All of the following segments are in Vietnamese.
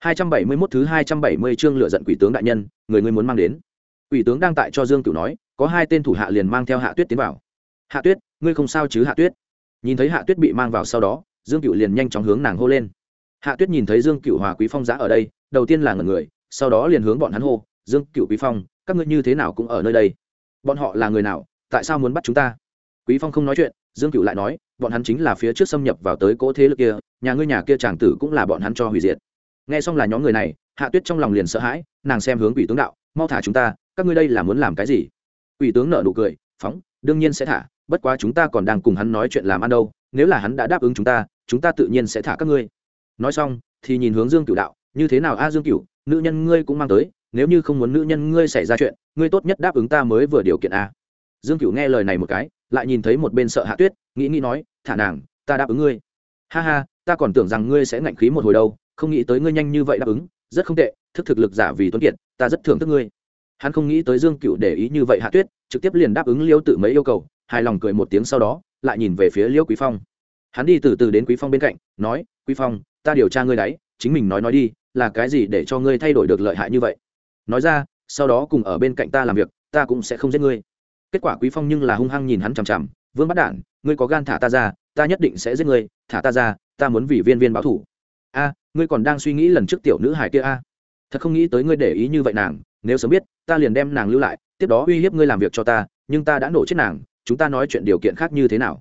271 thứ 270 chương lựa giận quỷ tướng đại nhân, người ngươi muốn mang đến. Quỷ tướng đang tại cho Dương Cửu nói, có hai tên thủ hạ liền mang theo Hạ Tuyết tiến vào. Hạ Tuyết, ngươi không sao chứ Hạ Tuyết? Nhìn thấy Hạ Tuyết bị mang vào sau đó, Dương Cửu liền nhanh chóng hướng nàng hô lên. Hạ Tuyết nhìn thấy Dương Cửu Hòa Quý Phong giá ở đây, đầu tiên là ngẩn người, sau đó liền hướng bọn hắn hô, "Dương Cửu Quý Phong, các ngươi như thế nào cũng ở nơi đây? Bọn họ là người nào? Tại sao muốn bắt chúng ta?" Quý Phong không nói chuyện, Dương Cửu lại nói, "Bọn hắn chính là phía trước xâm nhập vào tới cỗ thế lực kia, nhà ngươi nhà kia chàng tử cũng là bọn hắn cho hủy diệt." Nghe xong là nhóm người này, hạ tuyết trong lòng liền sợ hãi, nàng xem hướng quỷ tướng đạo, mau thả chúng ta, các ngươi đây là muốn làm cái gì? Quỷ tướng nợ nụ cười, phóng, đương nhiên sẽ thả, bất quá chúng ta còn đang cùng hắn nói chuyện làm ăn đâu, nếu là hắn đã đáp ứng chúng ta chúng ta tự nhiên sẽ thả các ngươi. Nói xong, thì nhìn hướng dương cửu đạo, như thế nào a dương cửu, nữ nhân ngươi cũng mang tới, nếu như không muốn nữ nhân ngươi xảy ra chuyện, ngươi tốt nhất đáp ứng ta mới vừa điều kiện a. Dương cửu nghe lời này một cái, lại nhìn thấy một bên sợ hạ tuyết, nghĩ nghĩ nói, thả nàng, ta đáp ứng ngươi. Ha ha, ta còn tưởng rằng ngươi sẽ ngạnh khí một hồi đâu không nghĩ tới ngươi nhanh như vậy đáp ứng, rất không tệ, thức thực lực giả vì tuấn kiệt, ta rất thưởng thức ngươi. Hắn không nghĩ tới dương cựu để ý như vậy hạ tuyết, trực tiếp liền đáp ứng liêu tự mấy yêu cầu, hài lòng cười một tiếng sau đó, lại nhìn về phía liêu quý phong. Hắn đi từ từ đến quý phong bên cạnh, nói, quý phong, ta điều tra ngươi đấy, chính mình nói nói đi, là cái gì để cho ngươi thay đổi được lợi hại như vậy? Nói ra, sau đó cùng ở bên cạnh ta làm việc, ta cũng sẽ không giết ngươi. Kết quả quý phong nhưng là hung hăng nhìn hắn chằm chằm, vương bắt đản, ngươi có gan thả ta ra, ta nhất định sẽ giết ngươi, thả ta ra, ta muốn vì viên viên báo thủ. A ngươi còn đang suy nghĩ lần trước tiểu nữ hải kia a? Thật không nghĩ tới ngươi để ý như vậy nàng, nếu sớm biết, ta liền đem nàng lưu lại, tiếp đó uy hiếp ngươi làm việc cho ta, nhưng ta đã nổ chết nàng, chúng ta nói chuyện điều kiện khác như thế nào?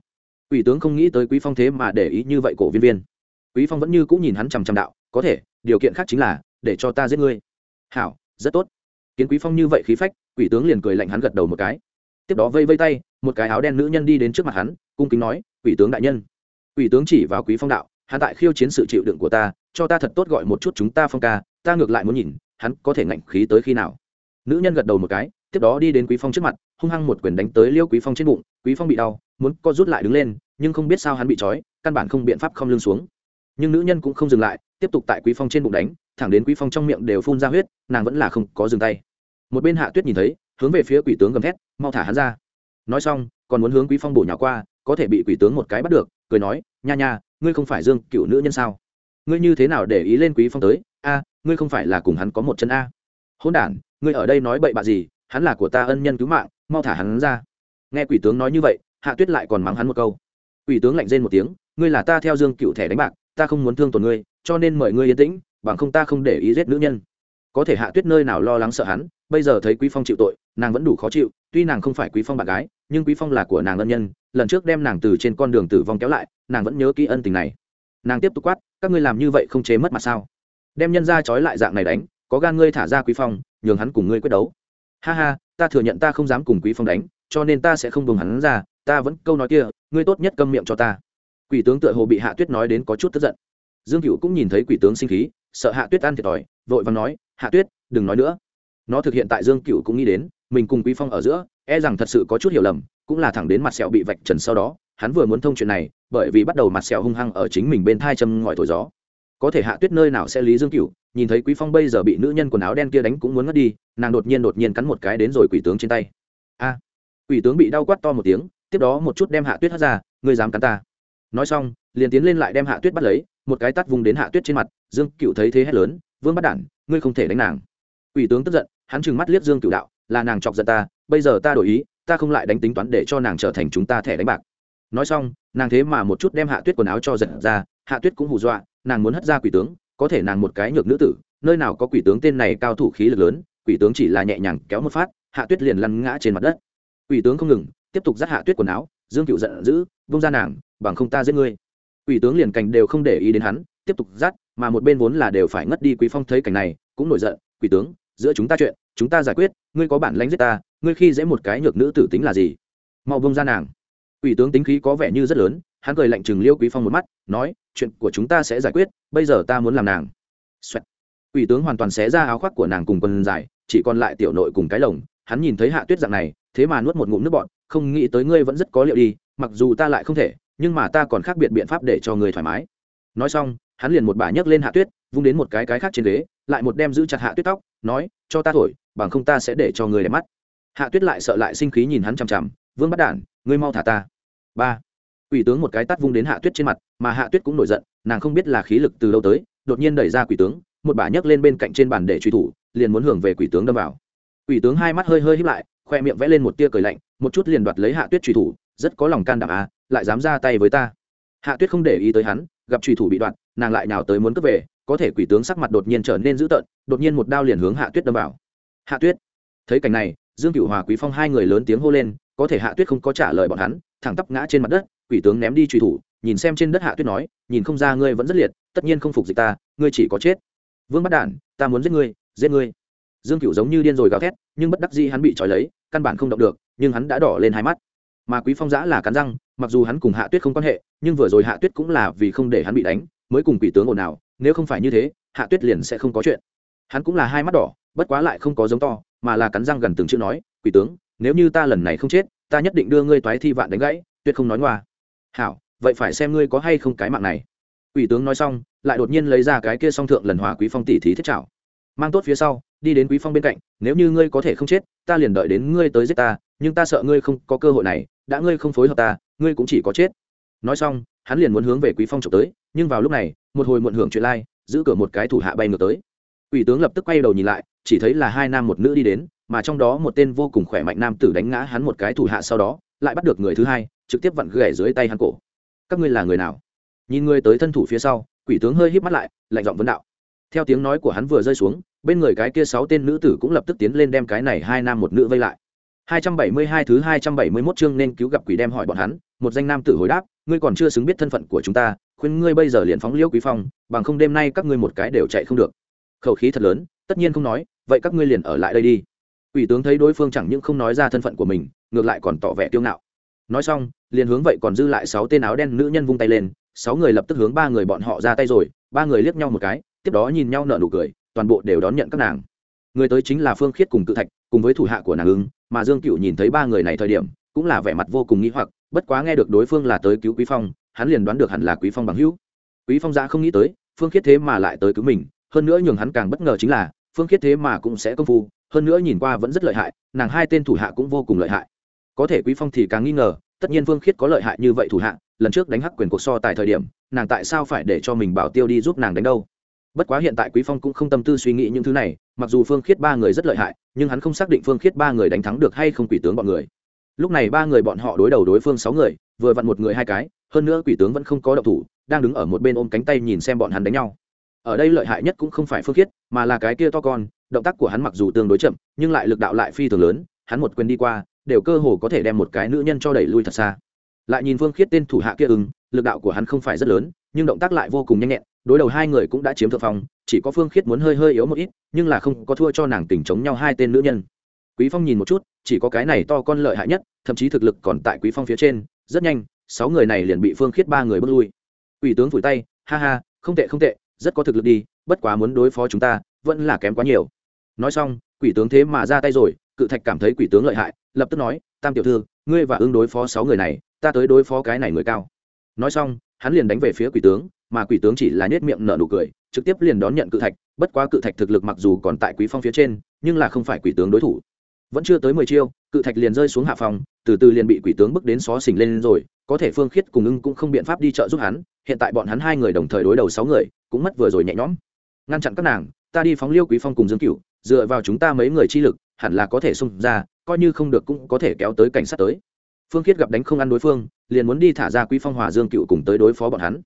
Ủy tướng không nghĩ tới quý phong thế mà để ý như vậy cổ viên viên. Quý phong vẫn như cũng nhìn hắn chằm chằm đạo, có thể, điều kiện khác chính là, để cho ta giết ngươi. Hảo, rất tốt. Kiến quý phong như vậy khí phách, quỷ tướng liền cười lạnh hắn gật đầu một cái. Tiếp đó vây vây tay, một cái áo đen nữ nhân đi đến trước mặt hắn, cung kính nói, quỷ tướng đại nhân. Quỷ tướng chỉ vào quý phong đạo hắn tại khiêu chiến sự chịu đựng của ta, cho ta thật tốt gọi một chút chúng ta phong ca, ta ngược lại muốn nhìn, hắn có thể ngạnh khí tới khi nào. Nữ nhân gật đầu một cái, tiếp đó đi đến quý phong trước mặt, hung hăng một quyền đánh tới liêu quý phong trên bụng, quý phong bị đau, muốn co rút lại đứng lên, nhưng không biết sao hắn bị trói, căn bản không biện pháp không lưng xuống. Nhưng nữ nhân cũng không dừng lại, tiếp tục tại quý phong trên bụng đánh, thẳng đến quý phong trong miệng đều phun ra huyết, nàng vẫn là không có dừng tay. Một bên hạ tuyết nhìn thấy, hướng về phía quỷ tướng gầm thét, mau thả hắn ra. Nói xong, còn muốn hướng quý phong bổ nhào qua, có thể bị quỷ tướng một cái bắt được, cười nói, nha nha ngươi không phải dương cựu nữ nhân sao? Ngươi như thế nào để ý lên quý phong tới? A, ngươi không phải là cùng hắn có một chân a. Hôn đản, ngươi ở đây nói bậy bạ gì? Hắn là của ta ân nhân cứu mạng, mau thả hắn ra. Nghe quỷ tướng nói như vậy, hạ tuyết lại còn mắng hắn một câu. Quỷ tướng lạnh rên một tiếng, ngươi là ta theo dương cựu thẻ đánh bạc, ta không muốn thương tổn ngươi, cho nên mời ngươi yên tĩnh, bằng không ta không để ý giết nữ nhân có thể hạ tuyết nơi nào lo lắng sợ hắn, bây giờ thấy quý phong chịu tội, nàng vẫn đủ khó chịu, tuy nàng không phải quý phong bạn gái, nhưng quý phong là của nàng ân nhân, lần trước đem nàng từ trên con đường tử vong kéo lại, nàng vẫn nhớ kỹ ân tình này. Nàng tiếp tục quát, các ngươi làm như vậy không chế mất mặt sao? Đem nhân ra trói lại dạng này đánh, có gan ngươi thả ra quý phong, nhường hắn cùng ngươi quyết đấu. Ha ha, ta thừa nhận ta không dám cùng quý phong đánh, cho nên ta sẽ không bùng hắn ra, ta vẫn câu nói kia, ngươi tốt nhất câm miệng cho ta. Quỷ tướng tựa hồ bị hạ tuyết nói đến có chút tức giận. Dương cựu cũng nhìn thấy quỷ tướng sinh khí, sợ hạ tuyết ăn thiệt thòi, vội vàng nói hạ tuyết, đừng nói nữa. Nó thực hiện tại dương cựu cũng nghĩ đến, mình cùng quý phong ở giữa e rằng thật sự có chút hiểu lầm, cũng là thẳng đến mặt sẹo bị vạch trần sau đó, hắn vừa muốn thông chuyện này, bởi vì bắt đầu mặt sẹo hung hăng ở chính mình bên thai châm ngòi thổi gió. Có thể hạ tuyết nơi nào sẽ lý dương cựu nhìn thấy quý phong bây giờ bị nữ nhân quần áo đen kia đánh cũng muốn ngất đi, nàng đột nhiên đột nhiên cắn một cái đến rồi quỷ tướng trên tay. A! Quỷ tướng bị đau quát to một tiếng, tiếp đó một chút đem hạ tuyết hất ra, ngươi dám cắn ta. Nói xong, liền tiến lên lại đem hạ tuyết bắt lấy, một cái tắt vùng đến hạ tuyết trên mặt, dương cựu thấy thế hét lớn vương bắt đản, ngươi không thể đánh nàng. Quỷ tướng tức giận, hắn trừng mắt liếc dương cựu đạo, là nàng chọc giận ta, bây giờ ta đổi ý, ta không lại đánh tính toán để cho nàng trở thành chúng ta thẻ đánh bạc. Nói xong, nàng thế mà một chút đem hạ tuyết quần áo cho giật ra, hạ tuyết cũng hù dọa, nàng muốn hất ra quỷ tướng, có thể nàng một cái nhược nữ tử, nơi nào có quỷ tướng tên này cao thủ khí lực lớn, quỷ tướng chỉ là nhẹ nhàng kéo một phát, hạ tuyết liền lăn ngã trên mặt đất. Quỷ tướng không ngừng, tiếp tục dắt hạ tuyết quần áo, dương cựu giận dữ, vung ra nàng, bằng không ta giết ngươi. Quỷ tướng liền cảnh đều không để ý đến hắn, tiếp tục dắt mà một bên vốn là đều phải ngất đi quý phong thấy cảnh này, cũng nổi giận, quỷ tướng, giữa chúng ta chuyện, chúng ta giải quyết, ngươi có bản lãnh giết ta, ngươi khi dễ một cái nhược nữ tử tính là gì? Mau bông ra nàng. Ủy tướng tính khí có vẻ như rất lớn, hắn cười lạnh chừng liêu quý phong một mắt, nói, chuyện của chúng ta sẽ giải quyết, bây giờ ta muốn làm nàng. Xoẹt. ủy tướng hoàn toàn xé ra áo khoác của nàng cùng quần dài, chỉ còn lại tiểu nội cùng cái lồng, hắn nhìn thấy hạ tuyết dạng này, thế mà nuốt một ngụm nước bọn không nghĩ tới ngươi vẫn rất có liệu đi, mặc dù ta lại không thể, nhưng mà ta còn khác biệt biện pháp để cho ngươi thoải mái. Nói xong hắn liền một bà nhấc lên hạ tuyết, vung đến một cái cái khác trên ghế, lại một đem giữ chặt hạ tuyết tóc, nói, cho ta thổi, bằng không ta sẽ để cho người đẹp mắt. Hạ tuyết lại sợ lại sinh khí nhìn hắn chằm chằm, vương bắt đản, ngươi mau thả ta. Ba. Quỷ tướng một cái tắt vung đến hạ tuyết trên mặt, mà hạ tuyết cũng nổi giận, nàng không biết là khí lực từ đâu tới, đột nhiên đẩy ra quỷ tướng, một bà nhấc lên bên cạnh trên bàn để truy thủ, liền muốn hưởng về quỷ tướng đâm vào. Quỷ tướng hai mắt hơi hơi híp lại, khoe miệng vẽ lên một tia cười lạnh, một chút liền đoạt lấy hạ tuyết truy thủ, rất có lòng can đảm à lại dám ra tay với ta. Hạ tuyết không để ý tới hắn, gặp truy thủ bị đoạt nàng lại nào tới muốn cướp về, có thể quỷ tướng sắc mặt đột nhiên trở nên dữ tợn, đột nhiên một đao liền hướng hạ tuyết đâm vào. Hạ tuyết! Thấy cảnh này, dương cựu hòa quý phong hai người lớn tiếng hô lên, có thể hạ tuyết không có trả lời bọn hắn, thẳng tắp ngã trên mặt đất, quỷ tướng ném đi truy thủ, nhìn xem trên đất hạ tuyết nói, nhìn không ra ngươi vẫn rất liệt, tất nhiên không phục dịch ta, ngươi chỉ có chết. Vương bắt đản, ta muốn giết ngươi giết ngươi. Dương cựu giống như điên rồi gào thét, nhưng bất đắc dĩ hắn bị trói lấy, căn bản không động được, nhưng hắn đã đỏ lên hai mắt. Mà quý phong giã là cắn răng, mặc dù hắn cùng hạ tuyết không quan hệ, nhưng vừa rồi hạ tuyết cũng là vì không để hắn bị đánh mới cùng quỷ tướng ồn ào, nếu không phải như thế, hạ tuyết liền sẽ không có chuyện. Hắn cũng là hai mắt đỏ, bất quá lại không có giống to, mà là cắn răng gần từng chữ nói, quỷ tướng, nếu như ta lần này không chết, ta nhất định đưa ngươi toái thi vạn đánh gãy, tuyệt không nói ngoa. Hảo, vậy phải xem ngươi có hay không cái mạng này. Quỷ tướng nói xong, lại đột nhiên lấy ra cái kia song thượng lần hòa quý phong tỷ thí thiết trảo. Mang tốt phía sau, đi đến quý phong bên cạnh, nếu như ngươi có thể không chết, ta liền đợi đến ngươi tới giết ta, nhưng ta sợ ngươi không có cơ hội này, đã ngươi không phối hợp ta, ngươi cũng chỉ có chết nói xong hắn liền muốn hướng về quý phong trộm tới nhưng vào lúc này một hồi muộn hưởng chuyện lai giữ cửa một cái thủ hạ bay ngược tới. Quỷ tướng lập tức quay đầu nhìn lại chỉ thấy là hai nam một nữ đi đến mà trong đó một tên vô cùng khỏe mạnh nam tử đánh ngã hắn một cái thủ hạ sau đó lại bắt được người thứ hai trực tiếp vặn ghẻ dưới tay hắn cổ. Các ngươi là người nào? Nhìn người tới thân thủ phía sau quỷ tướng hơi híp mắt lại lạnh giọng vấn đạo. Theo tiếng nói của hắn vừa rơi xuống bên người cái kia sáu tên nữ tử cũng lập tức tiến lên đem cái này hai nam một nữ vây lại. 272 thứ 271 chương nên cứu gặp quỷ đem hỏi bọn hắn, một danh nam tử hồi đáp, ngươi còn chưa xứng biết thân phận của chúng ta, khuyên ngươi bây giờ liền phóng liễu quý phong, bằng không đêm nay các ngươi một cái đều chạy không được. Khẩu khí thật lớn, tất nhiên không nói, vậy các ngươi liền ở lại đây đi. ủy tướng thấy đối phương chẳng những không nói ra thân phận của mình, ngược lại còn tỏ vẻ kiêu ngạo. Nói xong, liền hướng vậy còn dư lại sáu tên áo đen nữ nhân vung tay lên, sáu người lập tức hướng ba người bọn họ ra tay rồi, ba người liếc nhau một cái, tiếp đó nhìn nhau nở nụ cười, toàn bộ đều đón nhận các nàng. Người tới chính là Phương Khiết cùng Cự Thạch, cùng với thủ hạ của nàng ứng, mà dương cựu nhìn thấy ba người này thời điểm cũng là vẻ mặt vô cùng nghĩ hoặc bất quá nghe được đối phương là tới cứu quý phong, hắn liền đoán được hẳn là quý phong bằng hữu. Quý phong ra không nghĩ tới, phương khiết thế mà lại tới cứu mình, hơn nữa nhường hắn càng bất ngờ chính là, phương khiết thế mà cũng sẽ công phu, hơn nữa nhìn qua vẫn rất lợi hại, nàng hai tên thủ hạ cũng vô cùng lợi hại. Có thể quý phong thì càng nghi ngờ, tất nhiên phương khiết có lợi hại như vậy thủ hạ, lần trước đánh hắc quyền cuộc so tại thời điểm, nàng tại sao phải để cho mình bảo tiêu đi giúp nàng đánh đâu? Bất quá hiện tại quý phong cũng không tâm tư suy nghĩ những thứ này, mặc dù phương khiết ba người rất lợi hại, nhưng hắn không xác định phương khiết ba người đánh thắng được hay không quỷ tướng bọn người lúc này ba người bọn họ đối đầu đối phương sáu người, vừa vặn một người hai cái, hơn nữa quỷ tướng vẫn không có động thủ, đang đứng ở một bên ôm cánh tay nhìn xem bọn hắn đánh nhau. Ở đây lợi hại nhất cũng không phải phương khiết, mà là cái kia to con, động tác của hắn mặc dù tương đối chậm, nhưng lại lực đạo lại phi thường lớn, hắn một quyền đi qua, đều cơ hồ có thể đem một cái nữ nhân cho đẩy lui thật xa. Lại nhìn phương khiết tên thủ hạ kia ưng, lực đạo của hắn không phải rất lớn, nhưng động tác lại vô cùng nhanh nhẹn, đối đầu hai người cũng đã chiếm thượng phong, chỉ có phương khiết muốn hơi hơi yếu một ít, nhưng là không có thua cho nàng tình chống nhau hai tên nữ nhân quý phong nhìn một chút, chỉ có cái này to con lợi hại nhất, thậm chí thực lực còn tại quý phong phía trên, rất nhanh, sáu người này liền bị phương khiết ba người bước lui. Quỷ tướng phủi tay, ha ha, không tệ không tệ, rất có thực lực đi, bất quá muốn đối phó chúng ta, vẫn là kém quá nhiều. Nói xong, quỷ tướng thế mà ra tay rồi, cự thạch cảm thấy quỷ tướng lợi hại, lập tức nói, tam tiểu thư, ngươi và ứng đối phó sáu người này, ta tới đối phó cái này người cao. Nói xong, hắn liền đánh về phía quỷ tướng, mà quỷ tướng chỉ là nhếch miệng nở nụ cười, trực tiếp liền đón nhận cự thạch, bất quá cự thạch thực lực mặc dù còn tại quý phong phía trên, nhưng là không phải quỷ tướng đối thủ vẫn chưa tới mười chiêu, cự thạch liền rơi xuống hạ phòng, từ từ liền bị quỷ tướng bước đến xó xỉnh lên rồi, có thể phương khiết cùng ưng cũng không biện pháp đi trợ giúp hắn, hiện tại bọn hắn hai người đồng thời đối đầu sáu người, cũng mất vừa rồi nhẹ nhõm. Ngăn chặn các nàng, ta đi phóng liêu quý phong cùng dương cửu, dựa vào chúng ta mấy người chi lực, hẳn là có thể xung ra, coi như không được cũng có thể kéo tới cảnh sát tới. Phương khiết gặp đánh không ăn đối phương, liền muốn đi thả ra quý phong hòa dương cựu cùng tới đối phó bọn hắn.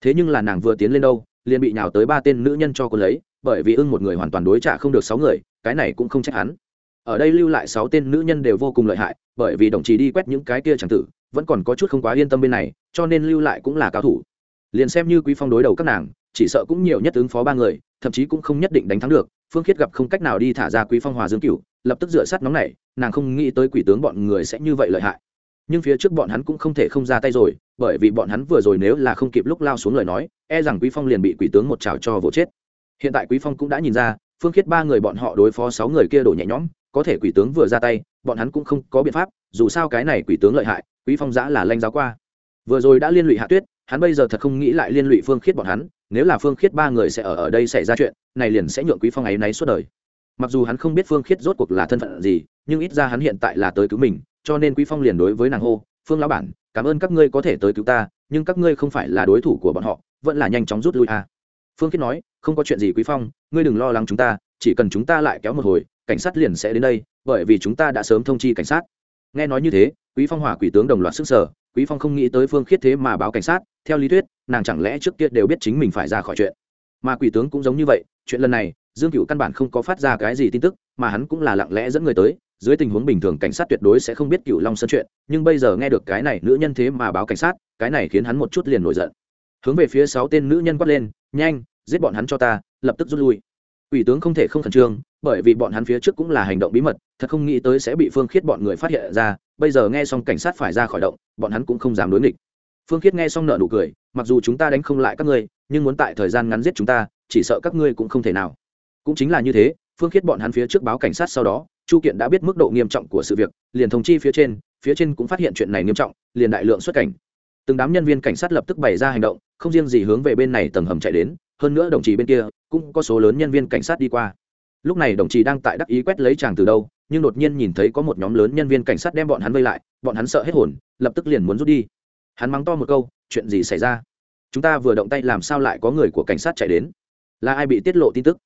Thế nhưng là nàng vừa tiến lên đâu, liền bị nhào tới ba tên nữ nhân cho cô lấy, bởi vì ưng một người hoàn toàn đối trả không được sáu người, cái này cũng không trách hắn ở đây lưu lại sáu tên nữ nhân đều vô cùng lợi hại, bởi vì đồng chí đi quét những cái kia chẳng tử, vẫn còn có chút không quá yên tâm bên này, cho nên lưu lại cũng là cao thủ. Liền xem như quý phong đối đầu các nàng, chỉ sợ cũng nhiều nhất ứng phó ba người, thậm chí cũng không nhất định đánh thắng được, phương khiết gặp không cách nào đi thả ra quý phong hòa dương cửu, lập tức dựa sát nóng này nàng không nghĩ tới quỷ tướng bọn người sẽ như vậy lợi hại. Nhưng phía trước bọn hắn cũng không thể không ra tay rồi, bởi vì bọn hắn vừa rồi nếu là không kịp lúc lao xuống lời nói e rằng quý phong liền bị quỷ tướng một trảo cho vỗ chết. Hiện tại quý phong cũng đã nhìn ra, phương khiết ba người bọn họ đối phó sáu người kia đổ nhẹ nhõm có thể quỷ tướng vừa ra tay, bọn hắn cũng không có biện pháp, dù sao cái này quỷ tướng lợi hại, quý phong giã là lanh giáo qua vừa rồi đã liên lụy hạ tuyết, hắn bây giờ thật không nghĩ lại liên lụy phương khiết bọn hắn, nếu là phương khiết ba người sẽ ở ở đây xảy ra chuyện, này liền sẽ nhượng quý phong ấy náy suốt đời mặc dù hắn không biết phương khiết rốt cuộc là thân phận gì, nhưng ít ra hắn hiện tại là tới cứu mình, cho nên quý phong liền đối với nàng hô, phương lão bản, cảm ơn các ngươi có thể tới cứu ta, nhưng các ngươi không phải là đối thủ của bọn họ, vẫn là nhanh chóng rút lui à. phương khiết nói, không có chuyện gì quý phong, ngươi đừng lo lắng chúng ta, chỉ cần chúng ta lại kéo một hồi cảnh sát liền sẽ đến đây, bởi vì chúng ta đã sớm thông chi cảnh sát. Nghe nói như thế, quý phong hỏa quỷ tướng đồng loạt sức sở quý phong không nghĩ tới phương khiết thế mà báo cảnh sát, theo lý thuyết, nàng chẳng lẽ trước kia đều biết chính mình phải ra khỏi chuyện. Mà quỷ tướng cũng giống như vậy, chuyện lần này, dương cựu căn bản không có phát ra cái gì tin tức, mà hắn cũng là lặng lẽ dẫn người tới, dưới tình huống bình thường cảnh sát tuyệt đối sẽ không biết cựu long sân chuyện, nhưng bây giờ nghe được cái này nữ nhân thế mà báo cảnh sát, cái này khiến hắn một chút liền nổi giận. Hướng về phía sáu tên nữ nhân quát lên, nhanh, giết bọn hắn cho ta, lập tức rút lui. Quỷ tướng không thể không khẩn trương, bởi vì bọn hắn phía trước cũng là hành động bí mật, thật không nghĩ tới sẽ bị Phương Khiết bọn người phát hiện ra, bây giờ nghe xong cảnh sát phải ra khỏi động, bọn hắn cũng không dám đối nghịch. Phương Khiết nghe xong nở nụ cười, mặc dù chúng ta đánh không lại các ngươi, nhưng muốn tại thời gian ngắn giết chúng ta, chỉ sợ các ngươi cũng không thể nào. Cũng chính là như thế, Phương Khiết bọn hắn phía trước báo cảnh sát sau đó, Chu Kiện đã biết mức độ nghiêm trọng của sự việc, liền thông chi phía trên, phía trên cũng phát hiện chuyện này nghiêm trọng, liền đại lượng xuất cảnh. Từng đám nhân viên cảnh sát lập tức bày ra hành động, không riêng gì hướng về bên này tầng hầm chạy đến, hơn nữa đồng chí bên kia cũng có số lớn nhân viên cảnh sát đi qua. Lúc này đồng chí đang tại đắc ý quét lấy chàng từ đâu, nhưng đột nhiên nhìn thấy có một nhóm lớn nhân viên cảnh sát đem bọn hắn vây lại, bọn hắn sợ hết hồn, lập tức liền muốn rút đi. Hắn mắng to một câu, chuyện gì xảy ra? Chúng ta vừa động tay làm sao lại có người của cảnh sát chạy đến? Là ai bị tiết lộ tin tức?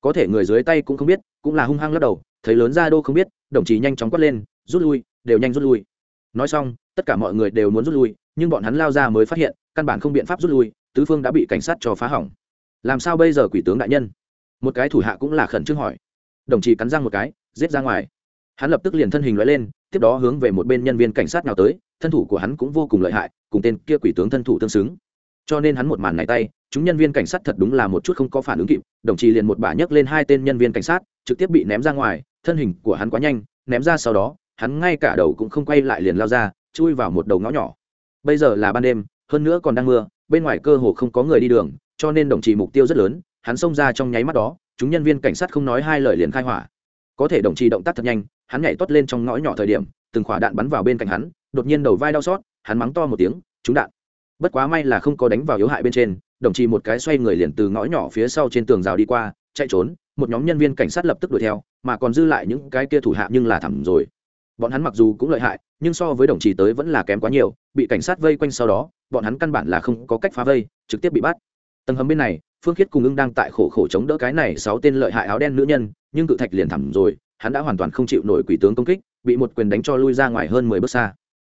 Có thể người dưới tay cũng không biết, cũng là hung hăng lắc đầu, thấy lớn ra đô không biết, đồng chí nhanh chóng quát lên, rút lui, đều nhanh rút lui. Nói xong, tất cả mọi người đều muốn rút lui, nhưng bọn hắn lao ra mới phát hiện, căn bản không biện pháp rút lui, tứ phương đã bị cảnh sát cho phá hỏng làm sao bây giờ quỷ tướng đại nhân? Một cái thủ hạ cũng là khẩn trương hỏi. Đồng chí cắn răng một cái, giết ra ngoài. Hắn lập tức liền thân hình loại lên, tiếp đó hướng về một bên nhân viên cảnh sát nào tới, thân thủ của hắn cũng vô cùng lợi hại, cùng tên kia quỷ tướng thân thủ tương xứng. Cho nên hắn một màn này tay, chúng nhân viên cảnh sát thật đúng là một chút không có phản ứng kịp, đồng chí liền một bà nhấc lên hai tên nhân viên cảnh sát, trực tiếp bị ném ra ngoài, thân hình của hắn quá nhanh, ném ra sau đó, hắn ngay cả đầu cũng không quay lại liền lao ra, chui vào một đầu ngõ nhỏ. Bây giờ là ban đêm, hơn nữa còn đang mưa, bên ngoài cơ hồ không có người đi đường cho nên đồng chí mục tiêu rất lớn, hắn xông ra trong nháy mắt đó, chúng nhân viên cảnh sát không nói hai lời liền khai hỏa. Có thể đồng chí động tác thật nhanh, hắn nhảy tót lên trong ngõ nhỏ thời điểm, từng khỏa đạn bắn vào bên cạnh hắn, đột nhiên đầu vai đau xót, hắn mắng to một tiếng trúng đạn. Bất quá may là không có đánh vào yếu hại bên trên, đồng chí một cái xoay người liền từ ngõ nhỏ phía sau trên tường rào đi qua, chạy trốn, một nhóm nhân viên cảnh sát lập tức đuổi theo, mà còn dư lại những cái kia thủ hạ nhưng là thẳng rồi. Bọn hắn mặc dù cũng lợi hại, nhưng so với đồng chí tới vẫn là kém quá nhiều, bị cảnh sát vây quanh sau đó, bọn hắn căn bản là không có cách phá vây, trực tiếp bị bắt tầng hầm bên này, phương khiết cùng ưng đang tại khổ khổ chống đỡ cái này sáu tên lợi hại áo đen nữ nhân, nhưng cự thạch liền thẳm rồi, hắn đã hoàn toàn không chịu nổi quỷ tướng công kích, bị một quyền đánh cho lui ra ngoài hơn mười bước xa.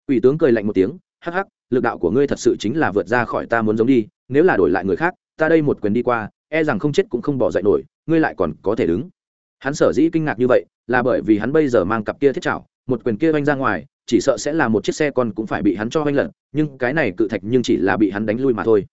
Quỷ tướng cười lạnh một tiếng, hắc hắc, lực đạo của ngươi thật sự chính là vượt ra khỏi ta muốn giống đi, nếu là đổi lại người khác, ta đây một quyền đi qua e rằng không chết cũng không bỏ dậy nổi, ngươi lại còn có thể đứng. Hắn sở dĩ kinh ngạc như vậy, là bởi vì hắn bây giờ mang cặp kia thiết chảo, một quyền kia oanh ra ngoài, chỉ sợ sẽ là một chiếc xe con cũng phải bị hắn cho oanh lận, nhưng cái này cự thạch nhưng chỉ là bị hắn đánh lui mà thôi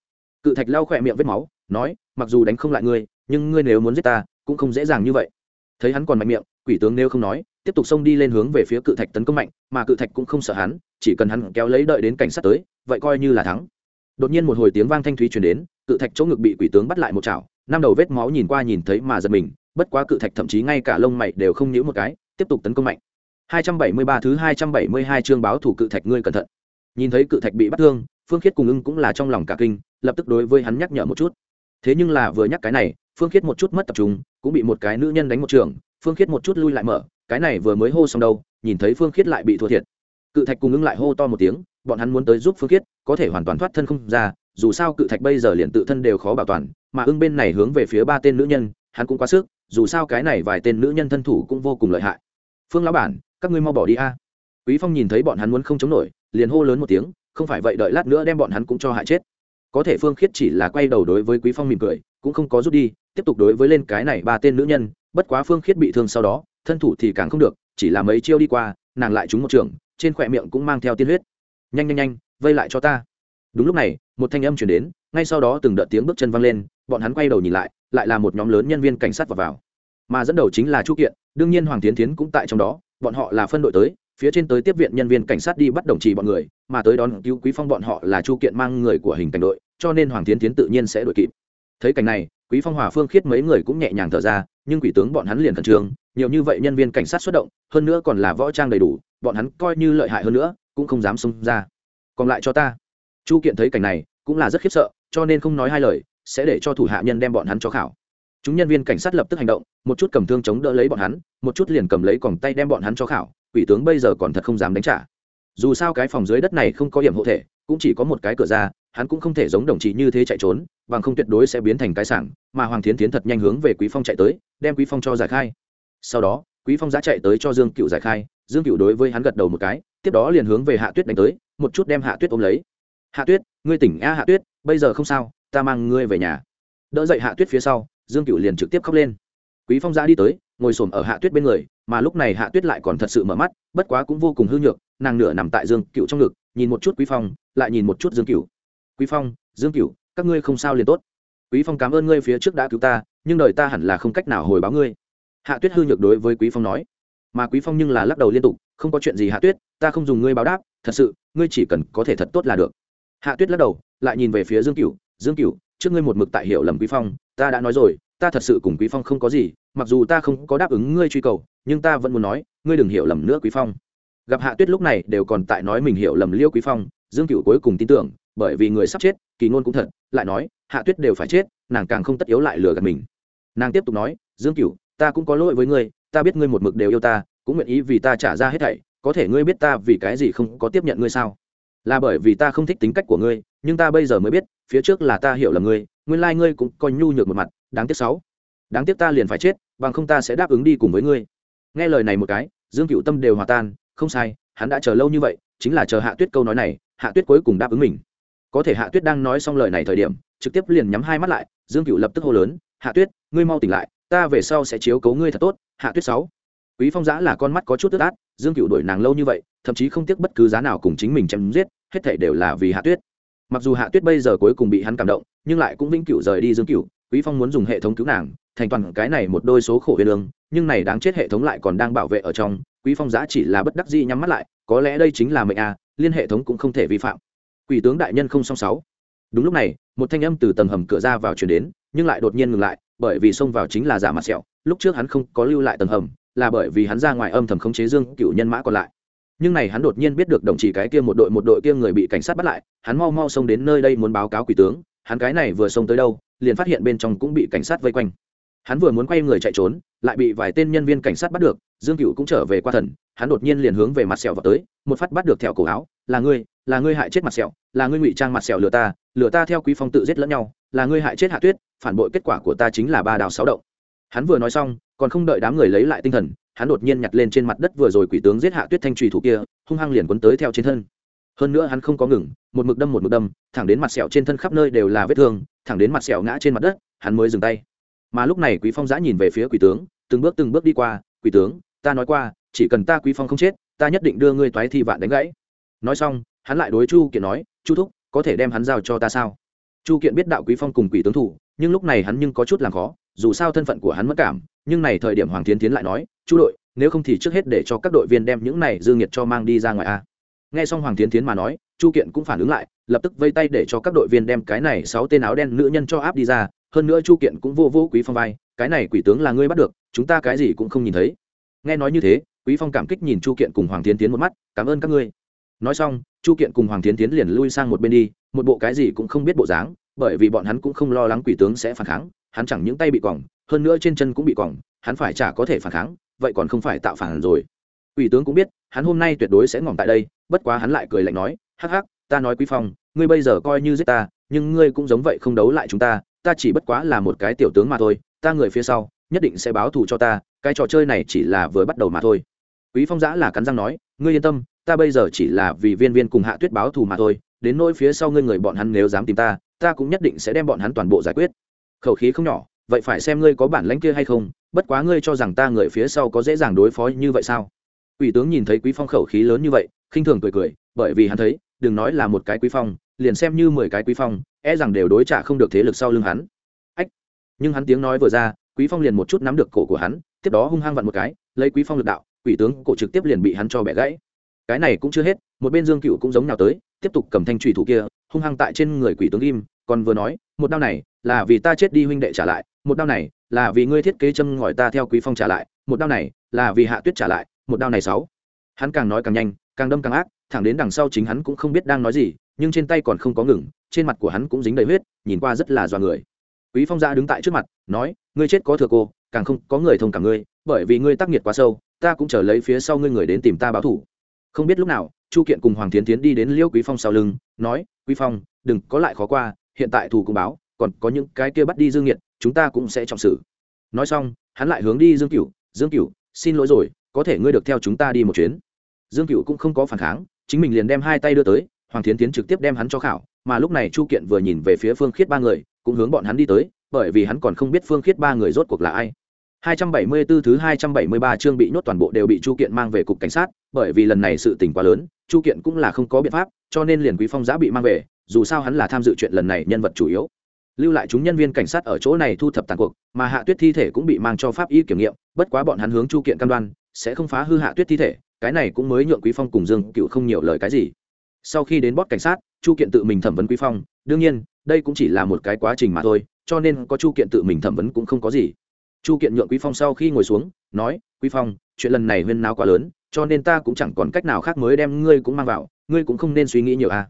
cự thạch lau khỏe miệng vết máu, nói, mặc dù đánh không lại ngươi, nhưng ngươi nếu muốn giết ta, cũng không dễ dàng như vậy. Thấy hắn còn mạnh miệng, quỷ tướng nếu không nói, tiếp tục xông đi lên hướng về phía cự thạch tấn công mạnh, mà cự thạch cũng không sợ hắn, chỉ cần hắn kéo lấy đợi đến cảnh sát tới, vậy coi như là thắng. Đột nhiên một hồi tiếng vang thanh thúy truyền đến, cự thạch chỗ ngực bị quỷ tướng bắt lại một chảo, năm đầu vết máu nhìn qua nhìn thấy mà giật mình, bất quá cự thạch thậm chí ngay cả lông mày đều không nhíu một cái, tiếp tục tấn công mạnh. 273 thứ 272 chương báo thủ cự thạch ngươi cẩn thận. Nhìn thấy cự thạch bị bắt thương phương khiết cùng ưng cũng là trong lòng cả kinh, lập tức đối với hắn nhắc nhở một chút. Thế nhưng là vừa nhắc cái này, phương khiết một chút mất tập trung, cũng bị một cái nữ nhân đánh một trường, phương khiết một chút lui lại mở, cái này vừa mới hô xong đâu, nhìn thấy phương khiết lại bị thua thiệt. Cự thạch cùng ưng lại hô to một tiếng, bọn hắn muốn tới giúp phương khiết, có thể hoàn toàn thoát thân không ra, dù sao cự thạch bây giờ liền tự thân đều khó bảo toàn, mà ưng bên này hướng về phía ba tên nữ nhân, hắn cũng quá sức, dù sao cái này vài tên nữ nhân thân thủ cũng vô cùng lợi hại. Phương lão bản, các ngươi mau bỏ đi a. Quý phong nhìn thấy bọn hắn muốn không chống nổi, liền hô lớn một tiếng không phải vậy đợi lát nữa đem bọn hắn cũng cho hại chết. Có thể phương khiết chỉ là quay đầu đối với quý phong mỉm cười, cũng không có rút đi, tiếp tục đối với lên cái này ba tên nữ nhân, bất quá phương khiết bị thương sau đó, thân thủ thì càng không được, chỉ là mấy chiêu đi qua, nàng lại trúng một trường, trên khỏe miệng cũng mang theo tiên huyết. Nhanh nhanh nhanh, vây lại cho ta. Đúng lúc này, một thanh âm chuyển đến, ngay sau đó từng đợt tiếng bước chân văng lên, bọn hắn quay đầu nhìn lại lại là một nhóm lớn nhân viên cảnh sát vào vào. Mà dẫn đầu chính là chu kiện, đương nhiên hoàng tiến tiến cũng tại trong đó, bọn họ là phân đội tới phía trên tới tiếp viện nhân viên cảnh sát đi bắt đồng trì bọn người, mà tới đón cứu quý phong bọn họ là chu kiện mang người của hình cảnh đội, cho nên hoàng tiến tiến tự nhiên sẽ đuổi kịp. Thấy cảnh này, quý phong hòa phương khiết mấy người cũng nhẹ nhàng thở ra, nhưng quỷ tướng bọn hắn liền khẩn trương, nhiều như vậy nhân viên cảnh sát xuất động, hơn nữa còn là võ trang đầy đủ, bọn hắn coi như lợi hại hơn nữa, cũng không dám xông ra. Còn lại cho ta. Chu kiện thấy cảnh này, cũng là rất khiếp sợ, cho nên không nói hai lời, sẽ để cho thủ hạ nhân đem bọn hắn cho khảo. Chúng nhân viên cảnh sát lập tức hành động, một chút cầm thương chống đỡ lấy bọn hắn, một chút liền cầm lấy còng tay đem bọn hắn cho khảo quỷ tướng bây giờ còn thật không dám đánh trả. Dù sao cái phòng dưới đất này không có điểm hộ thể, cũng chỉ có một cái cửa ra, hắn cũng không thể giống đồng chí như thế chạy trốn, bằng không tuyệt đối sẽ biến thành cái sảng, mà hoàng thiến tiến thật nhanh hướng về quý phong chạy tới, đem quý phong cho giải khai. Sau đó, quý phong giá chạy tới cho dương cựu giải khai, dương cựu đối với hắn gật đầu một cái, tiếp đó liền hướng về hạ tuyết đánh tới, một chút đem hạ tuyết ôm lấy. Hạ tuyết, ngươi tỉnh a hạ tuyết, bây giờ không sao, ta mang ngươi về nhà. Đỡ dậy hạ tuyết phía sau, dương cựu liền trực tiếp khóc lên. Quý phong giã đi tới, ngồi xổm ở hạ tuyết bên người mà lúc này hạ tuyết lại còn thật sự mở mắt, bất quá cũng vô cùng hư nhược, nàng nửa nằm tại dương cựu trong ngực, nhìn một chút quý phong, lại nhìn một chút dương cựu quý phong, dương cựu các ngươi không sao liền tốt. Quý phong cảm ơn ngươi phía trước đã cứu ta, nhưng đời ta hẳn là không cách nào hồi báo ngươi. Hạ tuyết hư nhược đối với quý phong nói. Mà quý phong nhưng là lắc đầu liên tục, không có chuyện gì hạ tuyết, ta không dùng ngươi báo đáp, thật sự, ngươi chỉ cần có thể thật tốt là được. Hạ tuyết lắc đầu, lại nhìn về phía dương cửu dương cửu, trước ngươi một mực tại hiểu lầm quý phong, ta đã nói rồi, ta thật sự cùng quý phong không có gì mặc dù ta không có đáp ứng ngươi truy cầu, nhưng ta vẫn muốn nói, ngươi đừng hiểu lầm nữa quý phong. Gặp hạ tuyết lúc này đều còn tại nói mình hiểu lầm liêu quý phong, dương cửu cuối cùng tin tưởng, bởi vì người sắp chết, kỳ ngôn cũng thật, lại nói, hạ tuyết đều phải chết, nàng càng không tất yếu lại lừa gạt mình. Nàng tiếp tục nói, dương cửu, ta cũng có lỗi với ngươi, ta biết ngươi một mực đều yêu ta, cũng nguyện ý vì ta trả ra hết thảy, có thể ngươi biết ta vì cái gì không có tiếp nhận ngươi sao? Là bởi vì ta không thích tính cách của ngươi, nhưng ta bây giờ mới biết, phía trước là ta hiểu là ngươi, nguyên lai ngươi cũng coi nhu nhược một mặt, đáng tiếc sáu đáng tiếc ta liền phải chết, bằng không ta sẽ đáp ứng đi cùng với ngươi. Nghe lời này một cái, dương cựu tâm đều hòa tan, không sai, hắn đã chờ lâu như vậy, chính là chờ hạ tuyết câu nói này, hạ tuyết cuối cùng đáp ứng mình. Có thể hạ tuyết đang nói xong lời này thời điểm, trực tiếp liền nhắm hai mắt lại, dương cựu lập tức hô lớn, hạ tuyết, ngươi mau tỉnh lại, ta về sau sẽ chiếu cấu ngươi thật tốt, hạ tuyết sáu. Quý phong giã là con mắt có chút tức át, dương cựu đuổi nàng lâu như vậy, thậm chí không tiếc bất cứ giá nào cùng chính mình chém giết, hết thể đều là vì hạ tuyết. Mặc dù hạ tuyết bây giờ cuối cùng bị hắn cảm động, nhưng lại cũng vĩnh cửu rời đi dương cửu, quý phong muốn dùng hệ thống cứu nàng thành toàn cái này một đôi số khổ huyền lương, nhưng này đáng chết hệ thống lại còn đang bảo vệ ở trong, quý phong giá chỉ là bất đắc dĩ nhắm mắt lại, có lẽ đây chính là mệnh a, liên hệ thống cũng không thể vi phạm. Quỷ tướng đại nhân không song sáu. Đúng lúc này, một thanh âm từ tầng hầm cửa ra vào truyền đến, nhưng lại đột nhiên ngừng lại, bởi vì xông vào chính là giả mặt sẹo, lúc trước hắn không có lưu lại tầng hầm, là bởi vì hắn ra ngoài âm thầm khống chế dương cựu nhân mã còn lại. Nhưng này hắn đột nhiên biết được đồng chỉ cái kia một đội một đội kia người bị cảnh sát bắt lại, hắn mau mau xông đến nơi đây muốn báo cáo quỷ tướng, hắn cái này vừa xông tới đâu, liền phát hiện bên trong cũng bị cảnh sát vây quanh hắn vừa muốn quay người chạy trốn, lại bị vài tên nhân viên cảnh sát bắt được, dương cựu cũng trở về qua thần, hắn đột nhiên liền hướng về mặt sẹo vào tới, một phát bắt được theo cổ áo, là ngươi là ngươi hại chết mặt sẹo, là ngươi ngụy trang mặt sẹo lừa ta lừa ta theo quý phong tự giết lẫn nhau, là ngươi hại chết hạ tuyết, phản bội kết quả của ta chính là ba đào sáu động. Hắn vừa nói xong, còn không đợi đám người lấy lại tinh thần, hắn đột nhiên nhặt lên trên mặt đất vừa rồi quỷ tướng giết hạ tuyết thanh trùy thủ kia, hung hăng liền quấn tới theo trên thân. Hơn nữa hắn không có ngừng, một mực đâm một mực đâm, thẳng đến mặt sẹo trên thân khắp nơi đều là vết thương, thẳng đến mặt sẹo ngã trên mặt đất, hắn mới dừng tay mà lúc này quý phong giã nhìn về phía quỷ tướng, từng bước từng bước đi qua, quỷ tướng, ta nói qua, chỉ cần ta quý phong không chết, ta nhất định đưa ngươi toái thi vạn đánh gãy. Nói xong, hắn lại đối chu kiện nói, chu thúc, có thể đem hắn giao cho ta sao? Chu kiện biết đạo quý phong cùng quỷ tướng thủ, nhưng lúc này hắn nhưng có chút làm khó, dù sao thân phận của hắn mất cảm, nhưng này thời điểm hoàng tiến tiến lại nói, chu đội, nếu không thì trước hết để cho các đội viên đem những này dương nhiệt cho mang đi ra ngoài a. Nghe xong hoàng tiến tiến mà nói, chu kiện cũng phản ứng lại, lập tức vây tay để cho các đội viên đem cái này sáu tên áo đen nữ nhân cho áp đi ra hơn nữa chu kiện cũng vô vô quý phong vai, cái này quỷ tướng là ngươi bắt được, chúng ta cái gì cũng không nhìn thấy. Nghe nói như thế, quý phong cảm kích nhìn chu kiện cùng hoàng tiến tiến một mắt, cảm ơn các ngươi. Nói xong, chu kiện cùng hoàng tiến tiến liền lui sang một bên đi, một bộ cái gì cũng không biết bộ dáng, bởi vì bọn hắn cũng không lo lắng quỷ tướng sẽ phản kháng, hắn chẳng những tay bị còng hơn nữa trên chân cũng bị còng hắn phải chả có thể phản kháng, vậy còn không phải tạo phản rồi. Quỷ tướng cũng biết, hắn hôm nay tuyệt đối sẽ ngỏm tại đây, bất quá hắn lại cười lạnh nói, hắc hắc, ta nói quý phong, ngươi bây giờ coi như giết ta, nhưng ngươi cũng giống vậy không đấu lại chúng ta ta chỉ bất quá là một cái tiểu tướng mà thôi, ta người phía sau, nhất định sẽ báo thù cho ta, cái trò chơi này chỉ là vừa bắt đầu mà thôi. Quý phong giã là cắn răng nói, ngươi yên tâm, ta bây giờ chỉ là vì viên viên cùng hạ tuyết báo thù mà thôi, đến nỗi phía sau ngươi người bọn hắn nếu dám tìm ta ta cũng nhất định sẽ đem bọn hắn toàn bộ giải quyết. Khẩu khí không nhỏ, vậy phải xem ngươi có bản lãnh kia hay không, bất quá ngươi cho rằng ta người phía sau có dễ dàng đối phó như vậy sao? Ủy tướng nhìn thấy quý phong khẩu khí lớn như vậy, khinh thường cười cười, bởi vì hắn thấy, đừng nói là một cái quý phong liền xem như mười cái quý phong e rằng đều đối trả không được thế lực sau lưng hắn. Ách! Nhưng hắn tiếng nói vừa ra, quý phong liền một chút nắm được cổ của hắn, tiếp đó hung hăng vặn một cái, lấy quý phong lực đạo, quỷ tướng cổ trực tiếp liền bị hắn cho bẻ gãy. Cái này cũng chưa hết, một bên dương cựu cũng giống nào tới, tiếp tục cầm thanh trùy thủ kia, hung hăng tại trên người quỷ tướng im, còn vừa nói, một đao này là vì ta chết đi huynh đệ trả lại, một đao này là vì ngươi thiết kế châm ngòi ta theo quý phong trả lại, một đao này là vì hạ tuyết trả lại, một đao này sáu. Hắn càng nói càng nhanh, càng đâm càng ác, thẳng đến đằng sau chính hắn cũng không biết đang nói gì nhưng trên tay còn không có ngừng trên mặt của hắn cũng dính đầy huyết nhìn qua rất là dọa người. Quý phong ra đứng tại trước mặt nói ngươi chết có thừa cô càng không có người thông cảm ngươi bởi vì ngươi tác nghiệt quá sâu ta cũng chờ lấy phía sau ngươi người đến tìm ta báo thủ không biết lúc nào chu kiện cùng hoàng tiến tiến đi đến liêu quý phong sau lưng nói quý phong đừng có lại khó qua hiện tại thù cũng báo còn có những cái kia bắt đi dương nghiệt, chúng ta cũng sẽ trọng xử. Nói xong hắn lại hướng đi dương cửu dương cửu xin lỗi rồi có thể ngươi được theo chúng ta đi một chuyến. Dương cửu cũng không có phản kháng chính mình liền đem hai tay đưa tới hoàng thiến tiến trực tiếp đem hắn cho khảo mà lúc này chu kiện vừa nhìn về phía phương khiết ba người cũng hướng bọn hắn đi tới bởi vì hắn còn không biết phương khiết ba người rốt cuộc là ai 274 thứ 273 chương bị nhốt toàn bộ đều bị Chu Kiện mang về cục cảnh sát, bởi vì lần này sự tình quá lớn, Chu Kiện cũng là không có biện pháp, cho nên liền Quý Phong giá bị mang về, dù sao hắn là tham dự chuyện lần này nhân vật chủ yếu. Lưu lại chúng nhân viên cảnh sát ở chỗ này thu thập tàn cuộc, mà Hạ Tuyết thi thể cũng bị mang cho pháp y kiểm nghiệm, bất quá bọn hắn hướng Chu Kiện cam đoan, sẽ không phá hư Hạ Tuyết thi thể, cái này cũng mới nhượng Quý Phong cùng Dương Cựu không nhiều lời cái gì. Sau khi đến bót cảnh sát, Chu Kiện tự mình thẩm vấn Quý Phong, đương nhiên, đây cũng chỉ là một cái quá trình mà thôi, cho nên có Chu Kiện tự mình thẩm vấn cũng không có gì. Chu kiện nhượng quý phong sau khi ngồi xuống nói quý phong chuyện lần này huyên náo quá lớn cho nên ta cũng chẳng còn cách nào khác mới đem ngươi cũng mang vào ngươi cũng không nên suy nghĩ nhiều à.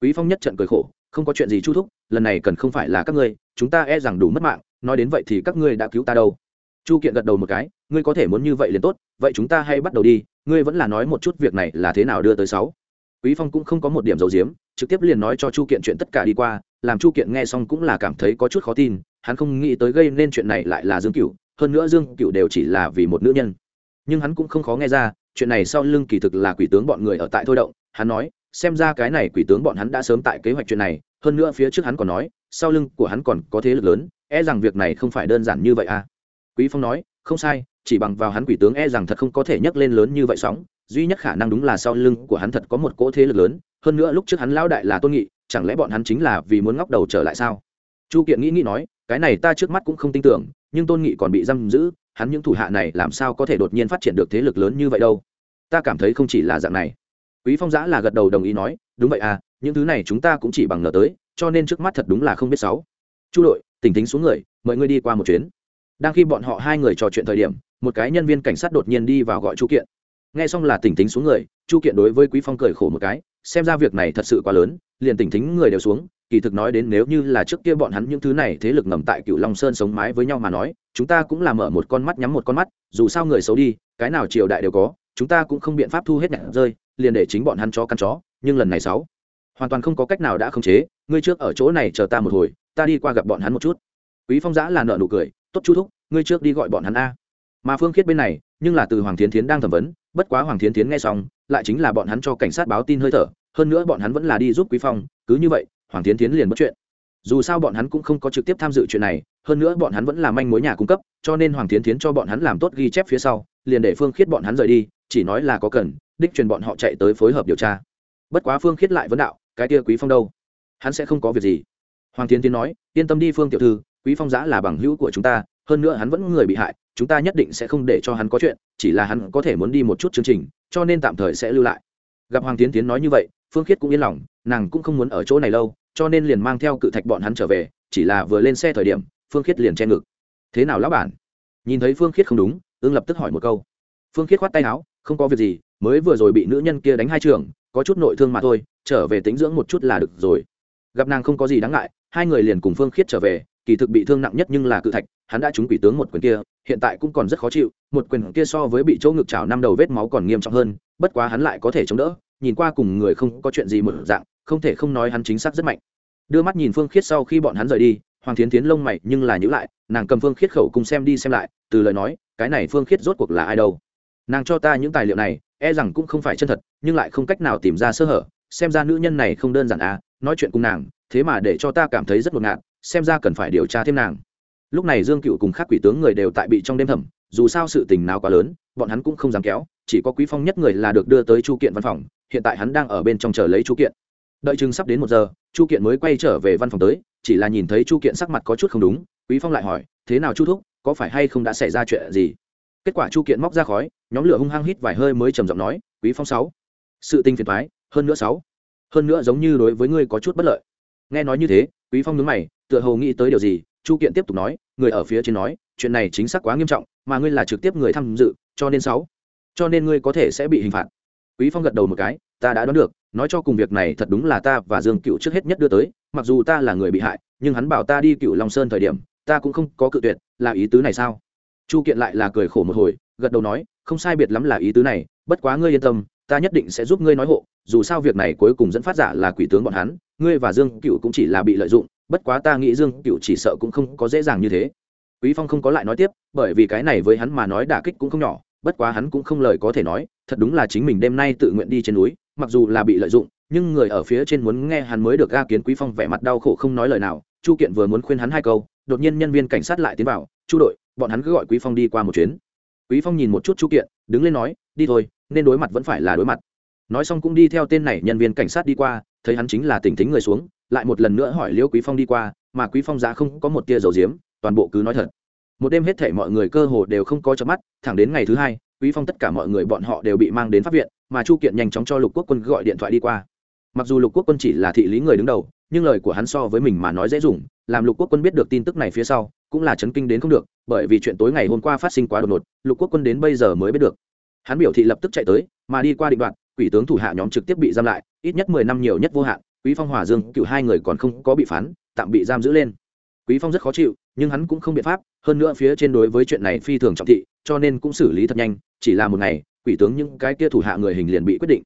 Quý phong nhất trận cười khổ không có chuyện gì chu thúc lần này cần không phải là các ngươi chúng ta e rằng đủ mất mạng nói đến vậy thì các ngươi đã cứu ta đâu. Chu kiện gật đầu một cái ngươi có thể muốn như vậy liền tốt vậy chúng ta hay bắt đầu đi ngươi vẫn là nói một chút việc này là thế nào đưa tới sáu? Quý phong cũng không có một điểm dầu diếm trực tiếp liền nói cho chu kiện chuyện tất cả đi qua, làm chu kiện nghe xong cũng là cảm thấy có chút khó tin, hắn không nghĩ tới gây nên chuyện này lại là dương cửu, hơn nữa dương cửu đều chỉ là vì một nữ nhân. Nhưng hắn cũng không khó nghe ra, chuyện này sau lưng kỳ thực là quỷ tướng bọn người ở tại thôi động, hắn nói, xem ra cái này quỷ tướng bọn hắn đã sớm tại kế hoạch chuyện này, hơn nữa phía trước hắn còn nói, sau lưng của hắn còn có thế lực lớn e rằng việc này không phải đơn giản như vậy à. Quý phong nói, không sai, chỉ bằng vào hắn quỷ tướng e rằng thật không có thể nhấc lên lớn như vậy sóng duy nhất khả năng đúng là sau lưng của hắn thật có một cỗ thế lực lớn, hơn nữa lúc trước hắn lão đại là tôn nghị, chẳng lẽ bọn hắn chính là vì muốn ngóc đầu trở lại sao? Chu kiện nghĩ nghĩ nói, cái này ta trước mắt cũng không tin tưởng, nhưng tôn nghị còn bị giam giữ, hắn những thủ hạ này làm sao có thể đột nhiên phát triển được thế lực lớn như vậy đâu? Ta cảm thấy không chỉ là dạng này. Quý phong giã là gật đầu đồng ý nói, đúng vậy à những thứ này chúng ta cũng chỉ bằng ngờ tới, cho nên trước mắt thật đúng là không biết sáu chu đội, tỉnh tính xuống người, mời ngươi đi qua một chuyến. Đang khi bọn họ hai người trò chuyện thời điểm, một cái nhân viên cảnh sát đột nhiên đi vào gọi chu kiện nghe xong là tỉnh tính xuống người, chu kiện đối với quý phong cười khổ một cái, xem ra việc này thật sự quá lớn, liền tỉnh thính người đều xuống, kỳ thực nói đến nếu như là trước kia bọn hắn những thứ này thế lực ngầm tại cựu long sơn sống mái với nhau mà nói, chúng ta cũng là mở một con mắt nhắm một con mắt, dù sao người xấu đi, cái nào triều đại đều có, chúng ta cũng không biện pháp thu hết nhạc rơi, liền để chính bọn hắn cho căn chó, nhưng lần này sáu, hoàn toàn không có cách nào đã khống chế, ngươi trước ở chỗ này chờ ta một hồi, ta đi qua gặp bọn hắn một chút. Quý phong giã là nợ nụ cười, tốt chú thúc, ngươi trước đi gọi bọn hắn a. Mà phương khiết bên này, nhưng là từ hoàng thiến thiến đang thẩm vấn bất quá hoàng thiến thiến nghe xong, lại chính là bọn hắn cho cảnh sát báo tin hơi thở, hơn nữa bọn hắn vẫn là đi giúp quý phong, cứ như vậy, hoàng thiến tiến liền mất chuyện. Dù sao bọn hắn cũng không có trực tiếp tham dự chuyện này, hơn nữa bọn hắn vẫn là manh mối nhà cung cấp, cho nên hoàng thiến tiến cho bọn hắn làm tốt ghi chép phía sau, liền để phương khiết bọn hắn rời đi, chỉ nói là có cần, đích truyền bọn họ chạy tới phối hợp điều tra. Bất quá phương khiết lại vấn đạo, cái kia quý phong đâu? Hắn sẽ không có việc gì. Hoàng tiến tiến nói, yên tâm đi phương tiểu thư, quý phong giã là bằng hữu của chúng ta, hơn nữa hắn vẫn người bị hại chúng ta nhất định sẽ không để cho hắn có chuyện, chỉ là hắn có thể muốn đi một chút chương trình, cho nên tạm thời sẽ lưu lại. Gặp hoàng tiến tiến nói như vậy, phương khiết cũng yên lòng, nàng cũng không muốn ở chỗ này lâu, cho nên liền mang theo cự thạch bọn hắn trở về, chỉ là vừa lên xe thời điểm, phương khiết liền che ngực. Thế nào lão bản? Nhìn thấy phương khiết không đúng, Ưng lập tức hỏi một câu. Phương khiết khoát tay áo, không có việc gì, mới vừa rồi bị nữ nhân kia đánh hai trường, có chút nội thương mà thôi, trở về tính dưỡng một chút là được rồi. Gặp nàng không có gì đáng ngại, hai người liền cùng phương khiết trở về, kỳ thực bị thương nặng nhất nhưng là cự thạch, hắn đã trúng quỷ tướng một quyền kia hiện tại cũng còn rất khó chịu, một quyền kia so với bị chỗ ngực chảo năm đầu vết máu còn nghiêm trọng hơn, bất quá hắn lại có thể chống đỡ, nhìn qua cùng người không có chuyện gì một dạng, không thể không nói hắn chính xác rất mạnh. Đưa mắt nhìn phương khiết sau khi bọn hắn rời đi, hoàng thiến tiến lông mày nhưng là nhữ lại, nàng cầm phương khiết khẩu cùng xem đi xem lại, từ lời nói, cái này phương khiết rốt cuộc là ai đâu? Nàng cho ta những tài liệu này e rằng cũng không phải chân thật, nhưng lại không cách nào tìm ra sơ hở, xem ra nữ nhân này không đơn giản à nói chuyện cùng nàng, thế mà để cho ta cảm thấy rất ngột ngạt, xem ra cần phải điều tra thêm nàng lúc này dương cựu cùng các quỷ tướng người đều tại bị trong đêm thẩm dù sao sự tình nào quá lớn, bọn hắn cũng không dám kéo, chỉ có quý phong nhất người là được đưa tới chu kiện văn phòng, hiện tại hắn đang ở bên trong chờ lấy chu kiện. Đợi chừng sắp đến một giờ, chu kiện mới quay trở về văn phòng tới, chỉ là nhìn thấy chu kiện sắc mặt có chút không đúng, quý phong lại hỏi, thế nào chu thúc, có phải hay không đã xảy ra chuyện gì? Kết quả chu kiện móc ra khói, nhóm lửa hung hăng hít vài hơi mới trầm giọng nói, quý phong sáu, sự tình phiền thoái hơn nữa sáu, hơn nữa giống như đối với ngươi có chút bất lợi. Nghe nói như thế, quý phong nhướng mày, tựa hồ nghĩ tới điều gì chu kiện tiếp tục nói, người ở phía trên nói, chuyện này chính xác quá nghiêm trọng, mà ngươi là trực tiếp người tham dự, cho nên sáu. Cho nên ngươi có thể sẽ bị hình phạt. Quý phong gật đầu một cái, ta đã đoán được, nói cho cùng việc này thật đúng là ta và dương cựu trước hết nhất đưa tới, mặc dù ta là người bị hại, nhưng hắn bảo ta đi cựu long sơn thời điểm, ta cũng không có cự tuyệt, là ý tứ này sao? Chu kiện lại là cười khổ một hồi, gật đầu nói, không sai biệt lắm là ý tứ này, bất quá ngươi yên tâm, ta nhất định sẽ giúp ngươi nói hộ, dù sao việc này cuối cùng dẫn phát giả là quỷ tướng bọn hắn, ngươi và dương cựu cũng chỉ là bị lợi dụng bất quá ta nghĩ dương cựu chỉ sợ cũng không có dễ dàng như thế. Quý phong không có lại nói tiếp, bởi vì cái này với hắn mà nói đả kích cũng không nhỏ, bất quá hắn cũng không lời có thể nói, thật đúng là chính mình đêm nay tự nguyện đi trên núi, mặc dù là bị lợi dụng, nhưng người ở phía trên muốn nghe hắn mới được ga kiến quý phong vẻ mặt đau khổ không nói lời nào, chu kiện vừa muốn khuyên hắn hai câu, đột nhiên nhân viên cảnh sát lại tiến vào, chu đội, bọn hắn cứ gọi quý phong đi qua một chuyến. Quý phong nhìn một chút chu kiện, đứng lên nói, đi thôi, nên đối mặt vẫn phải là đối mặt. Nói xong cũng đi theo tên này nhân viên cảnh sát đi qua, thấy hắn chính là tỉnh thính người xuống lại một lần nữa hỏi liễu quý phong đi qua, mà quý phong giá không có một tia dầu diếm, toàn bộ cứ nói thật. Một đêm hết thể mọi người cơ hồ đều không có chớp mắt, thẳng đến ngày thứ hai, quý phong tất cả mọi người bọn họ đều bị mang đến pháp viện, mà chu kiện nhanh chóng cho lục quốc quân gọi điện thoại đi qua. Mặc dù lục quốc quân chỉ là thị lý người đứng đầu, nhưng lời của hắn so với mình mà nói dễ dùng, làm lục quốc quân biết được tin tức này phía sau, cũng là chấn kinh đến không được, bởi vì chuyện tối ngày hôm qua phát sinh quá đột ngột, lục quốc quân đến bây giờ mới biết được. Hắn biểu thị lập tức chạy tới, mà đi qua định đoạn, quỷ tướng thủ hạ nhóm trực tiếp bị giam lại, ít nhất mười năm nhiều nhất vô hạn quý phong, hòa dương, cựu hai người còn không có bị phán, tạm bị giam giữ lên. Quý phong rất khó chịu, nhưng hắn cũng không biện pháp, hơn nữa phía trên đối với chuyện này phi thường trọng thị, cho nên cũng xử lý thật nhanh, chỉ là một ngày, quỷ tướng những cái kia thủ hạ người hình liền bị quyết định.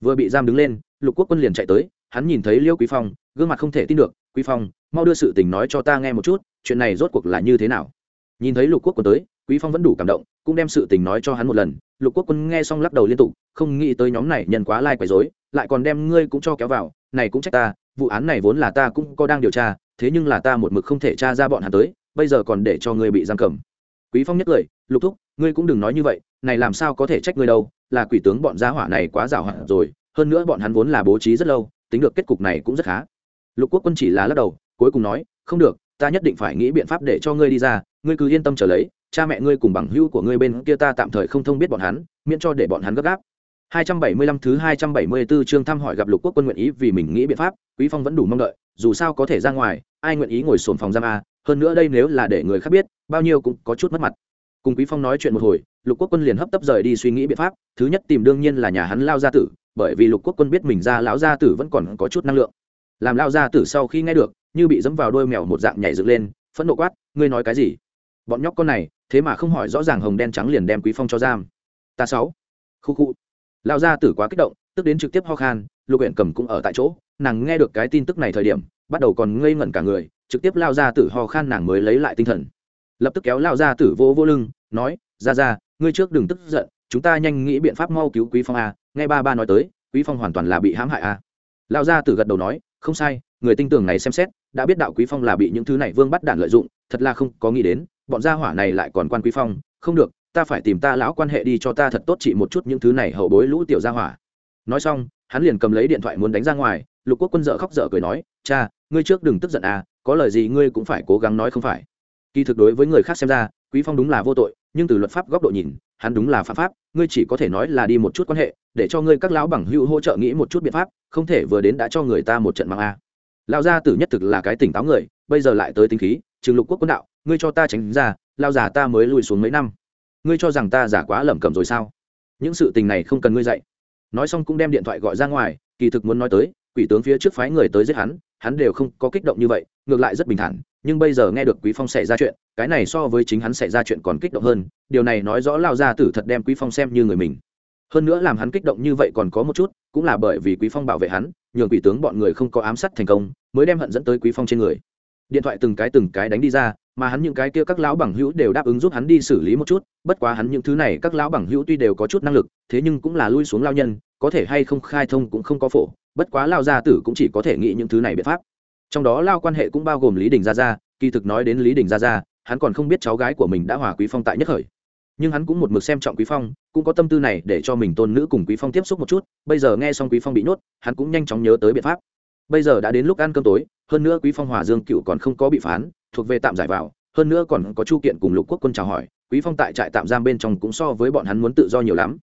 Vừa bị giam đứng lên, lục quốc quân liền chạy tới, hắn nhìn thấy liêu quý phong, gương mặt không thể tin được, quý phong, mau đưa sự tình nói cho ta nghe một chút, chuyện này rốt cuộc là như thế nào? Nhìn thấy lục quốc quân tới, quý phong vẫn đủ cảm động, cũng đem sự tình nói cho hắn một lần, lục quốc quân nghe xong lắc đầu liên tục, không nghĩ tới nhóm này nhân quá lai quấy rối, lại còn đem ngươi cũng cho kéo vào này cũng trách ta, vụ án này vốn là ta cũng có đang điều tra, thế nhưng là ta một mực không thể tra ra bọn hắn tới, bây giờ còn để cho ngươi bị giam cầm. Quý phong nhất lời, lục thúc, ngươi cũng đừng nói như vậy, này làm sao có thể trách ngươi đâu, là quỷ tướng bọn gia hỏa này quá giàu hạn rồi, hơn nữa bọn hắn vốn là bố trí rất lâu, tính được kết cục này cũng rất khá. Lục quốc quân chỉ là lắc đầu, cuối cùng nói, không được, ta nhất định phải nghĩ biện pháp để cho ngươi đi ra, ngươi cứ yên tâm trở lấy, cha mẹ ngươi cùng bằng hữu của ngươi bên kia ta tạm thời không thông biết bọn hắn, miễn cho để bọn hắn gấp gáp. 275 thứ 274 chương thăm hỏi gặp Lục Quốc Quân nguyện ý vì mình nghĩ biện pháp, Quý Phong vẫn đủ mong đợi, dù sao có thể ra ngoài, ai nguyện ý ngồi xổm phòng giam a, hơn nữa đây nếu là để người khác biết, bao nhiêu cũng có chút mất mặt. Cùng Quý Phong nói chuyện một hồi, Lục Quốc Quân liền hấp tấp rời đi suy nghĩ biện pháp, thứ nhất tìm đương nhiên là nhà hắn lao gia tử, bởi vì Lục Quốc Quân biết mình ra lão gia tử vẫn còn có chút năng lượng. Làm lao gia tử sau khi nghe được, như bị dẫm vào đuôi mèo một dạng nhảy dựng lên, phẫn nộ quát, ngươi nói cái gì? Bọn nhóc con này, thế mà không hỏi rõ ràng hồng đen trắng liền đem Quý Phong cho giam. Ta sáu. Khụ khụ lao gia tử quá kích động, tức đến trực tiếp ho khan, lục huyện cầm cũng ở tại chỗ, nàng nghe được cái tin tức này thời điểm, bắt đầu còn ngây ngẩn cả người, trực tiếp lao ra tử ho khan nàng mới lấy lại tinh thần. Lập tức kéo lao gia tử vô vô lưng, nói ra ra ngươi trước đừng tức giận, chúng ta nhanh nghĩ biện pháp mau cứu quý phong a, nghe ba ba nói tới, quý phong hoàn toàn là bị hãm hại a. Lao gia tử gật đầu nói, không sai, người tinh tường này xem xét, đã biết đạo quý phong là bị những thứ này vương bắt đản lợi dụng, thật là không có nghĩ đến, bọn gia hỏa này lại còn quan quý phong, không được ta phải tìm ta lão quan hệ đi cho ta thật tốt trị một chút những thứ này hậu bối lũ tiểu gia hỏa. Nói xong, hắn liền cầm lấy điện thoại muốn đánh ra ngoài, lục quốc quân dợ khóc dở cười nói, cha, ngươi trước đừng tức giận à có lời gì ngươi cũng phải cố gắng nói không phải. Kỳ thực đối với người khác xem ra, quý phong đúng là vô tội, nhưng từ luật pháp góc độ nhìn, hắn đúng là phạm pháp, ngươi chỉ có thể nói là đi một chút quan hệ, để cho ngươi các lão bằng hữu hỗ trợ nghĩ một chút biện pháp, không thể vừa đến đã cho người ta một trận mang a à. Lão gia tử nhất thực là cái tỉnh táo người, bây giờ lại tới tính khí trường lục quốc quân đạo, ngươi cho ta tránh ra lao già ta mới lùi xuống mấy năm ngươi cho rằng ta giả quá lẩm cẩm rồi sao? Những sự tình này không cần ngươi dạy. Nói xong cũng đem điện thoại gọi ra ngoài, kỳ thực muốn nói tới, quỷ tướng phía trước phái người tới giết hắn hắn đều không có kích động như vậy, ngược lại rất bình thản, nhưng bây giờ nghe được quý phong xảy ra chuyện, cái này so với chính hắn xảy ra chuyện còn kích động hơn, điều này nói rõ lao gia tử thật đem quý phong xem như người mình. Hơn nữa làm hắn kích động như vậy còn có một chút, cũng là bởi vì quý phong bảo vệ hắn, nhường quỷ tướng bọn người không có ám sát thành công, mới đem hận dẫn tới quý phong trên người. Điện thoại từng cái từng cái đánh đi ra mà hắn những cái kia các lão bằng hữu đều đáp ứng giúp hắn đi xử lý một chút, bất quá hắn những thứ này các lão bằng hữu tuy đều có chút năng lực, thế nhưng cũng là lui xuống lao nhân, có thể hay không khai thông cũng không có phổ, bất quá lao gia tử cũng chỉ có thể nghĩ những thứ này biện pháp. Trong đó lao quan hệ cũng bao gồm lý đình gia gia, kỳ thực nói đến lý đình gia gia, hắn còn không biết cháu gái của mình đã hòa quý phong tại nhất khởi nhưng hắn cũng một mực xem trọng quý phong, cũng có tâm tư này để cho mình tôn nữ cùng quý phong tiếp xúc một chút, bây giờ nghe xong quý phong bị nhốt, hắn cũng nhanh chóng nhớ tới biện pháp. Bây giờ đã đến lúc ăn cơm tối, hơn nữa quý phong hòa dương cựu còn không có bị phán thuộc về tạm giải vào, hơn nữa còn có chu kiện cùng lục quốc quân chào hỏi, quý phong tại trại tạm giam bên trong cũng so với bọn hắn muốn tự do nhiều lắm.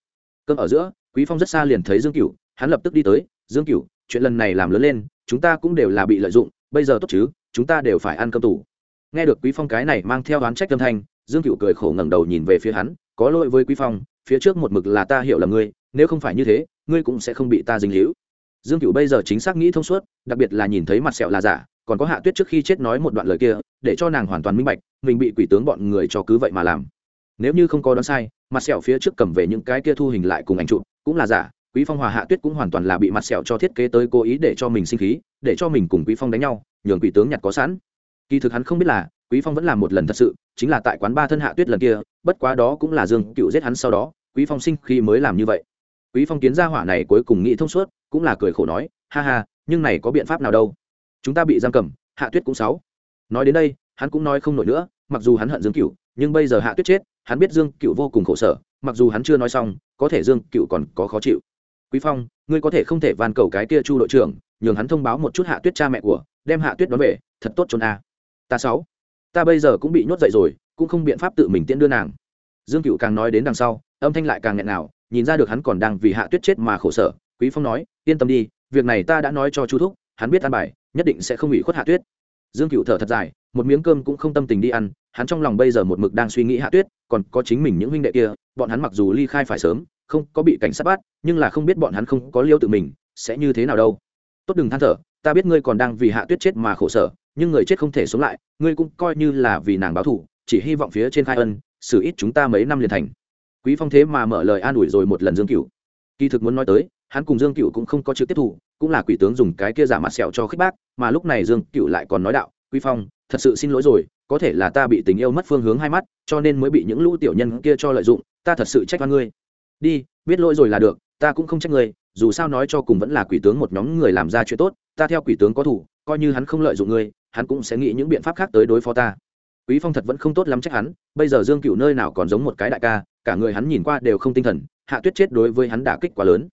Cơm ở giữa, quý phong rất xa liền thấy dương cửu, hắn lập tức đi tới, dương cửu, chuyện lần này làm lớn lên, chúng ta cũng đều là bị lợi dụng, bây giờ tốt chứ, chúng ta đều phải ăn cơm tủ. Nghe được quý phong cái này mang theo oán trách âm thanh, dương cửu cười khổ ngẩng đầu nhìn về phía hắn, có lỗi với quý phong, phía trước một mực là ta hiểu là ngươi, nếu không phải như thế, ngươi cũng sẽ không bị ta dính líu. Dương cửu bây giờ chính xác nghĩ thông suốt, đặc biệt là nhìn thấy mặt sẹo là giả còn có hạ tuyết trước khi chết nói một đoạn lời kia, để cho nàng hoàn toàn minh bạch, mình bị quỷ tướng bọn người cho cứ vậy mà làm. Nếu như không có đoán sai, mặt sẹo phía trước cầm về những cái kia thu hình lại cùng ảnh chụp, cũng là giả. Quý phong hòa hạ tuyết cũng hoàn toàn là bị mặt sẹo cho thiết kế tới cố ý để cho mình sinh khí, để cho mình cùng quý phong đánh nhau, nhường quỷ tướng nhặt có sẵn. Kỳ thực hắn không biết là, quý phong vẫn làm một lần thật sự, chính là tại quán ba thân hạ tuyết lần kia, bất quá đó cũng là dương cựu giết hắn sau đó, quý phong sinh khi mới làm như vậy. Quý phong kiến ra hỏa này cuối cùng nghĩ thông suốt, cũng là cười khổ nói, ha ha, nhưng này có biện pháp nào đâu? Chúng ta bị giam cầm, hạ tuyết cũng sáu. Nói đến đây, hắn cũng nói không nổi nữa, mặc dù hắn hận dương cựu nhưng bây giờ hạ tuyết chết, hắn biết dương cựu vô cùng khổ sở, mặc dù hắn chưa nói xong, có thể dương cựu còn có khó chịu. Quý phong, ngươi có thể không thể van cầu cái kia chu đội trưởng, nhường hắn thông báo một chút hạ tuyết cha mẹ của, đem hạ tuyết đón về, thật tốt trốn a. Ta sáu. Ta bây giờ cũng bị nhốt dậy rồi, cũng không biện pháp tự mình tiễn đưa nàng. Dương cựu càng nói đến đằng sau, âm thanh lại càng nghẹn nào, nhìn ra được hắn còn đang vì hạ tuyết chết mà khổ sở. Quý phong nói, yên tâm đi, việc này ta đã nói cho chu thúc hắn biết ăn bài, nhất định sẽ không bị khuất hạ tuyết. Dương cựu thở thật dài, một miếng cơm cũng không tâm tình đi ăn, hắn trong lòng bây giờ một mực đang suy nghĩ hạ tuyết, còn có chính mình những huynh đệ kia, bọn hắn mặc dù ly khai phải sớm, không có bị cảnh sát bắt, nhưng là không biết bọn hắn không có liêu tự mình, sẽ như thế nào đâu. Tốt đừng than thở, ta biết ngươi còn đang vì hạ tuyết chết mà khổ sở, nhưng người chết không thể sống lại, ngươi cũng coi như là vì nàng báo thù, chỉ hy vọng phía trên khai ân, xử ít chúng ta mấy năm liền thành. Quý phong thế mà mở lời an ủi rồi một lần dương cửu. Kỳ thực muốn nói tới, hắn cùng dương cửu cũng không có trực tiếp thủ cũng là quỷ tướng dùng cái kia giả mặt sẹo cho khích bác, mà lúc này dương cựu lại còn nói đạo quy phong, thật sự xin lỗi rồi, có thể là ta bị tình yêu mất phương hướng hai mắt, cho nên mới bị những lũ tiểu nhân kia cho lợi dụng, ta thật sự trách oan ngươi. Đi, biết lỗi rồi là được, ta cũng không trách ngươi, dù sao nói cho cùng vẫn là quỷ tướng một nhóm người làm ra chuyện tốt, ta theo quỷ tướng có thủ, coi như hắn không lợi dụng ngươi, hắn cũng sẽ nghĩ những biện pháp khác tới đối phó ta. Quý phong thật vẫn không tốt lắm trách hắn, bây giờ dương cựu nơi nào còn giống một cái đại ca, cả người hắn nhìn qua đều không tinh thần, hạ tuyết chết đối với hắn đả kích quá lớn.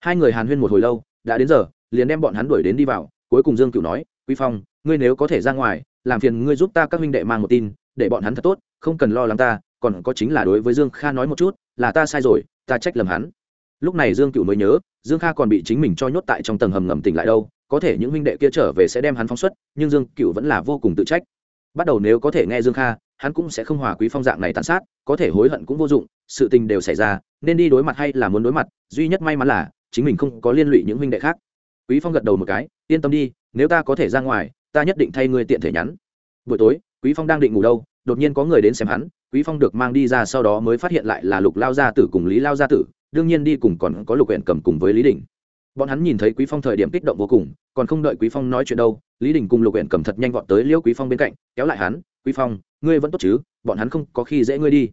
Hai người hàn huyên một hồi lâu đã đến giờ, liền đem bọn hắn đuổi đến đi vào, cuối cùng dương cựu nói, quý phong, ngươi nếu có thể ra ngoài, làm phiền ngươi giúp ta các huynh đệ mang một tin, để bọn hắn thật tốt, không cần lo lắng ta, còn có chính là đối với dương kha nói một chút, là ta sai rồi, ta trách lầm hắn. Lúc này dương cựu mới nhớ, dương kha còn bị chính mình cho nhốt tại trong tầng hầm ngầm tỉnh lại đâu, có thể những huynh đệ kia trở về sẽ đem hắn phóng xuất, nhưng dương cựu vẫn là vô cùng tự trách. Bắt đầu nếu có thể nghe dương kha, hắn cũng sẽ không hòa quý phong dạng này tàn sát, có thể hối hận cũng vô dụng, sự tình đều xảy ra, nên đi đối mặt hay là muốn đối mặt, duy nhất may mắn là chính mình không có liên lụy những huynh đệ khác. Quý phong gật đầu một cái, yên tâm đi, nếu ta có thể ra ngoài, ta nhất định thay ngươi tiện thể nhắn. Buổi tối, quý phong đang định ngủ đâu, đột nhiên có người đến xem hắn, quý phong được mang đi ra sau đó mới phát hiện lại là lục lao gia tử cùng lý lao gia tử, đương nhiên đi cùng còn có lục huyện cầm cùng với lý đình. Bọn hắn nhìn thấy quý phong thời điểm kích động vô cùng, còn không đợi quý phong nói chuyện đâu, lý đình cùng lục huyện cầm thật nhanh vọt tới liễu quý phong bên cạnh, kéo lại hắn, quý phong, ngươi vẫn tốt chứ? Bọn hắn không có khi dễ ngươi đi.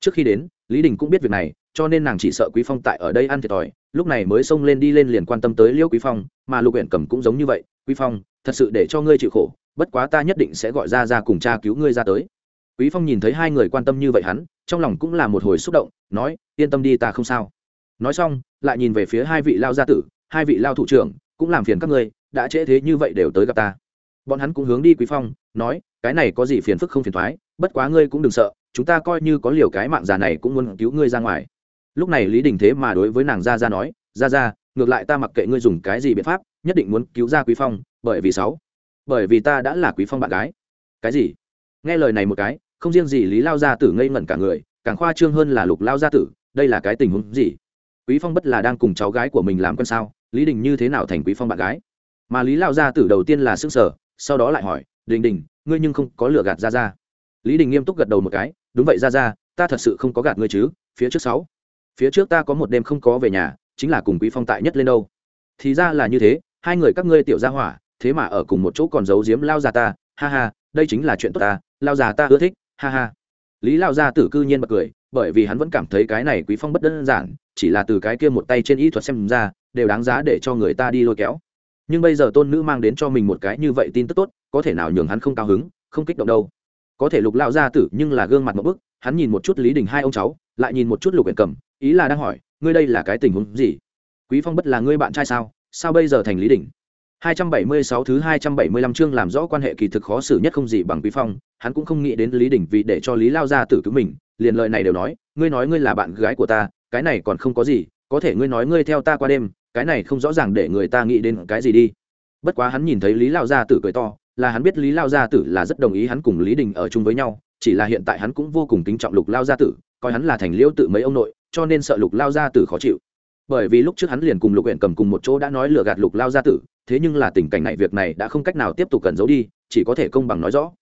Trước khi đến, lý đình cũng biết việc này, cho nên nàng chỉ sợ quý phong tại ở đây ăn thiệt thòi lúc này mới xông lên đi lên liền quan tâm tới liễu quý phong, mà lục huyện cầm cũng giống như vậy, quý phong, thật sự để cho ngươi chịu khổ, bất quá ta nhất định sẽ gọi ra ra cùng cha cứu ngươi ra tới. Quý phong nhìn thấy hai người quan tâm như vậy hắn, trong lòng cũng là một hồi xúc động, nói, yên tâm đi ta không sao. Nói xong, lại nhìn về phía hai vị lao gia tử, hai vị lao thủ trưởng, cũng làm phiền các ngươi, đã trễ thế như vậy đều tới gặp ta. Bọn hắn cũng hướng đi quý phong, nói, cái này có gì phiền phức không phiền thoái, bất quá ngươi cũng đừng sợ, chúng ta coi như có liều cái mạng già này cũng muốn cứu ngươi ra ngoài lúc này lý đình thế mà đối với nàng ra ra nói ra ra ngược lại ta mặc kệ ngươi dùng cái gì biện pháp, nhất định muốn cứu ra quý phong, bởi vì sáu, bởi vì ta đã là quý phong bạn gái. Cái gì? Nghe lời này một cái, không riêng gì lý lao gia tử ngây ngẩn cả người, càng khoa trương hơn là lục lao gia tử, đây là cái tình huống gì? Quý phong bất là đang cùng cháu gái của mình làm con sao? Lý đình như thế nào thành quý phong bạn gái? Mà lý lao gia tử đầu tiên là xương sở sau đó lại hỏi, đình đình, ngươi nhưng không có lừa gạt ra ra lý đình nghiêm túc gật đầu một cái, đúng vậy ra ra ta thật sự không có gạt ngươi chứ, phía trước sáu phía trước ta có một đêm không có về nhà, chính là cùng quý phong tại nhất lên đâu. Thì ra là như thế, hai người các ngươi tiểu gia hỏa, thế mà ở cùng một chỗ còn giấu giếm lao già ta, ha ha, đây chính là chuyện tốt ta, lao già ta ưa thích, ha ha. Lý lao gia tử cư nhiên bật cười, bởi vì hắn vẫn cảm thấy cái này quý phong bất đơn giản, chỉ là từ cái kia một tay trên y thuật xem ra, đều đáng giá để cho người ta đi lôi kéo. Nhưng bây giờ tôn nữ mang đến cho mình một cái như vậy tin tức tốt, có thể nào nhường hắn không cao hứng, không kích động đâu. Có thể lục lao gia tử nhưng là gương mặt một bức, hắn nhìn một chút lý đình hai ông cháu, lại nhìn một chút lục huyện cầm ý là đang hỏi ngươi đây là cái tình huống gì? Quý phong bất là ngươi bạn trai sao? Sao bây giờ thành lý đỉnh 276 thứ 275 chương làm rõ quan hệ kỳ thực khó xử nhất không gì bằng Quý Phong, hắn cũng không nghĩ đến Lý Đình vì để cho Lý Lao gia tử cứu mình, liền lời này đều nói, ngươi nói ngươi là bạn gái của ta, cái này còn không có gì, có thể ngươi nói ngươi theo ta qua đêm, cái này không rõ ràng để người ta nghĩ đến cái gì đi. Bất quá hắn nhìn thấy Lý Lao gia tử cười to, là hắn biết Lý Lao gia tử là rất đồng ý hắn cùng Lý Đình ở chung với nhau, chỉ là hiện tại hắn cũng vô cùng kính trọng Lục Lao gia tử, coi hắn là thành liễu tự mấy ông nội, cho nên sợ Lục Lao gia tử khó chịu. Bởi vì lúc trước hắn liền cùng lục huyện cầm cùng một chỗ đã nói lừa gạt lục lao gia tử, thế nhưng là tình cảnh này, việc này đã không cách nào tiếp tục cần giấu đi, chỉ có thể công bằng nói rõ.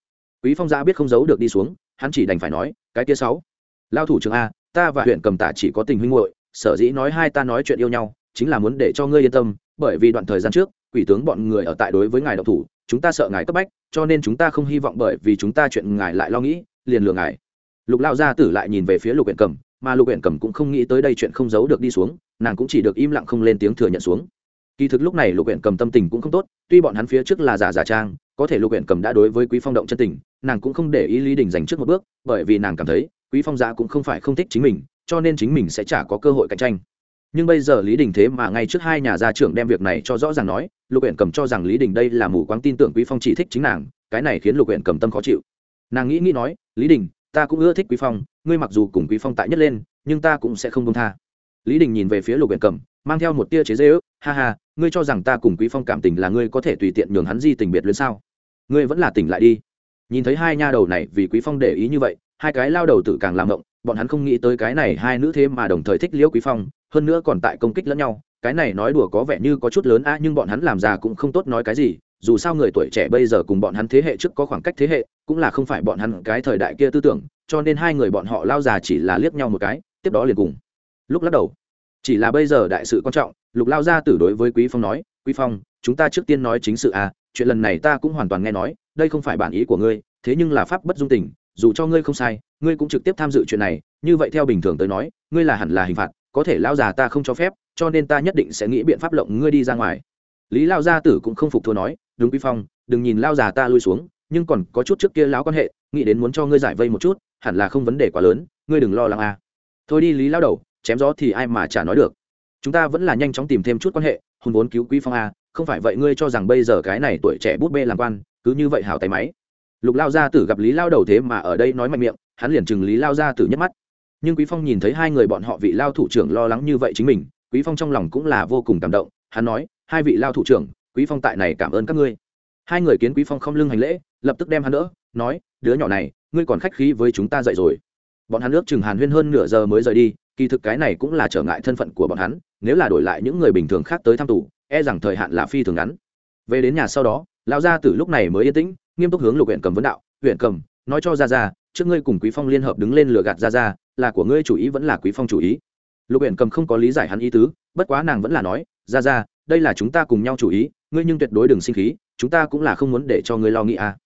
Quý phong gia biết không giấu được đi xuống, hắn chỉ đành phải nói, cái kia sáu, lao thủ trưởng a, ta và huyện cầm tả chỉ có tình huynh muội, sở dĩ nói hai ta nói chuyện yêu nhau, chính là muốn để cho ngươi yên tâm, bởi vì đoạn thời gian trước, quỷ tướng bọn người ở tại đối với ngài độc thủ, chúng ta sợ ngài cấp bách, cho nên chúng ta không hy vọng bởi vì chúng ta chuyện ngài lại lo nghĩ, liền lừa ngài. Lục lao gia tử lại nhìn về phía lục huyện cầm mà lục huyện cầm cũng không nghĩ tới đây chuyện không giấu được đi xuống, nàng cũng chỉ được im lặng không lên tiếng thừa nhận xuống. Kỳ thực lúc này lục huyện cầm tâm tình cũng không tốt, tuy bọn hắn phía trước là giả giả trang, có thể lục huyện cầm đã đối với quý phong động chân tình, nàng cũng không để ý lý đình dành trước một bước, bởi vì nàng cảm thấy quý phong giả cũng không phải không thích chính mình, cho nên chính mình sẽ chả có cơ hội cạnh tranh. Nhưng bây giờ lý đình thế mà ngay trước hai nhà gia trưởng đem việc này cho rõ ràng nói, lục huyện cầm cho rằng lý đình đây là mù quáng tin tưởng quý phong chỉ thích chính nàng, cái này khiến lục huyện cầm tâm khó chịu. Nàng nghĩ nghĩ nói, lý đình ta cũng ưa thích quý phong, ngươi mặc dù cùng quý phong tại nhất lên, nhưng ta cũng sẽ không công tha. Lý đình nhìn về phía lục biển cầm, mang theo một tia chế dễ ước ha ha, ngươi cho rằng ta cùng quý phong cảm tình là ngươi có thể tùy tiện nhường hắn di tình biệt luyến sao? Ngươi vẫn là tỉnh lại đi. Nhìn thấy hai nha đầu này vì quý phong để ý như vậy, hai cái lao đầu tự càng làm động bọn hắn không nghĩ tới cái này hai nữ thế mà đồng thời thích liễu quý phong, hơn nữa còn tại công kích lẫn nhau cái này nói đùa có vẻ như có chút lớn a, nhưng bọn hắn làm già cũng không tốt nói cái gì, dù sao người tuổi trẻ bây giờ cùng bọn hắn thế hệ trước có khoảng cách thế hệ, cũng là không phải bọn hắn cái thời đại kia tư tưởng, cho nên hai người bọn họ lao già chỉ là liếc nhau một cái, tiếp đó liền cùng. Lúc lắc đầu, chỉ là bây giờ đại sự quan trọng, lục lao ra tử đối với quý phong nói, quý phong, chúng ta trước tiên nói chính sự à chuyện lần này ta cũng hoàn toàn nghe nói, đây không phải bản ý của ngươi, thế nhưng là pháp bất dung tình, dù cho ngươi không sai, ngươi cũng trực tiếp tham dự chuyện này, như vậy theo bình thường tới nói, ngươi là hẳn là hình phạt có thể lao già ta không cho phép cho nên ta nhất định sẽ nghĩ biện pháp lộng ngươi đi ra ngoài. Lý lao gia tử cũng không phục thua nói đúng quý phong đừng nhìn lao già ta lui xuống nhưng còn có chút trước kia lão quan hệ nghĩ đến muốn cho ngươi giải vây một chút hẳn là không vấn đề quá lớn ngươi đừng lo lắng à. thôi đi lý lao đầu chém gió thì ai mà chả nói được. Chúng ta vẫn là nhanh chóng tìm thêm chút quan hệ hùng vốn cứu quý phong à, không phải vậy ngươi cho rằng bây giờ cái này tuổi trẻ bút bê làm quan cứ như vậy hảo tay máy. Lục lao gia tử gặp lý lao đầu thế mà ở đây nói mạnh miệng hắn liền chừng lý lao gia tử nhất mắt nhưng quý phong nhìn thấy hai người bọn họ vị lao thủ trưởng lo lắng như vậy chính mình, quý phong trong lòng cũng là vô cùng cảm động. Hắn nói, hai vị lao thủ trưởng, quý phong tại này cảm ơn các ngươi. Hai người kiến quý phong không lưng hành lễ, lập tức đem hắn đỡ, nói, đứa nhỏ này, ngươi còn khách khí với chúng ta dậy rồi. Bọn hắn ước chừng hàn huyên hơn nửa giờ mới rời đi, kỳ thực cái này cũng là trở ngại thân phận của bọn hắn, nếu là đổi lại những người bình thường khác tới thăm tù e rằng thời hạn là phi thường ngắn. Về đến nhà sau đó, lão gia tử lúc này mới yên tĩnh, nghiêm túc hướng lục huyện cầm vấn đạo, huyện cầm, nói cho ra ra trước ngươi cùng quý phong liên hợp đứng lên lừa gạt ra ra là của ngươi chủ ý vẫn là quý phong chủ ý lục uyển cầm không có lý giải hắn ý tứ bất quá nàng vẫn là nói ra ra đây là chúng ta cùng nhau chủ ý ngươi nhưng tuyệt đối đừng sinh khí chúng ta cũng là không muốn để cho ngươi lo nghĩ à.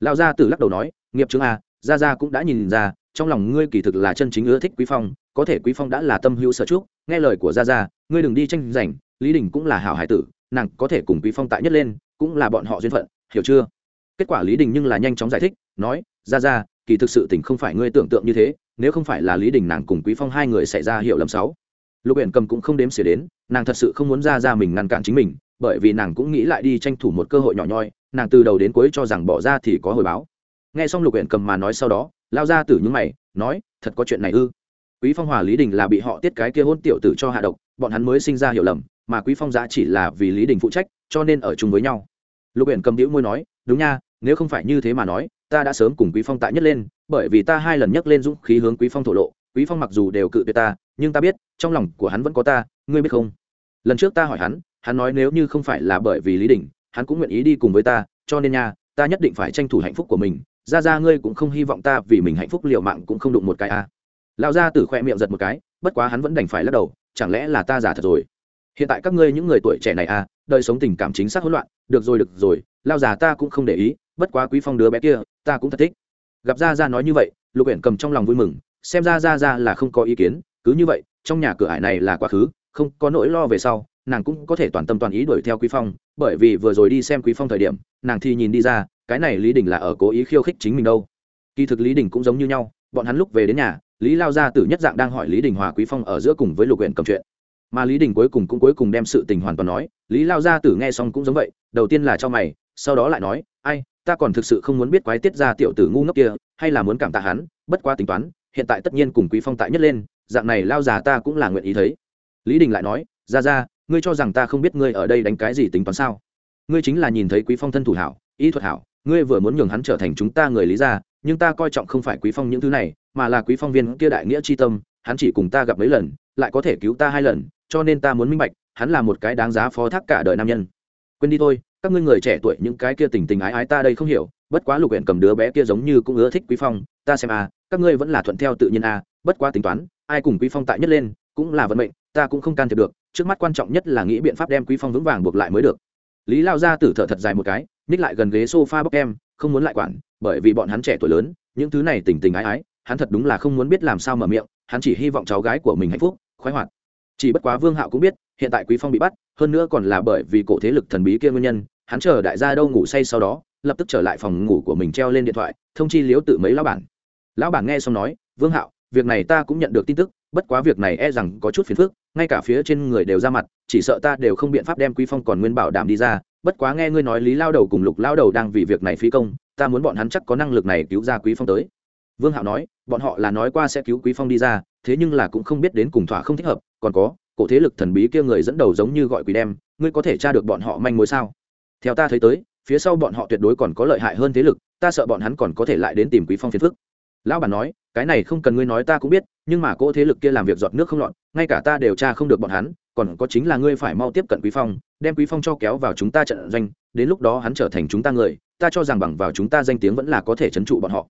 lão gia tử lắc đầu nói nghiệp chứng à, ra ra cũng đã nhìn ra trong lòng ngươi kỳ thực là chân chính ưa thích quý phong có thể quý phong đã là tâm hữu sở trúc nghe lời của ra ra ngươi đừng đi tranh giành lý đình cũng là hảo hải tử nàng có thể cùng quý phong tại nhất lên cũng là bọn họ duyên phận hiểu chưa kết quả lý đình nhưng là nhanh chóng giải thích nói ra ra kỳ thực sự tình không phải ngươi tưởng tượng như thế, nếu không phải là lý đình nàng cùng quý phong hai người xảy ra hiểu lầm sáu. Lục Uyển cầm cũng không đếm xỉa đến, nàng thật sự không muốn ra ra mình ngăn cản chính mình, bởi vì nàng cũng nghĩ lại đi tranh thủ một cơ hội nhỏ nhoi, nàng từ đầu đến cuối cho rằng bỏ ra thì có hồi báo. Nghe xong lục Uyển cầm mà nói sau đó, lao ra từ những mày, nói, thật có chuyện này ư? Quý phong hòa lý đình là bị họ tiết cái kia hôn tiểu tử cho hạ độc, bọn hắn mới sinh ra hiểu lầm, mà quý phong giá chỉ là vì lý đình phụ trách, cho nên ở chung với nhau. Lục Uyển cầm đĩu môi nói, đúng nha, nếu không phải như thế mà nói ta đã sớm cùng quý phong tại nhất lên, bởi vì ta hai lần nhắc lên dũng khí hướng quý phong thổ lộ, quý phong mặc dù đều cự tuyệt ta, nhưng ta biết, trong lòng của hắn vẫn có ta, ngươi biết không? Lần trước ta hỏi hắn hắn nói nếu như không phải là bởi vì lý đình, hắn cũng nguyện ý đi cùng với ta, cho nên nha, ta nhất định phải tranh thủ hạnh phúc của mình. Ra ra ngươi cũng không hy vọng ta vì mình hạnh phúc liệu mạng cũng không đụng một cái a à. lão gia tử khoe miệng giật một cái, bất quá hắn vẫn đành phải lắc đầu, chẳng lẽ là ta giả thật rồi? Hiện tại các ngươi những người tuổi trẻ này à đời sống tình cảm chính xác hỗn loạn, được rồi được rồi lao già ta cũng không để ý bất quá quý phong đứa bé kia, ta cũng thật thích. Gặp ra ra nói như vậy, lục uyển cầm trong lòng vui mừng, xem ra ra ra là không có ý kiến, cứ như vậy, trong nhà cửa ải này là quá khứ, không có nỗi lo về sau, nàng cũng có thể toàn tâm toàn ý đuổi theo quý phong, bởi vì vừa rồi đi xem quý phong thời điểm, nàng thì nhìn đi ra, cái này lý đình là ở cố ý khiêu khích chính mình đâu. Kỳ thực lý đình cũng giống như nhau, bọn hắn lúc về đến nhà, lý lao gia tử nhất dạng đang hỏi lý đình hòa quý phong ở giữa cùng với lục huyện cầm chuyện. Mà lý đình cuối cùng cũng cuối cùng đem sự tình hoàn toàn nói, lý lao gia tử nghe xong cũng giống vậy, đầu tiên là cho mày, sau đó lại nói, ai ta còn thực sự không muốn biết quái tiết ra tiểu tử ngu ngốc kia, hay là muốn cảm tạ hắn, bất quá tính toán, hiện tại tất nhiên cùng quý phong tại nhất lên, dạng này lao già ta cũng là nguyện ý thấy. Lý đình lại nói ra ra ngươi cho rằng ta không biết ngươi ở đây đánh cái gì tính toán sao? Ngươi chính là nhìn thấy quý phong thân thủ hảo, ý thuật hảo, ngươi vừa muốn nhường hắn trở thành chúng ta người lý gia, nhưng ta coi trọng không phải quý phong những thứ này, mà là quý phong viên kia đại nghĩa chi tâm, hắn chỉ cùng ta gặp mấy lần, lại có thể cứu ta hai lần, cho nên ta muốn minh bạch, hắn là một cái đáng giá phó thác cả đời nam nhân. Quên đi thôi các ngươi người trẻ tuổi những cái kia tình tình ái ái ta đây không hiểu, bất quá lục huyện cầm đứa bé kia giống như cũng ưa thích quý phong, ta xem à các ngươi vẫn là thuận theo tự nhiên à bất quá tính toán, ai cùng quý phong tại nhất lên, cũng là vận mệnh, ta cũng không can thiệp được, trước mắt quan trọng nhất là nghĩ biện pháp đem quý phong vững vàng buộc lại mới được. Lý lao ra tử thở thật dài một cái ních lại gần ghế sofa bốc em, không muốn lại quản, bởi vì bọn hắn trẻ tuổi lớn, những thứ này tình tình ái ái, hắn thật đúng là không muốn biết làm sao mở miệng, hắn chỉ hy vọng cháu gái của mình hạnh phúc, khoái hoạt. Chỉ bất quá vương hạo cũng biết, hiện tại quý phong bị bắt, hơn nữa còn là bởi vì cổ thế lực thần bí kia nguyên nhân hắn chờ đại gia đâu ngủ say sau đó, lập tức trở lại phòng ngủ của mình treo lên điện thoại, thông chi liếu tự mấy lão bản. Lão bản nghe xong nói, vương hạo, việc này ta cũng nhận được tin tức, bất quá việc này e rằng có chút phiền phức, ngay cả phía trên người đều ra mặt, chỉ sợ ta đều không biện pháp đem quý phong còn nguyên bảo đảm đi ra, bất quá nghe ngươi nói lý lao đầu cùng lục lao đầu đang vì việc này phí công, ta muốn bọn hắn chắc có năng lực này cứu ra quý phong tới. Vương hạo nói, bọn họ là nói qua sẽ cứu quý phong đi ra, thế nhưng là cũng không biết đến cùng thỏa không thích hợp, còn có, cổ thế lực thần bí kia người dẫn đầu giống như gọi quỷ đem, ngươi có thể tra được bọn họ manh mối sao? Theo ta thấy tới, phía sau bọn họ tuyệt đối còn có lợi hại hơn thế lực, ta sợ bọn hắn còn có thể lại đến tìm quý phong phiền phức. Lão bản nói, cái này không cần ngươi nói ta cũng biết, nhưng mà cỗ thế lực kia làm việc giọt nước không lọt, ngay cả ta đều tra không được bọn hắn, còn có chính là ngươi phải mau tiếp cận quý phong, đem quý phong cho kéo vào chúng ta trận doanh, đến lúc đó hắn trở thành chúng ta người, ta cho rằng bằng vào chúng ta danh tiếng vẫn là có thể trấn trụ bọn họ.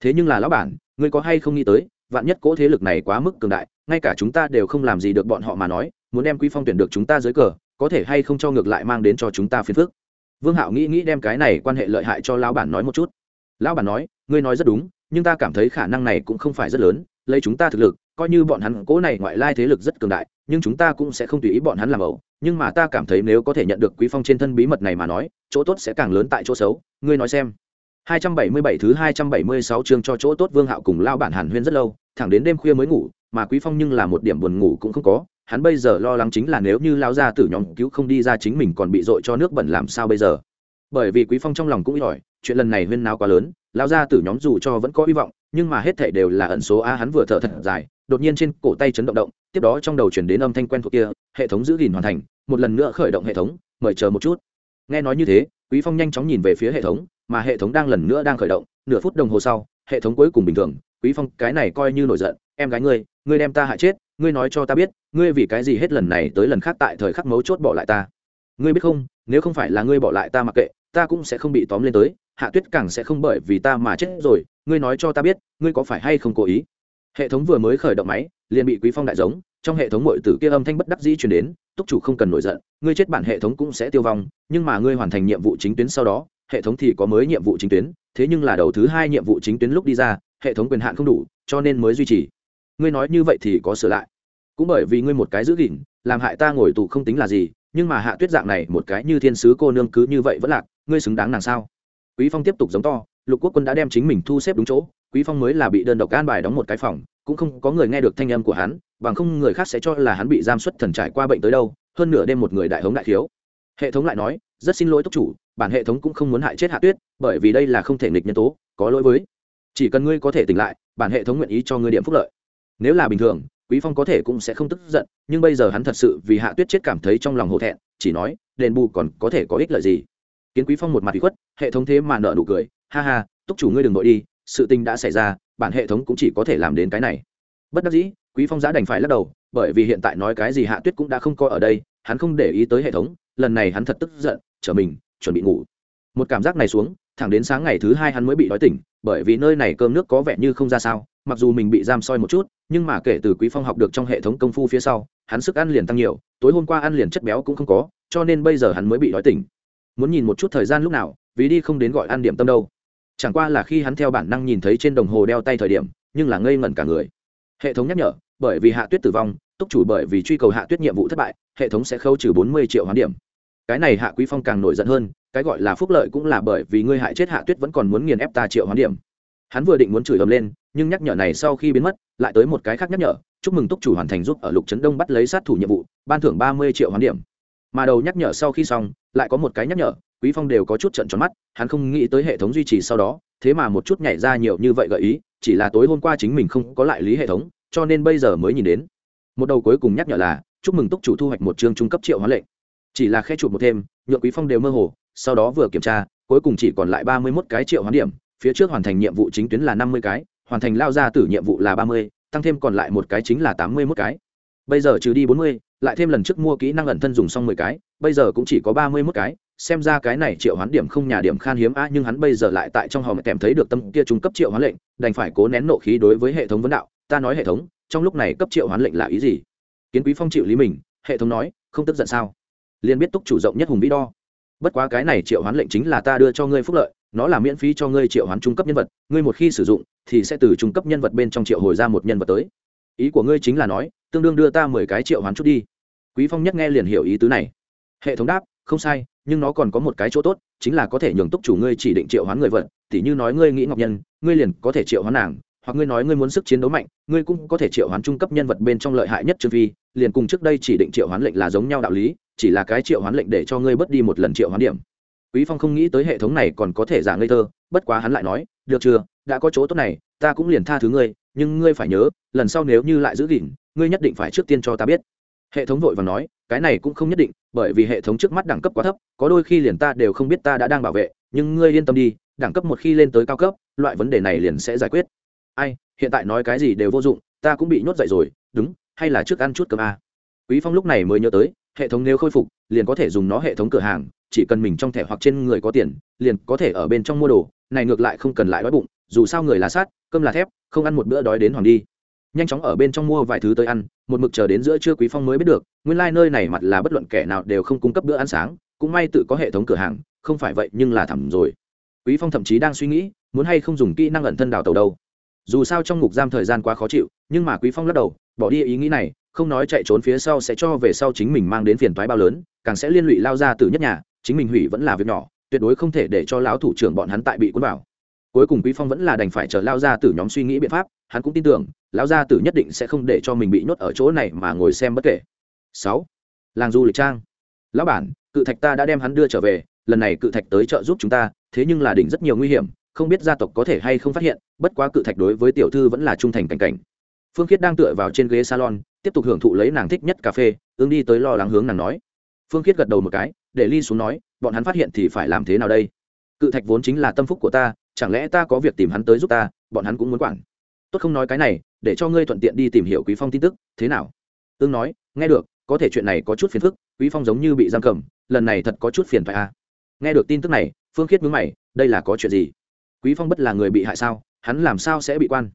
Thế nhưng là lão bản, ngươi có hay không nghĩ tới, vạn nhất cỗ thế lực này quá mức cường đại, ngay cả chúng ta đều không làm gì được bọn họ mà nói, muốn đem quý phong tuyển được chúng ta dưới cờ, có thể hay không cho ngược lại mang đến cho chúng ta phiền phức? Vương hạo nghĩ nghĩ đem cái này quan hệ lợi hại cho lão bản nói một chút. Lão bản nói ngươi nói rất đúng nhưng ta cảm thấy khả năng này cũng không phải rất lớn lấy chúng ta thực lực coi như bọn hắn cố này ngoại lai thế lực rất cường đại nhưng chúng ta cũng sẽ không tùy ý bọn hắn làm ẩu. Nhưng mà ta cảm thấy nếu có thể nhận được quý phong trên thân bí mật này mà nói chỗ tốt sẽ càng lớn tại chỗ xấu. Ngươi nói xem. 277 thứ 276 chương cho chỗ tốt Vương Hạo cùng lao bản Hàn Huyên rất lâu, thẳng đến đêm khuya mới ngủ, mà Quý Phong nhưng là một điểm buồn ngủ cũng không có, hắn bây giờ lo lắng chính là nếu như lão gia tử nhóm cứu không đi ra chính mình còn bị dội cho nước bẩn làm sao bây giờ. Bởi vì Quý Phong trong lòng cũng ít ỏi, chuyện lần này huyên náo quá lớn, lão gia tử nhóm dù cho vẫn có hy vọng, nhưng mà hết thảy đều là ẩn số a hắn vừa thở thật dài, đột nhiên trên cổ tay chấn động động, tiếp đó trong đầu truyền đến âm thanh quen thuộc kia, hệ thống giữ gìn hoàn thành, một lần nữa khởi động hệ thống, mời chờ một chút. Nghe nói như thế, Quý Phong nhanh chóng nhìn về phía hệ thống, mà hệ thống đang lần nữa đang khởi động nửa phút đồng hồ sau hệ thống cuối cùng bình thường quý phong, cái này coi như nổi giận, em gái ngươi ngươi đem ta hại chết, ngươi nói cho ta biết, ngươi vì cái gì hết lần này tới lần khác tại thời khắc mấu chốt bỏ lại ta. Ngươi biết không, nếu không phải là ngươi bỏ lại ta mặc kệ, ta cũng sẽ không bị tóm lên tới, hạ tuyết càng sẽ không bởi vì ta mà chết rồi, ngươi nói cho ta biết, ngươi có phải hay không cố ý? Hệ thống vừa mới khởi động máy, liền bị quý phong đại giống, trong hệ thống mọi tử kia âm thanh bất đắc dĩ truyền đến, túc chủ không cần nổi giận, ngươi chết bản hệ thống cũng sẽ tiêu vong, nhưng mà ngươi hoàn thành nhiệm vụ chính tuyến sau đó, hệ thống thì có mới nhiệm vụ chính tuyến, thế nhưng là đầu thứ hai nhiệm vụ chính tuyến lúc đi ra hệ thống quyền hạn không đủ, cho nên mới duy trì. Ngươi nói như vậy thì có sửa lại. Cũng bởi vì ngươi một cái giữ gìn, làm hại ta ngồi tù không tính là gì, nhưng mà hạ tuyết dạng này một cái như thiên sứ cô nương cứ như vậy vẫn lạc, ngươi xứng đáng nàng sao? Quý phong tiếp tục giống to, lục quốc quân đã đem chính mình thu xếp đúng chỗ, quý phong mới là bị đơn độc an bài đóng một cái phòng, cũng không có người nghe được thanh âm của hắn, bằng không người khác sẽ cho là hắn bị giam xuất thần trải qua bệnh tới đâu, hơn nửa đêm một người đại hống đại thiếu. Hệ thống lại nói, rất xin lỗi túc chủ, bản hệ thống cũng không muốn hại chết hạ tuyết, bởi vì đây là không thể nghịch nhân tố, có lỗi với chỉ cần ngươi có thể tỉnh lại, bản hệ thống nguyện ý cho ngươi điểm phúc lợi. Nếu là bình thường, quý phong có thể cũng sẽ không tức giận, nhưng bây giờ hắn thật sự vì hạ tuyết chết cảm thấy trong lòng hổ thẹn, chỉ nói, đền bù còn có thể có ích lợi gì? Kiến quý phong một mặt bị khuất, hệ thống thế mà nợ nụ cười, ha ha, túc chủ ngươi đừng nội đi, sự tình đã xảy ra, bản hệ thống cũng chỉ có thể làm đến cái này. Bất đắc dĩ, quý phong giã đành phải lắc đầu, bởi vì hiện tại nói cái gì hạ tuyết cũng đã không coi ở đây, hắn không để ý tới hệ thống, lần này hắn thật tức giận, trở mình, chuẩn bị ngủ. Một cảm giác này xuống thẳng đến sáng ngày thứ hai hắn mới bị đói tỉnh, bởi vì nơi này cơm nước có vẻ như không ra sao, mặc dù mình bị giam soi một chút, nhưng mà kể từ quý phong học được trong hệ thống công phu phía sau, hắn sức ăn liền tăng nhiều, tối hôm qua ăn liền chất béo cũng không có, cho nên bây giờ hắn mới bị đói tỉnh. Muốn nhìn một chút thời gian lúc nào, vì đi không đến gọi ăn điểm tâm đâu. Chẳng qua là khi hắn theo bản năng nhìn thấy trên đồng hồ đeo tay thời điểm, nhưng là ngây ngẩn cả người. Hệ thống nhắc nhở, bởi vì hạ tuyết tử vong, túc chủ bởi vì truy cầu hạ tuyết nhiệm vụ thất bại, hệ thống sẽ khấu trừ bốn mươi triệu hoán điểm. Cái này hạ quý phong càng nổi giận hơn cái gọi là phúc lợi cũng là bởi vì ngươi hại chết hạ tuyết vẫn còn muốn nghiền ép ta triệu hoán điểm. Hắn vừa định muốn chửi ầm lên, nhưng nhắc nhở này sau khi biến mất, lại tới một cái khác nhắc nhở, chúc mừng túc chủ hoàn thành giúp ở lục trấn đông bắt lấy sát thủ nhiệm vụ, ban thưởng ba mươi triệu hoán điểm. Mà đầu nhắc nhở sau khi xong, lại có một cái nhắc nhở, quý phong đều có chút trận tròn mắt, hắn không nghĩ tới hệ thống duy trì sau đó, thế mà một chút nhảy ra nhiều như vậy gợi ý, chỉ là tối hôm qua chính mình không có lại lý hệ thống, cho nên bây giờ mới nhìn đến. Một đầu cuối cùng nhắc nhở là, chúc mừng túc chủ thu hoạch một chương trung cấp triệu hoán lệnh. Chỉ là khe chụp một thêm, nhượng quý phong đều mơ hồ sau đó vừa kiểm tra, cuối cùng chỉ còn lại ba mươi 31 cái triệu hoán điểm, phía trước hoàn thành nhiệm vụ chính tuyến là năm mươi cái, hoàn thành lao ra tử nhiệm vụ là ba mươi, tăng thêm còn lại một cái chính là tám mươi 81 cái. Bây giờ trừ đi bốn mươi, lại thêm lần trước mua kỹ năng ẩn thân dùng xong mười cái, bây giờ cũng chỉ có ba mươi 31 cái, xem ra cái này triệu hoán điểm không nhà điểm khan hiếm a nhưng hắn bây giờ lại tại trong hòm kèm thấy được tâm kia trung cấp triệu hoán lệnh, đành phải cố nén nộ khí đối với hệ thống vấn đạo, ta nói hệ thống, trong lúc này cấp triệu hoán lệnh là ý gì? Kiến quý phong chịu lý mình, hệ thống nói, không tức giận sao? Liền biết túc chủ rộng nhất hùng vĩ đo bất quá cái này triệu hoán lệnh chính là ta đưa cho ngươi phúc lợi, nó là miễn phí cho ngươi triệu hoán trung cấp nhân vật, ngươi một khi sử dụng, thì sẽ từ trung cấp nhân vật bên trong triệu hồi ra một nhân vật tới. Ý của ngươi chính là nói, tương đương đưa ta mười cái triệu hoán chút đi. Quý phong nhất nghe liền hiểu ý tứ này. Hệ thống đáp, không sai, nhưng nó còn có một cái chỗ tốt, chính là có thể nhường túc chủ ngươi chỉ định triệu hoán người vật, tỉ như nói ngươi nghĩ ngọc nhân, ngươi liền có thể triệu hoán nàng, hoặc ngươi nói ngươi muốn sức chiến đấu mạnh, ngươi cũng có thể triệu hoán trung cấp nhân vật bên trong lợi hại nhất trương phi, liền cùng trước đây chỉ định triệu hoán lệnh là giống nhau đạo lý chỉ là cái triệu hoán lệnh để cho ngươi bớt đi một lần triệu hoán điểm. Quý phong không nghĩ tới hệ thống này còn có thể giả ngây thơ, bất quá hắn lại nói, được chưa? Đã có chỗ tốt này, ta cũng liền tha thứ ngươi, nhưng ngươi phải nhớ, lần sau nếu như lại giữ gìn, ngươi nhất định phải trước tiên cho ta biết. Hệ thống vội và nói, cái này cũng không nhất định, bởi vì hệ thống trước mắt đẳng cấp quá thấp, có đôi khi liền ta đều không biết ta đã đang bảo vệ, nhưng ngươi yên tâm đi, đẳng cấp một khi lên tới cao cấp, loại vấn đề này liền sẽ giải quyết. Ai, hiện tại nói cái gì đều vô dụng, ta cũng bị nhốt dậy rồi, đúng, hay là trước ăn chút cơm a quý phong lúc này mới nhớ tới hệ thống nếu khôi phục, liền có thể dùng nó hệ thống cửa hàng, chỉ cần mình trong thẻ hoặc trên người có tiền, liền có thể ở bên trong mua đồ. Này ngược lại không cần lại đói bụng, dù sao người là sát, cơm là thép, không ăn một bữa đói đến hoàng đi. Nhanh chóng ở bên trong mua vài thứ tới ăn, một mực chờ đến giữa trưa quý phong mới biết được, nguyên lai nơi này mặt là bất luận kẻ nào đều không cung cấp bữa ăn sáng, cũng may tự có hệ thống cửa hàng, không phải vậy nhưng là thẳm rồi. Quý phong thậm chí đang suy nghĩ, muốn hay không dùng kỹ năng ẩn thân đào tàu đâu. Dù sao trong ngục giam thời gian quá khó chịu, nhưng mà quý phong lắc đầu, bỏ đi ý nghĩ này không nói chạy trốn phía sau sẽ cho về sau chính mình mang đến phiền toái bao lớn, càng sẽ liên lụy lao ra từ nhất nhà, chính mình hủy vẫn là việc nhỏ, tuyệt đối không thể để cho lão thủ trưởng bọn hắn tại bị cuốn vào. Cuối cùng quý phong vẫn là đành phải chờ lao ra từ nhóm suy nghĩ biện pháp, hắn cũng tin tưởng, lão gia tử nhất định sẽ không để cho mình bị nhốt ở chỗ này mà ngồi xem bất kể. Sáu, làng du lịch trang. Lão bản, cự thạch ta đã đem hắn đưa trở về, lần này cự thạch tới trợ giúp chúng ta, thế nhưng là đỉnh rất nhiều nguy hiểm, không biết gia tộc có thể hay không phát hiện, bất quá cự thạch đối với tiểu thư vẫn là trung thành cảnh cảnh. Phương khiết đang tựa vào trên ghế salon tiếp tục hưởng thụ lấy nàng thích nhất cà phê, ương đi tới lo lắng hướng nàng nói. Phương khiết gật đầu một cái, để ly xuống nói, bọn hắn phát hiện thì phải làm thế nào đây? Cự thạch vốn chính là tâm phúc của ta, chẳng lẽ ta có việc tìm hắn tới giúp ta, bọn hắn cũng muốn quản. Tốt không nói cái này, để cho ngươi thuận tiện đi tìm hiểu quý phong tin tức, thế nào? Ương nói, nghe được, có thể chuyện này có chút phiền phức, quý phong giống như bị giam cầm, lần này thật có chút phiền phải à. nghe được tin tức này, phương khiết mướn mày, đây là có chuyện gì? Quý phong bất là người bị hại sao? Hắn làm sao sẽ bị quan?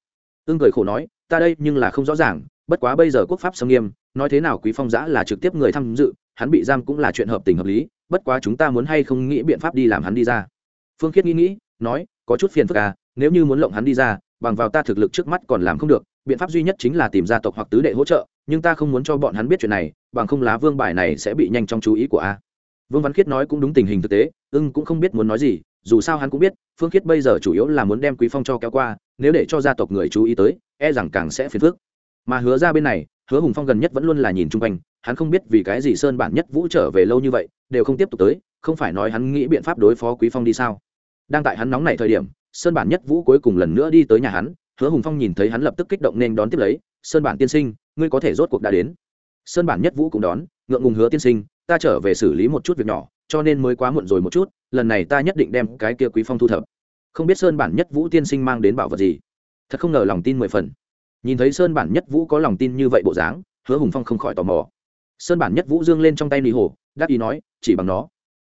Ương cười khổ nói, ta đây nhưng là không rõ ràng bất quá bây giờ quốc pháp xâm nghiêm, nói thế nào quý phong giã là trực tiếp người tham dự, hắn bị giam cũng là chuyện hợp tình hợp lý, bất quá chúng ta muốn hay không nghĩ biện pháp đi làm hắn đi ra. Phương khiết nghĩ nghĩ, nói, có chút phiền phức à nếu như muốn lộng hắn đi ra, bằng vào ta thực lực trước mắt còn làm không được, biện pháp duy nhất chính là tìm gia tộc hoặc tứ đệ hỗ trợ, nhưng ta không muốn cho bọn hắn biết chuyện này, bằng không lá vương bài này sẽ bị nhanh trong chú ý của a. Vương văn khiết nói cũng đúng tình hình thực tế, ưng cũng không biết muốn nói gì, dù sao hắn cũng biết, phương khiết bây giờ chủ yếu là muốn đem quý phong cho kéo qua, nếu để cho gia tộc người chú ý tới e rằng càng sẽ phiền phức mà hứa ra bên này, hứa hùng phong gần nhất vẫn luôn là nhìn chung quanh, hắn không biết vì cái gì sơn bản nhất vũ trở về lâu như vậy, đều không tiếp tục tới, không phải nói hắn nghĩ biện pháp đối phó quý phong đi sao? Đang tại hắn nóng này thời điểm, sơn bản nhất vũ cuối cùng lần nữa đi tới nhà hắn, hứa hùng phong nhìn thấy hắn lập tức kích động nên đón tiếp lấy, sơn bản tiên sinh, ngươi có thể rốt cuộc đã đến. Sơn bản nhất vũ cũng đón, ngượng ngùng hứa tiên sinh, ta trở về xử lý một chút việc nhỏ, cho nên mới quá muộn rồi một chút, lần này ta nhất định đem cái kia quý phong thu thập. Không biết sơn bản nhất vũ tiên sinh mang đến bảo vật gì. Thật không ngờ lòng tin mười phần nhìn thấy sơn bản nhất vũ có lòng tin như vậy bộ dáng hứa hùng phong không khỏi tò mò sơn bản nhất vũ dương lên trong tay nị hồ đắc ý nói chỉ bằng nó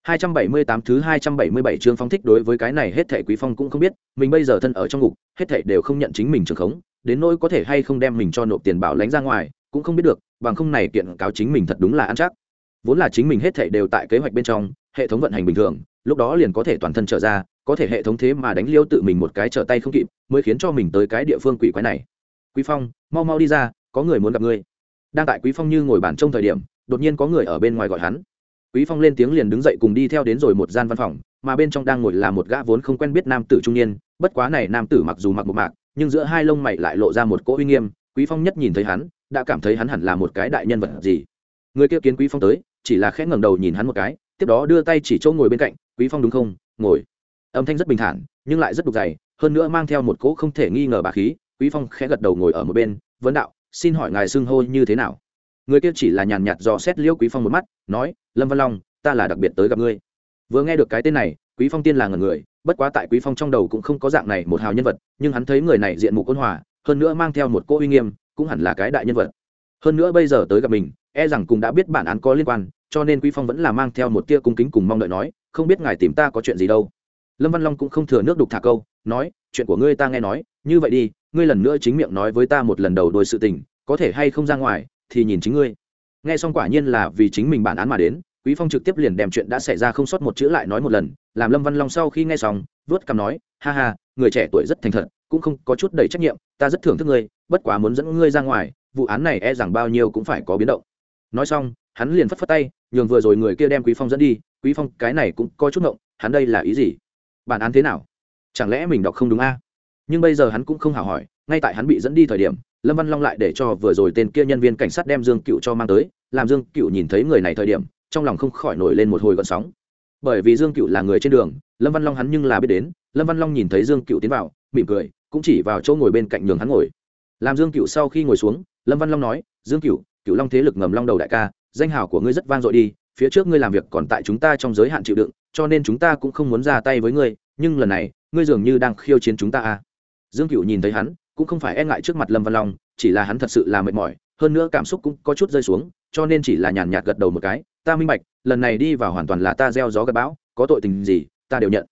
278 thứ 277 chương phong thích đối với cái này hết thảy Quý Phong cũng không biết, mình bây giờ thân ở trong ngục, hết thảy đều không nhận chính mình trường khống, đến nỗi có thể hay không đem mình cho nộp tiền bảo lãnh ra ngoài, cũng không biết được, bằng không này kiện cáo chính mình thật đúng là ăn chắc. Vốn là chính mình hết thảy đều tại kế hoạch bên trong, hệ thống vận hành bình thường, lúc đó liền có thể toàn thân trở ra, có thể hệ thống thế mà đánh liêu tự mình một cái trở tay không kịp, mới khiến cho mình tới cái địa phương quỷ quái này. Quý Phong, mau mau đi ra, có người muốn gặp ngươi. Đang tại Quý Phong như ngồi bàn trong thời điểm, đột nhiên có người ở bên ngoài gọi hắn. Quý phong lên tiếng liền đứng dậy cùng đi theo đến rồi một gian văn phòng mà bên trong đang ngồi là một gã vốn không quen biết nam tử trung niên bất quá này nam tử mặc dù mặc một mạc nhưng giữa hai lông mày lại lộ ra một cỗ uy nghiêm quý phong nhất nhìn thấy hắn đã cảm thấy hắn hẳn là một cái đại nhân vật gì. Người kia kiến quý phong tới chỉ là khẽ ngẩng đầu nhìn hắn một cái tiếp đó đưa tay chỉ chỗ ngồi bên cạnh quý phong đúng không? Ngồi. Âm thanh rất bình thản nhưng lại rất đục dày hơn nữa mang theo một cỗ không thể nghi ngờ bà khí quý phong khẽ gật đầu ngồi ở một bên, vấn đạo, xin hỏi ngài xưng hô như thế nào? Người kia chỉ là nhàn nhạt dò xét liễu quý phong một mắt, nói, lâm văn long, ta là đặc biệt tới gặp ngươi. Vừa nghe được cái tên này, quý phong tiên là ngần người, bất quá tại quý phong trong đầu cũng không có dạng này một hào nhân vật, nhưng hắn thấy người này diện mục ôn hòa, hơn nữa mang theo một cô uy nghiêm, cũng hẳn là cái đại nhân vật. Hơn nữa bây giờ tới gặp mình e rằng cũng đã biết bản án có liên quan, cho nên quý phong vẫn là mang theo một tia cung kính cùng mong đợi nói, không biết ngài tìm ta có chuyện gì đâu. Lâm văn long cũng không thừa nước đục thả câu, nói, chuyện của ngươi ta nghe nói, như vậy đi ngươi lần nữa chính miệng nói với ta một lần đầu đôi sự tình, có thể hay không ra ngoài, thì nhìn chính ngươi. Nghe xong quả nhiên là vì chính mình bản án mà đến, quý phong trực tiếp liền đem chuyện đã xảy ra không sót một chữ lại nói một lần, làm lâm văn long sau khi nghe xong, vớt cằm nói, ha ha, người trẻ tuổi rất thành thật, cũng không có chút đầy trách nhiệm, ta rất thưởng thức ngươi, bất quá muốn dẫn ngươi ra ngoài, vụ án này e rằng bao nhiêu cũng phải có biến động. Nói xong, hắn liền phất phất tay, nhường vừa rồi người kia đem quý phong dẫn đi, quý phong cái này cũng có chút ngộng, hắn đây là ý gì? Bản án thế nào? Chẳng lẽ mình đọc không đúng a? Nhưng bây giờ hắn cũng không hào hỏi, ngay tại hắn bị dẫn đi thời điểm, lâm văn long lại để cho vừa rồi tên kia nhân viên cảnh sát đem dương cựu cho mang tới, làm dương cựu nhìn thấy người này thời điểm, trong lòng không khỏi nổi lên một hồi gợn sóng bởi vì dương cựu là người trên đường, lâm văn long hắn nhưng là biết đến, lâm văn long nhìn thấy dương cựu tiến vào, mỉm cười, cũng chỉ vào chỗ ngồi bên cạnh nhường hắn ngồi làm dương cựu sau khi ngồi xuống, lâm văn long nói, dương cựu cựu long thế lực ngầm long đầu đại ca, danh hào của ngươi rất vang dội đi, phía trước ngươi làm việc còn tại chúng ta trong giới hạn chịu đựng, cho nên chúng ta cũng không muốn ra tay với ngươi, nhưng lần này, ngươi dường như đang khiêu chiến chúng ta à dương cựu nhìn thấy hắn, cũng không phải e ngại trước mặt lâm văn long, chỉ là hắn thật sự là mệt mỏi, hơn nữa cảm xúc cũng có chút rơi xuống, cho nên chỉ là nhàn nhạt gật đầu một cái, ta minh bạch, lần này đi vào hoàn toàn là ta gieo gió gặp bão, có tội tình gì, ta đều nhận.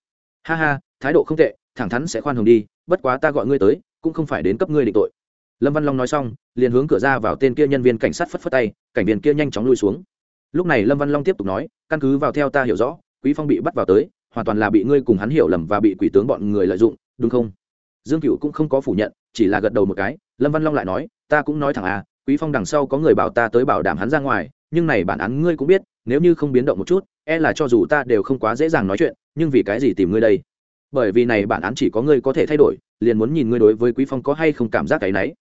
Ha ha, thái độ không tệ, thẳng thắn sẽ khoan hồng đi, bất quá ta gọi ngươi tới, cũng không phải đến cấp ngươi định tội. Lâm văn long nói xong, liền hướng cửa ra vào tên kia nhân viên cảnh sát phất phất tay, cảnh viên kia nhanh chóng lui xuống. Lúc này lâm văn long tiếp tục nói, căn cứ vào theo ta hiểu rõ, quý phong bị bắt vào tới, hoàn toàn là bị ngươi cùng hắn hiểu lầm và bị quỷ tướng bọn người lợi dụng, đúng không? Dương cựu cũng không có phủ nhận, chỉ là gật đầu một cái, lâm văn long lại nói, ta cũng nói thẳng à quý phong đằng sau có người bảo ta tới bảo đảm hắn ra ngoài, nhưng này bản án ngươi cũng biết, nếu như không biến động một chút e là cho dù ta đều không quá dễ dàng nói chuyện, nhưng vì cái gì tìm ngươi đây? Bởi vì này bản án chỉ có ngươi có thể thay đổi, liền muốn nhìn ngươi đối với quý phong có hay không cảm giác cái nấy.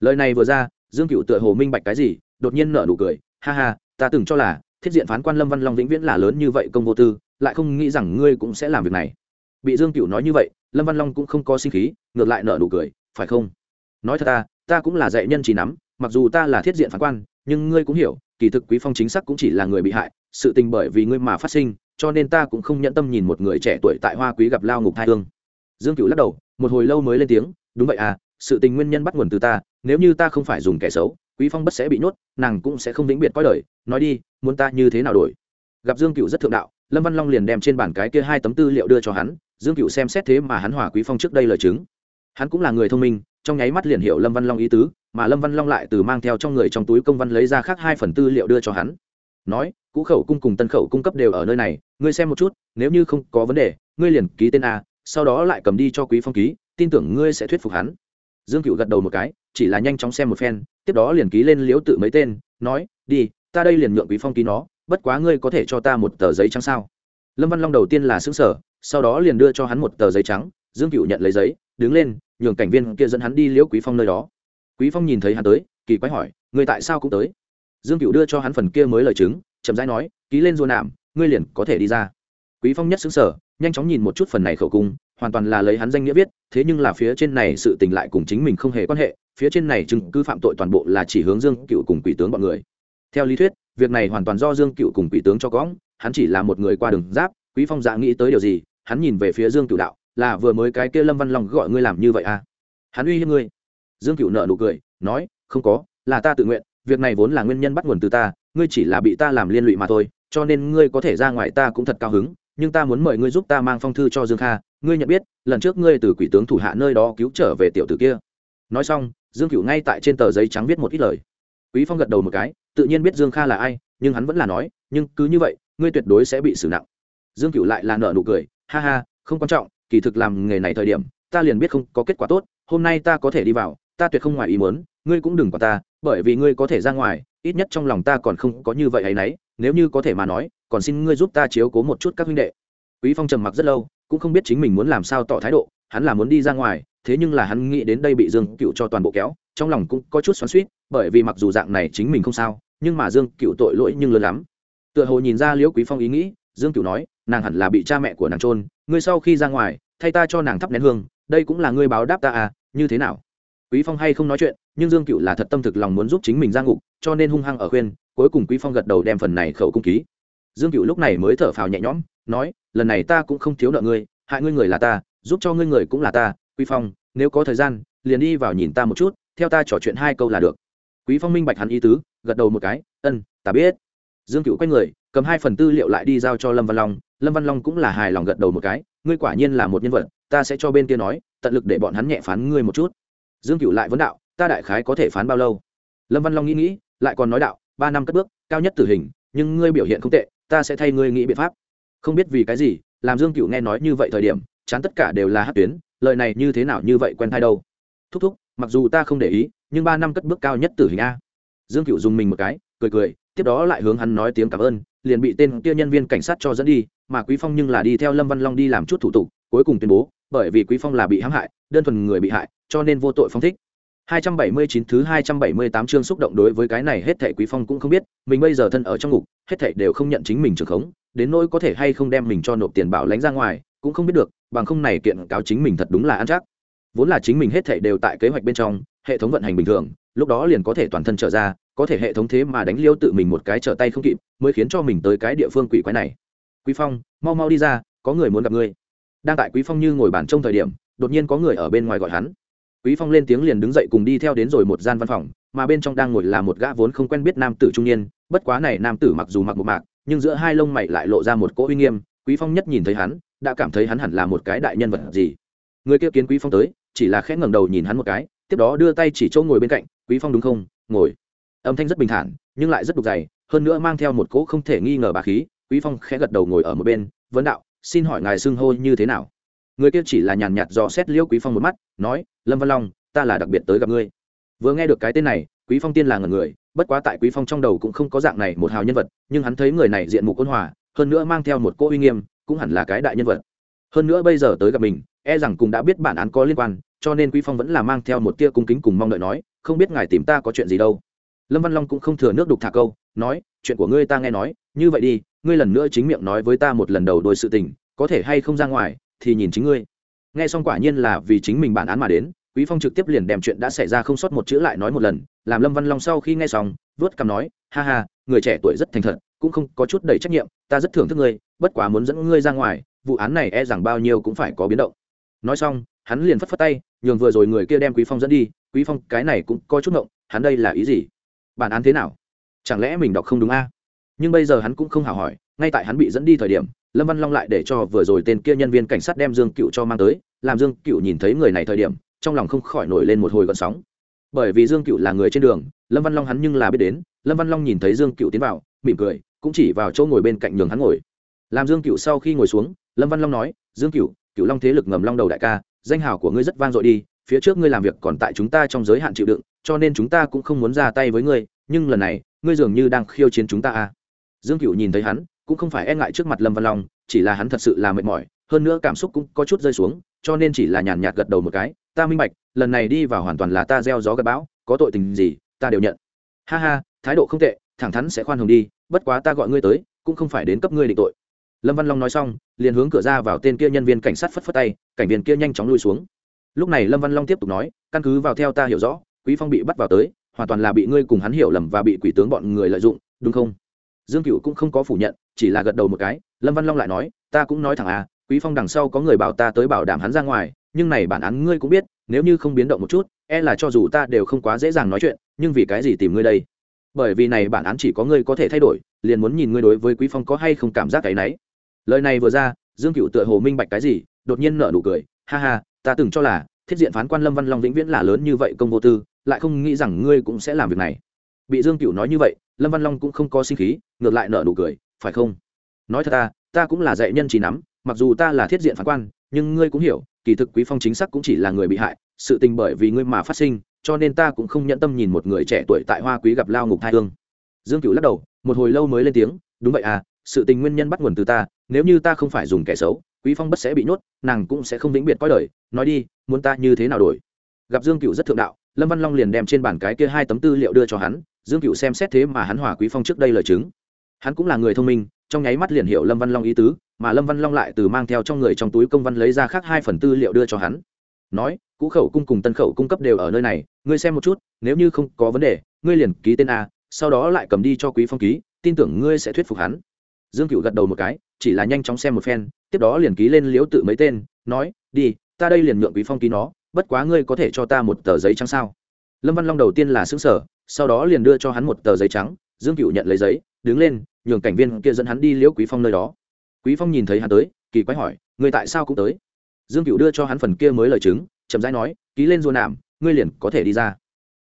Lời này vừa ra, dương cựu tựa hồ minh bạch cái gì, đột nhiên nở nụ cười, ha ha, ta từng cho là, thiết diện phán quan lâm văn long vĩnh viễn là lớn như vậy công vô tư, lại không nghĩ rằng ngươi cũng sẽ làm việc này. Bị dương cựu nói như vậy lâm văn long cũng không có sinh khí, ngược lại nở nụ cười, phải không? Nói thật ta ta cũng là dạy nhân chỉ nắm, mặc dù ta là thiết diện phán quan, nhưng ngươi cũng hiểu, kỳ thực quý phong chính xác cũng chỉ là người bị hại, sự tình bởi vì ngươi mà phát sinh, cho nên ta cũng không nhẫn tâm nhìn một người trẻ tuổi tại hoa quý gặp lao ngục thai hương. Dương cựu lắc đầu, một hồi lâu mới lên tiếng, đúng vậy à sự tình nguyên nhân bắt nguồn từ ta, nếu như ta không phải dùng kẻ xấu, quý phong bất sẽ bị nhốt, nàng cũng sẽ không vĩnh biệt coi đời, nói đi, muốn ta như thế nào đổi? Gặp dương cựu rất thượng đạo, lâm văn long liền đem trên bản cái kia hai tấm tư liệu đưa cho hắn dương cựu xem xét thế mà hắn hòa quý phong trước đây lời chứng. Hắn cũng là người thông minh, trong nháy mắt liền hiểu lâm văn long ý tứ, mà lâm văn long lại từ mang theo trong người trong túi công văn lấy ra khác hai phần tư liệu đưa cho hắn. Nói, cũ khẩu cung cùng tân khẩu cung cấp đều ở nơi này, ngươi xem một chút, nếu như không có vấn đề, ngươi liền ký tên a, sau đó lại cầm đi cho quý phong ký, tin tưởng ngươi sẽ thuyết phục hắn. Dương cựu gật đầu một cái, chỉ là nhanh chóng xem một phen, tiếp đó liền ký lên liếu tự mấy tên, nói, đi, ta đây liền nhượng quý phong ký nó, bất quá ngươi có thể cho ta một tờ giấy trắng sao? Lâm văn long đầu tiên là xứng sở sau đó liền đưa cho hắn một tờ giấy trắng, dương cựu nhận lấy giấy, đứng lên, nhường cảnh viên kia dẫn hắn đi liễu quý phong nơi đó. Quý phong nhìn thấy hắn tới, kỳ quái hỏi, người tại sao cũng tới? Dương cựu đưa cho hắn phần kia mới lời chứng, chậm rãi nói, ký lên rùa nạm, ngươi liền có thể đi ra. Quý phong nhất xứng sở nhanh chóng nhìn một chút phần này khẩu cung, hoàn toàn là lấy hắn danh nghĩa viết, thế nhưng là phía trên này sự tình lại cùng chính mình không hề quan hệ, phía trên này chứng cứ phạm tội toàn bộ là chỉ hướng dương cựu cùng quỷ tướng bọn người. Theo lý thuyết, việc này hoàn toàn do dương cựu cùng quỷ tướng cho cõng hắn chỉ là một người qua đường giáp, quý phong dạ nghĩ tới điều gì, hắn nhìn về phía dương cửu đạo, là vừa mới cái kia lâm văn long gọi ngươi làm như vậy à? Hắn uy hiếp ngươi. Dương cửu nợ nụ cười, nói, không có, là ta tự nguyện, việc này vốn là nguyên nhân bắt nguồn từ ta, ngươi chỉ là bị ta làm liên lụy mà thôi, cho nên ngươi có thể ra ngoài ta cũng thật cao hứng, nhưng ta muốn mời ngươi giúp ta mang phong thư cho dương kha, ngươi nhận biết, lần trước ngươi từ quỷ tướng thủ hạ nơi đó cứu trở về tiểu tử kia. Nói xong, dương cửu ngay tại trên tờ giấy trắng viết một ít lời. Quý phong gật đầu một cái, tự nhiên biết dương kha là ai, nhưng hắn vẫn là nói, nhưng cứ như vậy ngươi tuyệt đối sẽ bị xử nặng. Dương cựu lại là nợ nụ cười, ha ha, không quan trọng, kỳ thực làm nghề này thời điểm, ta liền biết không có kết quả tốt, hôm nay ta có thể đi vào, ta tuyệt không ngoài ý muốn, ngươi cũng đừng quả ta, bởi vì ngươi có thể ra ngoài, ít nhất trong lòng ta còn không có như vậy hay nấy, nếu như có thể mà nói, còn xin ngươi giúp ta chiếu cố một chút các huynh đệ. Quý phong trầm mặc rất lâu, cũng không biết chính mình muốn làm sao tỏ thái độ, hắn là muốn đi ra ngoài, thế nhưng là hắn nghĩ đến đây bị dương cựu cho toàn bộ kéo, trong lòng cũng có chút xoắn suýt bởi vì mặc dù dạng này chính mình không sao, nhưng mà dương cựu tội lỗi nhưng lớn lắm tựa hồ nhìn ra liễu quý phong ý nghĩ, dương cửu nói, nàng hẳn là bị cha mẹ của nàng trôn ngươi sau khi ra ngoài, thay ta cho nàng thắp nén hương, đây cũng là ngươi báo đáp ta à như thế nào? Quý phong hay không nói chuyện, nhưng dương cửu là thật tâm thực lòng muốn giúp chính mình ra ngục, cho nên hung hăng ở khuyên, cuối cùng quý phong gật đầu đem phần này khẩu cung ký. Dương cửu lúc này mới thở phào nhẹ nhõm, nói, lần này ta cũng không thiếu nợ ngươi, hại ngươi người là ta, giúp cho ngươi người cũng là ta, quý phong, nếu có thời gian, liền đi vào nhìn ta một chút, theo ta trò chuyện hai câu là được. Quý phong minh bạch hắn ý tứ, gật đầu một cái, ân, ta biết dương cựu quay người, cầm hai phần tư liệu lại đi giao cho lâm văn long. Lâm văn long cũng là hài lòng gật đầu một cái, ngươi quả nhiên là một nhân vật, ta sẽ cho bên kia nói, tận lực để bọn hắn nhẹ phán ngươi một chút. Dương cựu lại vấn đạo, ta đại khái có thể phán bao lâu? Lâm văn long nghĩ nghĩ, lại còn nói đạo, ba năm cất bước, cao nhất tử hình, nhưng ngươi biểu hiện không tệ, ta sẽ thay ngươi nghĩ biện pháp. Không biết vì cái gì, làm dương cựu nghe nói như vậy thời điểm, chán tất cả đều là hát tuyến, lời này như thế nào như vậy quen thai đâu. Thúc thúc, mặc dù ta không để ý, nhưng ba năm cất bước cao nhất tử hình a. Dương cựu dùng mình một cái, cười cười tiếp đó lại hướng hắn nói tiếng cảm ơn liền bị tên kia nhân viên cảnh sát cho dẫn đi mà quý phong nhưng là đi theo lâm văn long đi làm chút thủ tục cuối cùng tuyên bố bởi vì quý phong là bị hãm hại đơn thuần người bị hại cho nên vô tội phong thích 279 thứ 278 chương xúc động đối với cái này hết thảy Quý Phong cũng không biết, mình bây giờ thân ở trong ngục, hết thảy đều không nhận chính mình trường khống, đến nỗi có thể hay không đem mình cho nộp tiền bảo lãnh ra ngoài, cũng không biết được, bằng không này kiện cáo chính mình thật đúng là ăn chắc. Vốn là chính mình hết thảy đều tại kế hoạch bên trong, hệ thống vận hành bình thường, lúc đó liền có thể toàn thân trở ra, có thể hệ thống thế mà đánh liêu tự mình một cái trở tay không kịp, mới khiến cho mình tới cái địa phương quỷ quái này. Quý Phong, mau mau đi ra, có người muốn gặp ngươi. Đang tại Quý Phong như ngồi bàn trong thời điểm, đột nhiên có người ở bên ngoài gọi hắn quý phong lên tiếng liền đứng dậy cùng đi theo đến rồi một gian văn phòng mà bên trong đang ngồi là một gã vốn không quen biết nam tử trung niên bất quá này nam tử mặc dù mặc một mạc nhưng giữa hai lông mày lại lộ ra một cỗ uy nghiêm quý phong nhất nhìn thấy hắn đã cảm thấy hắn hẳn là một cái đại nhân vật gì người kia kiến quý phong tới chỉ là khẽ ngẩng đầu nhìn hắn một cái tiếp đó đưa tay chỉ chỗ ngồi bên cạnh quý phong đúng không ngồi âm thanh rất bình thản, nhưng lại rất đục dày, hơn nữa mang theo một cỗ không thể nghi ngờ bà khí, quý phong khẽ gật đầu ngồi ở một bên vấn đạo, xin hỏi ngài xưng hô như thế nào? Người kia chỉ là nhàn nhạt dò xét liêu quý phong một mắt, nói, lâm văn long, ta là đặc biệt tới gặp ngươi. Vừa nghe được cái tên này, quý phong tiên là ngần người, bất quá tại quý phong trong đầu cũng không có dạng này một hào nhân vật, nhưng hắn thấy người này diện mục ôn hòa, hơn nữa mang theo một cỗ uy nghiêm, cũng hẳn là cái đại nhân vật. Hơn nữa bây giờ tới gặp mình e rằng cũng đã biết bản án có liên quan, cho nên quý phong vẫn là mang theo một tia cung kính cùng mong đợi nói, không biết ngài tìm ta có chuyện gì đâu lâm văn long cũng không thừa nước đục thả câu, nói, chuyện của ngươi ta nghe nói, như vậy đi, ngươi lần nữa chính miệng nói với ta một lần đầu đôi sự tình, có thể hay không ra ngoài, thì nhìn chính ngươi. Nghe xong quả nhiên là vì chính mình bản án mà đến, quý phong trực tiếp liền đem chuyện đã xảy ra không sót một chữ lại nói một lần, làm lâm văn long sau khi nghe xong, vớt cằm nói, ha ha, người trẻ tuổi rất thành thật, cũng không có chút đầy trách nhiệm, ta rất thưởng thức ngươi, bất quá muốn dẫn ngươi ra ngoài, vụ án này e rằng bao nhiêu cũng phải có biến động. Nói xong, hắn liền phất phất tay, nhường vừa rồi người kia đem quý phong dẫn đi, quý phong cái này cũng có chút ngộng, hắn đây là ý gì? Bản án thế nào? Chẳng lẽ mình đọc không đúng a? Nhưng bây giờ hắn cũng không hào hỏi, ngay tại hắn bị dẫn đi thời điểm, lâm văn long lại để cho vừa rồi tên kia nhân viên cảnh sát đem dương cựu cho mang tới, làm dương cựu nhìn thấy người này thời điểm, trong lòng không khỏi nổi lên một hồi gọn sóng. Bởi vì dương cựu là người trên đường, lâm văn long hắn nhưng là biết đến, lâm văn long nhìn thấy dương cựu tiến vào, mỉm cười, cũng chỉ vào chỗ ngồi bên cạnh nhường hắn ngồi. Làm dương cựu sau khi ngồi xuống, lâm văn long nói, dương cựu cựu long thế lực ngầm long đầu đại ca, danh hào của ngươi rất vang dội đi, phía trước ngươi làm việc còn tại chúng ta trong giới hạn chịu đựng cho nên chúng ta cũng không muốn ra tay với ngươi, nhưng lần này, ngươi dường như đang khiêu chiến chúng ta à. Dương cựu nhìn thấy hắn, cũng không phải e ngại trước mặt lâm văn long, chỉ là hắn thật sự là mệt mỏi, hơn nữa cảm xúc cũng có chút rơi xuống, cho nên chỉ là nhàn nhạt gật đầu một cái, ta minh bạch, lần này đi vào hoàn toàn là ta gieo gió gặp bão, có tội tình gì, ta đều nhận. Ha ha, thái độ không tệ, thẳng thắn sẽ khoan hồng đi, bất quá ta gọi ngươi tới, cũng không phải đến cấp ngươi định tội. Lâm văn long nói xong, liền hướng cửa ra vào tên kia nhân viên cảnh sát phất phất tay, cảnh viên kia nhanh chóng lui xuống. Lúc này lâm văn long tiếp tục nói, căn cứ vào theo ta hiểu rõ quý phong bị bắt vào tới, hoàn toàn là bị ngươi cùng hắn hiểu lầm và bị quỷ tướng bọn người lợi dụng, đúng không? Dương cựu cũng không có phủ nhận, chỉ là gật đầu một cái, lâm văn long lại nói, ta cũng nói thẳng à quý phong đằng sau có người bảo ta tới bảo đảm hắn ra ngoài, nhưng này bản án ngươi cũng biết, nếu như không biến động một chút e là cho dù ta đều không quá dễ dàng nói chuyện, nhưng vì cái gì tìm ngươi đây? Bởi vì này bản án chỉ có ngươi có thể thay đổi, liền muốn nhìn ngươi đối với quý phong có hay không cảm giác cái nấy. Lời này vừa ra, dương cựu tựa hồ minh bạch cái gì, đột nhiên nở nụ cười, ha ha, ta từng cho là thiết diện phán quan lâm văn long vĩnh viễn là lớn như vậy công vô tư, lại không nghĩ rằng ngươi cũng sẽ làm việc này. Bị dương cựu nói như vậy, lâm văn long cũng không có sinh khí, ngược lại nở nụ cười, phải không? Nói thật ta ta cũng là dạy nhân chỉ nắm, mặc dù ta là thiết diện phán quan, nhưng ngươi cũng hiểu, kỳ thực quý phong chính xác cũng chỉ là người bị hại, sự tình bởi vì ngươi mà phát sinh, cho nên ta cũng không nhẫn tâm nhìn một người trẻ tuổi tại hoa quý gặp lao ngục thai hương. Dương cửu lắc đầu, một hồi lâu mới lên tiếng, đúng vậy à sự tình nguyên nhân bắt nguồn từ ta, nếu như ta không phải dùng kẻ xấu, quý phong bất sẽ bị nhốt, nàng cũng sẽ không vĩnh biệt coi đời, nói đi muốn ta như thế nào đổi? Gặp dương cựu rất thượng đạo, lâm văn long liền đem trên bàn cái kia hai tấm tư liệu đưa cho hắn, dương cựu xem xét thế mà hắn hòa quý phong trước đây lời chứng. Hắn cũng là người thông minh, trong nháy mắt liền hiểu lâm văn long ý tứ, mà lâm văn long lại từ mang theo trong người trong túi công văn lấy ra khác hai phần tư liệu đưa cho hắn. Nói, cũ khẩu cung cùng tân khẩu cung cấp đều ở nơi này, ngươi xem một chút, nếu như không có vấn đề, ngươi liền ký tên a, sau đó lại cầm đi cho quý phong ký, tin tưởng ngươi sẽ thuyết phục hắn. Dương cựu gật đầu một cái, chỉ là nhanh chóng xem một phen, tiếp đó liền ký lên liếu tự mấy tên, nói, đi ta đây liền nhượng quý phong ký nó, bất quá ngươi có thể cho ta một tờ giấy trắng sao? Lâm văn long đầu tiên là xứng sở sau đó liền đưa cho hắn một tờ giấy trắng, dương cựu nhận lấy giấy, đứng lên, nhường cảnh viên kia dẫn hắn đi liễu quý phong nơi đó. Quý phong nhìn thấy hắn tới, kỳ quái hỏi người tại sao cũng tới? Dương cựu đưa cho hắn phần kia mới lời chứng, chậm rãi nói, ký lên rùa nạm, ngươi liền có thể đi ra.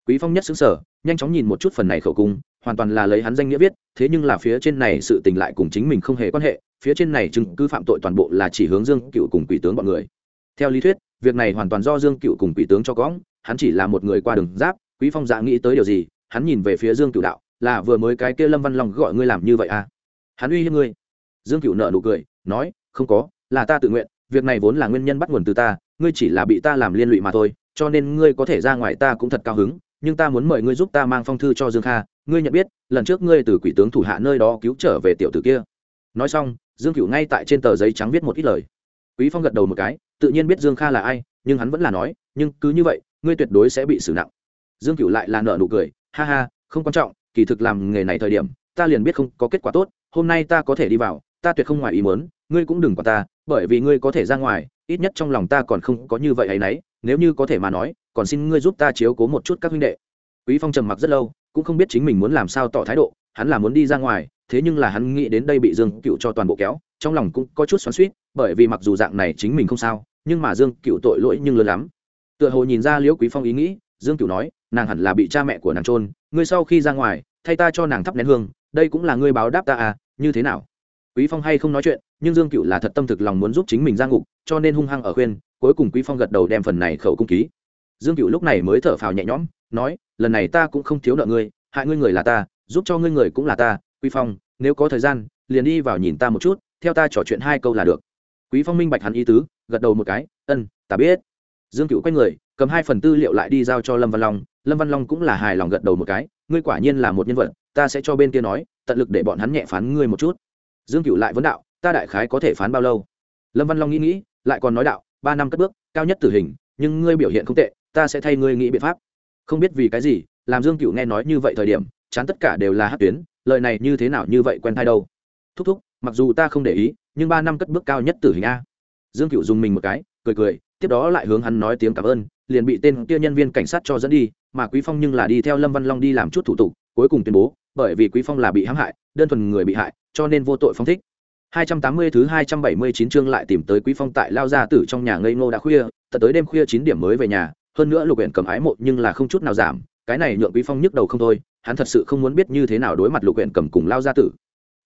Quý phong nhất xứng sở nhanh chóng nhìn một chút phần này khẩu cung, hoàn toàn là lấy hắn danh nghĩa viết, thế nhưng là phía trên này sự tình lại cùng chính mình không hề quan hệ, phía trên này chứng cứ phạm tội toàn bộ là chỉ hướng dương cựu cùng quỷ tướng bọn người theo lý thuyết, việc này hoàn toàn do dương cựu cùng quỷ tướng cho cõng, hắn chỉ là một người qua đường giáp, quý phong dạ nghĩ tới điều gì, hắn nhìn về phía dương cựu đạo, là vừa mới cái kia lâm văn long gọi ngươi làm như vậy à? Hắn uy hiếp ngươi. Dương cựu nợ nụ cười, nói, không có, là ta tự nguyện, việc này vốn là nguyên nhân bắt nguồn từ ta, ngươi chỉ là bị ta làm liên lụy mà thôi, cho nên ngươi có thể ra ngoài ta cũng thật cao hứng, nhưng ta muốn mời ngươi giúp ta mang phong thư cho dương kha, ngươi nhận biết, lần trước ngươi từ quỷ tướng thủ hạ nơi đó cứu trở về tiểu tử kia. Nói xong, dương cựu ngay tại trên tờ giấy trắng viết một ít lời. Quý phong gật đầu một cái tự nhiên biết dương kha là ai, nhưng hắn vẫn là nói, nhưng cứ như vậy, ngươi tuyệt đối sẽ bị xử nặng. Dương Cửu lại là nợ nụ cười, ha ha, không quan trọng, kỳ thực làm nghề này thời điểm, ta liền biết không có kết quả tốt, hôm nay ta có thể đi vào, ta tuyệt không ngoài ý muốn, ngươi cũng đừng quả ta, bởi vì ngươi có thể ra ngoài, ít nhất trong lòng ta còn không có như vậy ấy nấy, nếu như có thể mà nói, còn xin ngươi giúp ta chiếu cố một chút các huynh đệ. Quý phong trầm mặc rất lâu, cũng không biết chính mình muốn làm sao tỏ thái độ, hắn là muốn đi ra ngoài, thế nhưng là hắn nghĩ đến đây bị dương cựu cho toàn bộ kéo trong lòng cũng có chút xoắn suýt bởi vì mặc dù dạng này chính mình không sao, nhưng mà dương cựu tội lỗi nhưng lớn lắm. Tựa hồ nhìn ra liễu quý phong ý nghĩ, dương cựu nói, nàng hẳn là bị cha mẹ của nàng trôn ngươi sau khi ra ngoài, thay ta cho nàng thắp nén hương, đây cũng là ngươi báo đáp ta à như thế nào? Quý phong hay không nói chuyện, nhưng dương cựu là thật tâm thực lòng muốn giúp chính mình ra ngục, cho nên hung hăng ở khuyên, cuối cùng quý phong gật đầu đem phần này khẩu cung ký. Dương cựu lúc này mới thở phào nhẹ nhõm, nói, lần này ta cũng không thiếu nợ ngươi, hại ngươi người là ta, giúp cho ngươi người cũng là ta, quý phong, nếu có thời gian, liền đi vào nhìn ta một chút theo ta trò chuyện hai câu là được. Quý phong minh bạch hắn ý tứ, gật đầu một cái, ân, ta biết. Dương cựu quay người, cầm hai phần tư liệu lại đi giao cho lâm văn long. Lâm văn long cũng là hài lòng gật đầu một cái, ngươi quả nhiên là một nhân vật, ta sẽ cho bên kia nói, tận lực để bọn hắn nhẹ phán ngươi một chút. Dương cựu lại vấn đạo, ta đại khái có thể phán bao lâu? Lâm văn long nghĩ nghĩ, lại còn nói đạo, ba năm cất bước, cao nhất tử hình, nhưng ngươi biểu hiện không tệ, ta sẽ thay ngươi nghĩ biện pháp. Không biết vì cái gì, làm dương cựu nghe nói như vậy thời điểm, chán tất cả đều là hát tuyến, lời này như thế nào như vậy quen thai đâu? Thúc thúc mặc dù ta không để ý, nhưng ba năm cất bước cao nhất tử hình a. Dương cựu dùng mình một cái, cười cười, tiếp đó lại hướng hắn nói tiếng cảm ơn, liền bị tên kia nhân viên cảnh sát cho dẫn đi, mà quý phong nhưng là đi theo lâm văn long đi làm chút thủ tục, cuối cùng tuyên bố, bởi vì quý phong là bị hãm hại, đơn thuần người bị hại, cho nên vô tội phong thích. 280 thứ 279 chương lại tìm tới quý phong tại lao gia tử trong nhà ngây ngô đã khuya, tận tới đêm khuya 9 điểm mới về nhà, hơn nữa lục huyện cầm ái mộ nhưng là không chút nào giảm, cái này nhượng quý phong nhức đầu không thôi, hắn thật sự không muốn biết như thế nào đối mặt lục huyện cầm cùng lao gia tử.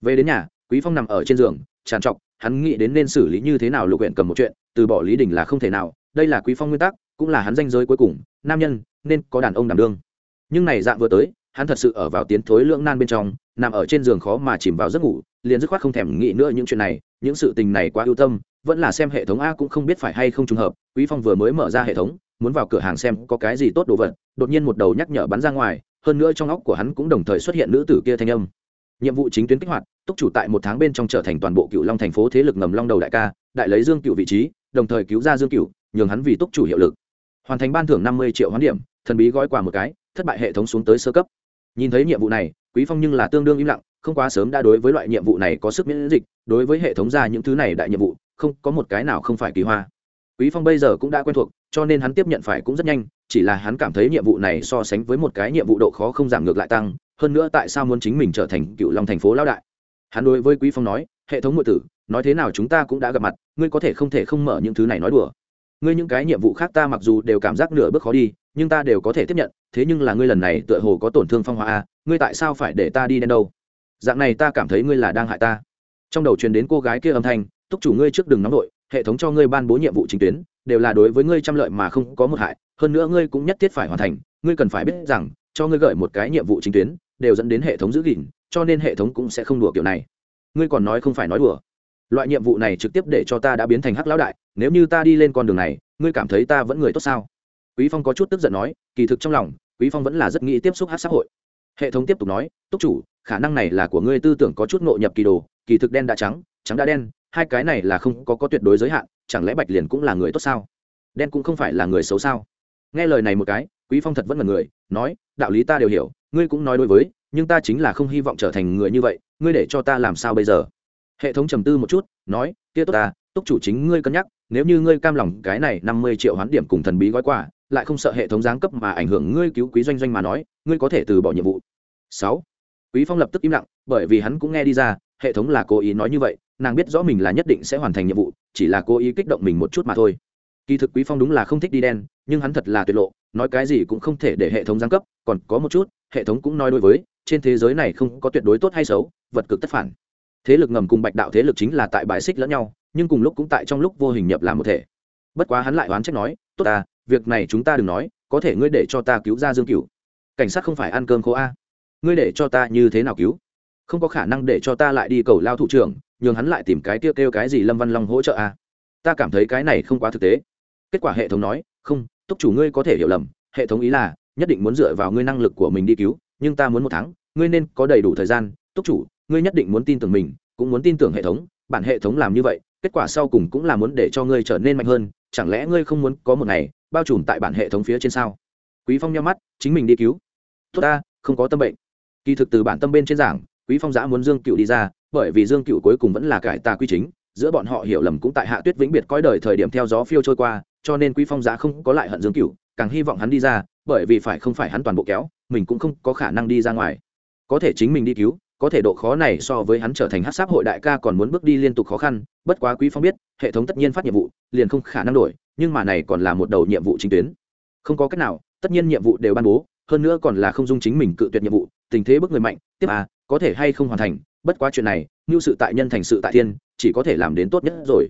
Về đến nhà quý phong nằm ở trên giường, tràn trọc, hắn nghĩ đến nên xử lý như thế nào lục huyện cầm một chuyện, từ bỏ lý đình là không thể nào, đây là quý phong nguyên tắc, cũng là hắn danh giới cuối cùng, nam nhân, nên có đàn ông đảm đương. Nhưng này dạng vừa tới, hắn thật sự ở vào tiến thối lưỡng nan bên trong, nằm ở trên giường khó mà chìm vào giấc ngủ, liền dứt khoát không thèm nghĩ nữa những chuyện này, những sự tình này quá ưu tâm, vẫn là xem hệ thống a cũng không biết phải hay không trùng hợp, quý phong vừa mới mở ra hệ thống, muốn vào cửa hàng xem có cái gì tốt đồ vật, đột nhiên một đầu nhắc nhở bắn ra ngoài, hơn nữa trong óc của hắn cũng đồng thời xuất hiện nữ tử kia thanh âm nhiệm vụ chính tuyến kích hoạt, túc chủ tại một tháng bên trong trở thành toàn bộ cựu long thành phố thế lực ngầm long đầu đại ca, đại lấy dương cựu vị trí, đồng thời cứu ra dương cựu nhường hắn vì túc chủ hiệu lực. Hoàn thành ban thưởng năm mươi triệu hoán điểm, thần bí gói quà một cái, thất bại hệ thống xuống tới sơ cấp. Nhìn thấy nhiệm vụ này, quý phong nhưng là tương đương im lặng, không quá sớm đã đối với loại nhiệm vụ này có sức miễn dịch, đối với hệ thống ra những thứ này đại nhiệm vụ, không, có một cái nào không phải kỳ hoa. Quý phong bây giờ cũng đã quen thuộc, cho nên hắn tiếp nhận phải cũng rất nhanh, chỉ là hắn cảm thấy nhiệm vụ này so sánh với một cái nhiệm vụ độ khó không giảm ngược lại tăng hơn nữa tại sao muốn chính mình trở thành cựu long thành phố lão đại? Hắn đối với quý phong nói, hệ thống ngụy tử, nói thế nào chúng ta cũng đã gặp mặt, ngươi có thể không thể không mở những thứ này nói đùa. Ngươi những cái nhiệm vụ khác ta mặc dù đều cảm giác nửa bước khó đi, nhưng ta đều có thể tiếp nhận, thế nhưng là ngươi lần này tựa hồ có tổn thương phong hóa a, ngươi tại sao phải để ta đi đến đâu? Dạng này ta cảm thấy ngươi là đang hại ta. Trong đầu truyền đến cô gái kia âm thanh, túc chủ ngươi trước đừng nóng nội hệ thống cho ngươi ban bố nhiệm vụ chính tuyến, đều là đối với ngươi trăm lợi mà không có một hại, hơn nữa ngươi cũng nhất thiết phải hoàn thành, ngươi cần phải biết rằng, cho ngươi gửi một cái nhiệm vụ chính tuyến đều dẫn đến hệ thống giữ gìn, cho nên hệ thống cũng sẽ không đùa kiểu này. Ngươi còn nói không phải nói đùa. Loại nhiệm vụ này trực tiếp để cho ta đã biến thành hắc lão đại, nếu như ta đi lên con đường này, ngươi cảm thấy ta vẫn người tốt sao? Quý phong có chút tức giận nói, kỳ thực trong lòng, quý phong vẫn là rất nghĩ tiếp xúc hát xã hội. Hệ thống tiếp tục nói, túc chủ, khả năng này là của ngươi tư tưởng có chút ngộ nhập kỳ đồ, kỳ thực đen đã trắng trắng đã đen, hai cái này là không có có tuyệt đối giới hạn, chẳng lẽ bạch liền cũng là người tốt sao? Đen cũng không phải là người xấu sao? Nghe lời này một cái, quý phong thật vẫn là người, nói, đạo lý ta đều hiểu ngươi cũng nói đối với, nhưng ta chính là không hy vọng trở thành người như vậy, ngươi để cho ta làm sao bây giờ? Hệ thống trầm tư một chút, nói, kia tốt ta, túc chủ chính ngươi cân nhắc, nếu như ngươi cam lòng cái này năm mươi triệu hoán điểm cùng thần bí gói quà, lại không sợ hệ thống giáng cấp mà ảnh hưởng ngươi cứu quý doanh doanh mà nói, ngươi có thể từ bỏ nhiệm vụ. Sáu, quý phong lập tức im lặng, bởi vì hắn cũng nghe đi ra, hệ thống là cố ý nói như vậy, nàng biết rõ mình là nhất định sẽ hoàn thành nhiệm vụ, chỉ là cố ý kích động mình một chút mà thôi. Kỳ thực quý phong đúng là không thích đi đen, nhưng hắn thật là tuyệt lộ, nói cái gì cũng không thể để hệ thống giáng cấp, còn có một chút hệ thống cũng nói đối với, trên thế giới này không có tuyệt đối tốt hay xấu, vật cực tất phản. Thế lực ngầm cùng bạch đạo thế lực chính là tại bài xích lẫn nhau, nhưng cùng lúc cũng tại trong lúc vô hình nhập làm một thể. Bất quá hắn lại oán trách nói, tốt ta, việc này chúng ta đừng nói, có thể ngươi để cho ta cứu ra dương cửu. Cảnh sát không phải ăn cơm khô a. Ngươi để cho ta như thế nào cứu? Không có khả năng để cho ta lại đi cầu lao thủ trưởng, nhường hắn lại tìm cái tiêu kêu cái gì lâm văn long hỗ trợ a. Ta cảm thấy cái này không quá thực tế. Kết quả hệ thống nói, không, túc chủ ngươi có thể hiểu lầm, hệ thống ý là nhất định muốn dựa vào ngươi năng lực của mình đi cứu, nhưng ta muốn một tháng, ngươi nên có đầy đủ thời gian. Túc chủ, ngươi nhất định muốn tin tưởng mình, cũng muốn tin tưởng hệ thống. Bản hệ thống làm như vậy, kết quả sau cùng cũng là muốn để cho ngươi trở nên mạnh hơn. Chẳng lẽ ngươi không muốn có một ngày bao trùm tại bản hệ thống phía trên sao? Quý phong nhắm mắt, chính mình đi cứu. Tốt ta, không có tâm bệnh. Kỳ thực từ bản tâm bên trên giảng, quý phong giã muốn dương cựu đi ra, bởi vì dương cựu cuối cùng vẫn là cải tà quy chính, giữa bọn họ hiểu lầm cũng tại hạ tuyết vĩnh biệt coi đời thời điểm theo gió phiêu trôi qua, cho nên quý phong giã không có lại hận dương cựu, càng hy vọng hắn đi ra bởi vì phải không phải hắn toàn bộ kéo, mình cũng không có khả năng đi ra ngoài. Có thể chính mình đi cứu, có thể độ khó này so với hắn trở thành hát sáp hội đại ca còn muốn bước đi liên tục khó khăn, bất quá quý phong biết, hệ thống tất nhiên phát nhiệm vụ, liền không khả năng đổi, nhưng mà này còn là một đầu nhiệm vụ chính tuyến. Không có cách nào, tất nhiên nhiệm vụ đều ban bố, hơn nữa còn là không dung chính mình cự tuyệt nhiệm vụ, tình thế bức người mạnh, tiếp à có thể hay không hoàn thành, bất quá chuyện này như sự tại nhân thành sự tại thiên, chỉ có thể làm đến tốt nhất rồi.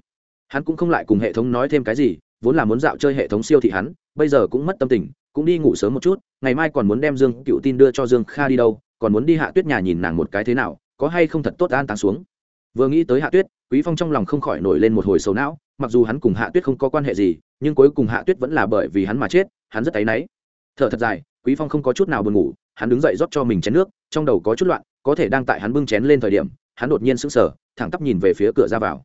Hắn cũng không lại cùng hệ thống nói thêm cái gì, vốn là muốn dạo chơi hệ thống siêu thị hắn, bây giờ cũng mất tâm tình cũng đi ngủ sớm một chút, ngày mai còn muốn đem dương cựu tin đưa cho dương kha đi đâu, còn muốn đi hạ tuyết nhà nhìn nàng một cái thế nào, có hay không thật tốt an táng xuống. Vừa nghĩ tới hạ tuyết, quý phong trong lòng không khỏi nổi lên một hồi sầu não, mặc dù hắn cùng hạ tuyết không có quan hệ gì, nhưng cuối cùng hạ tuyết vẫn là bởi vì hắn mà chết, hắn rất áy náy. Thở thật dài, quý phong không có chút nào buồn ngủ, hắn đứng dậy rót cho mình chén nước, trong đầu có chút loạn, có thể đang tại hắn bưng chén lên thời điểm, hắn đột nhiên sững sờ, thẳng tắp nhìn về phía cửa ra vào.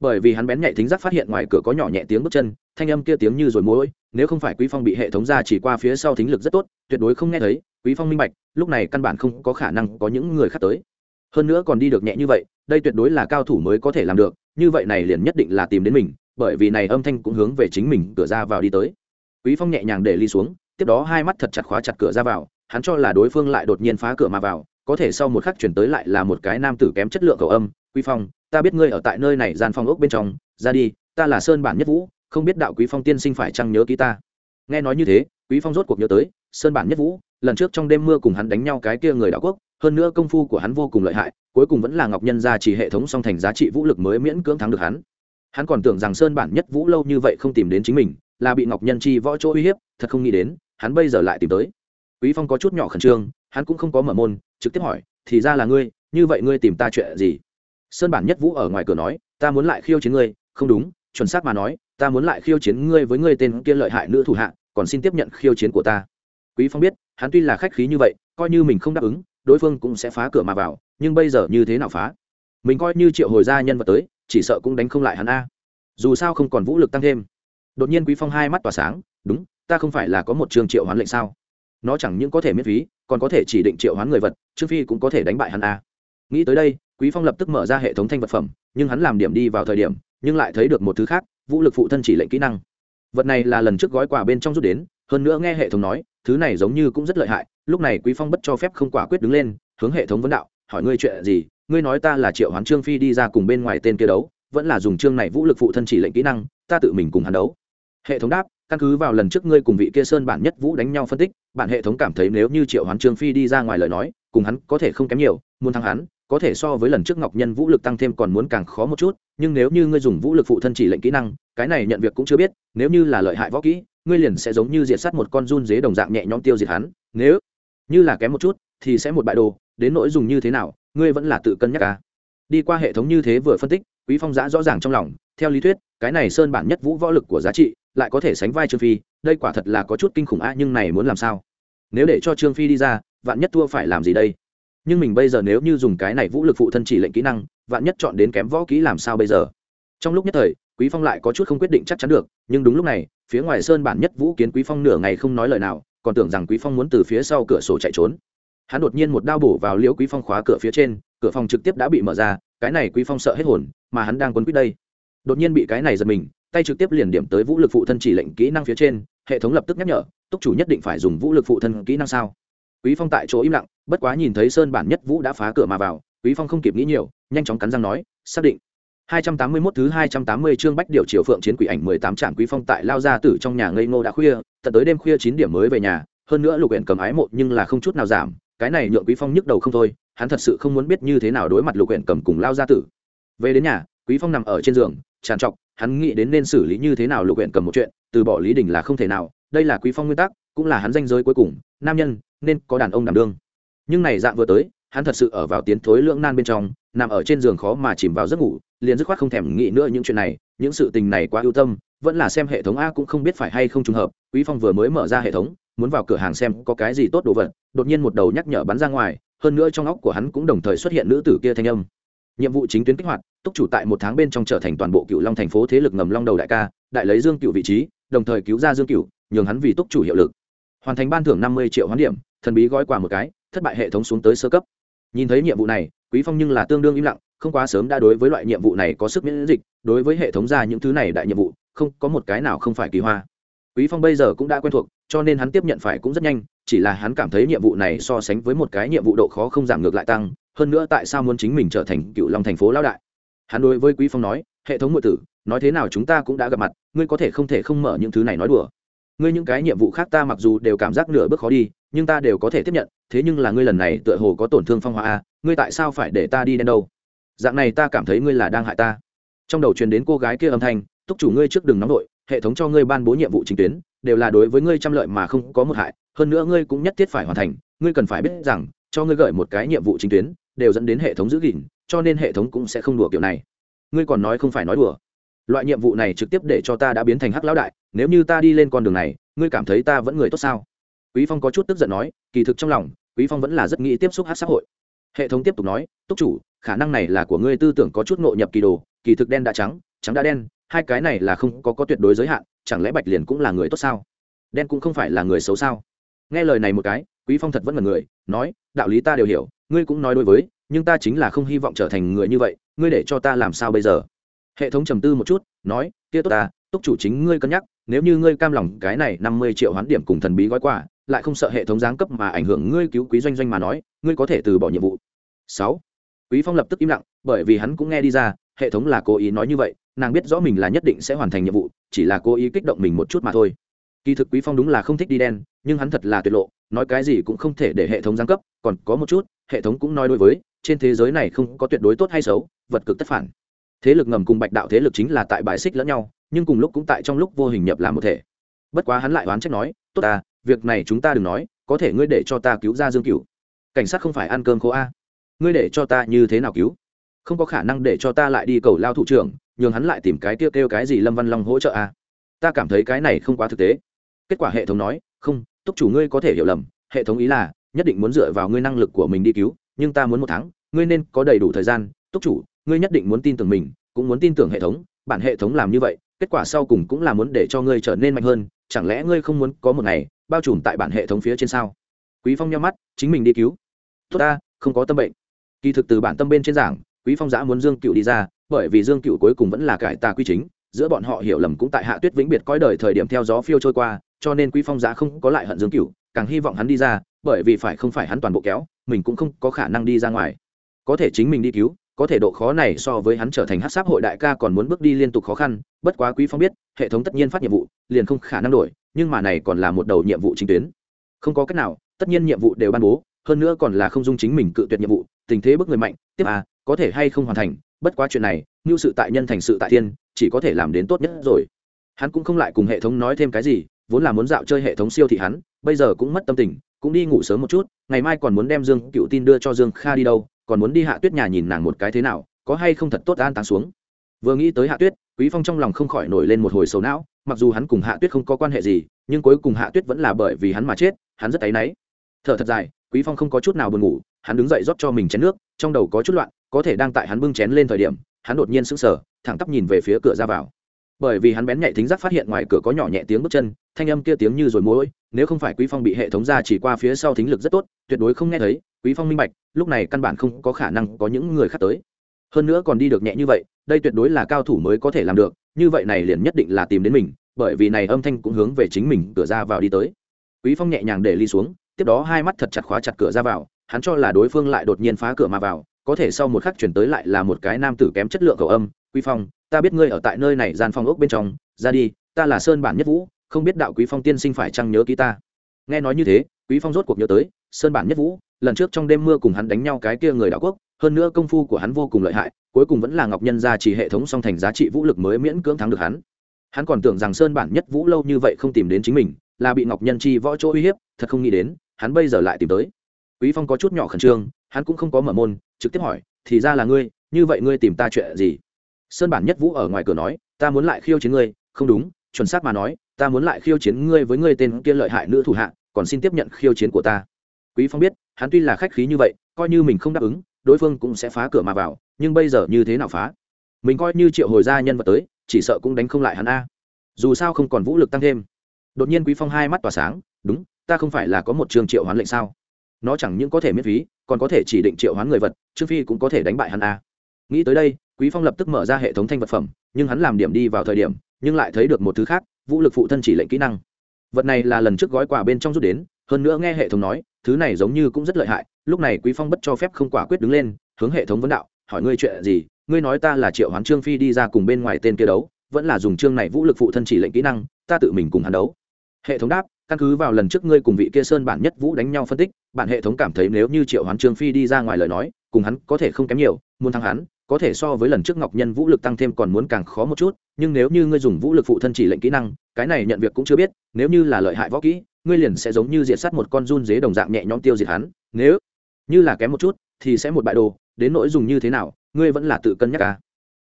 Bởi vì hắn bén nhạy thính giác phát hiện ngoài cửa có nhỏ nhẹ tiếng bước chân, thanh âm kia tiếng như rồi mối nếu không phải quý phong bị hệ thống ra chỉ qua phía sau thính lực rất tốt, tuyệt đối không nghe thấy, quý phong minh bạch, lúc này căn bản không có khả năng có những người khác tới. Hơn nữa còn đi được nhẹ như vậy, đây tuyệt đối là cao thủ mới có thể làm được, như vậy này liền nhất định là tìm đến mình, bởi vì này âm thanh cũng hướng về chính mình cửa ra vào đi tới. Quý phong nhẹ nhàng để ly xuống, tiếp đó hai mắt thật chặt khóa chặt cửa ra vào, hắn cho là đối phương lại đột nhiên phá cửa mà vào, có thể sau một khắc chuyển tới lại là một cái nam tử kém chất lượng cầu âm, quý phong, ta biết ngươi ở tại nơi này gian phong ốc bên trong, ra đi, ta là sơn bản nhất vũ không biết đạo quý phong tiên sinh phải chăng nhớ ký ta. Nghe nói như thế, quý phong rốt cuộc nhớ tới, sơn bản nhất vũ, lần trước trong đêm mưa cùng hắn đánh nhau cái kia người đạo quốc, hơn nữa công phu của hắn vô cùng lợi hại, cuối cùng vẫn là ngọc nhân gia chỉ hệ thống song thành giá trị vũ lực mới miễn cưỡng thắng được hắn. Hắn còn tưởng rằng sơn bản nhất vũ lâu như vậy không tìm đến chính mình, là bị ngọc nhân chi võ chỗ uy hiếp, thật không nghĩ đến, hắn bây giờ lại tìm tới. Quý phong có chút nhỏ khẩn trương, hắn cũng không có mở môn, trực tiếp hỏi, thì ra là ngươi, như vậy ngươi tìm ta chuyện gì? Sơn bản nhất vũ ở ngoài cửa nói, ta muốn lại khiêu chiến ngươi, không đúng, chuẩn xác mà nói ta muốn lại khiêu chiến ngươi với ngươi tên kia lợi hại nữ thủ hạ, còn xin tiếp nhận khiêu chiến của ta. Quý phong biết, hắn tuy là khách khí như vậy, coi như mình không đáp ứng, đối phương cũng sẽ phá cửa mà vào, nhưng bây giờ như thế nào phá? Mình coi như triệu hồi ra nhân vật tới, chỉ sợ cũng đánh không lại hắn a. Dù sao không còn vũ lực tăng thêm. Đột nhiên quý phong hai mắt tỏa sáng, đúng, ta không phải là có một trường triệu hoán lệnh sao? Nó chẳng những có thể miễn phí, còn có thể chỉ định triệu hoán người vật, trương phi cũng có thể đánh bại hắn a. Nghĩ tới đây, quý phong lập tức mở ra hệ thống thanh vật phẩm, nhưng hắn làm điểm đi vào thời điểm, nhưng lại thấy được một thứ khác vũ lực phụ thân chỉ lệnh kỹ năng. Vật này là lần trước gói quà bên trong rút đến, hơn nữa nghe hệ thống nói, thứ này giống như cũng rất lợi hại, lúc này quý phong bất cho phép không quả quyết đứng lên, hướng hệ thống vấn đạo, hỏi ngươi chuyện gì, ngươi nói ta là triệu hoán trương phi đi ra cùng bên ngoài tên kia đấu, vẫn là dùng chương này vũ lực phụ thân chỉ lệnh kỹ năng, ta tự mình cùng hắn đấu. Hệ thống đáp, căn cứ vào lần trước ngươi cùng vị kia sơn bản nhất vũ đánh nhau phân tích, bản hệ thống cảm thấy nếu như triệu hoán trương phi đi ra ngoài lời nói, cùng hắn có thể không kém nhiều, muốn thắng hắn có thể so với lần trước ngọc nhân vũ lực tăng thêm còn muốn càng khó một chút, nhưng nếu như ngươi dùng vũ lực phụ thân chỉ lệnh kỹ năng, cái này nhận việc cũng chưa biết, nếu như là lợi hại võ kỹ, ngươi liền sẽ giống như diệt sát một con run dế đồng dạng nhẹ nhõm tiêu diệt hắn. Nếu như là kém một chút, thì sẽ một bại đồ, đến nỗi dùng như thế nào, ngươi vẫn là tự cân nhắc cả đi qua hệ thống như thế vừa phân tích, quý phong giã rõ ràng trong lòng, theo lý thuyết, cái này sơn bản nhất vũ võ lực của giá trị, lại có thể sánh vai trương phi, đây quả thật là có chút kinh khủng a nhưng này muốn làm sao? Nếu để cho trương phi đi ra, vạn nhất thua phải làm gì đây? Nhưng mình bây giờ nếu như dùng cái này vũ lực phụ thân chỉ lệnh kỹ năng, vạn nhất chọn đến kém võ kỹ làm sao bây giờ? Trong lúc nhất thời, quý phong lại có chút không quyết định chắc chắn được, nhưng đúng lúc này, phía ngoài sơn bản nhất vũ kiến quý phong nửa ngày không nói lời nào, còn tưởng rằng quý phong muốn từ phía sau cửa sổ chạy trốn. Hắn đột nhiên một đao bổ vào liễu quý phong khóa cửa phía trên, cửa phòng trực tiếp đã bị mở ra, cái này quý phong sợ hết hồn, mà hắn đang quấn quýt đây. Đột nhiên bị cái này giật mình, tay trực tiếp liền điểm tới vũ lực phụ thân chỉ lệnh kỹ năng phía trên, hệ thống lập tức nhắc nhở, túc chủ nhất định phải dùng vũ lực phụ thân kỹ năng sao? Quý phong tại chỗ im lặng bất quá nhìn thấy sơn bản nhất vũ đã phá cửa mà vào quý phong không kịp nghĩ nhiều nhanh chóng cắn răng nói xác định 281 thứ 280 chương Bách Điểu Triều Phượng chiến quỷ ảnh 18 trạm quý phong tại lao ra tử trong nhà ngây ngô đã khuya, tận tới đêm khuya 9 điểm mới về nhà, hơn nữa Lục Uyển cầm ái mộ nhưng là không chút nào giảm, cái này nhượng quý phong nhức đầu không thôi, hắn thật sự không muốn biết như thế nào đối mặt Lục Uyển cầm cùng lao ra tử. Về đến nhà, Quý Phong nằm ở trên giường, tràn trọc, hắn nghĩ đến nên xử lý như thế nào Lục Uyển cầm một chuyện, từ bỏ Lý Đình là không thể nào, đây là Quý Phong nguyên tắc, cũng là hắn danh giới cuối cùng, nam nhân nên có đàn ông đảm đương. Nhưng này dạng vừa tới, hắn thật sự ở vào tiến thối lưỡng nan bên trong, nằm ở trên giường khó mà chìm vào giấc ngủ, liền dứt khoát không thèm nghĩ nữa những chuyện này những sự tình này quá ưu tâm vẫn là xem hệ thống a cũng không biết phải hay không trùng hợp quý phong vừa mới mở ra hệ thống muốn vào cửa hàng xem có cái gì tốt đồ vật đột nhiên một đầu nhắc nhở bắn ra ngoài hơn nữa trong óc của hắn cũng đồng thời xuất hiện nữ tử kia thanh âm nhiệm vụ chính tuyến kích hoạt túc chủ tại một tháng bên trong trở thành toàn bộ cựu long thành phố thế lực ngầm long đầu đại ca đại lấy dương cựu vị trí đồng thời cứu ra dương cựu nhường hắn vì túc chủ hiệu lực hoàn thành ban thưởng năm mươi triệu hoán điểm, thần bí gói quà một cái, thất bại hệ thống xuống tới sơ cấp. Nhìn thấy nhiệm vụ này, quý phong nhưng là tương đương im lặng, không quá sớm đã đối với loại nhiệm vụ này có sức miễn dịch, đối với hệ thống ra những thứ này đại nhiệm vụ, không có một cái nào không phải kỳ hoa. Quý phong bây giờ cũng đã quen thuộc, cho nên hắn tiếp nhận phải cũng rất nhanh, chỉ là hắn cảm thấy nhiệm vụ này so sánh với một cái nhiệm vụ độ khó không giảm ngược lại tăng, hơn nữa tại sao muốn chính mình trở thành cựu long thành phố lão đại? Hắn đối với quý phong nói, hệ thống ngụy tử, nói thế nào chúng ta cũng đã gặp mặt, ngươi có thể không thể không mở những thứ này nói đùa ngươi những cái nhiệm vụ khác ta mặc dù đều cảm giác nửa bước khó đi, nhưng ta đều có thể tiếp nhận, thế nhưng là ngươi lần này tựa hồ có tổn thương phong hóa a, ngươi tại sao phải để ta đi đến đâu? Dạng này ta cảm thấy ngươi là đang hại ta. Trong đầu truyền đến cô gái kia âm thanh, túc chủ ngươi trước đừng nóng đội hệ thống cho ngươi ban bố nhiệm vụ chính tuyến, đều là đối với ngươi trăm lợi mà không có một hại, hơn nữa ngươi cũng nhất thiết phải hoàn thành, ngươi cần phải biết rằng, cho ngươi gửi một cái nhiệm vụ chính tuyến, đều dẫn đến hệ thống giữ gìn, cho nên hệ thống cũng sẽ không đùa kiểu này. Ngươi còn nói không phải nói đùa loại nhiệm vụ này trực tiếp để cho ta đã biến thành hắc lão đại, nếu như ta đi lên con đường này, ngươi cảm thấy ta vẫn người tốt sao? Quý phong có chút tức giận nói, kỳ thực trong lòng, quý phong vẫn là rất nghĩ tiếp xúc hắc xã hội. Hệ thống tiếp tục nói, túc chủ, khả năng này là của ngươi tư tưởng có chút ngộ nhập kỳ đồ, kỳ thực đen đã trắng trắng đã đen, hai cái này là không có có tuyệt đối giới hạn, chẳng lẽ bạch liền cũng là người tốt sao? Đen cũng không phải là người xấu sao? Nghe lời này một cái, quý phong thật vẫn là người, nói, đạo lý ta đều hiểu, ngươi cũng nói đối với, nhưng ta chính là không hy vọng trở thành người như vậy, ngươi để cho ta làm sao bây giờ? Hệ thống trầm tư một chút, nói, kia tốt ta, túc chủ chính ngươi cân nhắc, nếu như ngươi cam lòng cái này năm mươi triệu hoán điểm cùng thần bí gói quà, lại không sợ hệ thống giáng cấp mà ảnh hưởng ngươi cứu quý doanh doanh mà nói, ngươi có thể từ bỏ nhiệm vụ. Sáu, quý phong lập tức im lặng, bởi vì hắn cũng nghe đi ra, hệ thống là cố ý nói như vậy, nàng biết rõ mình là nhất định sẽ hoàn thành nhiệm vụ, chỉ là cố ý kích động mình một chút mà thôi. Kỳ thực quý phong đúng là không thích đi đen, nhưng hắn thật là tuyệt lộ, nói cái gì cũng không thể để hệ thống giáng cấp, còn có một chút, hệ thống cũng nói đối với, trên thế giới này không có tuyệt đối tốt hay xấu, vật cực tất phản thế lực ngầm cùng bạch đạo thế lực chính là tại bài xích lẫn nhau, nhưng cùng lúc cũng tại trong lúc vô hình nhập làm một thể. Bất quá hắn lại oán trách nói, tốt ta, việc này chúng ta đừng nói, có thể ngươi để cho ta cứu ra dương cửu. Cảnh sát không phải ăn cơm khô a. Ngươi để cho ta như thế nào cứu? Không có khả năng để cho ta lại đi cầu lao thủ trưởng, nhường hắn lại tìm cái tiêu kêu cái gì lâm văn long hỗ trợ a. Ta cảm thấy cái này không quá thực tế. Kết quả hệ thống nói, không, túc chủ ngươi có thể hiểu lầm, hệ thống ý là, nhất định muốn dựa vào ngươi năng lực của mình đi cứu, nhưng ta muốn một tháng, ngươi nên có đầy đủ thời gian, túc chủ ngươi nhất định muốn tin tưởng mình, cũng muốn tin tưởng hệ thống, bản hệ thống làm như vậy, kết quả sau cùng cũng là muốn để cho ngươi trở nên mạnh hơn, chẳng lẽ ngươi không muốn có một ngày, bao trùm tại bản hệ thống phía trên sao? Quý phong nhắm mắt, chính mình đi cứu. Tốt ta, không có tâm bệnh. Kỳ thực từ bản tâm bên trên giảng, quý phong giã muốn dương cựu đi ra, bởi vì dương cựu cuối cùng vẫn là cải tà quy chính, giữa bọn họ hiểu lầm cũng tại hạ tuyết vĩnh biệt coi đời thời điểm theo gió phiêu trôi qua, cho nên quý phong giã không có lại hận dương cựu, càng hy vọng hắn đi ra, bởi vì phải không phải hắn toàn bộ kéo, mình cũng không có khả năng đi ra ngoài. Có thể chính mình đi cứu có thể độ khó này so với hắn trở thành hát sáp hội đại ca còn muốn bước đi liên tục khó khăn, bất quá quý phong biết, hệ thống tất nhiên phát nhiệm vụ, liền không khả năng đổi, nhưng mà này còn là một đầu nhiệm vụ chính tuyến. Không có cách nào, tất nhiên nhiệm vụ đều ban bố, hơn nữa còn là không dung chính mình cự tuyệt nhiệm vụ, tình thế bức người mạnh, tiếp à có thể hay không hoàn thành, bất quá chuyện này, như sự tại nhân thành sự tại thiên, chỉ có thể làm đến tốt nhất rồi. Hắn cũng không lại cùng hệ thống nói thêm cái gì, vốn là muốn dạo chơi hệ thống siêu thị hắn, bây giờ cũng mất tâm tình, cũng đi ngủ sớm một chút, ngày mai còn muốn đem dương cựu tin đưa cho dương kha đi đâu còn muốn đi hạ tuyết nhà nhìn nàng một cái thế nào, có hay không thật tốt an táng xuống. Vừa nghĩ tới hạ tuyết, quý phong trong lòng không khỏi nổi lên một hồi sầu não, mặc dù hắn cùng hạ tuyết không có quan hệ gì, nhưng cuối cùng hạ tuyết vẫn là bởi vì hắn mà chết, hắn rất áy náy. Thở thật dài, quý phong không có chút nào buồn ngủ, hắn đứng dậy rót cho mình chén nước, trong đầu có chút loạn, có thể đang tại hắn bưng chén lên thời điểm, hắn đột nhiên sững sờ, thẳng tắp nhìn về phía cửa ra vào bởi vì hắn bén nhạy thính giác phát hiện ngoài cửa có nhỏ nhẹ tiếng bước chân, thanh âm kia tiếng như rồi mối nếu không phải quý phong bị hệ thống ra chỉ qua phía sau thính lực rất tốt, tuyệt đối không nghe thấy, quý phong minh bạch, lúc này căn bản không có khả năng có những người khác tới. Hơn nữa còn đi được nhẹ như vậy, đây tuyệt đối là cao thủ mới có thể làm được, như vậy này liền nhất định là tìm đến mình, bởi vì này âm thanh cũng hướng về chính mình cửa ra vào đi tới. Quý phong nhẹ nhàng để ly xuống, tiếp đó hai mắt thật chặt khóa chặt cửa ra vào, hắn cho là đối phương lại đột nhiên phá cửa mà vào có thể sau một khắc chuyển tới lại là một cái nam tử kém chất lượng cầu âm, quý phong, ta biết ngươi ở tại nơi này gian phòng ốc bên trong, ra đi, ta là sơn bản nhất vũ, không biết đạo quý phong tiên sinh phải chăng nhớ ký ta. Nghe nói như thế, quý phong rốt cuộc nhớ tới, sơn bản nhất vũ, lần trước trong đêm mưa cùng hắn đánh nhau cái kia người đạo quốc, hơn nữa công phu của hắn vô cùng lợi hại, cuối cùng vẫn là ngọc nhân gia chỉ hệ thống song thành giá trị vũ lực mới miễn cưỡng thắng được hắn. Hắn còn tưởng rằng sơn bản nhất vũ lâu như vậy không tìm đến chính mình, là bị ngọc nhân chi võ chỗ uy hiếp, thật không nghĩ đến, hắn bây giờ lại tìm tới. Quý phong có chút nhỏ khẩn trương, hắn cũng không có mở môn trực tiếp hỏi, thì ra là ngươi, như vậy ngươi tìm ta chuyện gì? Sơn bản nhất vũ ở ngoài cửa nói, ta muốn lại khiêu chiến ngươi. Không đúng, chuẩn xác mà nói, ta muốn lại khiêu chiến ngươi với ngươi tên kia lợi hại nữ thủ hạ, còn xin tiếp nhận khiêu chiến của ta. Quý phong biết, hắn tuy là khách khí như vậy, coi như mình không đáp ứng, đối phương cũng sẽ phá cửa mà vào, nhưng bây giờ như thế nào phá? Mình coi như triệu hồi gia nhân vật tới, chỉ sợ cũng đánh không lại hắn a. Dù sao không còn vũ lực tăng thêm. Đột nhiên quý phong hai mắt tỏa sáng, đúng, ta không phải là có một trường triệu hoán lệnh sao? Nó chẳng những có thể miễn phí, còn có thể chỉ định triệu hoán người vật, trương phi cũng có thể đánh bại hắn a. Nghĩ tới đây, quý phong lập tức mở ra hệ thống thanh vật phẩm, nhưng hắn làm điểm đi vào thời điểm, nhưng lại thấy được một thứ khác, vũ lực phụ thân chỉ lệnh kỹ năng. Vật này là lần trước gói quà bên trong rút đến, hơn nữa nghe hệ thống nói, thứ này giống như cũng rất lợi hại, lúc này quý phong bất cho phép không quả quyết đứng lên, hướng hệ thống vấn đạo, hỏi ngươi chuyện gì? Ngươi nói ta là triệu hoán trương phi đi ra cùng bên ngoài tên kia đấu, vẫn là dùng chương này vũ lực phụ thân chỉ lệnh kỹ năng, ta tự mình cùng hắn đấu. Hệ thống đáp căn cứ vào lần trước ngươi cùng vị kia sơn bản nhất vũ đánh nhau phân tích, bản hệ thống cảm thấy nếu như triệu hoán trương phi đi ra ngoài lời nói, cùng hắn có thể không kém nhiều, muốn thắng hắn, có thể so với lần trước ngọc nhân vũ lực tăng thêm còn muốn càng khó một chút, nhưng nếu như ngươi dùng vũ lực phụ thân chỉ lệnh kỹ năng, cái này nhận việc cũng chưa biết, nếu như là lợi hại võ kỹ, ngươi liền sẽ giống như diệt sát một con run dế đồng dạng nhẹ nhõm tiêu diệt hắn. Nếu như là kém một chút, thì sẽ một bại đồ, đến nỗi dùng như thế nào, ngươi vẫn là tự cân nhắc cả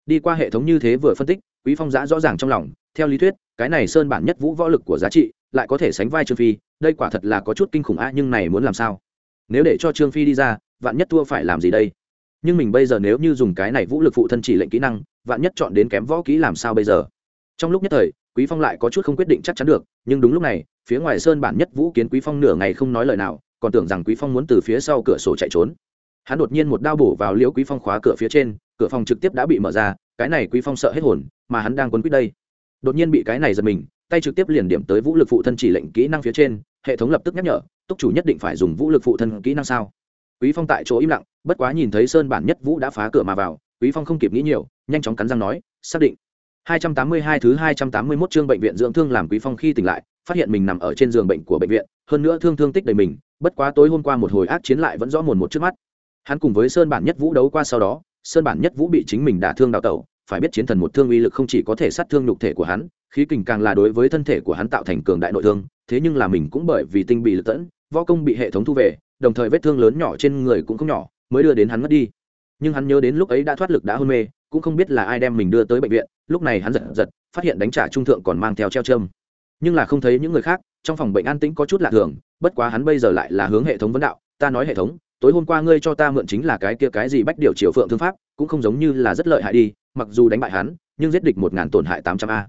đi qua hệ thống như thế vừa phân tích, quý phong giã rõ ràng trong lòng, theo lý thuyết, cái này sơn bản nhất vũ võ lực của giá trị lại có thể sánh vai trương phi, đây quả thật là có chút kinh khủng a nhưng này muốn làm sao? Nếu để cho trương phi đi ra, vạn nhất thua phải làm gì đây? Nhưng mình bây giờ nếu như dùng cái này vũ lực phụ thân chỉ lệnh kỹ năng, vạn nhất chọn đến kém võ kỹ làm sao bây giờ? Trong lúc nhất thời, quý phong lại có chút không quyết định chắc chắn được, nhưng đúng lúc này, phía ngoài sơn bản nhất vũ kiến quý phong nửa ngày không nói lời nào, còn tưởng rằng quý phong muốn từ phía sau cửa sổ chạy trốn. Hắn đột nhiên một đao bổ vào liễu quý phong khóa cửa phía trên, cửa phòng trực tiếp đã bị mở ra, cái này quý phong sợ hết hồn, mà hắn đang quấn quýt đây. Đột nhiên bị cái này giật mình tay trực tiếp liền điểm tới vũ lực phụ thân chỉ lệnh kỹ năng phía trên, hệ thống lập tức nhắc nhở, túc chủ nhất định phải dùng vũ lực phụ thân kỹ năng sao? Quý phong tại chỗ im lặng, bất quá nhìn thấy sơn bản nhất vũ đã phá cửa mà vào, quý phong không kịp nghĩ nhiều, nhanh chóng cắn răng nói, xác định. 282 thứ 281 chương bệnh viện dưỡng thương làm quý phong khi tỉnh lại, phát hiện mình nằm ở trên giường bệnh của bệnh viện, hơn nữa thương thương tích đầy mình, bất quá tối hôm qua một hồi ác chiến lại vẫn rõ mồn một trước mắt. Hắn cùng với sơn bản nhất vũ đấu qua sau đó, sơn bản nhất vũ bị chính mình đả thương đào tẩu, phải biết chiến thần một thương uy lực không chỉ có thể sát thương nhục thể của hắn khí kình càng là đối với thân thể của hắn tạo thành cường đại nội thương, thế nhưng là mình cũng bởi vì tinh bị lực tẫn, võ công bị hệ thống thu về, đồng thời vết thương lớn nhỏ trên người cũng không nhỏ, mới đưa đến hắn mất đi. Nhưng hắn nhớ đến lúc ấy đã thoát lực đã hôn mê, cũng không biết là ai đem mình đưa tới bệnh viện, lúc này hắn giật giật, phát hiện đánh trả trung thượng còn mang theo treo châm nhưng là không thấy những người khác, trong phòng bệnh an tĩnh có chút lạ thường, bất quá hắn bây giờ lại là hướng hệ thống vấn đạo, ta nói hệ thống, tối hôm qua ngươi cho ta mượn chính là cái kia cái gì bách điều triều phượng thương pháp, cũng không giống như là rất lợi hại đi, mặc dù đánh bại hắn, nhưng giết địch một ngàn tổn hại tám trăm a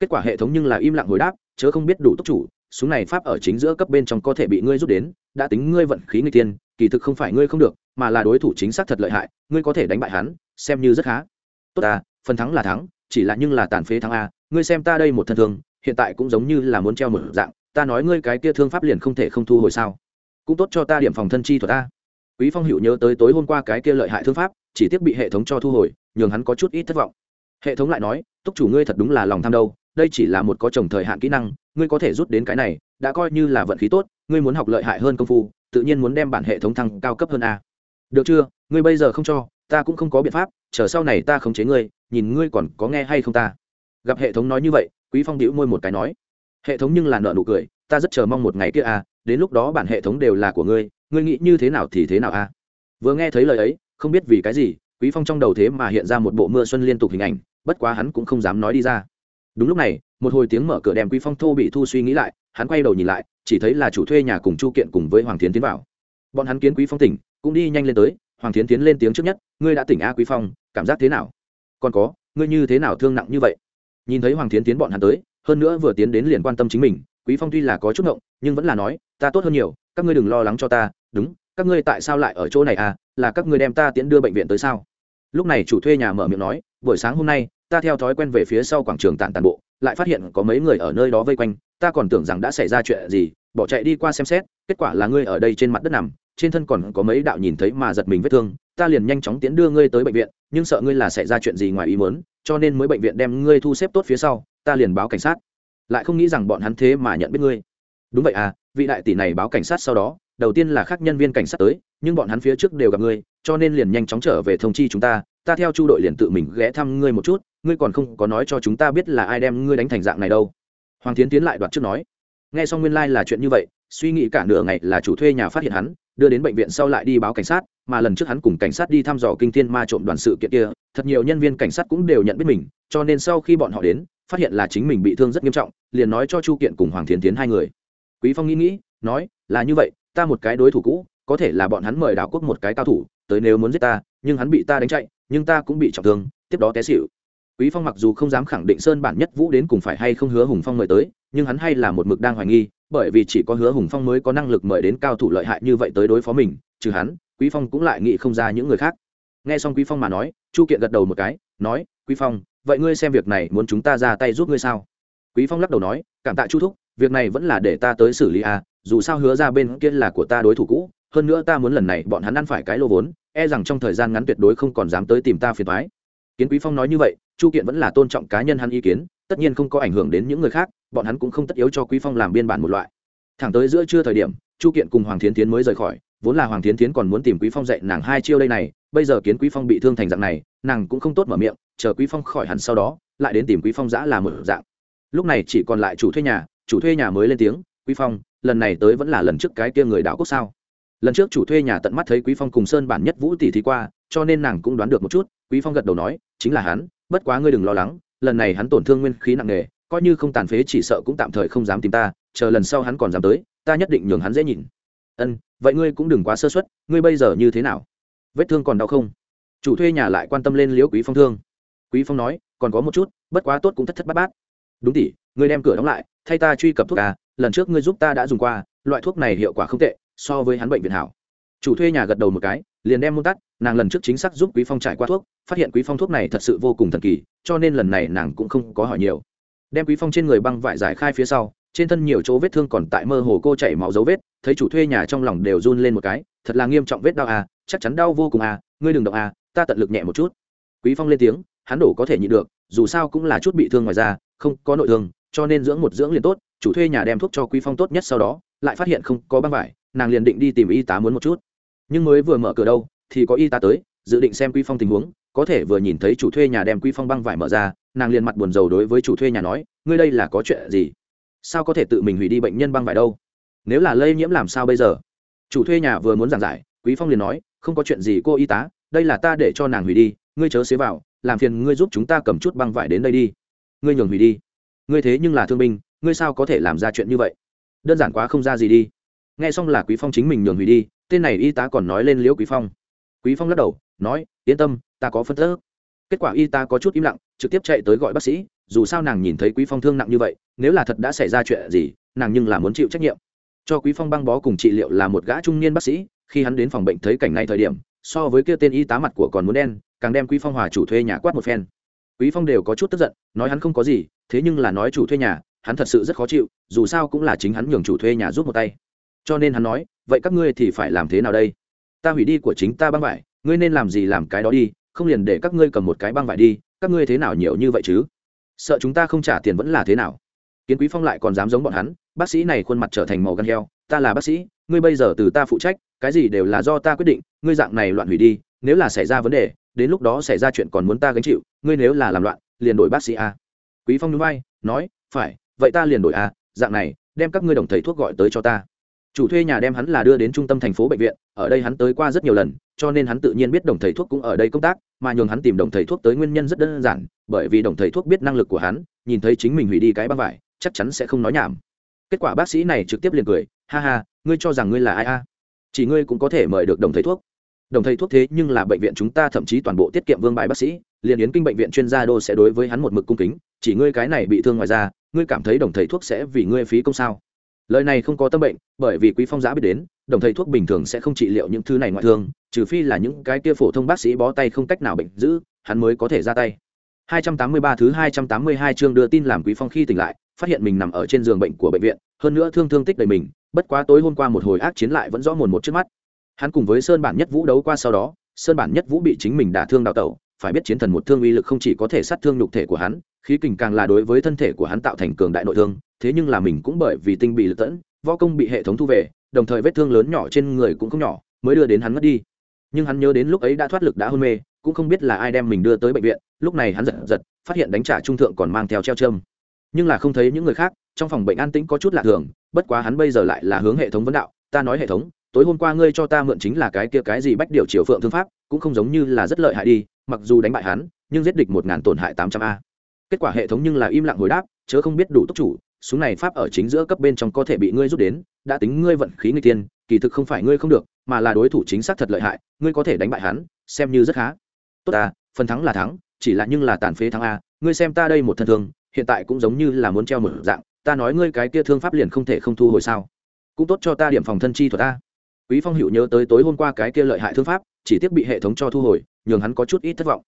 kết quả hệ thống nhưng là im lặng hồi đáp, chớ không biết đủ tốc chủ, súng này pháp ở chính giữa cấp bên trong có thể bị ngươi rút đến, đã tính ngươi vận khí người tiên kỳ thực không phải ngươi không được, mà là đối thủ chính xác thật lợi hại, ngươi có thể đánh bại hắn, xem như rất khá. Tốt ta, phần thắng là thắng, chỉ là nhưng là tàn phế thắng a, ngươi xem ta đây một thân thương, hiện tại cũng giống như là muốn treo một dạng, ta nói ngươi cái kia thương pháp liền không thể không thu hồi sao? Cũng tốt cho ta điểm phòng thân chi thuật ta quý phong hữu nhớ tới tối hôm qua cái kia lợi hại thương pháp, chỉ tiếc bị hệ thống cho thu hồi, nhường hắn có chút ít thất vọng. Hệ thống lại nói túc chủ ngươi thật đúng là lòng tham đâu đây chỉ là một có chồng thời hạn kỹ năng, ngươi có thể rút đến cái này, đã coi như là vận khí tốt, ngươi muốn học lợi hại hơn công phu, tự nhiên muốn đem bản hệ thống thăng cao cấp hơn a. Được chưa? Ngươi bây giờ không cho, ta cũng không có biện pháp, chờ sau này ta khống chế ngươi, nhìn ngươi còn có nghe hay không ta. Gặp hệ thống nói như vậy, quý phong đĩu môi một cái nói. Hệ thống nhưng là nợ nụ cười, ta rất chờ mong một ngày kia a, đến lúc đó bản hệ thống đều là của ngươi ngươi nghĩ như thế nào thì thế nào a. Vừa nghe thấy lời ấy, không biết vì cái gì, quý phong trong đầu thế mà hiện ra một bộ mưa xuân liên tục hình ảnh, bất quá hắn cũng không dám nói đi ra đúng lúc này, một hồi tiếng mở cửa đem quý phong thô bị thu suy nghĩ lại, hắn quay đầu nhìn lại, chỉ thấy là chủ thuê nhà cùng chu kiện cùng với hoàng tiến tiến vào. Bọn hắn kiến quý phong tỉnh, cũng đi nhanh lên tới, hoàng tiến tiến lên tiếng trước nhất, ngươi đã tỉnh a quý phong, cảm giác thế nào? Còn có, ngươi như thế nào thương nặng như vậy? Nhìn thấy hoàng tiến tiến bọn hắn tới, hơn nữa vừa tiến đến liền quan tâm chính mình, quý phong tuy là có chút ngộng, nhưng vẫn là nói, ta tốt hơn nhiều, các ngươi đừng lo lắng cho ta, đúng, các ngươi tại sao lại ở chỗ này à là các ngươi đem ta tiến đưa bệnh viện tới sao? Lúc này chủ thuê nhà mở miệng nói, buổi sáng hôm nay ta theo thói quen về phía sau quảng trường tản tàn bộ, lại phát hiện có mấy người ở nơi đó vây quanh, ta còn tưởng rằng đã xảy ra chuyện gì, bỏ chạy đi qua xem xét, kết quả là ngươi ở đây trên mặt đất nằm, trên thân còn có mấy đạo nhìn thấy mà giật mình vết thương, ta liền nhanh chóng tiến đưa ngươi tới bệnh viện, nhưng sợ ngươi là xảy ra chuyện gì ngoài ý muốn, cho nên mới bệnh viện đem ngươi thu xếp tốt phía sau, ta liền báo cảnh sát. Lại không nghĩ rằng bọn hắn thế mà nhận biết ngươi. Đúng vậy à vị đại tỷ này báo cảnh sát sau đó, đầu tiên là khác nhân viên cảnh sát tới, nhưng bọn hắn phía trước đều gặp ngươi, cho nên liền nhanh chóng trở về thông chi chúng ta ta theo chu đội liền tự mình ghé thăm ngươi một chút ngươi còn không có nói cho chúng ta biết là ai đem ngươi đánh thành dạng này đâu. Hoàng tiến tiến lại đoạt trước nói. Nghe xong nguyên lai、like、là chuyện như vậy, suy nghĩ cả nửa ngày là chủ thuê nhà phát hiện hắn, đưa đến bệnh viện sau lại đi báo cảnh sát, mà lần trước hắn cùng cảnh sát đi thăm dò kinh thiên ma trộm đoàn sự kiện kia, thật nhiều nhân viên cảnh sát cũng đều nhận biết mình, cho nên sau khi bọn họ đến, phát hiện là chính mình bị thương rất nghiêm trọng, liền nói cho chu kiện cùng hoàng thiến tiến hai người. Quý phong nghĩ nghĩ, nói, là như vậy, ta một cái đối thủ cũ, có thể là bọn hắn mời đảo quốc một cái cao thủ, tới nếu muốn giết ta, nhưng hắn bị ta đánh chạy, nhưng ta cũng bị trọng thương, tiếp đó té xỉu quý phong mặc dù không dám khẳng định sơn bản nhất vũ đến cùng phải hay không hứa hùng phong mời tới, nhưng hắn hay là một mực đang hoài nghi, bởi vì chỉ có hứa hùng phong mới có năng lực mời đến cao thủ lợi hại như vậy tới đối phó mình, trừ hắn, quý phong cũng lại nghĩ không ra những người khác. Nghe xong quý phong mà nói, chu kiện gật đầu một cái, nói, quý phong, vậy ngươi xem việc này muốn chúng ta ra tay giúp ngươi sao? Quý phong lắc đầu nói, cảm tạ chu thúc, việc này vẫn là để ta tới xử lý à dù sao hứa ra bên kia là của ta đối thủ cũ, hơn nữa ta muốn lần này bọn hắn ăn phải cái lô vốn e rằng trong thời gian ngắn tuyệt đối không còn dám tới tìm ta phiền thoái kiến quý phong nói như vậy, chu kiện vẫn là tôn trọng cá nhân hắn ý kiến, tất nhiên không có ảnh hưởng đến những người khác, bọn hắn cũng không tất yếu cho quý phong làm biên bản một loại. Thẳng tới giữa trưa thời điểm, chu kiện cùng hoàng thiến tiến mới rời khỏi, vốn là hoàng thiến tiến còn muốn tìm quý phong dạy nàng hai chiêu đây này, bây giờ kiến quý phong bị thương thành dạng này, nàng cũng không tốt mở miệng, chờ quý phong khỏi hẳn sau đó, lại đến tìm quý phong giã là một dạng. Lúc này chỉ còn lại chủ thuê nhà, chủ thuê nhà mới lên tiếng, quý phong, lần này tới vẫn là lần trước cái kia người đạo quốc sao? Lần trước chủ thuê nhà tận mắt thấy quý phong cùng sơn bản nhất vũ tỷ thí qua, cho nên nàng cũng đoán được một chút, quý phong gật đầu nói chính là hắn, bất quá ngươi đừng lo lắng, lần này hắn tổn thương nguyên khí nặng nề, coi như không tàn phế chỉ sợ cũng tạm thời không dám tìm ta, chờ lần sau hắn còn dám tới, ta nhất định nhường hắn dễ nhìn. Ân, vậy ngươi cũng đừng quá sơ suất, ngươi bây giờ như thế nào? Vết thương còn đau không? Chủ thuê nhà lại quan tâm lên liễu quý phong thương. Quý phong nói, còn có một chút, bất quá tốt cũng thất thất bát bát. Đúng tỷ ngươi đem cửa đóng lại, thay ta truy cập thuốc à lần trước ngươi giúp ta đã dùng qua, loại thuốc này hiệu quả không tệ, so với hắn bệnh viện hảo chủ thuê nhà gật đầu một cái, liền đem môn tắt, nàng lần trước chính xác giúp quý phong trải qua thuốc, phát hiện quý phong thuốc này thật sự vô cùng thần kỳ, cho nên lần này nàng cũng không có hỏi nhiều. Đem quý phong trên người băng vải giải khai phía sau, trên thân nhiều chỗ vết thương còn tại mơ hồ cô chảy máu dấu vết, thấy chủ thuê nhà trong lòng đều run lên một cái, thật là nghiêm trọng vết đau à chắc chắn đau vô cùng à ngươi đừng động à ta tận lực nhẹ một chút. Quý phong lên tiếng, hắn đổ có thể nhịn được, dù sao cũng là chút bị thương ngoài da, không có nội thương, cho nên dưỡng một dưỡng liền tốt, chủ thuê nhà đem thuốc cho quý phong tốt nhất sau đó, lại phát hiện không có băng vải, nàng liền định đi tìm y tá muốn một chút nhưng mới vừa mở cửa đâu, thì có y tá tới, dự định xem Quy phong tình huống, có thể vừa nhìn thấy chủ thuê nhà đem Quy phong băng vải mở ra, nàng liền mặt buồn rầu đối với chủ thuê nhà nói, ngươi đây là có chuyện gì? Sao có thể tự mình hủy đi bệnh nhân băng vải đâu? Nếu là lây nhiễm làm sao bây giờ? Chủ thuê nhà vừa muốn giảng giải, quý phong liền nói, không có chuyện gì cô y tá, đây là ta để cho nàng hủy đi, ngươi chớ xế vào, làm phiền ngươi giúp chúng ta cầm chút băng vải đến đây đi. Ngươi nhường hủy đi? Ngươi thế nhưng là thương binh, ngươi sao có thể làm ra chuyện như vậy? Đơn giản quá không ra gì đi. Nghe xong là quý phong chính mình nhường hủy đi tên này y tá còn nói lên liễu quý phong. Quý phong lắc đầu, nói, yên tâm, ta có phân tích. Kết quả y tá có chút im lặng, trực tiếp chạy tới gọi bác sĩ, dù sao nàng nhìn thấy quý phong thương nặng như vậy, nếu là thật đã xảy ra chuyện gì, nàng nhưng là muốn chịu trách nhiệm. Cho quý phong băng bó cùng trị liệu là một gã trung niên bác sĩ, khi hắn đến phòng bệnh thấy cảnh này thời điểm, so với kia tên y tá mặt của còn muốn đen, càng đem quý phong hòa chủ thuê nhà quát một phen. Quý phong đều có chút tức giận, nói hắn không có gì, thế nhưng là nói chủ thuê nhà, hắn thật sự rất khó chịu, dù sao cũng là chính hắn nhường chủ thuê nhà giúp một tay cho nên hắn nói, vậy các ngươi thì phải làm thế nào đây? Ta hủy đi của chính ta băng vải, ngươi nên làm gì làm cái đó đi, không liền để các ngươi cầm một cái băng vải đi, các ngươi thế nào nhiều như vậy chứ? Sợ chúng ta không trả tiền vẫn là thế nào? Kiến quý phong lại còn dám giống bọn hắn, bác sĩ này khuôn mặt trở thành màu gan heo, ta là bác sĩ, ngươi bây giờ từ ta phụ trách, cái gì đều là do ta quyết định, ngươi dạng này loạn hủy đi, nếu là xảy ra vấn đề, đến lúc đó xảy ra chuyện còn muốn ta gánh chịu, ngươi nếu là làm loạn, liền đổi bác sĩ a. Quý phong núi bay nói, phải, vậy ta liền đổi a, dạng này, đem các ngươi đồng thầy thuốc gọi tới cho ta chủ thuê nhà đem hắn là đưa đến trung tâm thành phố bệnh viện, ở đây hắn tới qua rất nhiều lần, cho nên hắn tự nhiên biết đồng thầy thuốc cũng ở đây công tác, mà nhường hắn tìm đồng thầy thuốc tới nguyên nhân rất đơn giản, bởi vì đồng thầy thuốc biết năng lực của hắn, nhìn thấy chính mình hủy đi cái băng vải, chắc chắn sẽ không nói nhảm. Kết quả bác sĩ này trực tiếp liền cười, ha ha, ngươi cho rằng ngươi là ai a? Chỉ ngươi cũng có thể mời được đồng thầy thuốc. Đồng thầy thuốc thế nhưng là bệnh viện chúng ta thậm chí toàn bộ tiết kiệm vương bài bác sĩ, liền yến kinh bệnh viện chuyên gia đô sẽ đối với hắn một mực cung kính, chỉ ngươi cái này bị thương ngoài ra ngươi cảm thấy đồng thầy thuốc sẽ vì ngươi phí công sao? Lời này không có tâm bệnh, bởi vì quý phong giã biết đến, đồng thầy thuốc bình thường sẽ không trị liệu những thứ này ngoại thương, trừ phi là những cái kia phổ thông bác sĩ bó tay không cách nào bệnh giữ, hắn mới có thể ra tay. 283 thứ 282 chương đưa tin làm quý phong khi tỉnh lại, phát hiện mình nằm ở trên giường bệnh của bệnh viện, hơn nữa thương thương tích đầy mình, bất quá tối hôm qua một hồi ác chiến lại vẫn rõ mồn một trước mắt. Hắn cùng với sơn bản nhất vũ đấu qua sau đó, sơn bản nhất vũ bị chính mình đả thương đào tẩu, phải biết chiến thần một thương uy lực không chỉ có thể sát thương nhục thể của hắn, khí kình càng là đối với thân thể của hắn tạo thành cường đại nội thương thế nhưng là mình cũng bởi vì tinh bị lực tẫn, võ công bị hệ thống thu về, đồng thời vết thương lớn nhỏ trên người cũng không nhỏ, mới đưa đến hắn mất đi. Nhưng hắn nhớ đến lúc ấy đã thoát lực đã hôn mê, cũng không biết là ai đem mình đưa tới bệnh viện, lúc này hắn giật giật, phát hiện đánh trả trung thượng còn mang theo treo châm nhưng là không thấy những người khác, trong phòng bệnh an tĩnh có chút lạ thường, bất quá hắn bây giờ lại là hướng hệ thống vấn đạo, ta nói hệ thống, tối hôm qua ngươi cho ta mượn chính là cái kia cái gì bách điều triều phượng thương pháp, cũng không giống như là rất lợi hại đi, mặc dù đánh bại hắn, nhưng giết địch một ngàn tổn hại tám trăm a. Kết quả hệ thống nhưng là im lặng hồi đáp, chớ không biết đủ tốc chủ súng này pháp ở chính giữa cấp bên trong có thể bị ngươi rút đến, đã tính ngươi vận khí người tiên kỳ thực không phải ngươi không được, mà là đối thủ chính xác thật lợi hại, ngươi có thể đánh bại hắn, xem như rất khá. Tốt ta, phần thắng là thắng, chỉ là nhưng là tàn phế thắng a, ngươi xem ta đây một thân thương, hiện tại cũng giống như là muốn treo một dạng, ta nói ngươi cái kia thương pháp liền không thể không thu hồi sao? Cũng tốt cho ta điểm phòng thân chi thuật ta quý phong hữu nhớ tới tối hôm qua cái kia lợi hại thương pháp, chỉ tiếc bị hệ thống cho thu hồi, nhường hắn có chút ít thất vọng.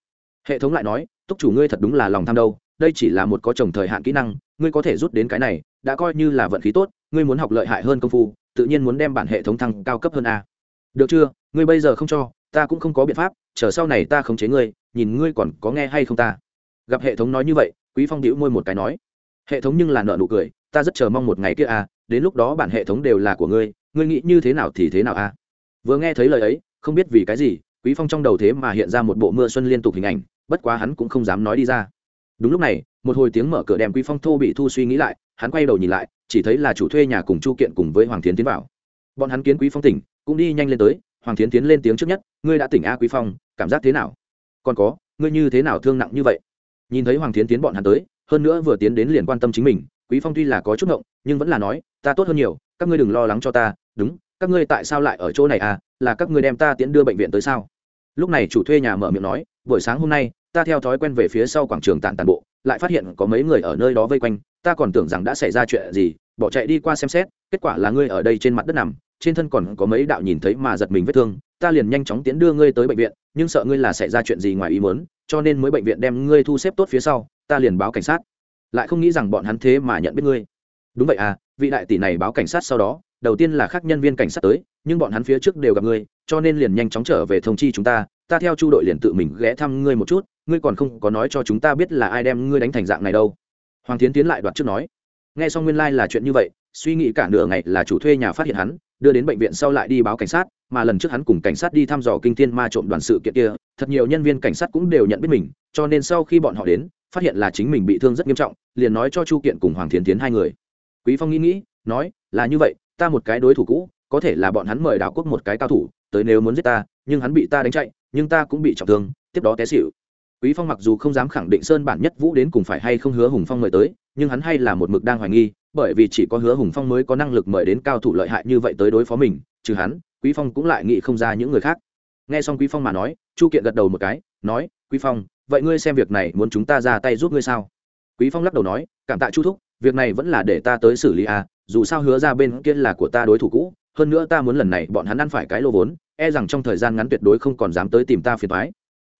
Hệ thống lại nói, túc chủ ngươi thật đúng là lòng tham đâu đây chỉ là một có chồng thời hạn kỹ năng, ngươi có thể rút đến cái này, đã coi như là vận khí tốt, ngươi muốn học lợi hại hơn công phu, tự nhiên muốn đem bản hệ thống thăng cao cấp hơn a. Được chưa? Ngươi bây giờ không cho, ta cũng không có biện pháp, chờ sau này ta khống chế ngươi, nhìn ngươi còn có nghe hay không ta. Gặp hệ thống nói như vậy, quý phong đĩu môi một cái nói. Hệ thống nhưng là nợ nụ cười, ta rất chờ mong một ngày kia a, đến lúc đó bản hệ thống đều là của ngươi ngươi nghĩ như thế nào thì thế nào a. Vừa nghe thấy lời ấy, không biết vì cái gì, quý phong trong đầu thế mà hiện ra một bộ mưa xuân liên tục hình ảnh, bất quá hắn cũng không dám nói đi ra đúng lúc này, một hồi tiếng mở cửa đem quý phong thô bị thu suy nghĩ lại, hắn quay đầu nhìn lại, chỉ thấy là chủ thuê nhà cùng chu kiện cùng với hoàng thiến tiến vào. Bọn hắn kiến quý phong tỉnh, cũng đi nhanh lên tới, hoàng thiến tiến lên tiếng trước nhất, ngươi đã tỉnh a quý phong, cảm giác thế nào? Còn có, ngươi như thế nào thương nặng như vậy? Nhìn thấy hoàng thiến tiến bọn hắn tới, hơn nữa vừa tiến đến liền quan tâm chính mình, quý phong tuy là có chút ngộng, nhưng vẫn là nói, ta tốt hơn nhiều, các ngươi đừng lo lắng cho ta, đúng, các ngươi tại sao lại ở chỗ này à là các ngươi đem ta tiến đưa bệnh viện tới sao? Lúc này chủ thuê nhà mở miệng nói, buổi sáng hôm nay ta theo thói quen về phía sau quảng trường tàn tàn bộ, lại phát hiện có mấy người ở nơi đó vây quanh, ta còn tưởng rằng đã xảy ra chuyện gì, bỏ chạy đi qua xem xét, kết quả là ngươi ở đây trên mặt đất nằm, trên thân còn có mấy đạo nhìn thấy mà giật mình vết thương, ta liền nhanh chóng tiến đưa ngươi tới bệnh viện, nhưng sợ ngươi là xảy ra chuyện gì ngoài ý muốn, cho nên mới bệnh viện đem ngươi thu xếp tốt phía sau, ta liền báo cảnh sát. Lại không nghĩ rằng bọn hắn thế mà nhận biết ngươi. Đúng vậy à vị đại tỷ này báo cảnh sát sau đó, đầu tiên là khác nhân viên cảnh sát tới, nhưng bọn hắn phía trước đều gặp ngươi, cho nên liền nhanh chóng trở về thông chi chúng ta ta theo chu đội liền tự mình ghé thăm ngươi một chút ngươi còn không có nói cho chúng ta biết là ai đem ngươi đánh thành dạng này đâu. Hoàng tiến tiến lại đoạt trước nói. Nghe xong nguyên lai、like、là chuyện như vậy, suy nghĩ cả nửa ngày là chủ thuê nhà phát hiện hắn, đưa đến bệnh viện sau lại đi báo cảnh sát, mà lần trước hắn cùng cảnh sát đi thăm dò kinh thiên ma trộm đoàn sự kiện kia, thật nhiều nhân viên cảnh sát cũng đều nhận biết mình, cho nên sau khi bọn họ đến, phát hiện là chính mình bị thương rất nghiêm trọng, liền nói cho chu kiện cùng hoàng thiến tiến hai người. Quý phong nghĩ nghĩ, nói, là như vậy, ta một cái đối thủ cũ, có thể là bọn hắn mời đào quốc một cái cao thủ, tới nếu muốn giết ta, nhưng hắn bị ta đánh chạy, nhưng ta cũng bị trọng thương, tiếp đó té xịu quý phong mặc dù không dám khẳng định sơn bản nhất vũ đến cùng phải hay không hứa hùng phong mời tới, nhưng hắn hay là một mực đang hoài nghi, bởi vì chỉ có hứa hùng phong mới có năng lực mời đến cao thủ lợi hại như vậy tới đối phó mình, trừ hắn, quý phong cũng lại nghĩ không ra những người khác. Nghe xong quý phong mà nói, chu kiện gật đầu một cái, nói, quý phong, vậy ngươi xem việc này muốn chúng ta ra tay giúp ngươi sao? Quý phong lắc đầu nói, cảm tạ chu thúc, việc này vẫn là để ta tới xử lý à dù sao hứa ra bên kia là của ta đối thủ cũ, hơn nữa ta muốn lần này bọn hắn ăn phải cái lô vốn e rằng trong thời gian ngắn tuyệt đối không còn dám tới tìm ta phiền thoái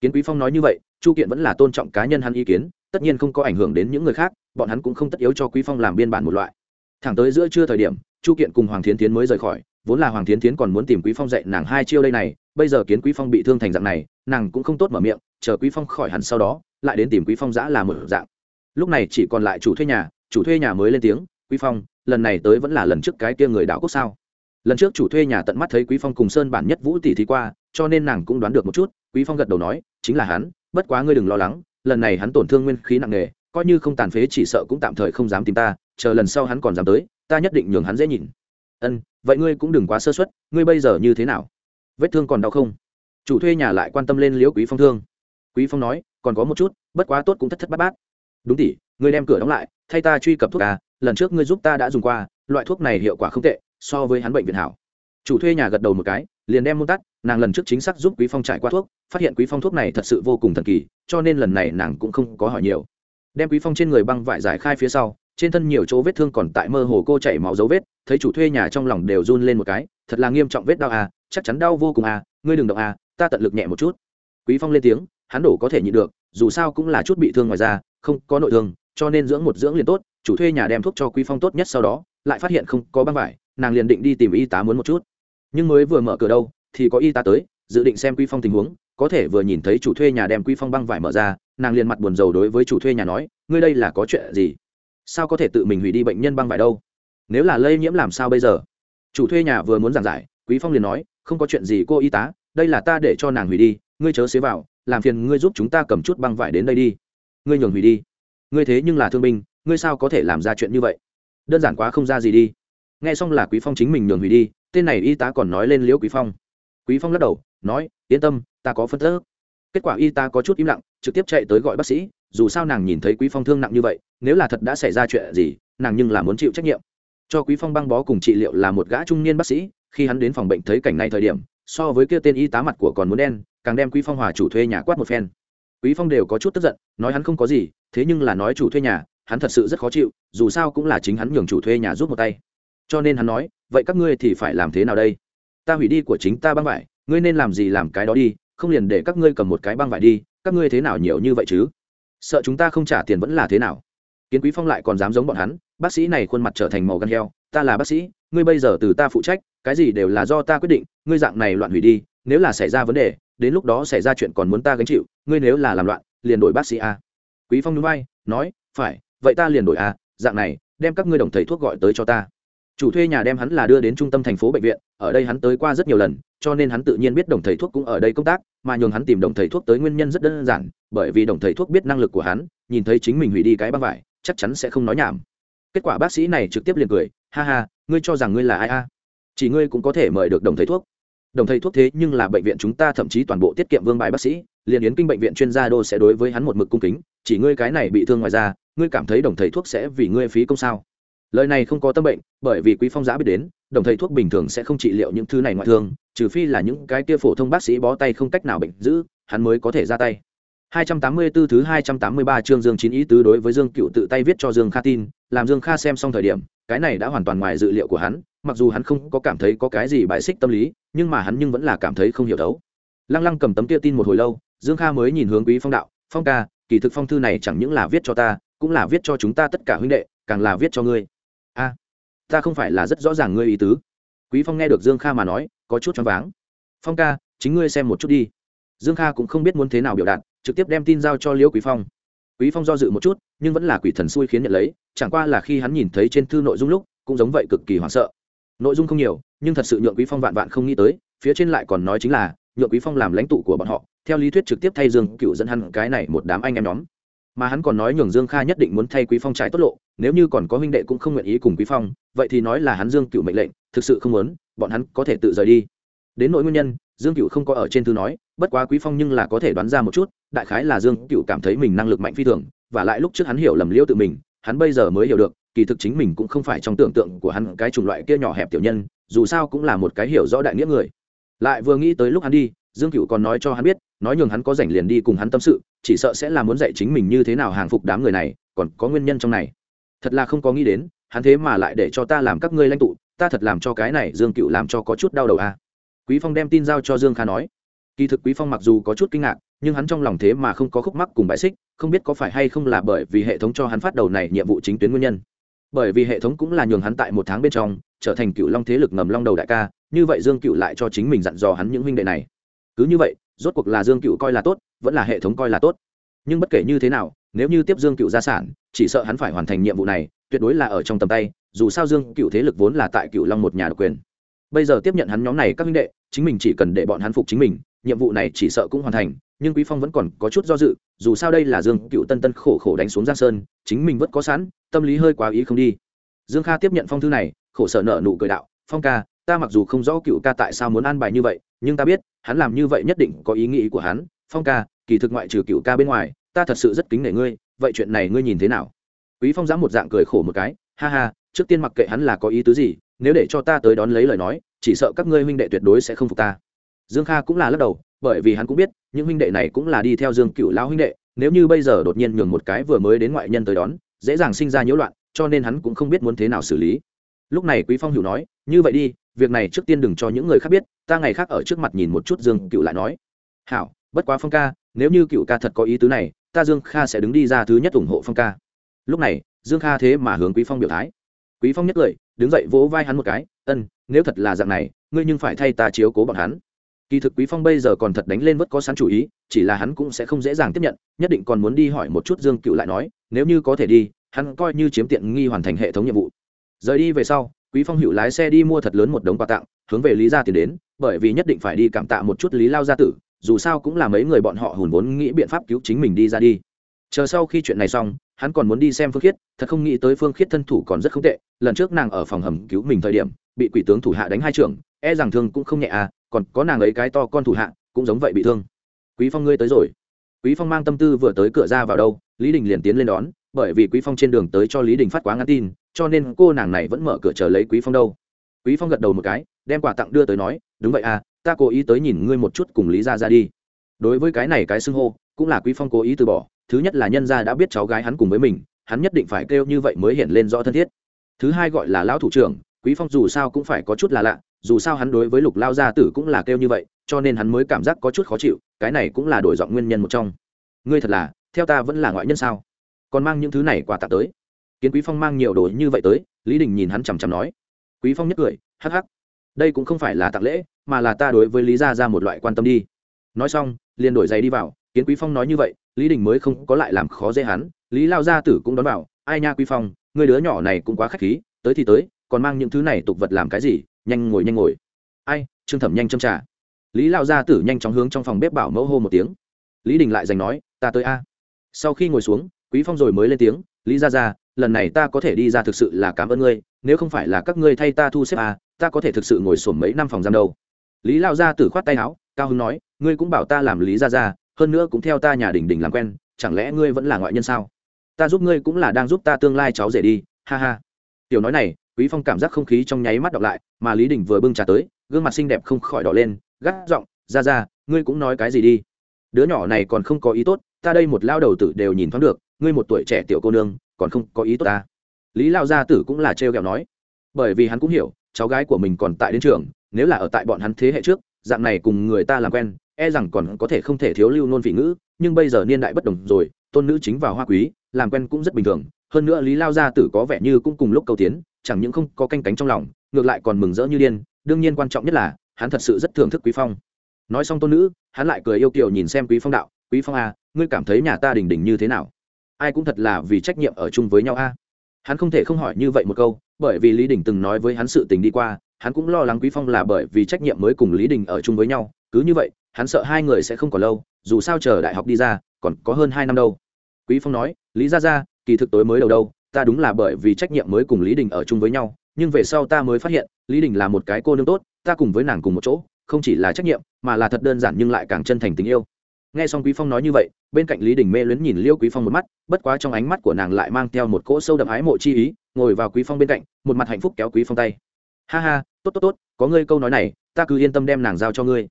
kiến quý phong nói như vậy chu kiện vẫn là tôn trọng cá nhân hắn ý kiến, tất nhiên không có ảnh hưởng đến những người khác, bọn hắn cũng không tất yếu cho quý phong làm biên bản một loại. Thẳng tới giữa trưa thời điểm, chu kiện cùng hoàng thiến tiến mới rời khỏi, vốn là hoàng thiến tiến còn muốn tìm quý phong dạy nàng hai chiêu đây này, bây giờ kiến quý phong bị thương thành dạng này, nàng cũng không tốt mở miệng, chờ quý phong khỏi hẳn sau đó, lại đến tìm quý phong giã là một dạng. Lúc này chỉ còn lại chủ thuê nhà, chủ thuê nhà mới lên tiếng, quý phong, lần này tới vẫn là lần trước cái kia người đảo quốc sao? Lần trước chủ thuê nhà tận mắt thấy quý phong cùng sơn bản nhất vũ tỷ thi qua, cho nên nàng cũng đoán được một chút, quý phong gật đầu nói chính là hắn, bất quá ngươi đừng lo lắng, lần này hắn tổn thương nguyên khí nặng nề, coi như không tàn phế chỉ sợ cũng tạm thời không dám tìm ta, chờ lần sau hắn còn dám tới, ta nhất định nhường hắn dễ nhìn. Ân, vậy ngươi cũng đừng quá sơ suất, ngươi bây giờ như thế nào? Vết thương còn đau không? Chủ thuê nhà lại quan tâm lên liễu quý phong thương. Quý phong nói, còn có một chút, bất quá tốt cũng thất thất bát bát. Đúng tỷ ngươi đem cửa đóng lại, thay ta truy cập thuốc à lần trước ngươi giúp ta đã dùng qua, loại thuốc này hiệu quả không tệ, so với hắn bệnh viện hảo. Chủ thuê nhà gật đầu một cái liền đem môn tắt, nàng lần trước chính xác giúp quý phong trải qua thuốc, phát hiện quý phong thuốc này thật sự vô cùng thần kỳ, cho nên lần này nàng cũng không có hỏi nhiều. Đem quý phong trên người băng vải giải khai phía sau, trên thân nhiều chỗ vết thương còn tại mơ hồ cô chảy máu dấu vết, thấy chủ thuê nhà trong lòng đều run lên một cái, thật là nghiêm trọng vết đau à chắc chắn đau vô cùng à ngươi đừng động à ta tận lực nhẹ một chút. Quý phong lên tiếng, hắn đổ có thể nhịn được, dù sao cũng là chút bị thương ngoài ra không có nội thương, cho nên dưỡng một dưỡng liền tốt, chủ thuê nhà đem thuốc cho quý phong tốt nhất sau đó, lại phát hiện không có băng vải, nàng liền định đi tìm y tá muốn một chút nhưng mới vừa mở cửa đâu, thì có y tá tới, dự định xem Quy phong tình huống, có thể vừa nhìn thấy chủ thuê nhà đem Quy phong băng vải mở ra, nàng liền mặt buồn rầu đối với chủ thuê nhà nói, ngươi đây là có chuyện gì? Sao có thể tự mình hủy đi bệnh nhân băng vải đâu? Nếu là lây nhiễm làm sao bây giờ? Chủ thuê nhà vừa muốn giảng giải, quý phong liền nói, không có chuyện gì cô y tá, đây là ta để cho nàng hủy đi, ngươi chớ xế vào, làm phiền ngươi giúp chúng ta cầm chút băng vải đến đây đi. Ngươi nhường hủy đi? Ngươi thế nhưng là thương binh, ngươi sao có thể làm ra chuyện như vậy? Đơn giản quá không ra gì đi. Nghe xong là quý phong chính mình nhường hủy đi tên này y tá còn nói lên liễu quý phong. Quý phong lắc đầu, nói, yên tâm, ta có phân tích. Kết quả y tá có chút im lặng, trực tiếp chạy tới gọi bác sĩ, dù sao nàng nhìn thấy quý phong thương nặng như vậy, nếu là thật đã xảy ra chuyện gì, nàng nhưng là muốn chịu trách nhiệm. Cho quý phong băng bó cùng trị liệu là một gã trung niên bác sĩ, khi hắn đến phòng bệnh thấy cảnh này thời điểm, so với kia tên y tá mặt của còn muốn đen, càng đem quý phong hòa chủ thuê nhà quát một phen. Quý phong đều có chút tức giận, nói hắn không có gì, thế nhưng là nói chủ thuê nhà, hắn thật sự rất khó chịu, dù sao cũng là chính hắn nhường chủ thuê nhà giúp một tay. Cho nên hắn nói vậy các ngươi thì phải làm thế nào đây? Ta hủy đi của chính ta băng vải, ngươi nên làm gì làm cái đó đi, không liền để các ngươi cầm một cái băng vải đi, các ngươi thế nào nhiều như vậy chứ? Sợ chúng ta không trả tiền vẫn là thế nào? Kiến quý phong lại còn dám giống bọn hắn, bác sĩ này khuôn mặt trở thành màu gan heo, ta là bác sĩ, ngươi bây giờ từ ta phụ trách, cái gì đều là do ta quyết định, ngươi dạng này loạn hủy đi, nếu là xảy ra vấn đề, đến lúc đó xảy ra chuyện còn muốn ta gánh chịu, ngươi nếu là làm loạn, liền đổi bác sĩ a. Quý phong núi bay nói, phải, vậy ta liền đổi a, dạng này, đem các ngươi đồng thầy thuốc gọi tới cho ta chủ thuê nhà đem hắn là đưa đến trung tâm thành phố bệnh viện, ở đây hắn tới qua rất nhiều lần, cho nên hắn tự nhiên biết đồng thầy thuốc cũng ở đây công tác, mà nhường hắn tìm đồng thầy thuốc tới nguyên nhân rất đơn giản, bởi vì đồng thầy thuốc biết năng lực của hắn, nhìn thấy chính mình hủy đi cái băng vải, chắc chắn sẽ không nói nhảm. Kết quả bác sĩ này trực tiếp liền cười, ha ha, ngươi cho rằng ngươi là ai a? Chỉ ngươi cũng có thể mời được đồng thầy thuốc. Đồng thầy thuốc thế nhưng là bệnh viện chúng ta thậm chí toàn bộ tiết kiệm vương bài bác sĩ, liền yến kinh bệnh viện chuyên gia đô sẽ đối với hắn một mực cung kính, chỉ ngươi cái này bị thương ngoài ra ngươi cảm thấy đồng thầy thuốc sẽ vì ngươi phí công sao? Lời này không có tâm bệnh bởi vì quý phong giã biết đến đồng thầy thuốc bình thường sẽ không trị liệu những thứ này ngoại thương trừ phi là những cái kia phổ thông bác sĩ bó tay không cách nào bệnh giữ hắn mới có thể ra tay 284 thứ 283 chương Dương Chín ý tứ đối với Dương Cựu tự tay viết cho Dương Kha tin, làm Dương Kha xem xong thời điểm, cái này đã hoàn toàn ngoài dự liệu của hắn, mặc dù hắn không có cảm thấy có cái gì bài xích tâm lý, nhưng mà hắn nhưng vẫn là cảm thấy không hiểu đấu. Lăng Lăng cầm tấm kia tin một hồi lâu, Dương Kha mới nhìn hướng Quý Phong đạo, "Phong ca, kỳ thực phong thư này chẳng những là viết cho ta, cũng là viết cho chúng ta tất cả huynh đệ, càng là viết cho ngươi." "A, ta không phải là rất rõ ràng ngươi ý tứ." Quý Phong nghe được Dương Kha mà nói, có chút choáng váng. "Phong ca, chính ngươi xem một chút đi." Dương Kha cũng không biết muốn thế nào biểu đạt, trực tiếp đem tin giao cho liễu quý phong quý phong do dự một chút nhưng vẫn là quỷ thần xui khiến nhận lấy chẳng qua là khi hắn nhìn thấy trên thư nội dung lúc cũng giống vậy cực kỳ hoảng sợ nội dung không nhiều nhưng thật sự nhượng quý phong vạn vạn không nghĩ tới phía trên lại còn nói chính là nhượng quý phong làm lãnh tụ của bọn họ theo lý thuyết trực tiếp thay dương cựu dẫn hắn cái này một đám anh em nhóm mà hắn còn nói nhường dương kha nhất định muốn thay quý phong trái tốt lộ, nếu như còn có huynh đệ cũng không nguyện ý cùng quý phong, vậy thì nói là hắn dương cựu mệnh lệnh, thực sự không muốn, bọn hắn có thể tự rời đi. Đến nỗi nguyên nhân, dương cựu không có ở trên thư nói, bất quá quý phong nhưng là có thể đoán ra một chút, đại khái là dương cựu cảm thấy mình năng lực mạnh phi thường, và lại lúc trước hắn hiểu lầm liễu tự mình, hắn bây giờ mới hiểu được, kỳ thực chính mình cũng không phải trong tưởng tượng của hắn cái chủng loại kia nhỏ hẹp tiểu nhân, dù sao cũng là một cái hiểu rõ đại nghĩa người. Lại vừa nghĩ tới lúc hắn đi dương cựu còn nói cho hắn biết, nói nhường hắn có rảnh liền đi cùng hắn tâm sự, chỉ sợ sẽ là muốn dạy chính mình như thế nào hàng phục đám người này, còn có nguyên nhân trong này. Thật là không có nghĩ đến, hắn thế mà lại để cho ta làm các ngươi lãnh tụ, ta thật làm cho cái này dương cựu làm cho có chút đau đầu a à. quý phong đem tin giao cho dương kha nói. Kỳ thực quý phong mặc dù có chút kinh ngạc, nhưng hắn trong lòng thế mà không có khúc mắc cùng bãi xích, không biết có phải hay không là bởi vì hệ thống cho hắn phát đầu này nhiệm vụ chính tuyến nguyên nhân. Bởi vì hệ thống cũng là nhường hắn tại một tháng bên trong, trở thành cựu long thế lực ngầm long đầu đại ca, như vậy dương cựu lại cho chính mình dặn dò hắn những huynh đệ này cứ như vậy, rốt cuộc là dương cựu coi là tốt, vẫn là hệ thống coi là tốt. Nhưng bất kể như thế nào, nếu như tiếp dương cựu gia sản, chỉ sợ hắn phải hoàn thành nhiệm vụ này, tuyệt đối là ở trong tầm tay, dù sao dương cựu thế lực vốn là tại cựu long một nhà độc quyền. Bây giờ tiếp nhận hắn nhóm này các minh đệ, chính mình chỉ cần để bọn hắn phục chính mình, nhiệm vụ này chỉ sợ cũng hoàn thành, nhưng quý phong vẫn còn có chút do dự, dù sao đây là dương cựu tân tân khổ khổ đánh xuống giang sơn, chính mình vẫn có sẵn, tâm lý hơi quá ý không đi. Dương kha tiếp nhận phong thư này, khổ sở nợ nụ cười đạo, phong ca ta mặc dù không rõ cựu ca tại sao muốn an bài như vậy, nhưng ta biết, hắn làm như vậy nhất định có ý nghĩ của hắn. Phong ca, kỳ thực ngoại trừ cựu ca bên ngoài, ta thật sự rất kính nể ngươi, vậy chuyện này ngươi nhìn thế nào? Quý phong dám một dạng cười khổ một cái, ha ha, trước tiên mặc kệ hắn là có ý tứ gì, nếu để cho ta tới đón lấy lời nói, chỉ sợ các ngươi huynh đệ tuyệt đối sẽ không phục ta. Dương kha cũng là lắc đầu, bởi vì hắn cũng biết, những huynh đệ này cũng là đi theo dương cựu lão huynh đệ, nếu như bây giờ đột nhiên nhường một cái vừa mới đến ngoại nhân tới đón, dễ dàng sinh ra nhiễu loạn, cho nên hắn cũng không biết muốn thế nào xử lý lúc này quý phong hiểu nói, như vậy đi, việc này trước tiên đừng cho những người khác biết, ta ngày khác ở trước mặt nhìn một chút dương cựu lại nói. Hảo, bất quá phong ca, nếu như cựu ca thật có ý tứ này, ta dương kha sẽ đứng đi ra thứ nhất ủng hộ phong ca. Lúc này, dương kha thế mà hướng quý phong biểu thái. Quý phong nhất cười, đứng dậy vỗ vai hắn một cái, ân, nếu thật là dạng này, ngươi nhưng phải thay ta chiếu cố bọn hắn. Kỳ thực quý phong bây giờ còn thật đánh lên vất có sẵn chủ ý, chỉ là hắn cũng sẽ không dễ dàng tiếp nhận, nhất định còn muốn đi hỏi một chút dương cựu lại nói, nếu như có thể đi, hắn coi như chiếm tiện nghi hoàn thành hệ thống nhiệm vụ rời đi về sau, quý phong hữu lái xe đi mua thật lớn một đống quà tặng, hướng về lý gia tiền đến, bởi vì nhất định phải đi cảm tạ một chút lý lao gia tử, dù sao cũng là mấy người bọn họ hùn vốn nghĩ biện pháp cứu chính mình đi ra đi. Chờ sau khi chuyện này xong, hắn còn muốn đi xem phương khiết, thật không nghĩ tới phương khiết thân thủ còn rất không tệ, lần trước nàng ở phòng hầm cứu mình thời điểm, bị quỷ tướng thủ hạ đánh hai trưởng e rằng thương cũng không nhẹ à còn có nàng ấy cái to con thủ hạ, cũng giống vậy bị thương. Quý phong ngươi tới rồi. Quý phong mang tâm tư vừa tới cửa ra vào đâu, lý đình liền tiến lên đón, bởi vì quý phong trên đường tới cho lý đình phát quá ngắn tin cho nên cô nàng này vẫn mở cửa chờ lấy quý phong đâu. Quý phong gật đầu một cái, đem quà tặng đưa tới nói, đúng vậy à ta cố ý tới nhìn ngươi một chút cùng lý ra ra đi. Đối với cái này cái xưng hô, cũng là quý phong cố ý từ bỏ, thứ nhất là nhân gia đã biết cháu gái hắn cùng với mình, hắn nhất định phải kêu như vậy mới hiện lên rõ thân thiết. Thứ hai gọi là lão thủ trưởng, quý phong dù sao cũng phải có chút là lạ, dù sao hắn đối với lục lao gia tử cũng là kêu như vậy, cho nên hắn mới cảm giác có chút khó chịu, cái này cũng là đổi giọng nguyên nhân một trong. Ngươi thật là, theo ta vẫn là ngoại nhân sao? Còn mang những thứ này quà tặng tới kiến quý phong mang nhiều đồ như vậy tới lý đình nhìn hắn chằm chằm nói. Quý phong nhất cười hắc hắc đây cũng không phải là tặng lễ mà là ta đối với lý gia ra một loại quan tâm đi. Nói xong liền đổi giày đi vào kiến quý phong nói như vậy lý đình mới không có lại làm khó dễ hắn lý lao gia tử cũng đón vào, ai nha quý phong người đứa nhỏ này cũng quá khách khí tới thì tới còn mang những thứ này tục vật làm cái gì nhanh ngồi nhanh ngồi. Ai? Trương thẩm nhanh châm trà. Lý lao gia tử nhanh chóng hướng trong phòng bếp bảo mẫu hô một tiếng. Lý đình lại giành nói ta tới a. Sau khi ngồi xuống quý phong rồi mới lên tiếng lý gia gia lần này ta có thể đi ra thực sự là cảm ơn ngươi nếu không phải là các ngươi thay ta thu xếp à, ta có thể thực sự ngồi sổm mấy năm phòng giam đâu. Lý lao gia tử khoát tay áo cao hưng nói ngươi cũng bảo ta làm lý gia gia hơn nữa cũng theo ta nhà đình đình làm quen chẳng lẽ ngươi vẫn là ngoại nhân sao? Ta giúp ngươi cũng là đang giúp ta tương lai cháu rể đi ha ha. Tiểu nói này quý phong cảm giác không khí trong nháy mắt đọc lại mà lý đình vừa bưng trà tới gương mặt xinh đẹp không khỏi đỏ lên gắt giọng ra ra ngươi cũng nói cái gì đi? Đứa nhỏ này còn không có ý tốt ta đây một lao đầu tử đều nhìn thoáng được, ngươi một tuổi trẻ tiểu cô nương, còn không có ý tốt ta. Lý lao gia tử cũng là trêu ghẹo nói. Bởi vì hắn cũng hiểu, cháu gái của mình còn tại đến trường, nếu là ở tại bọn hắn thế hệ trước, dạng này cùng người ta làm quen e rằng còn có thể không thể thiếu lưu nôn vị ngữ, nhưng bây giờ niên đại bất đồng rồi, tôn nữ chính vào hoa quý, làm quen cũng rất bình thường. Hơn nữa lý lao gia tử có vẻ như cũng cùng lúc cầu tiến, chẳng những không có canh cánh trong lòng, ngược lại còn mừng rỡ như điên. Đương nhiên quan trọng nhất là, hắn thật sự rất thưởng thức quý phong. Nói xong tôn nữ, hắn lại cười yêu kiều nhìn xem quý phong đạo, quý phong à ngươi cảm thấy nhà ta đình đình như thế nào? Ai cũng thật là vì trách nhiệm ở chung với nhau a. Hắn không thể không hỏi như vậy một câu, bởi vì lý đình từng nói với hắn sự tình đi qua, hắn cũng lo lắng quý phong là bởi vì trách nhiệm mới cùng lý đình ở chung với nhau. Cứ như vậy, hắn sợ hai người sẽ không còn lâu, dù sao chờ đại học đi ra, còn có hơn hai năm đâu. Quý phong nói, lý ra ra kỳ thực tối mới đầu đâu, ta đúng là bởi vì trách nhiệm mới cùng lý đình ở chung với nhau, nhưng về sau ta mới phát hiện, lý đình là một cái cô nương tốt, ta cùng với nàng cùng một chỗ, không chỉ là trách nhiệm, mà là thật đơn giản nhưng lại càng chân thành tình yêu nghe xong quý phong nói như vậy, bên cạnh lý đình mê luyến nhìn liêu quý phong một mắt, bất quá trong ánh mắt của nàng lại mang theo một cỗ sâu đậm ái mộ chi ý, ngồi vào quý phong bên cạnh, một mặt hạnh phúc kéo quý phong tay. Ha ha, tốt tốt tốt, có ngươi câu nói này, ta cứ yên tâm đem nàng giao cho ngươi.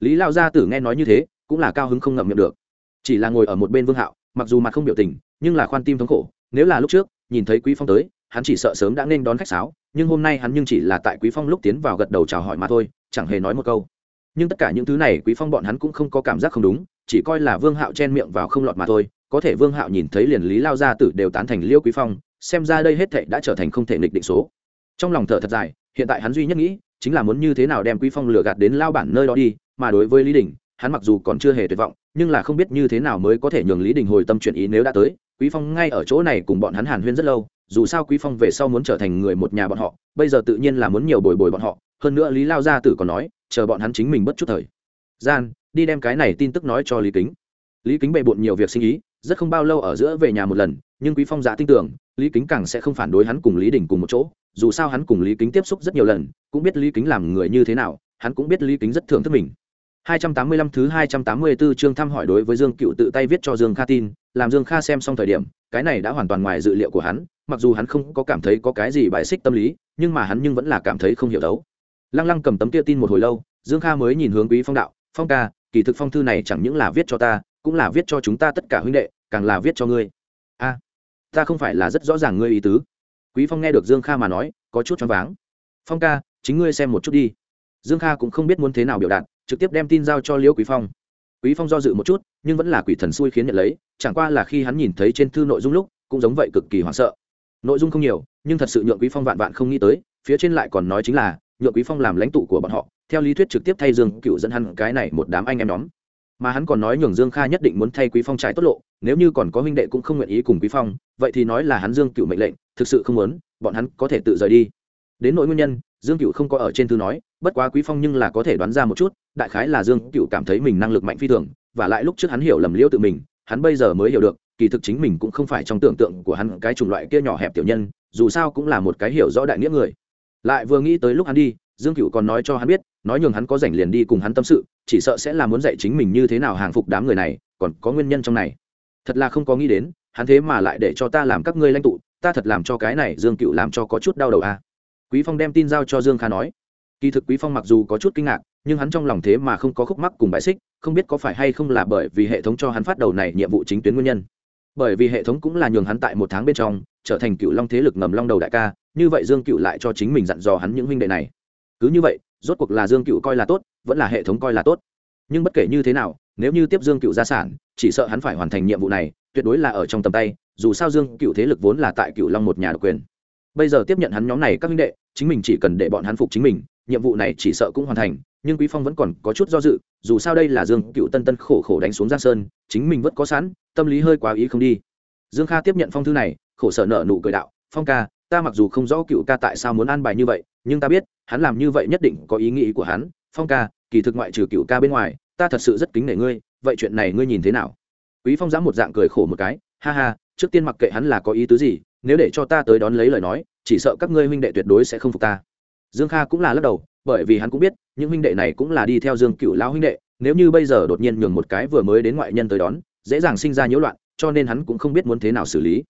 Lý lao gia tử nghe nói như thế, cũng là cao hứng không ngậm miệng được. Chỉ là ngồi ở một bên vương hạo, mặc dù mặt không biểu tình, nhưng là khoan tim thống khổ, nếu là lúc trước, nhìn thấy quý phong tới, hắn chỉ sợ sớm đã nên đón khách sáo, nhưng hôm nay hắn nhưng chỉ là tại quý phong lúc tiến vào gật đầu chào hỏi mà thôi, chẳng hề nói một câu. Nhưng tất cả những thứ này quý phong bọn hắn cũng không có cảm giác không đúng chỉ coi là vương hạo chen miệng vào không lọt mà thôi, có thể vương hạo nhìn thấy liền lý lao gia tử đều tán thành liêu quý phong, xem ra đây hết thệ đã trở thành không thể nghịch định số. Trong lòng thở thật dài, hiện tại hắn duy nhất nghĩ, chính là muốn như thế nào đem quý phong lừa gạt đến lao bản nơi đó đi, mà đối với lý đình, hắn mặc dù còn chưa hề tuyệt vọng, nhưng là không biết như thế nào mới có thể nhường lý đình hồi tâm chuyển ý nếu đã tới. Quý phong ngay ở chỗ này cùng bọn hắn hàn huyên rất lâu, dù sao quý phong về sau muốn trở thành người một nhà bọn họ, bây giờ tự nhiên là muốn nhiều bồi bồi bọn họ. Hơn nữa lý lao gia tử còn nói, chờ bọn hắn chính mình bất chút thời gian đi đem cái này tin tức nói cho lý kính lý kính bề bộn nhiều việc sinh ý rất không bao lâu ở giữa về nhà một lần nhưng quý phong giả tin tưởng lý kính càng sẽ không phản đối hắn cùng lý đình cùng một chỗ dù sao hắn cùng lý kính tiếp xúc rất nhiều lần cũng biết lý kính làm người như thế nào hắn cũng biết lý kính rất thưởng thức mình 285 thứ 284 chương thăm hỏi đối với Dương Cựu tự tay viết cho Dương Kha tin, làm Dương Kha xem xong thời điểm, cái này đã hoàn toàn ngoài dự liệu của hắn, mặc dù hắn không có cảm thấy có cái gì bài xích tâm lý, nhưng mà hắn nhưng vẫn là cảm thấy không hiểu đấu. Lăng Lăng cầm tấm kia tin một hồi lâu, Dương Kha mới nhìn hướng Quý Phong đạo, "Phong ca, kỳ thực phong thư này chẳng những là viết cho ta, cũng là viết cho chúng ta tất cả huynh đệ, càng là viết cho ngươi." "A, ta không phải là rất rõ ràng ngươi ý tứ." Quý Phong nghe được Dương Kha mà nói, có chút choáng váng. "Phong ca, chính ngươi xem một chút đi." Dương Kha cũng không biết muốn thế nào biểu đạt, trực tiếp đem tin giao cho liễu quý phong quý phong do dự một chút nhưng vẫn là quỷ thần xui khiến nhận lấy chẳng qua là khi hắn nhìn thấy trên thư nội dung lúc cũng giống vậy cực kỳ hoảng sợ nội dung không nhiều nhưng thật sự nhượng quý phong vạn vạn không nghĩ tới phía trên lại còn nói chính là nhượng quý phong làm lãnh tụ của bọn họ theo lý thuyết trực tiếp thay dương cựu dẫn hắn cái này một đám anh em nhóm. Mà hắn còn nói nhường dương kha nhất định muốn thay quý phong trái tốt lộ, nếu như còn có huynh đệ cũng không nguyện ý cùng quý phong, vậy thì nói là hắn dương cựu mệnh lệnh, thực sự không muốn, bọn hắn có thể tự rời đi. Đến nỗi nguyên nhân, dương cựu không có ở trên thư nói, bất quá quý phong nhưng là có thể đoán ra một chút, đại khái là dương cựu cảm thấy mình năng lực mạnh phi thường, và lại lúc trước hắn hiểu lầm liễu tự mình, hắn bây giờ mới hiểu được, kỳ thực chính mình cũng không phải trong tưởng tượng của hắn cái chủng loại kia nhỏ hẹp tiểu nhân, dù sao cũng là một cái hiểu rõ đại nghĩa người. Lại vừa nghĩ tới lúc hắn đi dương cựu còn nói cho hắn biết, nói nhường hắn có rảnh liền đi cùng hắn tâm sự, chỉ sợ sẽ là muốn dạy chính mình như thế nào hàng phục đám người này, còn có nguyên nhân trong này. Thật là không có nghĩ đến, hắn thế mà lại để cho ta làm các ngươi lãnh tụ, ta thật làm cho cái này dương cựu làm cho có chút đau đầu a à. quý phong đem tin giao cho dương kha nói. Kỳ thực quý phong mặc dù có chút kinh ngạc, nhưng hắn trong lòng thế mà không có khúc mắc cùng bãi xích, không biết có phải hay không là bởi vì hệ thống cho hắn phát đầu này nhiệm vụ chính tuyến nguyên nhân. Bởi vì hệ thống cũng là nhường hắn tại một tháng bên trong, trở thành cựu long thế lực ngầm long đầu đại ca, như vậy dương cựu lại cho chính mình dặn dò hắn những huynh đệ này cứ như vậy, rốt cuộc là dương cựu coi là tốt, vẫn là hệ thống coi là tốt. Nhưng bất kể như thế nào, nếu như tiếp dương cựu gia sản, chỉ sợ hắn phải hoàn thành nhiệm vụ này, tuyệt đối là ở trong tầm tay, dù sao dương cựu thế lực vốn là tại cựu long một nhà độc quyền. Bây giờ tiếp nhận hắn nhóm này các minh đệ, chính mình chỉ cần để bọn hắn phục chính mình, nhiệm vụ này chỉ sợ cũng hoàn thành, nhưng quý phong vẫn còn có chút do dự, dù sao đây là dương cựu tân tân khổ khổ đánh xuống giang sơn, chính mình vẫn có sẵn, tâm lý hơi quá ý không đi. Dương kha tiếp nhận phong thư này, khổ sở nợ nụ cười đạo, phong ca ta mặc dù không rõ cựu ca tại sao muốn an bài như vậy, nhưng ta biết, hắn làm như vậy nhất định có ý nghĩ của hắn. Phong ca, kỳ thực ngoại trừ cựu ca bên ngoài, ta thật sự rất kính nể ngươi, vậy chuyện này ngươi nhìn thế nào? Quý phong dám một dạng cười khổ một cái, ha ha, trước tiên mặc kệ hắn là có ý tứ gì, nếu để cho ta tới đón lấy lời nói, chỉ sợ các ngươi huynh đệ tuyệt đối sẽ không phục ta. Dương kha cũng là lắc đầu, bởi vì hắn cũng biết, những huynh đệ này cũng là đi theo dương cựu lao huynh đệ, nếu như bây giờ đột nhiên nhường một cái vừa mới đến ngoại nhân tới đón, dễ dàng sinh ra nhiễu loạn, cho nên hắn cũng không biết muốn thế nào xử lý.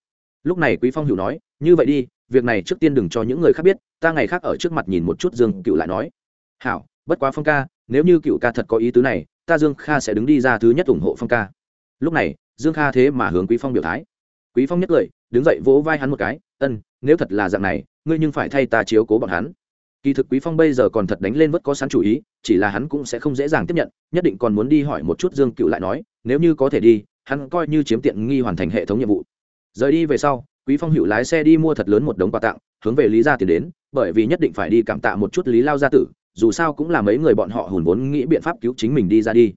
Lúc này quý phong hiểu nói, như vậy đi việc này trước tiên đừng cho những người khác biết, ta ngày khác ở trước mặt nhìn một chút dương cựu lại nói. Hảo, bất quá phong ca, nếu như cựu ca thật có ý tứ này, ta dương kha sẽ đứng đi ra thứ nhất ủng hộ phong ca. Lúc này, dương kha thế mà hướng quý phong biểu thái. Quý phong nhất cười, đứng dậy vỗ vai hắn một cái, ân, nếu thật là dạng này, ngươi nhưng phải thay ta chiếu cố bọn hắn. Kỳ thực quý phong bây giờ còn thật đánh lên vất có sẵn chủ ý, chỉ là hắn cũng sẽ không dễ dàng tiếp nhận, nhất định còn muốn đi hỏi một chút dương cựu lại nói, nếu như có thể đi, hắn coi như chiếm tiện nghi hoàn thành hệ thống nhiệm vụ. Rời đi về sau quý phong hữu lái xe đi mua thật lớn một đống quà tặng, hướng về lý gia tiền đến, bởi vì nhất định phải đi cảm tạ một chút lý lao gia tử, dù sao cũng là mấy người bọn họ hùn vốn nghĩ biện pháp cứu chính mình đi ra đi.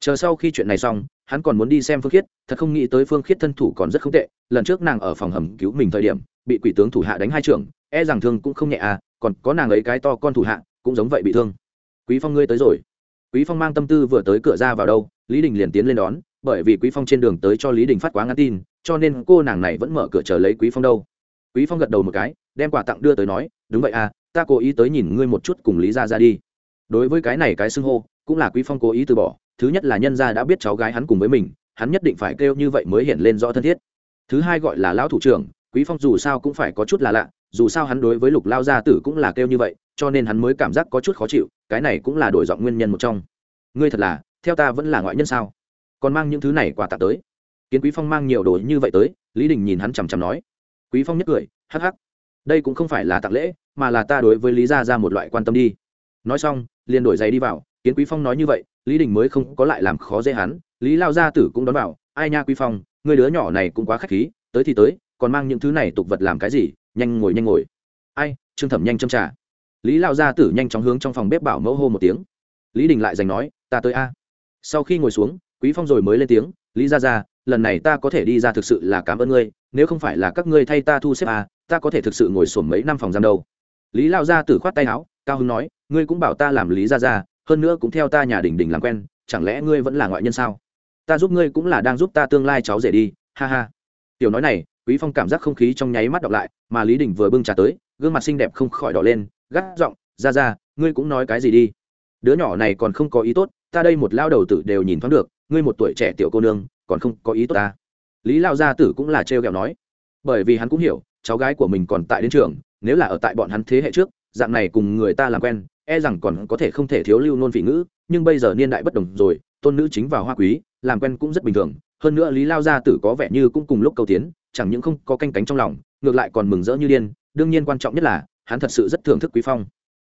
Chờ sau khi chuyện này xong, hắn còn muốn đi xem phương khiết, thật không nghĩ tới phương khiết thân thủ còn rất không tệ, lần trước nàng ở phòng hầm cứu mình thời điểm, bị quỷ tướng thủ hạ đánh hai trưởng e rằng thương cũng không nhẹ à còn có nàng ấy cái to con thủ hạ, cũng giống vậy bị thương. Quý phong ngươi tới rồi. Quý phong mang tâm tư vừa tới cửa ra vào đâu, lý đình liền tiến lên đón, bởi vì quý phong trên đường tới cho lý đình phát quá ngắn tin cho nên cô nàng này vẫn mở cửa chờ lấy quý phong đâu. Quý phong gật đầu một cái, đem quà tặng đưa tới nói, đúng vậy à ta cố ý tới nhìn ngươi một chút cùng lý ra ra đi. Đối với cái này cái xưng hô, cũng là quý phong cố ý từ bỏ, thứ nhất là nhân gia đã biết cháu gái hắn cùng với mình, hắn nhất định phải kêu như vậy mới hiện lên rõ thân thiết. Thứ hai gọi là lão thủ trưởng, quý phong dù sao cũng phải có chút là lạ, dù sao hắn đối với lục lao gia tử cũng là kêu như vậy, cho nên hắn mới cảm giác có chút khó chịu, cái này cũng là đổi giọng nguyên nhân một trong. Ngươi thật là, theo ta vẫn là ngoại nhân sao? Còn mang những thứ này quà tặng tới kiến quý phong mang nhiều đồ như vậy tới, lý đình nhìn hắn chằm chằm nói. Quý phong nhất cười, hắc hắc, đây cũng không phải là tặng lễ, mà là ta đối với lý gia ra một loại quan tâm đi. Nói xong, liền đổi giày đi vào. Kiến quý phong nói như vậy, lý đình mới không có lại làm khó dễ hắn. Lý lao gia tử cũng đón bảo ai nha quý phong, người đứa nhỏ này cũng quá khách khí, tới thì tới, còn mang những thứ này tục vật làm cái gì, nhanh ngồi nhanh ngồi. Ai? Trương thẩm nhanh châm trà. Lý lao gia tử nhanh chóng hướng trong phòng bếp bảo mẫu hô một tiếng. Lý đình lại giành nói, ta tới a. Sau khi ngồi xuống, quý phong rồi mới lên tiếng lý gia gia lần này ta có thể đi ra thực sự là cảm ơn ngươi nếu không phải là các ngươi thay ta thu xếp à, ta có thể thực sự ngồi sổm mấy năm phòng giam đâu. Lý lao ra tử khoát tay áo cao hưng nói ngươi cũng bảo ta làm lý gia gia hơn nữa cũng theo ta nhà đình đình làm quen chẳng lẽ ngươi vẫn là ngoại nhân sao? Ta giúp ngươi cũng là đang giúp ta tương lai cháu rể đi ha ha. Tiểu nói này quý phong cảm giác không khí trong nháy mắt đọc lại mà lý đình vừa bưng trà tới gương mặt xinh đẹp không khỏi đỏ lên gắt giọng ra ra ngươi cũng nói cái gì đi? Đứa nhỏ này còn không có ý tốt ta đây một lao đầu tử đều nhìn thoáng được ngươi một tuổi trẻ tiểu cô nương còn không có ý tốt ta. Lý lao gia tử cũng là trêu ghẹo nói. Bởi vì hắn cũng hiểu cháu gái của mình còn tại đến trường nếu là ở tại bọn hắn thế hệ trước dạng này cùng người ta làm quen e rằng còn có thể không thể thiếu lưu nôn vị ngữ nhưng bây giờ niên đại bất đồng rồi tôn nữ chính vào hoa quý làm quen cũng rất bình thường. Hơn nữa lý lao gia tử có vẻ như cũng cùng lúc cầu tiến chẳng những không có canh cánh trong lòng ngược lại còn mừng rỡ như điên. Đương nhiên quan trọng nhất là hắn thật sự rất thưởng thức quý phong.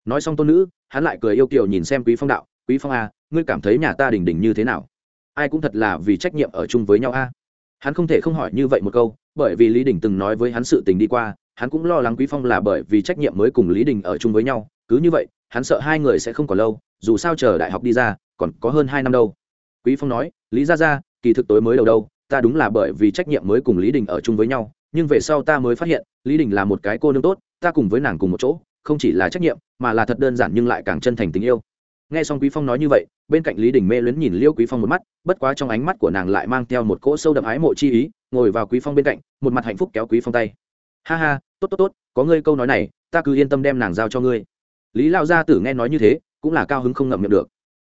Nói xong tôn nữ hắn lại cười yêu kiều nhìn xem quý phong đạo quý phong à, ngươi cảm thấy nhà ta đình đình như thế nào? Ai cũng thật là vì trách nhiệm ở chung với nhau a. Hắn không thể không hỏi như vậy một câu, bởi vì lý đình từng nói với hắn sự tình đi qua, hắn cũng lo lắng quý phong là bởi vì trách nhiệm mới cùng lý đình ở chung với nhau. Cứ như vậy, hắn sợ hai người sẽ không còn lâu, dù sao chờ đại học đi ra, còn có hơn hai năm đâu. Quý phong nói, lý ra ra kỳ thực tối mới đầu đâu, ta đúng là bởi vì trách nhiệm mới cùng lý đình ở chung với nhau, nhưng về sau ta mới phát hiện, lý đình là một cái cô nương tốt, ta cùng với nàng cùng một chỗ, không chỉ là trách nhiệm, mà là thật đơn giản nhưng lại càng chân thành tình yêu nghe xong quý phong nói như vậy, bên cạnh lý đình mê luyến nhìn liêu quý phong một mắt, bất quá trong ánh mắt của nàng lại mang theo một cỗ sâu đậm ái mộ chi ý, ngồi vào quý phong bên cạnh, một mặt hạnh phúc kéo quý phong tay. Ha ha, tốt tốt tốt, có ngươi câu nói này, ta cứ yên tâm đem nàng giao cho ngươi. Lý lao gia tử nghe nói như thế, cũng là cao hứng không ngậm miệng được.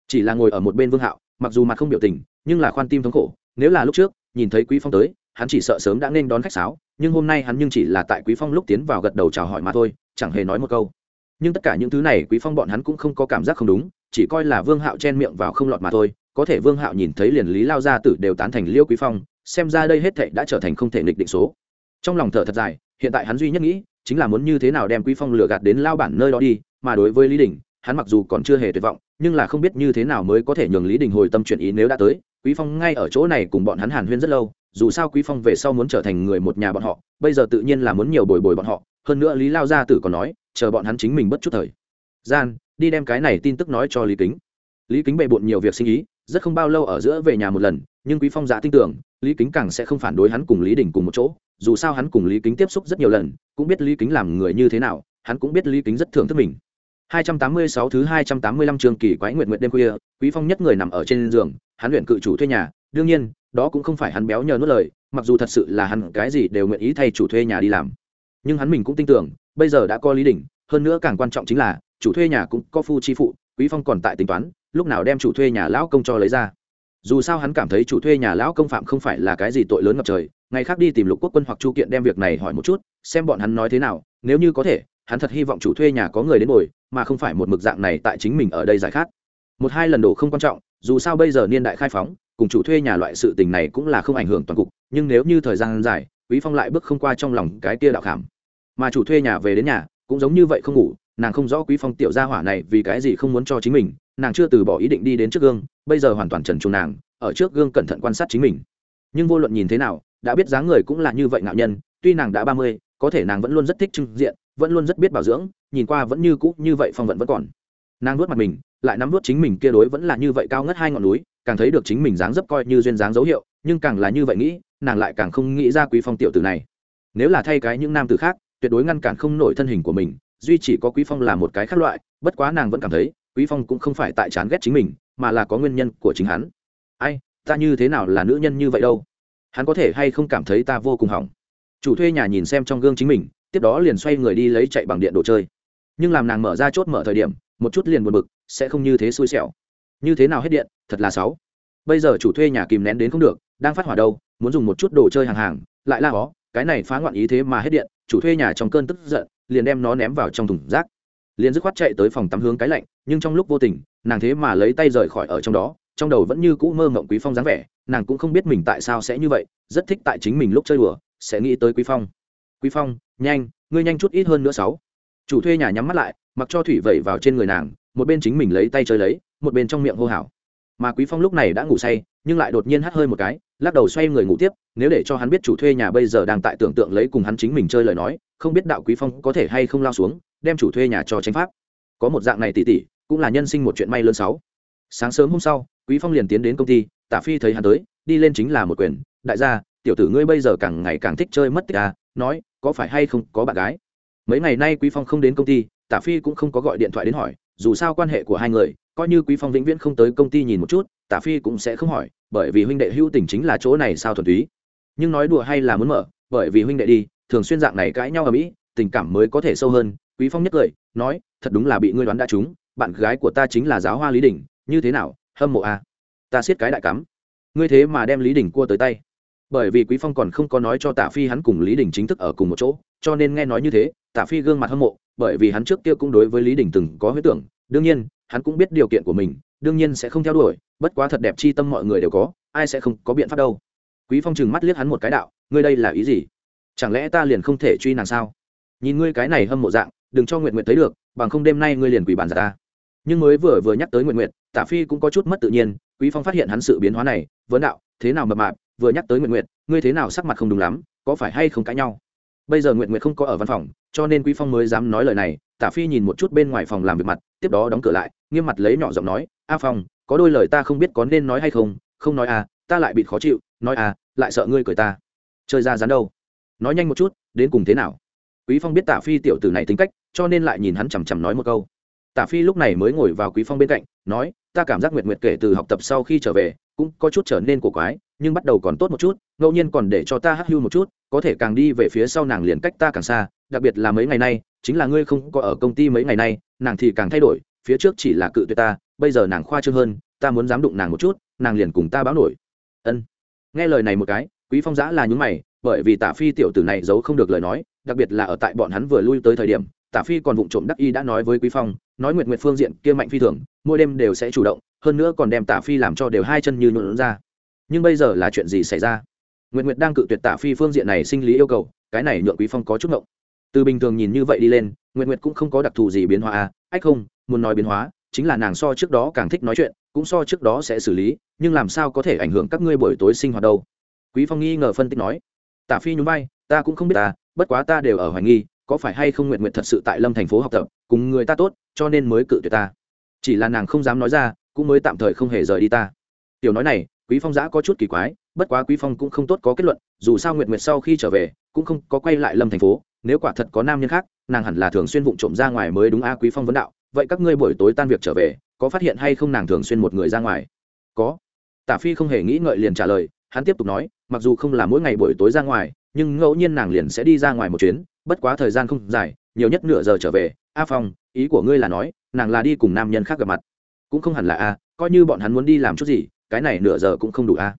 Chỉ là ngồi ở một bên vương hạo, mặc dù mặt không biểu tình, nhưng là khoan tim thống khổ, nếu là lúc trước, nhìn thấy quý phong tới, hắn chỉ sợ sớm đã nên đón khách sáo, nhưng hôm nay hắn nhưng chỉ là tại quý phong lúc tiến vào gật đầu chào hỏi mà thôi, chẳng hề nói một câu nhưng tất cả những thứ này quý phong bọn hắn cũng không có cảm giác không đúng, chỉ coi là vương hạo chen miệng vào không lọt mà thôi, có thể vương hạo nhìn thấy liền lý lao gia tử đều tán thành liêu quý phong, xem ra đây hết thệ đã trở thành không thể nghịch định số. Trong lòng thở thật dài, hiện tại hắn duy nhất nghĩ, chính là muốn như thế nào đem quý phong lừa gạt đến lao bản nơi đó đi, mà đối với lý đình, hắn mặc dù còn chưa hề tuyệt vọng, nhưng là không biết như thế nào mới có thể nhường lý đình hồi tâm chuyển ý nếu đã tới. Quý phong ngay ở chỗ này cùng bọn hắn hàn huyên rất lâu, dù sao quý phong về sau muốn trở thành người một nhà bọn họ, bây giờ tự nhiên là muốn nhiều bồi bồi bọn họ. Hơn nữa lý lao gia tử còn nói chờ bọn hắn chính mình bất chút thời. Gian đi đem cái này tin tức nói cho lý kính. Lý kính bề bộn nhiều việc sinh ý rất không bao lâu ở giữa về nhà một lần nhưng quý phong giả tin tưởng lý kính càng sẽ không phản đối hắn cùng lý đình cùng một chỗ. Dù sao hắn cùng lý kính tiếp xúc rất nhiều lần cũng biết lý kính làm người như thế nào hắn cũng biết lý kính rất thưởng thức mình. 286 thứ 285 trường kỳ quái nguyệt nguyệt đêm khuya, Quý Phong nhất người nằm ở trên giường, hắn luyện cự chủ thuê nhà, đương nhiên, đó cũng không phải hắn béo nhờ nuốt lời, mặc dù thật sự là hắn cái gì đều nguyện ý thay chủ thuê nhà đi làm. Nhưng hắn mình cũng tin tưởng, bây giờ đã có lý đỉnh, hơn nữa càng quan trọng chính là, chủ thuê nhà cũng có phu chi phụ, Quý Phong còn tại tính toán, lúc nào đem chủ thuê nhà lão công cho lấy ra. Dù sao hắn cảm thấy chủ thuê nhà lão công phạm không phải là cái gì tội lớn ngập trời, ngày khác đi tìm Lục Quốc quân hoặc Chu Kiện đem việc này hỏi một chút, xem bọn hắn nói thế nào, nếu như có thể, hắn thật hy vọng chủ thuê nhà có người đến ngồi mà không phải một mực dạng này tại chính mình ở đây giải khát một hai lần đổ không quan trọng dù sao bây giờ niên đại khai phóng cùng chủ thuê nhà loại sự tình này cũng là không ảnh hưởng toàn cục nhưng nếu như thời gian dài quý phong lại bước không qua trong lòng cái tia đạo khảm mà chủ thuê nhà về đến nhà cũng giống như vậy không ngủ, nàng không rõ quý phong tiểu gia hỏa này vì cái gì không muốn cho chính mình, nàng chưa từ bỏ ý định đi đến trước gương, bây giờ hoàn toàn trần trùng nàng, ở trước gương cẩn thận quan sát chính mình. Nhưng vô luận nhìn thế nào, đã biết dáng người cũng là như vậy ngạo nhân, tuy nàng đã ba mươi, có thể nàng vẫn luôn rất thích trưng diện, vẫn luôn rất biết bảo dưỡng, nhìn qua vẫn như cũ như vậy phong vận vẫn còn. Nàng nuốt mặt mình, lại nắm nuốt chính mình kia đối vẫn là như vậy cao ngất hai ngọn núi, càng thấy được chính mình dáng dấp coi như duyên dáng dấu hiệu, nhưng càng là như vậy nghĩ, nàng lại càng không nghĩ ra quý phong tiểu tử này. Nếu là thay cái những nam tử khác tuyệt đối ngăn cản không nổi thân hình của mình duy chỉ có quý phong là một cái khác loại bất quá nàng vẫn cảm thấy quý phong cũng không phải tại chán ghét chính mình mà là có nguyên nhân của chính hắn. Ai ta như thế nào là nữ nhân như vậy đâu? Hắn có thể hay không cảm thấy ta vô cùng hỏng? Chủ thuê nhà nhìn xem trong gương chính mình tiếp đó liền xoay người đi lấy chạy bằng điện đồ chơi. Nhưng làm nàng mở ra chốt mở thời điểm một chút liền buồn bực sẽ không như thế xui xẻo. Như thế nào hết điện thật là sáu bây giờ chủ thuê nhà kìm nén đến không được đang phát hỏa đâu muốn dùng một chút đồ chơi hàng hàng lại la ó, cái này phá ngoạn ý thế mà hết điện chủ thuê nhà trong cơn tức giận, liền đem nó ném vào trong thùng rác. Liền dứt khoát chạy tới phòng tắm hướng cái lạnh, nhưng trong lúc vô tình, nàng thế mà lấy tay rời khỏi ở trong đó, trong đầu vẫn như cũ mơ mộng quý phong dáng vẻ, nàng cũng không biết mình tại sao sẽ như vậy, rất thích tại chính mình lúc chơi đùa, sẽ nghĩ tới quý phong. Quý phong, nhanh, ngươi nhanh chút ít hơn nữa sáu. Chủ thuê nhà nhắm mắt lại, mặc cho thủy vẩy vào trên người nàng, một bên chính mình lấy tay chơi lấy, một bên trong miệng hô hào mà quý phong lúc này đã ngủ say, nhưng lại đột nhiên hắt hơi một cái, lắc đầu xoay người ngủ tiếp, nếu để cho hắn biết chủ thuê nhà bây giờ đang tại tưởng tượng lấy cùng hắn chính mình chơi lời nói, không biết đạo quý phong có thể hay không lao xuống, đem chủ thuê nhà cho tranh pháp. Có một dạng này tỉ tỉ cũng là nhân sinh một chuyện may lớn sáu. Sáng sớm hôm sau, quý phong liền tiến đến công ty, tả phi thấy hắn tới, đi lên chính là một quyền, đại gia, tiểu tử ngươi bây giờ càng ngày càng thích chơi mất tích à nói, có phải hay không có bạn gái? Mấy ngày nay quý phong không đến công ty, tả phi cũng không có gọi điện thoại đến hỏi, dù sao quan hệ của hai người coi như quý phong vĩnh viễn không tới công ty nhìn một chút, tả phi cũng sẽ không hỏi, bởi vì huynh đệ hữu tình chính là chỗ này sao thuần túy. Nhưng nói đùa hay là muốn mở, bởi vì huynh đệ đi, thường xuyên dạng này cãi nhau ở mỹ, tình cảm mới có thể sâu hơn. Quý phong nhất cười, nói, thật đúng là bị ngươi đoán đã trúng, bạn gái của ta chính là giáo hoa lý đình, như thế nào, hâm mộ à? Ta siết cái đại cắm. Ngươi thế mà đem lý đình cua tới tay. Bởi vì quý phong còn không có nói cho tả phi hắn cùng lý đình chính thức ở cùng một chỗ, cho nên nghe nói như thế, tả phi gương mặt hâm mộ, bởi vì hắn trước kia cũng đối với lý đình từng có huyết tưởng. Đương nhiên hắn cũng biết điều kiện của mình, đương nhiên sẽ không theo đuổi, bất quá thật đẹp chi tâm mọi người đều có, ai sẽ không có biện pháp đâu. Quý phong chừng mắt liếc hắn một cái đạo, ngươi đây là ý gì? Chẳng lẽ ta liền không thể truy nàng sao? Nhìn ngươi cái này hâm mộ dạng, đừng cho nguyện nguyện thấy được, bằng không đêm nay ngươi liền quỷ bàn giả ta. Nhưng mới vừa vừa nhắc tới nguyện nguyện tả phi cũng có chút mất tự nhiên, quý phong phát hiện hắn sự biến hóa này vấn đạo, thế nào mập mạp, vừa nhắc tới nguyện nguyện ngươi thế nào sắc mặt không đúng lắm, có phải hay không cãi nhau? Bây giờ nguyện nguyện không có ở văn phòng, cho nên quý phong mới dám nói lời này tả phi nhìn một chút bên ngoài phòng làm việc mặt, tiếp đó đóng cửa lại nghiêm mặt lấy nhỏ giọng nói, a phong, có đôi lời ta không biết có nên nói hay không không nói à ta lại bị khó chịu, nói à lại sợ ngươi cười ta. Chơi ra dán đâu? Nói nhanh một chút, đến cùng thế nào? Quý phong biết tả phi tiểu tử này tính cách, cho nên lại nhìn hắn chằm chằm nói một câu. Tả phi lúc này mới ngồi vào quý phong bên cạnh, nói, ta cảm giác nguyệt nguyệt kể từ học tập sau khi trở về, cũng có chút trở nên cổ quái, nhưng bắt đầu còn tốt một chút, ngẫu nhiên còn để cho ta hắc hưu một chút, có thể càng đi về phía sau nàng liền cách ta càng xa, đặc biệt là mấy ngày nay, chính là ngươi không có ở công ty mấy ngày nay, nàng thì càng thay đổi phía trước chỉ là cự tuyệt ta, bây giờ nàng khoa trương hơn, ta muốn dám đụng nàng một chút, nàng liền cùng ta báo nổi. Ân. Nghe lời này một cái, quý phong giã là những mày, bởi vì tả phi tiểu tử này giấu không được lời nói, đặc biệt là ở tại bọn hắn vừa lui tới thời điểm, tả phi còn vụng trộm đắc y đã nói với quý phong, nói nguyệt nguyệt phương diện kia mạnh phi thường, mỗi đêm đều sẽ chủ động, hơn nữa còn đem tả phi làm cho đều hai chân như nhuộn ra. Nhưng bây giờ là chuyện gì xảy ra? Nguyệt nguyệt đang cự tuyệt tả phi phương diện này sinh lý yêu cầu, cái này nhượng quý phong có chút ngộng. Từ bình thường nhìn như vậy đi lên, nguyệt nguyệt cũng không có đặc thù gì biến hóa à ách không, muốn nói biến hóa, chính là nàng so trước đó càng thích nói chuyện, cũng so trước đó sẽ xử lý, nhưng làm sao có thể ảnh hưởng các ngươi buổi tối sinh hoạt đâu? Quý phong nghi ngờ phân tích nói. Tả phi nhún vai, ta cũng không biết ta, bất quá ta đều ở hoài nghi, có phải hay không nguyện nguyện thật sự tại lâm thành phố học tập, cùng người ta tốt, cho nên mới cự tuyệt ta. Chỉ là nàng không dám nói ra, cũng mới tạm thời không hề rời đi ta. Tiểu nói này, quý phong giã có chút kỳ quái, bất quá quý phong cũng không tốt có kết luận, dù sao nguyệt nguyệt sau khi trở về, cũng không có quay lại lâm thành phố, nếu quả thật có nam nhân khác nàng hẳn là thường xuyên vụng trộm ra ngoài mới đúng a quý phong vấn đạo, vậy các ngươi buổi tối tan việc trở về, có phát hiện hay không nàng thường xuyên một người ra ngoài? Có. Tả phi không hề nghĩ ngợi liền trả lời, hắn tiếp tục nói, mặc dù không là mỗi ngày buổi tối ra ngoài, nhưng ngẫu nhiên nàng liền sẽ đi ra ngoài một chuyến, bất quá thời gian không dài, nhiều nhất nửa giờ trở về. A phong, ý của ngươi là nói, nàng là đi cùng nam nhân khác gặp mặt. Cũng không hẳn là a, coi như bọn hắn muốn đi làm chút gì, cái này nửa giờ cũng không đủ a.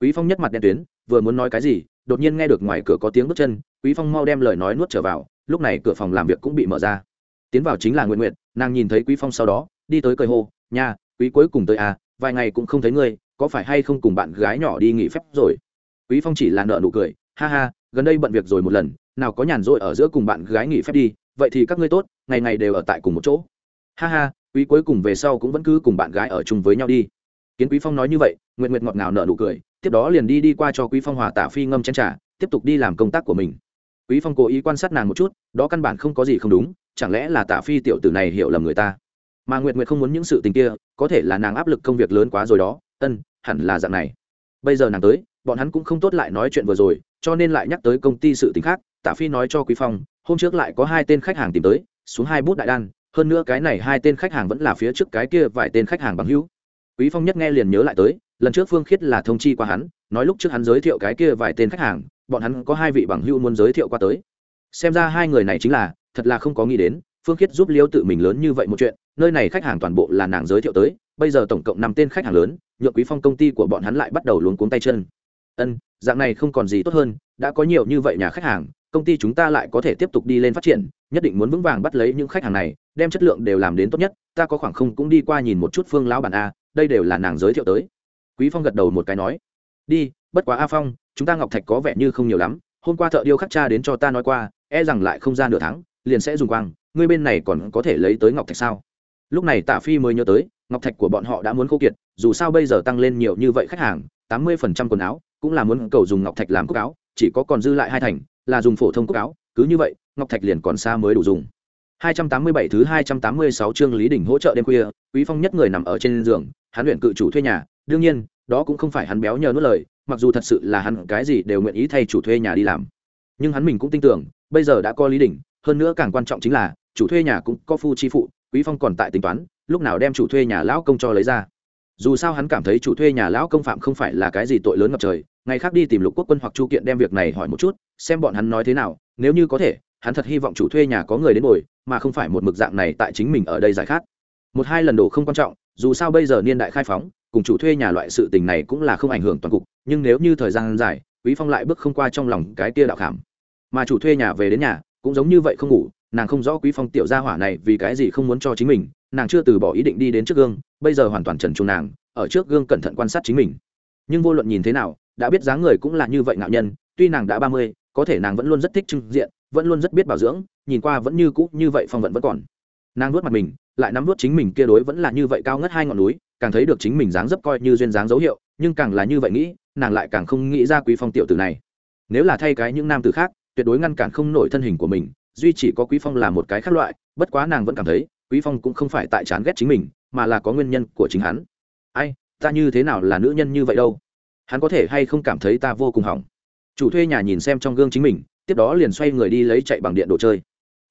Quý phong nhất mặt đen tuyến, vừa muốn nói cái gì, đột nhiên nghe được ngoài cửa có tiếng bước chân, quý phong mau đem lời nói nuốt trở vào lúc này cửa phòng làm việc cũng bị mở ra. Tiến vào chính là nguyện nguyện nàng nhìn thấy quý phong sau đó đi tới cười hô nha quý cuối cùng tới à, vài ngày cũng không thấy ngươi có phải hay không cùng bạn gái nhỏ đi nghỉ phép rồi? Quý phong chỉ là nợ nụ cười ha ha gần đây bận việc rồi một lần nào có nhàn rỗi ở giữa cùng bạn gái nghỉ phép đi vậy thì các ngươi tốt ngày ngày đều ở tại cùng một chỗ. Ha ha quý cuối cùng về sau cũng vẫn cứ cùng bạn gái ở chung với nhau đi. Kiến quý phong nói như vậy nguyện nguyện ngọt ngào nở nụ cười tiếp đó liền đi đi qua cho quý phong hòa tả phi ngâm chén trà tiếp tục đi làm công tác của mình quý phong cố ý quan sát nàng một chút, đó căn bản không có gì không đúng, chẳng lẽ là tả phi tiểu tử này hiểu lầm người ta? Mà nguyệt nguyệt không muốn những sự tình kia, có thể là nàng áp lực công việc lớn quá rồi đó, ân, hẳn là dạng này. Bây giờ nàng tới, bọn hắn cũng không tốt lại nói chuyện vừa rồi, cho nên lại nhắc tới công ty sự tình khác tạ phi nói cho quý phong, hôm trước lại có hai tên khách hàng tìm tới, xuống hai bút đại đan, hơn nữa cái này hai tên khách hàng vẫn là phía trước cái kia vài tên khách hàng bằng hữu. Quý phong nhất nghe liền nhớ lại tới, lần trước phương khiết là thông chi qua hắn, nói lúc trước hắn giới thiệu cái kia vài tên khách hàng bọn hắn có hai vị bằng hữu muốn giới thiệu qua tới. Xem ra hai người này chính là, thật là không có nghĩ đến, phương khiết giúp liêu tự mình lớn như vậy một chuyện, nơi này khách hàng toàn bộ là nàng giới thiệu tới, bây giờ tổng cộng năm tên khách hàng lớn, nhượng quý phong công ty của bọn hắn lại bắt đầu luống cuống tay chân. Ân, dạng này không còn gì tốt hơn, đã có nhiều như vậy nhà khách hàng, công ty chúng ta lại có thể tiếp tục đi lên phát triển, nhất định muốn vững vàng bắt lấy những khách hàng này, đem chất lượng đều làm đến tốt nhất, ta có khoảng không cũng đi qua nhìn một chút phương lão bản a, đây đều là nàng giới thiệu tới. Quý phong gật đầu một cái nói, đi, bất quá a phong chúng ta ngọc thạch có vẻ như không nhiều lắm hôm qua thợ điêu khắc cha đến cho ta nói qua e rằng lại không ra nửa tháng liền sẽ dùng quang ngươi bên này còn có thể lấy tới ngọc thạch sao? Lúc này tạ phi mới nhớ tới ngọc thạch của bọn họ đã muốn khô kiệt dù sao bây giờ tăng lên nhiều như vậy khách hàng tám mươi phần trăm quần áo cũng là muốn cầu dùng ngọc thạch làm cúc áo chỉ có còn dư lại hai thành là dùng phổ thông cúc áo cứ như vậy ngọc thạch liền còn xa mới đủ dùng. 287 thứ 286 chương Lý Đình hỗ trợ đêm khuya, Quý Phong nhất người nằm ở trên giường, hắn luyện cự chủ thuê nhà, đương nhiên, đó cũng không phải hắn béo nhờ nuốt lời, mặc dù thật sự là hắn cái gì đều nguyện ý thay chủ thuê nhà đi làm. Nhưng hắn mình cũng tin tưởng, bây giờ đã có Lý Đình, hơn nữa càng quan trọng chính là, chủ thuê nhà cũng có phu chi phụ, Quý Phong còn tại tính toán, lúc nào đem chủ thuê nhà lão công cho lấy ra dù sao hắn cảm thấy chủ thuê nhà lão công phạm không phải là cái gì tội lớn ngập trời ngày khác đi tìm lục quốc quân hoặc chu kiện đem việc này hỏi một chút xem bọn hắn nói thế nào nếu như có thể hắn thật hy vọng chủ thuê nhà có người đến ngồi mà không phải một mực dạng này tại chính mình ở đây giải khát một hai lần đồ không quan trọng dù sao bây giờ niên đại khai phóng cùng chủ thuê nhà loại sự tình này cũng là không ảnh hưởng toàn cục, nhưng nếu như thời gian dài, quý phong lại bước không qua trong lòng cái tia đạo khảm. Mà chủ thuê nhà về đến nhà, cũng giống như vậy không ngủ, nàng không rõ quý phong tiểu gia hỏa này vì cái gì không muốn cho chính mình, nàng chưa từ bỏ ý định đi đến trước gương, bây giờ hoàn toàn trần trùng nàng, ở trước gương cẩn thận quan sát chính mình. Nhưng vô luận nhìn thế nào, đã biết dáng người cũng là như vậy ngạo nhân, tuy nàng đã ba mươi, có thể nàng vẫn luôn rất thích trưng diện, vẫn luôn rất biết bảo dưỡng, nhìn qua vẫn như cũ như vậy phong vận vẫn còn. Nàng nuốt mặt mình, lại nắm nuốt chính mình kia đối vẫn là như vậy cao ngất hai ngọn núi càng thấy được chính mình dáng dấp coi như duyên dáng dấu hiệu, nhưng càng là như vậy nghĩ, nàng lại càng không nghĩ ra quý phong tiểu tử này. Nếu là thay cái những nam tử khác, tuyệt đối ngăn cản không nổi thân hình của mình, duy chỉ có quý phong là một cái khác loại, bất quá nàng vẫn cảm thấy, quý phong cũng không phải tại chán ghét chính mình, mà là có nguyên nhân của chính hắn. Ai, ta như thế nào là nữ nhân như vậy đâu? Hắn có thể hay không cảm thấy ta vô cùng hỏng? Chủ thuê nhà nhìn xem trong gương chính mình, tiếp đó liền xoay người đi lấy chạy bằng điện đồ chơi.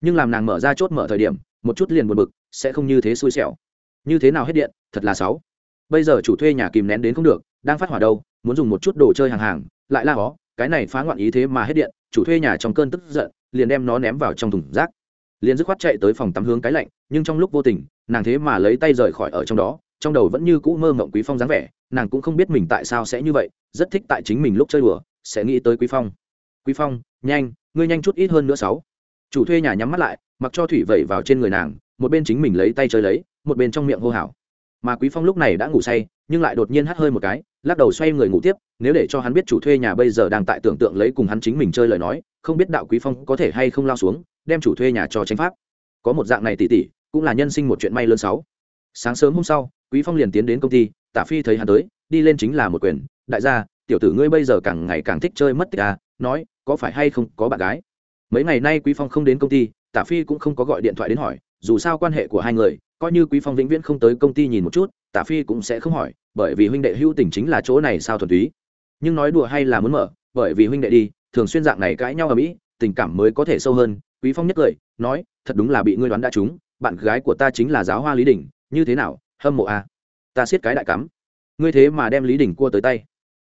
Nhưng làm nàng mở ra chốt mở thời điểm, một chút liền buồn bực, sẽ không như thế xui xẻo như thế nào hết điện, thật là sáu. Bây giờ chủ thuê nhà kìm nén đến không được, đang phát hỏa đâu, muốn dùng một chút đồ chơi hàng hàng, lại la hó, cái này phá ngoạn ý thế mà hết điện, chủ thuê nhà trong cơn tức giận, liền đem nó ném vào trong thùng rác. Liền dứt khoát chạy tới phòng tắm hướng cái lạnh, nhưng trong lúc vô tình, nàng thế mà lấy tay rời khỏi ở trong đó, trong đầu vẫn như cũ mơ mộng quý phong dáng vẻ, nàng cũng không biết mình tại sao sẽ như vậy, rất thích tại chính mình lúc chơi đùa, sẽ nghĩ tới quý phong. Quý phong, nhanh, ngươi nhanh chút ít hơn nữa sáu. Chủ thuê nhà nhắm mắt lại, mặc cho thủy vẩy vào trên người nàng, một bên chính mình lấy tay chơi lấy một bên trong miệng hô hào. Mà quý phong lúc này đã ngủ say, nhưng lại đột nhiên hắt hơi một cái, lắc đầu xoay người ngủ tiếp, nếu để cho hắn biết chủ thuê nhà bây giờ đang tại tưởng tượng lấy cùng hắn chính mình chơi lời nói, không biết đạo quý phong có thể hay không lao xuống, đem chủ thuê nhà cho tránh pháp. Có một dạng này tỉ tỉ, cũng là nhân sinh một chuyện may lớn sáu. Sáng sớm hôm sau, quý phong liền tiến đến công ty, tả phi thấy hắn tới, đi lên chính là một quyền, đại gia, tiểu tử ngươi bây giờ càng ngày càng thích chơi mất tích à nói, có phải hay không có bạn gái? Mấy ngày nay quý phong không đến công ty, tả phi cũng không có gọi điện thoại đến hỏi, dù sao quan hệ của hai người coi như quý phong vĩnh viễn không tới công ty nhìn một chút, tả phi cũng sẽ không hỏi, bởi vì huynh đệ hưu tình chính là chỗ này sao thuần túy. Nhưng nói đùa hay là muốn mở, bởi vì huynh đệ đi, thường xuyên dạng này cãi nhau ở mỹ, tình cảm mới có thể sâu hơn. Quý phong nhất cười, nói, thật đúng là bị ngươi đoán đã trúng, bạn gái của ta chính là giáo hoa lý đình, như thế nào, hâm mộ à? ta siết cái đại cắm. Ngươi thế mà đem lý đình cua tới tay.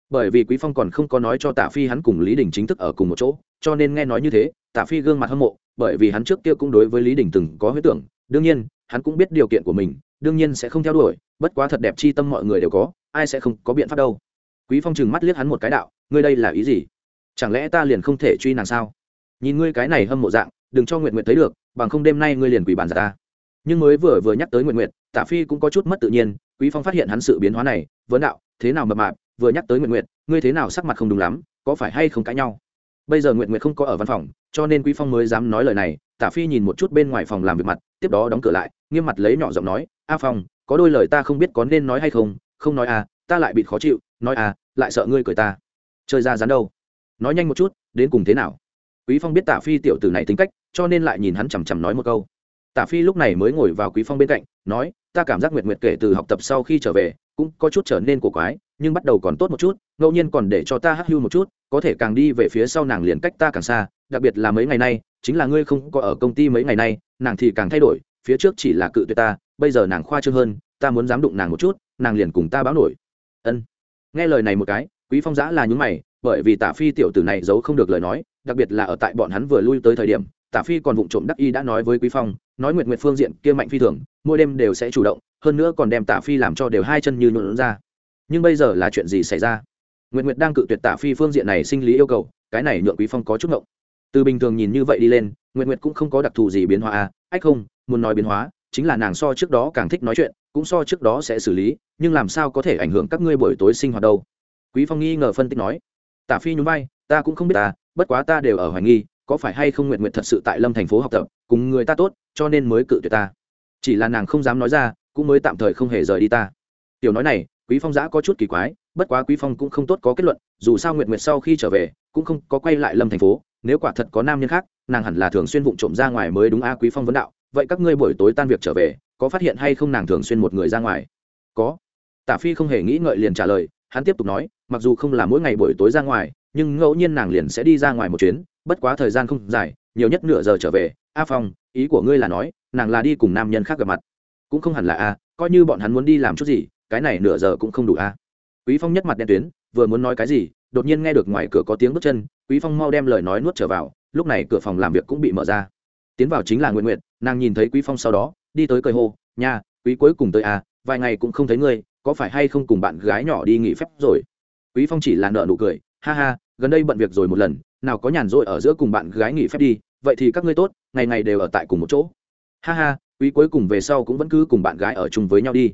Bởi vì quý phong còn không có nói cho tả phi hắn cùng lý đình chính thức ở cùng một chỗ, cho nên nghe nói như thế, tả phi gương mặt hâm mộ, bởi vì hắn trước kia cũng đối với lý đình từng có huyết tưởng. Đương nhiên hắn cũng biết điều kiện của mình, đương nhiên sẽ không theo đuổi, bất quá thật đẹp chi tâm mọi người đều có, ai sẽ không có biện pháp đâu. Quý phong chừng mắt liếc hắn một cái đạo, ngươi đây là ý gì? Chẳng lẽ ta liền không thể truy nàng sao? Nhìn ngươi cái này hâm mộ dạng, đừng cho nguyện nguyện thấy được, bằng không đêm nay ngươi liền quỷ bàn giả ta. Nhưng mới vừa vừa nhắc tới nguyện nguyện tả phi cũng có chút mất tự nhiên, quý phong phát hiện hắn sự biến hóa này, vấn đạo, thế nào mập mạp, vừa nhắc tới nguyện nguyện ngươi thế nào sắc mặt không đúng lắm, có phải hay không cãi nhau? Bây giờ nguyện nguyện không có ở văn phòng, cho nên quý phong mới dám nói lời này. Tả phi nhìn một chút bên ngoài phòng làm việc mặt, tiếp đó đóng cửa lại, nghiêm mặt lấy nhỏ giọng nói, a phong, có đôi lời ta không biết có nên nói hay không? Không nói à ta lại bị khó chịu, nói à lại sợ ngươi cười ta. Chơi ra dán đâu? Nói nhanh một chút, đến cùng thế nào? Quý phong biết tả phi tiểu tử này tính cách, cho nên lại nhìn hắn chằm chằm nói một câu tả phi lúc này mới ngồi vào quý phong bên cạnh, nói, ta cảm giác nguyệt nguyệt kể từ học tập sau khi trở về, cũng có chút trở nên cổ quái, nhưng bắt đầu còn tốt một chút, ngẫu nhiên còn để cho ta hắc hưu một chút, có thể càng đi về phía sau nàng liền cách ta càng xa, đặc biệt là mấy ngày nay, chính là ngươi không có ở công ty mấy ngày nay, nàng thì càng thay đổi, phía trước chỉ là cự tuyệt ta, bây giờ nàng khoa trương hơn, ta muốn dám đụng nàng một chút, nàng liền cùng ta báo nổi. Ân. Nghe lời này một cái, quý phong giã là những mày, bởi vì tả phi tiểu tử này giấu không được lời nói, đặc biệt là ở tại bọn hắn vừa lui tới thời điểm, tả phi còn vụng trộm đắc y đã nói với quý phong nói nguyệt nguyệt phương diện kia mạnh phi thường, mỗi đêm đều sẽ chủ động, hơn nữa còn đem tả phi làm cho đều hai chân như nhuộn ra. Nhưng bây giờ là chuyện gì xảy ra? Nguyệt nguyệt đang cự tuyệt tả phi phương diện này sinh lý yêu cầu, cái này nhượng quý phong có chút ngộng. Từ bình thường nhìn như vậy đi lên, nguyệt nguyệt cũng không có đặc thù gì biến hóa à ách không, muốn nói biến hóa, chính là nàng so trước đó càng thích nói chuyện, cũng so trước đó sẽ xử lý, nhưng làm sao có thể ảnh hưởng các ngươi buổi tối sinh hoạt đâu? Quý phong nghi ngờ phân tích nói. Tả phi nhún vai, ta cũng không biết ta bất quá ta đều ở hoài nghi, có phải hay không nguyện nguyện thật sự tại lâm thành phố học tập, cùng người ta tốt cho nên mới cự tuyệt ta. Chỉ là nàng không dám nói ra, cũng mới tạm thời không hề rời đi ta. Tiểu nói này, quý phong giã có chút kỳ quái, bất quá quý phong cũng không tốt có kết luận, dù sao nguyện nguyệt sau khi trở về, cũng không có quay lại lâm thành phố, nếu quả thật có nam nhân khác, nàng hẳn là thường xuyên vụng trộm ra ngoài mới đúng a, quý phong vấn đạo, vậy các ngươi buổi tối tan việc trở về, có phát hiện hay không nàng thường xuyên một người ra ngoài? Có. Tả phi không hề nghĩ ngợi liền trả lời, hắn tiếp tục nói, mặc dù không là mỗi ngày buổi tối ra ngoài, nhưng ngẫu nhiên nàng liền sẽ đi ra ngoài một chuyến, bất quá thời gian không dài, nhiều nhất nửa giờ trở về, a phong ý của ngươi là nói, nàng là đi cùng nam nhân khác gặp mặt. Cũng không hẳn là a, coi như bọn hắn muốn đi làm chút gì, cái này nửa giờ cũng không đủ a. Quý phong nhất mặt đen tuyến, vừa muốn nói cái gì, đột nhiên nghe được ngoài cửa có tiếng bước chân, quý phong mau đem lời nói nuốt trở vào, lúc này cửa phòng làm việc cũng bị mở ra. Tiến vào chính là nguyện nguyện nàng nhìn thấy quý phong sau đó, đi tới cười hô, nha, quý cuối cùng tới a, vài ngày cũng không thấy ngươi, có phải hay không cùng bạn gái nhỏ đi nghỉ phép rồi? Quý phong chỉ là nợ nụ cười, ha ha, gần đây bận việc rồi một lần, nào có nhàn rỗi ở giữa cùng bạn gái nghỉ phép đi, vậy thì các ngươi tốt ngày ngày đều ở tại cùng một chỗ. Ha ha, quý cuối cùng về sau cũng vẫn cứ cùng bạn gái ở chung với nhau đi.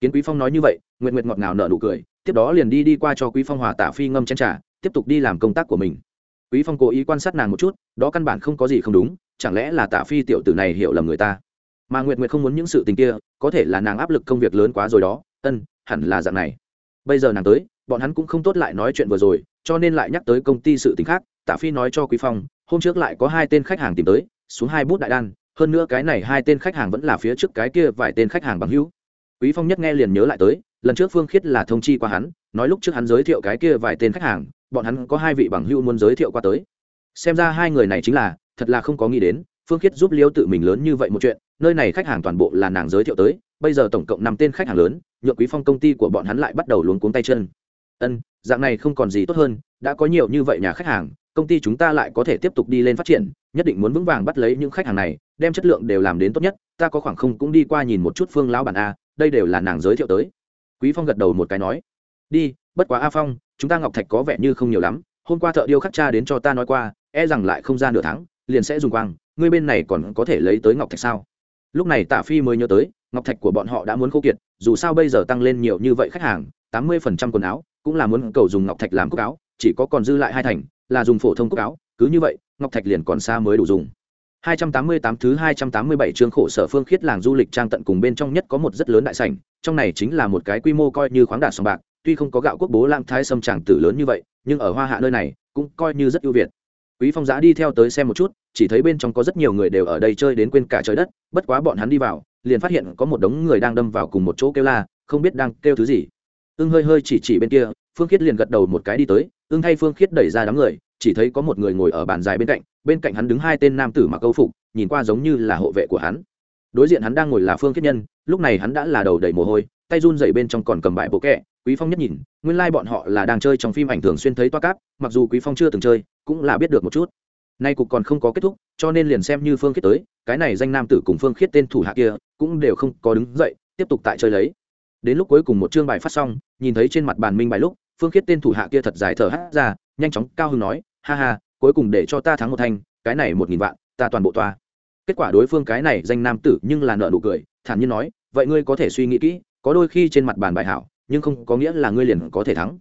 Kiến quý phong nói như vậy nguyện nguyện ngọt ngào nở nụ cười, tiếp đó liền đi đi qua cho quý phong hòa tả phi ngâm chén trà, tiếp tục đi làm công tác của mình. Quý phong cố ý quan sát nàng một chút, đó căn bản không có gì không đúng, chẳng lẽ là tả phi tiểu tử này hiểu lầm người ta? Mà nguyệt nguyệt không muốn những sự tình kia, có thể là nàng áp lực công việc lớn quá rồi đó, ân, hẳn là dạng này. Bây giờ nàng tới, bọn hắn cũng không tốt lại nói chuyện vừa rồi, cho nên lại nhắc tới công ty sự tình khác tạ phi nói cho quý phong, hôm trước lại có hai tên khách hàng tìm tới xuống hai bút đại đan, hơn nữa cái này hai tên khách hàng vẫn là phía trước cái kia vài tên khách hàng bằng hữu. Quý phong nhất nghe liền nhớ lại tới, lần trước phương khiết là thông chi qua hắn, nói lúc trước hắn giới thiệu cái kia vài tên khách hàng, bọn hắn có hai vị bằng hữu muốn giới thiệu qua tới. Xem ra hai người này chính là, thật là không có nghĩ đến, phương khiết giúp liêu tự mình lớn như vậy một chuyện, nơi này khách hàng toàn bộ là nàng giới thiệu tới, bây giờ tổng cộng năm tên khách hàng lớn, nhượng quý phong công ty của bọn hắn lại bắt đầu luống cuống tay chân. Ân, dạng này không còn gì tốt hơn, đã có nhiều như vậy nhà khách hàng công ty chúng ta lại có thể tiếp tục đi lên phát triển, nhất định muốn vững vàng bắt lấy những khách hàng này, đem chất lượng đều làm đến tốt nhất, ta có khoảng không cũng đi qua nhìn một chút phương lão bản a, đây đều là nàng giới thiệu tới. Quý phong gật đầu một cái nói, đi, bất quá a phong, chúng ta ngọc thạch có vẻ như không nhiều lắm, hôm qua thợ điêu khắc cha đến cho ta nói qua e rằng lại không ra nửa tháng, liền sẽ dùng quang, ngươi bên này còn có thể lấy tới ngọc thạch sao? Lúc này tạ phi mới nhớ tới, ngọc thạch của bọn họ đã muốn khô kiệt, dù sao bây giờ tăng lên nhiều như vậy khách hàng, tám mươi phần trăm quần áo, cũng là muốn cầu dùng ngọc thạch làm cúc áo, chỉ có còn dư lại hai thành là dùng phổ thông cốc áo cứ như vậy ngọc thạch liền còn xa mới đủ dùng 288 thứ 287 chương khổ sở phương khiết làng du lịch trang tận cùng bên trong nhất có một rất lớn đại sảnh, trong này chính là một cái quy mô coi như khoáng đạt sòng bạc, tuy không có gạo quốc bố lãng thái sâm tràng tử lớn như vậy, nhưng ở Hoa Hạ nơi này cũng coi như rất ưu việt. Quý Phong Giá đi theo tới xem một chút, chỉ thấy bên trong có rất nhiều người đều ở đây chơi đến quên cả trời đất, bất quá bọn hắn đi vào, liền phát hiện có một đống người đang đâm vào cùng một chỗ kêu la, không biết đang kêu thứ gì. Ưng hơi hơi chỉ chỉ bên kia, Phương Khiết liền gật đầu một cái đi tới, Ưng thay Phương Khiết đẩy ra đám người, chỉ thấy có một người ngồi ở bàn dài bên cạnh, bên cạnh hắn đứng hai tên nam tử mặc câu phục nhìn qua giống như là hộ vệ của hắn. Đối diện hắn đang ngồi là phương kiết nhân lúc này hắn đã là đầu đầy mồ hôi tay run dậy bên trong còn cầm bại bộ kẹ. Quý phong nhất nhìn nguyên lai、like、bọn họ là đang chơi trong phim ảnh thường xuyên thấy toa cáp mặc dù quý phong chưa từng chơi cũng là biết được một chút. Nay cục còn không có kết thúc cho nên liền xem như phương khiết tới cái này danh nam tử cùng phương khiết tên thủ hạ kia cũng đều không có đứng dậy tiếp tục tại chơi lấy. Đến lúc cuối cùng một chương bài phát xong nhìn thấy trên mặt bàn minh bài lúc phương khiết tên thủ hạ kia thật dài thở hát ra, nhanh chóng cao hưng nói, ha ha, cuối cùng để cho ta thắng một thanh, cái này một nghìn vạn, ta toàn bộ toa. Kết quả đối phương cái này danh nam tử nhưng là nợ nụ cười, thản nhiên nói, vậy ngươi có thể suy nghĩ kỹ, có đôi khi trên mặt bàn bài hảo, nhưng không có nghĩa là ngươi liền có thể thắng.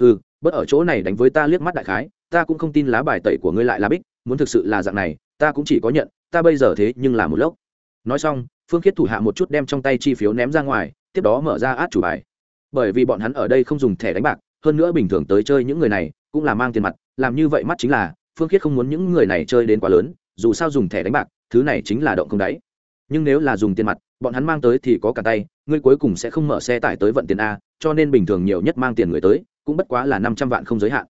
Ừ bớt ở chỗ này đánh với ta liếc mắt đại khái, ta cũng không tin lá bài tẩy của ngươi lại là bích, muốn thực sự là dạng này, ta cũng chỉ có nhận, ta bây giờ thế nhưng là một lốc. Nói xong, phương khiết thủ hạ một chút đem trong tay chi phiếu ném ra ngoài, tiếp đó mở ra át chủ bài. Bởi vì bọn hắn ở đây không dùng thẻ đánh bạc hơn nữa bình thường tới chơi những người này cũng là mang tiền mặt, làm như vậy mắt chính là, phương khiết không muốn những người này chơi đến quá lớn, dù sao dùng thẻ đánh bạc, thứ này chính là động không đáy. Nhưng nếu là dùng tiền mặt, bọn hắn mang tới thì có cả tay, ngươi cuối cùng sẽ không mở xe tải tới vận tiền a, cho nên bình thường nhiều nhất mang tiền người tới, cũng bất quá là năm trăm vạn không giới hạn.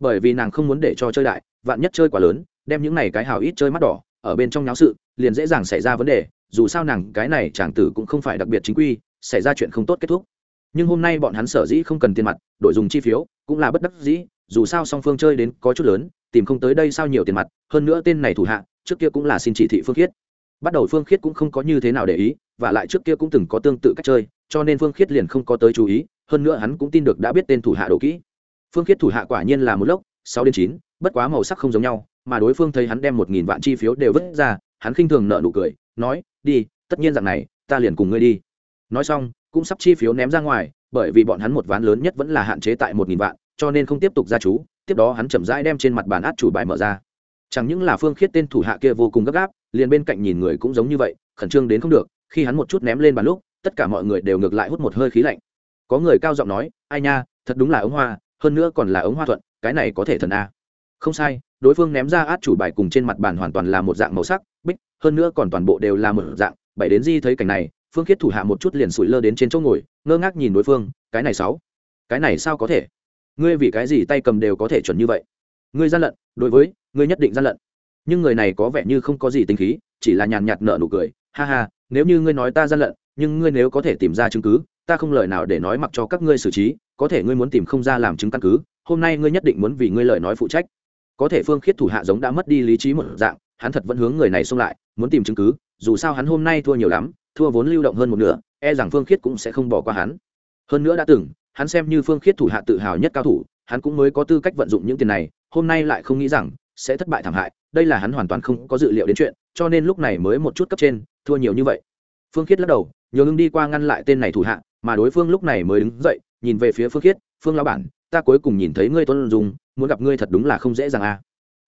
Bởi vì nàng không muốn để cho chơi đại, vạn nhất chơi quá lớn, đem những này cái hào ít chơi mắt đỏ, ở bên trong nháo sự, liền dễ dàng xảy ra vấn đề, dù sao nàng cái này chàng tử cũng không phải đặc biệt chính quy, xảy ra chuyện không tốt kết thúc nhưng hôm nay bọn hắn sở dĩ không cần tiền mặt, đổi dùng chi phiếu, cũng là bất đắc dĩ, dù sao song phương chơi đến có chút lớn, tìm không tới đây sao nhiều tiền mặt, hơn nữa tên này thủ hạ, trước kia cũng là xin chỉ thị phương khiết. Bắt đầu phương khiết cũng không có như thế nào để ý, và lại trước kia cũng từng có tương tự cách chơi, cho nên phương khiết liền không có tới chú ý, hơn nữa hắn cũng tin được đã biết tên thủ hạ đồ kỹ. Phương khiết thủ hạ quả nhiên là một lốc, sáu đến chín, bất quá màu sắc không giống nhau, mà đối phương thấy hắn đem một nghìn vạn chi phiếu đều vứt ra, hắn khinh thường nợ nụ cười, nói, đi, tất nhiên rằng này, ta liền cùng ngươi đi. Nói xong cũng sắp chi phiếu ném ra ngoài, bởi vì bọn hắn một ván lớn nhất vẫn là hạn chế tại một nghìn vạn, cho nên không tiếp tục ra chú, tiếp đó hắn chậm rãi đem trên mặt bàn át chủ bài mở ra. Chẳng những là phương khiết tên thủ hạ kia vô cùng gấp gáp, liền bên cạnh nhìn người cũng giống như vậy, khẩn trương đến không được, khi hắn một chút ném lên bàn lúc, tất cả mọi người đều ngược lại hút một hơi khí lạnh. Có người cao giọng nói, ai nha, thật đúng là ống hoa, hơn nữa còn là ống hoa thuận, cái này có thể thần a. Không sai, đối phương ném ra át chủ bài cùng trên mặt bàn hoàn toàn là một dạng màu sắc, bích, hơn nữa còn toàn bộ đều là một dạng, bảy đến di thấy cảnh này phương khiết thủ hạ một chút liền sủi lơ đến trên chỗ ngồi, ngơ ngác nhìn đối phương, cái này sáu, cái này sao có thể? Ngươi vì cái gì tay cầm đều có thể chuẩn như vậy? Ngươi gian lận, đối với, ngươi nhất định gian lận. Nhưng người này có vẻ như không có gì tính khí, chỉ là nhàn nhạt nợ nụ cười, ha ha, nếu như ngươi nói ta gian lận, nhưng ngươi nếu có thể tìm ra chứng cứ, ta không lời nào để nói mặc cho các ngươi xử trí, có thể ngươi muốn tìm không ra làm chứng căn cứ, hôm nay ngươi nhất định muốn vì ngươi lời nói phụ trách. Có thể phương khiết thủ hạ giống đã mất đi lý trí một dạng, hắn thật vẫn hướng người này xông lại, muốn tìm chứng cứ, dù sao hắn hôm nay thua nhiều lắm thua vốn lưu động hơn một nửa e rằng phương khiết cũng sẽ không bỏ qua hắn. Hơn nữa đã từng, hắn xem như phương khiết thủ hạ tự hào nhất cao thủ, hắn cũng mới có tư cách vận dụng những tiền này, hôm nay lại không nghĩ rằng sẽ thất bại thảm hại, đây là hắn hoàn toàn không có dự liệu đến chuyện, cho nên lúc này mới một chút cấp trên, thua nhiều như vậy. Phương khiết lắc đầu, nhường ngưng đi qua ngăn lại tên này thủ hạ, mà đối phương lúc này mới đứng dậy, nhìn về phía phương khiết, phương lão bản, ta cuối cùng nhìn thấy ngươi tuân dùng muốn gặp ngươi thật đúng là không dễ dàng a.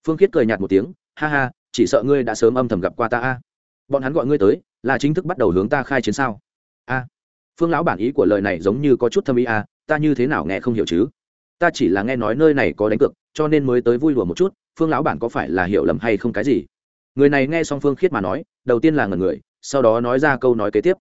Phương khiết cười nhạt một tiếng, ha ha, chỉ sợ ngươi đã sớm âm thầm gặp qua ta a. Bọn hắn gọi ngươi tới là chính thức bắt đầu hướng ta khai chiến sao? A, phương lão bản ý của lời này giống như có chút thâm ý a ta như thế nào nghe không hiểu chứ? Ta chỉ là nghe nói nơi này có đánh cược, cho nên mới tới vui đùa một chút, phương lão bản có phải là hiểu lầm hay không cái gì? Người này nghe xong phương khiết mà nói, đầu tiên là ngần người, sau đó nói ra câu nói kế tiếp.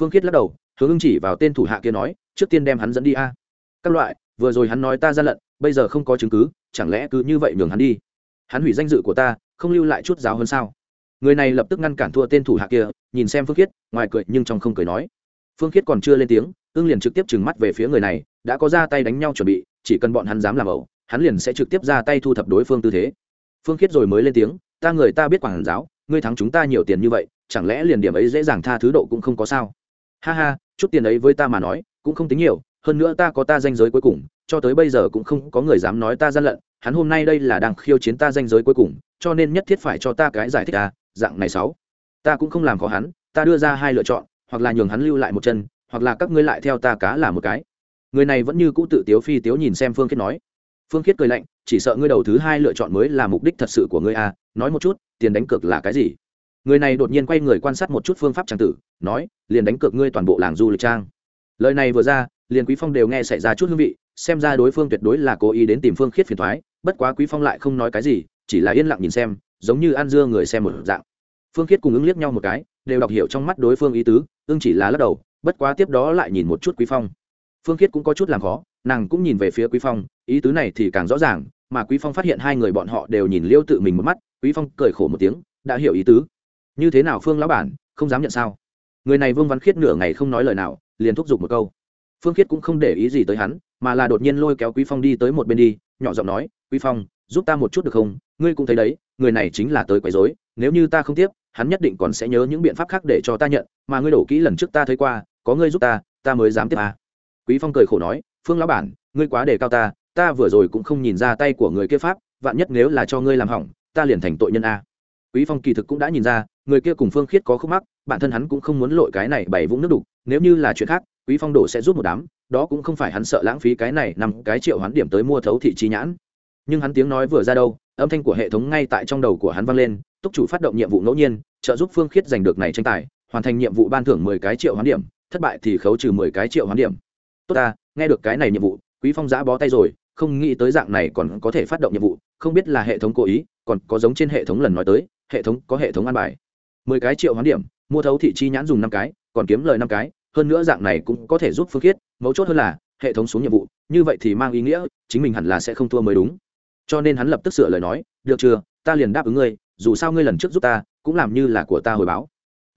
Phương khiết lắc đầu, hướng ưng chỉ vào tên thủ hạ kia nói, trước tiên đem hắn dẫn đi a. Các loại, vừa rồi hắn nói ta gian lận, bây giờ không có chứng cứ, chẳng lẽ cứ như vậy nhường hắn đi? Hắn hủy danh dự của ta, không lưu lại chút giáo hơn sao? Người này lập tức ngăn cản thua tên thủ hạ kia nhìn xem phương khiết, ngoài cười nhưng trong không cười nói. Phương khiết còn chưa lên tiếng, ưng liền trực tiếp trừng mắt về phía người này, đã có ra tay đánh nhau chuẩn bị, chỉ cần bọn hắn dám làm ẩu, hắn liền sẽ trực tiếp ra tay thu thập đối phương tư thế. Phương khiết rồi mới lên tiếng, ta người ta biết quảng giáo, ngươi thắng chúng ta nhiều tiền như vậy, chẳng lẽ liền điểm ấy dễ dàng tha thứ độ cũng không có sao? Ha ha, chút tiền ấy với ta mà nói, cũng không tính nhiều, hơn nữa ta có ta danh giới cuối cùng, cho tới bây giờ cũng không có người dám nói ta gian lận, hắn hôm nay đây là đang khiêu chiến ta danh giới cuối cùng, cho nên nhất thiết phải cho ta cái giải thích à dạng này sáu ta cũng không làm khó hắn, ta đưa ra hai lựa chọn, hoặc là nhường hắn lưu lại một chân, hoặc là các ngươi lại theo ta cá là một cái. Người này vẫn như cũ tự tiếu phi tiếu nhìn xem phương khiết nói. Phương khiết cười lạnh, chỉ sợ ngươi đầu thứ hai lựa chọn mới là mục đích thật sự của ngươi à nói một chút, tiền đánh cược là cái gì? Người này đột nhiên quay người quan sát một chút phương pháp trang tử, nói, liền đánh cược ngươi toàn bộ làng du lịch trang. Lời này vừa ra, liền quý phong đều nghe xảy ra chút hương vị, xem ra đối phương tuyệt đối là cố ý đến tìm phương khiết phiền thoái, bất quá quý phong lại không nói cái gì, chỉ là yên lặng nhìn xem, giống như ăn dưa người xem một dạng phương khiết cùng ứng liếc nhau một cái, đều đọc hiểu trong mắt đối phương ý tứ, ưng chỉ là lắc đầu, bất quá tiếp đó lại nhìn một chút quý phong. Phương khiết cũng có chút làm khó, nàng cũng nhìn về phía quý phong, ý tứ này thì càng rõ ràng, mà quý phong phát hiện hai người bọn họ đều nhìn liêu tự mình một mắt, quý phong cười khổ một tiếng, đã hiểu ý tứ. Như thế nào phương lão bản, không dám nhận sao? Người này vương văn khiết nửa ngày không nói lời nào, liền thúc giục một câu. Phương khiết cũng không để ý gì tới hắn, mà là đột nhiên lôi kéo quý phong đi tới một bên đi, nhỏ giọng nói, quý phong, giúp ta một chút được không? Ngươi cũng thấy đấy, người này chính là tới quấy rối, nếu như ta không tiếp hắn nhất định còn sẽ nhớ những biện pháp khác để cho ta nhận, mà ngươi đổ kỹ lần trước ta thấy qua, có ngươi giúp ta ta mới dám tiếp à. quý phong cười khổ nói, phương lão bản, ngươi quá đề cao ta ta vừa rồi cũng không nhìn ra tay của người kia pháp, vạn nhất nếu là cho ngươi làm hỏng, ta liền thành tội nhân a quý phong kỳ thực cũng đã nhìn ra, người kia cùng phương khiết có khúc mắc, bản thân hắn cũng không muốn lội cái này bảy vũng nước đục, nếu như là chuyện khác, quý phong đổ sẽ giúp một đám, đó cũng không phải hắn sợ lãng phí cái này nằm cái triệu hắn điểm tới mua thấu thị trí nhãn nhưng hắn tiếng nói vừa ra đâu, âm thanh của hệ thống ngay tại trong đầu của hắn vang lên túc chủ phát động nhiệm vụ ngẫu nhiên, trợ giúp phương khiết giành được này tranh tài, hoàn thành nhiệm vụ ban thưởng mười cái triệu hoán điểm, thất bại thì khấu trừ mười cái triệu hoán điểm. Tốt ta, nghe được cái này nhiệm vụ, quý phong giã bó tay rồi, không nghĩ tới dạng này còn có thể phát động nhiệm vụ, không biết là hệ thống cố ý, còn có giống trên hệ thống lần nói tới, hệ thống có hệ thống an bài. Mười cái triệu hoán điểm, mua thấu thị chi nhãn dùng năm cái, còn kiếm lời năm cái, hơn nữa dạng này cũng có thể giúp phương khiết, mấu chốt hơn là, hệ thống xuống nhiệm vụ, như vậy thì mang ý nghĩa, chính mình hẳn là sẽ không thua mới đúng. Cho nên hắn lập tức sửa lời nói, được chưa, ta liền đáp ứng ngươi dù sao ngươi lần trước giúp ta cũng làm như là của ta hồi báo.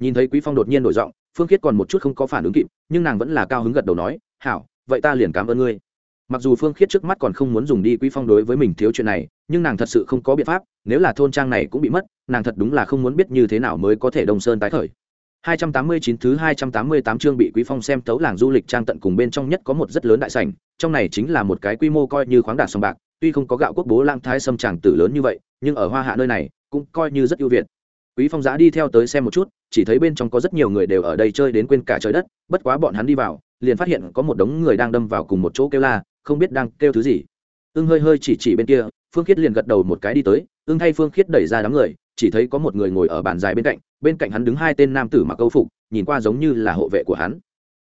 Nhìn thấy quý phong đột nhiên đổi giọng phương khiết còn một chút không có phản ứng kịp nhưng nàng vẫn là cao hứng gật đầu nói hảo vậy ta liền cảm ơn ngươi. Mặc dù phương khiết trước mắt còn không muốn dùng đi quý phong đối với mình thiếu chuyện này nhưng nàng thật sự không có biện pháp nếu là thôn trang này cũng bị mất nàng thật đúng là không muốn biết như thế nào mới có thể đông sơn tái khởi. 289 thứ 288 chương bị Quý Phong xem tấu làng du lịch trang tận cùng bên trong nhất có một rất lớn đại sảnh, trong này chính là một cái quy mô coi như khoáng đạt sông bạc, tuy không có gạo quốc bố lang thái sâm tràng tử lớn như vậy, nhưng ở Hoa Hạ nơi này cũng coi như rất ưu việt. Quý Phong giá đi theo tới xem một chút, chỉ thấy bên trong có rất nhiều người đều ở đây chơi đến quên cả trời đất, bất quá bọn hắn đi vào, liền phát hiện có một đống người đang đâm vào cùng một chỗ kêu la, không biết đang kêu thứ gì. Ưng hơi hơi chỉ chỉ bên kia, Phương Khiết liền gật đầu một cái đi tới, Ưng thay Phương Khiết đẩy ra đám người, chỉ thấy có một người ngồi ở bàn dài bên cạnh, bên cạnh hắn đứng hai tên nam tử mặc câu phục nhìn qua giống như là hộ vệ của hắn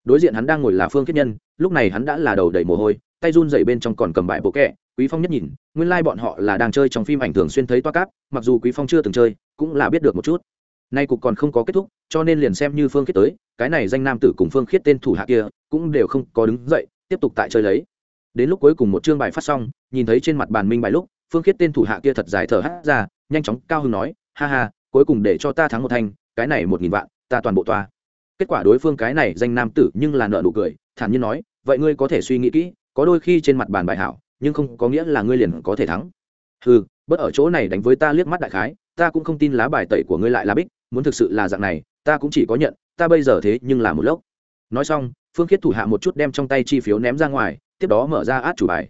đối diện hắn đang ngồi là phương kiết nhân lúc này hắn đã là đầu đầy mồ hôi tay run rẩy bên trong còn cầm bãi bộ kẹ quý phong nhất nhìn, nguyên lai bọn họ là đang chơi trong phim ảnh thường xuyên thấy toa cáp, mặc dù quý phong chưa từng chơi, cũng là biết được một chút. Nay cục còn không có kết thúc, cho nên liền xem như phương khiết tới, cái này danh nam tử cùng phương khiết tên thủ hạ kia, cũng đều không có đứng dậy, tiếp tục tại chơi lấy. Đến lúc cuối cùng một chương bài phát xong, nhìn thấy trên mặt bàn minh bài lúc, phương khiết tên thủ hạ kia thật dài thở hát ra, nhanh chóng cao hưng nói, ha ha, cuối cùng để cho ta thắng một thanh, cái này một nghìn vạn, ta toàn bộ toa. Kết quả đối phương cái này danh nam tử nhưng là nợ nụ cười, thản nhiên nói, vậy ngươi có thể suy nghĩ kỹ, có đôi khi trên mặt bàn bài hảo nhưng không có nghĩa là ngươi liền có thể thắng. Ừ bớt ở chỗ này đánh với ta liếc mắt đại khái, ta cũng không tin lá bài tẩy của ngươi lại là bích, muốn thực sự là dạng này, ta cũng chỉ có nhận, ta bây giờ thế nhưng là một lốc. Nói xong, phương khiết thủ hạ một chút đem trong tay chi phiếu ném ra ngoài, tiếp đó mở ra át chủ bài.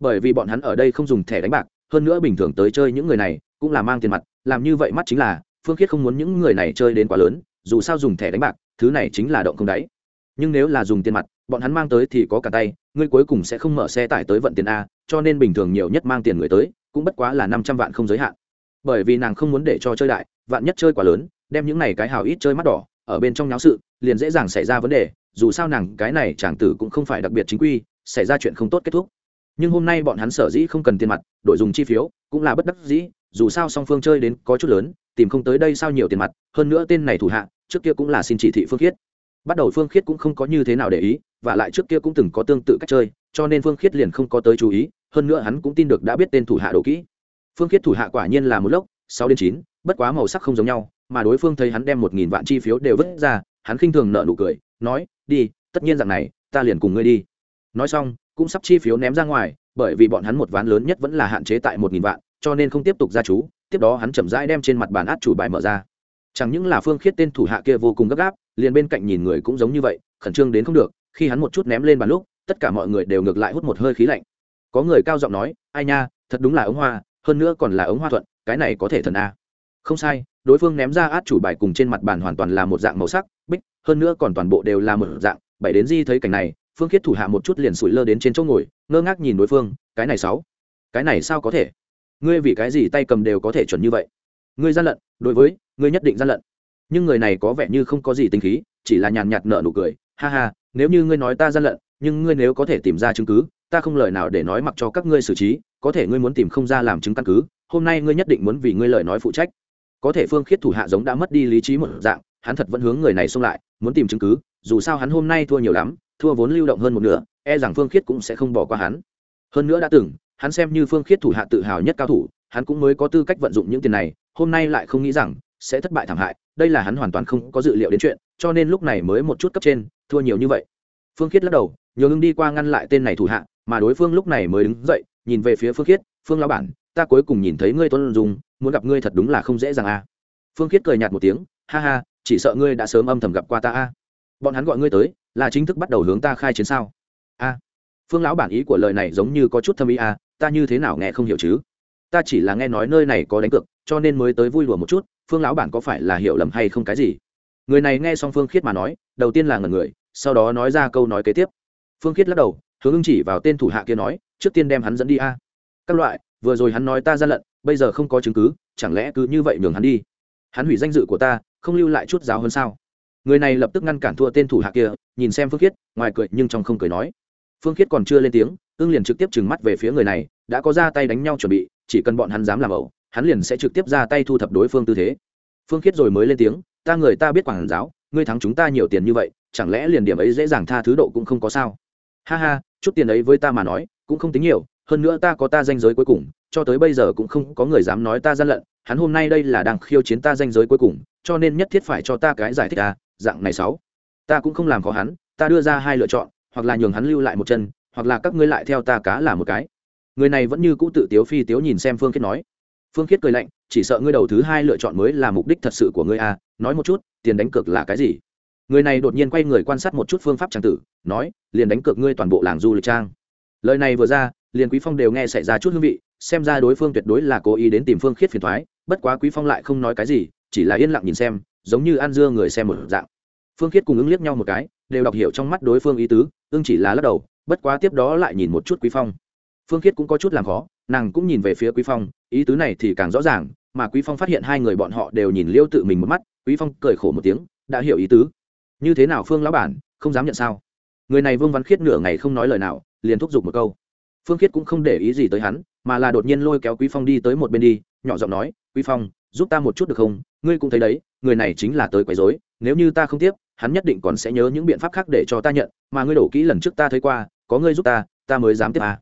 Bởi vì bọn hắn ở đây không dùng thẻ đánh bạc, hơn nữa bình thường tới chơi những người này cũng là mang tiền mặt, làm như vậy mắt chính là, phương khiết không muốn những người này chơi đến quá lớn, dù sao dùng thẻ đánh bạc, thứ này chính là động không đáy. Nhưng nếu là dùng tiền mặt bọn hắn mang tới thì có cả tay, ngươi cuối cùng sẽ không mở xe tải tới vận tiền a, cho nên bình thường nhiều nhất mang tiền người tới, cũng bất quá là năm trăm vạn không giới hạn. Bởi vì nàng không muốn để cho chơi đại, vạn nhất chơi quá lớn, đem những này cái hào ít chơi mắt đỏ, ở bên trong nháo sự, liền dễ dàng xảy ra vấn đề, dù sao nàng cái này chàng tử cũng không phải đặc biệt chính quy, xảy ra chuyện không tốt kết thúc. Nhưng hôm nay bọn hắn sở dĩ không cần tiền mặt, đổi dùng chi phiếu, cũng là bất đắc dĩ, dù sao song phương chơi đến có chút lớn, tìm không tới đây sao nhiều tiền mặt, hơn nữa tên này thủ hạ, trước kia cũng là xin chỉ thị phương khiết. Bắt đầu phương khiết cũng không có như thế nào để ý và lại trước kia cũng từng có tương tự cách chơi, cho nên phương khiết liền không có tới chú ý, hơn nữa hắn cũng tin được đã biết tên thủ hạ đồ kỹ. Phương khiết thủ hạ quả nhiên là một lốc, sáu đến chín, bất quá màu sắc không giống nhau, mà đối phương thấy hắn đem một nghìn vạn chi phiếu đều vứt ra, hắn khinh thường nợ nụ cười, nói, đi, tất nhiên rằng này, ta liền cùng ngươi đi. Nói xong, cũng sắp chi phiếu ném ra ngoài, bởi vì bọn hắn một ván lớn nhất vẫn là hạn chế tại một nghìn vạn, cho nên không tiếp tục ra chú, tiếp đó hắn chậm rãi đem trên mặt bàn át chủ bài mở ra. Chẳng những là phương khiết tên thủ hạ kia vô cùng gấp gáp, liền bên cạnh nhìn người cũng giống như vậy, khẩn trương đến không được khi hắn một chút ném lên bàn lúc, tất cả mọi người đều ngược lại hút một hơi khí lạnh. Có người cao giọng nói, ai nha, thật đúng là ống hoa, hơn nữa còn là ống hoa thuận, cái này có thể thần a. Không sai, đối phương ném ra át chủ bài cùng trên mặt bàn hoàn toàn là một dạng màu sắc, bích, hơn nữa còn toàn bộ đều là một dạng, bảy đến di thấy cảnh này, phương khiết thủ hạ một chút liền sủi lơ đến trên chỗ ngồi, ngơ ngác nhìn đối phương, cái này sáu, cái này sao có thể? Ngươi vì cái gì tay cầm đều có thể chuẩn như vậy? Ngươi gian lận, đối với, ngươi nhất định gian lận. Nhưng người này có vẻ như không có gì tính khí, chỉ là nhàn nhạt nợ nụ cười, ha ha nếu như ngươi nói ta gian lận, nhưng ngươi nếu có thể tìm ra chứng cứ, ta không lời nào để nói mặc cho các ngươi xử trí, có thể ngươi muốn tìm không ra làm chứng căn cứ, hôm nay ngươi nhất định muốn vì ngươi lời nói phụ trách. Có thể phương khiết thủ hạ giống đã mất đi lý trí một dạng, hắn thật vẫn hướng người này xông lại, muốn tìm chứng cứ, dù sao hắn hôm nay thua nhiều lắm, thua vốn lưu động hơn một nửa e rằng phương khiết cũng sẽ không bỏ qua hắn. Hơn nữa đã từng, hắn xem như phương khiết thủ hạ tự hào nhất cao thủ, hắn cũng mới có tư cách vận dụng những tiền này, hôm nay lại không nghĩ rằng sẽ thất bại thảm hại, đây là hắn hoàn toàn không có dự liệu đến chuyện, cho nên lúc này mới một chút cấp trên thua nhiều như vậy. Phương khiết lắc đầu nhờ ngưng đi qua ngăn lại tên này thủ hạ, mà đối phương lúc này mới đứng dậy, nhìn về phía phương khiết, phương lao bản, ta cuối cùng nhìn thấy ngươi tuân dùng muốn gặp ngươi thật đúng là không dễ dàng a. Phương khiết cười nhạt một tiếng, ha ha, chỉ sợ ngươi đã sớm âm thầm gặp qua ta a. Bọn hắn gọi ngươi tới, là chính thức bắt đầu hướng ta khai chiến sao? A. Phương lão bản ý của lời này giống như có chút thâm ý a, ta như thế nào nghe không hiểu chứ? Ta chỉ là nghe nói nơi này có đánh cược, cho nên mới tới vui lùa một chút, phương lão bản có phải là hiểu lầm hay không cái gì? Người này nghe xong phương khiết mà nói, đầu tiên là ngần người sau đó nói ra câu nói kế tiếp. Phương khiết lắc đầu, hướng ưng chỉ vào tên thủ hạ kia nói, trước tiên đem hắn dẫn đi a. Các loại, vừa rồi hắn nói ta gian lận, bây giờ không có chứng cứ, chẳng lẽ cứ như vậy nhường hắn đi? Hắn hủy danh dự của ta, không lưu lại chút giáo hơn sao? Người này lập tức ngăn cản thua tên thủ hạ kia, nhìn xem phương khiết, ngoài cười nhưng trong không cười nói. Phương khiết còn chưa lên tiếng, ưng liền trực tiếp trừng mắt về phía người này, đã có ra tay đánh nhau chuẩn bị, chỉ cần bọn hắn dám làm ẩu, hắn liền sẽ trực tiếp ra tay thu thập đối phương tư thế. Phương khiết rồi mới lên tiếng, ta người ta biết quảng giáo, ngươi thắng chúng ta nhiều tiền như vậy chẳng lẽ liền điểm ấy dễ dàng tha thứ độ cũng không có sao? Ha ha, chút tiền ấy với ta mà nói, cũng không tính nhiều, hơn nữa ta có ta danh giới cuối cùng, cho tới bây giờ cũng không có người dám nói ta gian lận, hắn hôm nay đây là đang khiêu chiến ta danh giới cuối cùng, cho nên nhất thiết phải cho ta cái giải thích à dạng này sáu. Ta cũng không làm khó hắn, ta đưa ra hai lựa chọn, hoặc là nhường hắn lưu lại một chân, hoặc là các ngươi lại theo ta cá là một cái. Người này vẫn như cũ tự tiếu phi tiếu nhìn xem phương khiết nói. Phương khiết cười lạnh, chỉ sợ ngươi đầu thứ hai lựa chọn mới là mục đích thật sự của ngươi à nói một chút, tiền đánh cược là cái gì? Người này đột nhiên quay người quan sát một chút phương pháp trang tử, nói, liền đánh cược ngươi toàn bộ làng du lịch trang. Lời này vừa ra, liền quý phong đều nghe xảy ra chút hương vị, xem ra đối phương tuyệt đối là cố ý đến tìm phương khiết phiền thoái bất quá quý phong lại không nói cái gì, chỉ là yên lặng nhìn xem, giống như ăn dưa người xem một dạng. Phương khiết cùng ứng liếc nhau một cái, đều đọc hiểu trong mắt đối phương ý tứ, ưng chỉ là lắc đầu, bất quá tiếp đó lại nhìn một chút quý phong. Phương khiết cũng có chút làm khó, nàng cũng nhìn về phía quý phong, ý tứ này thì càng rõ ràng, mà quý phong phát hiện hai người bọn họ đều nhìn liêu tự mình một mắt, quý phong cười khổ một tiếng, đã hiểu ý tứ như thế nào phương lão bản, không dám nhận sao? Người này vương văn khiết nửa ngày không nói lời nào, liền thúc giục một câu. Phương khiết cũng không để ý gì tới hắn, mà là đột nhiên lôi kéo quý phong đi tới một bên đi, nhỏ giọng nói, quý phong, giúp ta một chút được không? Ngươi cũng thấy đấy, người này chính là tới quấy rối, nếu như ta không tiếp, hắn nhất định còn sẽ nhớ những biện pháp khác để cho ta nhận, mà ngươi đổ kỹ lần trước ta thấy qua, có ngươi giúp ta ta mới dám tiếp à.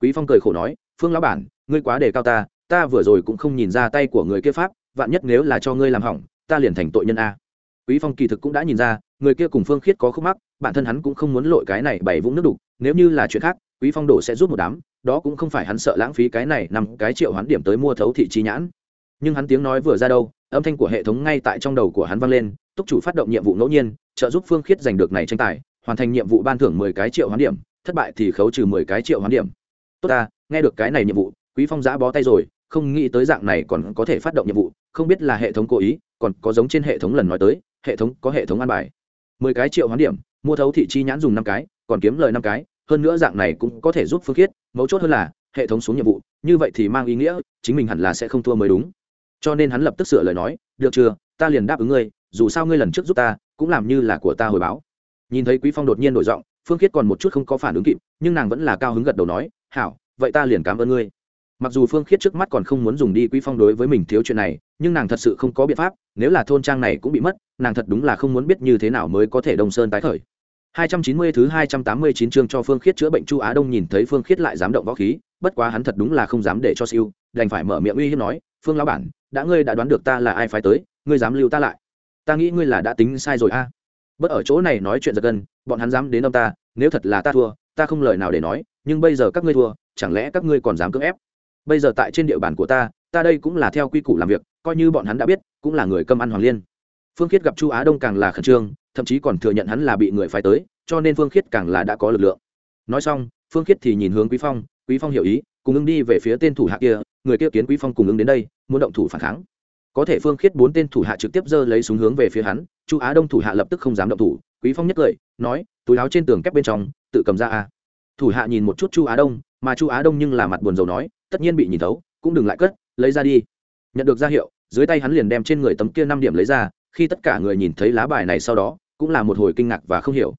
quý phong cười khổ nói, phương lão bản, ngươi quá đề cao ta ta vừa rồi cũng không nhìn ra tay của người kia pháp, vạn nhất nếu là cho ngươi làm hỏng, ta liền thành tội nhân a quý phong kỳ thực cũng đã nhìn ra, người kia cùng phương khiết có khúc mắc, bản thân hắn cũng không muốn lội cái này bảy vũng nước đục, nếu như là chuyện khác, quý phong đổ sẽ giúp một đám, đó cũng không phải hắn sợ lãng phí cái này nằm cái triệu hoán điểm tới mua thấu thị trí nhãn. Nhưng hắn tiếng nói vừa ra đâu, âm thanh của hệ thống ngay tại trong đầu của hắn vang lên, túc chủ phát động nhiệm vụ ngẫu nhiên, trợ giúp phương khiết giành được này tranh tài, hoàn thành nhiệm vụ ban thưởng mười cái triệu hoán điểm, thất bại thì khấu trừ mười cái triệu hoán điểm. Tốt ta, nghe được cái này nhiệm vụ, quý phong giã bó tay rồi, không nghĩ tới dạng này còn có thể phát động nhiệm vụ, không biết là hệ thống cố ý, còn có giống trên hệ thống lần nói tới hệ thống có hệ thống an bài. Mười cái triệu hoán điểm, mua thấu thị chi nhãn dùng năm cái, còn kiếm lời năm cái, hơn nữa dạng này cũng có thể giúp phương khiết, mấu chốt hơn là, hệ thống xuống nhiệm vụ, như vậy thì mang ý nghĩa, chính mình hẳn là sẽ không thua mới đúng. Cho nên hắn lập tức sửa lời nói, được chưa, ta liền đáp ứng ngươi, dù sao ngươi lần trước giúp ta, cũng làm như là của ta hồi báo. Nhìn thấy quý phong đột nhiên đổi giọng, phương khiết còn một chút không có phản ứng kịp, nhưng nàng vẫn là cao hứng gật đầu nói, hảo, vậy ta liền cảm ơn ngươi. Mặc dù phương khiết trước mắt còn không muốn dùng đi quý phong đối với mình thiếu chuyện này, nhưng nàng thật sự không có biện pháp nếu là thôn trang này cũng bị mất nàng thật đúng là không muốn biết như thế nào mới có thể đông sơn tái khởi 290 thứ 289 chương cho Phương Khiết chữa bệnh Chu Á Đông nhìn thấy Phương Khiết lại dám động võ khí, bất quá hắn thật đúng là không dám để cho siêu, đành phải mở miệng uy hiếp nói, "Phương lão bản, đã ngươi đã đoán được ta là ai phái tới, ngươi dám lưu ta lại? Ta nghĩ ngươi là đã tính sai rồi a." À? Bất ở chỗ này nói chuyện giật gân, bọn hắn dám đến ông ta, nếu thật là ta thua, ta không lời nào để nói, nhưng bây giờ các ngươi thua, chẳng lẽ các ngươi còn dám cưỡng ép? Bây giờ tại trên địa bàn của ta, ta đây cũng là theo quy củ làm việc, coi như bọn hắn đã biết, cũng là người cơm ăn hoàng liên. Phương Khiết gặp Chu Á Đông càng là khẩn trương, thậm chí còn thừa nhận hắn là bị người phái tới cho nên phương khiết càng là đã có lực lượng. Nói xong phương khiết thì nhìn hướng quý phong quý phong hiểu ý cùng ứng đi về phía tên thủ hạ kia người kia kiến quý phong cùng ứng đến đây muốn động thủ phản kháng. Có thể phương khiết bốn tên thủ hạ trực tiếp giơ lấy súng hướng về phía hắn chu á đông thủ hạ lập tức không dám động thủ quý phong nhất cười nói túi áo trên tường kép bên trong tự cầm ra a. Thủ hạ nhìn một chút chu á đông mà chu á đông nhưng là mặt buồn rầu nói tất nhiên bị nhìn thấu cũng đừng lại cất lấy ra đi nhận được ra hiệu, dưới tay hắn liền đem trên người tấm kia năm điểm lấy ra, khi tất cả người nhìn thấy lá bài này sau đó, cũng là một hồi kinh ngạc và không hiểu.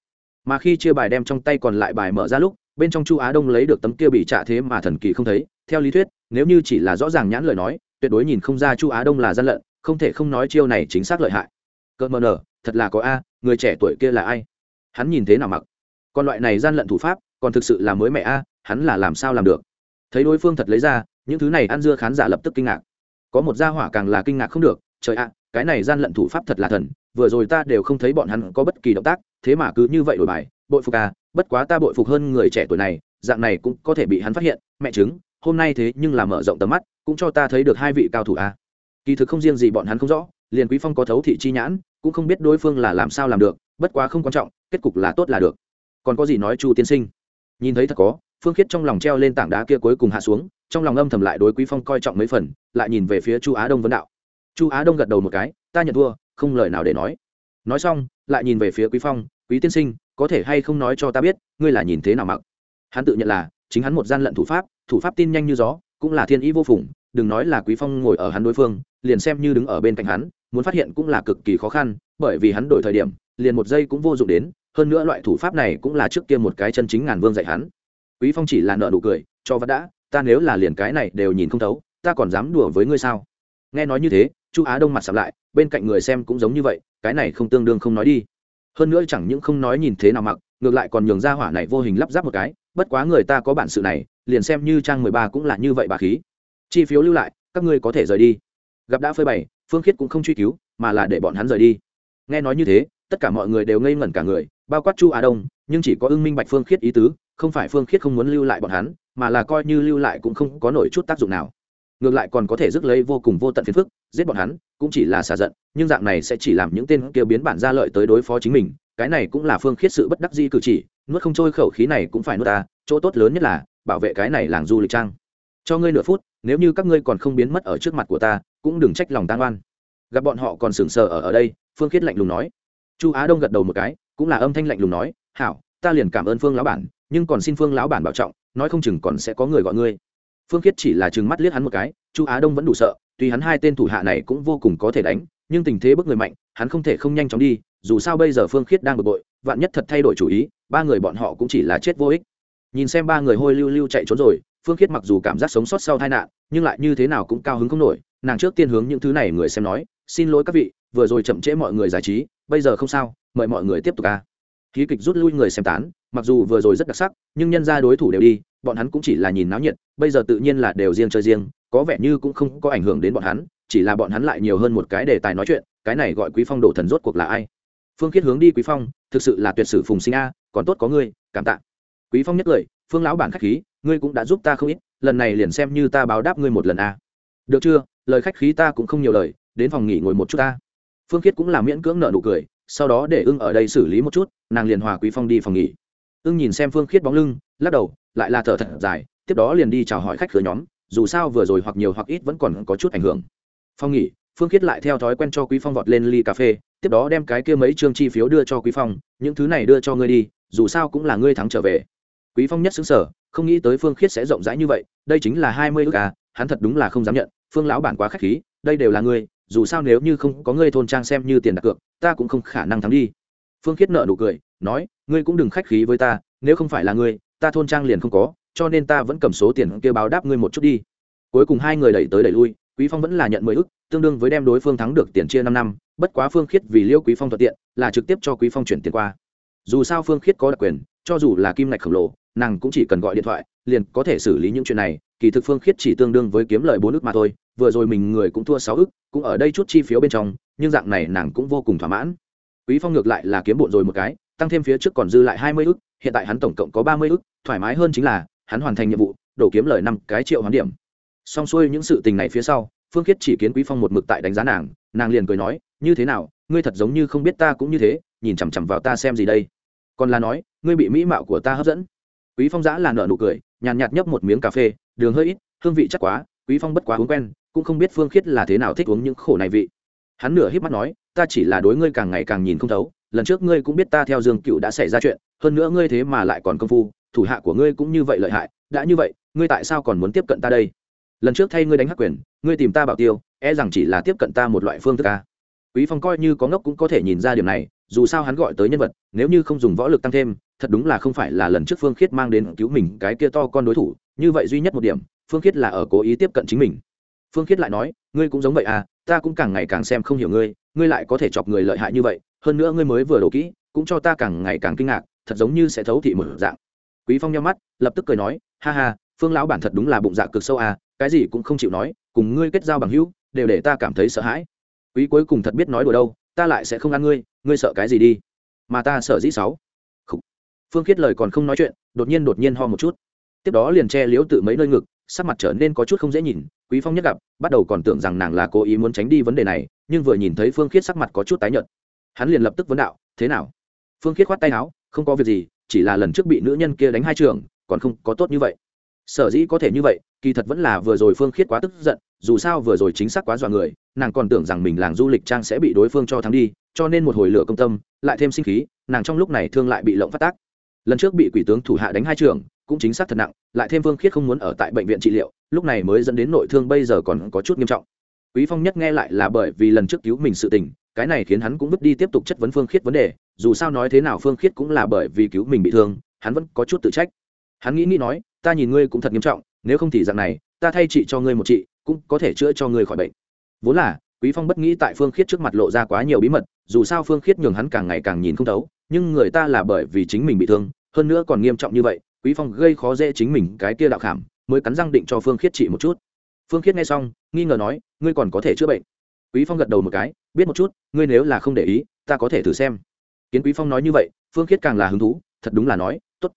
Mà khi chia bài đem trong tay còn lại bài mở ra lúc, bên trong chu á đông lấy được tấm kia bị trả thế mà thần kỳ không thấy, theo lý thuyết, nếu như chỉ là rõ ràng nhãn lời nói, tuyệt đối nhìn không ra chu á đông là gian lận, không thể không nói chiêu này chính xác lợi hại. Cợt mờ nở, thật là có a, người trẻ tuổi kia là ai? Hắn nhìn thế nào mặc? Còn loại này gian lận thủ pháp, còn thực sự là mới mẹ a, hắn là làm sao làm được? Thấy đối phương thật lấy ra, những thứ này ăn dưa khán giả lập tức kinh ngạc có một gia hỏa càng là kinh ngạc không được, trời ạ, cái này gian lận thủ pháp thật là thần, vừa rồi ta đều không thấy bọn hắn có bất kỳ động tác, thế mà cứ như vậy đổi bài, bội phục à bất quá ta bội phục hơn người trẻ tuổi này, dạng này cũng có thể bị hắn phát hiện, mẹ chứng hôm nay thế nhưng là mở rộng tầm mắt, cũng cho ta thấy được hai vị cao thủ à. kỳ thực không riêng gì bọn hắn không rõ, liền quý phong có thấu thị chi nhãn, cũng không biết đối phương là làm sao làm được, bất quá không quan trọng, kết cục là tốt là được còn có gì nói chu tiên sinh nhìn thấy thật có phương khiết trong lòng treo lên tảng đá kia cuối cùng hạ xuống, trong lòng âm thầm lại đối quý phong coi trọng mấy phần, lại nhìn về phía chu á đông vấn đạo. Chu á đông gật đầu một cái, ta nhận thua, không lời nào để nói. Nói xong, lại nhìn về phía quý phong, quý tiên sinh, có thể hay không nói cho ta biết, ngươi là nhìn thế nào mặc? Hắn tự nhận là, chính hắn một gian lận thủ pháp thủ pháp tin nhanh như gió, cũng là thiên ý vô phùng, đừng nói là quý phong ngồi ở hắn đối phương, liền xem như đứng ở bên cạnh hắn, muốn phát hiện cũng là cực kỳ khó khăn, bởi vì hắn đổi thời điểm, liền một giây cũng vô dụng đến, hơn nữa loại thủ pháp này cũng là trước kia một cái chân chính ngàn vương dạy hắn quý phong chỉ là nợ nụ cười, cho vẫn đã, ta nếu là liền cái này đều nhìn không thấu, ta còn dám đùa với ngươi sao? Nghe nói như thế, chu á đông mặt sạm lại, bên cạnh người xem cũng giống như vậy, cái này không tương đương không nói đi. Hơn nữa chẳng những không nói nhìn thế nào mặc, ngược lại còn nhường ra hỏa này vô hình lắp ráp một cái, bất quá người ta có bản sự này, liền xem như trang mười ba cũng là như vậy bà khí. Chi phiếu lưu lại, các ngươi có thể rời đi. Gặp đã phơi bày, phương khiết cũng không truy cứu, mà là để bọn hắn rời đi. Nghe nói như thế, tất cả mọi người đều ngây ngẩn cả người, bao quát chu á đông, nhưng chỉ có ưng minh bạch phương khiết ý tứ không phải phương khiết không muốn lưu lại bọn hắn, mà là coi như lưu lại cũng không có nổi chút tác dụng nào. Ngược lại còn có thể rước lấy vô cùng vô tận phiền phức, giết bọn hắn cũng chỉ là xả giận, nhưng dạng này sẽ chỉ làm những tên kia biến bản ra lợi tới đối phó chính mình, cái này cũng là phương khiết sự bất đắc di cử chỉ, nuốt không trôi khẩu khí này cũng phải nuốt ta, chỗ tốt lớn nhất là bảo vệ cái này làng du lịch trang. Cho ngươi nửa phút, nếu như các ngươi còn không biến mất ở trước mặt của ta, cũng đừng trách lòng tan oan gặp bọn họ còn sừng sờ ở ở đây, phương khiết lạnh lùng nói. Chu á đông gật đầu một cái, cũng là âm thanh lạnh lùng nói, hảo, ta liền cảm ơn phương lão bản nhưng còn xin phương lão bản bảo trọng, nói không chừng còn sẽ có người gọi ngươi. Phương khiết chỉ là chừng mắt liếc hắn một cái, chu á đông vẫn đủ sợ, tuy hắn hai tên thủ hạ này cũng vô cùng có thể đánh, nhưng tình thế bức người mạnh, hắn không thể không nhanh chóng đi, dù sao bây giờ phương khiết đang bực bội, vạn nhất thật thay đổi chủ ý, ba người bọn họ cũng chỉ là chết vô ích. Nhìn xem ba người hôi lưu lưu chạy trốn rồi, phương khiết mặc dù cảm giác sống sót sau tai nạn, nhưng lại như thế nào cũng cao hứng không nổi, nàng trước tiên hướng những thứ này người xem nói, xin lỗi các vị, vừa rồi chậm trễ mọi người giải trí, bây giờ không sao, mời mọi người tiếp tục ca hí kịch rút lui người xem tán, mặc dù vừa rồi rất đặc sắc, nhưng nhân ra đối thủ đều đi, bọn hắn cũng chỉ là nhìn náo nhiệt, bây giờ tự nhiên là đều riêng chơi riêng, có vẻ như cũng không có ảnh hưởng đến bọn hắn, chỉ là bọn hắn lại nhiều hơn một cái đề tài nói chuyện, cái này gọi quý phong đổ thần rốt cuộc là ai? Phương khiết hướng đi quý phong, thực sự là tuyệt sử phùng sinh a, còn tốt có ngươi, cảm tạ. Quý phong nhất lời, phương lão bản khách khí, ngươi cũng đã giúp ta không ít, lần này liền xem như ta báo đáp ngươi một lần a. Được chưa? Lời khách khí ta cũng không nhiều lời, đến phòng nghỉ ngồi một chút ta. Phương khiết cũng là miễn cưỡng nợ nụ cười sau đó để ưng ở đây xử lý một chút, nàng liền hòa quý phong đi phòng nghỉ. Ưng nhìn xem phương khiết bóng lưng, lắc đầu, lại là thở thật dài, tiếp đó liền đi chào hỏi khách khứa nhóm, dù sao vừa rồi hoặc nhiều hoặc ít vẫn còn có chút ảnh hưởng. Phong nghỉ, phương khiết lại theo thói quen cho quý phong vọt lên ly cà phê, tiếp đó đem cái kia mấy chương chi phiếu đưa cho quý phong, những thứ này đưa cho ngươi đi, dù sao cũng là ngươi thắng trở về. Quý phong nhất xứng sở, không nghĩ tới phương khiết sẽ rộng rãi như vậy, đây chính là hai mươi ước à hắn thật đúng là không dám nhận, phương lão bản quá khách khí, đây đều là ngươi dù sao nếu như không có ngươi thôn trang xem như tiền đặt cược, ta cũng không khả năng thắng đi. Phương khiết nợ nụ cười, nói, ngươi cũng đừng khách khí với ta, nếu không phải là ngươi, ta thôn trang liền không có, cho nên ta vẫn cầm số tiền kia báo đáp ngươi một chút đi. Cuối cùng hai người đẩy tới đẩy lui, quý phong vẫn là nhận mười ức, tương đương với đem đối phương thắng được tiền chia năm năm, bất quá phương khiết vì liêu quý phong thuận tiện, là trực tiếp cho quý phong chuyển tiền qua. Dù sao phương khiết có đặc quyền, cho dù là kim ngạch khổng lồ, nàng cũng chỉ cần gọi điện thoại, liền có thể xử lý những chuyện này kỳ thực phương khiết chỉ tương đương với kiếm lời bốn ức mà thôi, vừa rồi mình người cũng thua sáu ức, cũng ở đây chút chi phiếu bên trong, nhưng dạng này nàng cũng vô cùng thỏa mãn. Quý phong ngược lại là kiếm bộn rồi một cái, tăng thêm phía trước còn dư lại hai mươi ức, hiện tại hắn tổng cộng có ba mươi ức, thoải mái hơn chính là, hắn hoàn thành nhiệm vụ, đổ kiếm lời năm cái triệu hoán điểm. Xong xuôi những sự tình này phía sau, phương khiết chỉ kiến quý phong một mực tại đánh giá nàng nàng liền cười nói, như thế nào, ngươi thật giống như không biết ta cũng như thế, nhìn chằm chằm vào ta xem gì đây? Còn là nói, ngươi bị mỹ mạo của ta hấp dẫn. Quý phong giã là nợ nụ cười, nhàn nhạt nhấp một miếng cà phê đường hơi ít, hương vị chắc quá, quý phong bất quá uống quen, cũng không biết phương khiết là thế nào thích uống những khổ này vị. Hắn nửa híp mắt nói, ta chỉ là đối ngươi càng ngày càng nhìn không thấu, lần trước ngươi cũng biết ta theo dương cựu đã xảy ra chuyện, hơn nữa ngươi thế mà lại còn công phu, thủ hạ của ngươi cũng như vậy lợi hại, đã như vậy, ngươi tại sao còn muốn tiếp cận ta đây? Lần trước thay ngươi đánh hắc quyền, ngươi tìm ta bảo tiêu e rằng chỉ là tiếp cận ta một loại phương thức ca quý phong coi như có ngốc cũng có thể nhìn ra điểm này, dù sao hắn gọi tới nhân vật, nếu như không dùng võ lực tăng thêm thật đúng là không phải là lần trước phương khiết mang đến cứu mình cái kia to con đối thủ, như vậy duy nhất một điểm, phương khiết là ở cố ý tiếp cận chính mình. Phương khiết lại nói, ngươi cũng giống vậy à ta cũng càng ngày càng xem không hiểu ngươi ngươi lại có thể chọc người lợi hại như vậy, hơn nữa ngươi mới vừa đổ kỹ, cũng cho ta càng ngày càng kinh ngạc, thật giống như sẽ thấu thị mở dạng. Quý phong nhắm mắt, lập tức cười nói, ha ha, phương lão bản thật đúng là bụng dạ cực sâu à cái gì cũng không chịu nói, cùng ngươi kết giao bằng hữu, đều để ta cảm thấy sợ hãi. Quý cuối cùng thật biết nói đùa đâu, ta lại sẽ không ăn ngươi ngươi sợ cái gì đi? Mà ta sợ dĩ sáu phương khiết lời còn không nói chuyện, đột nhiên đột nhiên ho một chút. Tiếp đó liền che liếu tự mấy nơi ngực, sắc mặt trở nên có chút không dễ nhìn, quý phong nhất gặp, bắt đầu còn tưởng rằng nàng là cố ý muốn tránh đi vấn đề này, nhưng vừa nhìn thấy phương khiết sắc mặt có chút tái nhợt. Hắn liền lập tức vấn đạo, thế nào? Phương khiết khoát tay áo, không có việc gì, chỉ là lần trước bị nữ nhân kia đánh hai trường, còn không có tốt như vậy. Sở dĩ có thể như vậy, kỳ thật vẫn là vừa rồi phương khiết quá tức giận, dù sao vừa rồi chính xác quá dọa người, nàng còn tưởng rằng mình làng du lịch trang sẽ bị đối phương cho thắng đi, cho nên một hồi lửa công tâm, lại thêm sinh khí, nàng trong lúc này thương lại bị lộng phát tác lần trước bị quỷ tướng thủ hạ đánh hai trường cũng chính xác thật nặng lại thêm vương khiết không muốn ở tại bệnh viện trị liệu lúc này mới dẫn đến nội thương bây giờ còn có chút nghiêm trọng. Quý phong nhất nghe lại là bởi vì lần trước cứu mình sự tình cái này khiến hắn cũng vứt đi tiếp tục chất vấn phương khiết vấn đề dù sao nói thế nào phương khiết cũng là bởi vì cứu mình bị thương hắn vẫn có chút tự trách. Hắn nghĩ nghĩ nói ta nhìn ngươi cũng thật nghiêm trọng nếu không thì dạng này ta thay chị cho ngươi một chị, cũng có thể chữa cho ngươi khỏi bệnh. Vốn là quý phong bất nghĩ tại phương khiết trước mặt lộ ra quá nhiều bí mật, dù sao phương khiết nhường hắn càng ngày càng nhìn không thấu, nhưng người ta là bởi vì chính mình bị thương, hơn nữa còn nghiêm trọng như vậy, quý phong gây khó dễ chính mình cái kia đạo khảm, mới cắn răng định cho phương khiết trị một chút. Phương khiết nghe xong, nghi ngờ nói, ngươi còn có thể chữa bệnh? Quý phong gật đầu một cái, biết một chút, ngươi nếu là không để ý, ta có thể thử xem. Kiến quý phong nói như vậy, phương khiết càng là hứng thú, thật đúng là nói, tốt.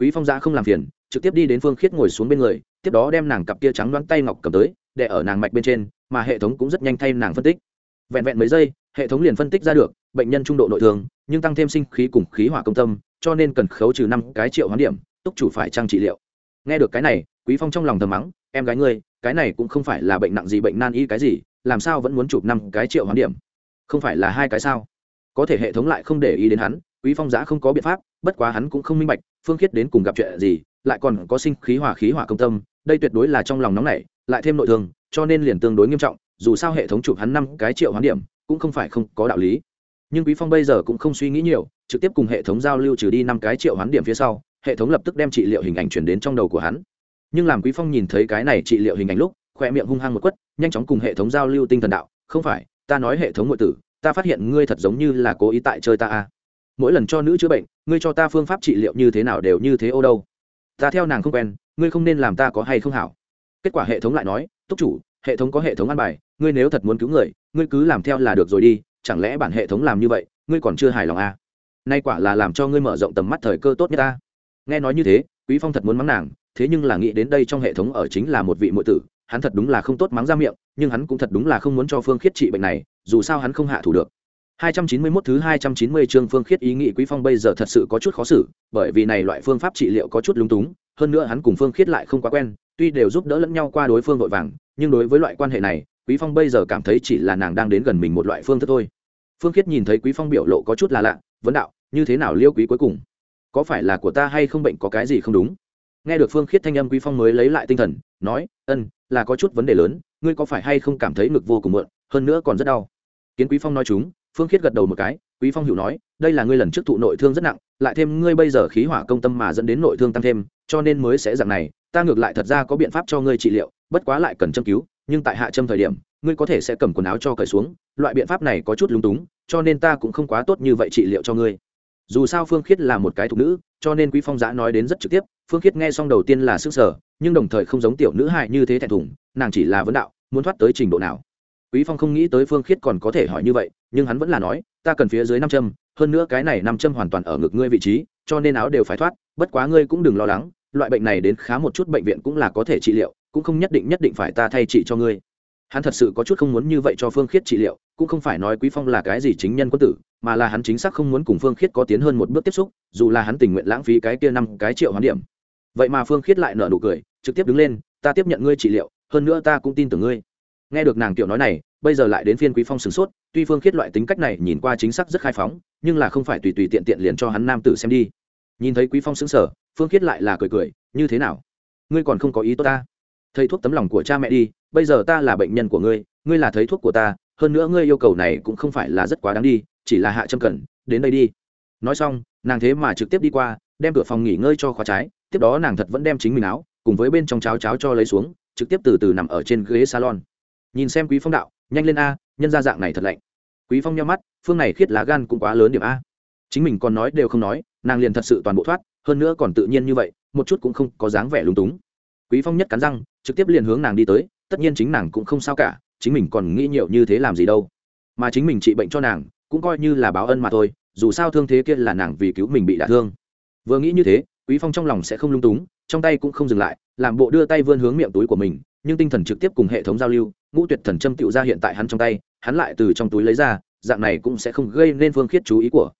Quý phong ra không làm phiền trực tiếp đi đến phương khiết ngồi xuống bên người, tiếp đó đem nàng cặp kia trắng đoán tay ngọc cầm tới, để ở nàng mạch bên trên, mà hệ thống cũng rất nhanh thay nàng phân tích. Vẹn vẹn mấy giây, hệ thống liền phân tích ra được, bệnh nhân trung độ nội thương, nhưng tăng thêm sinh khí cùng khí hỏa công tâm, cho nên cần khấu trừ năm cái triệu hoán điểm, túc chủ phải trang trị liệu. Nghe được cái này, quý phong trong lòng thầm mắng, em gái ngươi, cái này cũng không phải là bệnh nặng gì bệnh nan y cái gì, làm sao vẫn muốn chụp năm cái triệu hoán điểm? Không phải là hai cái sao? Có thể hệ thống lại không để ý đến hắn, quý phong giã không có biện pháp, bất quá hắn cũng không minh bạch, phương khiết đến cùng gặp chuyện gì lại còn có sinh khí hỏa khí hỏa công tâm, đây tuyệt đối là trong lòng nóng nảy, lại thêm nội thương, cho nên liền tương đối nghiêm trọng, dù sao hệ thống chụp hắn năm cái triệu hoán điểm, cũng không phải không có đạo lý. Nhưng quý phong bây giờ cũng không suy nghĩ nhiều, trực tiếp cùng hệ thống giao lưu trừ đi năm cái triệu hoán điểm phía sau, hệ thống lập tức đem trị liệu hình ảnh chuyển đến trong đầu của hắn. Nhưng làm quý phong nhìn thấy cái này trị liệu hình ảnh lúc khoe miệng hung hăng một quất, nhanh chóng cùng hệ thống giao lưu tinh thần đạo, không phải, ta nói hệ thống ngụy tử, ta phát hiện ngươi thật giống như là cố ý tại chơi ta a mỗi lần cho nữ chữa bệnh, ngươi cho ta phương pháp trị liệu như thế nào đều như thế ô đâu ta theo nàng không quen, ngươi không nên làm ta có hay không hảo. Kết quả hệ thống lại nói, túc chủ, hệ thống có hệ thống ăn bài, ngươi nếu thật muốn cứu người, ngươi cứ làm theo là được rồi đi, chẳng lẽ bản hệ thống làm như vậy, ngươi còn chưa hài lòng à? nay quả là làm cho ngươi mở rộng tầm mắt thời cơ tốt nhất ta. Nghe nói như thế, quý phong thật muốn mắng nàng, thế nhưng là nghĩ đến đây trong hệ thống ở chính là một vị muội tử, hắn thật đúng là không tốt mắng ra miệng, nhưng hắn cũng thật đúng là không muốn cho phương khiết trị bệnh này, dù sao hắn không hạ thủ được. 291 thứ 290 chương Phương Khiết ý nghĩ Quý Phong bây giờ thật sự có chút khó xử, bởi vì này loại phương pháp trị liệu có chút lúng túng, hơn nữa hắn cùng Phương Khiết lại không quá quen, tuy đều giúp đỡ lẫn nhau qua đối phương vội vàng, nhưng đối với loại quan hệ này, Quý Phong bây giờ cảm thấy chỉ là nàng đang đến gần mình một loại phương thức thôi. Phương Khiết nhìn thấy Quý Phong biểu lộ có chút là lạ, vấn đạo, như thế nào Liêu Quý cuối cùng, có phải là của ta hay không bệnh có cái gì không đúng? Nghe được Phương Khiết thanh âm Quý Phong mới lấy lại tinh thần, nói, "Ân, là có chút vấn đề lớn, ngươi có phải hay không cảm thấy ngực vô cùng mượn, hơn nữa còn rất đau?" Kiến Quý Phong nói chúng, phương khiết gật đầu một cái, quý phong hiểu nói, đây là ngươi lần trước thụ nội thương rất nặng, lại thêm ngươi bây giờ khí hỏa công tâm mà dẫn đến nội thương tăng thêm, cho nên mới sẽ dạng này, ta ngược lại thật ra có biện pháp cho ngươi trị liệu, bất quá lại cần châm cứu, nhưng tại hạ châm thời điểm, ngươi có thể sẽ cầm quần áo cho cởi xuống, loại biện pháp này có chút lúng túng, cho nên ta cũng không quá tốt như vậy trị liệu cho ngươi. Dù sao phương khiết là một cái thục nữ, cho nên quý phong giã nói đến rất trực tiếp, phương khiết nghe xong đầu tiên là sức sở nhưng đồng thời không giống tiểu nữ hại như thế thẹn thùng, nàng chỉ là vấn đạo, muốn thoát tới trình độ nào quý phong không nghĩ tới phương khiết còn có thể hỏi như vậy, nhưng hắn vẫn là nói, ta cần phía dưới năm châm, hơn nữa cái này năm châm hoàn toàn ở ngực ngươi vị trí, cho nên áo đều phải thoát, bất quá ngươi cũng đừng lo lắng, loại bệnh này đến khá một chút bệnh viện cũng là có thể trị liệu, cũng không nhất định nhất định phải ta thay trị cho ngươi. Hắn thật sự có chút không muốn như vậy cho phương khiết trị liệu, cũng không phải nói quý phong là cái gì chính nhân quân tử, mà là hắn chính xác không muốn cùng phương khiết có tiến hơn một bước tiếp xúc, dù là hắn tình nguyện lãng phí cái kia năm, cái triệu hoán điểm. Vậy mà phương khiết lại nở nụ cười, trực tiếp đứng lên, ta tiếp nhận ngươi trị liệu, hơn nữa ta cũng tin tưởng ngươi nghe được nàng tiểu nói này, bây giờ lại đến phiên quý phong sửng sốt, tuy phương khiết loại tính cách này nhìn qua chính xác rất khai phóng, nhưng là không phải tùy tùy tiện tiện liền cho hắn nam tử xem đi. Nhìn thấy quý phong sững sờ, phương khiết lại là cười cười, như thế nào? Ngươi còn không có ý tốt ta? Thầy thuốc tấm lòng của cha mẹ đi, bây giờ ta là bệnh nhân của ngươi ngươi là thầy thuốc của ta, hơn nữa ngươi yêu cầu này cũng không phải là rất quá đáng đi, chỉ là hạ châm cẩn đến đây đi. Nói xong, nàng thế mà trực tiếp đi qua, đem cửa phòng nghỉ ngơi cho khóa trái, tiếp đó nàng thật vẫn đem chính mình áo, cùng với bên trong cháo cháo cho lấy xuống, trực tiếp từ từ nằm ở trên ghế salon nhìn xem quý phong đạo, nhanh lên a, nhân ra dạng này thật lạnh. Quý phong nhau mắt, phương này khiết lá gan cũng quá lớn điểm a. Chính mình còn nói đều không nói, nàng liền thật sự toàn bộ thoát, hơn nữa còn tự nhiên như vậy, một chút cũng không có dáng vẻ lúng túng. Quý phong nhất cắn răng, trực tiếp liền hướng nàng đi tới, tất nhiên chính nàng cũng không sao cả, chính mình còn nghĩ nhiều như thế làm gì đâu. Mà chính mình trị bệnh cho nàng, cũng coi như là báo ân mà thôi, dù sao thương thế kia là nàng vì cứu mình bị đả thương. Vừa nghĩ như thế, quý phong trong lòng sẽ không lung túng, trong tay cũng không dừng lại, làm bộ đưa tay vươn hướng miệng túi của mình nhưng tinh thần trực tiếp cùng hệ thống giao lưu, ngũ tuyệt thần châm tựu ra hiện tại hắn trong tay, hắn lại từ trong túi lấy ra, dạng này cũng sẽ không gây nên phương khiết chú ý của.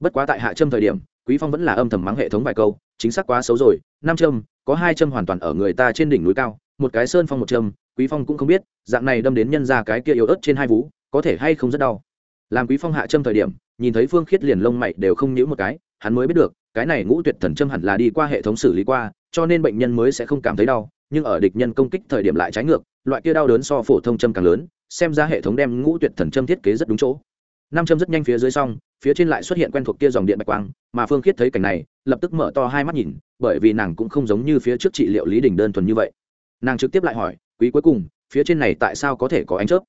Bất quá tại hạ châm thời điểm, quý phong vẫn là âm thầm mắng hệ thống vài câu, chính xác quá xấu rồi, năm châm, có hai châm hoàn toàn ở người ta trên đỉnh núi cao, một cái sơn phong một châm, quý phong cũng không biết, dạng này đâm đến nhân ra cái kia yếu ớt trên hai vú, có thể hay không rất đau. Làm quý phong hạ châm thời điểm, nhìn thấy phương khiết liền lông mày đều không nhíu một cái, hắn mới biết được, cái này ngũ tuyệt thần châm hẳn là đi qua hệ thống xử lý qua, cho nên bệnh nhân mới sẽ không cảm thấy đau nhưng ở địch nhân công kích thời điểm lại trái ngược, loại kia đau đớn so phổ thông châm càng lớn, xem ra hệ thống đem ngũ tuyệt thần châm thiết kế rất đúng chỗ. Năm châm rất nhanh phía dưới xong, phía trên lại xuất hiện quen thuộc kia dòng điện bạch quang, mà phương khiết thấy cảnh này, lập tức mở to hai mắt nhìn, bởi vì nàng cũng không giống như phía trước trị liệu lý đình đơn thuần như vậy. Nàng trực tiếp lại hỏi, quý cuối cùng, phía trên này tại sao có thể có ánh chớp?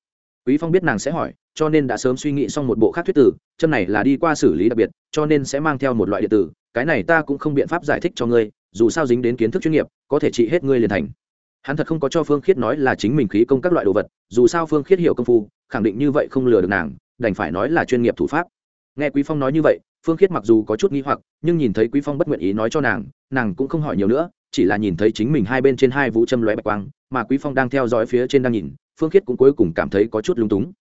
Quý phong biết nàng sẽ hỏi, cho nên đã sớm suy nghĩ xong một bộ khác thuyết tử, châm này là đi qua xử lý đặc biệt, cho nên sẽ mang theo một loại điện tử, cái này ta cũng không biện pháp giải thích cho ngươi dù sao dính đến kiến thức chuyên nghiệp, có thể trị hết ngươi liền thành. Hắn thật không có cho phương khiết nói là chính mình khí công các loại đồ vật, dù sao phương khiết hiểu công phu, khẳng định như vậy không lừa được nàng, đành phải nói là chuyên nghiệp thủ pháp. Nghe quý phong nói như vậy, phương khiết mặc dù có chút nghi hoặc, nhưng nhìn thấy quý phong bất nguyện ý nói cho nàng nàng cũng không hỏi nhiều nữa, chỉ là nhìn thấy chính mình hai bên trên hai vũ châm lóe bạch quang, mà quý phong đang theo dõi phía trên đang nhìn, phương khiết cũng cuối cùng cảm thấy có chút lung túng.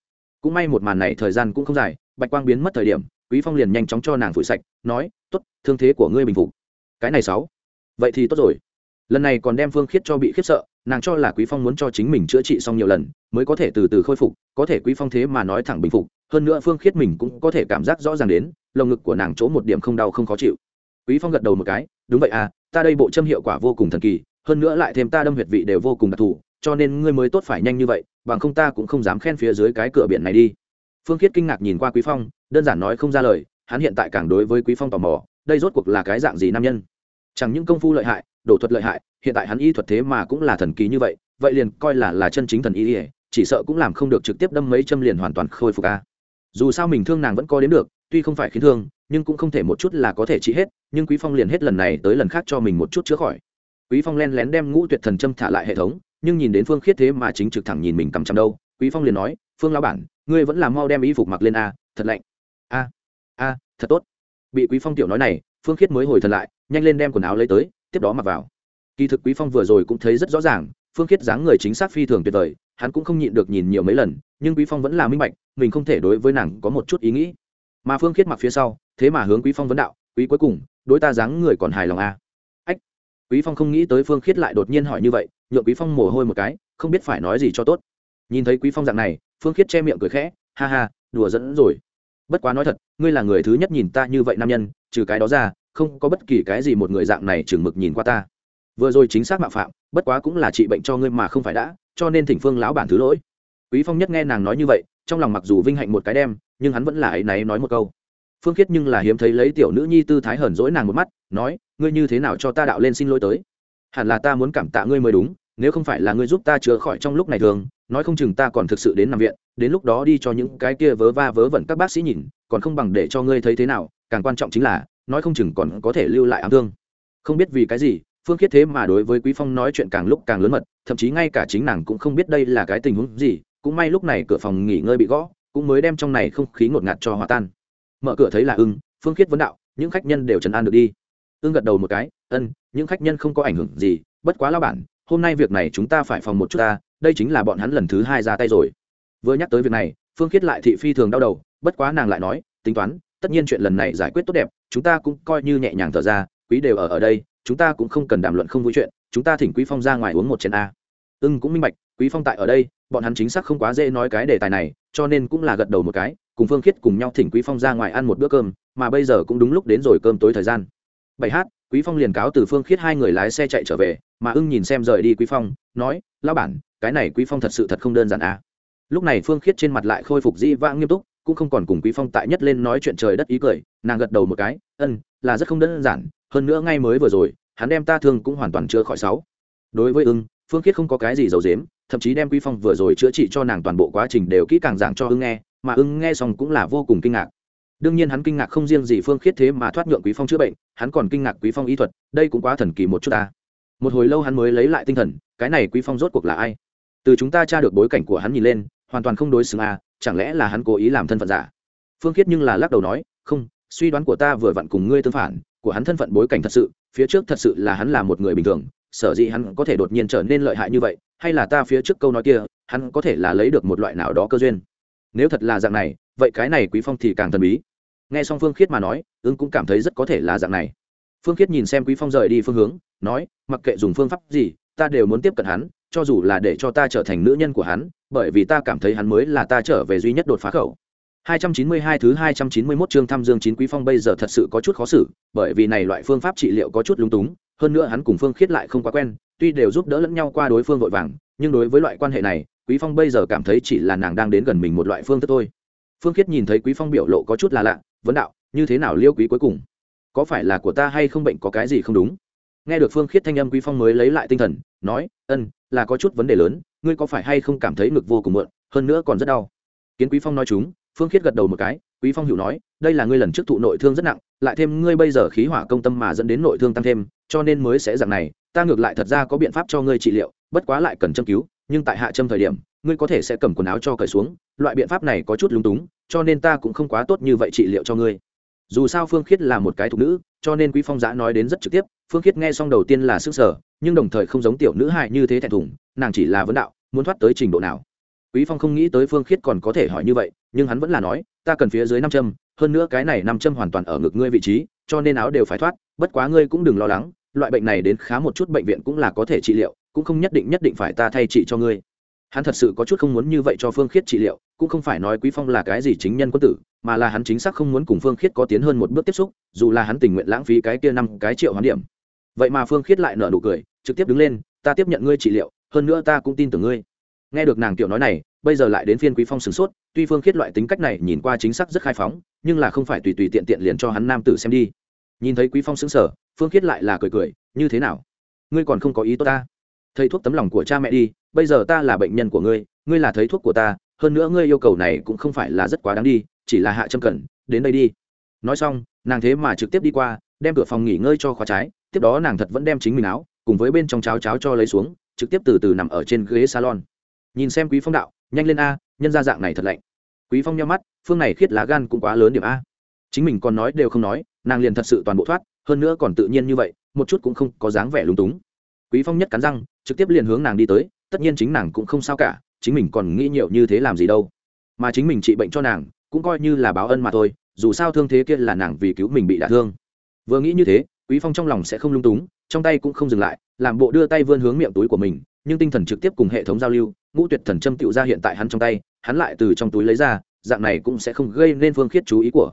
Cũng may một màn này thời gian cũng không dài, bạch quang biến mất thời điểm, quý phong liền nhanh chóng cho nàng phủi sạch, nói, tốt, thương thế của ngươi bình phục. Cái này sáu vậy thì tốt rồi. Lần này còn đem phương khiết cho bị khiếp sợ, nàng cho là quý phong muốn cho chính mình chữa trị xong nhiều lần, mới có thể từ từ khôi phục, có thể quý phong thế mà nói thẳng bình phục, hơn nữa phương khiết mình cũng có thể cảm giác rõ ràng đến, lồng ngực của nàng chỗ một điểm không đau không khó chịu. Quý phong gật đầu một cái, đúng vậy à ta đây bộ châm hiệu quả vô cùng thần kỳ, hơn nữa lại thêm ta đâm huyệt vị đều vô cùng đặc thù, cho nên ngươi mới tốt phải nhanh như vậy, bằng không ta cũng không dám khen phía dưới cái cửa biển này đi. Phương khiết kinh ngạc nhìn qua quý phong, đơn giản nói không ra lời, hắn hiện tại càng đối với quý phong tò mò, đây rốt cuộc là cái dạng gì nam nhân? Chẳng những công phu lợi hại đổ thuật lợi hại, hiện tại hắn y thuật thế mà cũng là thần kỳ như vậy vậy liền coi là là chân chính thần y chỉ sợ cũng làm không được trực tiếp đâm mấy châm liền hoàn toàn khôi phục a. Dù sao mình thương nàng vẫn có đến được, tuy không phải khiến thương, nhưng cũng không thể một chút là có thể trị hết, nhưng quý phong liền hết lần này tới lần khác cho mình một chút chữa khỏi. Quý phong len lén đem ngũ tuyệt thần châm thả lại hệ thống, nhưng nhìn đến phương khiết thế mà chính trực thẳng nhìn mình cầm chăm đâu, quý phong liền nói, phương lão bản, ngươi vẫn làm mau đem y phục mặc lên a, thật lạnh. A a, thật tốt. Bị quý phong tiểu nói này, phương khiết mới hồi thần lại nhanh lên đem quần áo lấy tới, tiếp đó mặc vào. Kỳ thực quý phong vừa rồi cũng thấy rất rõ ràng, phương khiết dáng người chính xác phi thường tuyệt vời, hắn cũng không nhịn được nhìn nhiều mấy lần, nhưng quý phong vẫn là minh bạch, mình không thể đối với nàng có một chút ý nghĩ. Mà phương khiết mặc phía sau, thế mà hướng quý phong vấn đạo, quý cuối cùng, đối ta dáng người còn hài lòng à. ách, quý phong không nghĩ tới phương khiết lại đột nhiên hỏi như vậy, nhượng quý phong mồ hôi một cái, không biết phải nói gì cho tốt. Nhìn thấy quý phong dạng này, phương khiết che miệng cười khẽ, ha ha, đùa dẫn rồi. Bất quá nói thật, ngươi là người thứ nhất nhìn ta như vậy nam nhân, trừ cái đó ra không có bất kỳ cái gì một người dạng này chừng mực nhìn qua ta. Vừa rồi chính xác mạo phạm, bất quá cũng là trị bệnh cho ngươi mà không phải đã, cho nên thỉnh phương lão bản thứ lỗi. Quý phong nhất nghe nàng nói như vậy, trong lòng mặc dù vinh hạnh một cái đem, nhưng hắn vẫn là ấy náy nói một câu. Phương khiết nhưng là hiếm thấy lấy tiểu nữ nhi tư thái hờn dỗi nàng một mắt, nói, ngươi như thế nào cho ta đạo lên xin lỗi tới? Hẳn là ta muốn cảm tạ ngươi mới đúng, nếu không phải là ngươi giúp ta chữa khỏi trong lúc này thường, nói không chừng ta còn thực sự đến nằm viện, đến lúc đó đi cho những cái kia vớ va vớ vẩn các bác sĩ nhìn, còn không bằng để cho ngươi thấy thế nào, càng quan trọng chính là nói không chừng còn có thể lưu lại ám thương. Không biết vì cái gì, phương khiết thế mà đối với quý phong nói chuyện càng lúc càng lớn mật, thậm chí ngay cả chính nàng cũng không biết đây là cái tình huống gì, cũng may lúc này cửa phòng nghỉ ngơi bị gõ, cũng mới đem trong này không khí ngột ngạt cho hòa tan. Mở cửa thấy là ưng, phương khiết vấn đạo, những khách nhân đều trấn an được đi. Ưng gật đầu một cái, ân, những khách nhân không có ảnh hưởng gì, bất quá lao bản, hôm nay việc này chúng ta phải phòng một chút ta, đây chính là bọn hắn lần thứ hai ra tay rồi. Vừa nhắc tới việc này, phương khiết lại thị phi thường đau đầu, bất quá nàng lại nói, tính toán tất nhiên chuyện lần này giải quyết tốt đẹp, chúng ta cũng coi như nhẹ nhàng thở ra, quý đều ở ở đây, chúng ta cũng không cần đàm luận không vui chuyện, chúng ta thỉnh quý phong ra ngoài uống một chén a. Ưng cũng minh bạch, quý phong tại ở đây, bọn hắn chính xác không quá dễ nói cái đề tài này, cho nên cũng là gật đầu một cái, cùng phương khiết cùng nhau thỉnh quý phong ra ngoài ăn một bữa cơm, mà bây giờ cũng đúng lúc đến rồi cơm tối thời gian. Bảy h quý phong liền cáo từ phương khiết hai người lái xe chạy trở về, mà ưng nhìn xem rời đi quý phong, nói, lão bản, cái này quý phong thật sự thật không đơn giản à lúc này phương khiết trên mặt lại khôi phục dĩ vãng nghiêm túc cũng không còn cùng quý phong tại nhất lên nói chuyện trời đất ý cười, nàng gật đầu một cái, ân, là rất không đơn giản, hơn nữa ngay mới vừa rồi, hắn đem ta thương cũng hoàn toàn chưa khỏi sáu. Đối với ưng, phương khiết không có cái gì giấu dếm thậm chí đem quý phong vừa rồi chữa trị cho nàng toàn bộ quá trình đều kỹ càng giảng cho ưng nghe, mà ưng nghe xong cũng là vô cùng kinh ngạc. Đương nhiên hắn kinh ngạc không riêng gì phương khiết thế mà thoát nhượng quý phong chữa bệnh, hắn còn kinh ngạc quý phong y thuật, đây cũng quá thần kỳ một chút ta. Một hồi lâu hắn mới lấy lại tinh thần, cái này quý phong rốt cuộc là ai? Từ chúng ta tra được bối cảnh của hắn nhìn lên hoàn toàn không đối xứng à chẳng lẽ là hắn cố ý làm thân phận giả? Phương khiết nhưng là lắc đầu nói, không, suy đoán của ta vừa vặn cùng ngươi tương phản, của hắn thân phận bối cảnh thật sự, phía trước thật sự là hắn là một người bình thường, sở dĩ hắn có thể đột nhiên trở nên lợi hại như vậy, hay là ta phía trước câu nói kia, hắn có thể là lấy được một loại nào đó cơ duyên? Nếu thật là dạng này, vậy cái này quý phong thì càng thần bí. Nghe xong phương khiết mà nói ứng cũng cảm thấy rất có thể là dạng này. Phương khiết nhìn xem quý phong rời đi phương hướng, nói, mặc kệ dùng phương pháp gì, ta đều muốn tiếp cận hắn, cho dù là để cho ta trở thành nữ nhân của hắn bởi vì ta cảm thấy hắn mới là ta trở về duy nhất đột phá khẩu 292 thứ 291 chương thăm Dương Chín Quý Phong bây giờ thật sự có chút khó xử, bởi vì này loại phương pháp trị liệu có chút lung túng, hơn nữa hắn cùng Phương Khiết lại không quá quen, tuy đều giúp đỡ lẫn nhau qua đối phương vội vàng, nhưng đối với loại quan hệ này, Quý Phong bây giờ cảm thấy chỉ là nàng đang đến gần mình một loại phương thức thôi. Phương Khiết nhìn thấy Quý Phong biểu lộ có chút là lạ, vấn đạo, như thế nào Liêu Quý cuối cùng, có phải là của ta hay không bệnh có cái gì không đúng? Nghe được Phương Khiết thanh âm Quý Phong mới lấy lại tinh thần, nói, "Ân, là có chút vấn đề lớn, ngươi có phải hay không cảm thấy ngực vô cùng mượn, hơn nữa còn rất đau?" Kiến Quý Phong nói chúng, phương khiết gật đầu một cái quý phong hiểu nói đây là ngươi lần trước thụ nội thương rất nặng lại thêm ngươi bây giờ khí hỏa công tâm mà dẫn đến nội thương tăng thêm cho nên mới sẽ dạng này ta ngược lại thật ra có biện pháp cho ngươi trị liệu bất quá lại cần châm cứu nhưng tại hạ châm thời điểm ngươi có thể sẽ cầm quần áo cho cởi xuống loại biện pháp này có chút lúng túng cho nên ta cũng không quá tốt như vậy trị liệu cho ngươi dù sao phương khiết là một cái thục nữ, cho nên quý phong giã nói đến rất trực tiếp, phương khiết nghe xong đầu tiên là sức sở, nhưng đồng thời không giống tiểu nữ hại như thế thẹn thùng, nàng chỉ là vấn đạo, muốn thoát tới trình độ nào. Quý phong không nghĩ tới phương khiết còn có thể hỏi như vậy, nhưng hắn vẫn là nói, ta cần phía dưới năm châm, hơn nữa cái này năm châm hoàn toàn ở ngực ngươi vị trí, cho nên áo đều phải thoát, bất quá ngươi cũng đừng lo lắng, loại bệnh này đến khá một chút bệnh viện cũng là có thể trị liệu, cũng không nhất định nhất định phải ta thay trị cho ngươi. Hắn thật sự có chút không muốn như vậy cho phương khiết trị liệu cũng không phải nói quý phong là cái gì chính nhân quân tử, mà là hắn chính xác không muốn cùng phương khiết có tiến hơn một bước tiếp xúc, dù là hắn tình nguyện lãng phí cái kia năm, cái triệu hoán điểm. Vậy mà phương khiết lại nở nụ cười, trực tiếp đứng lên, ta tiếp nhận ngươi trị liệu, hơn nữa ta cũng tin tưởng ngươi. Nghe được nàng tiểu nói này, bây giờ lại đến phiên quý phong sửng sốt, tuy phương khiết loại tính cách này nhìn qua chính xác rất khai phóng, nhưng là không phải tùy tùy tiện tiện liền cho hắn nam tử xem đi. Nhìn thấy quý phong sững sờ, phương khiết lại là cười cười, như thế nào? Ngươi còn không có ý tốt ta. Thầy thuốc tấm lòng của cha mẹ đi, bây giờ ta là bệnh nhân của ngươi ngươi là thầy thuốc của ta hơn nữa ngươi yêu cầu này cũng không phải là rất quá đáng đi, chỉ là hạ trâm cẩn đến đây đi. Nói xong, nàng thế mà trực tiếp đi qua, đem cửa phòng nghỉ ngơi cho khóa trái, tiếp đó nàng thật vẫn đem chính mình áo, cùng với bên trong cháo cháo cho lấy xuống, trực tiếp từ từ nằm ở trên ghế salon. Nhìn xem quý phong đạo, nhanh lên a, nhân ra dạng này thật lạnh. Quý phong nhau mắt, phương này khiết lá gan cũng quá lớn điểm a. Chính mình còn nói đều không nói, nàng liền thật sự toàn bộ thoát, hơn nữa còn tự nhiên như vậy, một chút cũng không có dáng vẻ lúng túng. Quý phong nhất cắn răng, trực tiếp liền hướng nàng đi tới, tất nhiên chính nàng cũng không sao cả chính mình còn nghĩ nhiều như thế làm gì đâu. Mà chính mình trị bệnh cho nàng, cũng coi như là báo ân mà thôi, dù sao thương thế kia là nàng vì cứu mình bị đả thương. Vừa nghĩ như thế, quý phong trong lòng sẽ không lung túng, trong tay cũng không dừng lại, làm bộ đưa tay vươn hướng miệng túi của mình, nhưng tinh thần trực tiếp cùng hệ thống giao lưu, ngũ tuyệt thần châm tựu ra hiện tại hắn trong tay, hắn lại từ trong túi lấy ra, dạng này cũng sẽ không gây nên phương khiết chú ý của.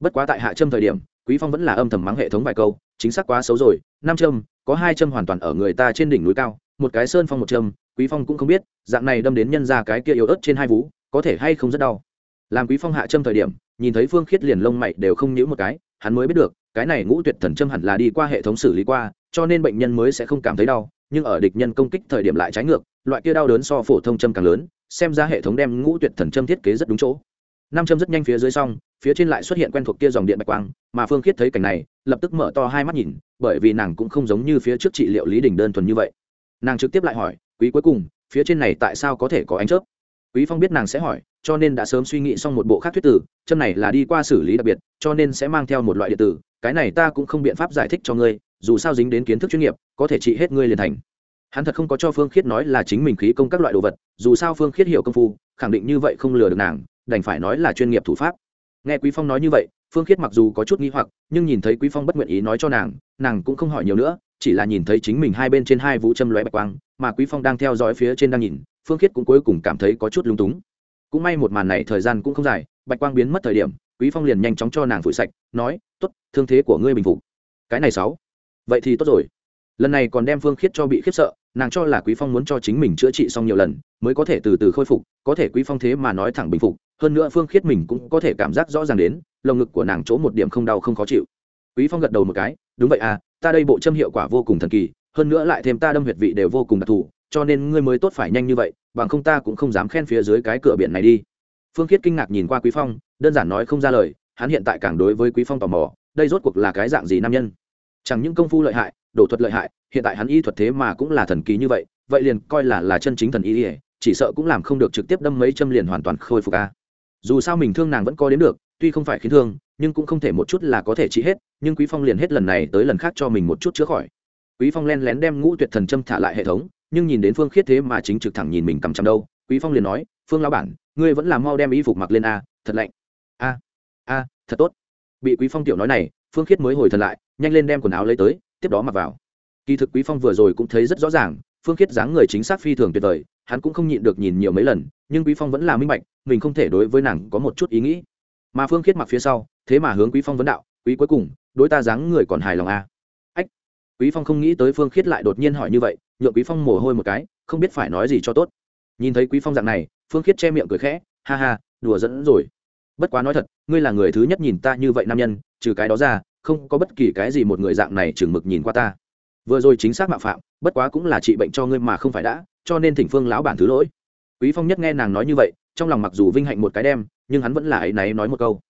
Bất quá tại hạ châm thời điểm, quý phong vẫn là âm thầm mắng hệ thống vài câu, chính xác quá xấu rồi, năm châm, có hai châm hoàn toàn ở người ta trên đỉnh núi cao, một cái sơn phong một châm quý phong cũng không biết, dạng này đâm đến nhân ra cái kia yếu ớt trên hai vú, có thể hay không rất đau. Làm quý phong hạ châm thời điểm, nhìn thấy phương khiết liền lông mày đều không nhíu một cái, hắn mới biết được, cái này ngũ tuyệt thần châm hẳn là đi qua hệ thống xử lý qua, cho nên bệnh nhân mới sẽ không cảm thấy đau, nhưng ở địch nhân công kích thời điểm lại trái ngược, loại kia đau đớn so phổ thông châm càng lớn, xem ra hệ thống đem ngũ tuyệt thần châm thiết kế rất đúng chỗ. Năm châm rất nhanh phía dưới xong, phía trên lại xuất hiện quen thuộc kia dòng điện bạch quang, mà phương khiết thấy cảnh này, lập tức mở to hai mắt nhìn, bởi vì nàng cũng không giống như phía trước trị liệu lý đình đơn thuần như vậy. Nàng trực tiếp lại hỏi quý cuối cùng, phía trên này tại sao có thể có ánh chớp? Quý phong biết nàng sẽ hỏi, cho nên đã sớm suy nghĩ xong một bộ khác thuyết tử châm này là đi qua xử lý đặc biệt, cho nên sẽ mang theo một loại điện tử, cái này ta cũng không biện pháp giải thích cho ngươi, dù sao dính đến kiến thức chuyên nghiệp, có thể trị hết ngươi liền thành. Hắn thật không có cho phương khiết nói là chính mình khí công các loại đồ vật, dù sao phương khiết hiểu công phu, khẳng định như vậy không lừa được nàng, đành phải nói là chuyên nghiệp thủ pháp. Nghe quý phong nói như vậy phương khiết mặc dù có chút nghi hoặc, nhưng nhìn thấy quý phong bất nguyện ý nói cho nàng nàng cũng không hỏi nhiều nữa, chỉ là nhìn thấy chính mình hai bên trên hai vũ châm lóe bạch quang, mà quý phong đang theo dõi phía trên đang nhìn, phương khiết cũng cuối cùng cảm thấy có chút lung túng. Cũng may một màn này thời gian cũng không dài, bạch quang biến mất thời điểm, quý phong liền nhanh chóng cho nàng phủi sạch, nói, tốt, thương thế của ngươi bình phục. Cái này sáu. Vậy thì tốt rồi. Lần này còn đem phương khiết cho bị khiếp sợ, nàng cho là quý phong muốn cho chính mình chữa trị xong nhiều lần, mới có thể từ từ khôi phục, có thể quý phong thế mà nói thẳng bình phục, hơn nữa phương khiết mình cũng có thể cảm giác rõ ràng đến lồng ngực của nàng chỗ một điểm không đau không khó chịu. Quý phong gật đầu một cái, đúng vậy à ta đây bộ châm hiệu quả vô cùng thần kỳ, hơn nữa lại thêm ta đâm huyệt vị đều vô cùng đặc thù, cho nên ngươi mới tốt phải nhanh như vậy, bằng không ta cũng không dám khen phía dưới cái cửa biển này đi. Phương khiết kinh ngạc nhìn qua quý phong, đơn giản nói không ra lời, hắn hiện tại càng đối với quý phong tò mò, đây rốt cuộc là cái dạng gì nam nhân? Chẳng những công phu lợi hại đổ thuật lợi hại, hiện tại hắn y thuật thế mà cũng là thần kỳ như vậy vậy liền coi là là chân chính thần y ỉa chỉ sợ cũng làm không được trực tiếp đâm mấy châm liền hoàn toàn khôi phục a. Dù sao mình thương nàng vẫn có đến được tuy không phải khiến thương, nhưng cũng không thể một chút là có thể trị hết, nhưng quý phong liền hết lần này tới lần khác cho mình một chút chữa khỏi. Quý phong len lén đem ngũ tuyệt thần châm thả lại hệ thống, nhưng nhìn đến phương khiết thế mà chính trực thẳng nhìn mình cầm chằm đâu, quý phong liền nói, phương lão bản, ngươi vẫn làm mau đem y phục mặc lên a, thật lạnh. A a, thật tốt. Bị quý phong tiểu nói này, phương khiết mới hồi thần lại, nhanh lên đem quần áo lấy tới, tiếp đó mặc vào. Kỳ thực quý phong vừa rồi cũng thấy rất rõ ràng, phương khiết dáng người chính xác phi thường tuyệt vời, hắn cũng không nhịn được nhìn nhiều mấy lần, nhưng quý phong vẫn là minh bạch, mình không thể đối với nàng có một chút ý nghĩ mà phương khiết mặc phía sau, thế mà hướng quý phong vấn đạo, quý cuối cùng, đối ta dáng người còn hài lòng à. ách, quý phong không nghĩ tới phương khiết lại đột nhiên hỏi như vậy, nhượng quý phong mồ hôi một cái, không biết phải nói gì cho tốt. Nhìn thấy quý phong dạng này, phương khiết che miệng cười khẽ, ha ha, đùa dẫn rồi. Bất quá nói thật, ngươi là người thứ nhất nhìn ta như vậy nam nhân, trừ cái đó ra, không có bất kỳ cái gì một người dạng này chừng mực nhìn qua ta. Vừa rồi chính xác mạo phạm, bất quá cũng là trị bệnh cho ngươi mà không phải đã, cho nên thỉnh phương lão bản thứ lỗi. Quý phong nhất nghe nàng nói như vậy, trong lòng mặc dù vinh hạnh một cái đem nhưng hắn vẫn là ấy náy nói một câu.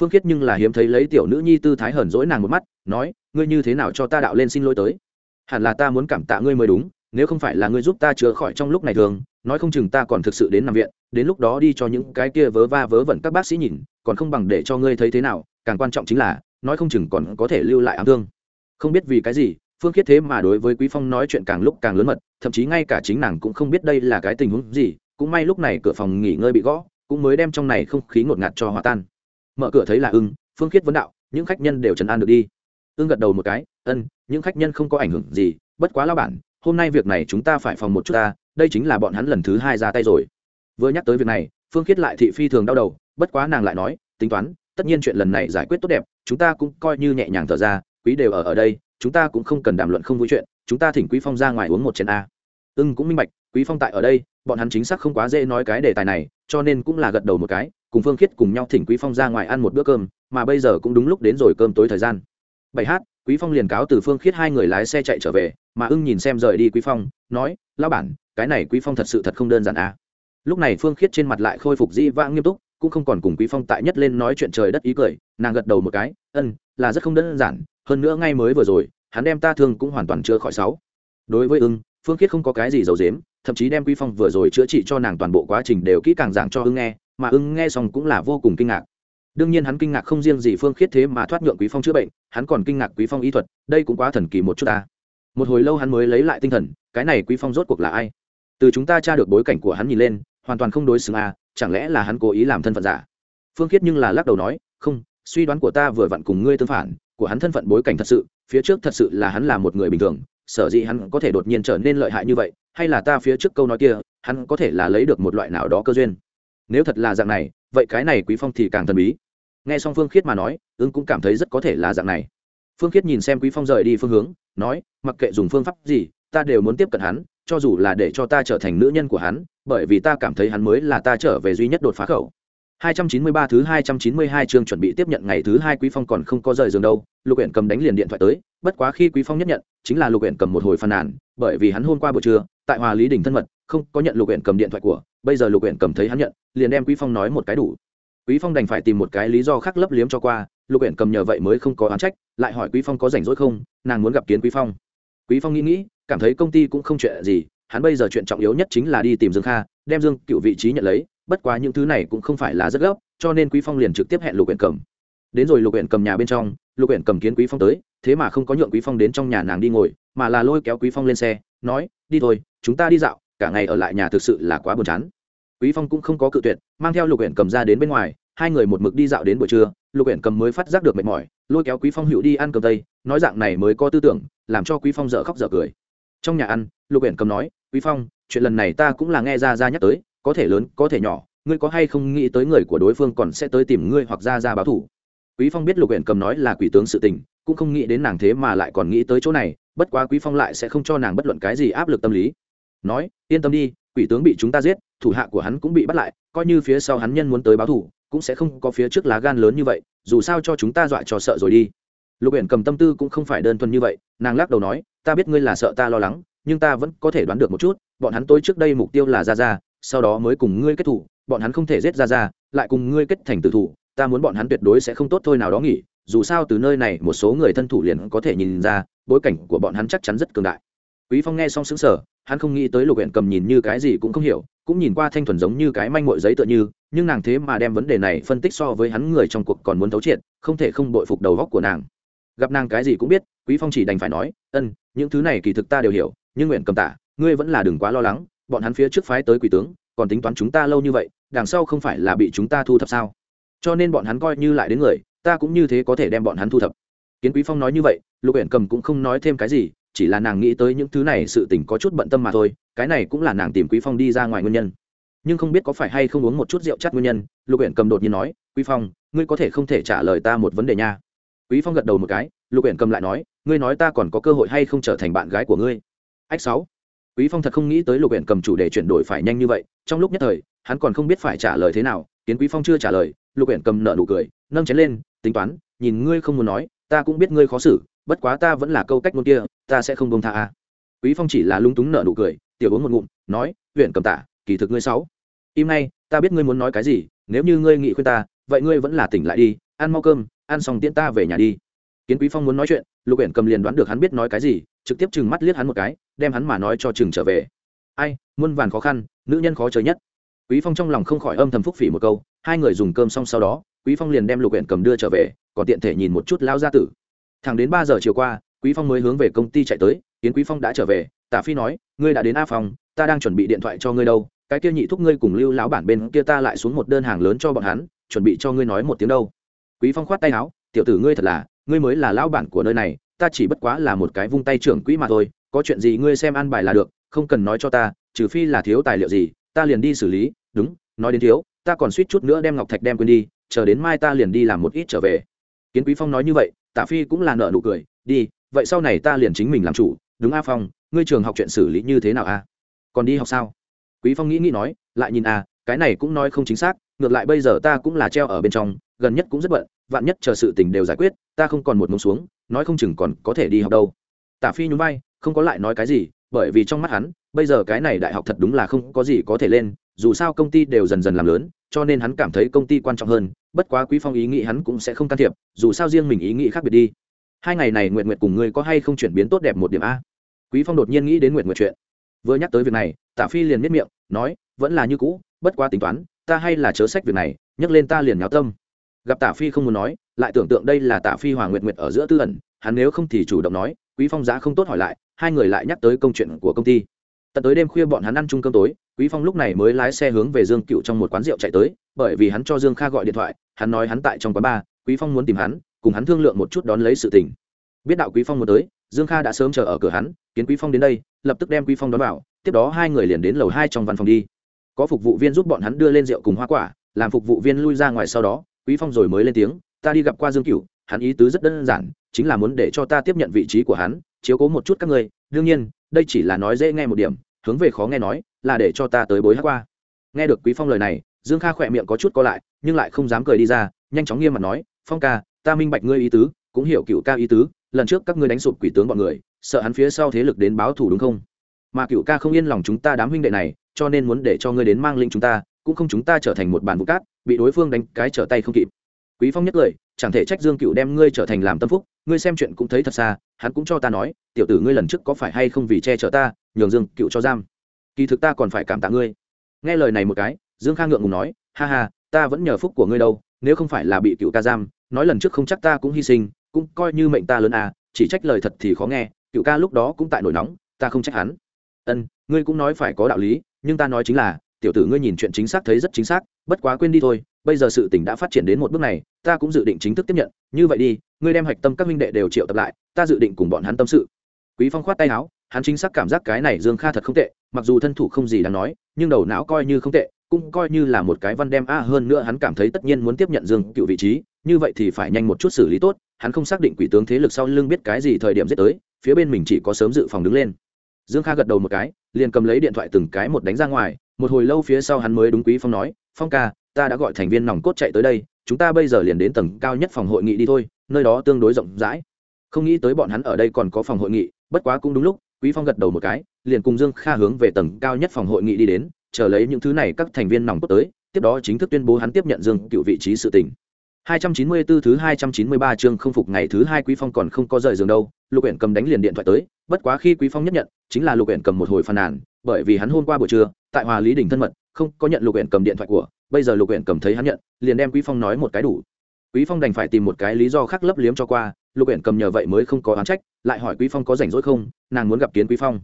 Phương khiết nhưng là hiếm thấy lấy tiểu nữ nhi tư thái hờn dỗi nàng một mắt, nói, ngươi như thế nào cho ta đạo lên xin lỗi tới? Hẳn là ta muốn cảm tạ ngươi mới đúng, nếu không phải là ngươi giúp ta chữa khỏi trong lúc này thường, nói không chừng ta còn thực sự đến nằm viện, đến lúc đó đi cho những cái kia vớ va vớ vẩn các bác sĩ nhìn, còn không bằng để cho ngươi thấy thế nào, càng quan trọng chính là, nói không chừng còn có thể lưu lại ám thương. Không biết vì cái gì, phương khiết thế mà đối với quý phong nói chuyện càng lúc càng lớn mật, thậm chí ngay cả chính nàng cũng không biết đây là cái tình huống gì, cũng may lúc này cửa phòng nghỉ ngơi bị gõ cũng mới đem trong này không khí ngột ngạt cho hòa tan. Mở cửa thấy là ưng, phương khiết vấn đạo, những khách nhân đều trần an được đi. Ưng gật đầu một cái, ân, những khách nhân không có ảnh hưởng gì, bất quá lao bản, hôm nay việc này chúng ta phải phòng một chút ta, đây chính là bọn hắn lần thứ hai ra tay rồi. Vừa nhắc tới việc này, phương khiết lại thị phi thường đau đầu, bất quá nàng lại nói, tính toán, tất nhiên chuyện lần này giải quyết tốt đẹp, chúng ta cũng coi như nhẹ nhàng thở ra, quý đều ở ở đây, chúng ta cũng không cần đàm luận không vui chuyện, chúng ta thỉnh quý phong ra ngoài uống một chén a. Ưng cũng minh bạch, quý phong tại ở đây bọn hắn chính xác không quá dễ nói cái đề tài này, cho nên cũng là gật đầu một cái, cùng phương khiết cùng nhau thỉnh quý phong ra ngoài ăn một bữa cơm, mà bây giờ cũng đúng lúc đến rồi cơm tối thời gian. Bảy h quý phong liền cáo từ phương khiết hai người lái xe chạy trở về, mà ưng nhìn xem rời đi quý phong, nói, lão bản, cái này quý phong thật sự thật không đơn giản à? Lúc này phương khiết trên mặt lại khôi phục dĩ vãng nghiêm túc, cũng không còn cùng quý phong tại nhất lên nói chuyện trời đất ý cười, nàng gật đầu một cái, ân, là rất không đơn giản, hơn nữa ngay mới vừa rồi, hắn đem ta thương cũng hoàn toàn chưa khỏi sáu. Đối với ưng, phương khiết không có cái gì giấu dếm thậm chí đem quý phong vừa rồi chữa trị cho nàng toàn bộ quá trình đều kỹ càng giảng cho ưng nghe, mà ưng nghe xong cũng là vô cùng kinh ngạc. Đương nhiên hắn kinh ngạc không riêng gì phương khiết thế mà thoát nhượng quý phong chữa bệnh, hắn còn kinh ngạc quý phong y thuật, đây cũng quá thần kỳ một chút ta. Một hồi lâu hắn mới lấy lại tinh thần, cái này quý phong rốt cuộc là ai? Từ chúng ta tra được bối cảnh của hắn nhìn lên, hoàn toàn không đối xứng à chẳng lẽ là hắn cố ý làm thân phận giả? Phương khiết nhưng là lắc đầu nói, không, suy đoán của ta vừa vặn cùng ngươi tương phản, của hắn thân phận bối cảnh thật sự, phía trước thật sự là hắn là một người bình thường, sở dĩ hắn có thể đột nhiên trở nên lợi hại như vậy hay là ta phía trước câu nói kia, hắn có thể là lấy được một loại nào đó cơ duyên. Nếu thật là dạng này, vậy cái này quý phong thì càng thần bí. Nghe xong phương khiết mà nói, ứng cũng cảm thấy rất có thể là dạng này. Phương khiết nhìn xem quý phong rời đi phương hướng, nói, mặc kệ dùng phương pháp gì, ta đều muốn tiếp cận hắn, cho dù là để cho ta trở thành nữ nhân của hắn, bởi vì ta cảm thấy hắn mới là ta trở về duy nhất đột phá khẩu. 293 thứ 292 chương chuẩn bị tiếp nhận ngày thứ hai Quý Phong còn không có rời giường đâu, Lục Uyển Cầm đánh liền điện thoại tới, bất quá khi Quý Phong nhất nhận, chính là Lục Uyển Cầm một hồi phàn nàn, bởi vì hắn hôm qua buổi trưa, tại Hòa Lý đỉnh thân mật, không có nhận Lục Uyển Cầm điện thoại của, bây giờ lục uyển cầm thấy hắn nhận liền đem quý phong nói một cái đủ. Quý phong đành phải tìm một cái lý do khác lấp liếm cho qua lục uyển cầm nhờ vậy mới không có oán trách lại hỏi quý phong có rảnh rỗi không nàng muốn gặp kiến quý phong. Quý phong nghĩ nghĩ cảm thấy công ty cũng không chuyện gì hắn bây giờ chuyện trọng yếu nhất chính là đi tìm dương kha đem dương cựu vị trí nhận lấy bất quá những thứ này cũng không phải là rất gấp, cho nên quý phong liền trực tiếp hẹn lục huyện cầm. Đến rồi lục huyện cầm nhà bên trong, lục huyện cầm kiến quý phong tới, thế mà không có nhượng quý phong đến trong nhà nàng đi ngồi, mà là lôi kéo quý phong lên xe, nói, đi thôi, chúng ta đi dạo, cả ngày ở lại nhà thực sự là quá buồn chán. Quý phong cũng không có cự tuyệt, mang theo lục huyện cầm ra đến bên ngoài, hai người một mực đi dạo đến buổi trưa, lục huyện cầm mới phát giác được mệt mỏi, lôi kéo quý phong hữu đi ăn cơm tây, nói dạng này mới có tư tưởng, làm cho quý phong dở khóc dở cười. Trong nhà ăn, lục huyện cầm nói, quý phong, chuyện lần này ta cũng là nghe ra ra nhắc tới có thể lớn, có thể nhỏ, ngươi có hay không nghĩ tới người của đối phương còn sẽ tới tìm ngươi hoặc ra ra báo thủ quý phong biết lục huyện cầm nói là quỷ tướng sự tình, cũng không nghĩ đến nàng thế mà lại còn nghĩ tới chỗ này, bất quá quý phong lại sẽ không cho nàng bất luận cái gì áp lực tâm lý. Nói, yên tâm đi, quỷ tướng bị chúng ta giết, thủ hạ của hắn cũng bị bắt lại, coi như phía sau hắn nhân muốn tới báo thủ cũng sẽ không có phía trước lá gan lớn như vậy, dù sao cho chúng ta dọa cho sợ rồi đi. Lục huyện cầm tâm tư cũng không phải đơn thuần như vậy, nàng lắc đầu nói, ta biết ngươi là sợ ta lo lắng, nhưng ta vẫn có thể đoán được một chút, bọn hắn tối trước đây mục tiêu là ra ra sau đó mới cùng ngươi kết thủ, bọn hắn không thể giết ra ra, lại cùng ngươi kết thành tử thủ, ta muốn bọn hắn tuyệt đối sẽ không tốt thôi nào đó nghỉ, dù sao từ nơi này một số người thân thủ liền có thể nhìn ra, bối cảnh của bọn hắn chắc chắn rất cường đại. Quý phong nghe xong sững sờ, hắn không nghĩ tới lục huyện cầm nhìn như cái gì cũng không hiểu, cũng nhìn qua thanh thuần giống như cái manh mội giấy tựa như, nhưng nàng thế mà đem vấn đề này phân tích so với hắn người trong cuộc còn muốn thấu triệt, không thể không bội phục đầu góc của nàng. Gặp nàng cái gì cũng biết, quý phong chỉ đành phải nói, ân, những thứ này kỳ thực ta đều hiểu, nhưng nguyện cầm tả, ngươi vẫn là đừng quá lo lắng bọn hắn phía trước phái tới quỷ tướng, còn tính toán chúng ta lâu như vậy, đằng sau không phải là bị chúng ta thu thập sao? Cho nên bọn hắn coi như lại đến người, ta cũng như thế có thể đem bọn hắn thu thập. Kiến quý phong nói như vậy, lục Uyển cầm cũng không nói thêm cái gì, chỉ là nàng nghĩ tới những thứ này sự tình có chút bận tâm mà thôi, cái này cũng là nàng tìm quý phong đi ra ngoài nguyên nhân. Nhưng không biết có phải hay không uống một chút rượu chắt nguyên nhân, lục Uyển cầm đột nhiên nói, quý phong, ngươi có thể không thể trả lời ta một vấn đề nha. Quý phong gật đầu một cái, lục Uyển cầm lại nói, ngươi nói ta còn có cơ hội hay không trở thành bạn gái của ngươi? Ách sáu quý phong thật không nghĩ tới lục huyện cầm chủ đề chuyển đổi phải nhanh như vậy, trong lúc nhất thời, hắn còn không biết phải trả lời thế nào, kiến quý phong chưa trả lời, lục huyện cầm nợ nụ cười, nâng chén lên, tính toán, nhìn ngươi không muốn nói, ta cũng biết ngươi khó xử, bất quá ta vẫn là câu cách ngôn kia, ta sẽ không bông tha a. Quý phong chỉ là lung túng nợ nụ cười, tiểu uống một ngụm, nói huyện cầm tả kỳ thực ngươi sáu im ngay, ta biết ngươi muốn nói cái gì, nếu như ngươi nghĩ khuyên ta, vậy ngươi vẫn là tỉnh lại đi, ăn mau cơm, ăn xong tiễn ta về nhà đi. Kiến quý phong muốn nói chuyện, lục huyện cầm liền đoán được hắn biết nói cái gì trực tiếp chừng mắt liếc hắn một cái, đem hắn mà nói cho chừng trở về. Ai, muôn vàn khó khăn, nữ nhân khó chơi nhất. Quý phong trong lòng không khỏi âm thầm phúc phỉ một câu, hai người dùng cơm xong sau đó, quý phong liền đem lục huyện cầm đưa trở về, còn tiện thể nhìn một chút lao gia tử. Thẳng đến ba giờ chiều qua, quý phong mới hướng về công ty chạy tới, kiến quý phong đã trở về, tả phi nói, ngươi đã đến a phòng ta đang chuẩn bị điện thoại cho ngươi đâu, cái kia nhị thúc ngươi cùng lưu lão bản bên kia ta lại xuống một đơn hàng lớn cho bọn hắn, chuẩn bị cho ngươi nói một tiếng đâu. Quý phong khoát tay áo, tiểu tử ngươi thật là, ngươi mới là lão bản của nơi này ta chỉ bất quá là một cái vung tay trưởng quỹ mà thôi, có chuyện gì ngươi xem ăn bài là được, không cần nói cho ta, trừ phi là thiếu tài liệu gì, ta liền đi xử lý, đúng, nói đến thiếu, ta còn suýt chút nữa đem ngọc thạch đem quên đi, chờ đến mai ta liền đi làm một ít trở về. Kiến quý phong nói như vậy, tạ phi cũng là nợ nụ cười, đi, vậy sau này ta liền chính mình làm chủ, đúng a phong, ngươi trường học chuyện xử lý như thế nào a? Còn đi học sao? Quý phong nghĩ nghĩ nói, lại nhìn a, cái này cũng nói không chính xác, ngược lại bây giờ ta cũng là treo ở bên trong, gần nhất cũng rất bận, vạn nhất chờ sự tình đều giải quyết, ta không còn một mông xuống nói không chừng còn có thể đi học đâu. Tả phi nhún vai, không có lại nói cái gì, bởi vì trong mắt hắn, bây giờ cái này đại học thật đúng là không có gì có thể lên, dù sao công ty đều dần dần làm lớn, cho nên hắn cảm thấy công ty quan trọng hơn, bất quá quý phong ý nghĩ hắn cũng sẽ không can thiệp, dù sao riêng mình ý nghĩ khác biệt đi. Hai ngày này nguyện nguyện cùng ngươi có hay không chuyển biến tốt đẹp một điểm a? Quý phong đột nhiên nghĩ đến nguyện nguyện chuyện. Vừa nhắc tới việc này, tả phi liền miết miệng, nói, vẫn là như cũ, bất quá tính toán, ta hay là chớ sách việc này, nhắc lên ta liền nháo tâm. Gặp tả phi không muốn nói lại tưởng tượng đây là Tạ phi hòa Nguyệt Nguyệt ở giữa tư ẩn, hắn nếu không thì chủ động nói, quý phong giá không tốt hỏi lại, hai người lại nhắc tới công chuyện của công ty. Tận tới đêm khuya bọn hắn ăn chung cơm tối, quý phong lúc này mới lái xe hướng về dương cựu trong một quán rượu chạy tới, bởi vì hắn cho dương kha gọi điện thoại, hắn nói hắn tại trong quán bar, quý phong muốn tìm hắn, cùng hắn thương lượng một chút đón lấy sự tình. Biết đạo quý phong muốn tới, dương kha đã sớm chờ ở cửa hắn, kiến quý phong đến đây, lập tức đem quý phong đón vào, tiếp đó hai người liền đến lầu hai trong văn phòng đi. Có phục vụ viên giúp bọn hắn đưa lên rượu cùng hoa quả, làm phục vụ viên lui ra ngoài sau đó, quý phong rồi mới lên tiếng ta đi gặp qua dương cửu, hắn ý tứ rất đơn giản, chính là muốn để cho ta tiếp nhận vị trí của hắn, chiếu cố một chút các ngươi. Đương nhiên, đây chỉ là nói dễ nghe một điểm, hướng về khó nghe nói, là để cho ta tới bối hát qua. Nghe được quý phong lời này, dương kha khỏe miệng có chút co lại, nhưng lại không dám cười đi ra, nhanh chóng nghiêm mặt nói, phong ca, ta minh bạch ngươi ý tứ, cũng hiểu cựu ca ý tứ, lần trước các ngươi đánh sụp quỷ tướng bọn người, sợ hắn phía sau thế lực đến báo thủ đúng không? Mà cựu ca không yên lòng chúng ta đám huynh đệ này, cho nên muốn để cho ngươi đến mang linh chúng ta, cũng không chúng ta trở thành một bàn vụ cát, bị đối phương đánh cái trở tay không kịp quý phong nhất lời, chẳng thể trách dương cựu đem ngươi trở thành làm tâm phúc, ngươi xem chuyện cũng thấy thật xa, hắn cũng cho ta nói, tiểu tử ngươi lần trước có phải hay không vì che chở ta, nhường dương cựu cho giam. Kỳ thực ta còn phải cảm tạ ngươi. Nghe lời này một cái, dương kha ngượng ngùng nói, ha ha, ta vẫn nhờ phúc của ngươi đâu, nếu không phải là bị cựu ca giam, nói lần trước không chắc ta cũng hy sinh, cũng coi như mệnh ta lớn à chỉ trách lời thật thì khó nghe, cựu ca lúc đó cũng tại nổi nóng, ta không trách hắn. Ân, ngươi cũng nói phải có đạo lý, nhưng ta nói chính là, tiểu tử ngươi nhìn chuyện chính xác thấy rất chính xác, bất quá quên đi thôi bây giờ sự tình đã phát triển đến một bước này, ta cũng dự định chính thức tiếp nhận. Như vậy đi, ngươi đem hạch tâm các minh đệ đều triệu tập lại, ta dự định cùng bọn hắn tâm sự. Quý phong khoát tay áo, hắn chính xác cảm giác cái này dương kha thật không tệ, mặc dù thân thủ không gì đáng nói, nhưng đầu não coi như không tệ, cũng coi như là một cái văn đem a, hơn nữa hắn cảm thấy tất nhiên muốn tiếp nhận dương cựu vị trí, như vậy thì phải nhanh một chút xử lý tốt, hắn không xác định quỷ tướng thế lực sau lưng biết cái gì thời điểm giết tới, phía bên mình chỉ có sớm dự phòng đứng lên. Dương kha gật đầu một cái, liền cầm lấy điện thoại từng cái một đánh ra ngoài, một hồi lâu phía sau hắn mới đúng quý phong nói, phong ca ta đã gọi thành viên nòng cốt chạy tới đây chúng ta bây giờ liền đến tầng cao nhất phòng hội nghị đi thôi nơi đó tương đối rộng rãi. Không nghĩ tới bọn hắn ở đây còn có phòng hội nghị bất quá cũng đúng lúc quý phong gật đầu một cái liền cùng dương kha hướng về tầng cao nhất phòng hội nghị đi đến chờ lấy những thứ này các thành viên nòng cốt tới tiếp đó chính thức tuyên bố hắn tiếp nhận dương cựu vị trí sự tình. 294 thứ 293 chương không phục ngày thứ hai Quý Phong còn không có rời giường đâu, Lục Uyển cầm đánh liền điện thoại tới, bất quá khi Quý Phong nhất nhận, chính là Lục Uyển cầm một hồi phàn nàn, bởi vì hắn hôm qua buổi trưa, tại Hòa Lý đỉnh thân mật, không có nhận Lục huyện cầm điện thoại của, bây giờ Lục huyện cầm thấy hắn nhận, liền đem Quý Phong nói một cái đủ. Quý Phong đành phải tìm một cái lý do khác lấp liếm cho qua, Lục huyện cầm nhờ vậy mới không có oán trách, lại hỏi Quý Phong có rảnh rỗi không, nàng muốn gặp kiến Quý Phong.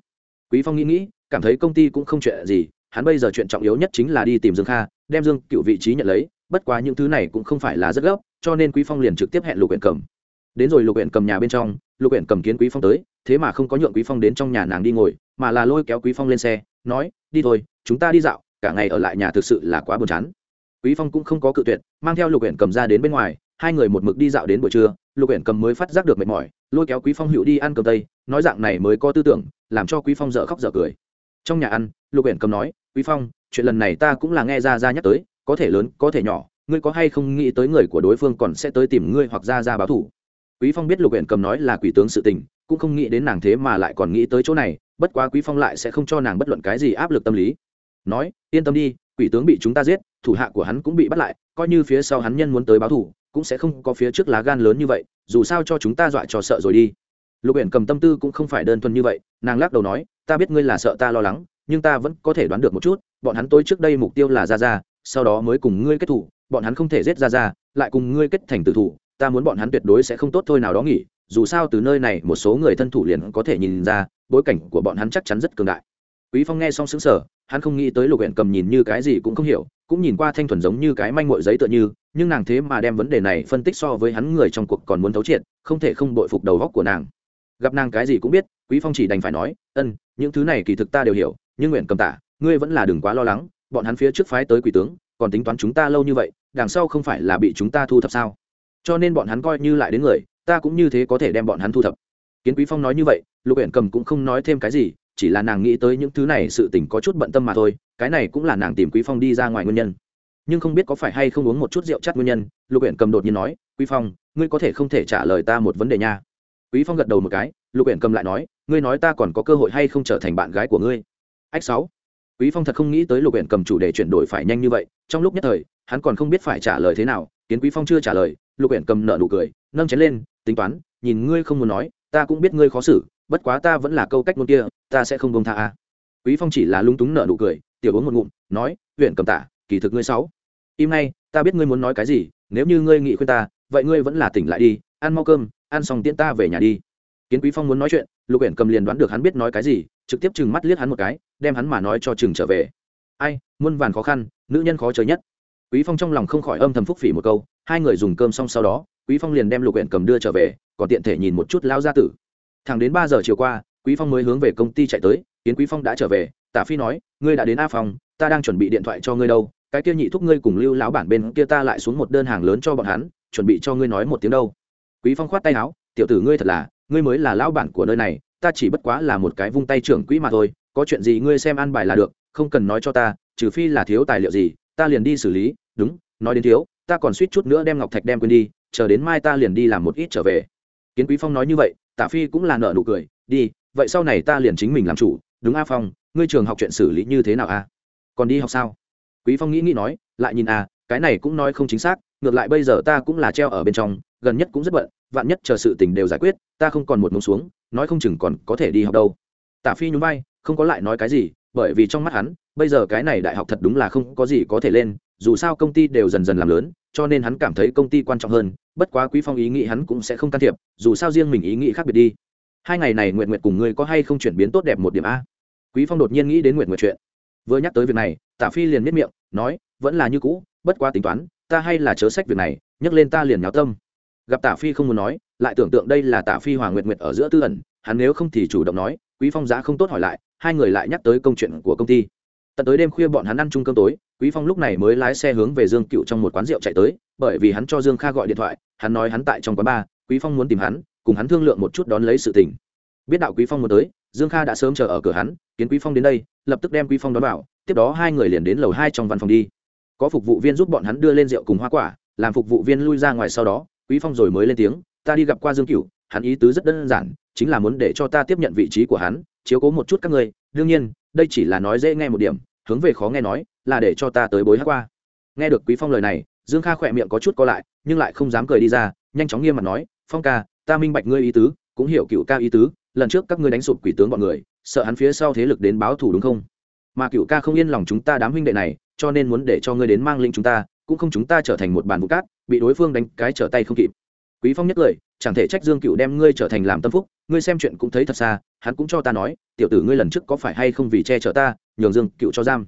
Quý Phong nghĩ nghĩ, cảm thấy công ty cũng không chuyện gì, hắn bây giờ chuyện trọng yếu nhất chính là đi tìm Dương Kha, đem Dương Cựu vị trí nhận lấy, bất quá những thứ này cũng không phải là rất gấp cho nên quý phong liền trực tiếp hẹn lục huyện cầm đến rồi lục huyện cầm nhà bên trong lục huyện cầm kiến quý phong tới thế mà không có nhượng quý phong đến trong nhà nàng đi ngồi mà là lôi kéo quý phong lên xe nói đi thôi chúng ta đi dạo cả ngày ở lại nhà thực sự là quá buồn chán. Quý phong cũng không có cự tuyệt, mang theo lục huyện cầm ra đến bên ngoài, hai người một mực đi dạo đến buổi trưa, lục huyện cầm mới phát giác được mệt mỏi, lôi kéo quý phong hữu đi ăn cơm tây, nói dạng này mới có tư tưởng, làm cho quý phong dở khóc dở cười. Trong nhà ăn, lục huyện cầm nói, quý phong, chuyện lần này ta cũng là nghe ra ra nhắc tới, có thể lớn, có thể nhỏ, ngươi có hay không nghĩ tới người của đối phương còn sẽ tới tìm ngươi hoặc ra ra báo thủ quý phong biết lục huyện cầm nói là quỷ tướng sự tình, cũng không nghĩ đến nàng thế mà lại còn nghĩ tới chỗ này, bất quá quý phong lại sẽ không cho nàng bất luận cái gì áp lực tâm lý nói, yên tâm đi, quỷ tướng bị chúng ta giết, thủ hạ của hắn cũng bị bắt lại, coi như phía sau hắn nhân muốn tới báo thủ, cũng sẽ không có phía trước lá gan lớn như vậy, dù sao cho chúng ta dọa cho sợ rồi đi. Lục biển cầm tâm tư cũng không phải đơn thuần như vậy, nàng lắc đầu nói, ta biết ngươi là sợ ta lo lắng, nhưng ta vẫn có thể đoán được một chút, bọn hắn tối trước đây mục tiêu là ra ra sau đó mới cùng ngươi kết thủ, bọn hắn không thể giết ra ra lại cùng ngươi kết thành tử thủ, ta muốn bọn hắn tuyệt đối sẽ không tốt thôi nào đó nghỉ, dù sao từ nơi này một số người thân thủ liền có thể nhìn ra, bối cảnh của bọn hắn chắc chắn rất cường đại. Quý phong nghe xong sững sờ hắn không nghĩ tới lục huyện cầm nhìn như cái gì cũng không hiểu, cũng nhìn qua thanh thuần giống như cái manh mội giấy tựa như, nhưng nàng thế mà đem vấn đề này phân tích so với hắn người trong cuộc còn muốn thấu triệt, không thể không bội phục đầu góc của nàng. Gặp nàng cái gì cũng biết, quý phong chỉ đành phải nói, ân, những thứ này kỳ thực ta đều hiểu, nhưng nguyện cầm tả, ngươi vẫn là đừng quá lo lắng, bọn hắn phía trước phái tới quỷ tướng, còn tính toán chúng ta lâu như vậy, đằng sau không phải là bị chúng ta thu thập sao? Cho nên bọn hắn coi như lại đến người, ta cũng như thế có thể đem bọn hắn thu thập. Kiến quý phong nói như vậy, lục huyện cầm cũng không nói thêm cái gì chỉ là nàng nghĩ tới những thứ này sự tình có chút bận tâm mà thôi, cái này cũng là nàng tìm quý phong đi ra ngoài nguyên nhân. Nhưng không biết có phải hay không uống một chút rượu chắt nguyên nhân, lục Uyển cầm đột nhiên nói, quý phong, ngươi có thể không thể trả lời ta một vấn đề nha. Quý phong gật đầu một cái, lục Uyển cầm lại nói, ngươi nói ta còn có cơ hội hay không trở thành bạn gái của ngươi? Ách sáu. Quý phong thật không nghĩ tới lục Uyển cầm chủ đề chuyển đổi phải nhanh như vậy, trong lúc nhất thời, hắn còn không biết phải trả lời thế nào, kiến quý phong chưa trả lời, lục Uyển cầm nợ nụ cười, nâng chén lên, tính toán, nhìn ngươi không muốn nói, ta cũng biết ngươi khó xử bất quá ta vẫn là câu cách ngôn kia, ta sẽ không bông tha a. Quý phong chỉ là lung túng nợ nụ cười, tiểu uống một ngụm, nói huyện cầm tả, kỳ thực ngươi sáu. Im ngay, ta biết ngươi muốn nói cái gì, nếu như ngươi nghị khuyên ta, vậy ngươi vẫn là tỉnh lại đi, ăn mau cơm, ăn xong tiễn ta về nhà đi. Kiến quý phong muốn nói chuyện, lục huyện cầm liền đoán được hắn biết nói cái gì, trực tiếp chừng mắt liếc hắn một cái, đem hắn mà nói cho chừng trở về. Ai, muôn vàn khó khăn, nữ nhân khó chơi nhất. Quý phong trong lòng không khỏi âm thầm phúc phỉ một câu, hai người dùng cơm xong sau đó, quý phong liền đem lục huyện cầm đưa trở về, còn tiện thể nhìn một chút lao gia tử thẳng đến ba giờ chiều qua, quý phong mới hướng về công ty chạy tới, kiến quý phong đã trở về, tả phi nói, ngươi đã đến a phòng ta đang chuẩn bị điện thoại cho ngươi đâu, cái kia nhị thúc ngươi cùng lưu lão bản bên kia ta lại xuống một đơn hàng lớn cho bọn hắn, chuẩn bị cho ngươi nói một tiếng đâu. Quý phong khoát tay áo, tiểu tử ngươi thật là, ngươi mới là lão bản của nơi này, ta chỉ bất quá là một cái vung tay trưởng quỹ mà thôi, có chuyện gì ngươi xem an bài là được, không cần nói cho ta, trừ phi là thiếu tài liệu gì, ta liền đi xử lý, đúng, nói đến thiếu, ta còn suýt chút nữa đem ngọc thạch đem quên đi, chờ đến mai ta liền đi làm một ít trở về. Kiến quý phong nói như vậy tạ phi cũng là nợ nụ cười, đi, vậy sau này ta liền chính mình làm chủ. Đúng a phong, ngươi trường học chuyện xử lý như thế nào a? Còn đi học sao? Quý phong nghĩ nghĩ nói, lại nhìn a cái này cũng nói không chính xác, ngược lại bây giờ ta cũng là treo ở bên trong, gần nhất cũng rất bận, vạn nhất chờ sự tình đều giải quyết, ta không còn một mông xuống, nói không chừng còn có thể đi học đâu. Tả phi nhún vai, không có lại nói cái gì, bởi vì trong mắt hắn, bây giờ cái này đại học thật đúng là không có gì có thể lên, dù sao công ty đều dần dần làm lớn, cho nên hắn cảm thấy công ty quan trọng hơn bất quá quý phong ý nghĩ hắn cũng sẽ không can thiệp, dù sao riêng mình ý nghĩ khác biệt đi. Hai ngày này nguyện nguyện cùng ngươi có hay không chuyển biến tốt đẹp một điểm a? Quý phong đột nhiên nghĩ đến nguyện nguyện chuyện. Vừa nhắc tới việc này tả phi liền miết miệng, nói, vẫn là như cũ, bất quá tính toán, ta hay là chớ sách việc này nhắc lên ta liền nháo tâm. Gặp tả phi không muốn nói, lại tưởng tượng đây là tả phi hoàng nguyệt nguyệt ở giữa tư ẩn, hắn nếu không thì chủ động nói, quý phong giá không tốt hỏi lại, hai người lại nhắc tới công chuyện của công ty. Tận tới đêm khuya bọn hắn ăn chung cơm tối quý phong lúc này mới lái xe hướng về dương cựu trong một quán rượu chạy tới, bởi vì hắn cho dương kha gọi điện thoại, hắn nói hắn tại trong quán bar, quý phong muốn tìm hắn, cùng hắn thương lượng một chút đón lấy sự tình. Biết đạo quý phong muốn tới, dương kha đã sớm chờ ở cửa hắn, kiến quý phong đến đây, lập tức đem quý phong đón vào, tiếp đó hai người liền đến lầu hai trong văn phòng đi. Có phục vụ viên giúp bọn hắn đưa lên rượu cùng hoa quả, làm phục vụ viên lui ra ngoài sau đó, quý phong rồi mới lên tiếng, ta đi gặp qua dương cửu hắn ý tứ rất đơn giản, chính là muốn để cho ta tiếp nhận vị trí của hắn, chiếu cố một chút các ngươi, đương nhiên, đây chỉ là nói dễ nghe một điểm hướng về khó nghe nói, là để cho ta tới bối hát qua. Nghe được quý phong lời này, dương kha khỏe miệng có chút co lại, nhưng lại không dám cười đi ra, nhanh chóng nghiêm mặt nói, phong ca, ta minh bạch ngươi ý tứ, cũng hiểu cựu ca ý tứ, lần trước các ngươi đánh sụp quỷ tướng bọn người, sợ hắn phía sau thế lực đến báo thù đúng không? Mà cựu ca không yên lòng chúng ta đám huynh đệ này, cho nên muốn để cho ngươi đến mang linh chúng ta, cũng không chúng ta trở thành một bàn vũ cát, bị đối phương đánh cái trở tay không kịp. Quý phong nhất lời chẳng thể trách dương cựu đem ngươi trở thành làm tâm phúc, ngươi xem chuyện cũng thấy thật xa, hắn cũng cho ta nói, tiểu tử ngươi lần trước có phải hay không vì che chở ta nhường dương cựu cho giam.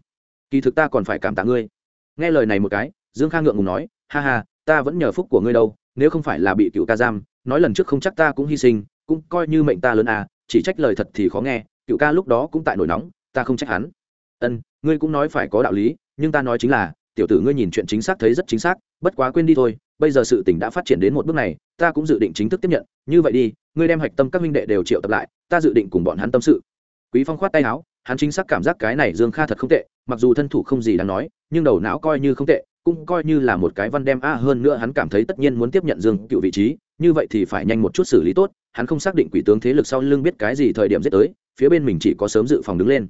Kỳ thực ta còn phải cảm tạ ngươi. Nghe lời này một cái, dương khang ngượng ngùng nói, ha ha, ta vẫn nhờ phúc của ngươi đâu, nếu không phải là bị cựu ca giam, nói lần trước không chắc ta cũng hy sinh, cũng coi như mệnh ta lớn à chỉ trách lời thật thì khó nghe, cựu ca lúc đó cũng tại nổi nóng, ta không trách hắn. Ân, ngươi cũng nói phải có đạo lý, nhưng ta nói chính là, tiểu tử ngươi nhìn chuyện chính xác thấy rất chính xác, bất quá quên đi thôi, bây giờ sự tình đã phát triển đến một bước này, ta cũng dự định chính thức tiếp nhận, như vậy đi, ngươi đem hạch tâm các minh đệ đều triệu tập lại, ta dự định cùng bọn hắn tâm sự. Quý phong khoát tay áo hắn chính xác cảm giác cái này dương kha thật không tệ, mặc dù thân thủ không gì đáng nói, nhưng đầu não coi như không tệ, cũng coi như là một cái văn đem a, hơn nữa hắn cảm thấy tất nhiên muốn tiếp nhận dương cựu vị trí, như vậy thì phải nhanh một chút xử lý tốt, hắn không xác định quỷ tướng thế lực sau lưng biết cái gì thời điểm giết tới, phía bên mình chỉ có sớm dự phòng đứng lên.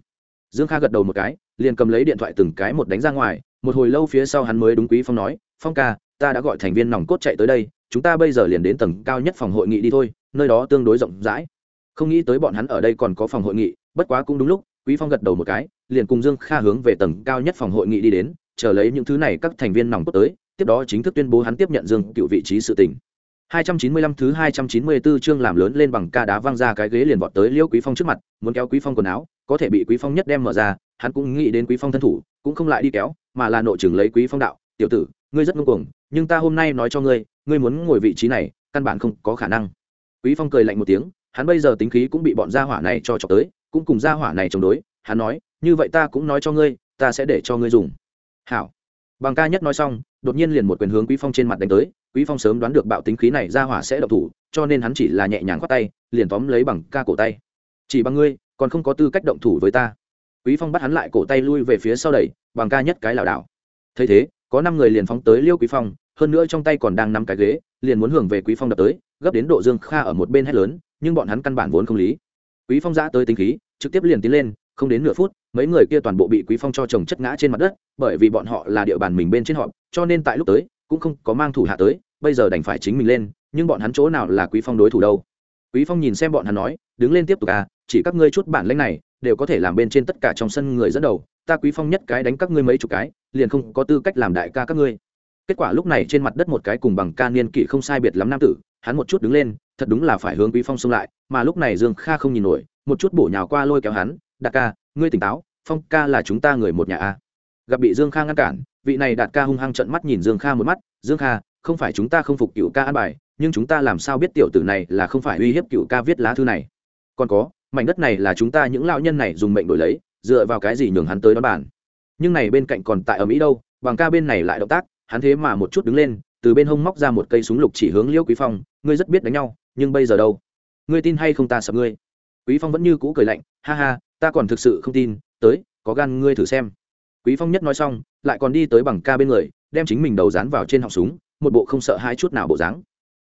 Dương kha gật đầu một cái, liền cầm lấy điện thoại từng cái một đánh ra ngoài, một hồi lâu phía sau hắn mới đúng quý phong nói, phong ca, ta đã gọi thành viên nòng cốt chạy tới đây, chúng ta bây giờ liền đến tầng cao nhất phòng hội nghị đi thôi, nơi đó tương đối rộng rãi. Không nghĩ tới bọn hắn ở đây còn có phòng hội nghị, bất quá cũng đúng lúc quý phong gật đầu một cái liền cùng dương kha hướng về tầng cao nhất phòng hội nghị đi đến chờ lấy những thứ này các thành viên nòng cốt tới tiếp đó chính thức tuyên bố hắn tiếp nhận dương cựu vị trí sự tình 295 thứ 294 chương làm lớn lên bằng ca đá văng ra cái ghế liền vọt tới Liễu Quý Phong trước mặt, muốn kéo Quý Phong quần áo, có thể bị Quý Phong nhất đem mở ra, hắn cũng nghĩ đến Quý Phong thân thủ, cũng không lại đi kéo, mà là nội trưởng lấy Quý Phong đạo, "Tiểu tử, ngươi rất ngông cuồng, nhưng ta hôm nay nói cho ngươi, ngươi muốn ngồi vị trí này, căn bản không có khả năng." Quý Phong cười lạnh một tiếng, hắn bây giờ tính khí cũng bị bọn gia hỏa này cho chọc tới, cũng cùng gia hỏa này chống đối, hắn nói, "Như vậy ta cũng nói cho ngươi, ta sẽ để cho ngươi dùng." "Hảo." Bằng ca nhất nói xong, đột nhiên liền một quyền hướng Quý Phong trên mặt đánh tới, quý phong sớm đoán được bạo tính khí này ra hỏa sẽ độc thủ cho nên hắn chỉ là nhẹ nhàng khoát tay liền tóm lấy bằng ca cổ tay chỉ bằng ngươi còn không có tư cách động thủ với ta quý phong bắt hắn lại cổ tay lui về phía sau đẩy bằng ca nhất cái lảo đảo thấy thế có năm người liền phóng tới liêu quý phong hơn nữa trong tay còn đang nắm cái ghế liền muốn hưởng về quý phong đập tới gấp đến độ dương kha ở một bên hét lớn nhưng bọn hắn căn bản vốn không lý quý phong giã tới tính khí, trực tiếp liền tiến lên, không đến nửa phút, mấy người kia toàn bộ bị quý phong cho chồng chất ngã trên mặt đất, bởi vì bọn họ là địa bàn mình bên trên họ cho nên tại lúc tới, cũng không có mang thủ hạ tới, bây giờ đành phải chính mình lên, nhưng bọn hắn chỗ nào là quý phong đối thủ đâu? Quý phong nhìn xem bọn hắn nói, đứng lên tiếp tục à chỉ các ngươi chút bản lãnh này, đều có thể làm bên trên tất cả trong sân người dẫn đầu, ta quý phong nhất cái đánh các ngươi mấy chục cái, liền không có tư cách làm đại ca các ngươi kết quả lúc này trên mặt đất một cái cùng bằng ca niên kỷ không sai biệt lắm nam tử, hắn một chút đứng lên, thật đúng là phải hướng quý phong xông lại, mà lúc này dương kha không nhìn nổi, một chút bổ nhào qua lôi kéo hắn đại ca, ngươi tỉnh táo, phong ca là chúng ta người một nhà a. Gặp bị dương kha ngăn cản, vị này đạt ca hung hăng trận mắt nhìn dương kha một mắt, dương kha, không phải chúng ta không phục cựu ca an bài, nhưng chúng ta làm sao biết tiểu tử này là không phải uy hiếp cựu ca viết lá thư này? Còn có, mảnh đất này là chúng ta những lão nhân này dùng mệnh đổi lấy, dựa vào cái gì nhường hắn tới đón bàn nhưng này bên cạnh còn tại ở mỹ đâu, bằng ca bên này lại động tác hắn thế mà một chút đứng lên, từ bên hông móc ra một cây súng lục chỉ hướng liêu quý phong, ngươi rất biết đánh nhau, nhưng bây giờ đâu? Ngươi tin hay không ta sợ ngươi? Quý phong vẫn như cũ cười lạnh, ha ha, ta còn thực sự không tin, tới, có gan ngươi thử xem. Quý phong nhất nói xong, lại còn đi tới bằng ca bên người, đem chính mình đầu dán vào trên họng súng, một bộ không sợ hai chút nào bộ dáng.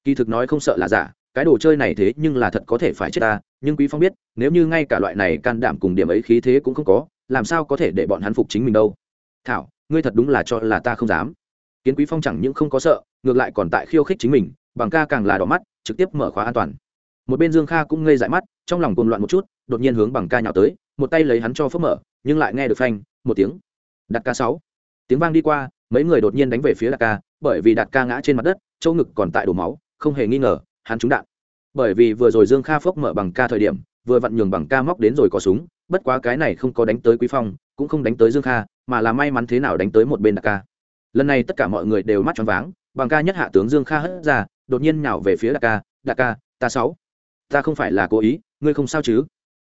Kỳ thực nói không sợ là giả, cái đồ chơi này thế nhưng là thật có thể phải chết ta, nhưng quý phong biết, nếu như ngay cả loại này can đảm cùng điểm ấy khí thế cũng không có, làm sao có thể để bọn hắn phục chính mình đâu? Thảo, ngươi thật đúng là cho là ta không dám kiến quý phong chẳng những không có sợ, ngược lại còn tại khiêu khích chính mình, bằng ca càng là đỏ mắt, trực tiếp mở khóa an toàn. Một bên dương kha cũng ngây dại mắt, trong lòng cuồng loạn một chút, đột nhiên hướng bằng ca nhào tới, một tay lấy hắn cho phớp mở, nhưng lại nghe được phanh, một tiếng. Đặt ca sáu. Tiếng vang đi qua, mấy người đột nhiên đánh về phía đặt ca, bởi vì đặt ca ngã trên mặt đất châu ngực còn tại đổ máu, không hề nghi ngờ, hắn trúng đạn. Bởi vì vừa rồi dương kha phốc mở bằng ca thời điểm, vừa vặn nhường bằng ca móc đến rồi có súng, bất quá cái này không có đánh tới quý phong, cũng không đánh tới dương kha, mà là may mắn thế nào đánh tới một bên đặt ca lần này tất cả mọi người đều mắt choáng váng, bằng ca nhất hạ tướng dương kha hất ra, đột nhiên nhào về phía đạt ca đạt ca, ta sáu, ta không phải là cố ý, ngươi không sao chứ?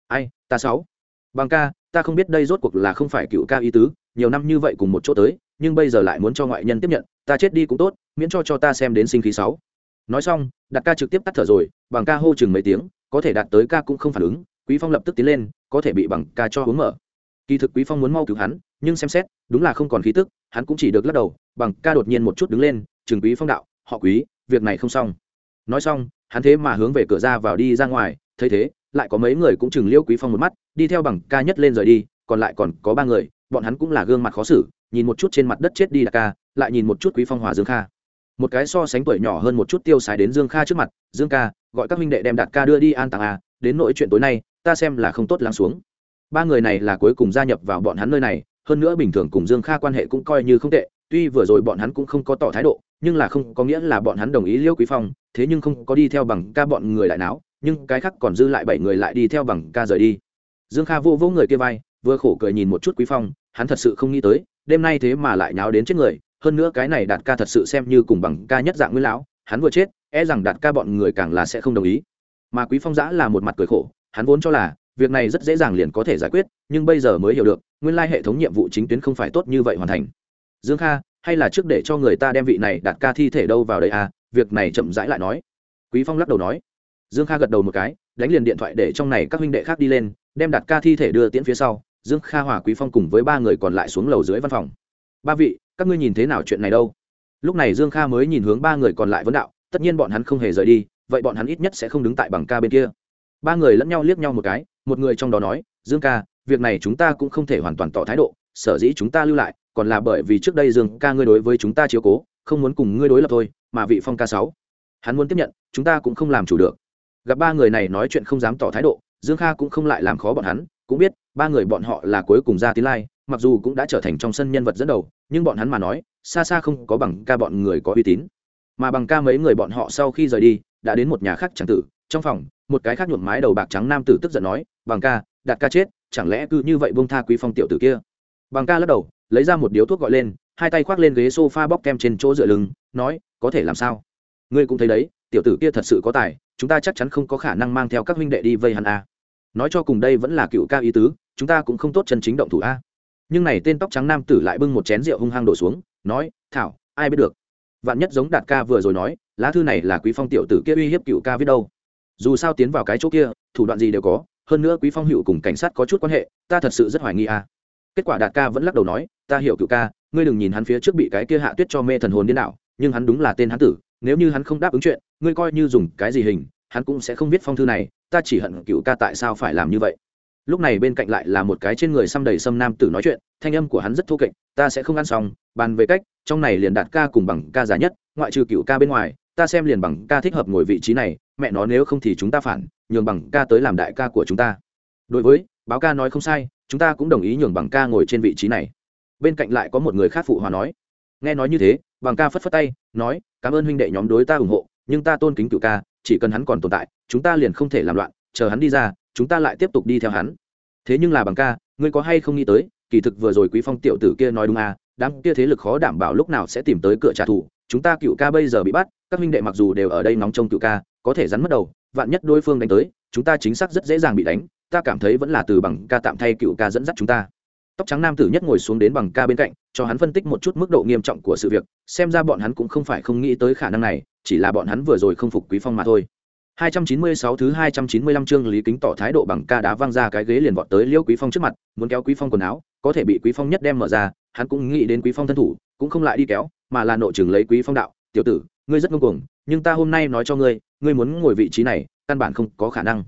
Ai, ta sáu. Bằng ca, ta không biết đây rốt cuộc là không phải cựu ca ý tứ, nhiều năm như vậy cùng một chỗ tới, nhưng bây giờ lại muốn cho ngoại nhân tiếp nhận, ta chết đi cũng tốt, miễn cho cho ta xem đến sinh khí sáu. Nói xong đặt ca trực tiếp tắt thở rồi, bằng ca hô chừng mấy tiếng, có thể đạt tới ca cũng không phản ứng, quý phong lập tức tiến lên, có thể bị bằng ca cho uống mở. Kỳ thực quý phong muốn mau cứu hắn nhưng xem xét, đúng là không còn khí tức, hắn cũng chỉ được lắc đầu, bằng ca đột nhiên một chút đứng lên trường quý phong đạo, họ quý, việc này không xong. Nói xong, hắn thế mà hướng về cửa ra vào đi ra ngoài, thấy thế, lại có mấy người cũng chừng liêu quý phong một mắt, đi theo bằng ca nhất lên rời đi, còn lại còn có ba người, bọn hắn cũng là gương mặt khó xử, nhìn một chút trên mặt đất chết đi là ca, lại nhìn một chút quý phong hòa dương kha. Một cái so sánh tuổi nhỏ hơn một chút tiêu xài đến dương kha trước mặt, dương ca, gọi các minh đệ đem đạt ca đưa đi an tàng a à, đến nội chuyện tối nay, ta xem là không tốt lắng xuống. Ba người này là cuối cùng gia nhập vào bọn hắn nơi này hơn nữa bình thường cùng dương kha quan hệ cũng coi như không tệ, tuy vừa rồi bọn hắn cũng không có tỏ thái độ, nhưng là không có nghĩa là bọn hắn đồng ý liêu quý phong, thế nhưng không có đi theo bằng ca bọn người lại náo, nhưng cái khác còn dư lại bảy người lại đi theo bằng ca rời đi. Dương kha vô vô người kia vai, vừa khổ cười nhìn một chút quý phong, hắn thật sự không nghĩ tới, đêm nay thế mà lại nháo đến chết người, hơn nữa cái này đạt ca thật sự xem như cùng bằng ca nhất dạng nguyên lão, hắn vừa chết e rằng đạt ca bọn người càng là sẽ không đồng ý. Mà quý phong giã là một mặt cười khổ, hắn vốn cho là, việc này rất dễ dàng liền có thể giải quyết, nhưng bây giờ mới hiểu được nguyên lai hệ thống nhiệm vụ chính tuyến không phải tốt như vậy hoàn thành. Dương kha, hay là trước để cho người ta đem vị này đặt ca thi thể đâu vào đây à? Việc này chậm rãi lại nói. Quý phong lắc đầu nói. Dương kha gật đầu một cái, đánh liền điện thoại để trong này các huynh đệ khác đi lên, đem đặt ca thi thể đưa tiễn phía sau. Dương kha hòa quý phong cùng với ba người còn lại xuống lầu dưới văn phòng. Ba vị, các ngươi nhìn thế nào chuyện này đâu? Lúc này dương kha mới nhìn hướng ba người còn lại vấn đạo, tất nhiên bọn hắn không hề rời đi, vậy bọn hắn ít nhất sẽ không đứng tại bằng ca bên kia. Ba người lẫn nhau liếc nhau một cái, một người trong đó nói, dương ca việc này chúng ta cũng không thể hoàn toàn tỏ thái độ, sở dĩ chúng ta lưu lại, còn là bởi vì trước đây dương ca ngươi đối với chúng ta chiếu cố, không muốn cùng ngươi đối lập thôi, mà vị phong ca sáu, hắn muốn tiếp nhận, chúng ta cũng không làm chủ được. Gặp ba người này nói chuyện không dám tỏ thái độ, dương kha cũng không lại làm khó bọn hắn, cũng biết, ba người bọn họ là cuối cùng ra tiến lai, mặc dù cũng đã trở thành trong sân nhân vật dẫn đầu, nhưng bọn hắn mà nói, xa xa không có bằng ca bọn người có uy tín. Mà bằng ca mấy người bọn họ sau khi rời đi, đã đến một nhà khác tràng tử, trong phòng, một cái khác nhuộm mái đầu bạc trắng nam tử tức giận nói, bằng ca đạt ca chết chẳng lẽ cứ như vậy buông tha quý phong tiểu tử kia? Bằng ca lắc đầu, lấy ra một điếu thuốc gọi lên, hai tay khoác lên ghế sofa bóc kem trên chỗ dựa lưng, nói, có thể làm sao? Ngươi cũng thấy đấy, tiểu tử kia thật sự có tài, chúng ta chắc chắn không có khả năng mang theo các huynh đệ đi vây hắn a. Nói cho cùng đây vẫn là cựu ca ý tứ, chúng ta cũng không tốt chân chính động thủ a. Nhưng này tên tóc trắng nam tử lại bưng một chén rượu hung hăng đổ xuống, nói, thảo, ai biết được? Vạn nhất giống đạt ca vừa rồi nói, lá thư này là quý phong tiểu tử kia uy hiếp cựu ca viết đâu? Dù sao tiến vào cái chỗ kia, thủ đoạn gì đều có hơn nữa quý phong hữu cùng cảnh sát có chút quan hệ, ta thật sự rất hoài nghi a. Kết quả đạt ca vẫn lắc đầu nói, ta hiểu cựu ca, ngươi đừng nhìn hắn phía trước bị cái kia hạ tuyết cho mê thần hồn điên đảo, nhưng hắn đúng là tên hắn tử, nếu như hắn không đáp ứng chuyện, ngươi coi như dùng cái gì hình, hắn cũng sẽ không viết phong thư này, ta chỉ hận cựu ca tại sao phải làm như vậy. Lúc này bên cạnh lại là một cái trên người xăm đầy xâm nam tử nói chuyện, thanh âm của hắn rất thô kệch, ta sẽ không ăn xong, bàn về cách, trong này liền đạt ca cùng bằng ca giá nhất, ngoại trừ cựu ca bên ngoài, ta xem liền bằng ca thích hợp ngồi vị trí này, mẹ nó nếu không thì chúng ta phản nhường bằng ca tới làm đại ca của chúng ta. Đối với, báo ca nói không sai, chúng ta cũng đồng ý nhường bằng ca ngồi trên vị trí này. Bên cạnh lại có một người khác phụ hòa nói. Nghe nói như thế, bằng ca phất phất tay, nói, cảm ơn huynh đệ nhóm đối ta ủng hộ, nhưng ta tôn kính cựu ca, chỉ cần hắn còn tồn tại, chúng ta liền không thể làm loạn, chờ hắn đi ra, chúng ta lại tiếp tục đi theo hắn. Thế nhưng là bằng ca, ngươi có hay không nghĩ tới, kỳ thực vừa rồi quý phong tiểu tử kia nói đúng à đám kia thế lực khó đảm bảo lúc nào sẽ tìm tới cửa trả thù, chúng ta cựu ca bây giờ bị bắt, các huynh đệ mặc dù đều ở đây nóng trong cựu ca, có thể rắn mất đầu vạn nhất đối phương đánh tới chúng ta chính xác rất dễ dàng bị đánh ta cảm thấy vẫn là từ bằng ca tạm thay cựu ca dẫn dắt chúng ta. Tóc trắng nam tử nhất ngồi xuống đến bằng ca bên cạnh cho hắn phân tích một chút mức độ nghiêm trọng của sự việc xem ra bọn hắn cũng không phải không nghĩ tới khả năng này chỉ là bọn hắn vừa rồi không phục quý phong mà thôi. 296 thứ 295 chương Lý Kính tỏ thái độ bằng ca đá văng ra cái ghế liền vọt tới Liễu Quý Phong trước mặt, muốn kéo Quý Phong quần áo, có thể bị Quý Phong nhất đem mở ra, hắn cũng nghĩ đến Quý Phong thân thủ, cũng không lại đi kéo, mà là nộ trường lấy Quý Phong đạo, "Tiểu tử, ngươi rất ngông cuồng, nhưng ta hôm nay nói cho ngươi, ngươi muốn ngồi vị trí này, căn bản không có khả năng.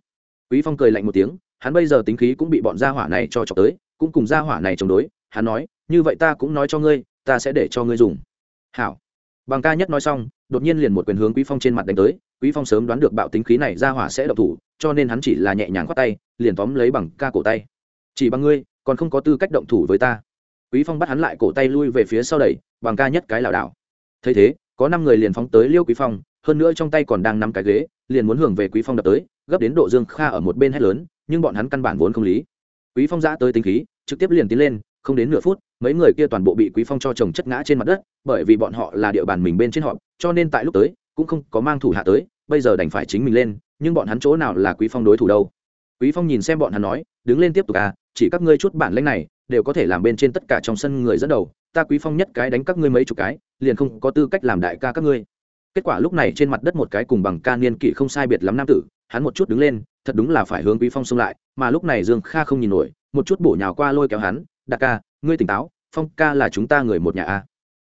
Quý phong cười lạnh một tiếng, hắn bây giờ tính khí cũng bị bọn gia hỏa này cho chọc tới, cũng cùng gia hỏa này chống đối, hắn nói, như vậy ta cũng nói cho ngươi, ta sẽ để cho ngươi dùng. Hảo. Bằng ca nhất nói xong, đột nhiên liền một quyền hướng quý phong trên mặt đánh tới, quý phong sớm đoán được bạo tính khí này gia hỏa sẽ độc thủ, cho nên hắn chỉ là nhẹ nhàng khoát tay, liền tóm lấy bằng ca cổ tay. Chỉ bằng ngươi, còn không có tư cách động thủ với ta. Quý phong bắt hắn lại cổ tay lui về phía sau đẩy, bằng ca nhất cái lảo đảo. Thấy thế, có năm người liền phóng tới liêu quý phong hơn nữa trong tay còn đang nắm cái ghế, liền muốn hưởng về quý phong đập tới, gấp đến độ dương kha ở một bên hét lớn, nhưng bọn hắn căn bản vốn không lý. Quý phong giã tới tính khí, trực tiếp liền tiến lên, không đến nửa phút, mấy người kia toàn bộ bị quý phong cho chồng chất ngã trên mặt đất, bởi vì bọn họ là địa bàn mình bên trên họ cho nên tại lúc tới, cũng không có mang thủ hạ tới, bây giờ đành phải chính mình lên, nhưng bọn hắn chỗ nào là quý phong đối thủ đâu? Quý phong nhìn xem bọn hắn nói, đứng lên tiếp tục à chỉ các ngươi chút bản lĩnh này, đều có thể làm bên trên tất cả trong sân người dẫn đầu, ta quý phong nhất cái đánh các ngươi mấy chục cái, liền không có tư cách làm đại ca các ngươi kết quả lúc này trên mặt đất một cái cùng bằng ca niên kỷ không sai biệt lắm nam tử, hắn một chút đứng lên, thật đúng là phải hướng quý phong xông lại, mà lúc này dương kha không nhìn nổi, một chút bổ nhào qua lôi kéo hắn, đạt ca, ngươi tỉnh táo, phong ca là chúng ta người một nhà a.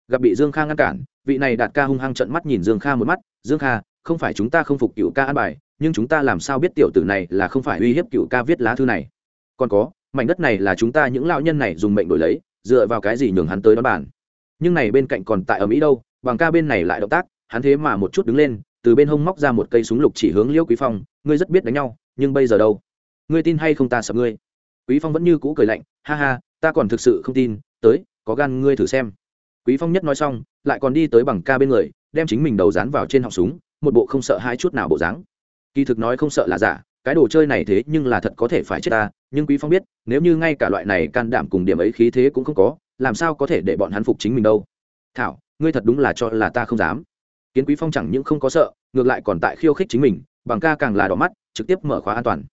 Gặp bị dương kha ngăn cản, vị này đạt ca hung hăng trận mắt nhìn dương kha một mắt, dương kha, không phải chúng ta không phục cựu ca an bài, nhưng chúng ta làm sao biết tiểu tử này là không phải uy hiếp cựu ca viết lá thư này? Còn có, mảnh đất này là chúng ta những lão nhân này dùng mệnh đổi lấy, dựa vào cái gì nhường hắn tới đón bàn? Nhưng này bên cạnh còn tại ở mỹ đâu, bằng ca bên này lại động tác hắn thế mà một chút đứng lên, từ bên hông móc ra một cây súng lục chỉ hướng liêu quý phong, ngươi rất biết đánh nhau, nhưng bây giờ đâu? Ngươi tin hay không ta sợ ngươi? Quý phong vẫn như cũ cười lạnh, ha ha, ta còn thực sự không tin, tới, có gan ngươi thử xem. Quý phong nhất nói xong, lại còn đi tới bằng ca bên người, đem chính mình đầu dán vào trên họng súng, một bộ không sợ hai chút nào bộ dáng. Kỳ thực nói không sợ là giả, cái đồ chơi này thế nhưng là thật có thể phải chết ta, nhưng quý phong biết, nếu như ngay cả loại này can đảm cùng điểm ấy khí thế cũng không có, làm sao có thể để bọn hắn phục chính mình đâu? Thảo, ngươi thật đúng là cho là ta không dám kiến quý phong chẳng những không có sợ, ngược lại còn tại khiêu khích chính mình, bằng ca càng là đỏ mắt, trực tiếp mở khóa an toàn.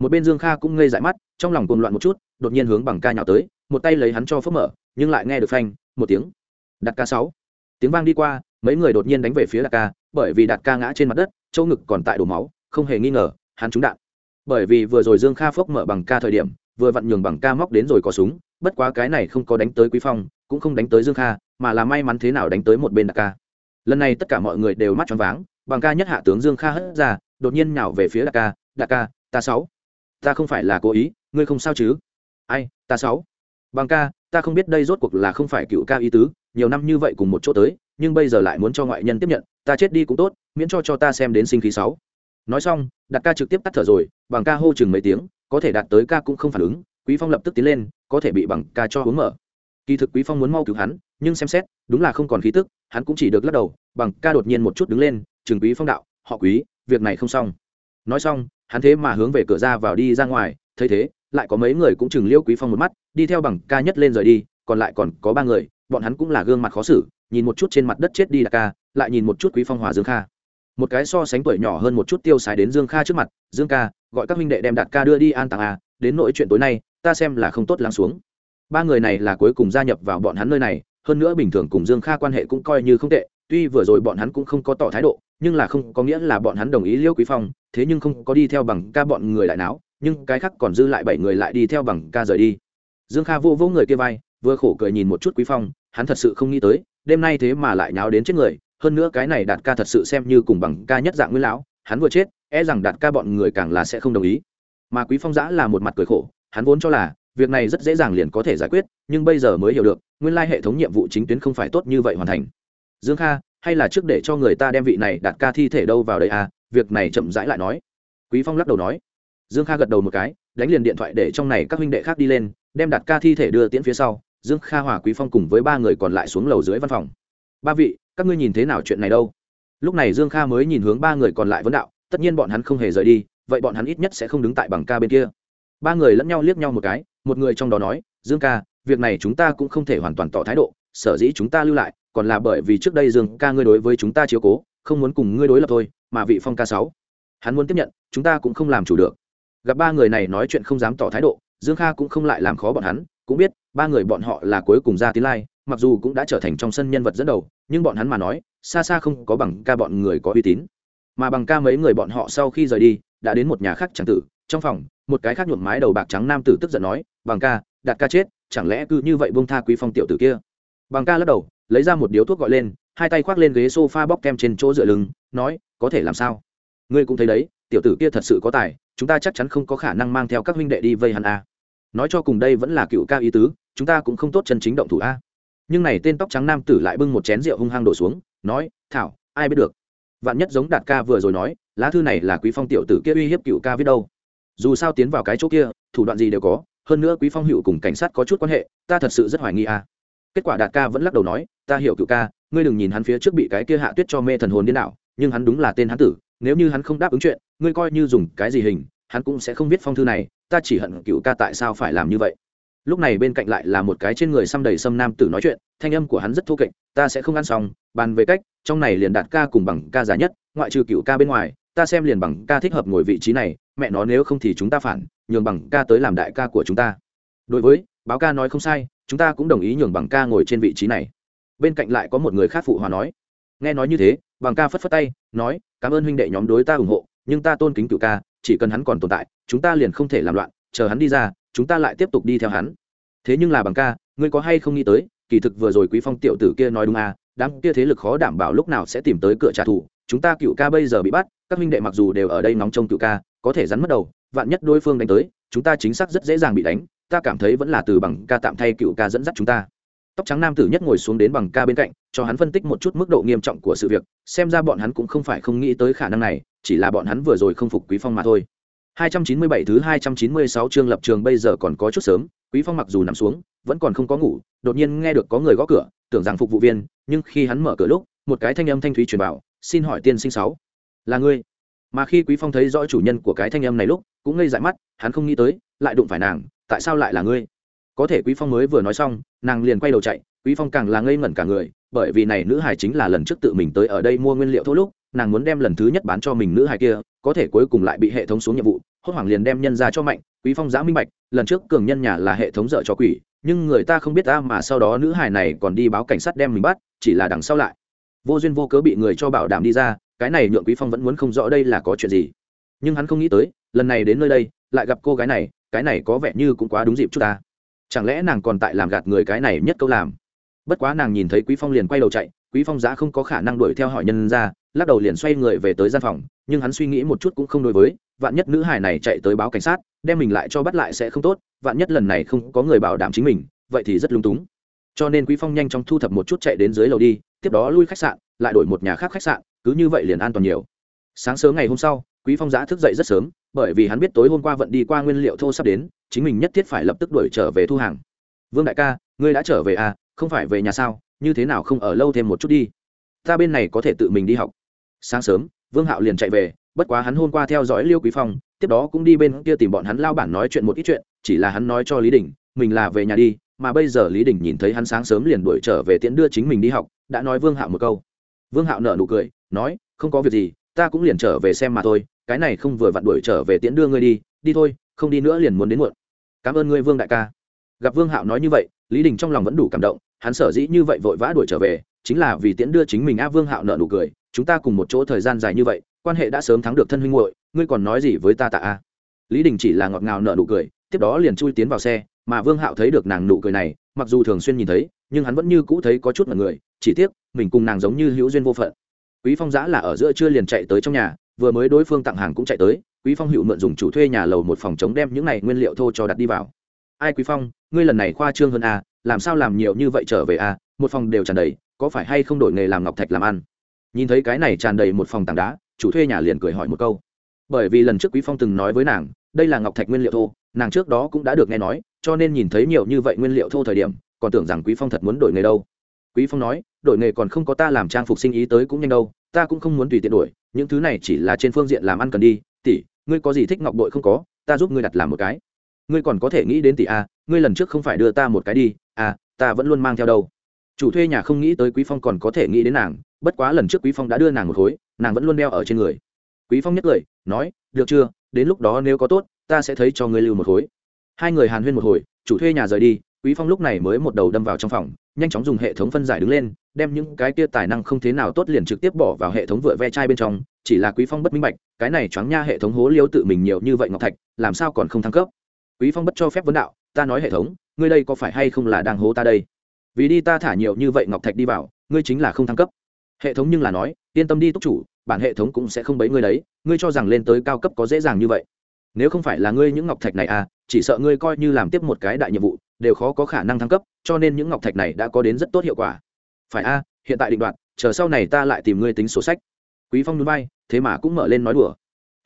Một bên dương kha cũng ngây dại mắt, trong lòng cồn loạn một chút, đột nhiên hướng bằng ca nhào tới, một tay lấy hắn cho phớp mở, nhưng lại nghe được phanh, một tiếng. Đặt ca sáu. Tiếng vang đi qua, mấy người đột nhiên đánh về phía đạt ca, bởi vì đạt ca ngã trên mặt đất, chỗ ngực còn tại đổ máu, không hề nghi ngờ, hắn trúng đạn. Bởi vì vừa rồi dương kha phốc mở bằng ca thời điểm, vừa vặn nhường bằng ca móc đến rồi có súng, bất quá cái này không có đánh tới quý phong, cũng không đánh tới dương kha, mà là may mắn thế nào đánh tới một bên đạt ca lần này tất cả mọi người đều mắt choáng váng, bằng ca nhất hạ tướng dương kha hất ra, đột nhiên nhào về phía đạt ca đạt ca, ta sáu, ta không phải là cố ý, ngươi không sao chứ? Ai, ta sáu. Bằng ca, ta không biết đây rốt cuộc là không phải cựu ca ý tứ, nhiều năm như vậy cùng một chỗ tới, nhưng bây giờ lại muốn cho ngoại nhân tiếp nhận, ta chết đi cũng tốt, miễn cho cho ta xem đến sinh khí sáu. Nói xong đặt ca trực tiếp tắt thở rồi, bằng ca hô chừng mấy tiếng, có thể đạt tới ca cũng không phản ứng, quý phong lập tức tiến lên, có thể bị bằng ca cho uống mở. Kỳ thực quý phong muốn mau cứu hắn, nhưng xem xét, đúng là không còn khí tức hắn cũng chỉ được lắc đầu, bằng ca đột nhiên một chút đứng lên trường quý phong đạo, họ quý, việc này không xong. Nói xong, hắn thế mà hướng về cửa ra vào đi ra ngoài, thấy thế, lại có mấy người cũng chừng liêu quý phong một mắt, đi theo bằng ca nhất lên rời đi, còn lại còn có ba người, bọn hắn cũng là gương mặt khó xử, nhìn một chút trên mặt đất chết đi là ca, lại nhìn một chút quý phong hòa dương kha. Một cái so sánh tuổi nhỏ hơn một chút tiêu xài đến dương kha trước mặt, dương ca, gọi các huynh đệ đem đạt ca đưa đi an tàng a à, đến nỗi chuyện tối nay, ta xem là không tốt lắng xuống. Ba người này là cuối cùng gia nhập vào bọn hắn nơi này hơn nữa bình thường cùng dương kha quan hệ cũng coi như không tệ, tuy vừa rồi bọn hắn cũng không có tỏ thái độ, nhưng là không có nghĩa là bọn hắn đồng ý liêu quý phong, thế nhưng không có đi theo bằng ca bọn người lại náo, nhưng cái khác còn dư lại bảy người lại đi theo bằng ca rời đi. Dương kha vô vô người kia vai, vừa khổ cười nhìn một chút quý phong, hắn thật sự không nghĩ tới, đêm nay thế mà lại nháo đến chết người, hơn nữa cái này đạt ca thật sự xem như cùng bằng ca nhất dạng nguyên lão, hắn vừa chết e rằng đạt ca bọn người càng là sẽ không đồng ý. Mà quý phong giã là một mặt cười khổ, hắn vốn cho là việc này rất dễ dàng liền có thể giải quyết, nhưng bây giờ mới hiểu được, nguyên lai hệ thống nhiệm vụ chính tuyến không phải tốt như vậy hoàn thành. Dương kha, hay là trước để cho người ta đem vị này đặt ca thi thể đâu vào đây à? Việc này chậm rãi lại nói. Quý phong lắc đầu nói. Dương kha gật đầu một cái, đánh liền điện thoại để trong này các huynh đệ khác đi lên, đem đặt ca thi thể đưa tiễn phía sau. Dương kha hòa quý phong cùng với ba người còn lại xuống lầu dưới văn phòng. Ba vị, các ngươi nhìn thế nào chuyện này đâu? Lúc này dương kha mới nhìn hướng ba người còn lại vấn đạo, tất nhiên bọn hắn không hề rời đi, vậy bọn hắn ít nhất sẽ không đứng tại bằng ca bên kia. Ba người lẫn nhau liếc nhau một cái một người trong đó nói, dương ca, việc này chúng ta cũng không thể hoàn toàn tỏ thái độ, sở dĩ chúng ta lưu lại, còn là bởi vì trước đây dương ca ngươi đối với chúng ta chiếu cố, không muốn cùng ngươi đối lập thôi, mà vị phong ca sáu, hắn muốn tiếp nhận, chúng ta cũng không làm chủ được. Gặp ba người này nói chuyện không dám tỏ thái độ, dương kha cũng không lại làm khó bọn hắn, cũng biết, ba người bọn họ là cuối cùng ra tiến lai, mặc dù cũng đã trở thành trong sân nhân vật dẫn đầu, nhưng bọn hắn mà nói, xa xa không có bằng ca bọn người có uy tín. Mà bằng ca mấy người bọn họ sau khi rời đi, đã đến một nhà khác tràng tử, trong phòng, một cái khác nhuộm mái đầu bạc trắng nam tử tức giận nói bằng ca, đạt ca chết, chẳng lẽ cứ như vậy bông tha quý phong tiểu tử kia? Bằng ca lắc đầu, lấy ra một điếu thuốc gọi lên, hai tay khoác lên ghế sofa bóc kem trên chỗ dựa lưng, nói, có thể làm sao? Ngươi cũng thấy đấy, tiểu tử kia thật sự có tài, chúng ta chắc chắn không có khả năng mang theo các huynh đệ đi vây hắn a. Nói cho cùng đây vẫn là cựu ca ý tứ, chúng ta cũng không tốt chân chính động thủ a. Nhưng này tên tóc trắng nam tử lại bưng một chén rượu hung hăng đổ xuống, nói, thảo, ai biết được? Vạn nhất giống đạt ca vừa rồi nói, lá thư này là quý phong tiểu tử kia uy hiếp cựu ca viết đâu? Dù sao tiến vào cái chỗ kia, thủ đoạn gì đều có hơn nữa quý phong hữu cùng cảnh sát có chút quan hệ, ta thật sự rất hoài nghi a. Kết quả đạt ca vẫn lắc đầu nói, ta hiểu cựu ca, ngươi đừng nhìn hắn phía trước bị cái kia hạ tuyết cho mê thần hồn điên đảo, nhưng hắn đúng là tên hắn tử, nếu như hắn không đáp ứng chuyện, ngươi coi như dùng cái gì hình, hắn cũng sẽ không viết phong thư này, ta chỉ hận cựu ca tại sao phải làm như vậy. Lúc này bên cạnh lại là một cái trên người xăm đầy xâm nam tử nói chuyện, thanh âm của hắn rất thô kệch, ta sẽ không ăn xong, bàn về cách, trong này liền đạt ca cùng bằng ca giá nhất, ngoại trừ cựu ca bên ngoài, ta xem liền bằng ca thích hợp ngồi vị trí này mẹ nó nếu không thì chúng ta phản, nhường bằng ca tới làm đại ca của chúng ta. Đối với, báo ca nói không sai, chúng ta cũng đồng ý nhường bằng ca ngồi trên vị trí này. Bên cạnh lại có một người khác phụ hòa nói. Nghe nói như thế, bằng ca phất phất tay, nói, cảm ơn huynh đệ nhóm đối ta ủng hộ, nhưng ta tôn kính cựu ca, chỉ cần hắn còn tồn tại, chúng ta liền không thể làm loạn, chờ hắn đi ra, chúng ta lại tiếp tục đi theo hắn. Thế nhưng là bằng ca, ngươi có hay không nghĩ tới, kỳ thực vừa rồi quý phong tiểu tử kia nói đúng à đám kia thế lực khó đảm bảo lúc nào sẽ tìm tới cửa trả thù, chúng ta cựu ca bây giờ bị bắt, các huynh đệ mặc dù đều ở đây nóng trong cựu ca có thể rắn mất đầu, vạn nhất đối phương đánh tới, chúng ta chính xác rất dễ dàng bị đánh, ta cảm thấy vẫn là từ bằng ca tạm thay cựu ca dẫn dắt chúng ta. Tóc trắng nam tử nhất ngồi xuống đến bằng ca bên cạnh, cho hắn phân tích một chút mức độ nghiêm trọng của sự việc, xem ra bọn hắn cũng không phải không nghĩ tới khả năng này, chỉ là bọn hắn vừa rồi không phục quý phong mà thôi. 297 thứ 296 chương lập trường bây giờ còn có chút sớm, quý phong mặc dù nằm xuống, vẫn còn không có ngủ, đột nhiên nghe được có người gõ cửa, tưởng rằng phục vụ viên, nhưng khi hắn mở cửa lúc, một cái thanh âm thanh thúy truyền vào, xin hỏi tiên sinh sáu, là ngươi? Mà khi quý phong thấy rõ chủ nhân của cái thanh âm này lúc, cũng ngây dại mắt, hắn không nghĩ tới, lại đụng phải nàng, tại sao lại là ngươi? Có thể quý phong mới vừa nói xong, nàng liền quay đầu chạy, quý phong càng là ngây ngẩn cả người, bởi vì này nữ hài chính là lần trước tự mình tới ở đây mua nguyên liệu thô lúc, nàng muốn đem lần thứ nhất bán cho mình nữ hài kia, có thể cuối cùng lại bị hệ thống xuống nhiệm vụ, hốt hoảng liền đem nhân ra cho mạnh, quý phong giã minh bạch, lần trước cường nhân nhà là hệ thống dợ cho quỷ, nhưng người ta không biết ta mà sau đó nữ hài này còn đi báo cảnh sát đem mình bắt, chỉ là đằng sau lại. Vô duyên vô cớ bị người cho bảo đảm đi ra cái này nhượng quý phong vẫn muốn không rõ đây là có chuyện gì. Nhưng hắn không nghĩ tới, lần này đến nơi đây, lại gặp cô gái này, cái này có vẻ như cũng quá đúng dịp chút ta. Chẳng lẽ nàng còn tại làm gạt người cái này nhất câu làm? Bất quá nàng nhìn thấy quý phong liền quay đầu chạy, quý phong giá không có khả năng đuổi theo hỏi nhân ra, lắc đầu liền xoay người về tới gian phòng, nhưng hắn suy nghĩ một chút cũng không đối với, vạn nhất nữ hải này chạy tới báo cảnh sát, đem mình lại cho bắt lại sẽ không tốt, vạn nhất lần này không có người bảo đảm chính mình, vậy thì rất lung túng. Cho nên quý phong nhanh chóng thu thập một chút chạy đến dưới lầu đi, tiếp đó lui khách sạn, lại đổi một nhà khác khách sạn cứ như vậy liền an toàn nhiều. Sáng sớm ngày hôm sau, quý phong giã thức dậy rất sớm, bởi vì hắn biết tối hôm qua vận đi qua nguyên liệu thô sắp đến, chính mình nhất thiết phải lập tức đuổi trở về thu hàng. Vương đại ca, ngươi đã trở về à không phải về nhà sao, như thế nào không ở lâu thêm một chút đi? Ta bên này có thể tự mình đi học. Sáng sớm, vương hạo liền chạy về, bất quá hắn hôm qua theo dõi liêu quý phong, tiếp đó cũng đi bên kia tìm bọn hắn lao bản nói chuyện một ít chuyện, chỉ là hắn nói cho lý đình, mình là về nhà đi, mà bây giờ lý đình nhìn thấy hắn sáng sớm liền đuổi trở về tiễn đưa chính mình đi học, đã nói vương hạo một câu vương hạo nở nụ cười, nói, không có việc gì, ta cũng liền trở về xem mà thôi, cái này không vừa vặn đuổi trở về tiễn đưa ngươi đi đi thôi, không đi nữa liền muốn đến muộn. Cảm ơn ngươi, vương đại ca. Gặp vương hạo nói như vậy, lý đình trong lòng vẫn đủ cảm động, hắn sở dĩ như vậy vội vã đuổi trở về, chính là vì tiễn đưa chính mình a vương hạo nợ nụ cười, chúng ta cùng một chỗ thời gian dài như vậy, quan hệ đã sớm thắng được thân huynh hội ngươi còn nói gì với ta tạ a? Lý đình chỉ là ngọt ngào nợ nụ cười, tiếp đó liền chui tiến vào xe, mà vương hạo thấy được nàng nụ cười này, mặc dù thường xuyên nhìn thấy nhưng hắn vẫn như cũ thấy có chút mật người, chỉ tiếc, mình cùng nàng giống như hữu duyên vô phận. Quý phong giã là ở giữa chưa liền chạy tới trong nhà, vừa mới đối phương tặng hàng cũng chạy tới, quý phong hữu mượn dùng chủ thuê nhà lầu một phòng chống đem những này nguyên liệu thô cho đặt đi vào. Ai quý phong, ngươi lần này khoa trương hơn a làm sao làm nhiều như vậy trở về a một phòng đều tràn đầy, có phải hay không đổi nghề làm ngọc thạch làm ăn? Nhìn thấy cái này tràn đầy một phòng tảng đá, chủ thuê nhà liền cười hỏi một câu. Bởi vì lần trước quý phong từng nói với nàng, đây là ngọc thạch nguyên liệu thô, nàng trước đó cũng đã được nghe nói, cho nên nhìn thấy nhiều như vậy nguyên liệu thô thời điểm còn tưởng rằng quý phong thật muốn đổi nghề đâu. Quý phong nói, đổi nghề còn không có ta làm trang phục sinh ý tới cũng nhanh đâu, ta cũng không muốn tùy tiện đổi, những thứ này chỉ là trên phương diện làm ăn cần đi. Tỷ, ngươi có gì thích ngọc bội không có, ta giúp ngươi đặt làm một cái. Ngươi còn có thể nghĩ đến tỷ a, ngươi lần trước không phải đưa ta một cái đi à ta vẫn luôn mang theo đâu. Chủ thuê nhà không nghĩ tới quý phong còn có thể nghĩ đến nàng, bất quá lần trước quý phong đã đưa nàng một khối, nàng vẫn luôn đeo ở trên người. Quý phong nhất lời nói, được chưa, đến lúc đó nếu có tốt, ta sẽ thấy cho ngươi lưu một khối. Hai người hàn huyên một hồi, chủ thuê nhà rời đi quý phong lúc này mới một đầu đâm vào trong phòng, nhanh chóng dùng hệ thống phân giải đứng lên, đem những cái kia tài năng không thế nào tốt liền trực tiếp bỏ vào hệ thống vựa ve chai bên trong, chỉ là quý phong bất minh bạch, cái này choáng nha hệ thống hố liêu tự mình nhiều như vậy ngọc thạch, làm sao còn không thăng cấp? Quý phong bất cho phép vấn đạo, ta nói hệ thống, ngươi đây có phải hay không là đang hố ta đây? Vì đi ta thả nhiều như vậy ngọc thạch đi vào, ngươi chính là không thăng cấp. Hệ thống nhưng là nói, yên tâm đi túc chủ, bản hệ thống cũng sẽ không bấy ngươi đấy, ngươi cho rằng lên tới cao cấp có dễ dàng như vậy. Nếu không phải là ngươi những ngọc thạch này à chỉ sợ ngươi coi như làm tiếp một cái đại nhiệm vụ đều khó có khả năng thăng cấp, cho nên những ngọc thạch này đã có đến rất tốt hiệu quả. Phải a, hiện tại định đoạn chờ sau này ta lại tìm ngươi tính sổ sách. Quý phong núi bay thế mà cũng mở lên nói đùa.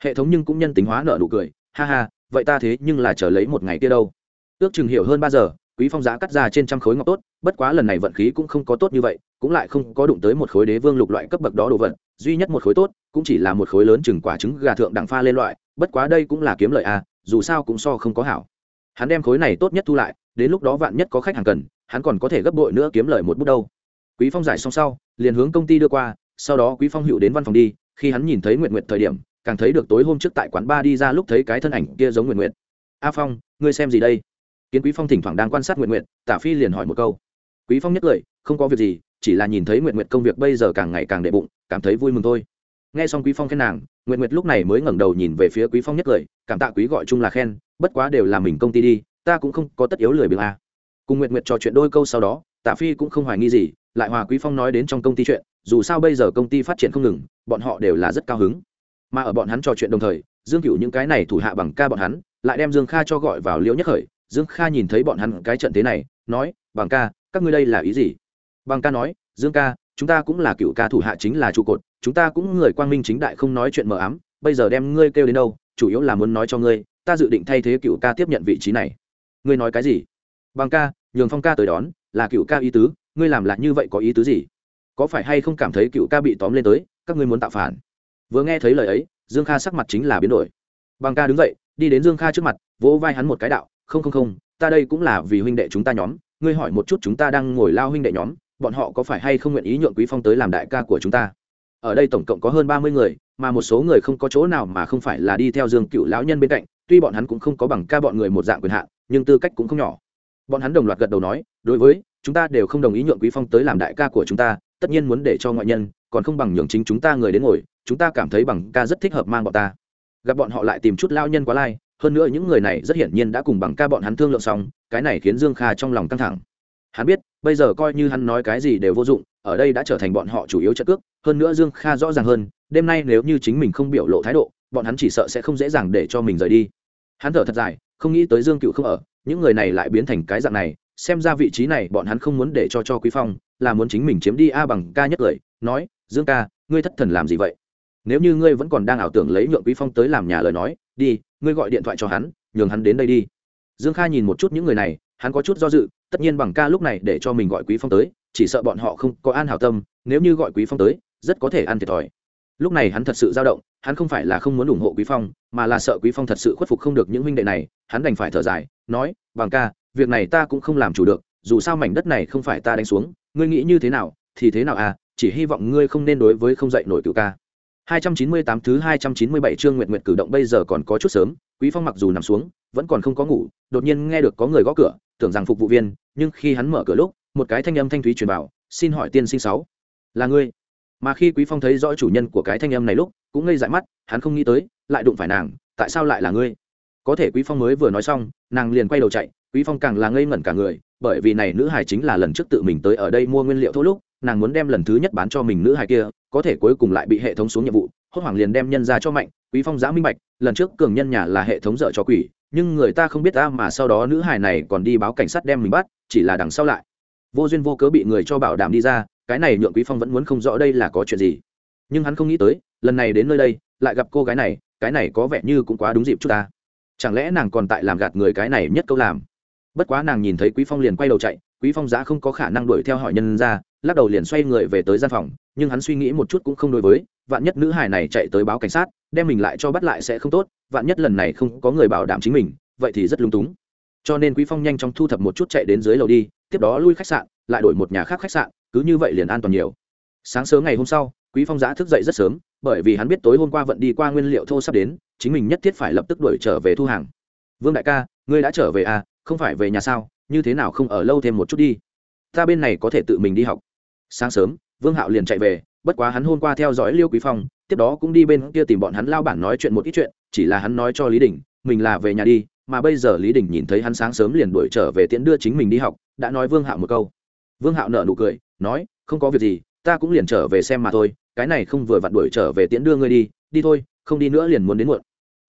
Hệ thống nhưng cũng nhân tính hóa nợ nụ cười, ha ha, vậy ta thế nhưng là chờ lấy một ngày kia đâu. Ước chừng hiểu hơn ba giờ, quý phong giá cắt ra trên trăm khối ngọc tốt, bất quá lần này vận khí cũng không có tốt như vậy, cũng lại không có đụng tới một khối đế vương lục loại cấp bậc đó đồ vật, duy nhất một khối tốt, cũng chỉ là một khối lớn chừng quả trứng gà thượng đẳng pha lên loại, bất quá đây cũng là kiếm lợi a, dù sao cũng so không có hảo. Hắn đem khối này tốt nhất thu lại đến lúc đó vạn nhất có khách hàng cần, hắn còn có thể gấp bội nữa kiếm lợi một bút đâu. Quý phong giải xong sau, liền hướng công ty đưa qua, sau đó quý phong hữu đến văn phòng đi, khi hắn nhìn thấy nguyện nguyện thời điểm, càng thấy được tối hôm trước tại quán ba đi ra lúc thấy cái thân ảnh kia giống nguyện nguyện a phong, ngươi xem gì đây? Kiến quý phong thỉnh thoảng đang quan sát nguyện nguyện tả phi liền hỏi một câu. Quý phong nhất cười, không có việc gì, chỉ là nhìn thấy nguyện nguyện công việc bây giờ càng ngày càng đệ bụng, cảm thấy vui mừng thôi. Nghe xong quý phong khen nàng nguyện nguyệt lúc này mới ngẩng đầu nhìn về phía quý phong nhất cười, cảm tạ quý gọi chung là khen, bất quá đều là mình công ty đi ta cũng không có tất yếu lười biếng a cùng nguyện nguyệt trò chuyện đôi câu sau đó, tạ phi cũng không hoài nghi gì, lại hòa quý phong nói đến trong công ty chuyện, dù sao bây giờ công ty phát triển không ngừng, bọn họ đều là rất cao hứng. Mà ở bọn hắn trò chuyện đồng thời, dương cửu những cái này thủ hạ bằng ca bọn hắn, lại đem dương kha cho gọi vào liễu nhất khởi. Dương kha nhìn thấy bọn hắn cái trận thế này, nói, bằng ca, các ngươi đây là ý gì? Bằng ca nói, dương ca, chúng ta cũng là cựu ca thủ hạ chính là trụ cột, chúng ta cũng người quang minh chính đại không nói chuyện mờ ám, bây giờ đem ngươi kêu đến đâu, chủ yếu là muốn nói cho ngươi, ta dự định thay thế cựu ca tiếp nhận vị trí này ngươi nói cái gì? Bằng ca, nhường phong ca tới đón, là cựu ca ý tứ, ngươi làm lại như vậy có ý tứ gì? Có phải hay không cảm thấy cựu ca bị tóm lên tới, các ngươi muốn tạo phản? Vừa nghe thấy lời ấy, dương kha sắc mặt chính là biến đổi. Bằng ca đứng dậy, đi đến dương kha trước mặt, vỗ vai hắn một cái đạo, không không không, ta đây cũng là vì huynh đệ chúng ta nhóm, ngươi hỏi một chút chúng ta đang ngồi lao huynh đệ nhóm, bọn họ có phải hay không nguyện ý nhượng quý phong tới làm đại ca của chúng ta? Ở đây tổng cộng có hơn ba mươi người, mà một số người không có chỗ nào mà không phải là đi theo dương cựu lão nhân bên cạnh, tuy bọn hắn cũng không có bằng ca bọn người một dạng quyền hạn nhưng tư cách cũng không nhỏ. Bọn hắn đồng loạt gật đầu nói, đối với, chúng ta đều không đồng ý nhượng quý phong tới làm đại ca của chúng ta, tất nhiên muốn để cho ngoại nhân, còn không bằng nhường chính chúng ta người đến ngồi, chúng ta cảm thấy bằng ca rất thích hợp mang bọn ta. Gặp bọn họ lại tìm chút lao nhân quá lai, hơn nữa những người này rất hiển nhiên đã cùng bằng ca bọn hắn thương lượng xong, cái này khiến dương kha trong lòng căng thẳng. Hắn biết, bây giờ coi như hắn nói cái gì đều vô dụng, ở đây đã trở thành bọn họ chủ yếu trận cước, hơn nữa dương kha rõ ràng hơn, đêm nay nếu như chính mình không biểu lộ thái độ, bọn hắn chỉ sợ sẽ không dễ dàng để cho mình rời đi. Hắn thở thật dài không nghĩ tới dương cựu không ở, những người này lại biến thành cái dạng này, xem ra vị trí này bọn hắn không muốn để cho cho quý phong, là muốn chính mình chiếm đi a bằng ca nhất lời, nói, dương ca, ngươi thất thần làm gì vậy? Nếu như ngươi vẫn còn đang ảo tưởng lấy nhượng quý phong tới làm nhà lời nói, đi, ngươi gọi điện thoại cho hắn, nhường hắn đến đây đi. Dương kha nhìn một chút những người này, hắn có chút do dự, tất nhiên bằng ca lúc này để cho mình gọi quý phong tới, chỉ sợ bọn họ không có an hảo tâm, nếu như gọi quý phong tới, rất có thể ăn thiệt thòi. Lúc này hắn thật sự dao động hắn không phải là không muốn ủng hộ quý phong mà là sợ quý phong thật sự khuất phục không được những huynh đệ này hắn đành phải thở dài nói bằng ca việc này ta cũng không làm chủ được dù sao mảnh đất này không phải ta đánh xuống ngươi nghĩ như thế nào thì thế nào à chỉ hy vọng ngươi không nên đối với không dạy nổi cựu ca 298 thứ 297 chương Nguyệt Nguyệt cử động bây giờ còn có chút sớm, Quý Phong mặc dù nằm xuống, vẫn còn không có ngủ, đột nhiên nghe được có người gõ cửa, tưởng rằng phục vụ viên, nhưng khi hắn mở cửa lúc, một cái thanh âm thanh thúy truyền vào, "Xin hỏi tiên sinh sáu, là ngươi?" Mà khi Quý Phong thấy rõ chủ nhân của cái thanh âm này lúc, cũng ngây dại mắt, hắn không nghĩ tới, lại đụng phải nàng, tại sao lại là ngươi? Có thể Quý Phong mới vừa nói xong, nàng liền quay đầu chạy, Quý Phong càng là ngây ngẩn cả người, bởi vì này nữ hài chính là lần trước tự mình tới ở đây mua nguyên liệu thô lúc, nàng muốn đem lần thứ nhất bán cho mình nữ hài kia, có thể cuối cùng lại bị hệ thống xuống nhiệm vụ hốt hoảng liền đem nhân ra cho mạnh quý phong giã minh bạch lần trước cường nhân nhà là hệ thống dở cho quỷ nhưng người ta không biết ta mà sau đó nữ hài này còn đi báo cảnh sát đem mình bắt chỉ là đằng sau lại vô duyên vô cớ bị người cho bảo đảm đi ra, cái này nhượng quý phong vẫn muốn không rõ đây là có chuyện gì. Nhưng hắn không nghĩ tới, lần này đến nơi đây, lại gặp cô gái này, cái này có vẻ như cũng quá đúng dịp chút ta. Chẳng lẽ nàng còn tại làm gạt người cái này nhất câu làm? Bất quá nàng nhìn thấy quý phong liền quay đầu chạy, quý phong giá không có khả năng đuổi theo hỏi nhân ra, lắc đầu liền xoay người về tới gian phòng, nhưng hắn suy nghĩ một chút cũng không đối với, vạn nhất nữ hải này chạy tới báo cảnh sát, đem mình lại cho bắt lại sẽ không tốt, vạn nhất lần này không có người bảo đảm chính mình, vậy thì rất lung túng cho nên quý phong nhanh chóng thu thập một chút chạy đến dưới lầu đi, tiếp đó lui khách sạn, lại đổi một nhà khác khách sạn, cứ như vậy liền an toàn nhiều. Sáng sớm ngày hôm sau, quý phong giã thức dậy rất sớm, bởi vì hắn biết tối hôm qua vận đi qua nguyên liệu thô sắp đến, chính mình nhất thiết phải lập tức đuổi trở về thu hàng. Vương đại ca, ngươi đã trở về à không phải về nhà sao, như thế nào không ở lâu thêm một chút đi? Ta bên này có thể tự mình đi học. Sáng sớm, vương hạo liền chạy về, bất quá hắn hôm qua theo dõi liêu quý phong, tiếp đó cũng đi bên kia tìm bọn hắn lao bản nói chuyện một ít chuyện, chỉ là hắn nói cho lý đình mình là về nhà đi mà bây giờ lý đình nhìn thấy hắn sáng sớm liền đuổi trở về tiễn đưa chính mình đi học, đã nói vương hạo một câu. Vương hạo nở nụ cười, nói, không có việc gì, ta cũng liền trở về xem mà thôi, cái này không vừa vặn đuổi trở về tiễn đưa ngươi đi đi thôi, không đi nữa liền muốn đến muộn.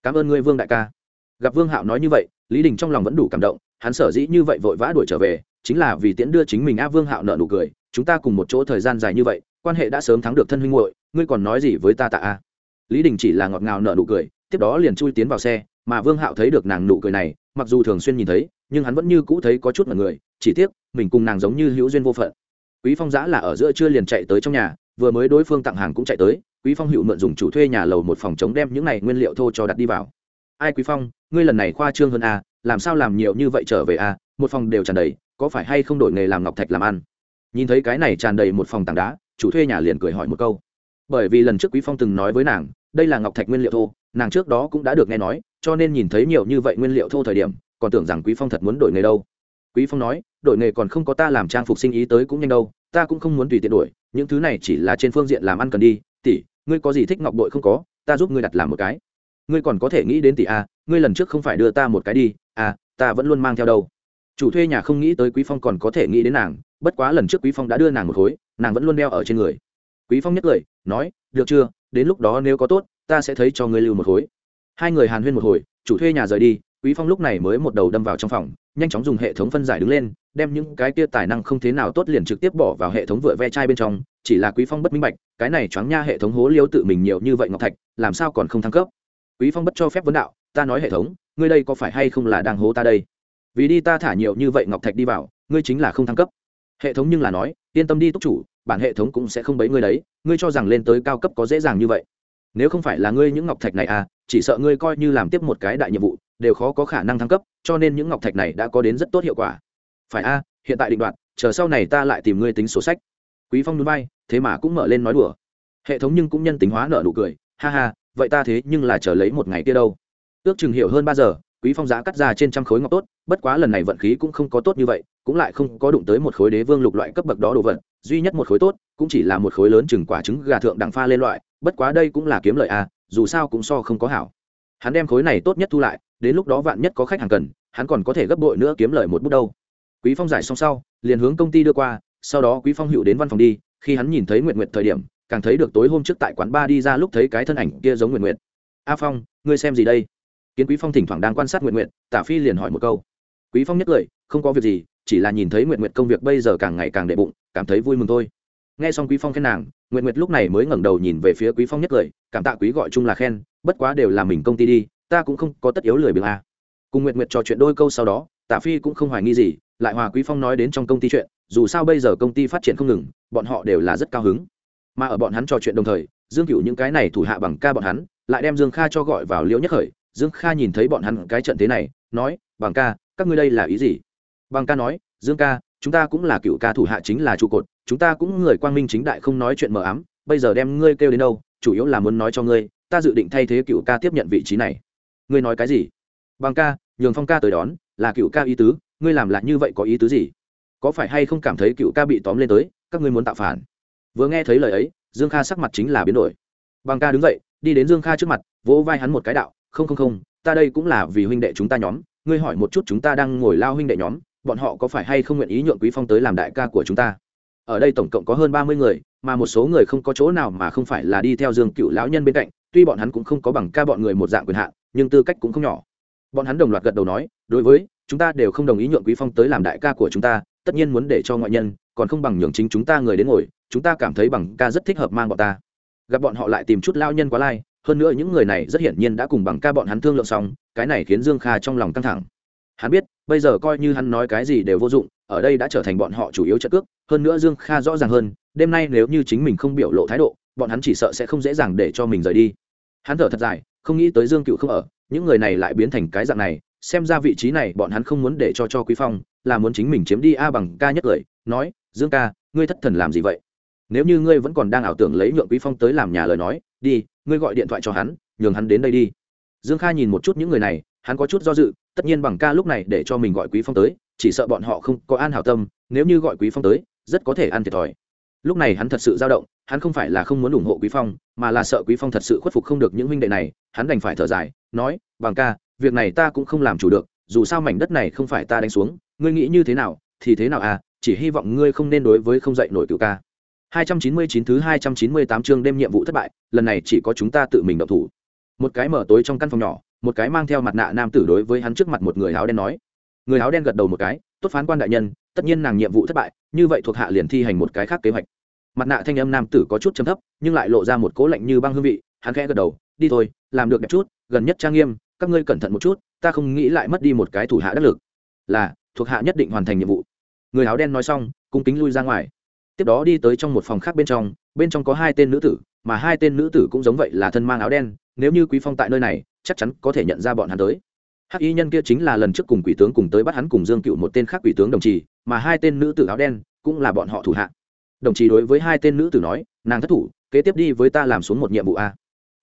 Cảm ơn ngươi, vương đại ca. Gặp vương hạo nói như vậy, lý đình trong lòng vẫn đủ cảm động, hắn sở dĩ như vậy vội vã đuổi trở về, chính là vì tiễn đưa chính mình. A vương hạo nợ nụ cười, chúng ta cùng một chỗ thời gian dài như vậy, quan hệ đã sớm thắng được thân huynh muội, ngươi còn nói gì với ta tạ a? Lý đình chỉ là ngọt ngào nợ nụ cười, tiếp đó liền chui tiến vào xe mà vương hạo thấy được nàng nụ cười này, mặc dù thường xuyên nhìn thấy, nhưng hắn vẫn như cũ thấy có chút mọi người, chỉ tiếc, mình cùng nàng giống như hữu duyên vô phận. Quý phong giã là ở giữa chưa liền chạy tới trong nhà, vừa mới đối phương tặng hàng cũng chạy tới, quý phong hữu mượn dùng chủ thuê nhà lầu một phòng chống đem những này nguyên liệu thô cho đặt đi vào. Ai quý phong, ngươi lần này khoa trương hơn a làm sao làm nhiều như vậy trở về a một phòng đều tràn đầy, có phải hay không đổi nghề làm ngọc thạch làm ăn? Nhìn thấy cái này tràn đầy một phòng tảng đá, chủ thuê nhà liền cười hỏi một câu. Bởi vì lần trước quý phong từng nói với nàng, đây là ngọc thạch nguyên liệu thô nàng trước đó cũng đã được nghe nói, cho nên nhìn thấy nhiều như vậy nguyên liệu thô thời điểm, còn tưởng rằng quý phong thật muốn đổi nghề đâu. Quý phong nói, đổi nghề còn không có ta làm trang phục sinh ý tới cũng nhanh đâu, ta cũng không muốn tùy tiện đổi, những thứ này chỉ là trên phương diện làm ăn cần đi. Tỷ, ngươi có gì thích ngọc bội không có, ta giúp ngươi đặt làm một cái. Ngươi còn có thể nghĩ đến tỷ a, ngươi lần trước không phải đưa ta một cái đi à ta vẫn luôn mang theo đâu. Chủ thuê nhà không nghĩ tới quý phong còn có thể nghĩ đến nàng, bất quá lần trước quý phong đã đưa nàng một khối, nàng vẫn luôn đeo ở trên người. Quý phong nhắc cười, nói, được chưa, đến lúc đó nếu có tốt ta sẽ thấy cho ngươi lưu một khối. Hai người hàn huyên một hồi, chủ thuê nhà rời đi, quý phong lúc này mới một đầu đâm vào trong phòng, nhanh chóng dùng hệ thống phân giải đứng lên, đem những cái kia tài năng không thế nào tốt liền trực tiếp bỏ vào hệ thống vựa ve chai bên trong, chỉ là quý phong bất minh bạch, cái này choáng nha hệ thống hố liêu tự mình nhiều như vậy ngọc thạch, làm sao còn không thăng cấp? Quý phong bất cho phép vấn đạo, ta nói hệ thống, ngươi đây có phải hay không là đang hố ta đây? Vì đi ta thả nhiều như vậy ngọc thạch đi vào, ngươi chính là không thăng cấp. Hệ thống nhưng là nói, yên tâm đi túc chủ, bản hệ thống cũng sẽ không bấy ngươi đấy, ngươi cho rằng lên tới cao cấp có dễ dàng như vậy nếu không phải là ngươi những ngọc thạch này à chỉ sợ ngươi coi như làm tiếp một cái đại nhiệm vụ, đều khó có khả năng thăng cấp, cho nên những ngọc thạch này đã có đến rất tốt hiệu quả. Phải a, hiện tại định đoạt, chờ sau này ta lại tìm ngươi tính sổ sách. Quý phong núi bay thế mà cũng mở lên nói đùa. Hệ thống nhưng cũng nhân tính hóa nợ nụ cười, ha ha, vậy ta thế nhưng là chờ lấy một ngày kia đâu. Ước chừng hiểu hơn ba giờ, quý phong giá cắt ra trên trăm khối ngọc tốt, bất quá lần này vận khí cũng không có tốt như vậy, cũng lại không có đụng tới một khối đế vương lục loại cấp bậc đó đồ vật, duy nhất một khối tốt, cũng chỉ là một khối lớn chừng quả trứng gà thượng đẳng pha lên loại bất quá đây cũng là kiếm lợi a dù sao cũng so không có hảo. Hắn đem khối này tốt nhất thu lại, đến lúc đó vạn nhất có khách hàng cần, hắn còn có thể gấp bội nữa kiếm lợi một bút đâu. Quý phong giải xong sau, liền hướng công ty đưa qua, sau đó quý phong hữu đến văn phòng đi, khi hắn nhìn thấy nguyện nguyện thời điểm, càng thấy được tối hôm trước tại quán ba đi ra lúc thấy cái thân ảnh kia giống nguyện nguyện a phong, ngươi xem gì đây? Kiến quý phong thỉnh thoảng đang quan sát nguyện nguyện tả phi liền hỏi một câu. Quý phong nhất cười, không có việc gì, chỉ là nhìn thấy nguyện nguyện công việc bây giờ càng ngày càng đệ bụng, cảm thấy vui mừng thôi nghe xong quý phong khen nàng nguyện nguyệt lúc này mới ngẩng đầu nhìn về phía quý phong nhất cười cảm tạ quý gọi chung là khen, bất quá đều là mình công ty đi, ta cũng không có tất yếu lười biếng a cùng nguyện nguyệt trò chuyện đôi câu sau đó, tạ phi cũng không hoài nghi gì, lại hòa quý phong nói đến trong công ty chuyện, dù sao bây giờ công ty phát triển không ngừng, bọn họ đều là rất cao hứng. Mà ở bọn hắn trò chuyện đồng thời, dương cựu những cái này thủ hạ bằng ca bọn hắn, lại đem dương kha cho gọi vào liễu nhất khởi. Dương kha nhìn thấy bọn hắn cái trận thế này, nói, bằng ca, các ngươi đây là ý gì? Bằng ca nói, dương ca chúng ta cũng là cựu ca thủ hạ chính là trụ cột, chúng ta cũng người quang minh chính đại không nói chuyện mờ ám, bây giờ đem ngươi kêu đến đâu, chủ yếu là muốn nói cho ngươi, ta dự định thay thế cựu ca tiếp nhận vị trí này. Ngươi nói cái gì? Bằng ca, nhường phong ca tới đón, là cựu ca ý tứ, ngươi làm lại như vậy có ý tứ gì? Có phải hay không cảm thấy cựu ca bị tóm lên tới, các ngươi muốn tạo phản? Vừa nghe thấy lời ấy, dương kha sắc mặt chính là biến đổi. Bằng ca đứng dậy, đi đến dương kha trước mặt, vỗ vai hắn một cái đạo, không không không, ta đây cũng là vì huynh đệ chúng ta nhóm, ngươi hỏi một chút chúng ta đang ngồi lao huynh đệ nhóm bọn họ có phải hay không nguyện ý nhượng quý phong tới làm đại ca của chúng ta? Ở đây tổng cộng có hơn ba mươi người, mà một số người không có chỗ nào mà không phải là đi theo dương cựu lão nhân bên cạnh, tuy bọn hắn cũng không có bằng ca bọn người một dạng quyền hạn, nhưng tư cách cũng không nhỏ. Bọn hắn đồng loạt gật đầu nói, đối với, chúng ta đều không đồng ý nhượng quý phong tới làm đại ca của chúng ta, tất nhiên muốn để cho ngoại nhân, còn không bằng nhường chính chúng ta người đến ngồi, chúng ta cảm thấy bằng ca rất thích hợp mang bọn ta. Gặp bọn họ lại tìm chút lao nhân quá lai, hơn nữa những người này rất hiển nhiên đã cùng bằng ca bọn hắn thương lượng xong, cái này khiến dương kha trong lòng căng thẳng. Hắn biết bây giờ coi như hắn nói cái gì đều vô dụng, ở đây đã trở thành bọn họ chủ yếu chất cước, hơn nữa dương kha rõ ràng hơn, đêm nay nếu như chính mình không biểu lộ thái độ, bọn hắn chỉ sợ sẽ không dễ dàng để cho mình rời đi. Hắn thở thật dài, không nghĩ tới dương cựu không ở, những người này lại biến thành cái dạng này, xem ra vị trí này bọn hắn không muốn để cho cho quý phong, là muốn chính mình chiếm đi a bằng ca nhất lời, nói, dương ca, ngươi thất thần làm gì vậy? Nếu như ngươi vẫn còn đang ảo tưởng lấy nhượng quý phong tới làm nhà lời nói, đi, ngươi gọi điện thoại cho hắn, nhường hắn đến đây đi. Dương kha nhìn một chút những người này hắn có chút do dự tất nhiên bằng ca lúc này để cho mình gọi quý phong tới chỉ sợ bọn họ không có an hảo tâm nếu như gọi quý phong tới rất có thể ăn thiệt thòi lúc này hắn thật sự dao động hắn không phải là không muốn ủng hộ quý phong mà là sợ quý phong thật sự khuất phục không được những huynh đệ này hắn đành phải thở dài nói bằng ca việc này ta cũng không làm chủ được dù sao mảnh đất này không phải ta đánh xuống ngươi nghĩ như thế nào thì thế nào à chỉ hy vọng ngươi không nên đối với không dạy nổi cựu ca 299 thứ 298 chương đêm nhiệm vụ thất bại, lần này chỉ có chúng ta tự mình động thủ. Một cái mở tối trong căn phòng nhỏ, một cái mang theo mặt nạ nam tử đối với hắn trước mặt một người áo đen nói. Người áo đen gật đầu một cái, tốt phán quan đại nhân, tất nhiên nàng nhiệm vụ thất bại, như vậy thuộc hạ liền thi hành một cái khác kế hoạch. Mặt nạ thanh âm nam tử có chút trầm thấp, nhưng lại lộ ra một cố lạnh như băng hương vị, hắn khẽ gật đầu, đi thôi, làm được đẹp chút, gần nhất trang nghiêm, các ngươi cẩn thận một chút, ta không nghĩ lại mất đi một cái thủ hạ đắc lực. Là, thuộc hạ nhất định hoàn thành nhiệm vụ. Người áo đen nói xong, cung kính lui ra ngoài tiếp đó đi tới trong một phòng khác bên trong bên trong có hai tên nữ tử mà hai tên nữ tử cũng giống vậy là thân mang áo đen nếu như quý phong tại nơi này chắc chắn có thể nhận ra bọn hắn tới. Hắc y nhân kia chính là lần trước cùng quỷ tướng cùng tới bắt hắn cùng dương cựu một tên khác quỷ tướng đồng trì, mà hai tên nữ tử áo đen cũng là bọn họ thủ hạ. Đồng trì đối với hai tên nữ tử nói, nàng thất thủ, kế tiếp đi với ta làm xuống một nhiệm vụ a.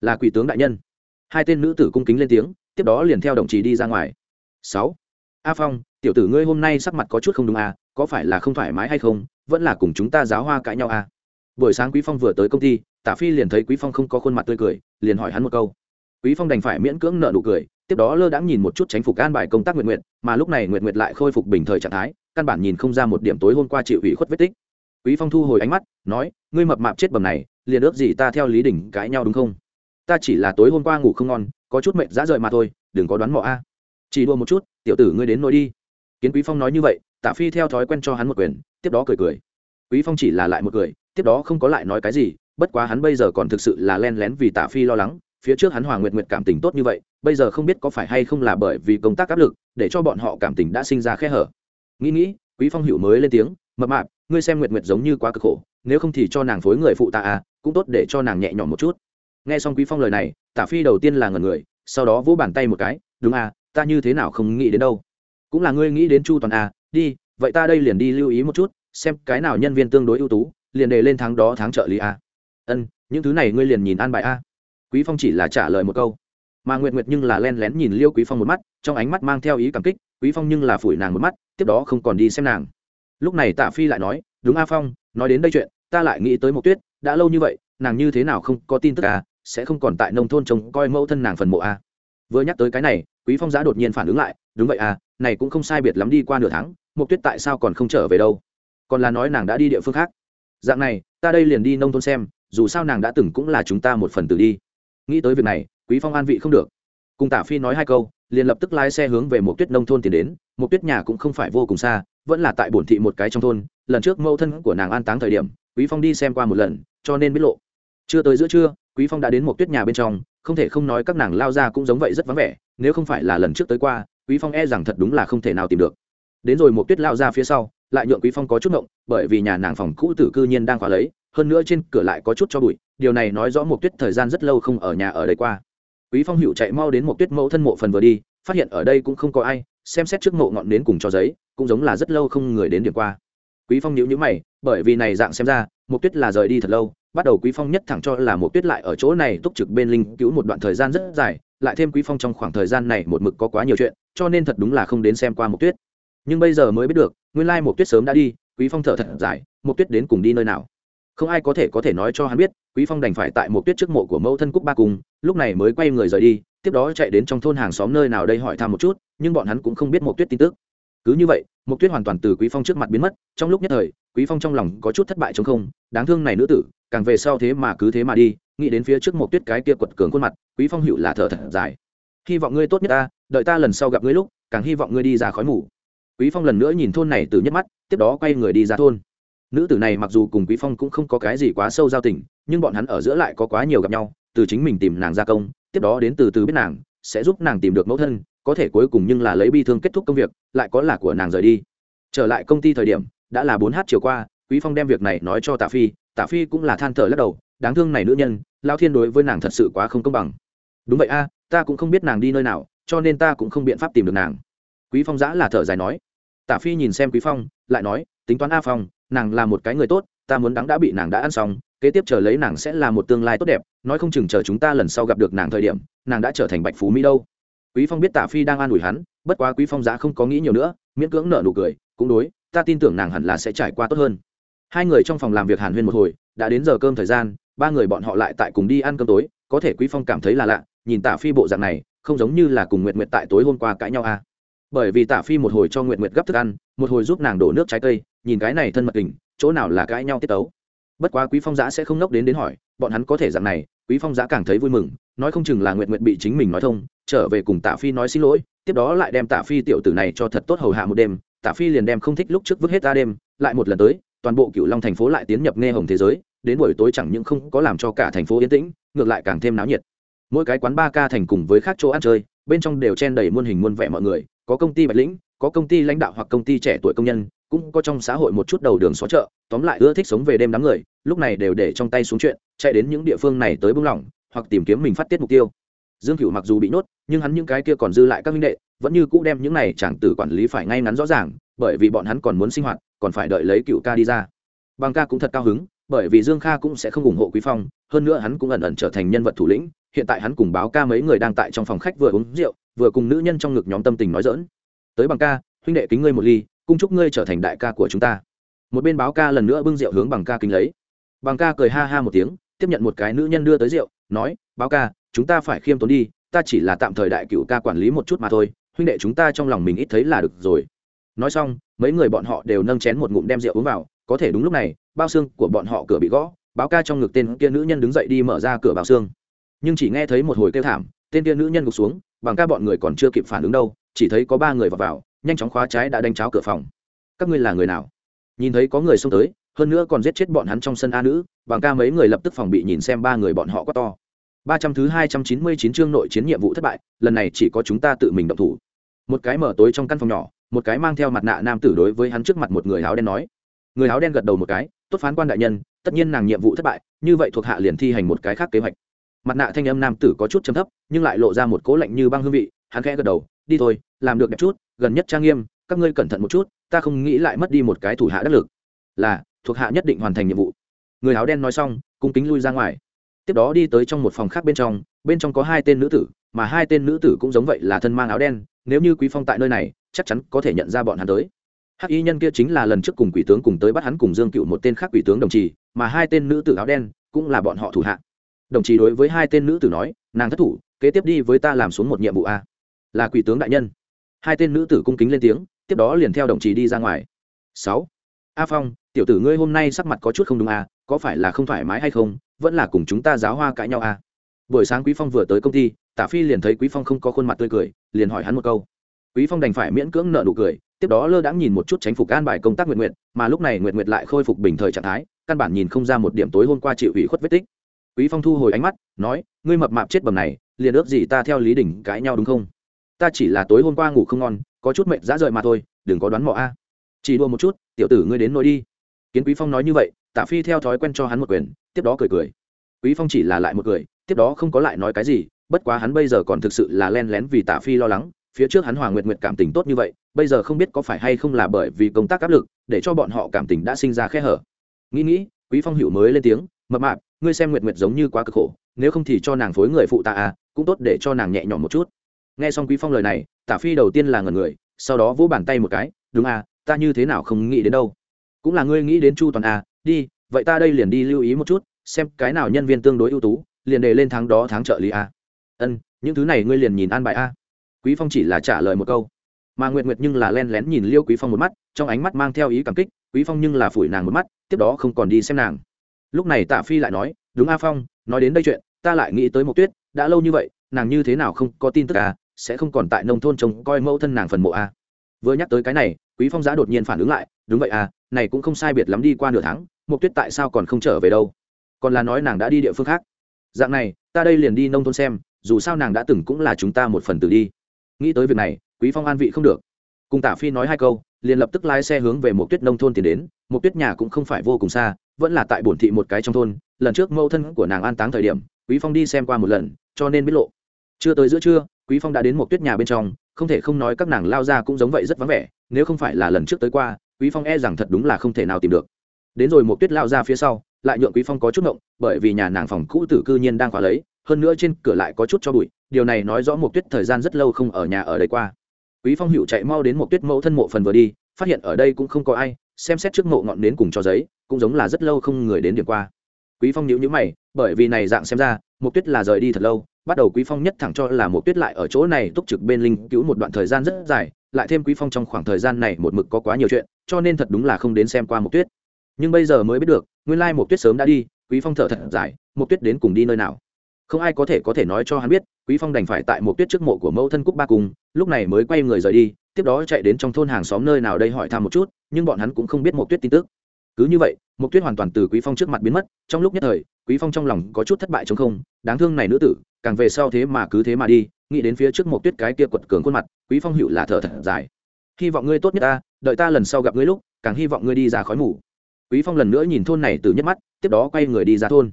Là quỷ tướng đại nhân. Hai tên nữ tử cung kính lên tiếng, tiếp đó liền theo đồng trì đi ra ngoài. Sáu. A phong, tiểu tử ngươi hôm nay sắc mặt có chút không đúng à có phải là không thoải mái hay không? Vẫn là cùng chúng ta giáo hoa cãi nhau à buổi sáng quý phong vừa tới công ty, tả phi liền thấy quý phong không có khuôn mặt tươi cười, liền hỏi hắn một câu quý phong đành phải miễn cưỡng nợ nụ cười, tiếp đó lơ đãng nhìn một chút tránh phục an bài công tác nguyện nguyện mà lúc này nguyện nguyện lại khôi phục bình thời trạng thái, căn bản nhìn không ra một điểm tối hôm qua chịu ủy khuất vết tích. Quý phong thu hồi ánh mắt, nói, ngươi mập mạp chết bầm này, liền ước gì ta theo lý đỉnh cãi nhau đúng không? Ta chỉ là tối hôm qua ngủ không ngon, có chút mệt dã rời mà thôi, đừng có đoán mò a. Chỉ đua một chút, tiểu tử ngươi đến nỗi đi. Kiến quý phong nói như vậy, tạ phi theo thói quen cho hắn một quyền, tiếp đó cười cười. Quý phong chỉ là lại một cười, tiếp đó không có lại nói cái gì, bất quá hắn bây giờ còn thực sự là len lén vì tạ phi lo lắng phía trước hắn hòa nguyệt nguyệt cảm tình tốt như vậy, bây giờ không biết có phải hay không là bởi vì công tác áp lực, để cho bọn họ cảm tình đã sinh ra khe hở. Nghĩ nghĩ, quý phong hữu mới lên tiếng, mập mạp, ngươi xem nguyệt nguyệt giống như quá cực khổ, nếu không thì cho nàng phối người phụ ta à cũng tốt để cho nàng nhẹ nhõm một chút. Nghe xong quý phong lời này tạ phi đầu tiên là ngẩn người, sau đó vỗ bàn tay một cái, đúng à ta như thế nào không nghĩ đến đâu. Cũng là ngươi nghĩ đến chu toàn à đi, vậy ta đây liền đi lưu ý một chút, xem cái nào nhân viên tương đối ưu tú, liền đề lên tháng đó tháng trợ lý a ân, những thứ này ngươi liền nhìn an bài a quý phong chỉ là trả lời một câu. Mà nguyệt nguyệt nhưng là len lén nhìn liêu quý phong một mắt, trong ánh mắt mang theo ý cảm kích, quý phong nhưng là phủi nàng một mắt, tiếp đó không còn đi xem nàng. Lúc này tạ phi lại nói, đúng a phong, nói đến đây chuyện, ta lại nghĩ tới một tuyết, đã lâu như vậy, nàng như thế nào không có tin tức à sẽ không còn tại nông thôn trông coi mẫu thân nàng phần mộ a vừa nhắc tới cái này, quý phong giã đột nhiên phản ứng lại, đúng vậy à này cũng không sai biệt lắm đi qua nửa tháng mục tuyết tại sao còn không trở về đâu? Còn là nói nàng đã đi địa phương khác. Dạng này, ta đây liền đi nông thôn xem, dù sao nàng đã từng cũng là chúng ta một phần tử đi nghĩ tới việc này, quý phong an vị không được. Cùng tả phi nói hai câu, liền lập tức lái xe hướng về một tuyết nông thôn tiến đến. Một tuyết nhà cũng không phải vô cùng xa, vẫn là tại bổn thị một cái trong thôn. Lần trước mâu thân của nàng an táng thời điểm, quý phong đi xem qua một lần, cho nên biết lộ. Chưa tới giữa trưa, quý phong đã đến một tuyết nhà bên trong, không thể không nói các nàng lao ra cũng giống vậy rất vắng vẻ. Nếu không phải là lần trước tới qua, quý phong e rằng thật đúng là không thể nào tìm được. Đến rồi một tuyết lao ra phía sau, lại nhượng quý phong có chút ngộng, bởi vì nhà nàng phòng cũ tử cư nhiên đang khóa lấy hơn nữa trên cửa lại có chút cho bụi, điều này nói rõ mục tuyết thời gian rất lâu không ở nhà ở đây qua. Quý phong hữu chạy mau đến mục tuyết mẫu thân mộ phần vừa đi, phát hiện ở đây cũng không có ai, xem xét trước mộ ngọn nến cùng cho giấy, cũng giống là rất lâu không người đến điểm qua. Quý phong nhíu nhíu mày, bởi vì này dạng xem ra mục tuyết là rời đi thật lâu, bắt đầu quý phong nhất thẳng cho là mục tuyết lại ở chỗ này túc trực bên linh cứu một đoạn thời gian rất dài, lại thêm quý phong trong khoảng thời gian này một mực có quá nhiều chuyện, cho nên thật đúng là không đến xem qua mục tuyết. Nhưng bây giờ mới biết được, nguyên lai mục tuyết sớm đã đi, quý phong thở thật dài mục tuyết đến cùng đi nơi nào? Không ai có thể có thể nói cho hắn biết, quý phong đành phải tại một tuyết trước mộ của mẫu thân cúc ba cùng, lúc này mới quay người rời đi, tiếp đó chạy đến trong thôn hàng xóm nơi nào đây hỏi thăm một chút, nhưng bọn hắn cũng không biết một tuyết tin tức. Cứ như vậy, một tuyết hoàn toàn từ quý phong trước mặt biến mất, trong lúc nhất thời, quý phong trong lòng có chút thất bại chống không, đáng thương này nữ tử, càng về sau thế mà cứ thế mà đi, nghĩ đến phía trước một tuyết cái kia quật cường khuôn mặt, quý phong hữu là thở thật dài. Hy vọng ngươi tốt nhất ta, đợi ta lần sau gặp ngươi lúc, càng hy vọng ngươi đi ra khói mù. Quý phong lần nữa nhìn thôn này từ nhất mắt, tiếp đó quay người đi ra thôn nữ tử này mặc dù cùng quý phong cũng không có cái gì quá sâu giao tình, nhưng bọn hắn ở giữa lại có quá nhiều gặp nhau, từ chính mình tìm nàng gia công, tiếp đó đến từ từ biết nàng, sẽ giúp nàng tìm được mẫu thân, có thể cuối cùng nhưng là lấy bi thương kết thúc công việc, lại có là của nàng rời đi. Trở lại công ty thời điểm, đã là bốn h chiều qua, quý phong đem việc này nói cho tạ phi tạ phi cũng là than thở lắc đầu, đáng thương này nữ nhân lao thiên đối với nàng thật sự quá không công bằng. Đúng vậy a, ta cũng không biết nàng đi nơi nào, cho nên ta cũng không biện pháp tìm được nàng. Quý phong giã là thở dài nói tả phi nhìn xem quý phong, lại nói, tính toán a phong, nàng là một cái người tốt, ta muốn đắng đã bị nàng đã ăn xong, kế tiếp chờ lấy nàng sẽ là một tương lai tốt đẹp, nói không chừng chờ chúng ta lần sau gặp được nàng thời điểm, nàng đã trở thành bạch phú mỹ đâu. Quý phong biết tả phi đang an ủi hắn, bất quá quý phong giá không có nghĩ nhiều nữa, miễn cưỡng nở nụ cười, cũng đối, ta tin tưởng nàng hẳn là sẽ trải qua tốt hơn. Hai người trong phòng làm việc hàn huyên một hồi, đã đến giờ cơm thời gian, ba người bọn họ lại tại cùng đi ăn cơm tối, có thể quý phong cảm thấy là lạ, nhìn tả phi bộ dạng này, không giống như là cùng nguyệt nguyệt tại tối hôm qua cãi nhau à bởi vì tả phi một hồi cho nguyệt nguyệt gấp thức ăn, một hồi giúp nàng đổ nước trái cây, nhìn cái này thân mật tình chỗ nào là cãi nhau tiết tấu. Bất quá quý phong giã sẽ không nốc đến đến hỏi, bọn hắn có thể dạng này, quý phong giã càng thấy vui mừng, nói không chừng là nguyện nguyện bị chính mình nói thông, trở về cùng tạ phi nói xin lỗi, tiếp đó lại đem tạ phi tiểu tử này cho thật tốt hầu hạ một đêm tạ phi liền đem không thích lúc trước vứt hết ra đêm, lại một lần tới, toàn bộ cựu long thành phố lại tiến nhập nghe hồng thế giới, đến buổi tối chẳng những không có làm cho cả thành phố yên tĩnh, ngược lại càng thêm náo nhiệt. Mỗi cái quán ba ca thành cùng với khác chỗ ăn chơi, bên trong đều chen đầy muôn hình muôn vẻ mọi người có công ty bạch lĩnh có công ty lãnh đạo hoặc công ty trẻ tuổi công nhân cũng có trong xã hội một chút đầu đường xó chợ tóm lại ưa thích sống về đêm đám người lúc này đều để trong tay xuống chuyện chạy đến những địa phương này tới bưng lỏng hoặc tìm kiếm mình phát tiết mục tiêu. Dương cửu mặc dù bị nốt, nhưng hắn những cái kia còn dư lại các minh đệ vẫn như cũ đem những này chẳng tử quản lý phải ngay ngắn rõ ràng bởi vì bọn hắn còn muốn sinh hoạt còn phải đợi lấy cựu ca đi ra. Bằng ca cũng thật cao hứng bởi vì dương kha cũng sẽ không ủng hộ quý phong hơn nữa hắn cũng ẩn ẩn trở thành nhân vật thủ lĩnh hiện tại hắn cùng báo ca mấy người đang tại trong phòng khách vừa uống rượu vừa cùng nữ nhân trong ngực nhóm tâm tình nói dỡn. Tới bằng ca, huynh đệ kính ngươi một ly, cung chúc ngươi trở thành đại ca của chúng ta. Một bên báo ca lần nữa bưng rượu hướng bằng ca kính lấy. Bằng ca cười ha ha một tiếng, tiếp nhận một cái nữ nhân đưa tới rượu, nói, báo ca, chúng ta phải khiêm tốn đi, ta chỉ là tạm thời đại cựu ca quản lý một chút mà thôi, huynh đệ chúng ta trong lòng mình ít thấy là được rồi. Nói xong, mấy người bọn họ đều nâng chén một ngụm đem rượu uống vào, có thể đúng lúc này, bao xương của bọn họ cửa bị gõ, báo ca trong ngực tên kia nữ nhân đứng dậy đi mở ra cửa bao xương. Nhưng chỉ nghe thấy một hồi kêu thảm, tên kia nữ nhân gục xuống bằng ca bọn người còn chưa kịp phản ứng đâu chỉ thấy có ba người vào, vào nhanh chóng khóa trái đã đánh cháo cửa phòng. Các ngươi là người nào? Nhìn thấy có người xông tới hơn nữa còn giết chết bọn hắn trong sân a nữ bằng ca mấy người lập tức phòng bị nhìn xem ba người bọn họ quá to. Ba trăm thứ hai trăm chín mươi chín chương nội chiến nhiệm vụ thất bại lần này chỉ có chúng ta tự mình động thủ. Một cái mở tối trong căn phòng nhỏ một cái mang theo mặt nạ nam tử đối với hắn trước mặt một người áo đen nói. Người áo đen gật đầu một cái tốt phán quan đại nhân tất nhiên nàng nhiệm vụ thất bại như vậy thuộc hạ liền thi hành một cái khác kế hoạch mặt nạ thanh âm nam tử có chút chấm thấp, nhưng lại lộ ra một cố lạnh như băng hương vị. Hắn khẽ gật đầu, đi thôi, làm được đẹp chút, gần nhất trang nghiêm, các ngươi cẩn thận một chút, ta không nghĩ lại mất đi một cái thủ hạ đắc lực. Là, thuộc hạ nhất định hoàn thành nhiệm vụ. Người áo đen nói xong, cung kính lui ra ngoài. Tiếp đó đi tới trong một phòng khác bên trong bên trong có hai tên nữ tử, mà hai tên nữ tử cũng giống vậy là thân mang áo đen, nếu như quý phong tại nơi này, chắc chắn có thể nhận ra bọn hắn tới. Hắc y nhân kia chính là lần trước cùng quỷ tướng cùng tới bắt hắn cùng dương cựu một tên khác quỷ tướng đồng trì, mà hai tên nữ tử áo đen cũng là bọn họ thủ hạ đồng chí đối với hai tên nữ tử nói, nàng thất thủ, kế tiếp đi với ta làm xuống một nhiệm vụ a. Là quỷ tướng đại nhân. Hai tên nữ tử cung kính lên tiếng, tiếp đó liền theo đồng chí đi ra ngoài. Sáu, a phong, tiểu tử ngươi hôm nay sắc mặt có chút không đúng a, có phải là không thoải mái hay không? Vẫn là cùng chúng ta giáo hoa cãi nhau a. Buổi sáng quý phong vừa tới công ty tả phi liền thấy quý phong không có khuôn mặt tươi cười, liền hỏi hắn một câu. Quý phong đành phải miễn cưỡng nợ nụ cười, tiếp đó lơ đãng nhìn một chút tránh phục an bài công tác nguyện nguyện mà lúc này nguyện nguyện lại khôi phục bình thời trạng thái, căn bản nhìn không ra một điểm tối hôm qua chịu ủy khuất vết tích quý phong thu hồi ánh mắt, nói, ngươi mập mạp chết bầm này, liền ước gì ta theo lý đỉnh cãi nhau đúng không? Ta chỉ là tối hôm qua ngủ không ngon, có chút mệt dã rời mà thôi, đừng có đoán mò a. Chỉ đua một chút, tiểu tử ngươi đến nỗi đi. Kiến quý phong nói như vậy, tạ phi theo thói quen cho hắn một quyền, tiếp đó cười cười. Quý phong chỉ là lại một cười, tiếp đó không có lại nói cái gì, bất quá hắn bây giờ còn thực sự là len lén vì tạ phi lo lắng, phía trước hắn hòa nguyện nguyện cảm tình tốt như vậy, bây giờ không biết có phải hay không là bởi vì công tác áp lực, để cho bọn họ cảm tình đã sinh ra khe hở. Nghĩ nghĩ, quý phong hiểu mới lên tiếng, mập mạp ngươi xem Nguyệt Nguyệt giống như quá cực khổ, nếu không thì cho nàng phối người phụ ta à cũng tốt để cho nàng nhẹ nhõm một chút nghe xong quý phong lời này, tả phi đầu tiên là ngần người, sau đó vỗ bàn tay một cái, đúng à ta như thế nào không nghĩ đến đâu cũng là ngươi nghĩ đến chu toàn à đi, vậy ta đây liền đi lưu ý một chút, xem cái nào nhân viên tương đối ưu tú, liền đề lên tháng đó tháng trợ lý à. ân, những thứ này ngươi liền nhìn an bài à. quý phong chỉ là trả lời một câu mà nguyệt nguyệt nhưng là len lén nhìn liêu quý phong một mắt, trong ánh mắt mang theo ý cảm kích, quý phong nhưng là phủi nàng một mắt, tiếp đó không còn đi xem nàng lúc này tạ phi lại nói, đúng a phong, nói đến đây chuyện, ta lại nghĩ tới Mộc tuyết, đã lâu như vậy, nàng như thế nào không có tin tức à sẽ không còn tại nông thôn trông coi mẫu thân nàng phần mộ à. vừa nhắc tới cái này, quý phong giá đột nhiên phản ứng lại, đúng vậy à này cũng không sai biệt lắm đi qua nửa tháng, Mộc tuyết tại sao còn không trở về đâu? Còn là nói nàng đã đi địa phương khác. Dạng này, ta đây liền đi nông thôn xem, dù sao nàng đã từng cũng là chúng ta một phần tử đi. Nghĩ tới việc này, quý phong an vị không được. Cùng tả phi nói hai câu, liền lập tức lái xe hướng về một tuyết nông thôn tiến đến một tuyết nhà cũng không phải vô cùng xa vẫn là tại bổn thị một cái trong thôn, lần trước mâu thân của nàng an táng thời điểm, quý phong đi xem qua một lần, cho nên biết lộ. Chưa tới giữa trưa, quý phong đã đến một tuyết nhà bên trong, không thể không nói các nàng lao ra cũng giống vậy rất vắng vẻ, nếu không phải là lần trước tới qua, quý phong e rằng thật đúng là không thể nào tìm được. Đến rồi một tuyết lao ra phía sau, lại nhượng quý phong có chút ngộng, bởi vì nhà nàng phòng cũ tử cư nhiên đang khóa lấy, hơn nữa trên cửa lại có chút cho bụi, điều này nói rõ một tuyết thời gian rất lâu không ở nhà ở đây qua. Quý phong hữu chạy mau đến một tuyết mẫu thân mộ phần vừa đi, phát hiện ở đây cũng không có ai xem xét trước mộ ngọn nến cùng cho giấy, cũng giống là rất lâu không người đến điểm qua. Quý phong nhíu nhíu mày, bởi vì này dạng xem ra mục tuyết là rời đi thật lâu, bắt đầu quý phong nhất thẳng cho là mục tuyết lại ở chỗ này túc trực bên linh cứu một đoạn thời gian rất dài, lại thêm quý phong trong khoảng thời gian này một mực có quá nhiều chuyện, cho nên thật đúng là không đến xem qua mục tuyết. Nhưng bây giờ mới biết được, nguyên lai mục tuyết sớm đã đi, quý phong thở thật dài mục tuyết đến cùng đi nơi nào? Không ai có thể có thể nói cho hắn biết, quý phong đành phải tại một tuyết trước mộ của mẫu thân cúc ba cùng, lúc này mới quay người rời đi tiếp đó chạy đến trong thôn hàng xóm nơi nào đây hỏi thăm một chút, nhưng bọn hắn cũng không biết Mộc tuyết tin tức. Cứ như vậy, Mộc tuyết hoàn toàn từ quý phong trước mặt biến mất, trong lúc nhất thời, quý phong trong lòng có chút thất bại chống không, đáng thương này nữ tử, càng về sau thế mà cứ thế mà đi, nghĩ đến phía trước Mộc tuyết cái kia quật cường khuôn mặt, quý phong hữu là thở thật dài. Hy vọng ngươi tốt nhất ta, đợi ta lần sau gặp ngươi lúc, càng hy vọng ngươi đi ra khói mù. Quý phong lần nữa nhìn thôn này từ nhất mắt, tiếp đó quay người đi ra thôn.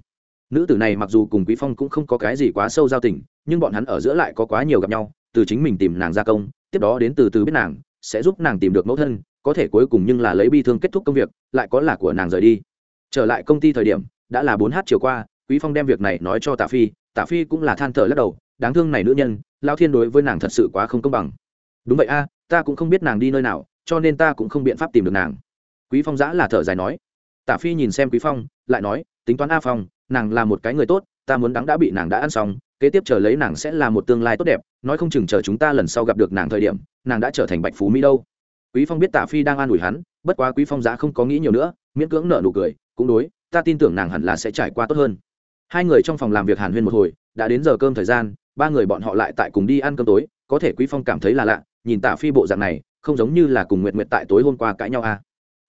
Nữ tử này mặc dù cùng quý phong cũng không có cái gì quá sâu giao tình, nhưng bọn hắn ở giữa lại có quá nhiều gặp nhau, từ chính mình tìm nàng gia công tiếp đó đến từ từ biết nàng, sẽ giúp nàng tìm được mẫu thân, có thể cuối cùng nhưng là lấy bi thương kết thúc công việc, lại có là của nàng rời đi. Trở lại công ty thời điểm, đã là bốn h chiều qua, quý phong đem việc này nói cho tạ phi tạ phi cũng là than thở lắc đầu, đáng thương này nữ nhân lao thiên đối với nàng thật sự quá không công bằng. Đúng vậy a, ta cũng không biết nàng đi nơi nào, cho nên ta cũng không biện pháp tìm được nàng. Quý phong giã là thở dài nói. Tạ phi nhìn xem quý phong, lại nói, tính toán a phong, nàng là một cái người tốt, ta muốn đắng đã bị nàng đã ăn xong kế tiếp chờ lấy nàng sẽ là một tương lai tốt đẹp, nói không chừng chờ chúng ta lần sau gặp được nàng thời điểm, nàng đã trở thành bạch phú mỹ đâu. Quý phong biết tạ phi đang an ủi hắn, bất quá quý phong giá không có nghĩ nhiều nữa, miễn cưỡng nở nụ cười, cũng đối, ta tin tưởng nàng hẳn là sẽ trải qua tốt hơn. Hai người trong phòng làm việc hàn huyên một hồi, đã đến giờ cơm thời gian, ba người bọn họ lại tại cùng đi ăn cơm tối, có thể quý phong cảm thấy là lạ, nhìn tạ phi bộ dạng này, không giống như là cùng nguyệt nguyệt tại tối hôm qua cãi nhau à.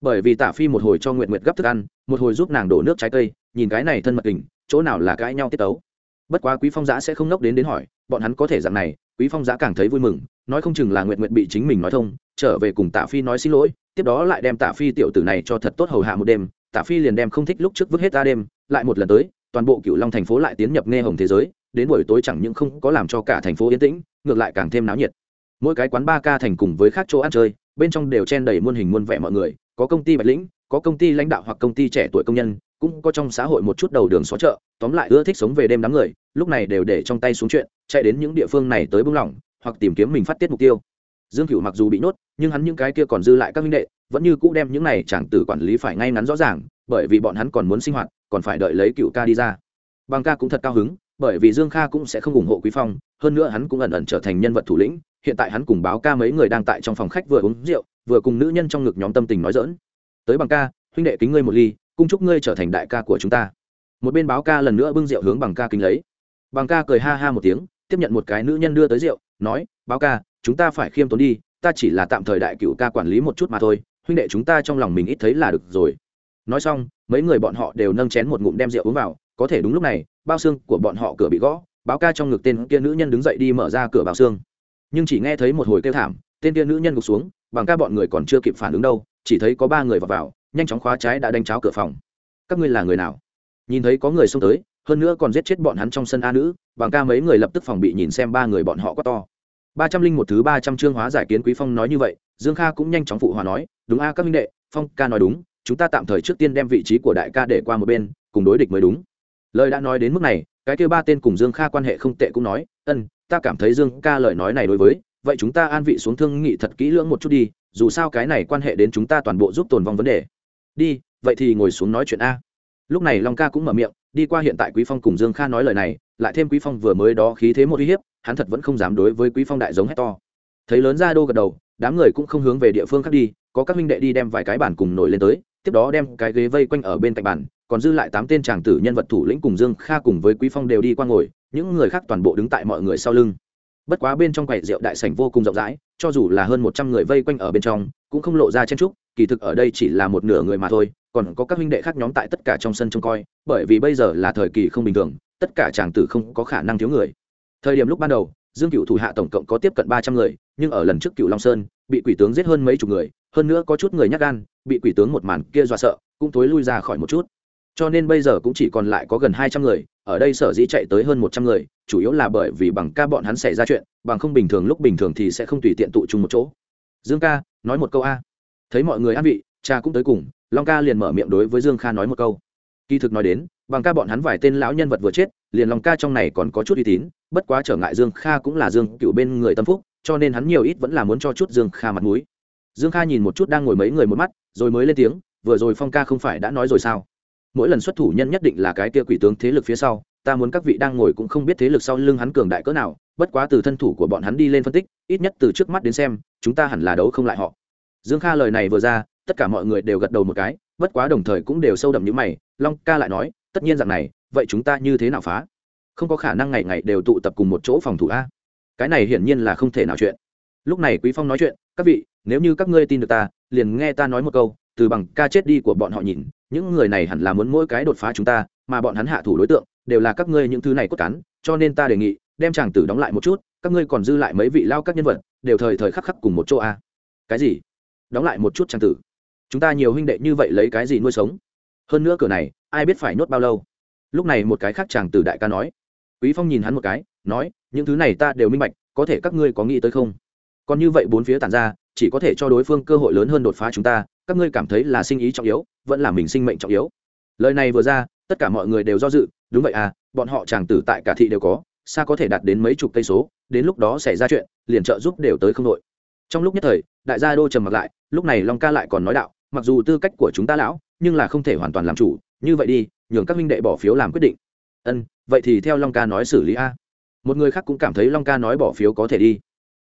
bởi vì tạ phi một hồi cho nguyệt nguyệt gấp thức ăn, một hồi giúp nàng đổ nước trái cây, nhìn cái này thân mật tình, chỗ nào là cãi nhau tiết tấu bất quá quý phong giã sẽ không nốc đến đến hỏi, bọn hắn có thể dạng này, quý phong giã càng thấy vui mừng, nói không chừng là nguyệt nguyệt bị chính mình nói thông, trở về cùng tạ phi nói xin lỗi, tiếp đó lại đem tạ phi tiểu tử này cho thật tốt hầu hạ một đêm, tạ phi liền đem không thích lúc trước vứt hết ra đêm, lại một lần tới, toàn bộ cựu long thành phố lại tiến nhập nghe hồng thế giới, đến buổi tối chẳng những không có làm cho cả thành phố yên tĩnh, ngược lại càng thêm náo nhiệt. Mỗi cái quán ba ca thành cùng với khác chỗ ăn chơi, bên trong đều chen đầy muôn hình muôn vẻ mọi người, có công ty bạch lĩnh có công ty lãnh đạo hoặc công ty trẻ tuổi công nhân, cũng có trong xã hội một chút đầu đường xó chợ, tóm lại ưa thích sống về đêm đám người, lúc này đều để trong tay xuống chuyện, chạy đến những địa phương này tới bưng lỏng, hoặc tìm kiếm mình phát tiết mục tiêu. Dương cửu mặc dù bị nốt nhưng hắn những cái kia còn dư lại các minh đệ, vẫn như cũ đem những này chẳng tử quản lý phải ngay ngắn rõ ràng, bởi vì bọn hắn còn muốn sinh hoạt, còn phải đợi lấy cựu ca đi ra. Bằng ca cũng thật cao hứng, bởi vì dương kha cũng sẽ không ủng hộ quý phong, hơn nữa hắn cũng ẩn ẩn trở thành nhân vật thủ lĩnh, hiện tại hắn cùng báo ca mấy người đang tại trong phòng khách vừa uống rượu, vừa cùng nữ nhân trong ngực nhóm tâm tình nói dỡn tới bằng ca, huynh đệ kính ngươi một ly, cung chúc ngươi trở thành đại ca của chúng ta. Một bên báo ca lần nữa bưng rượu hướng bằng ca kính lấy. Bằng ca cười ha ha một tiếng, tiếp nhận một cái nữ nhân đưa tới rượu, nói, báo ca, chúng ta phải khiêm tốn đi, ta chỉ là tạm thời đại cựu ca quản lý một chút mà thôi, huynh đệ chúng ta trong lòng mình ít thấy là được rồi. Nói xong, mấy người bọn họ đều nâng chén một ngụm đem rượu uống vào, có thể đúng lúc này, bao xương của bọn họ cửa bị gõ, báo ca trong ngực tên kia nữ nhân đứng dậy đi mở ra cửa bao xương. Nhưng chỉ nghe thấy một hồi kêu thảm, tên kia nữ nhân gục xuống, bằng ca bọn người còn chưa kịp phản ứng đâu chỉ thấy có ba người vào, vào nhanh chóng khóa trái đã đánh cháo cửa phòng. Các ngươi là người nào? Nhìn thấy có người xông tới hơn nữa còn giết chết bọn hắn trong sân a nữ bằng ca mấy người lập tức phòng bị nhìn xem ba người bọn họ quá to. Ba trăm linh một thứ ba trăm chương hóa giải kiến quý phong nói như vậy dương kha cũng nhanh chóng phụ hòa nói đúng a các minh đệ phong ca nói đúng chúng ta tạm thời trước tiên đem vị trí của đại ca để qua một bên cùng đối địch mới đúng. Lời đã nói đến mức này cái kêu ba tên cùng dương kha quan hệ không tệ cũng nói ân ta cảm thấy dương ca lời nói này đối với vậy chúng ta an vị xuống thương nghị thật kỹ lưỡng một chút đi dù sao cái này quan hệ đến chúng ta toàn bộ giúp tồn vong vấn đề. Đi, vậy thì ngồi xuống nói chuyện a. Lúc này long ca cũng mở miệng, đi qua hiện tại quý phong cùng dương kha nói lời này, lại thêm quý phong vừa mới đó khí thế một uy hiếp, hắn thật vẫn không dám đối với quý phong đại giống hét to. Thấy lớn ra đô gật đầu, đám người cũng không hướng về địa phương khác đi, có các minh đệ đi đem vài cái bản cùng nổi lên tới, tiếp đó đem cái ghế vây quanh ở bên cạnh bàn, còn dư lại tám tên tràng tử nhân vật thủ lĩnh cùng dương kha cùng với quý phong đều đi qua ngồi, những người khác toàn bộ đứng tại mọi người sau lưng bất quá bên trong quầy rượu đại sảnh vô cùng rộng rãi, cho dù là hơn một trăm người vây quanh ở bên trong, cũng không lộ ra chen trúc kỳ thực ở đây chỉ là một nửa người mà thôi, còn có các huynh đệ khác nhóm tại tất cả trong sân trông coi, bởi vì bây giờ là thời kỳ không bình thường, tất cả chàng tử không có khả năng thiếu người. Thời điểm lúc ban đầu, dương cựu thủ hạ tổng cộng có tiếp cận ba trăm người, nhưng ở lần trước cựu long sơn, bị quỷ tướng giết hơn mấy chục người, hơn nữa có chút người nhắc gan, bị quỷ tướng một màn kia dọa sợ, cũng thối lui ra khỏi một chút cho nên bây giờ cũng chỉ còn lại có gần hai trăm người, ở đây sở dĩ chạy tới hơn một trăm người, chủ yếu là bởi vì bằng ca bọn hắn xảy ra chuyện, bằng không bình thường lúc bình thường thì sẽ không tùy tiện tụ chung một chỗ. Dương ca, nói một câu a. Thấy mọi người an vị, cha cũng tới cùng, long ca liền mở miệng đối với dương kha nói một câu. Kỳ thực nói đến, bằng ca bọn hắn vài tên lão nhân vật vừa chết, liền long ca trong này còn có chút uy tín, bất quá trở ngại dương kha cũng là dương cựu bên người tâm phúc, cho nên hắn nhiều ít vẫn là muốn cho chút dương kha mặt mũi. Dương kha nhìn một chút đang ngồi mấy người một mắt, rồi mới lên tiếng, vừa rồi phong ca không phải đã nói rồi sao? Mỗi lần xuất thủ nhân nhất định là cái kia quỷ tướng thế lực phía sau, ta muốn các vị đang ngồi cũng không biết thế lực sau lưng hắn cường đại cỡ nào, bất quá từ thân thủ của bọn hắn đi lên phân tích, ít nhất từ trước mắt đến xem, chúng ta hẳn là đấu không lại họ. Dương kha lời này vừa ra, tất cả mọi người đều gật đầu một cái, bất quá đồng thời cũng đều sâu đậm như mày, long ca lại nói, tất nhiên dạng này, vậy chúng ta như thế nào phá? Không có khả năng ngày ngày đều tụ tập cùng một chỗ phòng thủ a. Cái này hiển nhiên là không thể nào chuyện. Lúc này quý phong nói chuyện, các vị, nếu như các ngươi tin được ta, liền nghe ta nói một câu từ bằng ca chết đi của bọn họ nhìn, những người này hẳn là muốn mỗi cái đột phá chúng ta, mà bọn hắn hạ thủ đối tượng, đều là các ngươi những thứ này cốt cán, cho nên ta đề nghị, đem chàng tử đóng lại một chút, các ngươi còn dư lại mấy vị lao các nhân vật, đều thời thời khắc khắc cùng một chỗ a. Cái gì? Đóng lại một chút chàng tử. Chúng ta nhiều huynh đệ như vậy lấy cái gì nuôi sống? Hơn nữa cửa này, ai biết phải nhốt bao lâu? Lúc này một cái khác chàng tử đại ca nói. Quý phong nhìn hắn một cái, nói, những thứ này ta đều minh bạch, có thể các ngươi có nghĩ tới không? Còn như vậy bốn phía tản ra, chỉ có thể cho đối phương cơ hội lớn hơn đột phá chúng ta các ngươi cảm thấy là sinh ý trọng yếu, vẫn là mình sinh mệnh trọng yếu. Lời này vừa ra, tất cả mọi người đều do dự, đúng vậy à bọn họ chàng tử tại cả thị đều có, xa có thể đạt đến mấy chục cây số, đến lúc đó xảy ra chuyện, liền trợ giúp đều tới không đội trong lúc nhất thời, đại gia đô trầm mặc lại, lúc này long ca lại còn nói đạo, mặc dù tư cách của chúng ta lão, nhưng là không thể hoàn toàn làm chủ, như vậy đi, nhường các minh đệ bỏ phiếu làm quyết định. Ân, vậy thì theo long ca nói xử lý a. Một người khác cũng cảm thấy long ca nói bỏ phiếu có thể đi.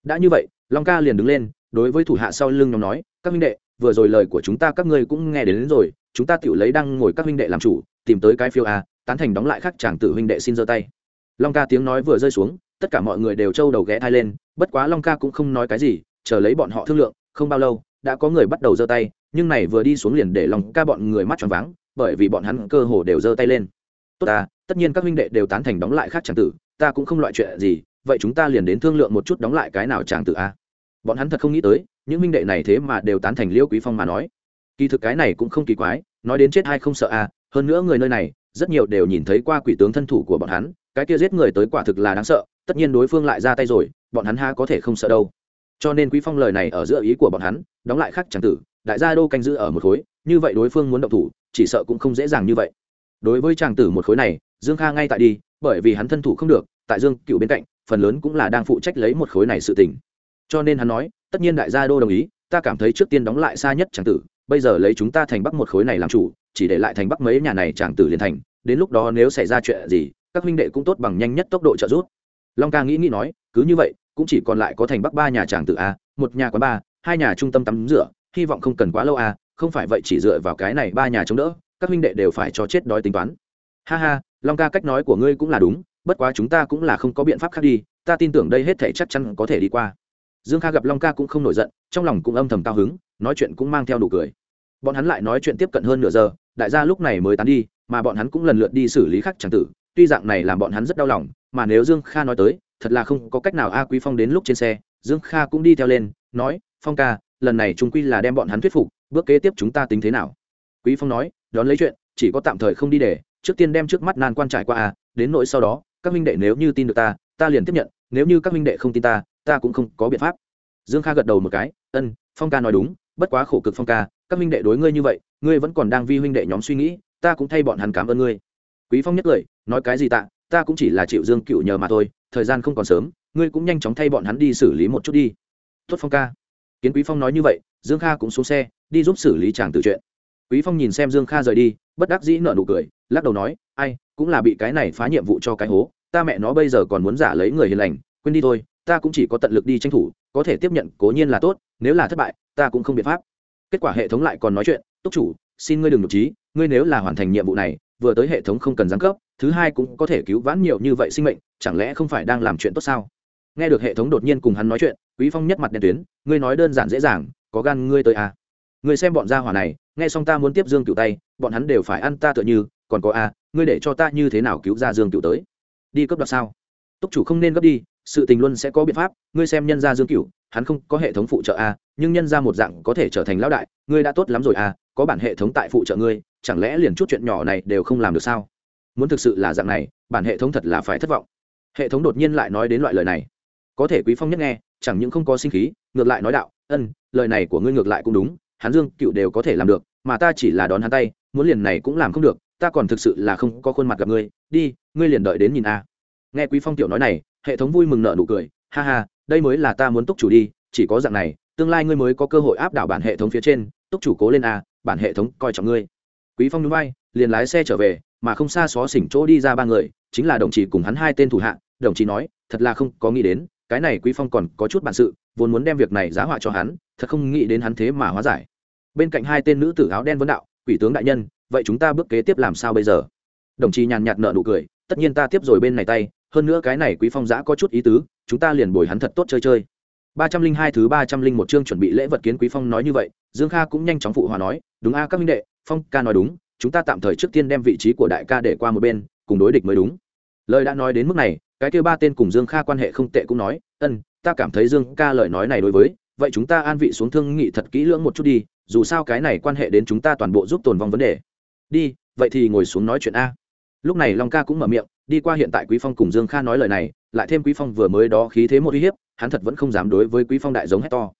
Đã như vậy, long ca liền đứng lên, đối với thủ hạ sau lưng nhóm nói, các minh đệ vừa rồi lời của chúng ta các ngươi cũng nghe đến, đến rồi chúng ta tự lấy đang ngồi các huynh đệ làm chủ tìm tới cái phiếu a tán thành đóng lại khắc chàng tử huynh đệ xin giơ tay. Long ca tiếng nói vừa rơi xuống tất cả mọi người đều trâu đầu ghé thai lên bất quá long ca cũng không nói cái gì chờ lấy bọn họ thương lượng không bao lâu đã có người bắt đầu giơ tay nhưng này vừa đi xuống liền để long ca bọn người mắt tròn váng bởi vì bọn hắn cơ hồ đều giơ tay lên. Tốt ta tất nhiên các huynh đệ đều tán thành đóng lại khác chàng tử ta cũng không loại chuyện gì vậy chúng ta liền đến thương lượng một chút đóng lại cái nào chàng tử a. Bọn hắn thật không nghĩ tới những huynh đệ này thế mà đều tán thành liêu quý phong mà nói. Kỳ thực cái này cũng không kỳ quái, nói đến chết hay không sợ à hơn nữa người nơi này, rất nhiều đều nhìn thấy qua quỷ tướng thân thủ của bọn hắn, cái kia giết người tới quả thực là đáng sợ, tất nhiên đối phương lại ra tay rồi, bọn hắn ha có thể không sợ đâu. Cho nên quý phong lời này ở giữa ý của bọn hắn, đóng lại khắc chẳng tử, đại gia đô canh giữ ở một khối, như vậy đối phương muốn động thủ, chỉ sợ cũng không dễ dàng như vậy. Đối với chàng tử một khối này, dương kha ngay tại đi, bởi vì hắn thân thủ không được, tại dương cựu bên cạnh, phần lớn cũng là đang phụ trách lấy một khối này sự tình. Cho nên hắn nói tất nhiên đại gia đô đồng ý, ta cảm thấy trước tiên đóng lại xa nhất chàng tử, bây giờ lấy chúng ta thành bắc một khối này làm chủ, chỉ để lại thành bắc mấy nhà này chàng tử liền thành, đến lúc đó nếu xảy ra chuyện gì, các huynh đệ cũng tốt bằng nhanh nhất tốc độ trợ giúp. Long ca nghĩ nghĩ nói, cứ như vậy, cũng chỉ còn lại có thành bắc ba nhà chàng tử a, một nhà quán ba, hai nhà trung tâm tắm rửa, hy vọng không cần quá lâu a, không phải vậy chỉ dựa vào cái này ba nhà chống đỡ, các huynh đệ đều phải cho chết đói tính toán. Ha ha, long ca, cách nói của ngươi cũng là đúng, bất quá chúng ta cũng là không có biện pháp khác đi, ta tin tưởng đây hết thể chắc chắn có thể đi qua dương kha gặp long ca cũng không nổi giận, trong lòng cũng âm thầm cao hứng, nói chuyện cũng mang theo đủ cười. Bọn hắn lại nói chuyện tiếp cận hơn nửa giờ, đại gia lúc này mới tán đi, mà bọn hắn cũng lần lượt đi xử lý khắc tràng tử. Tuy dạng này làm bọn hắn rất đau lòng, mà nếu dương kha nói tới, thật là không có cách nào a quý phong đến lúc trên xe, dương kha cũng đi theo lên, nói, phong ca, lần này chúng quy là đem bọn hắn thuyết phục, bước kế tiếp chúng ta tính thế nào? Quý phong nói, đón lấy chuyện, chỉ có tạm thời không đi để, trước tiên đem trước mắt nan quan trải qua a, đến nỗi sau đó, các minh đệ nếu như tin được ta ta liền tiếp nhận, nếu như các minh đệ không tin ta ta cũng không có biện pháp. Dương kha gật đầu một cái, ân, phong ca nói đúng, bất quá khổ cực phong ca, các minh đệ đối ngươi như vậy, ngươi vẫn còn đang vi huynh đệ nhóm suy nghĩ, ta cũng thay bọn hắn cảm ơn ngươi. Quý phong nhất cười, nói cái gì tạ, ta cũng chỉ là chịu dương cựu nhờ mà thôi, thời gian không còn sớm, ngươi cũng nhanh chóng thay bọn hắn đi xử lý một chút đi. Tuất phong ca. Kiến quý phong nói như vậy, dương kha cũng xuống xe, đi giúp xử lý chàng tự chuyện. Quý phong nhìn xem dương kha rời đi, bất đắc dĩ nở nụ cười, lắc đầu nói, ai, cũng là bị cái này phá nhiệm vụ cho cái hố, ta mẹ nó bây giờ còn muốn giả lấy người hiền lành, quên đi thôi ta cũng chỉ có tận lực đi tranh thủ, có thể tiếp nhận cố nhiên là tốt, nếu là thất bại, ta cũng không biện pháp. Kết quả hệ thống lại còn nói chuyện, túc chủ, xin ngươi đừng nhục trí, ngươi nếu là hoàn thành nhiệm vụ này, vừa tới hệ thống không cần giáng cấp, thứ hai cũng có thể cứu vãn nhiều như vậy sinh mệnh, chẳng lẽ không phải đang làm chuyện tốt sao? Nghe được hệ thống đột nhiên cùng hắn nói chuyện, quý phong nhất mặt đen tuyến, ngươi nói đơn giản dễ dàng, có gan ngươi tới à? Ngươi xem bọn gia hỏa này, nghe xong ta muốn tiếp dương cựu tay, bọn hắn đều phải ăn ta tựa như, còn có à ngươi để cho ta như thế nào cứu ra dương cựu tới? Đi cấp đoạt sao? Túc chủ không nên gấp đi sự tình luôn sẽ có biện pháp ngươi xem nhân gia dương cửu hắn không có hệ thống phụ trợ a, nhưng nhân gia một dạng có thể trở thành lão đại ngươi đã tốt lắm rồi a, có bản hệ thống tại phụ trợ ngươi chẳng lẽ liền chút chuyện nhỏ này đều không làm được sao? Muốn thực sự là dạng này bản hệ thống thật là phải thất vọng. Hệ thống đột nhiên lại nói đến loại lời này. Có thể quý phong nhất nghe chẳng những không có sinh khí ngược lại nói đạo ân lời này của ngươi ngược lại cũng đúng hắn dương cựu đều có thể làm được mà ta chỉ là đón hắn tay muốn liền này cũng làm không được ta còn thực sự là không có khuôn mặt gặp ngươi đi ngươi liền đợi đến nhìn a nghe quý phong tiểu nói này hệ thống vui mừng nợ nụ cười, ha ha, đây mới là ta muốn túc chủ đi, chỉ có dạng này, tương lai ngươi mới có cơ hội áp đảo bản hệ thống phía trên, túc chủ cố lên a, bản hệ thống coi trọng ngươi. Quý phong núi bay liền lái xe trở về, mà không xa xó xỉnh chỗ đi ra ba người, chính là đồng chí cùng hắn hai tên thủ hạ. Đồng chí nói, thật là không có nghĩ đến, cái này quý phong còn có chút bản sự, vốn muốn đem việc này giá họa cho hắn, thật không nghĩ đến hắn thế mà hóa giải. Bên cạnh hai tên nữ tử áo đen vấn đạo, quỷ tướng đại nhân, vậy chúng ta bước kế tiếp làm sao bây giờ? Đồng chí nhàn nhạt nợ nụ cười, tất nhiên ta tiếp rồi bên này tay hơn nữa cái này quý phong giã có chút ý tứ, chúng ta liền bồi hắn thật tốt chơi chơi. ba trăm linh hai thứ ba trăm linh một chương chuẩn bị lễ vật kiến quý phong nói như vậy, dương kha cũng nhanh chóng phụ hòa nói, đúng a, các minh đệ, phong ca nói đúng, chúng ta tạm thời trước tiên đem vị trí của đại ca để qua một bên, cùng đối địch mới đúng. Lời đã nói đến mức này, cái kêu ba tên cùng dương kha quan hệ không tệ cũng nói, ân, ta cảm thấy dương ca lời nói này đối với, vậy chúng ta an vị xuống thương nghị thật kỹ lưỡng một chút đi, dù sao cái này quan hệ đến chúng ta toàn bộ giúp tồn vong vấn đề. Đi, vậy thì ngồi xuống nói chuyện a. Lúc này long ca cũng mở miệng đi qua hiện tại quý phong cùng dương kha nói lời này, lại thêm quý phong vừa mới đó khí thế một uy hiếp, hắn thật vẫn không dám đối với quý phong đại giống hét to.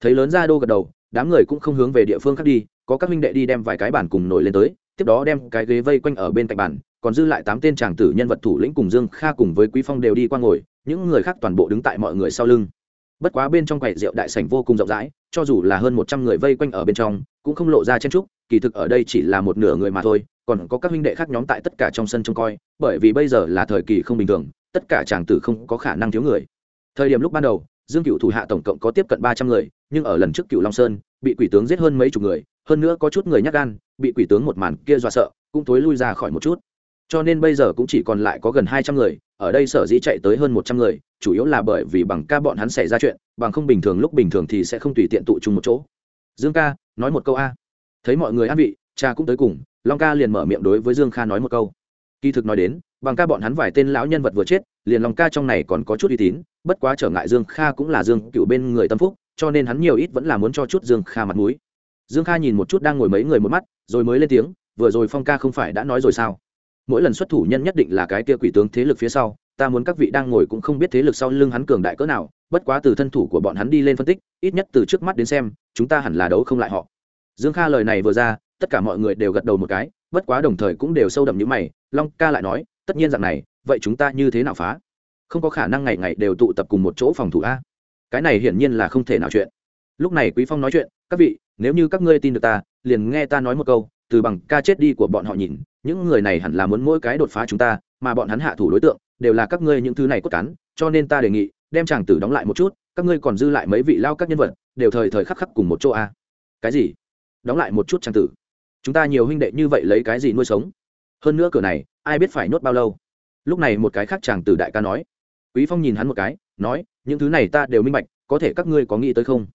Thấy lớn ra đô gật đầu, đám người cũng không hướng về địa phương khác đi, có các minh đệ đi đem vài cái bản cùng nổi lên tới, tiếp đó đem cái ghế vây quanh ở bên cạnh bàn, còn dư lại tám tên tràng tử nhân vật thủ lĩnh cùng dương kha cùng với quý phong đều đi qua ngồi, những người khác toàn bộ đứng tại mọi người sau lưng. Bất quá bên trong quầy rượu đại sảnh vô cùng rộng rãi, cho dù là hơn một trăm người vây quanh ở bên trong, cũng không lộ ra chen trúc kỳ thực ở đây chỉ là một nửa người mà thôi còn có các huynh đệ khác nhóm tại tất cả trong sân trông coi, bởi vì bây giờ là thời kỳ không bình thường, tất cả chàng tử không có khả năng thiếu người. Thời điểm lúc ban đầu, dương cựu thủ hạ tổng cộng có tiếp cận ba trăm người, nhưng ở lần trước cựu long sơn, bị quỷ tướng giết hơn mấy chục người, hơn nữa có chút người nhắc gan, bị quỷ tướng một màn kia dọa sợ, cũng tối lui ra khỏi một chút. Cho nên bây giờ cũng chỉ còn lại có gần hai trăm người, ở đây sở dĩ chạy tới hơn một trăm người, chủ yếu là bởi vì bằng ca bọn hắn xảy ra chuyện, bằng không bình thường lúc bình thường thì sẽ không tùy tiện tụ chung một chỗ. Dương ca, nói một câu a. Thấy mọi người an vị, cha cũng tới cùng long ca liền mở miệng đối với dương kha nói một câu. Kỳ thực nói đến, bằng ca bọn hắn vài tên lão nhân vật vừa chết, liền long ca trong này còn có chút uy tín, bất quá trở ngại dương kha cũng là dương cựu bên người tâm phúc, cho nên hắn nhiều ít vẫn là muốn cho chút dương kha mặt mũi. Dương kha nhìn một chút đang ngồi mấy người một mắt, rồi mới lên tiếng, vừa rồi phong ca không phải đã nói rồi sao? Mỗi lần xuất thủ nhân nhất định là cái kia quỷ tướng thế lực phía sau, ta muốn các vị đang ngồi cũng không biết thế lực sau lưng hắn cường đại cỡ nào, bất quá từ thân thủ của bọn hắn đi lên phân tích, ít nhất từ trước mắt đến xem, chúng ta hẳn là đấu không lại họ. Dương kha lời này vừa ra tất cả mọi người đều gật đầu một cái, bất quá đồng thời cũng đều sâu đậm như mày, long ca lại nói, tất nhiên rằng này, vậy chúng ta như thế nào phá? Không có khả năng ngày ngày đều tụ tập cùng một chỗ phòng thủ a. Cái này hiển nhiên là không thể nào chuyện. Lúc này quý phong nói chuyện, các vị, nếu như các ngươi tin được ta, liền nghe ta nói một câu, từ bằng ca chết đi của bọn họ nhìn, những người này hẳn là muốn mỗi cái đột phá chúng ta, mà bọn hắn hạ thủ đối tượng, đều là các ngươi những thứ này cốt cán, cho nên ta đề nghị, đem chàng tử đóng lại một chút, các ngươi còn dư lại mấy vị lao các nhân vật, đều thời thời khắc khắc cùng một chỗ a. Cái gì? Đóng lại một chút chàng tử? Chúng ta nhiều huynh đệ như vậy lấy cái gì nuôi sống? Hơn nữa cửa này, ai biết phải nhốt bao lâu? Lúc này một cái khác chàng tử đại ca nói. Quý phong nhìn hắn một cái, nói, những thứ này ta đều minh bạch, có thể các ngươi có nghĩ tới không?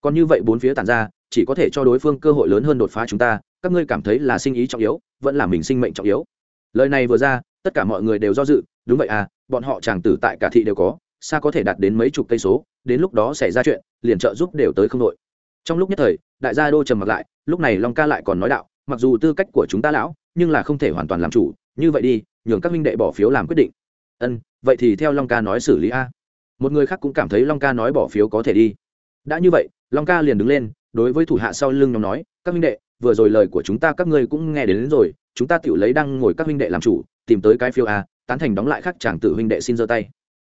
Còn như vậy bốn phía tản ra, chỉ có thể cho đối phương cơ hội lớn hơn đột phá chúng ta, các ngươi cảm thấy là sinh ý trọng yếu, vẫn là mình sinh mệnh trọng yếu. Lời này vừa ra, tất cả mọi người đều do dự, đúng vậy à bọn họ chàng tử tại cả thị đều có, xa có thể đạt đến mấy chục cây số, đến lúc đó xảy ra chuyện, liền trợ giúp đều tới không đội. Trong lúc nhất thời, đại gia đô trầm mặt lại, lúc này long ca lại còn nói đạo mặc dù tư cách của chúng ta lão nhưng là không thể hoàn toàn làm chủ như vậy đi nhường các minh đệ bỏ phiếu làm quyết định. Ân vậy thì theo long ca nói xử lý a. Một người khác cũng cảm thấy long ca nói bỏ phiếu có thể đi. Đã như vậy long ca liền đứng lên đối với thủ hạ sau lưng nhóm nói các minh đệ vừa rồi lời của chúng ta các ngươi cũng nghe đến, đến rồi chúng ta tự lấy đang ngồi các huynh đệ làm chủ tìm tới cái phiếu a tán thành đóng lại khắc chàng tử huynh đệ xin giơ tay.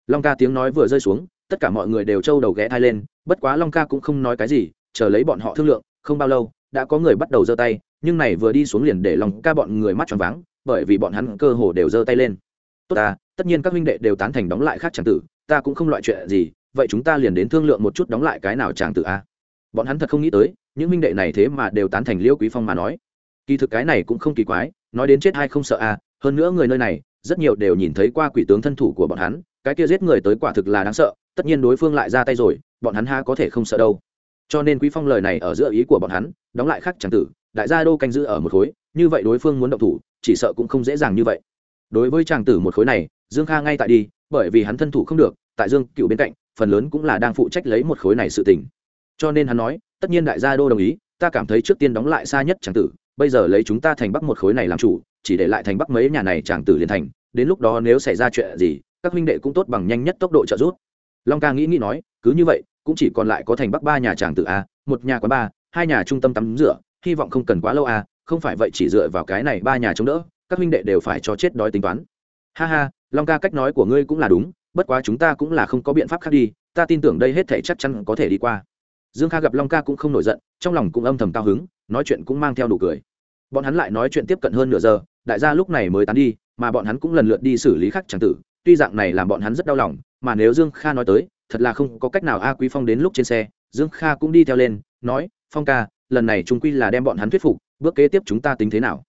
Long ca tiếng nói vừa rơi xuống tất cả mọi người đều trâu đầu ghé thai lên bất quá long ca cũng không nói cái gì chờ lấy bọn họ thương lượng không bao lâu đã có người bắt đầu giơ tay nhưng này vừa đi xuống liền để lòng ca bọn người mắt tròn váng, bởi vì bọn hắn cơ hồ đều giơ tay lên. Tốt ta, tất nhiên các huynh đệ đều tán thành đóng lại khác tràng tử, ta cũng không loại chuyện gì, vậy chúng ta liền đến thương lượng một chút đóng lại cái nào tràng tử a. Bọn hắn thật không nghĩ tới, những huynh đệ này thế mà đều tán thành liêu quý phong mà nói. Kỳ thực cái này cũng không kỳ quái, nói đến chết hay không sợ a, hơn nữa người nơi này, rất nhiều đều nhìn thấy qua quỷ tướng thân thủ của bọn hắn, cái kia giết người tới quả thực là đáng sợ, tất nhiên đối phương lại ra tay rồi, bọn hắn ha có thể không sợ đâu. Cho nên quý phong lời này ở giữa ý của bọn hắn, đóng lại khắc chẳng tử đại gia đô canh giữ ở một khối, như vậy đối phương muốn động thủ, chỉ sợ cũng không dễ dàng như vậy. Đối với chàng tử một khối này, dương kha ngay tại đi, bởi vì hắn thân thủ không được, tại dương cựu bên cạnh, phần lớn cũng là đang phụ trách lấy một khối này sự tình. Cho nên hắn nói, tất nhiên đại gia đô đồng ý, ta cảm thấy trước tiên đóng lại xa nhất chàng tử, bây giờ lấy chúng ta thành bắc một khối này làm chủ, chỉ để lại thành bắc mấy nhà này chàng tử liền thành, đến lúc đó nếu xảy ra chuyện gì, các huynh đệ cũng tốt bằng nhanh nhất tốc độ trợ giúp. Long ca nghĩ nghĩ nói, cứ như vậy, cũng chỉ còn lại có thành bắc ba nhà chàng tử a, một nhà quán ba hai nhà trung tâm tắm rửa hy vọng không cần quá lâu à? không phải vậy chỉ dựa vào cái này ba nhà chống đỡ, các huynh đệ đều phải cho chết đói tính toán ha ha, long ca cách nói của ngươi cũng là đúng, bất quá chúng ta cũng là không có biện pháp khác đi, ta tin tưởng đây hết thể chắc chắn có thể đi qua dương kha gặp long ca cũng không nổi giận, trong lòng cũng âm thầm cao hứng, nói chuyện cũng mang theo đủ cười bọn hắn lại nói chuyện tiếp cận hơn nửa giờ, đại gia lúc này mới tán đi, mà bọn hắn cũng lần lượt đi xử lý khắc tràng tử, tuy dạng này làm bọn hắn rất đau lòng, mà nếu dương kha nói tới, thật là không có cách nào a quý phong đến lúc trên xe, dương kha cũng đi theo lên, nói, phong ca lần này chúng quy là đem bọn hắn thuyết phục, bước kế tiếp chúng ta tính thế nào?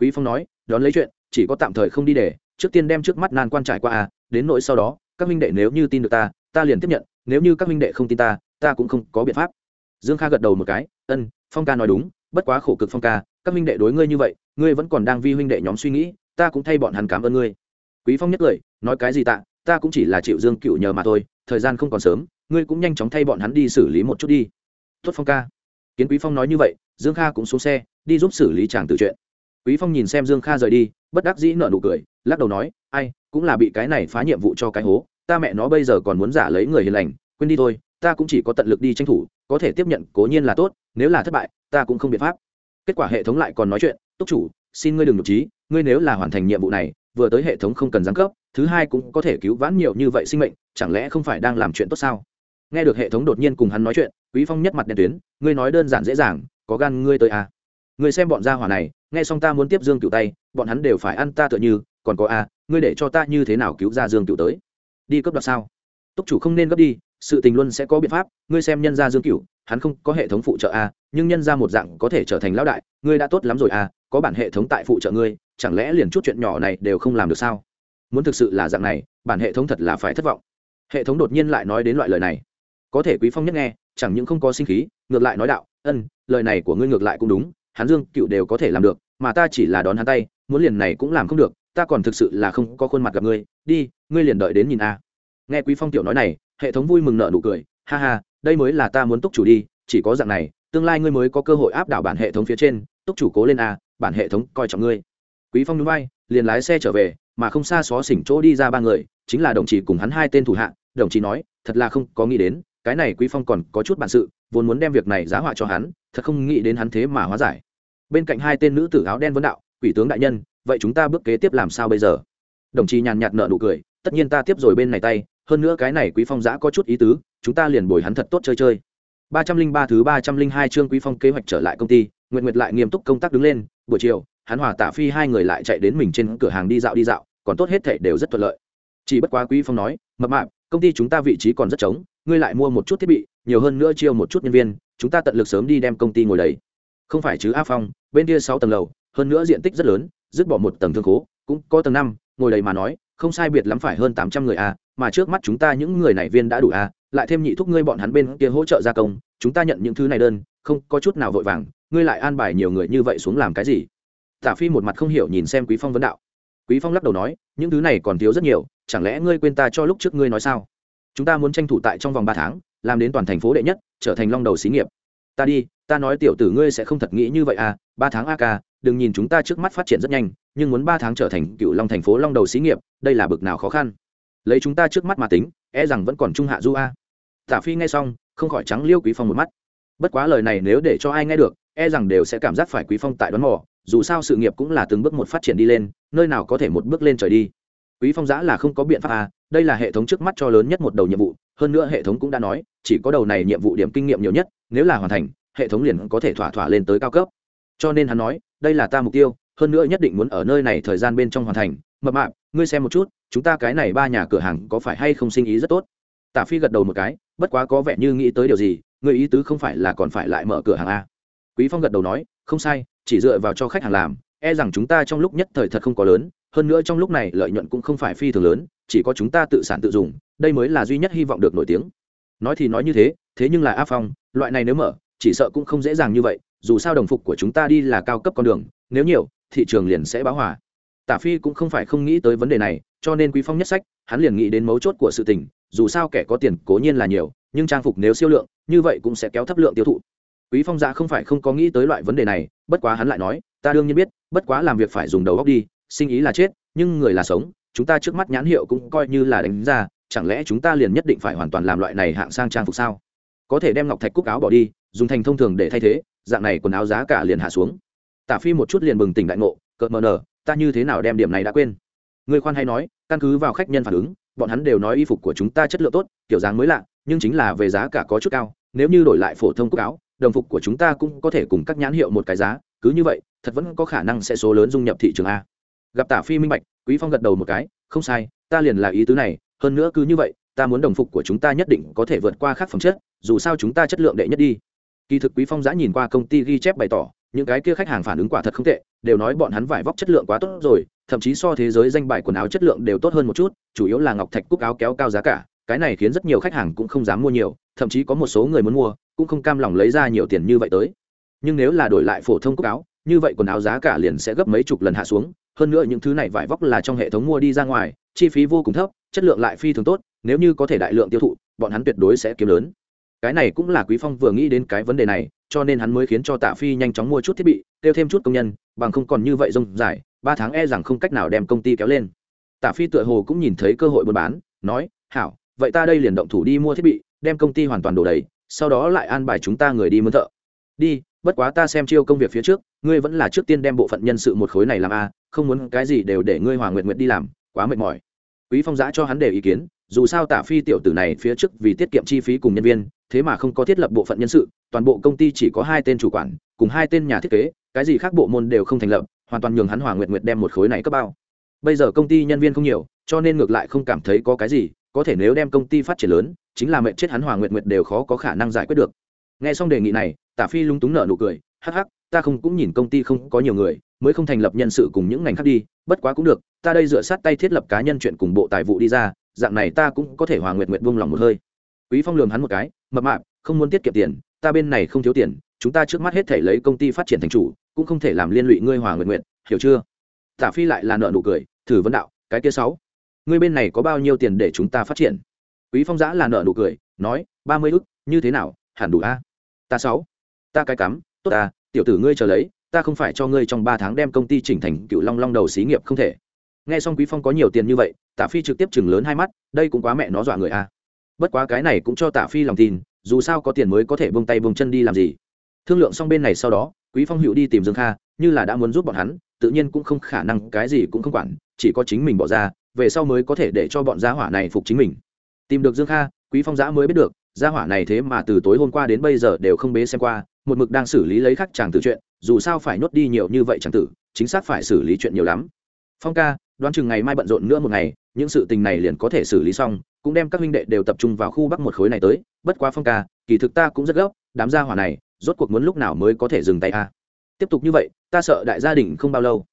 Quý phong nói, đón lấy chuyện, chỉ có tạm thời không đi để, trước tiên đem trước mắt nan quan trải qua à đến nỗi sau đó, các minh đệ nếu như tin được ta ta liền tiếp nhận, nếu như các minh đệ không tin ta ta cũng không có biện pháp. Dương kha gật đầu một cái, ân, phong ca nói đúng, bất quá khổ cực phong ca, các minh đệ đối ngươi như vậy, ngươi vẫn còn đang vi huynh đệ nhóm suy nghĩ, ta cũng thay bọn hắn cảm ơn ngươi. Quý phong nhất cười, nói cái gì tạ, ta cũng chỉ là chịu dương cựu nhờ mà thôi, thời gian không còn sớm, ngươi cũng nhanh chóng thay bọn hắn đi xử lý một chút đi. Tốt phong ca kiến quý phong nói như vậy, dương kha cũng xuống xe, đi giúp xử lý chàng tự chuyện. Quý phong nhìn xem dương kha rời đi, bất đắc dĩ nở nụ cười, lắc đầu nói, ai, cũng là bị cái này phá nhiệm vụ cho cái hố, ta mẹ nó bây giờ còn muốn giả lấy người hiền lành, quên đi thôi, ta cũng chỉ có tận lực đi tranh thủ, có thể tiếp nhận, cố nhiên là tốt, nếu là thất bại, ta cũng không biện pháp. Kết quả hệ thống lại còn nói chuyện, túc chủ, xin ngươi đừng nhục trí, ngươi nếu là hoàn thành nhiệm vụ này, vừa tới hệ thống không cần giáng cấp, thứ hai cũng có thể cứu vãn nhiều như vậy sinh mệnh, chẳng lẽ không phải đang làm chuyện tốt sao? Nghe được hệ thống đột nhiên cùng hắn nói chuyện quý phong nhất mặt đen tuyến, ngươi nói đơn giản dễ dàng, có gan ngươi tới à? Ngươi xem bọn gia hỏa này, nghe xong ta muốn tiếp dương cựu tay, bọn hắn đều phải ăn ta tựa như, còn có à ngươi để cho ta như thế nào cứu ra dương cựu tới? Đi cấp đoạt sao? Túc chủ không nên gấp đi, sự tình luôn sẽ có biện pháp, ngươi xem nhân gia dương cựu hắn không có hệ thống phụ trợ à nhưng nhân gia một dạng có thể trở thành lão đại, ngươi đã tốt lắm rồi à có bản hệ thống tại phụ trợ ngươi, chẳng lẽ liền chút chuyện nhỏ này đều không làm được sao? Muốn thực sự là dạng này, bản hệ thống thật là phải thất vọng. Hệ thống đột nhiên lại nói đến loại lời này có thể quý phong nhất nghe, chẳng những không có sinh khí, ngược lại nói đạo, ân, lời này của ngươi ngược lại cũng đúng hắn dương cựu đều có thể làm được, mà ta chỉ là đón hắn tay, muốn liền này cũng làm không được, ta còn thực sự là không có khuôn mặt gặp ngươi, đi, ngươi liền đợi đến nhìn a. Nghe quý phong tiểu nói này, hệ thống vui mừng nợ nụ cười, ha ha, đây mới là ta muốn túc chủ đi, chỉ có dạng này, tương lai ngươi mới có cơ hội áp đảo bản hệ thống phía trên, túc chủ cố lên a, bản hệ thống coi trọng ngươi. Quý phong núi bay liền lái xe trở về, mà không xa xó xỉnh chỗ đi ra ba người, chính là đồng chí cùng hắn hai tên thủ hạ, đồng chí nói, thật là không có nghĩ đến cái này quý phong còn có chút bản sự, vốn muốn đem việc này giá họa cho hắn, thật không nghĩ đến hắn thế mà hóa giải. Bên cạnh hai tên nữ tử áo đen vấn đạo, quỷ tướng đại nhân, vậy chúng ta bước kế tiếp làm sao bây giờ? Đồng chí nhàn nhạt nợ nụ cười, tất nhiên ta tiếp rồi bên này tay, hơn nữa cái này quý phong giã có chút ý tứ, chúng ta liền bồi hắn thật tốt chơi chơi. ba trăm linh ba thứ ba trăm linh hai chương quý phong kế hoạch trở lại công ty, nguyệt nguyệt lại nghiêm túc công tác đứng lên, buổi chiều, hắn hòa tả phi hai người lại chạy đến mình trên cửa hàng đi dạo đi dạo, còn tốt hết thể đều rất thuận lợi. Chỉ bất quá quý phong nói, mập mạp công ty chúng ta vị trí còn rất trống, ngươi lại mua một chút thiết bị, nhiều hơn nữa chiêu một chút nhân viên, chúng ta tận lực sớm đi đem công ty ngồi đấy không phải chứ a phong, bên kia sáu tầng lầu, hơn nữa diện tích rất lớn, dứt bỏ một tầng thương khố, cũng có tầng năm, ngồi đầy mà nói, không sai biệt lắm phải hơn tám trăm người a, mà trước mắt chúng ta những người này viên đã đủ a, lại thêm nhị thúc ngươi bọn hắn bên kia hỗ trợ gia công, chúng ta nhận những thứ này đơn, không có chút nào vội vàng, ngươi lại an bài nhiều người như vậy xuống làm cái gì? Tả phi một mặt không hiểu nhìn xem quý phong vấn đạo quý phong lắc đầu nói, những thứ này còn thiếu rất nhiều, chẳng lẽ ngươi quên ta cho lúc trước ngươi nói sao? Chúng ta muốn tranh thủ tại trong vòng ba tháng, làm đến toàn thành phố đệ nhất, trở thành long đầu xí nghiệp. Ta đi, ta nói tiểu tử ngươi sẽ không thật nghĩ như vậy à ba tháng a ca đừng nhìn chúng ta trước mắt phát triển rất nhanh, nhưng muốn ba tháng trở thành cựu long thành phố long đầu xí nghiệp, đây là bực nào khó khăn. Lấy chúng ta trước mắt mà tính e rằng vẫn còn trung hạ du a. Tả phi nghe xong, không khỏi trắng liêu quý phong một mắt. Bất quá lời này nếu để cho ai nghe được e rằng đều sẽ cảm giác phải quý phong tại đoán mò dù sao sự nghiệp cũng là từng bước một phát triển đi lên, nơi nào có thể một bước lên trời đi. Quý phong giã là không có biện pháp à đây là hệ thống trước mắt cho lớn nhất một đầu nhiệm vụ, hơn nữa hệ thống cũng đã nói, chỉ có đầu này nhiệm vụ điểm kinh nghiệm nhiều nhất, nếu là hoàn thành, hệ thống liền có thể thỏa thỏa lên tới cao cấp. Cho nên hắn nói, đây là ta mục tiêu, hơn nữa nhất định muốn ở nơi này thời gian bên trong hoàn thành. Mập mạp, ngươi xem một chút, chúng ta cái này ba nhà cửa hàng có phải hay không sinh ý rất tốt? Tả phi gật đầu một cái, bất quá có vẻ như nghĩ tới điều gì người ý tứ không phải là còn phải lại mở cửa hàng a quý phong gật đầu nói, không sai chỉ dựa vào cho khách hàng làm e rằng chúng ta trong lúc nhất thời thật không có lớn, hơn nữa trong lúc này lợi nhuận cũng không phải phi thường lớn, chỉ có chúng ta tự sản tự dùng, đây mới là duy nhất hy vọng được nổi tiếng. Nói thì nói như thế thế nhưng là a phong, loại này nếu mở, chỉ sợ cũng không dễ dàng như vậy, dù sao đồng phục của chúng ta đi là cao cấp con đường, nếu nhiều, thị trường liền sẽ báo hòa. Tả phi cũng không phải không nghĩ tới vấn đề này, cho nên quý phong nhất sách, hắn liền nghĩ đến mấu chốt của sự tình, dù sao kẻ có tiền cố nhiên là nhiều, nhưng trang phục nếu siêu lượng, như vậy cũng sẽ kéo thấp lượng tiêu thụ quý phong dạ không phải không có nghĩ tới loại vấn đề này, bất quá hắn lại nói, ta đương nhiên biết, bất quá làm việc phải dùng đầu óc đi, sinh ý là chết, nhưng người là sống, chúng ta trước mắt nhãn hiệu cũng coi như là đánh ra, chẳng lẽ chúng ta liền nhất định phải hoàn toàn làm loại này hạng sang trang phục sao? Có thể đem ngọc thạch cúc áo bỏ đi, dùng thành thông thường để thay thế, dạng này quần áo giá cả liền hạ xuống. Tả phi một chút liền bừng tỉnh đại ngộ, cợt mờ nở, ta như thế nào đem điểm này đã quên? Người khoan hay nói, căn cứ vào khách nhân phản ứng, bọn hắn đều nói y phục của chúng ta chất lượng tốt, kiểu dáng mới lạ, nhưng chính là về giá cả có chút cao, nếu như đổi lại phổ thông cúc áo đồng phục của chúng ta cũng có thể cùng các nhãn hiệu một cái giá, cứ như vậy, thật vẫn có khả năng sẽ số lớn dung nhập thị trường a. Gặp tả phi minh bạch, quý phong gật đầu một cái, không sai, ta liền là ý tứ này, hơn nữa cứ như vậy, ta muốn đồng phục của chúng ta nhất định có thể vượt qua khác phẩm chất, dù sao chúng ta chất lượng đệ nhất đi. Kỳ thực quý phong đã nhìn qua công ty ghi chép bày tỏ, những cái kia khách hàng phản ứng quả thật không tệ, đều nói bọn hắn vải vóc chất lượng quá tốt rồi, thậm chí so thế giới danh bài quần áo chất lượng đều tốt hơn một chút, chủ yếu là ngọc thạch cúc áo kéo cao giá cả cái này khiến rất nhiều khách hàng cũng không dám mua nhiều, thậm chí có một số người muốn mua, cũng không cam lòng lấy ra nhiều tiền như vậy tới. Nhưng nếu là đổi lại phổ thông cúc áo, như vậy quần áo giá cả liền sẽ gấp mấy chục lần hạ xuống, hơn nữa những thứ này vải vóc là trong hệ thống mua đi ra ngoài, chi phí vô cùng thấp, chất lượng lại phi thường tốt, nếu như có thể đại lượng tiêu thụ, bọn hắn tuyệt đối sẽ kiếm lớn. Cái này cũng là quý phong vừa nghĩ đến cái vấn đề này, cho nên hắn mới khiến cho tạ phi nhanh chóng mua chút thiết bị, tiêu thêm chút công nhân, bằng không còn như vậy rông dài, ba tháng e rằng không cách nào đem công ty kéo lên. Tạ phi tựa hồ cũng nhìn thấy cơ hội buôn bán, nói, hảo vậy ta đây liền động thủ đi mua thiết bị, đem công ty hoàn toàn đổ đầy, sau đó lại an bài chúng ta người đi mướn thợ. Đi, bất quá ta xem chiêu công việc phía trước, ngươi vẫn là trước tiên đem bộ phận nhân sự một khối này làm a, không muốn cái gì đều để ngươi hoàng nguyện nguyện đi làm, quá mệt mỏi. Quý phong giã cho hắn để ý kiến, dù sao tả phi tiểu tử này phía trước vì tiết kiệm chi phí cùng nhân viên, thế mà không có thiết lập bộ phận nhân sự, toàn bộ công ty chỉ có hai tên chủ quản, cùng hai tên nhà thiết kế, cái gì khác bộ môn đều không thành lập, hoàn toàn nhường hắn hoàng nguyệt nguyệt đem một khối này cấp bao. Bây giờ công ty nhân viên không nhiều, cho nên ngược lại không cảm thấy có cái gì có thể nếu đem công ty phát triển lớn, chính là mệnh chết hắn hoàng nguyệt nguyệt đều khó có khả năng giải quyết được. Nghe xong đề nghị này, tả phi lung túng nợ nụ cười, hắc hắc, ta không cũng nhìn công ty không có nhiều người, mới không thành lập nhân sự cùng những ngành khác đi, bất quá cũng được, ta đây dựa sát tay thiết lập cá nhân chuyện cùng bộ tài vụ đi ra, dạng này ta cũng có thể hòa nguyệt nguyệt buông lòng một hơi. Quý phong lườm hắn một cái, mập mạp, không muốn tiết kiệm tiền, ta bên này không thiếu tiền, chúng ta trước mắt hết thể lấy công ty phát triển thành chủ, cũng không thể làm liên lụy ngươi hòa nguyệt nguyệt, hiểu chưa? Tả phi lại là nợ nụ cười, thử vấn đạo, cái kia sáu? Ngươi bên này có bao nhiêu tiền để chúng ta phát triển? Quý phong giã là nợ nụ cười, nói, ba mươi ức, như thế nào, hẳn đủ a. Ta sáu, ta cái cắm, tốt ta tiểu tử ngươi chờ lấy, ta không phải cho ngươi trong ba tháng đem công ty chỉnh thành cựu long long đầu xí nghiệp không thể. Nghe xong quý phong có nhiều tiền như vậy tả phi trực tiếp chừng lớn hai mắt, đây cũng quá mẹ nó dọa người a. Bất quá cái này cũng cho tả phi lòng tin, dù sao có tiền mới có thể bông tay bông chân đi làm gì. Thương lượng xong bên này sau đó, quý phong hữu đi tìm dương kha, như là đã muốn giúp bọn hắn, tự nhiên cũng không khả năng, cái gì cũng không quản, chỉ có chính mình bỏ ra về sau mới có thể để cho bọn gia hỏa này phục chính mình. Tìm được dương kha, quý phong giã mới biết được, gia hỏa này thế mà từ tối hôm qua đến bây giờ đều không bế xem qua, một mực đang xử lý lấy khắc chàng tử chuyện, dù sao phải nhốt đi nhiều như vậy chẳng tử, chính xác phải xử lý chuyện nhiều lắm. Phong ca, đoán chừng ngày mai bận rộn nữa một ngày, những sự tình này liền có thể xử lý xong, cũng đem các huynh đệ đều tập trung vào khu bắc một khối này tới, bất quá phong ca, kỳ thực ta cũng rất gấp, đám gia hỏa này, rốt cuộc muốn lúc nào mới có thể dừng tay a tiếp tục như vậy, ta sợ đại gia đình không bao lâu.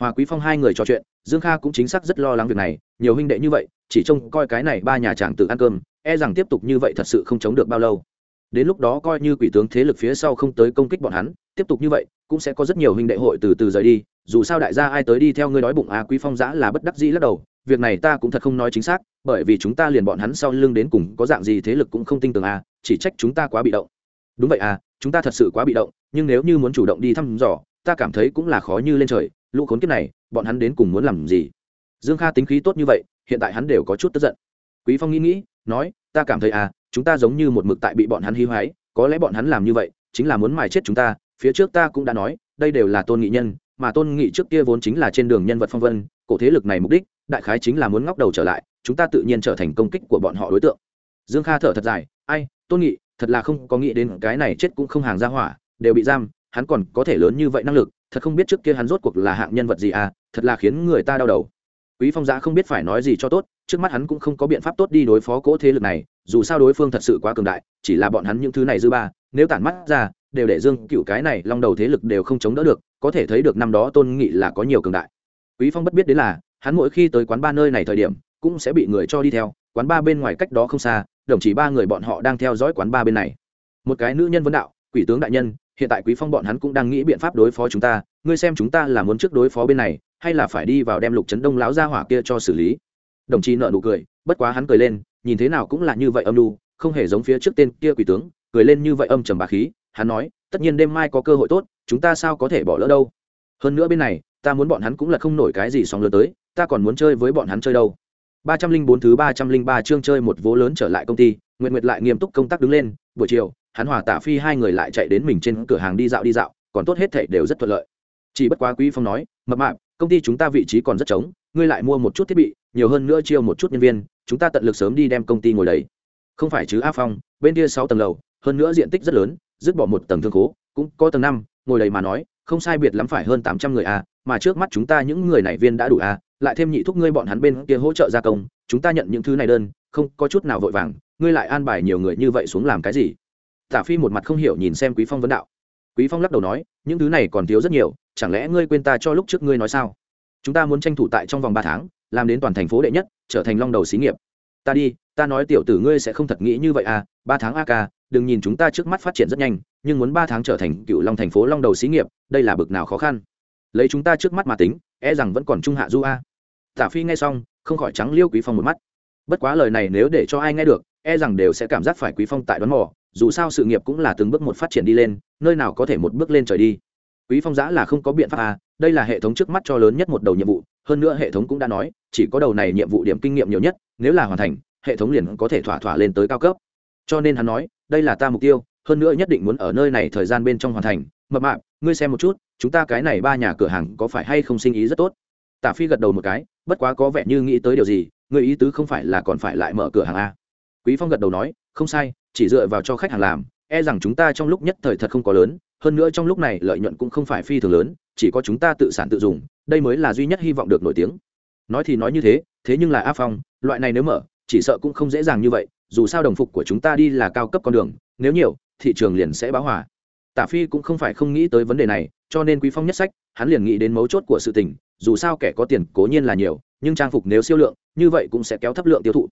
Hòa quý phong hai người trò chuyện dương kha cũng chính xác rất lo lắng việc này, nhiều huynh đệ như vậy, chỉ trông coi cái này ba nhà chàng tự ăn cơm e rằng tiếp tục như vậy thật sự không chống được bao lâu. Đến lúc đó coi như quỷ tướng thế lực phía sau không tới công kích bọn hắn, tiếp tục như vậy, cũng sẽ có rất nhiều huynh đệ hội từ từ rời đi, dù sao đại gia ai tới đi theo ngươi đói bụng à quý phong giã là bất đắc dĩ lắc đầu, việc này ta cũng thật không nói chính xác, bởi vì chúng ta liền bọn hắn sau lưng đến cùng có dạng gì thế lực cũng không tin tưởng à chỉ trách chúng ta quá bị động. Đúng vậy à chúng ta thật sự quá bị động, nhưng nếu như muốn chủ động đi thăm dò, ta cảm thấy cũng là khó như lên trời, lũ khốn kiếp này bọn hắn đến cùng muốn làm gì? Dương kha tính khí tốt như vậy, hiện tại hắn đều có chút tức giận. Quý phong nghĩ nghĩ, nói, ta cảm thấy à chúng ta giống như một mực tại bị bọn hắn hí hoái có lẽ bọn hắn làm như vậy, chính là muốn mài chết chúng ta, phía trước ta cũng đã nói, đây đều là tôn nghị nhân, mà tôn nghị trước kia vốn chính là trên đường nhân vật phong vân, cổ thế lực này mục đích, đại khái chính là muốn ngóc đầu trở lại, chúng ta tự nhiên trở thành công kích của bọn họ đối tượng. Dương kha thở thật dài, ai, tôn nghị, thật là không có nghĩ đến cái này chết cũng không hàng ra hỏa, đều bị giam, hắn còn có thể lớn như vậy năng lực, thật không biết trước kia hắn rốt cuộc là hạng nhân vật gì à thật là khiến người ta đau đầu. Quý phong giã không biết phải nói gì cho tốt, trước mắt hắn cũng không có biện pháp tốt đi đối phó cỗ thế lực này, dù sao đối phương thật sự quá cường đại, chỉ là bọn hắn những thứ này dư ba, nếu tản mắt ra, đều để dương cựu cái này long đầu thế lực đều không chống đỡ được, có thể thấy được năm đó tôn nghị là có nhiều cường đại. Quý phong bất biết đến là, hắn mỗi khi tới quán ba nơi này thời điểm, cũng sẽ bị người cho đi theo, quán ba bên ngoài cách đó không xa, đồng chí ba người bọn họ đang theo dõi quán ba bên này. Một cái nữ nhân vấn đạo, quỷ tướng đại nhân, hiện tại quý phong bọn hắn cũng đang nghĩ biện pháp đối phó chúng ta, ngươi xem chúng ta là muốn trước đối phó bên này hay là phải đi vào đem lục trấn đông lão ra hỏa kia cho xử lý? Đồng chí nợ nụ cười, bất quá hắn cười lên, nhìn thế nào cũng là như vậy âm lu không hề giống phía trước tên kia quỷ tướng, cười lên như vậy âm trầm bà khí, hắn nói, tất nhiên đêm mai có cơ hội tốt, chúng ta sao có thể bỏ lỡ đâu? Hơn nữa bên này, ta muốn bọn hắn cũng là không nổi cái gì sóng lớn tới, ta còn muốn chơi với bọn hắn chơi đâu? Ba trăm linh bốn thứ ba trăm linh ba chương chơi một vố lớn trở lại công ty, nguyệt nguyệt lại nghiêm túc công tác đứng lên, buổi chiều, hắn hòa tả phi hai người lại chạy đến mình trên cửa hàng đi dạo đi dạo, còn tốt hết thảy đều rất thuận lợi. Chỉ bất quá quý phong nói, mập mạp công ty chúng ta vị trí còn rất trống, ngươi lại mua một chút thiết bị, nhiều hơn nữa chiêu một chút nhân viên, chúng ta tận lực sớm đi đem công ty ngồi đấy. Không phải chứ a phong, bên kia sáu tầng lầu, hơn nữa diện tích rất lớn, dứt bỏ một tầng thương khố, cũng có tầng năm, ngồi đầy mà nói, không sai biệt lắm phải hơn tám trăm người a, mà trước mắt chúng ta những người này viên đã đủ a, lại thêm nhị thúc ngươi bọn hắn bên kia hỗ trợ gia công, chúng ta nhận những thứ này đơn, không có chút nào vội vàng, ngươi lại an bài nhiều người như vậy xuống làm cái gì? Tả phi một mặt không hiểu nhìn xem quý phong vấn đạo. Quý phong lắc đầu nói, những thứ này còn thiếu rất nhiều chẳng lẽ ngươi quên ta cho lúc trước ngươi nói sao? Chúng ta muốn tranh thủ tại trong vòng ba tháng, làm đến toàn thành phố đệ nhất, trở thành long đầu xí nghiệp. Ta đi, ta nói tiểu tử ngươi sẽ không thật nghĩ như vậy à ba tháng a ca đừng nhìn chúng ta trước mắt phát triển rất nhanh, nhưng muốn ba tháng trở thành cựu long thành phố long đầu xí nghiệp, đây là bực nào khó khăn. Lấy chúng ta trước mắt mà tính e rằng vẫn còn trung hạ du a. Tả phi nghe xong, không khỏi trắng liêu quý phong một mắt. Bất quá lời này nếu để cho ai nghe được e rằng đều sẽ cảm giác phải quý phong tại đoán mò, dù sao sự nghiệp cũng là từng bước một phát triển đi lên, nơi nào có thể một bước lên trời đi quý phong giã là không có biện pháp à đây là hệ thống trước mắt cho lớn nhất một đầu nhiệm vụ, hơn nữa hệ thống cũng đã nói, chỉ có đầu này nhiệm vụ điểm kinh nghiệm nhiều nhất, nếu là hoàn thành, hệ thống liền có thể thỏa thỏa lên tới cao cấp. Cho nên hắn nói, đây là ta mục tiêu, hơn nữa nhất định muốn ở nơi này thời gian bên trong hoàn thành. Mập mạp, ngươi xem một chút, chúng ta cái này ba nhà cửa hàng có phải hay không sinh ý rất tốt? Tả phi gật đầu một cái, bất quá có vẻ như nghĩ tới điều gì người ý tứ không phải là còn phải lại mở cửa hàng a. Quý phong gật đầu nói, không sai, chỉ dựa vào cho khách hàng làm e rằng chúng ta trong lúc nhất thời thật không có lớn hơn nữa trong lúc này lợi nhuận cũng không phải phi thường lớn, chỉ có chúng ta tự sản tự dùng, đây mới là duy nhất hy vọng được nổi tiếng. Nói thì nói như thế thế nhưng là a phong, loại này nếu mở, chỉ sợ cũng không dễ dàng như vậy, dù sao đồng phục của chúng ta đi là cao cấp con đường, nếu nhiều, thị trường liền sẽ báo hòa. Tả phi cũng không phải không nghĩ tới vấn đề này, cho nên quý phong nhất sách, hắn liền nghĩ đến mấu chốt của sự tình, dù sao kẻ có tiền cố nhiên là nhiều, nhưng trang phục nếu siêu lượng, như vậy cũng sẽ kéo thấp lượng tiêu thụ.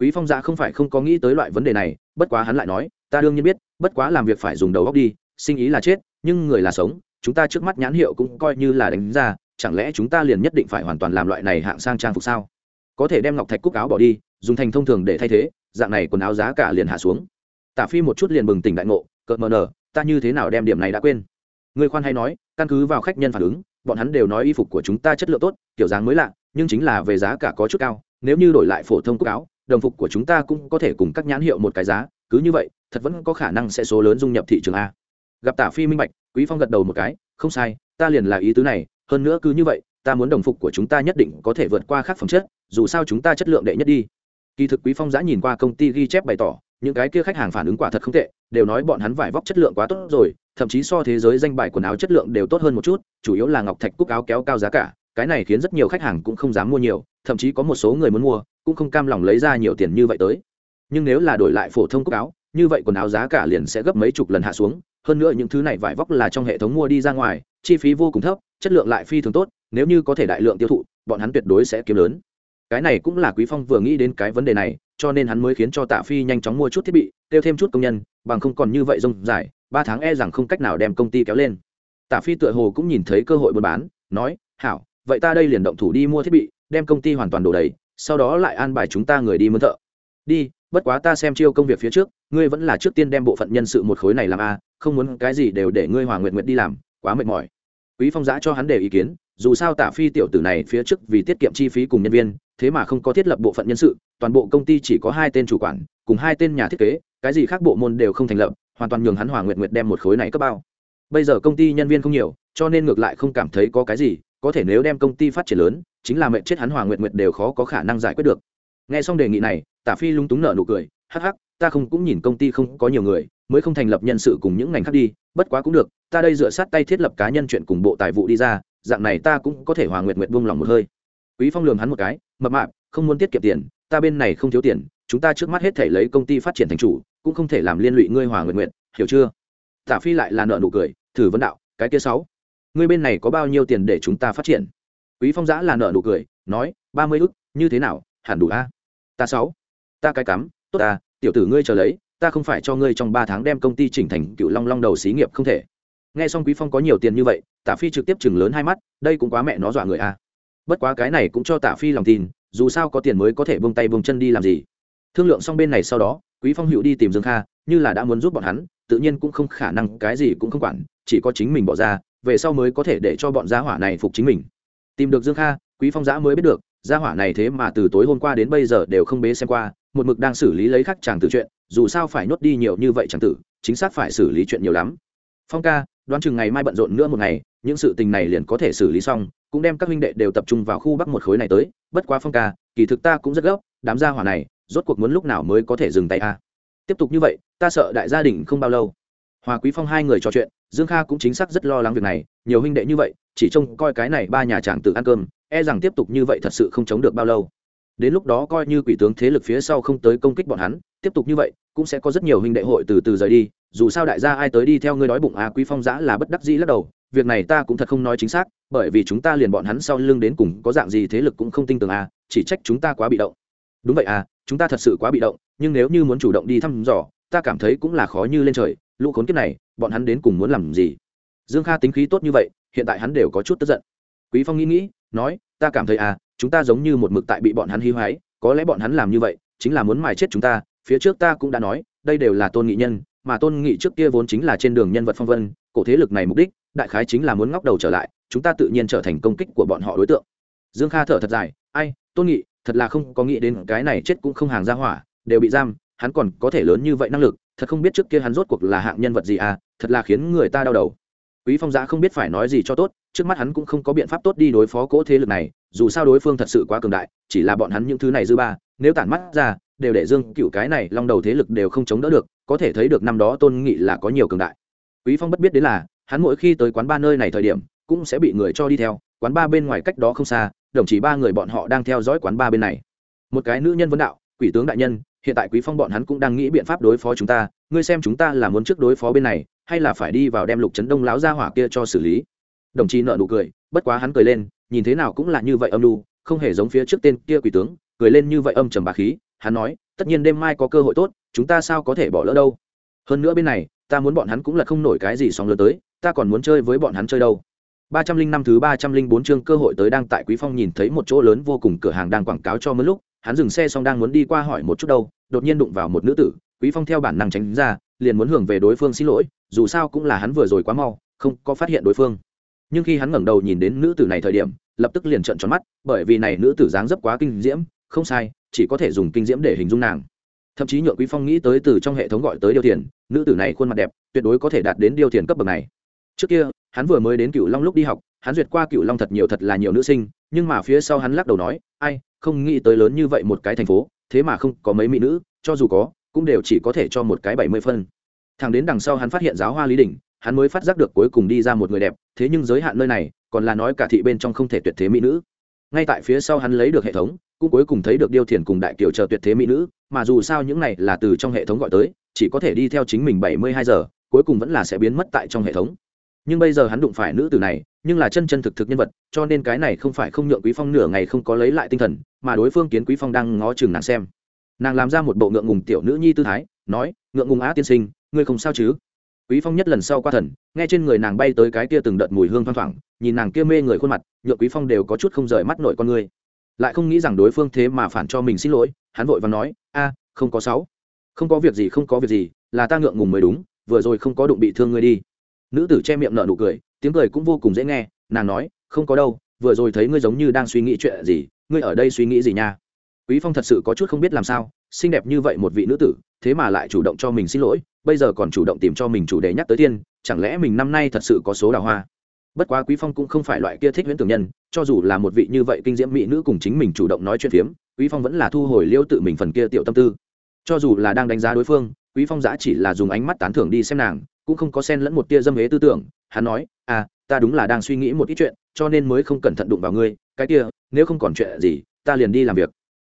Quý phong dạ không phải không có nghĩ tới loại vấn đề này, bất quá hắn lại nói, ta đương nhiên biết, bất quá làm việc phải dùng đầu óc đi sinh ý là chết, nhưng người là sống, chúng ta trước mắt nhãn hiệu cũng coi như là đánh ra, chẳng lẽ chúng ta liền nhất định phải hoàn toàn làm loại này hạng sang trang phục sao? Có thể đem ngọc thạch cúc áo bỏ đi, dùng thành thông thường để thay thế, dạng này quần áo giá cả liền hạ xuống. Tả phi một chút liền bừng tỉnh đại ngộ, cợt mờ nở, ta như thế nào đem điểm này đã quên? Người khoan hay nói, căn cứ vào khách nhân phản ứng, bọn hắn đều nói y phục của chúng ta chất lượng tốt, kiểu dáng mới lạ, nhưng chính là về giá cả có chút cao, nếu như đổi lại phổ thông cúc áo, đồng phục của chúng ta cũng có thể cùng các nhãn hiệu một cái giá, cứ như vậy, thật vẫn có khả năng sẽ số lớn dung nhập thị trường a gặp tả phi minh bạch, quý phong gật đầu một cái, không sai, ta liền là ý tứ này, hơn nữa cứ như vậy, ta muốn đồng phục của chúng ta nhất định có thể vượt qua khác phẩm chất, dù sao chúng ta chất lượng đệ nhất đi. Kỳ thực quý phong giã nhìn qua công ty ghi chép bày tỏ, những cái kia khách hàng phản ứng quả thật không tệ, đều nói bọn hắn vải vóc chất lượng quá tốt rồi, thậm chí so thế giới danh bài quần áo chất lượng đều tốt hơn một chút, chủ yếu là ngọc thạch cúc áo kéo cao giá cả, cái này khiến rất nhiều khách hàng cũng không dám mua nhiều, thậm chí có một số người muốn mua, cũng không cam lòng lấy ra nhiều tiền như vậy tới. Nhưng nếu là đổi lại phổ thông cúc áo như vậy quần áo giá cả liền sẽ gấp mấy chục lần hạ xuống, hơn nữa những thứ này vải vóc là trong hệ thống mua đi ra ngoài, chi phí vô cùng thấp, chất lượng lại phi thường tốt, nếu như có thể đại lượng tiêu thụ, bọn hắn tuyệt đối sẽ kiếm lớn. Cái này cũng là quý phong vừa nghĩ đến cái vấn đề này, cho nên hắn mới khiến cho tạ phi nhanh chóng mua chút thiết bị, tiêu thêm chút công nhân, bằng không còn như vậy rông dài, ba tháng e rằng không cách nào đem công ty kéo lên. Tạ phi tựa hồ cũng nhìn thấy cơ hội buôn bán, nói, hảo, vậy ta đây liền động thủ đi mua thiết bị, đem công ty hoàn toàn đổ đầy, sau đó lại an bài chúng ta người đi mướn thợ. Đi bất quá ta xem chiêu công việc phía trước, ngươi vẫn là trước tiên đem bộ phận nhân sự một khối này làm a, không muốn cái gì đều để ngươi hòa nguyện nguyện đi làm, quá mệt mỏi. Quý phong giã cho hắn để ý kiến, dù sao tả phi tiểu tử này phía trước vì tiết kiệm chi phí cùng nhân viên, thế mà không có thiết lập bộ phận nhân sự, toàn bộ công ty chỉ có hai tên chủ quản, cùng hai tên nhà thiết kế, cái gì khác bộ môn đều không thành lập, hoàn toàn nhường hắn hòa nguyện nguyện đem một khối này cấp bao. Bây giờ công ty nhân viên không nhiều, cho nên ngược lại không cảm thấy có cái gì, có thể nếu đem công ty phát triển lớn, chính là mệnh chết hắn hòa nguyện nguyện đều khó có khả năng giải quyết được nghe xong đề nghị này, tả phi lung túng nở nụ cười, hắc hắc, ta không cũng nhìn công ty không có nhiều người, mới không thành lập nhân sự cùng những ngành khác đi, bất quá cũng được, ta đây dựa sát tay thiết lập cá nhân chuyện cùng bộ tài vụ đi ra, dạng này ta cũng có thể hòa nguyện nguyện buông lòng một hơi. Quý phong lường hắn một cái, mập mạp, không muốn tiết kiệm tiền, ta bên này không thiếu tiền, chúng ta trước mắt hết thể lấy công ty phát triển thành chủ, cũng không thể làm liên lụy ngươi hòa nguyện nguyện, hiểu chưa? Tả phi lại là nợ nụ cười, thử vấn đạo, cái kia sáu, ngươi bên này có bao nhiêu tiền để chúng ta phát triển? Quý phong giã là nợ nụ cười, nói, ba mươi ức, như thế nào, hẳn đủ a? Ta sáu. Ta cái cắm, tốt ta, tiểu tử ngươi chờ lấy, ta không phải cho ngươi trong ba tháng đem công ty chỉnh thành cựu long long đầu xí nghiệp không thể. Nghe xong quý phong có nhiều tiền như vậy, tả phi trực tiếp chừng lớn hai mắt, đây cũng quá mẹ nó dọa người a. Bất quá cái này cũng cho tả phi lòng tin, dù sao có tiền mới có thể bông tay bông chân đi làm gì. Thương lượng xong bên này sau đó, quý phong hữu đi tìm dương kha, như là đã muốn giúp bọn hắn, tự nhiên cũng không khả năng, cái gì cũng không quản, chỉ có chính mình bỏ ra, về sau mới có thể để cho bọn gia hỏa này phục chính mình. Tìm được dương kha, quý phong giã mới biết được gia hỏa này thế mà từ tối hôm qua đến bây giờ đều không bế xem qua, một mực đang xử lý lấy khắc chàng tử chuyện, dù sao phải nhốt đi nhiều như vậy chàng tử, chính xác phải xử lý chuyện nhiều lắm. Phong ca, đoán chừng ngày mai bận rộn nữa một ngày, những sự tình này liền có thể xử lý xong, cũng đem các huynh đệ đều tập trung vào khu bắc một khối này tới. Bất quá phong ca, kỳ thực ta cũng rất gấp, đám gia hỏa này, rốt cuộc muốn lúc nào mới có thể dừng tay a? Tiếp tục như vậy, ta sợ đại gia đình không bao lâu. Hòa quý phong hai người trò chuyện, dương kha cũng chính xác rất lo lắng việc này, nhiều huynh đệ như vậy, chỉ trông coi cái này ba nhà chàng tự ăn cơm e rằng tiếp tục như vậy thật sự không chống được bao lâu. Đến lúc đó coi như quỷ tướng thế lực phía sau không tới công kích bọn hắn, tiếp tục như vậy, cũng sẽ có rất nhiều huynh đệ hội từ từ rời đi, dù sao đại gia ai tới đi theo ngươi đói bụng à quý phong giã là bất đắc dĩ lắc đầu, việc này ta cũng thật không nói chính xác, bởi vì chúng ta liền bọn hắn sau lưng đến cùng có dạng gì thế lực cũng không tin tưởng à chỉ trách chúng ta quá bị động. Đúng vậy à chúng ta thật sự quá bị động, nhưng nếu như muốn chủ động đi thăm dò, ta cảm thấy cũng là khó như lên trời, lũ khốn kiếp này, bọn hắn đến cùng muốn làm gì? Dương kha tính khí tốt như vậy, hiện tại hắn đều có chút tức giận quý phong nghĩ nghĩ, nói, ta cảm thấy à chúng ta giống như một mực tại bị bọn hắn hí hoáy, có lẽ bọn hắn làm như vậy, chính là muốn mài chết chúng ta, phía trước ta cũng đã nói, đây đều là tôn nghị nhân, mà tôn nghị trước kia vốn chính là trên đường nhân vật phong vân, cổ thế lực này mục đích, đại khái chính là muốn ngóc đầu trở lại, chúng ta tự nhiên trở thành công kích của bọn họ đối tượng. Dương kha thở thật dài, ai, tôn nghị, thật là không có nghĩ đến cái này chết cũng không hàng ra hỏa, đều bị giam, hắn còn có thể lớn như vậy năng lực, thật không biết trước kia hắn rốt cuộc là hạng nhân vật gì à thật là khiến người ta đau đầu. Quý phong giã không biết phải nói gì cho tốt trước mắt hắn cũng không có biện pháp tốt đi đối phó cỗ thế lực này, dù sao đối phương thật sự quá cường đại, chỉ là bọn hắn những thứ này dư ba, nếu tản mắt ra, đều để dương cựu cái này long đầu thế lực đều không chống đỡ được, có thể thấy được năm đó tôn nghị là có nhiều cường đại. Quý phong bất biết đến là, hắn mỗi khi tới quán ba nơi này thời điểm, cũng sẽ bị người cho đi theo, quán ba bên ngoài cách đó không xa, đồng chí ba người bọn họ đang theo dõi quán ba bên này. Một cái nữ nhân vấn đạo, quỷ tướng đại nhân, hiện tại quý phong bọn hắn cũng đang nghĩ biện pháp đối phó chúng ta, ngươi xem chúng ta là muốn trước đối phó bên này, hay là phải đi vào đem lục trấn đông láo ra hỏa kia cho xử lý? Đồng chí nợ nụ cười, bất quá hắn cười lên, nhìn thế nào cũng là như vậy âm lu không hề giống phía trước tên kia quỷ tướng, cười lên như vậy âm trầm bà khí, hắn nói, tất nhiên đêm mai có cơ hội tốt, chúng ta sao có thể bỏ lỡ đâu? Hơn nữa bên này, ta muốn bọn hắn cũng là không nổi cái gì sóng lớn tới, ta còn muốn chơi với bọn hắn chơi đâu. Ba trăm linh năm thứ ba trăm linh bốn chương cơ hội tới đang tại quý phong nhìn thấy một chỗ lớn vô cùng cửa hàng đang quảng cáo cho mấy lúc, hắn dừng xe xong đang muốn đi qua hỏi một chút đâu, đột nhiên đụng vào một nữ tử, quý phong theo bản năng tránh ra, liền muốn hưởng về đối phương xin lỗi, dù sao cũng là hắn vừa rồi quá mau, không có phát hiện đối phương nhưng khi hắn ngẩng đầu nhìn đến nữ tử này thời điểm, lập tức liền trợn tròn mắt, bởi vì này nữ tử dáng dấp quá kinh diễm, không sai, chỉ có thể dùng kinh diễm để hình dung nàng. Thậm chí nhượng quý phong nghĩ tới từ trong hệ thống gọi tới điều tiền nữ tử này khuôn mặt đẹp, tuyệt đối có thể đạt đến điều tiền cấp bậc này. Trước kia, hắn vừa mới đến cựu long lúc đi học, hắn duyệt qua cựu long thật nhiều thật là nhiều nữ sinh, nhưng mà phía sau hắn lắc đầu nói, ai, không nghĩ tới lớn như vậy một cái thành phố, thế mà không có mấy mỹ nữ, cho dù có, cũng đều chỉ có thể cho một cái bảy mươi phân. Thằng đến đằng sau hắn phát hiện giáo hoa lý đình hắn mới phát giác được cuối cùng đi ra một người đẹp, thế nhưng giới hạn nơi này, còn là nói cả thị bên trong không thể tuyệt thế mỹ nữ. Ngay tại phía sau hắn lấy được hệ thống, cũng cuối cùng thấy được điêu thiền cùng đại kiều chờ tuyệt thế mỹ nữ, mà dù sao những này là từ trong hệ thống gọi tới, chỉ có thể đi theo chính mình bảy mươi hai giờ, cuối cùng vẫn là sẽ biến mất tại trong hệ thống. Nhưng bây giờ hắn đụng phải nữ tử này, nhưng là chân chân thực thực nhân vật, cho nên cái này không phải không nhượng quý phong nửa ngày không có lấy lại tinh thần, mà đối phương kiến quý phong đang ngó chừng nàng xem. Nàng làm ra một bộ ngượng ngùng tiểu nữ nhi tư thái, nói, ngượng ngùng á tiên sinh, ngươi không sao chứ? Quý phong nhất lần sau qua thần, nghe trên người nàng bay tới cái kia từng đợt mùi hương thoang thoảng, nhìn nàng kia mê người khuôn mặt, nhượng quý phong đều có chút không rời mắt nội con ngươi lại không nghĩ rằng đối phương thế mà phản cho mình xin lỗi, hắn vội và nói, a, không có sáu. Không có việc gì, không có việc gì, là ta ngượng ngùng mới đúng, vừa rồi không có đụng bị thương ngươi đi. Nữ tử che miệng nở nụ cười, tiếng cười cũng vô cùng dễ nghe, nàng nói, không có đâu, vừa rồi thấy ngươi giống như đang suy nghĩ chuyện gì, ngươi ở đây suy nghĩ gì nha? Quý phong thật sự có chút không biết làm sao, xinh đẹp như vậy một vị nữ tử, thế mà lại chủ động cho mình xin lỗi bây giờ còn chủ động tìm cho mình chủ đề nhắc tới tiên, chẳng lẽ mình năm nay thật sự có số đào hoa? Bất quá quý phong cũng không phải loại kia thích huyễn tưởng nhân, cho dù là một vị như vậy kinh diễm mỹ nữ cùng chính mình chủ động nói chuyện phiếm, quý phong vẫn là thu hồi liêu tự mình phần kia tiểu tâm tư. Cho dù là đang đánh giá đối phương, quý phong giã chỉ là dùng ánh mắt tán thưởng đi xem nàng, cũng không có xen lẫn một tia dâm hế tư tưởng, hắn nói à ta đúng là đang suy nghĩ một ít chuyện, cho nên mới không cẩn thận đụng vào ngươi, cái kia, nếu không còn chuyện gì, ta liền đi làm việc.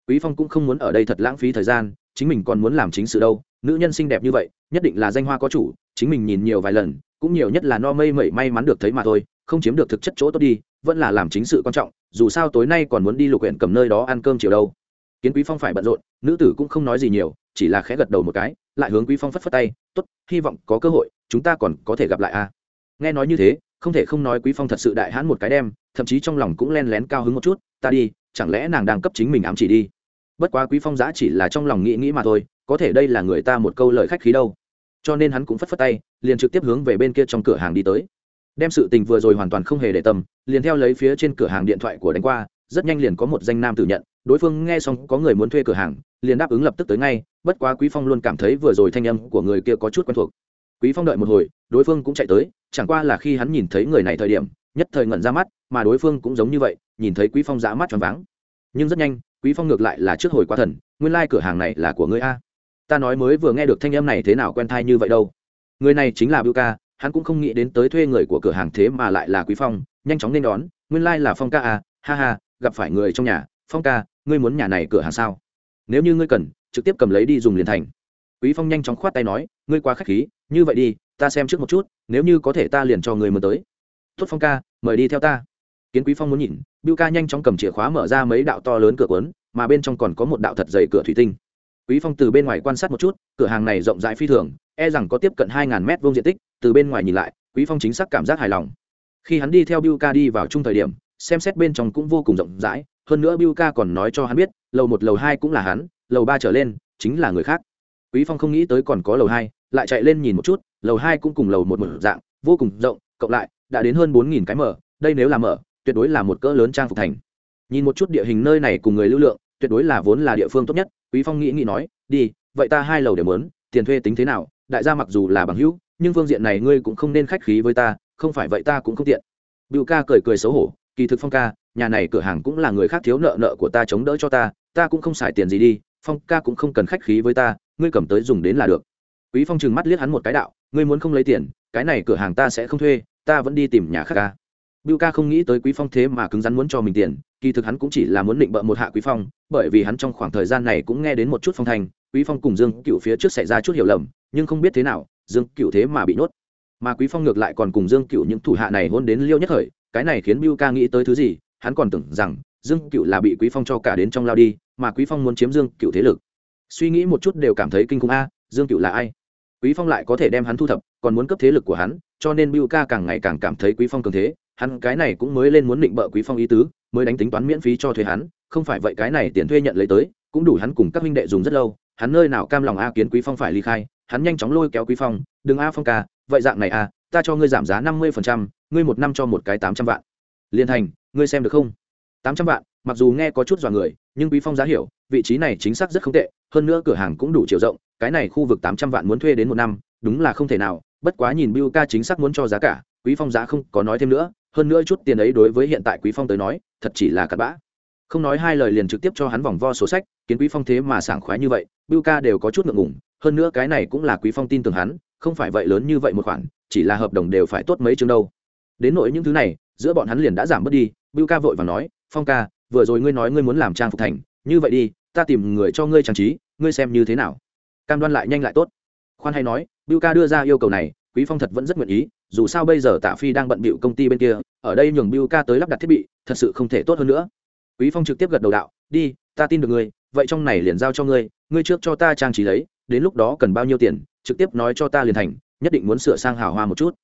Quý phong cũng không muốn ở đây thật lãng phí thời gian, chính mình còn muốn làm chính sự đâu nữ nhân xinh đẹp như vậy, nhất định là danh hoa có chủ, chính mình nhìn nhiều vài lần, cũng nhiều nhất là no mây mẩy may mắn được thấy mà thôi, không chiếm được thực chất chỗ tốt đi, vẫn là làm chính sự quan trọng, dù sao tối nay còn muốn đi lục huyện cầm nơi đó ăn cơm chiều đâu. Kiến quý phong phải bận rộn, nữ tử cũng không nói gì nhiều, chỉ là khẽ gật đầu một cái, lại hướng quý phong phất phất tay, tốt, hy vọng có cơ hội, chúng ta còn có thể gặp lại a nghe nói như thế, không thể không nói quý phong thật sự đại hãn một cái đem, thậm chí trong lòng cũng len lén cao hứng một chút, ta đi, chẳng lẽ nàng đang cấp chính mình ám chỉ đi? Bất quá quý phong giã chỉ là trong lòng nghĩ nghĩ mà thôi, có thể đây là người ta một câu lời khách khí đâu. Cho nên hắn cũng phất phất tay, liền trực tiếp hướng về bên kia trong cửa hàng đi tới. Đem sự tình vừa rồi hoàn toàn không hề để tâm, liền theo lấy phía trên cửa hàng điện thoại của đánh qua, rất nhanh liền có một danh nam tử nhận. Đối phương nghe xong có người muốn thuê cửa hàng, liền đáp ứng lập tức tới ngay, bất quá quý phong luôn cảm thấy vừa rồi thanh âm của người kia có chút quen thuộc. Quý phong đợi một hồi, đối phương cũng chạy tới, chẳng qua là khi hắn nhìn thấy người này thời điểm, nhất thời ngẩn ra mắt, mà đối phương cũng giống như vậy, nhìn thấy quý phong giã mắt tròn váng. Nhưng rất nhanh quý phong ngược lại là trước hồi quá thần, nguyên lai cửa hàng này là của ngươi a. Ta nói mới vừa nghe được thanh âm này thế nào quen thai như vậy đâu. Người này chính là bưu ca, hắn cũng không nghĩ đến tới thuê người của cửa hàng thế mà lại là quý phong, nhanh chóng nên đón, nguyên lai là phong ca à ha ha, gặp phải người trong nhà, phong ca, ngươi muốn nhà này cửa hàng sao? Nếu như ngươi cần, trực tiếp cầm lấy đi dùng liền thành. Quý phong nhanh chóng khoát tay nói, ngươi quá khách khí, như vậy đi, ta xem trước một chút, nếu như có thể ta liền cho người mời tới. Tốt phong ca, mời đi theo ta kiến quý phong muốn nhìn, bưu ca nhanh chóng cầm chìa khóa mở ra mấy đạo to lớn cửa cuốn, mà bên trong còn có một đạo thật dày cửa thủy tinh. Quý phong từ bên ngoài quan sát một chút, cửa hàng này rộng rãi phi thường e rằng có tiếp cận hai ngàn mét vuông diện tích, từ bên ngoài nhìn lại, quý phong chính xác cảm giác hài lòng. Khi hắn đi theo bưu ca đi vào chung thời điểm, xem xét bên trong cũng vô cùng rộng rãi, hơn nữa bưu ca còn nói cho hắn biết, lầu một, lầu hai cũng là hắn, lầu ba trở lên, chính là người khác. Quý phong không nghĩ tới còn có lầu hai, lại chạy lên nhìn một chút, lầu hai cũng cùng lầu một một dạng, vô cùng rộng, cộng lại, đã đến hơn bốn nghìn cái mở, đây nếu là mở tuyệt đối là một cỡ lớn trang phục thành. Nhìn một chút địa hình nơi này cùng người lưu lượng, tuyệt đối là vốn là địa phương tốt nhất, quý phong nghĩ nghĩ nói, đi, vậy ta hai lầu đều muốn, tiền thuê tính thế nào, đại gia mặc dù là bằng hữu, nhưng phương diện này ngươi cũng không nên khách khí với ta, không phải vậy ta cũng không tiện. Bưu ca cười cười xấu hổ, kỳ thực phong ca, nhà này cửa hàng cũng là người khác thiếu nợ nợ của ta chống đỡ cho ta ta cũng không xài tiền gì đi, phong ca cũng không cần khách khí với ta, ngươi cầm tới dùng đến là được. Quý phong trừng mắt liếc hắn một cái đạo, ngươi muốn không lấy tiền, cái này cửa hàng ta sẽ không thuê, ta vẫn đi tìm nhà khác ca bưu ca không nghĩ tới quý phong thế mà cứng rắn muốn cho mình tiền kỳ thực hắn cũng chỉ là muốn định bợ một hạ quý phong bởi vì hắn trong khoảng thời gian này cũng nghe đến một chút phong thành, quý phong cùng dương Cửu phía trước xảy ra chút hiểu lầm nhưng không biết thế nào dương Cửu thế mà bị nốt. mà quý phong ngược lại còn cùng dương Cửu những thủ hạ này hôn đến liêu nhất thời cái này khiến bưu ca nghĩ tới thứ gì hắn còn tưởng rằng dương Cửu là bị quý phong cho cả đến trong lao đi mà quý phong muốn chiếm dương Cửu thế lực suy nghĩ một chút đều cảm thấy kinh khủng a dương Cửu là ai quý phong lại có thể đem hắn thu thập còn muốn cấp thế lực của hắn cho nên bưu ca càng ngày càng cảm thấy quý phong cường thế hắn cái này cũng mới lên muốn định bợ quý phong ý tứ mới đánh tính toán miễn phí cho thuê hắn không phải vậy cái này tiền thuê nhận lấy tới cũng đủ hắn cùng các minh đệ dùng rất lâu hắn nơi nào cam lòng a kiến quý phong phải ly khai hắn nhanh chóng lôi kéo quý phong đừng a phong ca vậy dạng này a ta cho ngươi giảm giá năm mươi phần trăm, ngươi một năm cho một cái tám trăm vạn. Liên thành ngươi xem được không? Tám trăm vạn mặc dù nghe có chút dọa người nhưng quý phong giá hiểu vị trí này chính xác rất không tệ hơn nữa cửa hàng cũng đủ chiều rộng cái này khu vực tám trăm vạn muốn thuê đến một năm đúng là không thể nào bất quá nhìn Biu ca chính xác muốn cho giá cả quý phong giá không có nói thêm nữa hơn nữa chút tiền ấy đối với hiện tại quý phong tới nói, thật chỉ là cặn bã. Không nói hai lời liền trực tiếp cho hắn vòng vo sổ sách kiến quý phong thế mà sảng khoái như vậy bưu ca đều có chút ngượng ngùng, hơn nữa cái này cũng là quý phong tin tưởng hắn, không phải vậy lớn như vậy một khoản, chỉ là hợp đồng đều phải tốt mấy chương đâu. Đến nỗi những thứ này, giữa bọn hắn liền đã giảm bớt đi bưu ca vội và nói, phong ca, vừa rồi ngươi nói ngươi muốn làm trang phục thành, như vậy đi, ta tìm người cho ngươi trang trí, ngươi xem như thế nào? Cam đoan lại nhanh lại tốt. Khoan hay nói bưu ca đưa ra yêu cầu này, quý phong thật vẫn rất nguyện ý dù sao bây giờ tạ phi đang bận bịu công ty bên kia, ở đây nhường bưu ca tới lắp đặt thiết bị, thật sự không thể tốt hơn nữa quý phong trực tiếp gật đầu đạo, đi, ta tin được ngươi, vậy trong này liền giao cho ngươi ngươi trước cho ta trang trí lấy, đến lúc đó cần bao nhiêu tiền, trực tiếp nói cho ta liền thành, nhất định muốn sửa sang hào hoa một chút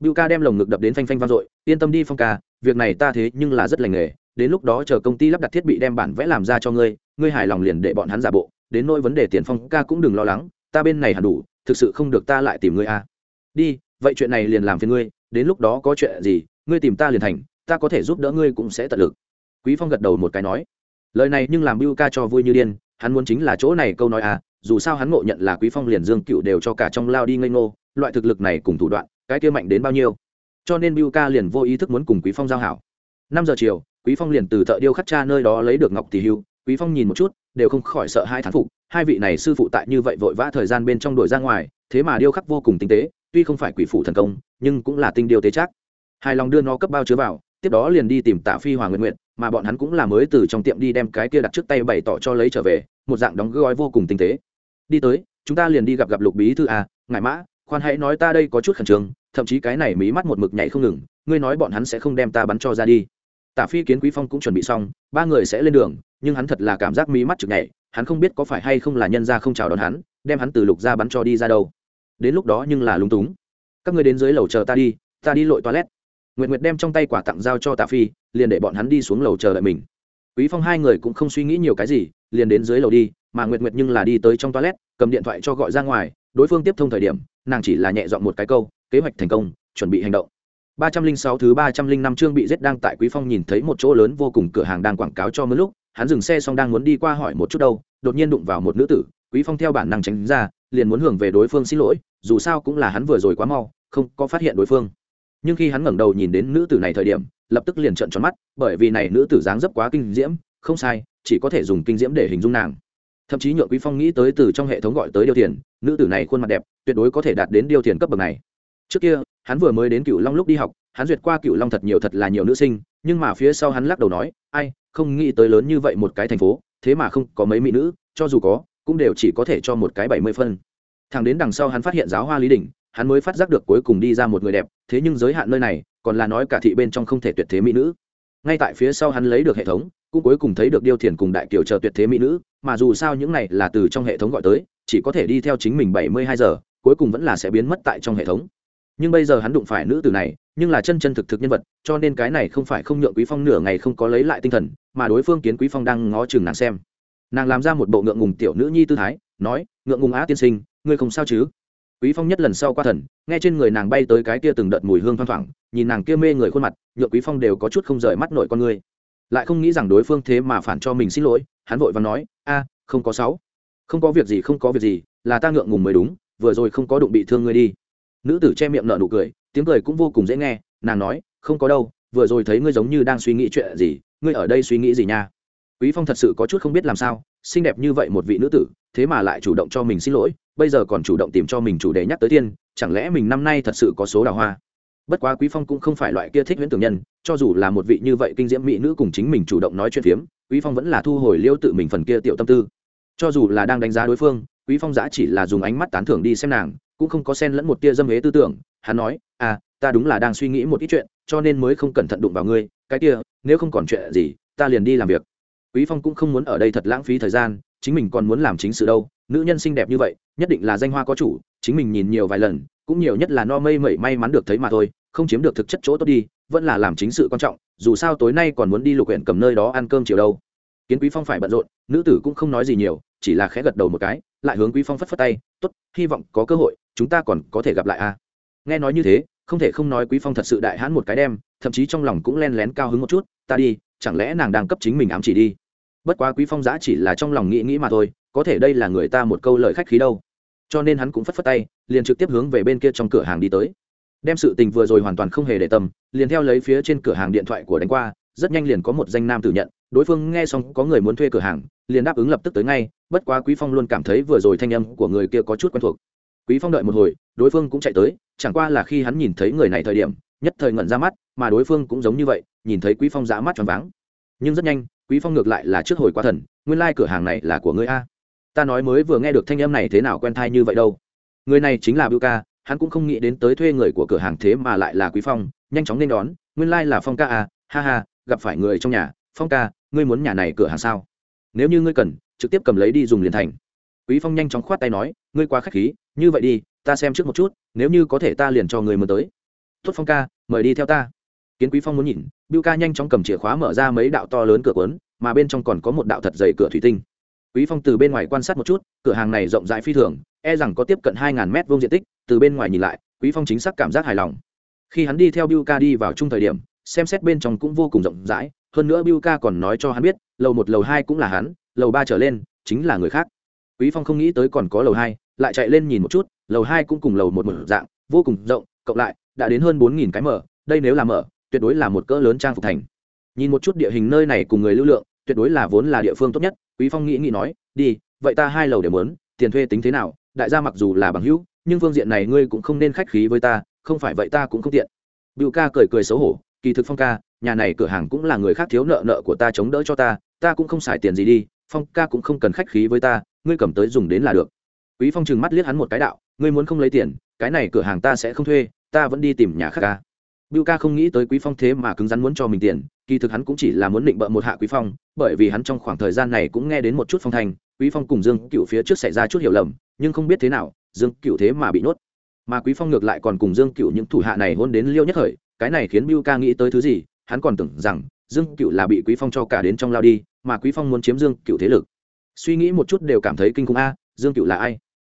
bưu ca đem lồng ngực đập đến phanh phanh vang dội, yên tâm đi phong ca, việc này ta thế nhưng là rất lành nghề, đến lúc đó chờ công ty lắp đặt thiết bị đem bản vẽ làm ra cho ngươi ngươi hài lòng liền để bọn hắn giả bộ, đến nỗi vấn đề tiền phong ca cũng đừng lo lắng, ta bên này hẳn đủ, thực sự không được ta lại tìm ngươi a à. đi vậy chuyện này liền làm phiền ngươi, đến lúc đó có chuyện gì, ngươi tìm ta liền thành, ta có thể giúp đỡ ngươi cũng sẽ tận lực. Quý phong gật đầu một cái nói. Lời này nhưng làm bưu ca cho vui như điên, hắn muốn chính là chỗ này câu nói à dù sao hắn ngộ nhận là quý phong liền dương cựu đều cho cả trong lao đi ngây ngô, loại thực lực này cùng thủ đoạn, cái kia mạnh đến bao nhiêu. Cho nên bưu ca liền vô ý thức muốn cùng quý phong giao hảo. Năm giờ chiều, quý phong liền từ thợ điêu khắc cha nơi đó lấy được ngọc tỷ hưu. Quý phong nhìn một chút, đều không khỏi sợ hai thán phục, hai vị này sư phụ tại như vậy vội vã thời gian bên trong đuổi ra ngoài, thế mà điêu khắc vô cùng tinh tế tuy không phải quỷ phụ thần công, nhưng cũng là tinh điều tế chắc hài lòng đưa nó cấp bao chứa vào, tiếp đó liền đi tìm tạ phi hoàng nguyện nguyện mà bọn hắn cũng là mới từ trong tiệm đi đem cái kia đặt trước tay bày tỏ cho lấy trở về, một dạng đóng gói vô cùng tinh tế. Đi tới, chúng ta liền đi gặp gặp lục bí thư à ngại mã, khoan hãy nói ta đây có chút khẩn trương, thậm chí cái này mí mắt một mực nhảy không ngừng, ngươi nói bọn hắn sẽ không đem ta bắn cho ra đi. Tả phi kiến quý phong cũng chuẩn bị xong, ba người sẽ lên đường, nhưng hắn thật là cảm giác mí mắt chực nhảy, hắn không biết có phải hay không là nhân ra không chào đón hắn, đem hắn từ lục ra bắn cho đi ra đâu đến lúc đó nhưng là lúng túng. Các người đến dưới lầu chờ ta đi ta đi lội toilet. Nguyệt nguyệt đem trong tay quả tặng giao cho tạ phi liền để bọn hắn đi xuống lầu chờ đợi mình. Quý phong hai người cũng không suy nghĩ nhiều cái gì liền đến dưới lầu đi mà nguyệt nguyệt nhưng là đi tới trong toilet cầm điện thoại cho gọi ra ngoài đối phương tiếp thông thời điểm nàng chỉ là nhẹ dọn một cái câu kế hoạch thành công chuẩn bị hành động. Ba trăm linh sáu thứ ba trăm linh năm chương bị giết đang tại Quý Phong nhìn thấy một chỗ lớn vô cùng cửa hàng đang quảng cáo cho mướn lúc, hắn dừng xe xong đang muốn đi qua hỏi một chút đâu, đột nhiên đụng vào một nữ tử, Quý Phong theo bản năng tránh ra, liền muốn hưởng về đối phương xin lỗi, dù sao cũng là hắn vừa rồi quá mau, không có phát hiện đối phương. Nhưng khi hắn ngẩng đầu nhìn đến nữ tử này thời điểm, lập tức liền trợn tròn mắt, bởi vì này nữ tử dáng dấp quá kinh diễm, không sai, chỉ có thể dùng kinh diễm để hình dung nàng. Thậm chí nhượng Quý Phong nghĩ tới từ trong hệ thống gọi tới điều tiền, nữ tử này khuôn mặt đẹp, tuyệt đối có thể đạt đến điều tiền cấp bậc này trước kia hắn vừa mới đến cựu long lúc đi học hắn duyệt qua cựu long thật nhiều thật là nhiều nữ sinh nhưng mà phía sau hắn lắc đầu nói ai không nghĩ tới lớn như vậy một cái thành phố thế mà không có mấy mỹ nữ cho dù có cũng đều chỉ có thể cho một cái bảy mươi phân. Thằng đến đằng sau hắn phát hiện giáo hoa lý đình hắn mới phát giác được cuối cùng đi ra một người đẹp, thế nhưng giới hạn nơi này, còn là nói cả thị bên trong không thể tuyệt thế mỹ nữ. Ngay tại phía sau hắn lấy được hệ thống, cũng cuối cùng thấy được điêu thiền cùng đại kiều chờ tuyệt thế mỹ nữ, mà dù sao những này là từ trong hệ thống gọi tới, chỉ có thể đi theo chính mình bảy mươi hai giờ, cuối cùng vẫn là sẽ biến mất tại trong hệ thống. Nhưng bây giờ hắn đụng phải nữ tử này, nhưng là chân chân thực thực nhân vật, cho nên cái này không phải không nhượng quý phong nửa ngày không có lấy lại tinh thần, mà đối phương kiến quý phong đang ngó chừng nàng xem nàng làm ra một bộ ngượng ngùng tiểu nữ nhi tư thái, nói, ngượng ngùng á tiên sinh, ngươi không sao chứ? Quý phong nhất lần sau qua thần, nghe trên người nàng bay tới cái kia từng đợt mùi hương thoang thoảng, nhìn nàng kia mê người khuôn mặt, nhượng quý phong đều có chút không rời mắt nổi con ngươi lại không nghĩ rằng đối phương thế mà phản cho mình xin lỗi, hắn vội và nói, a, không có sáu. Không có việc gì, không có việc gì, là ta ngượng ngùng mới đúng, vừa rồi không có đụng bị thương ngươi đi. Nữ tử che miệng nở nụ cười, tiếng cười cũng vô cùng dễ nghe, nàng nói, không có đâu, vừa rồi thấy ngươi giống như đang suy nghĩ chuyện gì, ngươi ở đây suy nghĩ gì nha? Quý phong thật sự có chút không biết làm sao, xinh đẹp như vậy một vị nữ tử, thế mà lại chủ động cho mình xin lỗi, bây giờ còn chủ động tìm cho mình chủ đề nhắc tới tiên, chẳng lẽ mình năm nay thật sự có số đào hoa? Bất quá quý phong cũng không phải loại kia thích huyễn tưởng nhân, cho dù là một vị như vậy kinh diễm mỹ nữ cùng chính mình chủ động nói chuyện phiếm, quý phong vẫn là thu hồi liêu tự mình phần kia tiểu tâm tư. Cho dù là đang đánh giá đối phương, quý phong giã chỉ là dùng ánh mắt tán thưởng đi xem nàng, cũng không có xen lẫn một tia dâm hế tư tưởng, hắn nói à ta đúng là đang suy nghĩ một ít chuyện, cho nên mới không cẩn thận đụng vào ngươi, cái kia, nếu không còn chuyện gì, ta liền đi làm việc quý phong cũng không muốn ở đây thật lãng phí thời gian, chính mình còn muốn làm chính sự đâu, nữ nhân xinh đẹp như vậy, nhất định là danh hoa có chủ, chính mình nhìn nhiều vài lần, cũng nhiều nhất là no mây mẩy may mắn được thấy mà thôi, không chiếm được thực chất chỗ tốt đi, vẫn là làm chính sự quan trọng, dù sao tối nay còn muốn đi lục huyện cầm nơi đó ăn cơm chiều đâu. Kiến quý phong phải bận rộn, nữ tử cũng không nói gì nhiều, chỉ là khẽ gật đầu một cái, lại hướng quý phong phất phất tay, tốt, hy vọng có cơ hội, chúng ta còn có thể gặp lại a. Nghe nói như thế, không thể không nói quý phong thật sự đại hãn một cái đem, thậm chí trong lòng cũng len lén cao hứng một chút, ta đi, chẳng lẽ nàng đang cấp chính mình ám chỉ đi? Bất quá quý phong giã chỉ là trong lòng nghĩ nghĩ mà thôi, có thể đây là người ta một câu lời khách khí đâu. Cho nên hắn cũng phất phất tay, liền trực tiếp hướng về bên kia trong cửa hàng đi tới. Đem sự tình vừa rồi hoàn toàn không hề để tâm, liền theo lấy phía trên cửa hàng điện thoại của đánh qua, rất nhanh liền có một danh nam tử nhận, đối phương nghe xong có người muốn thuê cửa hàng, liền đáp ứng lập tức tới ngay, bất quá quý phong luôn cảm thấy vừa rồi thanh âm của người kia có chút quen thuộc. Quý phong đợi một hồi, đối phương cũng chạy tới, chẳng qua là khi hắn nhìn thấy người này thời điểm, nhất thời ngẩn ra mắt, mà đối phương cũng giống như vậy, nhìn thấy quý phong giã mắt tròn váng. Nhưng rất nhanh quý phong ngược lại là trước hồi quá thần, nguyên lai like cửa hàng này là của ngươi a. Ta nói mới vừa nghe được thanh âm này thế nào quen thai như vậy đâu. Người này chính là bưu ca, hắn cũng không nghĩ đến tới thuê người của cửa hàng thế mà lại là quý phong, nhanh chóng nên đón, nguyên lai like là phong ca à ha ha, gặp phải người trong nhà, phong ca, ngươi muốn nhà này cửa hàng sao? Nếu như ngươi cần, trực tiếp cầm lấy đi dùng liền thành. Quý phong nhanh chóng khoát tay nói, ngươi quá khách khí, như vậy đi, ta xem trước một chút, nếu như có thể ta liền cho người mời tới. Tốt phong ca, mời đi theo ta kiến quý phong muốn nhìn, bưu ca nhanh chóng cầm chìa khóa mở ra mấy đạo to lớn cửa cuốn, mà bên trong còn có một đạo thật dày cửa thủy tinh. Quý phong từ bên ngoài quan sát một chút, cửa hàng này rộng rãi phi thường e rằng có tiếp cận hai ngàn mét vuông diện tích, từ bên ngoài nhìn lại, quý phong chính xác cảm giác hài lòng. Khi hắn đi theo bưu ca đi vào chung thời điểm, xem xét bên trong cũng vô cùng rộng rãi, hơn nữa bưu ca còn nói cho hắn biết, lầu một, lầu hai cũng là hắn, lầu ba trở lên, chính là người khác. Quý phong không nghĩ tới còn có lầu hai, lại chạy lên nhìn một chút, lầu hai cũng cùng lầu một một dạng, vô cùng rộng, cộng lại, đã đến hơn bốn nghìn cái mở, đây nếu là mở tuyệt đối là một cỡ lớn trang phục thành. Nhìn một chút địa hình nơi này cùng người lưu lượng, tuyệt đối là vốn là địa phương tốt nhất, quý phong nghĩ nghĩ nói, đi, vậy ta hai lầu để muốn, tiền thuê tính thế nào, đại gia mặc dù là bằng hữu, nhưng phương diện này ngươi cũng không nên khách khí với ta, không phải vậy ta cũng không tiện. Bưu ca cười cười xấu hổ, kỳ thực phong ca, nhà này cửa hàng cũng là người khác thiếu nợ nợ của ta chống đỡ cho ta ta cũng không xài tiền gì đi, phong ca cũng không cần khách khí với ta, ngươi cầm tới dùng đến là được. Quý phong trừng mắt liếc hắn một cái đạo, ngươi muốn không lấy tiền, cái này cửa hàng ta sẽ không thuê, ta vẫn đi tìm nhà khác ca. Bưu ca không nghĩ tới Quý Phong thế mà cứng rắn muốn cho mình tiền, kỳ thực hắn cũng chỉ là muốn định bợ một hạ Quý Phong, bởi vì hắn trong khoảng thời gian này cũng nghe đến một chút phong thành, Quý Phong cùng Dương Cửu phía trước xảy ra chút hiểu lầm, nhưng không biết thế nào, Dương Cửu thế mà bị nốt. Mà Quý Phong ngược lại còn cùng Dương Cửu những thủ hạ này hôn đến liêu nhất thời, cái này khiến Bưu ca nghĩ tới thứ gì, hắn còn tưởng rằng Dương Cửu là bị Quý Phong cho cả đến trong lao đi, mà Quý Phong muốn chiếm Dương Cửu thế lực. Suy nghĩ một chút đều cảm thấy kinh khủng a, Dương Cửu là ai?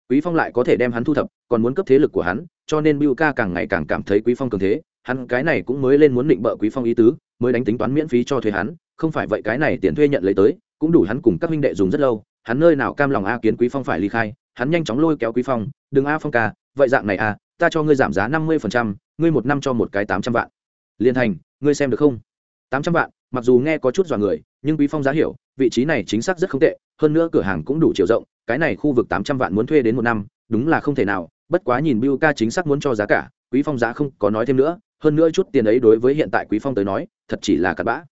Quý Phong lại có thể đem hắn thu thập, còn muốn cấp thế lực của hắn, cho nên Bưu ca càng ngày càng cảm thấy Quý Phong cường thế, hắn cái này cũng mới lên muốn định bợ quý phong ý tứ mới đánh tính toán miễn phí cho thuê hắn không phải vậy cái này tiền thuê nhận lấy tới cũng đủ hắn cùng các minh đệ dùng rất lâu hắn nơi nào cam lòng a kiến quý phong phải ly khai hắn nhanh chóng lôi kéo quý phong đừng a phong ca vậy dạng này a ta cho ngươi giảm giá năm mươi phần trăm, ngươi một năm cho một cái tám trăm vạn. Liên thành ngươi xem được không? Tám trăm vạn mặc dù nghe có chút dọa người nhưng quý phong giá hiểu vị trí này chính xác rất không tệ hơn nữa cửa hàng cũng đủ chiều rộng cái này khu vực tám trăm vạn muốn thuê đến một năm đúng là không thể nào bất quá nhìn Biu ca chính xác muốn cho giá cả quý phong giá không có nói thêm nữa hơn nữa chút tiền ấy đối với hiện tại quý phong tới nói, thật chỉ là cặn bã.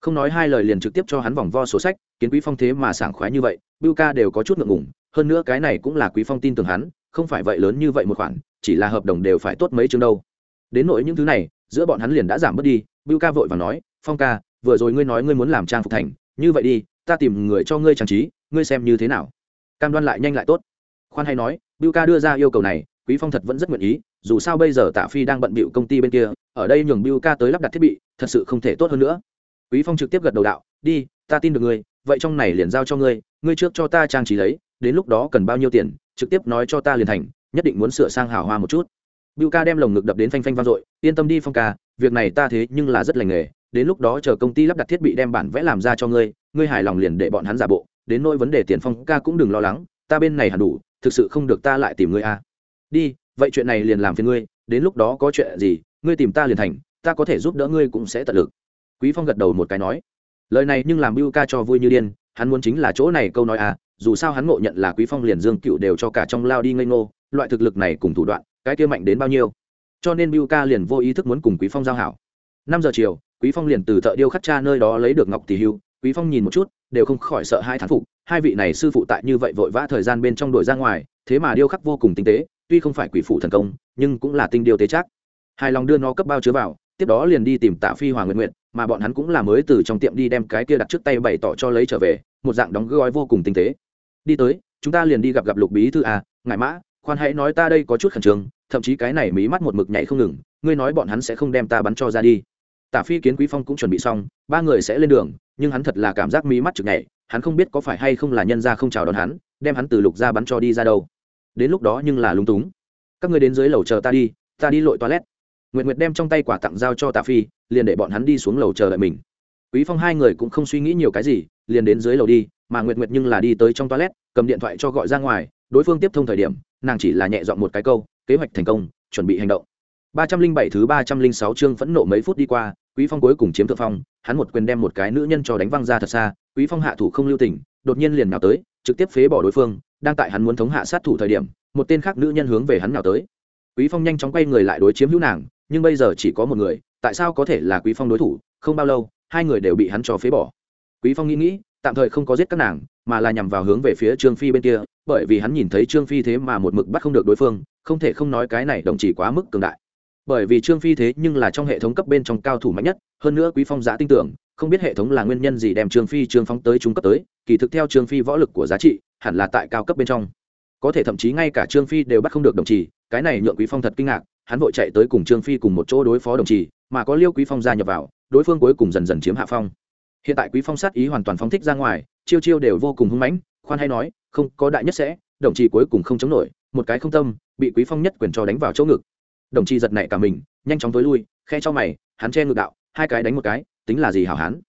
Không nói hai lời liền trực tiếp cho hắn vòng vo sổ sách, kiến quý phong thế mà sảng khoái như vậy bưu ca đều có chút ngượng ngùng, hơn nữa cái này cũng là quý phong tin tưởng hắn, không phải vậy lớn như vậy một khoản, chỉ là hợp đồng đều phải tốt mấy chương đâu. Đến nỗi những thứ này, giữa bọn hắn liền đã giảm bớt đi bưu ca vội và nói, phong ca, vừa rồi ngươi nói ngươi muốn làm trang phục thành, như vậy đi, ta tìm người cho ngươi trang trí, ngươi xem như thế nào? Cam đoan lại nhanh lại tốt. Khoan hay nói bưu ca đưa ra yêu cầu này, quý phong thật vẫn rất nguyện ý dù sao bây giờ tạ phi đang bận bịu công ty bên kia, ở đây nhường bưu ca tới lắp đặt thiết bị, thật sự không thể tốt hơn nữa. Quý phong trực tiếp gật đầu đạo, đi, ta tin được ngươi, vậy trong này liền giao cho ngươi ngươi trước cho ta trang trí lấy, đến lúc đó cần bao nhiêu tiền, trực tiếp nói cho ta liền thành, nhất định muốn sửa sang hào hoa một chút. Bưu ca đem lồng ngực đập đến phanh phanh vang dội, yên tâm đi phong ca, việc này ta thế nhưng là rất lành nghề, đến lúc đó chờ công ty lắp đặt thiết bị đem bản vẽ làm ra cho ngươi ngươi hài lòng liền để bọn hắn giả bộ, đến nỗi vấn đề tiền phong ca cũng đừng lo lắng, ta bên này hẳn đủ, thực sự không được ta lại tìm ngươi a. Đi vậy chuyện này liền làm phiền ngươi, đến lúc đó có chuyện gì, ngươi tìm ta liền thành, ta có thể giúp đỡ ngươi cũng sẽ tận lực. Quý phong gật đầu một cái nói. Lời này nhưng làm bưu ca cho vui như điên, hắn muốn chính là chỗ này câu nói à dù sao hắn ngộ nhận là quý phong liền dương cựu đều cho cả trong lao đi ngây ngô, loại thực lực này cùng thủ đoạn, cái kia mạnh đến bao nhiêu. Cho nên bưu ca liền vô ý thức muốn cùng quý phong giao hảo. Năm giờ chiều, quý phong liền từ thợ điêu khắc cha nơi đó lấy được ngọc tỷ hưu. Quý phong nhìn một chút, đều không khỏi sợ hai thán phục, hai vị này sư phụ tại như vậy vội vã thời gian bên trong đuổi ra ngoài, thế mà điêu khắc vô cùng tinh tế tuy không phải quỷ phụ thần công, nhưng cũng là tinh điều tế chắc hài lòng đưa nó cấp bao chứa vào, tiếp đó liền đi tìm tạ phi hoàng nguyện nguyện mà bọn hắn cũng là mới từ trong tiệm đi đem cái kia đặt trước tay bày tỏ cho lấy trở về, một dạng đóng gói vô cùng tinh tế. Đi tới, chúng ta liền đi gặp gặp lục bí thư à ngại mã, khoan hãy nói ta đây có chút khẩn trương, thậm chí cái này mí mắt một mực nhảy không ngừng, ngươi nói bọn hắn sẽ không đem ta bắn cho ra đi. Tả phi kiến quý phong cũng chuẩn bị xong, ba người sẽ lên đường, nhưng hắn thật là cảm giác mí mắt trực nhảy, hắn không biết có phải hay không là nhân ra không chào đón hắn, đem hắn từ lục ra bắn cho đi ra đâu đến lúc đó nhưng là lúng túng. Các ngươi đến dưới lầu chờ ta đi ta đi lội toilet. Nguyệt nguyệt đem trong tay quả tặng giao cho tạ phi, liền để bọn hắn đi xuống lầu chờ đợi mình. Quý phong hai người cũng không suy nghĩ nhiều cái gì, liền đến dưới lầu đi, mà nguyệt nguyệt nhưng là đi tới trong toilet, cầm điện thoại cho gọi ra ngoài, đối phương tiếp thông thời điểm, nàng chỉ là nhẹ dọn một cái câu, kế hoạch thành công, chuẩn bị hành động. Ba trăm linh bảy thứ ba trăm linh sáu chương phẫn nộ mấy phút đi qua, quý phong cuối cùng chiếm thượng phong, hắn một quyền đem một cái nữ nhân cho đánh văng ra thật xa, quý phong hạ thủ không lưu tình, đột nhiên liền nào tới, trực tiếp phế bỏ đối phương đang tại hắn muốn thống hạ sát thủ thời điểm, một tên khác nữ nhân hướng về hắn nào tới. Quý phong nhanh chóng quay người lại đối chiếm hữu nàng, nhưng bây giờ chỉ có một người, tại sao có thể là quý phong đối thủ, không bao lâu, hai người đều bị hắn cho phế bỏ. Quý phong nghĩ nghĩ, tạm thời không có giết các nàng, mà là nhằm vào hướng về phía trương phi bên kia, bởi vì hắn nhìn thấy trương phi thế mà một mực bắt không được đối phương, không thể không nói cái này đồng chỉ quá mức cường đại. Bởi vì trương phi thế nhưng là trong hệ thống cấp bên trong cao thủ mạnh nhất, hơn nữa quý phong giã tin tưởng không biết hệ thống là nguyên nhân gì đem trương phi, trương phóng tới trung cấp tới, kỳ thực theo trương phi võ lực của giá trị, hẳn là tại cao cấp bên trong. Có thể thậm chí ngay cả trương phi đều bắt không được đồng trì, cái này nhượng quý phong thật kinh ngạc, hắn vội chạy tới cùng trương phi cùng một chỗ đối phó đồng trì, mà có liêu quý phong gia nhập vào, đối phương cuối cùng dần dần chiếm hạ phong. Hiện tại quý phong sát ý hoàn toàn phóng thích ra ngoài, chiêu chiêu đều vô cùng hung mãnh, khoan hay nói, không, có đại nhất sẽ, đồng trì cuối cùng không chống nổi, một cái không tâm, bị quý phong nhất quyền cho đánh vào chỗ ngực. Đồng trì giật nảy cả mình, nhanh chóng tối lui, khe cho mày, hắn che ngực đạo, hai cái đánh một cái tính là gì hảo hán?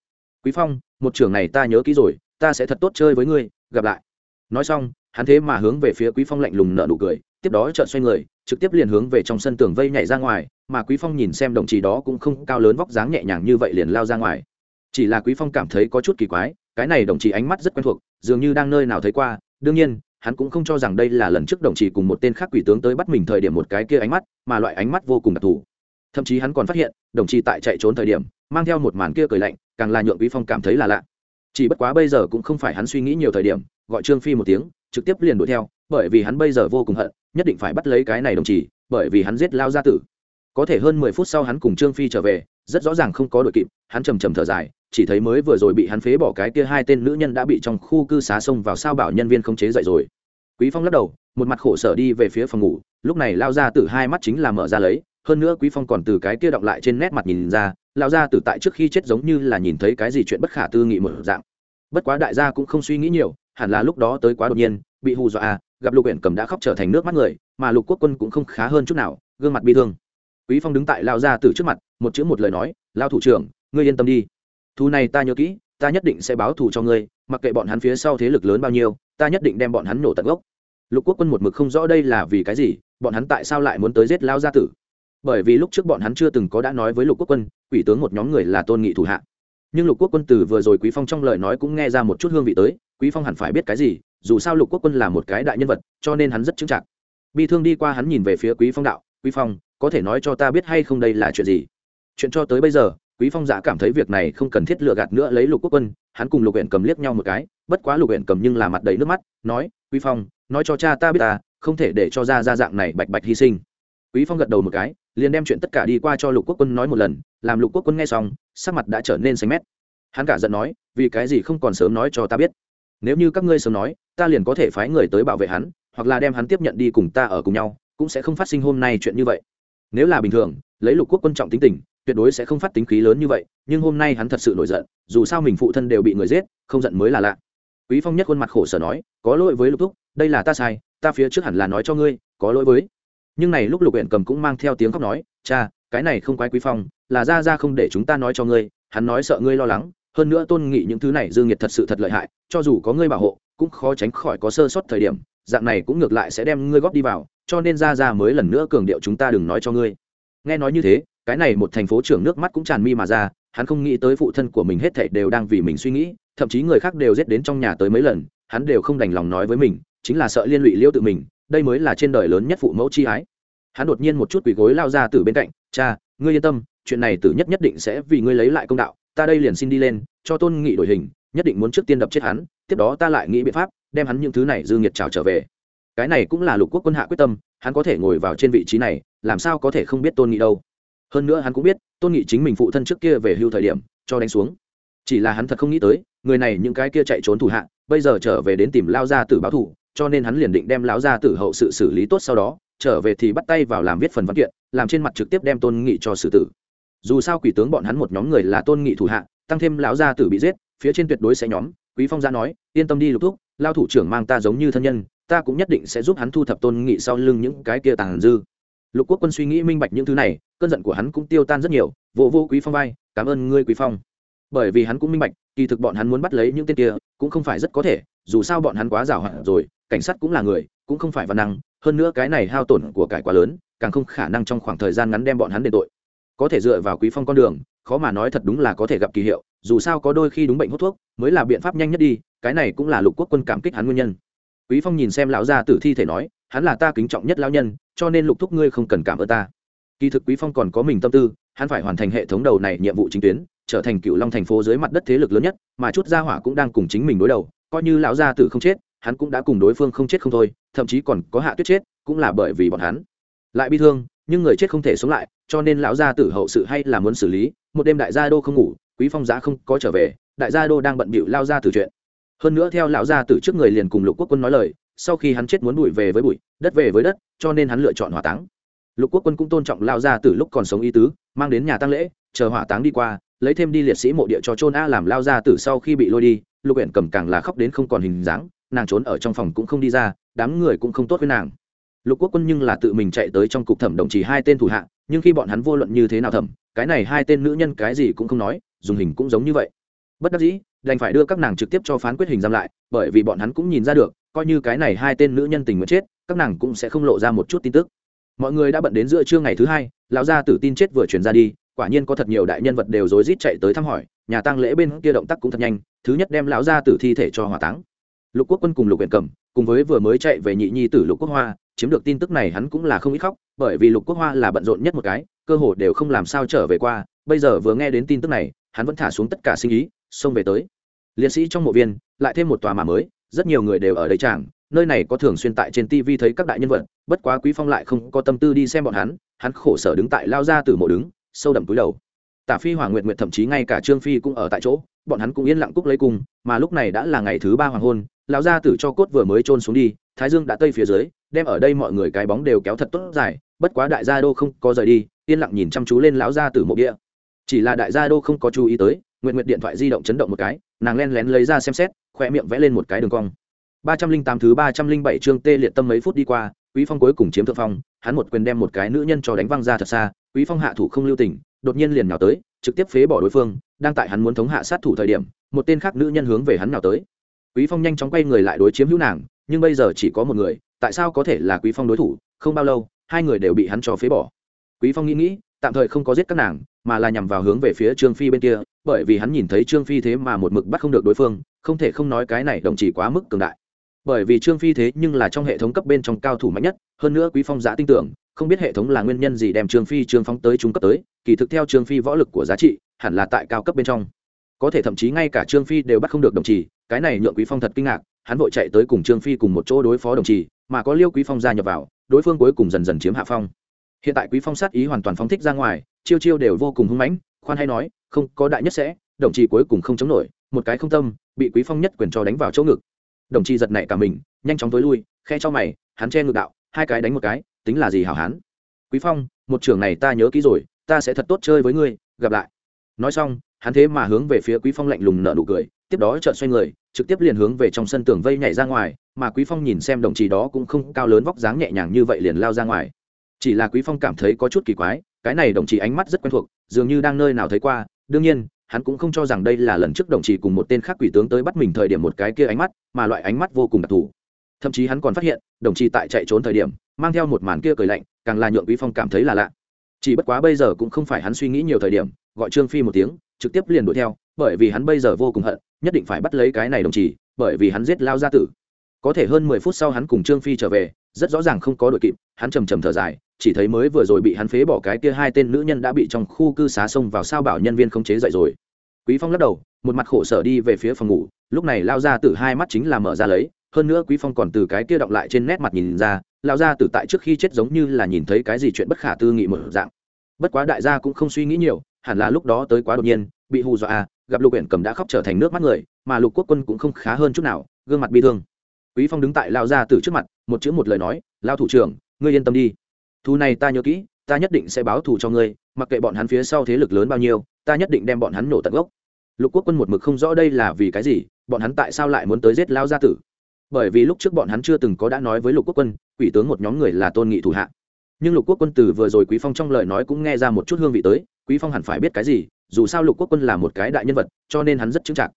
Quý phong, một trường này ta nhớ kỹ rồi, ta sẽ thật tốt chơi với ngươi, gặp lại. Nói xong, hắn thế mà hướng về phía quý phong lạnh lùng nở nụ cười, tiếp đó chợt xoay người, trực tiếp liền hướng về trong sân tường vây nhảy ra ngoài, mà quý phong nhìn xem đồng chí đó cũng không cao lớn vóc dáng nhẹ nhàng như vậy liền lao ra ngoài. Chỉ là quý phong cảm thấy có chút kỳ quái, cái này đồng chí ánh mắt rất quen thuộc, dường như đang nơi nào thấy qua, đương nhiên, hắn cũng không cho rằng đây là lần trước đồng chí cùng một tên khác quỷ tướng tới bắt mình thời điểm một cái kia ánh mắt, mà loại ánh mắt vô cùng đặc thù thậm chí hắn còn phát hiện, đồng chí tại chạy trốn thời điểm, mang theo một màn kia cười lạnh, càng là nhượng quý phong cảm thấy là lạ. Chỉ bất quá bây giờ cũng không phải hắn suy nghĩ nhiều thời điểm, gọi trương phi một tiếng, trực tiếp liền đuổi theo, bởi vì hắn bây giờ vô cùng hận, nhất định phải bắt lấy cái này đồng chí, bởi vì hắn giết lao gia tử. Có thể hơn mười phút sau hắn cùng trương phi trở về, rất rõ ràng không có đội kịp, hắn trầm trầm thở dài, chỉ thấy mới vừa rồi bị hắn phế bỏ cái kia hai tên nữ nhân đã bị trong khu cư xá xông vào sao bảo nhân viên không chế dậy rồi. Quý phong lắc đầu, một mặt khổ sở đi về phía phòng ngủ, lúc này lao ra từ hai mắt chính là mở ra lấy hơn nữa quý phong còn từ cái kia đọc lại trên nét mặt nhìn ra, lão ra từ tại trước khi chết giống như là nhìn thấy cái gì chuyện bất khả tư nghị một dạng. Bất quá đại gia cũng không suy nghĩ nhiều, hẳn là lúc đó tới quá đột nhiên, bị hù dọa à gặp lục huyện cầm đã khóc trở thành nước mắt người, mà lục quốc quân cũng không khá hơn chút nào, gương mặt bi thương. Quý phong đứng tại lao ra từ trước mặt, một chữ một lời nói lao thủ trưởng, ngươi yên tâm đi. Thu này ta nhớ kỹ, ta nhất định sẽ báo thù cho ngươi, mặc kệ bọn hắn phía sau thế lực lớn bao nhiêu, ta nhất định đem bọn hắn nổ tận gốc. Lục quốc quân một mực không rõ đây là vì cái gì, bọn hắn tại sao lại muốn tới giết lao gia tử? Bởi vì lúc trước bọn hắn chưa từng có đã nói với lục quốc quân, quỷ tướng một nhóm người là tôn nghị thủ hạ. Nhưng lục quốc quân từ vừa rồi quý phong trong lời nói cũng nghe ra một chút hương vị tới, quý phong hẳn phải biết cái gì, dù sao lục quốc quân là một cái đại nhân vật, cho nên hắn rất chững chạc. Bi thương đi qua hắn nhìn về phía quý phong đạo, quý phong, có thể nói cho ta biết hay không đây là chuyện gì? Chuyện cho tới bây giờ, quý phong giả cảm thấy việc này không cần thiết lừa gạt nữa lấy lục quốc quân, hắn cùng lục huyện cầm liếc nhau một cái, bất quá lục huyện cầm nhưng là mặt đầy nước mắt, nói, quý phong, nói cho cha ta biết ta, không thể để cho ra ra dạng này bạch bạch hy sinh quý phong gật đầu một cái, liền đem chuyện tất cả đi qua cho lục quốc quân nói một lần, làm lục quốc quân nghe xong, sắc mặt đã trở nên xanh mét. Hắn cả giận nói, vì cái gì không còn sớm nói cho ta biết? Nếu như các ngươi sớm nói, ta liền có thể phái người tới bảo vệ hắn, hoặc là đem hắn tiếp nhận đi cùng ta ở cùng nhau, cũng sẽ không phát sinh hôm nay chuyện như vậy. Nếu là bình thường, lấy lục quốc quân trọng tính tình, tuyệt đối sẽ không phát tính khí lớn như vậy, nhưng hôm nay hắn thật sự nổi giận, dù sao mình phụ thân đều bị người giết, không giận mới là lạ. Quý phong nhất khuôn mặt khổ sở nói, có lỗi với lục thúc, đây là ta sai, ta phía trước hẳn là nói cho ngươi, có lỗi với nhưng này lúc lục huyện cầm cũng mang theo tiếng khóc nói, cha, cái này không quái quý phong, là ra ra không để chúng ta nói cho ngươi, hắn nói sợ ngươi lo lắng, hơn nữa tôn nghị những thứ này dương nhiệt thật sự thật lợi hại, cho dù có ngươi bảo hộ, cũng khó tránh khỏi có sơ sót thời điểm, dạng này cũng ngược lại sẽ đem ngươi góp đi vào, cho nên ra ra mới lần nữa cường điệu chúng ta đừng nói cho ngươi. Nghe nói như thế, cái này một thành phố trưởng nước mắt cũng tràn mi mà ra, hắn không nghĩ tới phụ thân của mình hết thảy đều đang vì mình suy nghĩ, thậm chí người khác đều giết đến trong nhà tới mấy lần, hắn đều không đành lòng nói với mình, chính là sợ liên lụy liêu tự mình đây mới là trên đời lớn nhất phụ mẫu chi ái. Hắn đột nhiên một chút quỳ gối lao ra từ bên cạnh, cha, ngươi yên tâm, chuyện này tử nhất nhất định sẽ vì ngươi lấy lại công đạo, ta đây liền xin đi lên, cho tôn nghị đổi hình, nhất định muốn trước tiên đập chết hắn, tiếp đó ta lại nghĩ biện pháp, đem hắn những thứ này dư nghiệt trào trở về. Cái này cũng là lục quốc quân hạ quyết tâm, hắn có thể ngồi vào trên vị trí này, làm sao có thể không biết tôn nghị đâu. Hơn nữa hắn cũng biết, tôn nghị chính mình phụ thân trước kia về hưu thời điểm, cho đánh xuống. Chỉ là hắn thật không nghĩ tới, người này những cái kia chạy trốn thủ hạ, bây giờ trở về đến tìm lao ra tử báo thủ cho nên hắn liền định đem lão gia tử hậu sự xử lý tốt sau đó, trở về thì bắt tay vào làm viết phần văn kiện, làm trên mặt trực tiếp đem tôn nghị cho xử tử. Dù sao quỷ tướng bọn hắn một nhóm người là tôn nghị thủ hạ, tăng thêm lão gia tử bị giết, phía trên tuyệt đối sẽ nhóm. Quý phong gia nói, yên tâm đi lục thúc, lao thủ trưởng mang ta giống như thân nhân, ta cũng nhất định sẽ giúp hắn thu thập tôn nghị sau lưng những cái kia tàn dư. Lục quốc quân suy nghĩ minh bạch những thứ này, cơn giận của hắn cũng tiêu tan rất nhiều vô vô quý phong vai, cảm ơn ngươi, quý phong. Bởi vì hắn cũng minh bạch, kỳ thực bọn hắn muốn bắt lấy những tên kia, cũng không phải rất có thể, dù sao bọn hắn quá giàu hạn rồi cảnh sát cũng là người, cũng không phải văn năng, hơn nữa cái này hao tổn của cải quá lớn, càng không khả năng trong khoảng thời gian ngắn đem bọn hắn đền tội. Có thể dựa vào quý phong con đường, khó mà nói thật đúng là có thể gặp kỳ hiệu, dù sao có đôi khi đúng bệnh hút thuốc, mới là biện pháp nhanh nhất đi, cái này cũng là lục quốc quân cảm kích hắn nguyên nhân. Quý phong nhìn xem lão gia tử thi thể nói, hắn là ta kính trọng nhất lão nhân, cho nên lục thúc ngươi không cần cảm ơn ta. Kỳ thực quý phong còn có mình tâm tư, hắn phải hoàn thành hệ thống đầu này nhiệm vụ chính tuyến, trở thành cựu long thành phố dưới mặt đất thế lực lớn nhất, mà chút gia hỏa cũng đang cùng chính mình đối đầu, coi như lão gia tử không chết hắn cũng đã cùng đối phương không chết không thôi, thậm chí còn có hạ tuyết chết, cũng là bởi vì bọn hắn. Lại bi thương, nhưng người chết không thể sống lại, cho nên lão gia tử hậu sự hay là muốn xử lý, một đêm đại gia đô không ngủ, quý phong giá không có trở về, đại gia đô đang bận bịu lao ra từ chuyện. Hơn nữa theo lão gia tử trước người liền cùng lục quốc quân nói lời, sau khi hắn chết muốn bụi về với bụi, đất về với đất, cho nên hắn lựa chọn hỏa táng. Lục quốc quân cũng tôn trọng lao gia tử lúc còn sống ý tứ, mang đến nhà tăng lễ, chờ hỏa táng đi qua, lấy thêm đi liệt sĩ mộ địa cho chôn a làm lao gia tử sau khi bị lôi đi, lục huyện cầm càng là khóc đến không còn hình dáng nàng trốn ở trong phòng cũng không đi ra, đám người cũng không tốt với nàng. Lục quốc quân nhưng là tự mình chạy tới trong cục thẩm đồng chỉ hai tên thủ hạ, nhưng khi bọn hắn vô luận như thế nào thẩm, cái này hai tên nữ nhân cái gì cũng không nói, dùng hình cũng giống như vậy. Bất đắc dĩ, đành phải đưa các nàng trực tiếp cho phán quyết hình giam lại, bởi vì bọn hắn cũng nhìn ra được, coi như cái này hai tên nữ nhân tình nguyện chết, các nàng cũng sẽ không lộ ra một chút tin tức. Mọi người đã bận đến giữa trưa ngày thứ hai, lão gia tử tin chết vừa truyền ra đi, quả nhiên có thật nhiều đại nhân vật đều rối rít chạy tới thăm hỏi, nhà tang lễ bên kia động tác cũng thật nhanh, thứ nhất đem lão gia tử thi thể cho hỏa táng lục quốc quân cùng lục huyện cầm, cùng với vừa mới chạy về nhị nhi tử lục quốc hoa, chiếm được tin tức này hắn cũng là không ít khóc, bởi vì lục quốc hoa là bận rộn nhất một cái, cơ hồ đều không làm sao trở về qua. Bây giờ vừa nghe đến tin tức này, hắn vẫn thả xuống tất cả sinh ý, xông về tới. Liệt sĩ trong mộ viên, lại thêm một tòa mà mới, rất nhiều người đều ở đây chàng nơi này có thường xuyên tại trên tv thấy các đại nhân vật, bất quá quý phong lại không có tâm tư đi xem bọn hắn hắn khổ sở đứng tại lao ra từ mộ đứng, sâu đậm túi đầu. Tả phi hoàng nguyệt nguyệt thậm chí ngay cả trương phi cũng ở tại chỗ bọn hắn cũng yên lặng cúc lấy cùng, mà lúc này đã là ngày thứ ba hoàng hôn, lão gia tử cho cốt vừa mới trôn xuống đi, thái dương đã tây phía dưới, đem ở đây mọi người cái bóng đều kéo thật tốt dài, bất quá đại gia đô không có rời đi, yên lặng nhìn chăm chú lên lão gia tử mộ địa. Chỉ là đại gia đô không có chú ý tới nguyện nguyện điện thoại di động chấn động một cái, nàng len lén lấy ra xem xét khoe miệng vẽ lên một cái đường cong. Ba trăm linh tám thứ ba trăm linh bảy chương tê liệt tâm mấy phút đi qua, quý phong cuối cùng chiếm thượng phong, hắn một quyền đem một cái nữ nhân cho đánh văng ra thật xa, quý phong hạ thủ không lưu tình, đột nhiên liền nhào tới, trực tiếp phế bỏ đối phương đang tại hắn muốn thống hạ sát thủ thời điểm, một tên khác nữ nhân hướng về hắn nào tới. Quý phong nhanh chóng quay người lại đối chiếm hữu nàng, nhưng bây giờ chỉ có một người, tại sao có thể là quý phong đối thủ? Không bao lâu, hai người đều bị hắn cho phế bỏ. Quý phong nghĩ nghĩ, tạm thời không có giết các nàng, mà là nhằm vào hướng về phía trương phi bên kia, bởi vì hắn nhìn thấy trương phi thế mà một mực bắt không được đối phương, không thể không nói cái này đồng chỉ quá mức cường đại. Bởi vì trương phi thế nhưng là trong hệ thống cấp bên trong cao thủ mạnh nhất, hơn nữa quý phong giã tin tưởng không biết hệ thống là nguyên nhân gì đem trương phi trương phóng tới trung cấp tới, kỳ thực theo trương phi võ lực của giá trị, hẳn là tại cao cấp bên trong. Có thể thậm chí ngay cả trương phi đều bắt không được đồng trì, cái này nhượng quý phong thật kinh ngạc, hắn vội chạy tới cùng trương phi cùng một chỗ đối phó đồng trì, mà có liêu quý phong gia nhập vào, đối phương cuối cùng dần dần chiếm hạ phong. Hiện tại quý phong sát ý hoàn toàn phóng thích ra ngoài, chiêu chiêu đều vô cùng hung mãnh, khoan hay nói, không, có đại nhất sẽ, đồng chí cuối cùng không chống nổi, một cái không tâm, bị quý phong nhất quyền cho đánh vào chỗ ngực. Đồng chí giật nảy cả mình, nhanh chóng tối lui, khe cho mày, hắn che ngực đạo, hai cái đánh một cái tính là gì hảo hán? Quý phong, một trường này ta nhớ kỹ rồi, ta sẽ thật tốt chơi với ngươi, gặp lại. Nói xong, hắn thế mà hướng về phía quý phong lạnh lùng nở nụ cười, tiếp đó chợt xoay người, trực tiếp liền hướng về trong sân tường vây nhảy ra ngoài, mà quý phong nhìn xem đồng chí đó cũng không cao lớn vóc dáng nhẹ nhàng như vậy liền lao ra ngoài. Chỉ là quý phong cảm thấy có chút kỳ quái, cái này đồng chí ánh mắt rất quen thuộc, dường như đang nơi nào thấy qua, đương nhiên, hắn cũng không cho rằng đây là lần trước đồng chí cùng một tên khác quỷ tướng tới bắt mình thời điểm một cái kia ánh mắt, mà loại ánh mắt vô cùng đặc thù thậm chí hắn còn phát hiện, đồng chí tại chạy trốn thời điểm, mang theo một màn kia cười lạnh, càng là nhượng quý phong cảm thấy là lạ. Chỉ bất quá bây giờ cũng không phải hắn suy nghĩ nhiều thời điểm, gọi trương phi một tiếng, trực tiếp liền đuổi theo, bởi vì hắn bây giờ vô cùng hận, nhất định phải bắt lấy cái này đồng chí, bởi vì hắn giết lao gia tử. Có thể hơn mười phút sau hắn cùng trương phi trở về, rất rõ ràng không có đội kịp, hắn trầm trầm thở dài, chỉ thấy mới vừa rồi bị hắn phế bỏ cái kia hai tên nữ nhân đã bị trong khu cư xá xông vào sao bảo nhân viên không chế dậy rồi. Quý phong lắc đầu, một mặt khổ sở đi về phía phòng ngủ, lúc này lao ra từ hai mắt chính là mở ra lấy hơn nữa quý phong còn từ cái kia động lại trên nét mặt nhìn ra, lão ra từ tại trước khi chết giống như là nhìn thấy cái gì chuyện bất khả tư nghị mở dạng. Bất quá đại gia cũng không suy nghĩ nhiều, hẳn là lúc đó tới quá đột nhiên, bị hù dọa à gặp lục uyển cầm đã khóc trở thành nước mắt người, mà lục quốc quân cũng không khá hơn chút nào, gương mặt bi thương. Quý phong đứng tại lão ra từ trước mặt, một chữ một lời nói lao thủ trưởng, ngươi yên tâm đi. Thu này ta nhớ kỹ, ta nhất định sẽ báo thù cho ngươi, mặc kệ bọn hắn phía sau thế lực lớn bao nhiêu, ta nhất định đem bọn hắn nổ tận gốc. Lục quốc quân một mực không rõ đây là vì cái gì, bọn hắn tại sao lại muốn tới giết lao gia tử? Bởi vì lúc trước bọn hắn chưa từng có đã nói với lục quốc quân, quỷ tướng một nhóm người là tôn nghị thủ hạ. Nhưng lục quốc quân từ vừa rồi quý phong trong lời nói cũng nghe ra một chút hương vị tới, quý phong hẳn phải biết cái gì, dù sao lục quốc quân là một cái đại nhân vật, cho nên hắn rất chững chạc.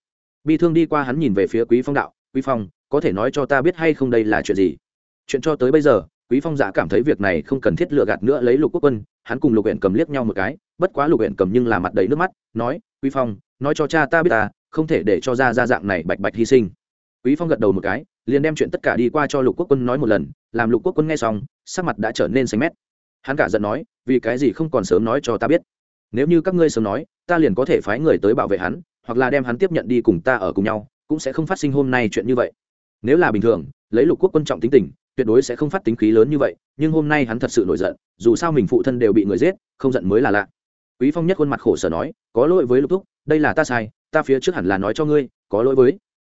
Bi thương đi qua hắn nhìn về phía quý phong đạo, quý phong, có thể nói cho ta biết hay không đây là chuyện gì? Chuyện cho tới bây giờ, quý phong giả cảm thấy việc này không cần thiết lựa gạt nữa lấy lục quốc quân, hắn cùng lục huyện cầm liếc nhau một cái, bất quá lục huyện cầm nhưng là mặt đầy nước mắt, nói, quý phong, nói cho cha ta biết ta, không thể để cho ra ra dạng này bạch bạch hy sinh. Quý phong gật đầu một cái liền đem chuyện tất cả đi qua cho lục quốc quân nói một lần, làm lục quốc quân nghe xong, sắc mặt đã trở nên xanh mét. Hắn cả giận nói, vì cái gì không còn sớm nói cho ta biết? Nếu như các ngươi sớm nói, ta liền có thể phái người tới bảo vệ hắn, hoặc là đem hắn tiếp nhận đi cùng ta ở cùng nhau, cũng sẽ không phát sinh hôm nay chuyện như vậy. Nếu là bình thường, lấy lục quốc quân trọng tính tình, tuyệt đối sẽ không phát tính khí lớn như vậy, nhưng hôm nay hắn thật sự nổi giận, dù sao mình phụ thân đều bị người giết, không giận mới là lạ. Quý phong nhất khuôn mặt khổ sở nói, có lỗi với lục thúc, đây là ta sai, ta phía trước hẳn là nói cho ngươi, có lỗi với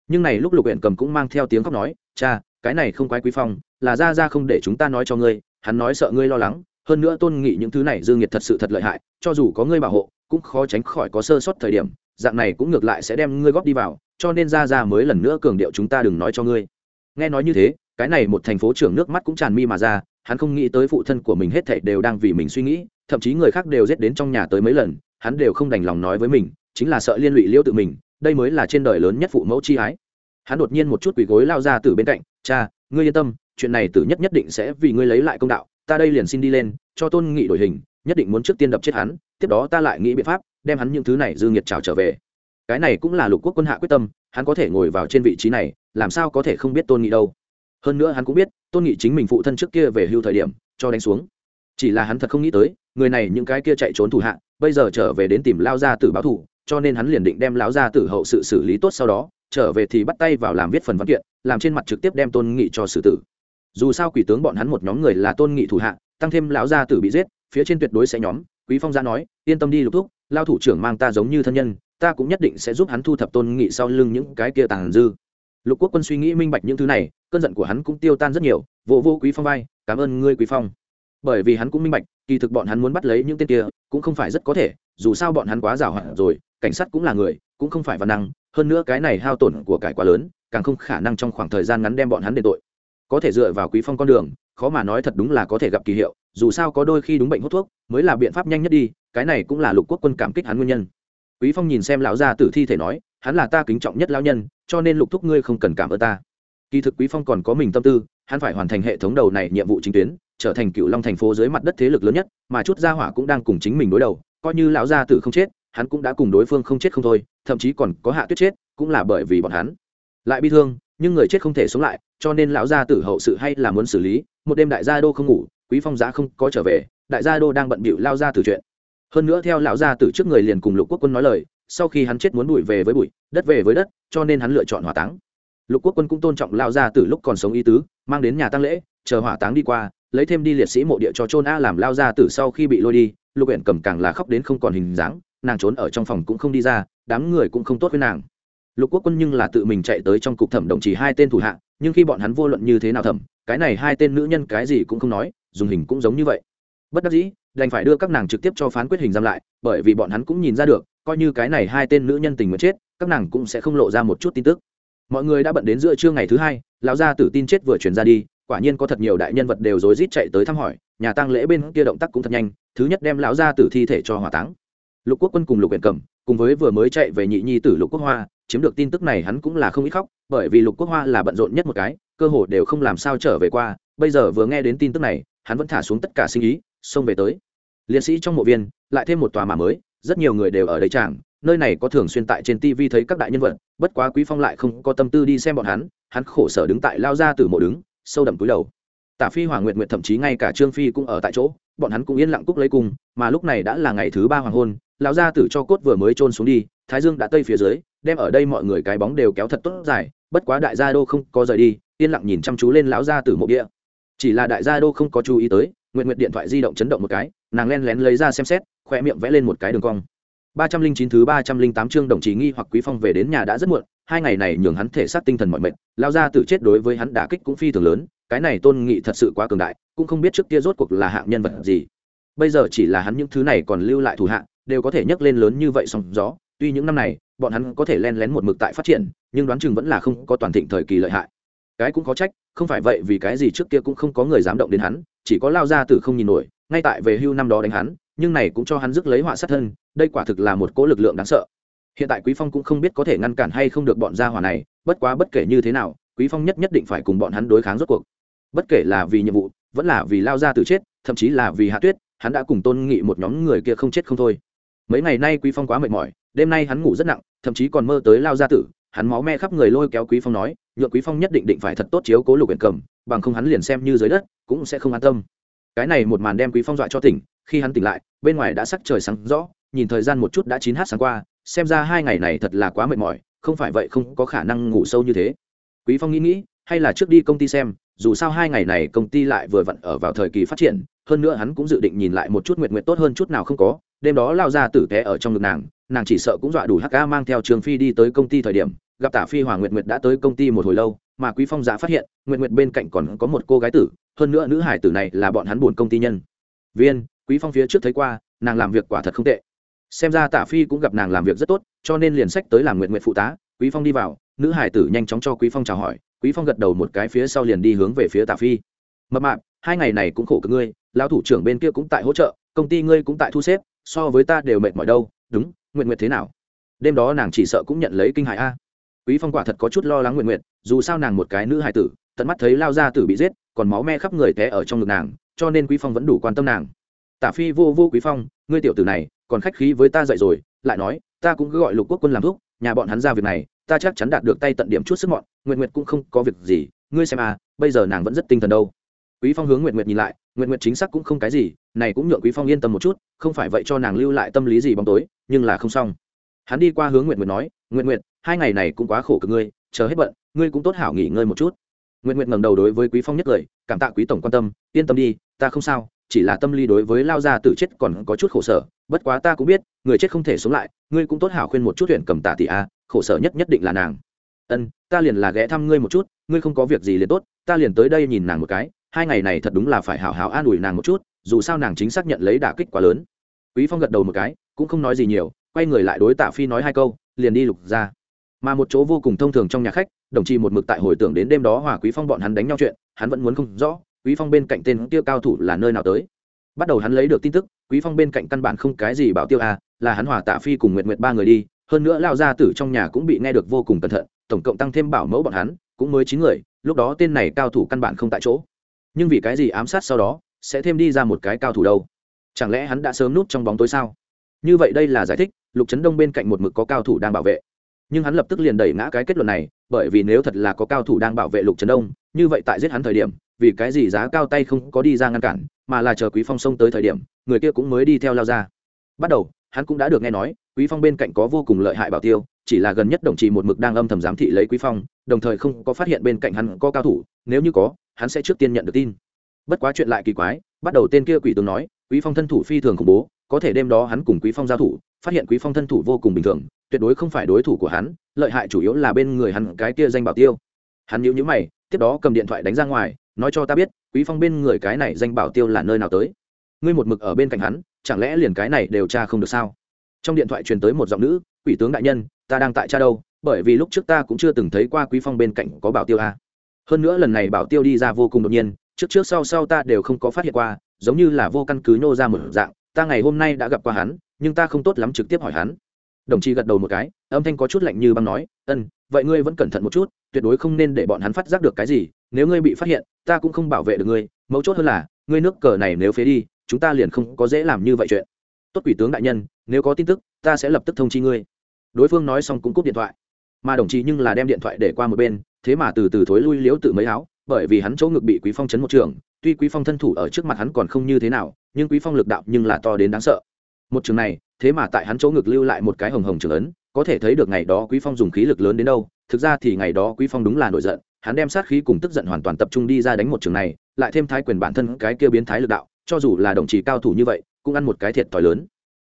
nhưng này lúc lục huyện cầm cũng mang theo tiếng khóc nói, cha, cái này không quái quý phong, là ra ra không để chúng ta nói cho ngươi, hắn nói sợ ngươi lo lắng, hơn nữa tôn nghị những thứ này dương nhiệt thật sự thật lợi hại, cho dù có ngươi bảo hộ, cũng khó tránh khỏi có sơ sót thời điểm, dạng này cũng ngược lại sẽ đem ngươi góp đi vào, cho nên ra ra mới lần nữa cường điệu chúng ta đừng nói cho ngươi. Nghe nói như thế, cái này một thành phố trưởng nước mắt cũng tràn mi mà ra, hắn không nghĩ tới phụ thân của mình hết thảy đều đang vì mình suy nghĩ, thậm chí người khác đều giết đến trong nhà tới mấy lần, hắn đều không đành lòng nói với mình, chính là sợ liên lụy liêu tự mình đây mới là trên đời lớn nhất phụ mẫu chi ái. Hắn đột nhiên một chút quỳ gối lao ra từ bên cạnh, cha, ngươi yên tâm, chuyện này tử nhất nhất định sẽ vì ngươi lấy lại công đạo, ta đây liền xin đi lên, cho tôn nghị đổi hình, nhất định muốn trước tiên đập chết hắn, tiếp đó ta lại nghĩ biện pháp, đem hắn những thứ này dư nghiệt trào trở về. Cái này cũng là lục quốc quân hạ quyết tâm, hắn có thể ngồi vào trên vị trí này, làm sao có thể không biết tôn nghị đâu. Hơn nữa hắn cũng biết, tôn nghị chính mình phụ thân trước kia về hưu thời điểm, cho đánh xuống. Chỉ là hắn thật không nghĩ tới, người này những cái kia chạy trốn thủ hạ, bây giờ trở về đến tìm lao ra tử báo thủ cho nên hắn liền định đem lão gia tử hậu sự xử lý tốt sau đó, trở về thì bắt tay vào làm viết phần văn kiện, làm trên mặt trực tiếp đem tôn nghị cho xử tử. Dù sao quỷ tướng bọn hắn một nhóm người là tôn nghị thủ hạ, tăng thêm lão gia tử bị giết, phía trên tuyệt đối sẽ nhóm, quý phong gia nói, yên tâm đi lục thúc, lao thủ trưởng mang ta giống như thân nhân, ta cũng nhất định sẽ giúp hắn thu thập tôn nghị sau lưng những cái kia tàn dư. Lục quốc quân suy nghĩ minh bạch những thứ này, cơn giận của hắn cũng tiêu tan rất nhiều, vô vô quý phong vai, cảm ơn ngươi, quý phong. Bởi vì hắn cũng minh bạch, kỳ thực bọn hắn muốn bắt lấy những tên kia, cũng không phải rất có thể, dù sao bọn hắn quá giàu hạn rồi cảnh sát cũng là người, cũng không phải văn năng, hơn nữa cái này hao tổn của cải quá lớn, càng không khả năng trong khoảng thời gian ngắn đem bọn hắn đền tội. Có thể dựa vào quý phong con đường, khó mà nói thật đúng là có thể gặp kỳ hiệu, dù sao có đôi khi đúng bệnh hút thuốc, mới là biện pháp nhanh nhất đi, cái này cũng là lục quốc quân cảm kích hắn nguyên nhân. Quý phong nhìn xem lão gia tử thi thể nói, hắn là ta kính trọng nhất lão nhân, cho nên lục thúc ngươi không cần cảm ơn ta. Kỳ thực quý phong còn có mình tâm tư, hắn phải hoàn thành hệ thống đầu này nhiệm vụ chính tuyến, trở thành cựu long thành phố dưới mặt đất thế lực lớn nhất, mà chút gia hỏa cũng đang cùng chính mình đối đầu, coi như lão gia tử không chết hắn cũng đã cùng đối phương không chết không thôi, thậm chí còn có hạ tuyết chết, cũng là bởi vì bọn hắn. Lại bi thương, nhưng người chết không thể sống lại, cho nên lão gia tử hậu sự hay là muốn xử lý, một đêm đại gia đô không ngủ, quý phong giá không có trở về, đại gia đô đang bận bịu lao ra từ chuyện. Hơn nữa theo lão gia tử trước người liền cùng lục quốc quân nói lời, sau khi hắn chết muốn bụi về với bụi, đất về với đất, cho nên hắn lựa chọn hỏa táng. Lục quốc quân cũng tôn trọng lao gia tử lúc còn sống ý tứ, mang đến nhà tăng lễ, chờ hỏa táng đi qua, lấy thêm đi liệt sĩ mộ địa cho trôn a làm lao gia tử sau khi bị lôi đi, lục huyện cầm càng là khóc đến không còn hình dáng nàng trốn ở trong phòng cũng không đi ra, đám người cũng không tốt với nàng. Lục quốc quân nhưng là tự mình chạy tới trong cục thẩm đồng chỉ hai tên thủ hạ, nhưng khi bọn hắn vô luận như thế nào thẩm, cái này hai tên nữ nhân cái gì cũng không nói, dùng hình cũng giống như vậy. Bất đắc dĩ, đành phải đưa các nàng trực tiếp cho phán quyết hình giam lại, bởi vì bọn hắn cũng nhìn ra được, coi như cái này hai tên nữ nhân tình nguyện chết, các nàng cũng sẽ không lộ ra một chút tin tức. Mọi người đã bận đến giữa trưa ngày thứ hai, lão gia tử tin chết vừa truyền ra đi, quả nhiên có thật nhiều đại nhân vật đều rối rít chạy tới thăm hỏi, nhà tang lễ bên kia động tác cũng thật nhanh, thứ nhất đem lão gia tử thi thể cho hỏa táng lục quốc quân cùng lục huyện cầm cùng với vừa mới chạy về nhị nhi tử lục quốc hoa, chiếm được tin tức này hắn cũng là không ít khóc, bởi vì lục quốc hoa là bận rộn nhất một cái, cơ hồ đều không làm sao trở về qua. Bây giờ vừa nghe đến tin tức này, hắn vẫn thả xuống tất cả sinh ý, xông về tới. Liệt sĩ trong mộ viên, lại thêm một tòa mà mới, rất nhiều người đều ở đây chẳng nơi này có thường xuyên tại trên tv thấy các đại nhân vật, bất quá quý phong lại không có tâm tư đi xem bọn hắn hắn khổ sở đứng tại lao ra từ mộ đứng, sâu đậm túi đầu. Tả phi, hoàng nguyệt nguyệt thậm chí ngay cả trương phi cũng ở tại chỗ, bọn hắn cũng yên lặng cúc lấy cung, mà lúc này đã là ngày thứ ba hoàng hôn lão gia tử cho cốt vừa mới trôn xuống đi, thái dương đã tây phía dưới, đem ở đây mọi người cái bóng đều kéo thật tốt dài, bất quá đại gia đô không có rời đi, yên lặng nhìn chăm chú lên lão gia tử mộ địa chỉ là đại gia đô không có chú ý tới nguyện nguyện điện thoại di động chấn động một cái, nàng len lén lấy ra xem xét, khoe miệng vẽ lên một cái đường cong. Ba trăm linh chín thứ ba trăm linh tám chương đồng chí nghi hoặc quý phong về đến nhà đã rất muộn, hai ngày này nhường hắn thể xác tinh thần mọi mệt lao ra tự chết đối với hắn đả kích cũng phi thường lớn, cái này tôn nghị thật sự quá cường đại, cũng không biết trước kia rốt cuộc là hạng nhân vật gì. Bây giờ chỉ là hắn những thứ này còn lưu lại thủ hạng đều có thể nhấc lên lớn như vậy song gió, tuy những năm này, bọn hắn có thể len lén một mực tại phát triển, nhưng đoán chừng vẫn là không có toàn thịnh thời kỳ lợi hại. Cái cũng có trách, không phải vậy vì cái gì trước kia cũng không có người dám động đến hắn, chỉ có lao ra từ không nhìn nổi, ngay tại về hưu năm đó đánh hắn, nhưng này cũng cho hắn dứt lấy họa sát thân, đây quả thực là một cỗ lực lượng đáng sợ. Hiện tại quý phong cũng không biết có thể ngăn cản hay không được bọn gia hỏa này, bất quá bất kể như thế nào, quý phong nhất nhất định phải cùng bọn hắn đối kháng rốt cuộc. Bất kể là vì nhiệm vụ, vẫn là vì lao ra từ chết, thậm chí là vì hạ tuyết, hắn đã cùng tôn nghị một nhóm người kia không chết không thôi mấy ngày nay quý phong quá mệt mỏi, đêm nay hắn ngủ rất nặng, thậm chí còn mơ tới lao gia tử, hắn máu me khắp người lôi kéo quý phong nói, nhượng quý phong nhất định định phải thật tốt chiếu cố lục huyện cầm, bằng không hắn liền xem như dưới đất, cũng sẽ không an tâm. Cái này một màn đem quý phong dọa cho tỉnh, khi hắn tỉnh lại, bên ngoài đã sắc trời sáng rõ, nhìn thời gian một chút đã chín h sáng qua, xem ra hai ngày này thật là quá mệt mỏi, không phải vậy không có khả năng ngủ sâu như thế. Quý phong nghĩ nghĩ, hay là trước đi công ty xem, dù sao hai ngày này công ty lại vừa vặn ở vào thời kỳ phát triển, hơn nữa hắn cũng dự định nhìn lại một chút nguyện nguyện tốt hơn chút nào không có đêm đó lao ra tử té ở trong ngực nàng nàng chỉ sợ cũng dọa đủ hk mang theo trường phi đi tới công ty thời điểm, gặp tả phi hoàng nguyệt nguyệt đã tới công ty một hồi lâu, mà quý phong giả phát hiện, nguyệt nguyệt bên cạnh còn có một cô gái tử, hơn nữa nữ hải tử này là bọn hắn buồn công ty nhân. Viên, quý phong phía trước thấy qua, nàng làm việc quả thật không tệ. Xem ra tả phi cũng gặp nàng làm việc rất tốt, cho nên liền sách tới làm nguyện nguyện phụ tá, quý phong đi vào, nữ hải tử nhanh chóng cho quý phong chào hỏi, quý phong gật đầu một cái phía sau liền đi hướng về phía tả phi. Mập mạp, hai ngày này cũng khổ cực ngươi, lão thủ trưởng bên kia cũng tại hỗ trợ, công ty ngươi cũng tại thu xếp so với ta đều mệt mỏi đâu, đúng nguyện nguyện thế nào? Đêm đó nàng chỉ sợ cũng nhận lấy kinh hại a. Quý phong quả thật có chút lo lắng nguyện nguyện dù sao nàng một cái nữ hài tử, tận mắt thấy lao ra tử bị giết, còn máu me khắp người té ở trong ngực nàng, cho nên quý phong vẫn đủ quan tâm nàng. Tả phi vô vô quý phong, ngươi tiểu tử này, còn khách khí với ta dậy rồi, lại nói, ta cũng cứ gọi lục quốc quân làm thuốc nhà bọn hắn ra việc này, ta chắc chắn đạt được tay tận điểm chút sức mọn nguyện nguyện cũng không có việc gì, ngươi xem à bây giờ nàng vẫn rất tinh thần đâu. Quý phong hướng nguyện nguyện nhìn lại nguyện nguyện chính xác cũng không cái gì, này cũng nhượng quý phong yên tâm một chút, không phải vậy cho nàng lưu lại tâm lý gì bóng tối, nhưng là không xong. Hắn đi qua hướng nguyện nguyện nói nguyện nguyện hai ngày này cũng quá khổ cực ngươi, chờ hết bận, ngươi cũng tốt hảo nghỉ ngơi một chút. Nguyện nguyện ngẩng đầu đối với quý phong nhất cười cảm tạ quý tổng quan tâm, yên tâm đi, ta không sao, chỉ là tâm lý đối với lao gia tử chết còn có chút khổ sở, bất quá ta cũng biết, người chết không thể sống lại, ngươi cũng tốt hảo khuyên một chút huyện cầm tả tỷ a, khổ sở nhất nhất định là nàng. Ân, ta liền là ghé thăm ngươi một chút, ngươi không có việc gì liền tốt, ta liền tới đây nhìn nàng một cái hai ngày này thật đúng là phải hảo hảo an ủi nàng một chút, dù sao nàng chính xác nhận lấy đả kích quá lớn. Quý phong gật đầu một cái, cũng không nói gì nhiều, quay người lại đối tạ phi nói hai câu, liền đi lục ra. Mà một chỗ vô cùng thông thường trong nhà khách, đồng chí một mực tại hồi tưởng đến đêm đó hòa quý phong bọn hắn đánh nhau chuyện, hắn vẫn muốn không rõ, quý phong bên cạnh tên tiêu cao thủ là nơi nào tới. Bắt đầu hắn lấy được tin tức, quý phong bên cạnh căn bản không cái gì bảo tiêu a là hắn hòa tạ phi cùng nguyện nguyện ba người đi, hơn nữa lao gia tử trong nhà cũng bị nghe được vô cùng cẩn thận, tổng cộng tăng thêm bảo mẫu bọn hắn, cũng mới chín người, lúc đó tên này cao thủ căn bản không tại chỗ nhưng vì cái gì ám sát sau đó, sẽ thêm đi ra một cái cao thủ đâu? Chẳng lẽ hắn đã sớm núp trong bóng tối sao? Như vậy đây là giải thích, lục trấn đông bên cạnh một mực có cao thủ đang bảo vệ. Nhưng hắn lập tức liền đẩy ngã cái kết luận này, bởi vì nếu thật là có cao thủ đang bảo vệ lục trấn đông, như vậy tại giết hắn thời điểm, vì cái gì giá cao tay không có đi ra ngăn cản, mà là chờ quý phong xông tới thời điểm, người kia cũng mới đi theo lao ra. Bắt đầu, hắn cũng đã được nghe nói, quý phong bên cạnh có vô cùng lợi hại bảo tiêu, chỉ là gần nhất đồng chí một mực đang âm thầm giám thị lấy quý phong, đồng thời không có phát hiện bên cạnh hắn có cao thủ, nếu như có hắn sẽ trước tiên nhận được tin. Bất quá chuyện lại kỳ quái, bắt đầu tên kia quỷ tướng nói, quý phong thân thủ phi thường khủng bố, có thể đêm đó hắn cùng quý phong giao thủ, phát hiện quý phong thân thủ vô cùng bình thường, tuyệt đối không phải đối thủ của hắn, lợi hại chủ yếu là bên người hắn cái kia danh bảo tiêu. Hắn nhíu nhíu mày, tiếp đó cầm điện thoại đánh ra ngoài, nói cho ta biết, quý phong bên người cái này danh bảo tiêu là nơi nào tới? Ngươi một mực ở bên cạnh hắn, chẳng lẽ liền cái này đều tra không được sao? Trong điện thoại truyền tới một giọng nữ, quỷ tướng đại nhân, ta đang tại cha đâu? Bởi vì lúc trước ta cũng chưa từng thấy qua quý phong bên cạnh có bảo tiêu a hơn nữa lần này bảo tiêu đi ra vô cùng đột nhiên, trước trước sau sau ta đều không có phát hiện qua, giống như là vô căn cứ nhô ra một dạng, ta ngày hôm nay đã gặp qua hắn, nhưng ta không tốt lắm trực tiếp hỏi hắn. Đồng chí gật đầu một cái, âm thanh có chút lạnh như băng nói, ân, vậy ngươi vẫn cẩn thận một chút, tuyệt đối không nên để bọn hắn phát giác được cái gì, nếu ngươi bị phát hiện, ta cũng không bảo vệ được ngươi, mấu chốt hơn là, ngươi nước cờ này nếu phế đi, chúng ta liền không có dễ làm như vậy chuyện. Tốt quỷ tướng đại nhân, nếu có tin tức, ta sẽ lập tức thông chi ngươi. Đối phương nói xong cũng cúp điện thoại mà đồng chí nhưng là đem điện thoại để qua một bên, thế mà từ từ thối lui liếu tự mấy áo, bởi vì hắn chỗ ngực bị quý phong chấn một trường, tuy quý phong thân thủ ở trước mặt hắn còn không như thế nào, nhưng quý phong lực đạo nhưng là to đến đáng sợ. Một trường này, thế mà tại hắn chỗ ngực lưu lại một cái hồng hồng trường ấn, có thể thấy được ngày đó quý phong dùng khí lực lớn đến đâu, thực ra thì ngày đó quý phong đúng là nổi giận, hắn đem sát khí cùng tức giận hoàn toàn tập trung đi ra đánh một trường này, lại thêm thái quyền bản thân cái kia biến thái lực đạo, cho dù là đồng chí cao thủ như vậy, cũng ăn một cái thiệt thòi lớn.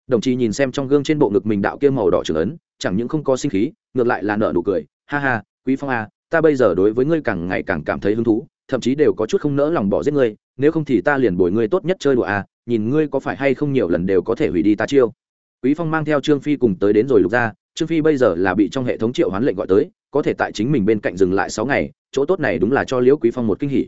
Đồng chí nhìn xem trong gương trên bộ ngực mình đạo kia màu đỏ trường ấn chẳng những không có sinh khí, ngược lại là nợ nụ cười, ha ha, quý phong à ta bây giờ đối với ngươi càng ngày càng cảm thấy hứng thú, thậm chí đều có chút không nỡ lòng bỏ giết ngươi, nếu không thì ta liền bồi ngươi tốt nhất chơi đùa à nhìn ngươi có phải hay không nhiều lần đều có thể hủy đi ta chiêu. Quý phong mang theo trương phi cùng tới đến rồi lục ra trương phi bây giờ là bị trong hệ thống triệu hoán lệnh gọi tới, có thể tại chính mình bên cạnh dừng lại sáu ngày, chỗ tốt này đúng là cho liễu quý phong một kinh hỉ.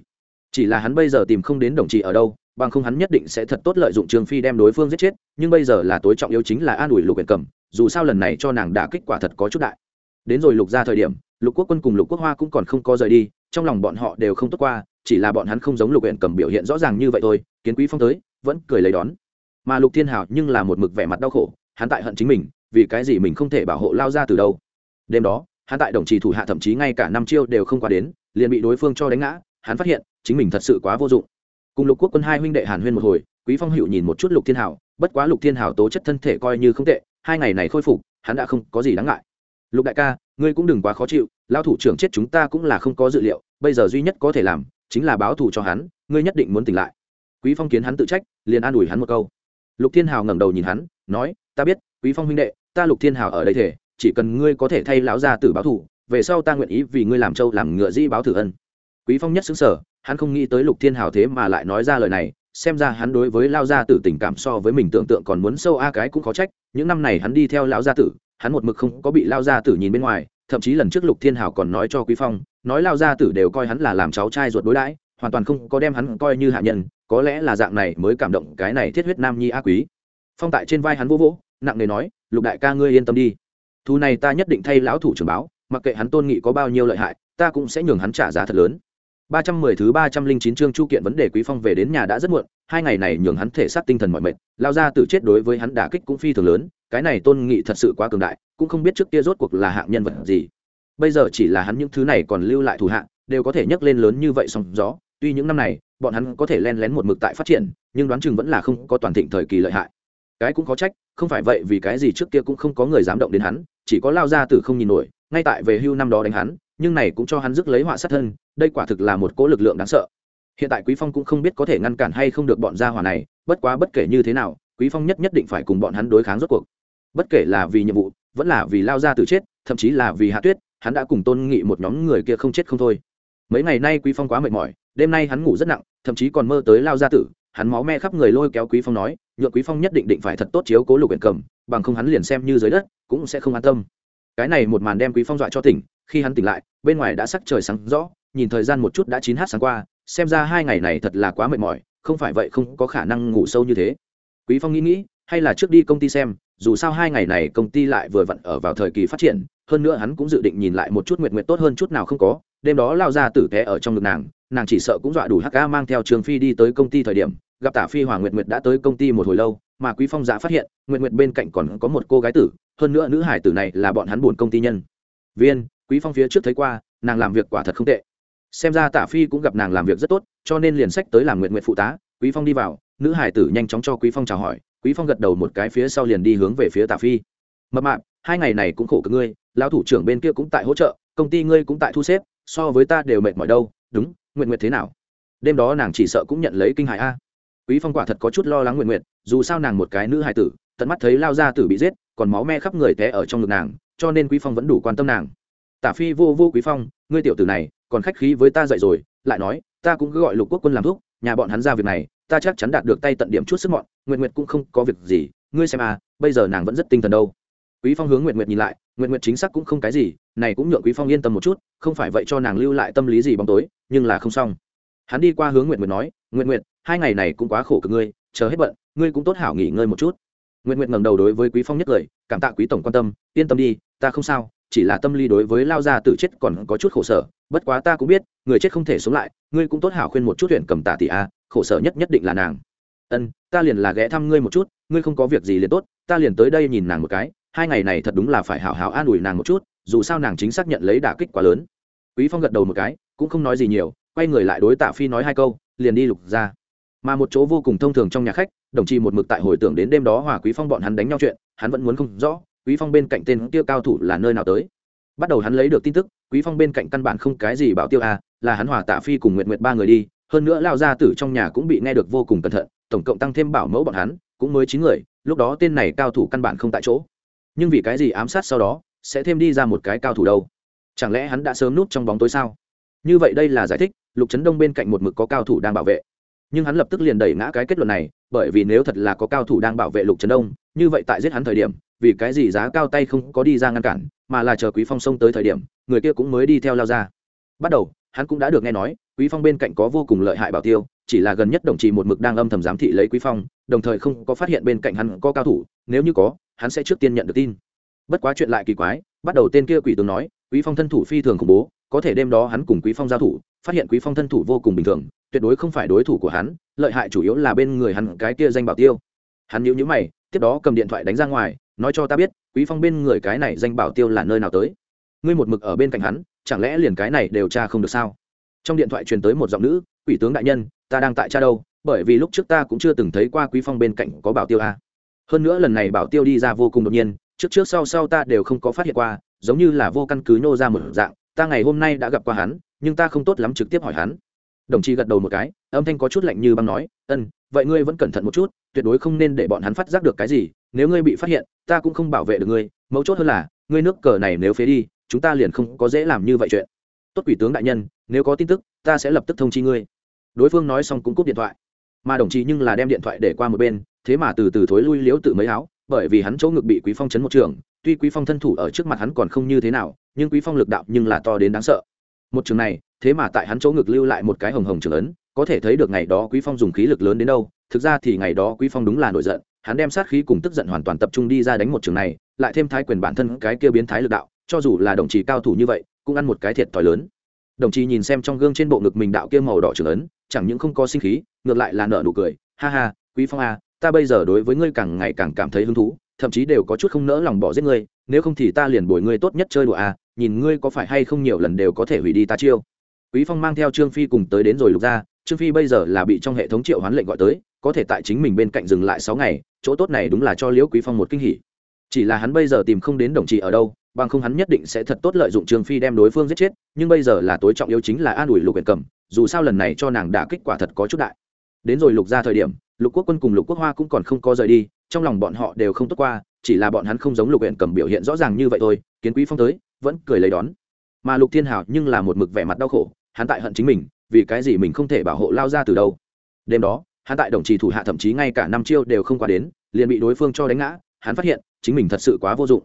Chỉ là hắn bây giờ tìm không đến đồng chí ở đâu, bằng không hắn nhất định sẽ thật tốt lợi dụng trương phi đem đối phương giết chết, nhưng bây giờ là tối trọng yếu chính là an ủi lục huyện cầm dù sao lần này cho nàng đã kết quả thật có chút đại. Đến rồi lục ra thời điểm, lục quốc quân cùng lục quốc hoa cũng còn không có rời đi, trong lòng bọn họ đều không tốt qua, chỉ là bọn hắn không giống lục huyện cầm biểu hiện rõ ràng như vậy thôi, kiến quý phong tới, vẫn cười lấy đón. Mà lục thiên hào nhưng là một mực vẻ mặt đau khổ, hắn tại hận chính mình, vì cái gì mình không thể bảo hộ lao ra từ đâu. Đêm đó, hắn tại đồng trì thủ hạ thậm chí ngay cả năm chiêu đều không qua đến, liền bị đối phương cho đánh ngã, hắn phát hiện, chính mình thật sự quá vô dụng. Cùng lục quốc quân hai huynh đệ hàn huyên một hồi, quý phong hữu nhìn một chút lục thiên hào bất quá lục thiên hào tố chất thân thể coi như không tệ hai ngày này khôi phục, hắn đã không có gì đáng ngại. Lục đại ca, ngươi cũng đừng quá khó chịu lao thủ trưởng chết chúng ta cũng là không có dự liệu, bây giờ duy nhất có thể làm, chính là báo thù cho hắn, ngươi nhất định muốn tỉnh lại. Quý phong kiến hắn tự trách, liền an ủi hắn một câu. Lục thiên hào ngẩng đầu nhìn hắn, nói, ta biết, quý phong huynh đệ, ta lục thiên hào ở đây thể, chỉ cần ngươi có thể thay lão gia tử báo thù, về sau ta nguyện ý vì ngươi làm trâu làm ngựa dĩ báo thử ân. Quý phong nhất xứng sở hắn không nghĩ tới lục thiên hào thế mà lại nói ra lời này xem ra hắn đối với lao gia tử tình cảm so với mình tưởng tượng còn muốn sâu a, cái cũng khó trách, những năm này hắn đi theo lão gia tử, hắn một mực không có bị lao gia tử nhìn bên ngoài, thậm chí lần trước lục thiên hào còn nói cho quý phong, nói lao gia tử đều coi hắn là làm cháu trai ruột đối đãi, hoàn toàn không có đem hắn coi như hạ nhân, có lẽ là dạng này mới cảm động cái này thiết huyết nam nhi a quý. Phong tại trên vai hắn vô vỗ, nặng nề nói, lục đại ca ngươi yên tâm đi. Thu này ta nhất định thay lão thủ trưởng báo, mặc kệ hắn tôn nghị có bao nhiêu lợi hại, ta cũng sẽ nhường hắn trả giá thật lớn ba trăm mười thứ ba trăm linh chín chương chu kiện vấn đề quý phong về đến nhà đã rất muộn, hai ngày này nhường hắn thể xác tinh thần mọi mệt, lao ra tự chết đối với hắn đả kích cũng phi thường lớn, cái này tôn nghị thật sự quá cường đại, cũng không biết trước kia rốt cuộc là hạng nhân vật gì. Bây giờ chỉ là hắn những thứ này còn lưu lại thủ hạng đều có thể nhấc lên lớn như vậy sóng gió, tuy những năm này, bọn hắn có thể len lén một mực tại phát triển, nhưng đoán chừng vẫn là không có toàn thịnh thời kỳ lợi hại. Cái cũng có trách, không phải vậy vì cái gì trước kia cũng không có người dám động đến hắn, chỉ có lao ra tử không nhìn nổi, ngay tại về hưu năm đó đánh hắn nhưng này cũng cho hắn rước lấy họa sát thân, đây quả thực là một cỗ lực lượng đáng sợ. Hiện tại quý phong cũng không biết có thể ngăn cản hay không được bọn gia hỏa này, bất quá bất kể như thế nào, quý phong nhất nhất định phải cùng bọn hắn đối kháng rốt cuộc. Bất kể là vì nhiệm vụ, vẫn là vì lao ra từ chết, thậm chí là vì hạ tuyết, hắn đã cùng tôn nghị một nhóm người kia không chết không thôi. Mấy ngày nay quý phong quá mệt mỏi, đêm nay hắn ngủ rất nặng, thậm chí còn mơ tới lao gia tử, hắn máu me khắp người lôi kéo quý phong nói, nhượng quý phong nhất định định phải thật tốt chiếu cố lục huyện cầm, bằng không hắn liền xem như dưới đất, cũng sẽ không an tâm. Cái này một màn đem quý phong dọa cho tỉnh khi hắn tỉnh lại, bên ngoài đã sắc trời sáng rõ, nhìn thời gian một chút đã chín h sáng qua, xem ra hai ngày này thật là quá mệt mỏi, không phải vậy không có khả năng ngủ sâu như thế. Quý phong nghĩ nghĩ, hay là trước đi công ty xem, dù sao hai ngày này công ty lại vừa vặn ở vào thời kỳ phát triển, hơn nữa hắn cũng dự định nhìn lại một chút nguyện nguyện tốt hơn chút nào không có, đêm đó lao ra tử té ở trong ngực nàng nàng chỉ sợ cũng dọa đủ hắc ca mang theo trường phi đi tới công ty thời điểm, gặp tả phi hoàng nguyệt nguyệt đã tới công ty một hồi lâu, mà quý phong giả phát hiện, nguyệt nguyệt bên cạnh còn có một cô gái tử, hơn nữa nữ hải tử này là bọn hắn buồn công ty nhân. Viên quý phong phía trước thấy qua, nàng làm việc quả thật không tệ. Xem ra tả phi cũng gặp nàng làm việc rất tốt, cho nên liền sách tới làm nguyện nguyện phụ tá. Quý phong đi vào, nữ hải tử nhanh chóng cho quý phong chào hỏi. Quý phong gật đầu một cái phía sau liền đi hướng về phía tả phi. Mập mạp, hai ngày này cũng khổ cực ngươi, lão thủ trưởng bên kia cũng tại hỗ trợ, công ty ngươi cũng tại thu xếp, so với ta đều mệt mỏi đâu, đúng, nguyện nguyện thế nào? Đêm đó nàng chỉ sợ cũng nhận lấy kinh hại a. Quý phong quả thật có chút lo lắng nguyện nguyện, dù sao nàng một cái nữ hài tử, tận mắt thấy lao ra tử bị giết, còn máu me khắp người té ở trong ngực nàng, cho nên quý phong vẫn đủ quan tâm nàng tả phi vô vô quý phong ngươi tiểu tử này còn khách khí với ta dậy rồi lại nói ta cũng cứ gọi lục quốc quân làm thuốc nhà bọn hắn ra việc này ta chắc chắn đạt được tay tận điểm chút sức mọn nguyệt nguyệt cũng không có việc gì ngươi xem à bây giờ nàng vẫn rất tinh thần đâu. Quý phong hướng nguyệt nguyệt nhìn lại nguyệt nguyệt chính xác cũng không cái gì này cũng nhượng quý phong yên tâm một chút không phải vậy cho nàng lưu lại tâm lý gì bóng tối nhưng là không xong. Hắn đi qua hướng nguyệt nguyệt nói nguyệt nguyệt, hai ngày này cũng quá khổ cực ngươi chờ hết bận ngươi cũng tốt hảo nghỉ ngơi một chút. Nguyệt Nguyệt ngẩng đầu đối với quý phong nhất cười cảm tạ quý tổng quan tâm yên tâm đi ta không sao chỉ là tâm lý đối với lao gia tử chết còn có chút khổ sở, bất quá ta cũng biết, người chết không thể sống lại, ngươi cũng tốt hảo khuyên một chút huyện cầm tả tỷ a, khổ sở nhất nhất định là nàng. Ân, ta liền là ghé thăm ngươi một chút, ngươi không có việc gì liền tốt, ta liền tới đây nhìn nàng một cái, hai ngày này thật đúng là phải hảo hảo an ủi nàng một chút, dù sao nàng chính xác nhận lấy đả kích quá lớn. Quý phong gật đầu một cái, cũng không nói gì nhiều, quay người lại đối tạ phi nói hai câu, liền đi lục ra. Mà một chỗ vô cùng thông thường trong nhà khách, đồng chí một mực tại hồi tưởng đến đêm đó hòa quý phong bọn hắn đánh nhau chuyện, hắn vẫn muốn không rõ quý phong bên cạnh tên kia cao thủ là nơi nào tới? Bắt đầu hắn lấy được tin tức, quý phong bên cạnh căn bản không cái gì bảo tiêu a là hắn hòa tạ phi cùng nguyệt nguyệt ba người đi, hơn nữa lao gia tử trong nhà cũng bị nghe được vô cùng cẩn thận, tổng cộng tăng thêm bảo mẫu bọn hắn, cũng mới chín người, lúc đó tên này cao thủ căn bản không tại chỗ. Nhưng vì cái gì ám sát sau đó, sẽ thêm đi ra một cái cao thủ đâu? Chẳng lẽ hắn đã sớm núp trong bóng tối sao? Như vậy đây là giải thích, lục trấn đông bên cạnh một mực có cao thủ đang bảo vệ. Nhưng hắn lập tức liền đẩy ngã cái kết luận này, bởi vì nếu thật là có cao thủ đang bảo vệ lục trấn đông, như vậy tại giết hắn thời điểm vì cái gì giá cao tay không có đi ra ngăn cản, mà là chờ quý phong xông tới thời điểm, người kia cũng mới đi theo lao ra. Bắt đầu, hắn cũng đã được nghe nói, quý phong bên cạnh có vô cùng lợi hại bảo tiêu, chỉ là gần nhất đồng chí một mực đang âm thầm giám thị lấy quý phong, đồng thời không có phát hiện bên cạnh hắn có cao thủ, nếu như có, hắn sẽ trước tiên nhận được tin. Bất quá chuyện lại kỳ quái, bắt đầu tên kia quỷ tướng nói, quý phong thân thủ phi thường khủng bố, có thể đêm đó hắn cùng quý phong giao thủ, phát hiện quý phong thân thủ vô cùng bình thường, tuyệt đối không phải đối thủ của hắn, lợi hại chủ yếu là bên người hắn cái kia danh bảo tiêu. Hắn nhíu nhíu mày tiếp đó cầm điện thoại đánh ra ngoài, nói cho ta biết, quý phong bên người cái này danh bảo tiêu là nơi nào tới. Ngươi một mực ở bên cạnh hắn, chẳng lẽ liền cái này đều tra không được sao? Trong điện thoại truyền tới một giọng nữ, quỷ tướng đại nhân, ta đang tại cha đâu? Bởi vì lúc trước ta cũng chưa từng thấy qua quý phong bên cạnh có bảo tiêu a. Hơn nữa lần này bảo tiêu đi ra vô cùng đột nhiên, trước trước sau sau ta đều không có phát hiện qua, giống như là vô căn cứ nhô ra một dạng, ta ngày hôm nay đã gặp qua hắn, nhưng ta không tốt lắm trực tiếp hỏi hắn. Đồng chí gật đầu một cái, âm thanh có chút lạnh như băng nói, ân, vậy ngươi vẫn cẩn thận một chút tuyệt đối không nên để bọn hắn phát giác được cái gì, nếu ngươi bị phát hiện, ta cũng không bảo vệ được ngươi, mấu chốt hơn là, ngươi nước cờ này nếu phế đi, chúng ta liền không có dễ làm như vậy chuyện. Tốt quỷ tướng đại nhân, nếu có tin tức, ta sẽ lập tức thông chi ngươi. Đối phương nói xong cũng cúp điện thoại. Mà đồng chí nhưng là đem điện thoại để qua một bên, thế mà từ từ thối lui liếu tự mấy áo, bởi vì hắn chỗ ngực bị quý phong chấn một trường, tuy quý phong thân thủ ở trước mặt hắn còn không như thế nào, nhưng quý phong lực đạo nhưng là to đến đáng sợ. Một trường này, thế mà tại hắn chỗ ngực lưu lại một cái hồng hồng trường ấn, có thể thấy được ngày đó quý phong dùng khí lực lớn đến đâu thực ra thì ngày đó quý phong đúng là nổi giận, hắn đem sát khí cùng tức giận hoàn toàn tập trung đi ra đánh một trường này, lại thêm thái quyền bản thân cái kia biến thái lực đạo, cho dù là đồng chí cao thủ như vậy, cũng ăn một cái thiệt thòi lớn. Đồng chí nhìn xem trong gương trên bộ ngực mình đạo kia màu đỏ trường ấn, chẳng những không có sinh khí, ngược lại là nợ nụ cười, ha ha, quý phong à ta bây giờ đối với ngươi càng ngày càng cảm thấy hứng thú, thậm chí đều có chút không nỡ lòng bỏ giết ngươi, nếu không thì ta liền bồi ngươi tốt nhất chơi đùa à nhìn ngươi có phải hay không nhiều lần đều có thể hủy đi ta chiêu. Quý phong mang theo trương phi cùng tới đến rồi lục ra trương phi bây giờ là bị trong hệ thống triệu hoán lệnh gọi tới, có thể tại chính mình bên cạnh dừng lại sáu ngày, chỗ tốt này đúng là cho liễu quý phong một kinh hỉ. Chỉ là hắn bây giờ tìm không đến đồng chí ở đâu, bằng không hắn nhất định sẽ thật tốt lợi dụng trương phi đem đối phương giết chết, nhưng bây giờ là tối trọng yếu chính là an ủi lục huyện cầm, dù sao lần này cho nàng đã kết quả thật có chút đại. Đến rồi lục ra thời điểm, lục quốc quân cùng lục quốc hoa cũng còn không có rời đi, trong lòng bọn họ đều không tốt qua, chỉ là bọn hắn không giống lục huyện cầm biểu hiện rõ ràng như vậy thôi, kiến quý phong tới, vẫn cười lấy đón. Mà lục thiên hào nhưng là một mực vẻ mặt đau khổ, hắn tại hận chính mình vì cái gì mình không thể bảo hộ lao ra từ đâu? Đêm đó, hắn tại đồng trì thủ hạ thậm chí ngay cả năm chiêu đều không qua đến, liền bị đối phương cho đánh ngã, hắn phát hiện, chính mình thật sự quá vô dụng.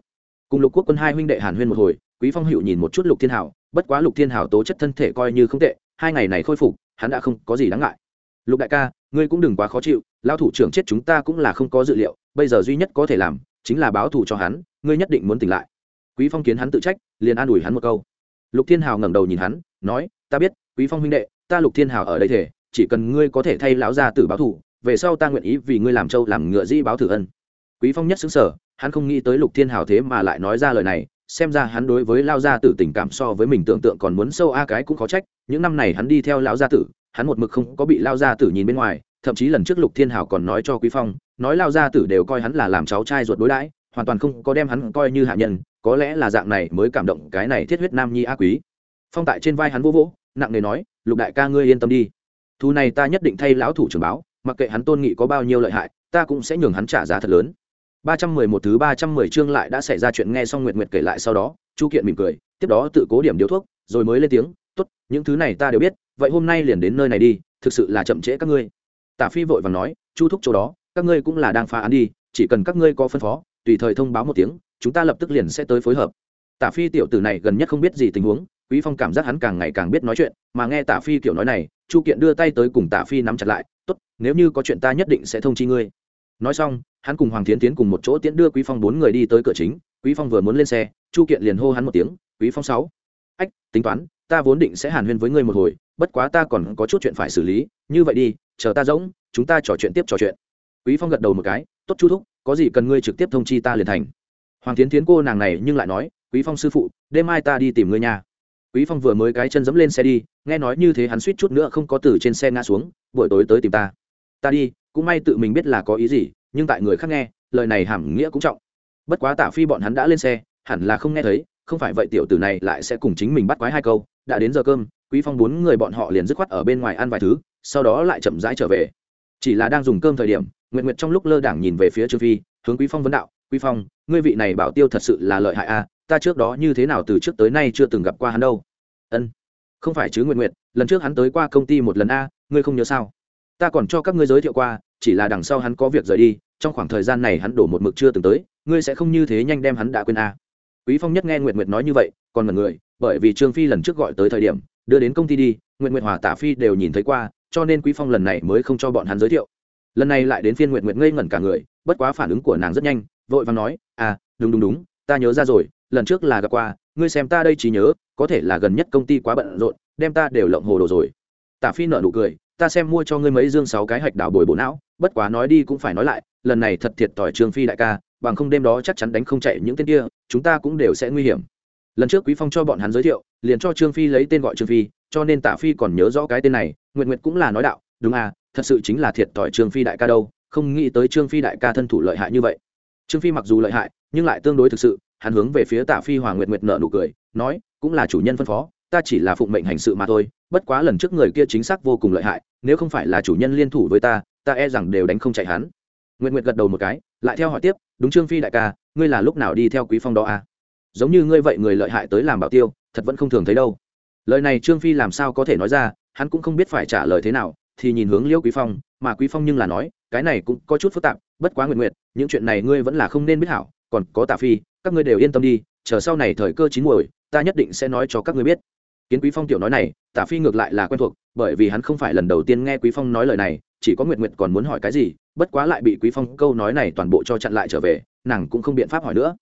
Cùng lục quốc quân hai huynh đệ hàn huyên một hồi, quý phong hữu nhìn một chút lục thiên hảo, bất quá lục thiên hảo tố chất thân thể coi như không tệ, hai ngày này khôi phục, hắn đã không có gì đáng ngại. Lục đại ca, ngươi cũng đừng quá khó chịu lao thủ trưởng chết chúng ta cũng là không có dự liệu, bây giờ duy nhất có thể làm, chính là báo thù cho hắn, ngươi nhất định muốn tỉnh lại. Quý phong kiến hắn tự trách, liền an ủi hắn một câu. Lục thiên hào ngẩng đầu nhìn hắn, nói, ta biết, quý phong huynh đệ ta lục thiên hào ở đây thể chỉ cần ngươi có thể thay lão gia tử báo thù, về sau ta nguyện ý vì ngươi làm trâu làm ngựa dĩ báo thử ân. Quý phong nhất xứng sở hắn không nghĩ tới lục thiên hào thế mà lại nói ra lời này, xem ra hắn đối với lao gia tử tình cảm so với mình tưởng tượng còn muốn sâu a cái cũng khó trách, những năm này hắn đi theo lão gia tử, hắn một mực không có bị lao gia tử nhìn bên ngoài, thậm chí lần trước lục thiên hào còn nói cho quý phong, nói lao gia tử đều coi hắn là làm cháu trai ruột đối đãi, hoàn toàn không có đem hắn coi như hạ nhân, có lẽ là dạng này mới cảm động cái này thiết huyết nam nhi a quý. Phong tại trên vai hắn vô vỗ, nặng nề nói lục đại ca ngươi yên tâm đi. Thu này ta nhất định thay lão thủ trưởng báo, mặc kệ hắn tôn nghị có bao nhiêu lợi hại, ta cũng sẽ nhường hắn trả giá thật lớn. Ba trăm mười một thứ ba trăm mười chương lại đã xảy ra chuyện nghe xong nguyệt nguyệt kể lại sau đó, chu kiện mỉm cười, tiếp đó tự cố điểm điếu thuốc, rồi mới lên tiếng, tốt, những thứ này ta đều biết, vậy hôm nay liền đến nơi này đi, thực sự là chậm trễ các ngươi. Tả phi vội vàng nói, chu thúc chỗ đó, các ngươi cũng là đang phá án đi, chỉ cần các ngươi có phân phó, tùy thời thông báo một tiếng, chúng ta lập tức liền sẽ tới phối hợp. Tả phi tiểu tử này gần nhất không biết gì tình huống quý phong cảm giác hắn càng ngày càng biết nói chuyện, mà nghe tả phi kiểu nói này, chu kiện đưa tay tới cùng tả phi nắm chặt lại, tốt, nếu như có chuyện ta nhất định sẽ thông chi ngươi. Nói xong, hắn cùng hoàng thiến tiến cùng một chỗ tiễn đưa quý phong bốn người đi tới cửa chính, quý phong vừa muốn lên xe, chu kiện liền hô hắn một tiếng, quý phong sáu. Ách, tính toán, ta vốn định sẽ hàn huyên với ngươi một hồi, bất quá ta còn có chút chuyện phải xử lý, như vậy đi, chờ ta rỗng, chúng ta trò chuyện tiếp trò chuyện. Quý phong gật đầu một cái, tốt chu thúc, có gì cần ngươi trực tiếp thông chi ta liền thành. Hoàng tiến tiến cô nàng này nhưng lại nói, quý phong sư phụ, đêm mai ta đi tìm ngươi nhà quý phong vừa mới cái chân dẫm lên xe đi nghe nói như thế hắn suýt chút nữa không có từ trên xe ngã xuống buổi tối tới tìm ta. Ta đi cũng may tự mình biết là có ý gì nhưng tại người khác nghe lời này hàm nghĩa cũng trọng. Bất quá tả phi bọn hắn đã lên xe hẳn là không nghe thấy không phải vậy tiểu tử này lại sẽ cùng chính mình bắt quái hai câu đã đến giờ cơm quý phong bốn người bọn họ liền dứt khoát ở bên ngoài ăn vài thứ sau đó lại chậm rãi trở về. Chỉ là đang dùng cơm thời điểm nguyện nguyệt trong lúc lơ đảng nhìn về phía trương phi hướng quý phong vấn đạo quý phong ngươi vị này bảo tiêu thật sự là lợi hại a à, ta trước đó như thế nào từ trước tới nay chưa từng gặp qua hắn đâu. Ân, không phải chứ nguyện nguyệt, lần trước hắn tới qua công ty một lần a, ngươi không nhớ sao? Ta còn cho các ngươi giới thiệu qua, chỉ là đằng sau hắn có việc rời đi, trong khoảng thời gian này hắn đổ một mực chưa từng tới, ngươi sẽ không như thế nhanh đem hắn đã quên a. Quý phong nhất nghe nguyệt nguyệt nói như vậy, còn ngần người, bởi vì trương phi lần trước gọi tới thời điểm, đưa đến công ty đi, nguyệt nguyệt, hòa tả phi đều nhìn thấy qua, cho nên quý phong lần này mới không cho bọn hắn giới thiệu. Lần này lại đến phiên nguyệt nguyệt ngây ngẩn cả người, bất quá phản ứng của nàng rất nhanh, vội vàng nói à đúng đúng đúng, ta nhớ ra rồi lần trước là gặp qua, ngươi xem ta đây chỉ nhớ, có thể là gần nhất công ty quá bận rộn, đem ta đều lộng hồ đồ rồi. Tả phi nợ nụ cười, ta xem mua cho ngươi mấy dương sáu cái hạch đảo bồi bộ não, bất quá nói đi cũng phải nói lại, lần này thật thiệt tỏi trương phi đại ca, bằng không đêm đó chắc chắn đánh không chạy những tên kia, chúng ta cũng đều sẽ nguy hiểm. Lần trước quý phong cho bọn hắn giới thiệu, liền cho trương phi lấy tên gọi trương phi, cho nên tả phi còn nhớ rõ cái tên này nguyện nguyện cũng là nói đạo, đúng à thật sự chính là thiệt tỏi trương phi đại ca đâu, không nghĩ tới trương phi đại ca thân thủ lợi hại như vậy. Trương phi mặc dù lợi hại nhưng lại tương đối thực sự, hắn hướng về phía tả phi hoàng nguyệt nguyệt nợ nụ cười, nói, cũng là chủ nhân phân phó, ta chỉ là phụng mệnh hành sự mà thôi, bất quá lần trước người kia chính xác vô cùng lợi hại, nếu không phải là chủ nhân liên thủ với ta ta e rằng đều đánh không chạy hắn. Nguyệt nguyệt gật đầu một cái, lại theo hỏi tiếp, đúng trương phi đại ca, ngươi là lúc nào đi theo quý phong đó à? Giống như ngươi vậy người lợi hại tới làm bảo tiêu, thật vẫn không thường thấy đâu. Lời này trương phi làm sao có thể nói ra, hắn cũng không biết phải trả lời thế nào, thì nhìn hướng liêu quý phong, mà quý phong nhưng là nói, cái này cũng có chút phức tạp, bất quá nguyện nguyện những chuyện này ngươi vẫn là không nên biết hảo còn có tạ phi, các ngươi đều yên tâm đi, chờ sau này thời cơ chín muồi, ta nhất định sẽ nói cho các ngươi biết. Kiến quý phong tiểu nói này tạ phi ngược lại là quen thuộc, bởi vì hắn không phải lần đầu tiên nghe quý phong nói lời này, chỉ có nguyệt nguyệt còn muốn hỏi cái gì, bất quá lại bị quý phong câu nói này toàn bộ cho chặn lại trở về, nàng cũng không biện pháp hỏi nữa.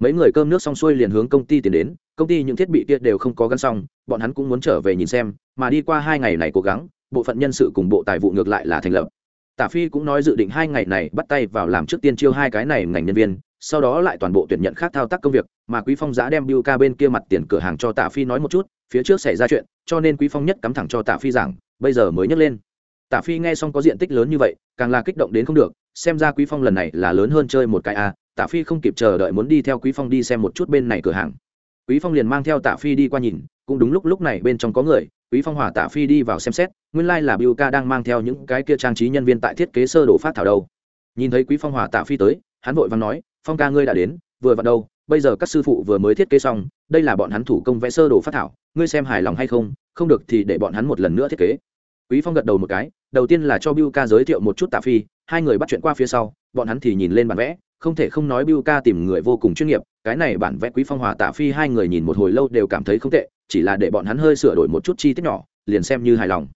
Mấy người cơm nước xong xuôi liền hướng công ty tiến đến, công ty những thiết bị kia đều không có gắn xong, bọn hắn cũng muốn trở về nhìn xem, mà đi qua hai ngày này cố gắng, bộ phận nhân sự cùng bộ tài vụ ngược lại là thành lập. Tả phi cũng nói dự định hai ngày này bắt tay vào làm trước tiên chiêu hai cái này ngành nhân viên sau đó lại toàn bộ tuyển nhận khác thao tác công việc mà quý phong giá đem biêu ca bên kia mặt tiền cửa hàng cho Tạ phi nói một chút phía trước xảy ra chuyện cho nên quý phong nhất cắm thẳng cho Tạ phi rằng, bây giờ mới nhấc lên Tạ phi nghe xong có diện tích lớn như vậy càng là kích động đến không được xem ra quý phong lần này là lớn hơn chơi một cái a à. Tạ phi không kịp chờ đợi muốn đi theo quý phong đi xem một chút bên này cửa hàng quý phong liền mang theo Tạ phi đi qua nhìn cũng đúng lúc lúc này bên trong có người quý phong hỏa Tạ phi đi vào xem xét nguyên lai là biu ca đang mang theo những cái kia trang trí nhân viên tại thiết kế sơ đồ phát thảo đâu nhìn thấy quý phong hỏa Tạ phi tới hắn vội vàng nói phong ca ngươi đã đến, vừa vặn đâu, bây giờ các sư phụ vừa mới thiết kế xong, đây là bọn hắn thủ công vẽ sơ đồ phát thảo, ngươi xem hài lòng hay không không được thì để bọn hắn một lần nữa thiết kế. Quý phong gật đầu một cái, đầu tiên là cho biu ca giới thiệu một chút Tạ phi, hai người bắt chuyện qua phía sau, bọn hắn thì nhìn lên bản vẽ, không thể không nói biu ca tìm người vô cùng chuyên nghiệp, cái này bản vẽ quý phong hòa Tạ phi hai người nhìn một hồi lâu đều cảm thấy không tệ, chỉ là để bọn hắn hơi sửa đổi một chút chi tiết nhỏ, liền xem như hài lòng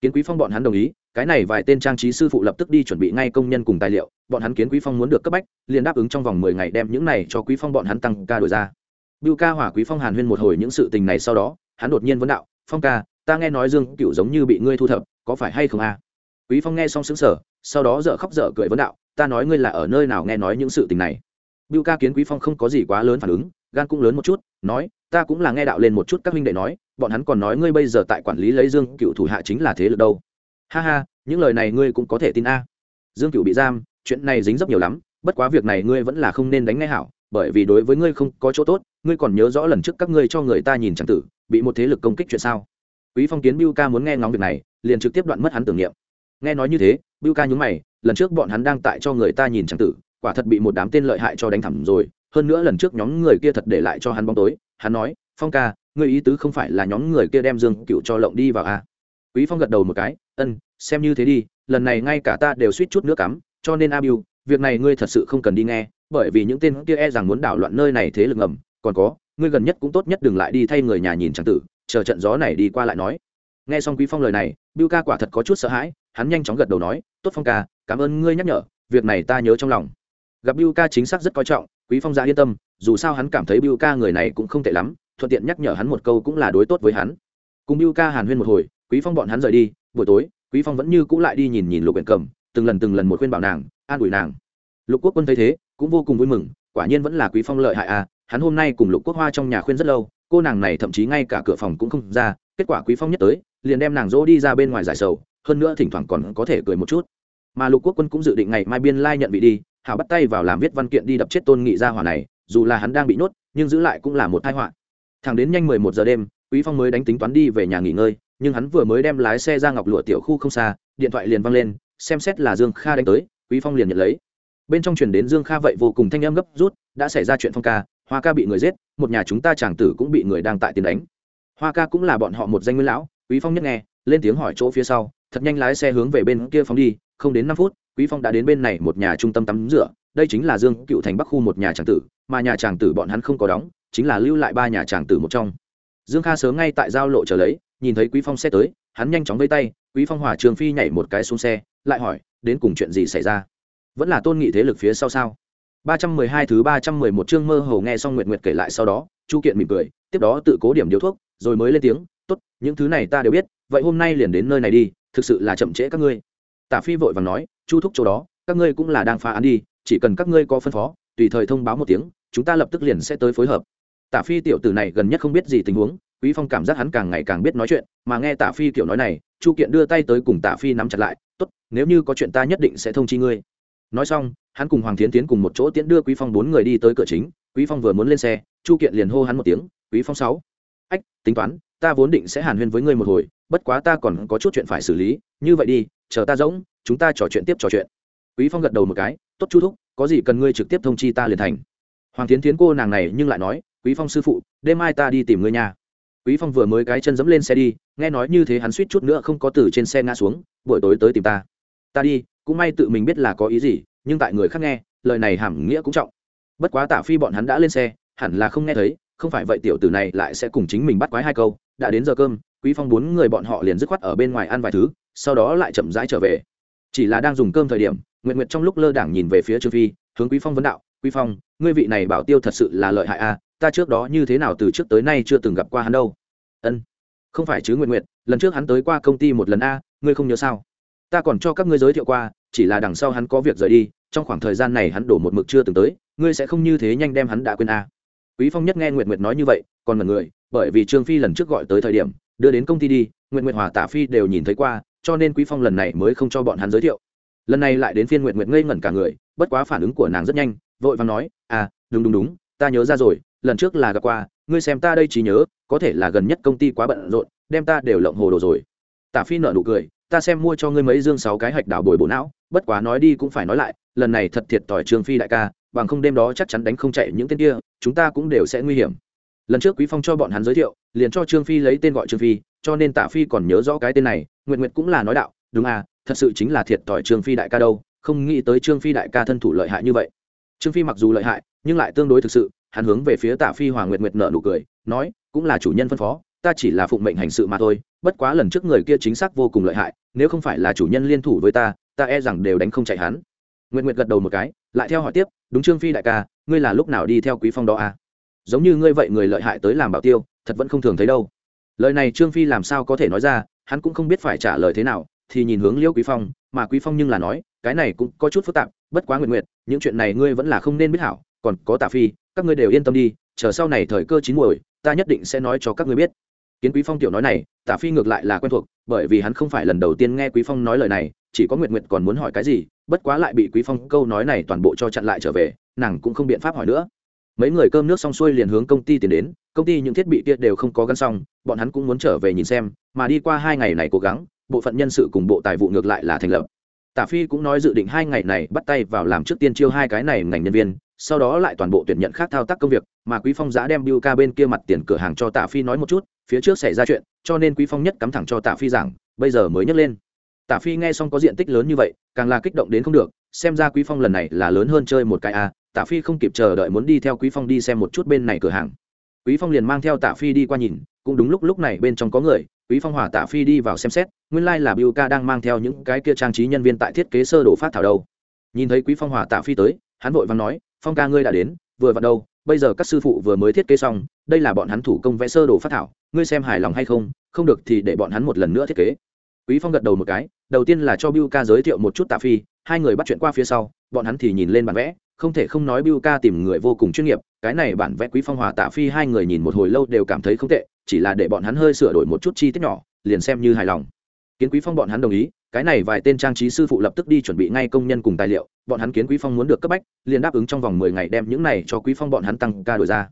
kiến quý phong bọn hắn đồng ý, cái này vài tên trang trí sư phụ lập tức đi chuẩn bị ngay công nhân cùng tài liệu, bọn hắn kiến quý phong muốn được cấp bách, liền đáp ứng trong vòng 10 ngày đem những này cho quý phong bọn hắn tăng ca đổi ra. Bưu ca hỏa quý phong hàn huyên một hồi những sự tình này sau đó, hắn đột nhiên vấn đạo, phong ca, ta nghe nói dương cựu giống như bị ngươi thu thập, có phải hay không a? Quý phong nghe xong sững sờ, sau đó dở khóc dở cười vấn đạo, ta nói ngươi là ở nơi nào nghe nói những sự tình này? Bưu ca kiến quý phong không có gì quá lớn phản ứng, gan cũng lớn một chút, nói, ta cũng là nghe đạo lên một chút các huynh đệ nói bọn hắn còn nói ngươi bây giờ tại quản lý lấy dương cựu thủ hạ chính là thế lực đâu. Ha ha, những lời này ngươi cũng có thể tin a. Dương cựu bị giam, chuyện này dính rất nhiều lắm, bất quá việc này ngươi vẫn là không nên đánh ngay hảo, bởi vì đối với ngươi không có chỗ tốt, ngươi còn nhớ rõ lần trước các ngươi cho người ta nhìn chẳng tử, bị một thế lực công kích chuyện sao? Quý phong kiến Bưu ca muốn nghe ngóng việc này, liền trực tiếp đoạn mất hắn tưởng niệm. Nghe nói như thế bưu ca nhúng mày, lần trước bọn hắn đang tại cho người ta nhìn tràng tử, quả thật bị một đám tên lợi hại cho đánh thẳng rồi, hơn nữa lần trước nhóm người kia thật để lại cho hắn bóng tối, hắn nói, phong ca Ngươi ý tứ không phải là nhóm người kia đem dương cựu cho lộng đi vào à. quý phong gật đầu một cái, ân, xem như thế đi, lần này ngay cả ta đều suýt chút nước cắm, cho nên a biu việc này ngươi thật sự không cần đi nghe, bởi vì những tên kia e rằng muốn đảo loạn nơi này thế lực ngầm, còn có, ngươi gần nhất cũng tốt nhất đừng lại đi thay người nhà nhìn tràng tử, chờ trận gió này đi qua lại nói nghe xong quý phong lời này biu ca quả thật có chút sợ hãi, hắn nhanh chóng gật đầu nói, tốt phong ca, cảm ơn ngươi nhắc nhở, việc này ta nhớ trong lòng gặp biu ca chính xác rất coi trọng, quý phong ra yên tâm, dù sao hắn cảm thấy biu ca người này cũng không tệ lắm thuận tiện nhắc nhở hắn một câu cũng là đối tốt với hắn. Cùng biu ca hàn huyên một hồi, quý phong bọn hắn rời đi, buổi tối, quý phong vẫn như cũ lại đi nhìn nhìn lục huyện cầm, từng lần từng lần một khuyên bảo nàng, an ủi nàng. Lục quốc quân thấy thế, cũng vô cùng vui mừng, quả nhiên vẫn là quý phong lợi hại à hắn hôm nay cùng lục quốc hoa trong nhà khuyên rất lâu, cô nàng này thậm chí ngay cả cửa phòng cũng không ra, kết quả quý phong nhất tới, liền đem nàng dỗ đi ra bên ngoài giải sầu, hơn nữa thỉnh thoảng còn có thể cười một chút. Mà lục quốc quân cũng dự định ngày mai biên lai nhận vị đi, hảo bắt tay vào làm viết văn kiện đi đập chết tôn nghị gia hỏa này, dù là hắn đang bị nhốt, nhưng giữ lại cũng là một tai họa thẳng đến nhanh mười một giờ đêm, quý phong mới đánh tính toán đi về nhà nghỉ ngơi, nhưng hắn vừa mới đem lái xe ra ngọc lụa tiểu khu không xa, điện thoại liền văng lên, xem xét là dương kha đánh tới, quý phong liền nhận lấy. Bên trong truyền đến dương kha vậy vô cùng thanh âm gấp rút, đã xảy ra chuyện phong ca, hoa ca bị người giết, một nhà chúng ta chàng tử cũng bị người đang tại tiền đánh. Hoa ca cũng là bọn họ một danh nguyên lão, quý phong nhất nghe, lên tiếng hỏi chỗ phía sau, thật nhanh lái xe hướng về bên kia phóng đi, không đến năm phút, quý phong đã đến bên này một nhà trung tâm tắm rửa, đây chính là dương cựu thành bắc khu một nhà chàng tử, mà nhà chàng tử bọn hắn không có đóng chính là lưu lại ba nhà tràng tử một trong dương kha sớm ngay tại giao lộ chờ lấy nhìn thấy quý phong xe tới hắn nhanh chóng vây tay quý phong hỏa trường phi nhảy một cái xuống xe lại hỏi đến cùng chuyện gì xảy ra vẫn là tôn nghị thế lực phía sau sao 312 thứ 311 chương mơ hồ nghe xong Nguyệt Nguyệt kể lại sau đó, Chu Kiện mỉm cười, tiếp đó tự cố điểm điếu thuốc, rồi mới lên tiếng, "Tốt, những thứ này ta đều biết, vậy hôm nay liền đến nơi này đi, thực sự là chậm trễ các ngươi." Tả Phi vội vàng nói, "Chu thúc chỗ đó, các ngươi cũng là đang phá án đi, chỉ cần các ngươi có phân phó, tùy thời thông báo một tiếng, chúng ta lập tức liền sẽ tới phối hợp." Tả Phi tiểu tử này gần nhất không biết gì tình huống, Quý Phong cảm giác hắn càng ngày càng biết nói chuyện, mà nghe Tả Phi kiểu nói này, Chu Kiện đưa tay tới cùng Tả Phi nắm chặt lại, "Tốt, nếu như có chuyện ta nhất định sẽ thông chi ngươi." Nói xong, hắn cùng hoàng tiến tiến cùng một chỗ tiễn đưa quý phong bốn người đi tới cửa chính quý phong vừa muốn lên xe chu kiện liền hô hắn một tiếng quý phong sáu. Ách tính toán ta vốn định sẽ hàn huyên với ngươi một hồi bất quá ta còn có chút chuyện phải xử lý như vậy đi chờ ta rỗng chúng ta trò chuyện tiếp trò chuyện. Quý phong gật đầu một cái tốt chu thúc có gì cần ngươi trực tiếp thông chi ta liền thành. Hoàng tiến tiến cô nàng này nhưng lại nói quý phong sư phụ, đêm mai ta đi tìm ngươi nhà quý phong vừa mới cái chân dẫm lên xe đi, nghe nói như thế hắn suýt chút nữa không có từ trên xe ngã xuống, buổi tối tới tìm ta. Ta đi, cũng may tự mình biết là có ý gì, nhưng tại người khác nghe, lời này hàm nghĩa cũng trọng. Bất quá tả phi bọn hắn đã lên xe, hẳn là không nghe thấy, không phải vậy tiểu tử này lại sẽ cùng chính mình bắt quái hai câu, đã đến giờ cơm, quý phong bốn người bọn họ liền dứt khoát ở bên ngoài ăn vài thứ, sau đó lại chậm rãi trở về. Chỉ là đang dùng cơm thời điểm nguyện nguyện trong lúc lơ đảng nhìn về phía trương phi, hướng quý phong vấn đạo, quý phong, ngươi vị này bảo tiêu thật sự là lợi hại a ta trước đó như thế nào từ trước tới nay chưa từng gặp qua hắn đâu. Ân, không phải chứ nguyện nguyện lần trước hắn tới qua công ty một lần a, ngươi không nhớ sao? Ta còn cho các ngươi giới thiệu qua, chỉ là đằng sau hắn có việc rời đi, trong khoảng thời gian này hắn đổ một mực chưa từng tới, ngươi sẽ không như thế nhanh đem hắn đã quên a. Quý phong nhất nghe nguyệt nguyệt nói như vậy, còn mật người, bởi vì trương phi lần trước gọi tới thời điểm, đưa đến công ty đi, nguyệt nguyệt, hòa tả phi đều nhìn thấy qua, cho nên quý phong lần này mới không cho bọn hắn giới thiệu. Lần này lại đến phiên nguyệt nguyệt ngây ngẩn cả người, bất quá phản ứng của nàng rất nhanh, vội vàng nói à đúng đúng đúng, ta nhớ ra rồi lần trước là gặp qua, ngươi xem ta đây chỉ nhớ, có thể là gần nhất công ty quá bận rộn, đem ta đều lộng hồ đồ rồi. Tả phi nợ nụ cười, ta xem mua cho ngươi mấy dương sáu cái hạch đảo bồi bộ não, bất quá nói đi cũng phải nói lại, lần này thật thiệt tỏi trương phi đại ca, bằng không đêm đó chắc chắn đánh không chạy những tên kia, chúng ta cũng đều sẽ nguy hiểm. Lần trước quý phong cho bọn hắn giới thiệu, liền cho trương phi lấy tên gọi trương phi, cho nên tạ phi còn nhớ rõ cái tên này nguyện nguyện cũng là nói đạo, đúng à thật sự chính là thiệt tỏi trương phi đại ca đâu, không nghĩ tới trương phi đại ca thân thủ lợi hại như vậy. Trương phi mặc dù lợi hại, nhưng lại tương đối thực sự hắn hướng về phía tạ phi hoàng nguyệt nguyệt nợ nụ cười, nói, cũng là chủ nhân phân phó, ta chỉ là phụng mệnh hành sự mà thôi, bất quá lần trước người kia chính xác vô cùng lợi hại, nếu không phải là chủ nhân liên thủ với ta ta e rằng đều đánh không chạy hắn. Nguyệt Nguyệt gật đầu một cái, lại theo hỏi tiếp, đúng trương phi đại ca, ngươi là lúc nào đi theo quý phong đó à? Giống như ngươi vậy người lợi hại tới làm bảo tiêu, thật vẫn không thường thấy đâu. Lời này trương phi làm sao có thể nói ra, hắn cũng không biết phải trả lời thế nào, thì nhìn hướng Liễu quý phong, mà quý phong nhưng là nói, cái này cũng có chút phức tạp, bất quá Nguyệt Nguyệt, những chuyện này ngươi vẫn là không nên biết hảo còn có tạ phi, các ngươi đều yên tâm đi, chờ sau này thời cơ chín muồi, ta nhất định sẽ nói cho các ngươi biết. Kiến quý phong tiểu nói này, tả phi ngược lại là quen thuộc, bởi vì hắn không phải lần đầu tiên nghe quý phong nói lời này, chỉ có nguyệt nguyệt còn muốn hỏi cái gì, bất quá lại bị quý phong câu nói này toàn bộ cho chặn lại trở về, nàng cũng không biện pháp hỏi nữa. Mấy người cơm nước xong xuôi liền hướng công ty tiến đến, công ty những thiết bị kia đều không có gắn xong, bọn hắn cũng muốn trở về nhìn xem, mà đi qua hai ngày này cố gắng, bộ phận nhân sự cùng bộ tài vụ ngược lại là thành lập. Tả phi cũng nói dự định hai ngày này bắt tay vào làm trước tiên chiêu hai cái này ngành nhân viên sau đó lại toàn bộ tuyển nhận khác thao tác công việc, mà quý phong giã đem biu ca bên kia mặt tiền cửa hàng cho Tạ phi nói một chút, phía trước xảy ra chuyện, cho nên quý phong nhất cắm thẳng cho Tạ phi giảng, bây giờ mới nhấc lên. Tạ phi nghe xong có diện tích lớn như vậy, càng là kích động đến không được, xem ra quý phong lần này là lớn hơn chơi một cái a Tạ phi không kịp chờ đợi muốn đi theo quý phong đi xem một chút bên này cửa hàng. Quý phong liền mang theo Tạ phi đi qua nhìn, cũng đúng lúc lúc này bên trong có người, quý phong hỏa Tạ phi đi vào xem xét, nguyên lai là biu ca đang mang theo những cái kia trang trí nhân viên tại thiết kế sơ đồ phát thảo đâu. Nhìn thấy quý phong hỏa Tạ phi tới, hắn vội vàng nói phong ca ngươi đã đến, vừa vào đâu, bây giờ các sư phụ vừa mới thiết kế xong, đây là bọn hắn thủ công vẽ sơ đồ phát thảo, ngươi xem hài lòng hay không không được thì để bọn hắn một lần nữa thiết kế. Quý phong gật đầu một cái, đầu tiên là cho biu ca giới thiệu một chút Tạ phi, hai người bắt chuyện qua phía sau, bọn hắn thì nhìn lên bản vẽ, không thể không nói biu ca tìm người vô cùng chuyên nghiệp, cái này bản vẽ quý phong hòa tạ phi hai người nhìn một hồi lâu đều cảm thấy không tệ, chỉ là để bọn hắn hơi sửa đổi một chút chi tiết nhỏ, liền xem như hài lòng kiến quý phong bọn hắn đồng ý cái này vài tên trang trí sư phụ lập tức đi chuẩn bị ngay công nhân cùng tài liệu bọn hắn kiến quý phong muốn được cấp bách liền đáp ứng trong vòng mười ngày đem những này cho quý phong bọn hắn tăng ca đổi ra.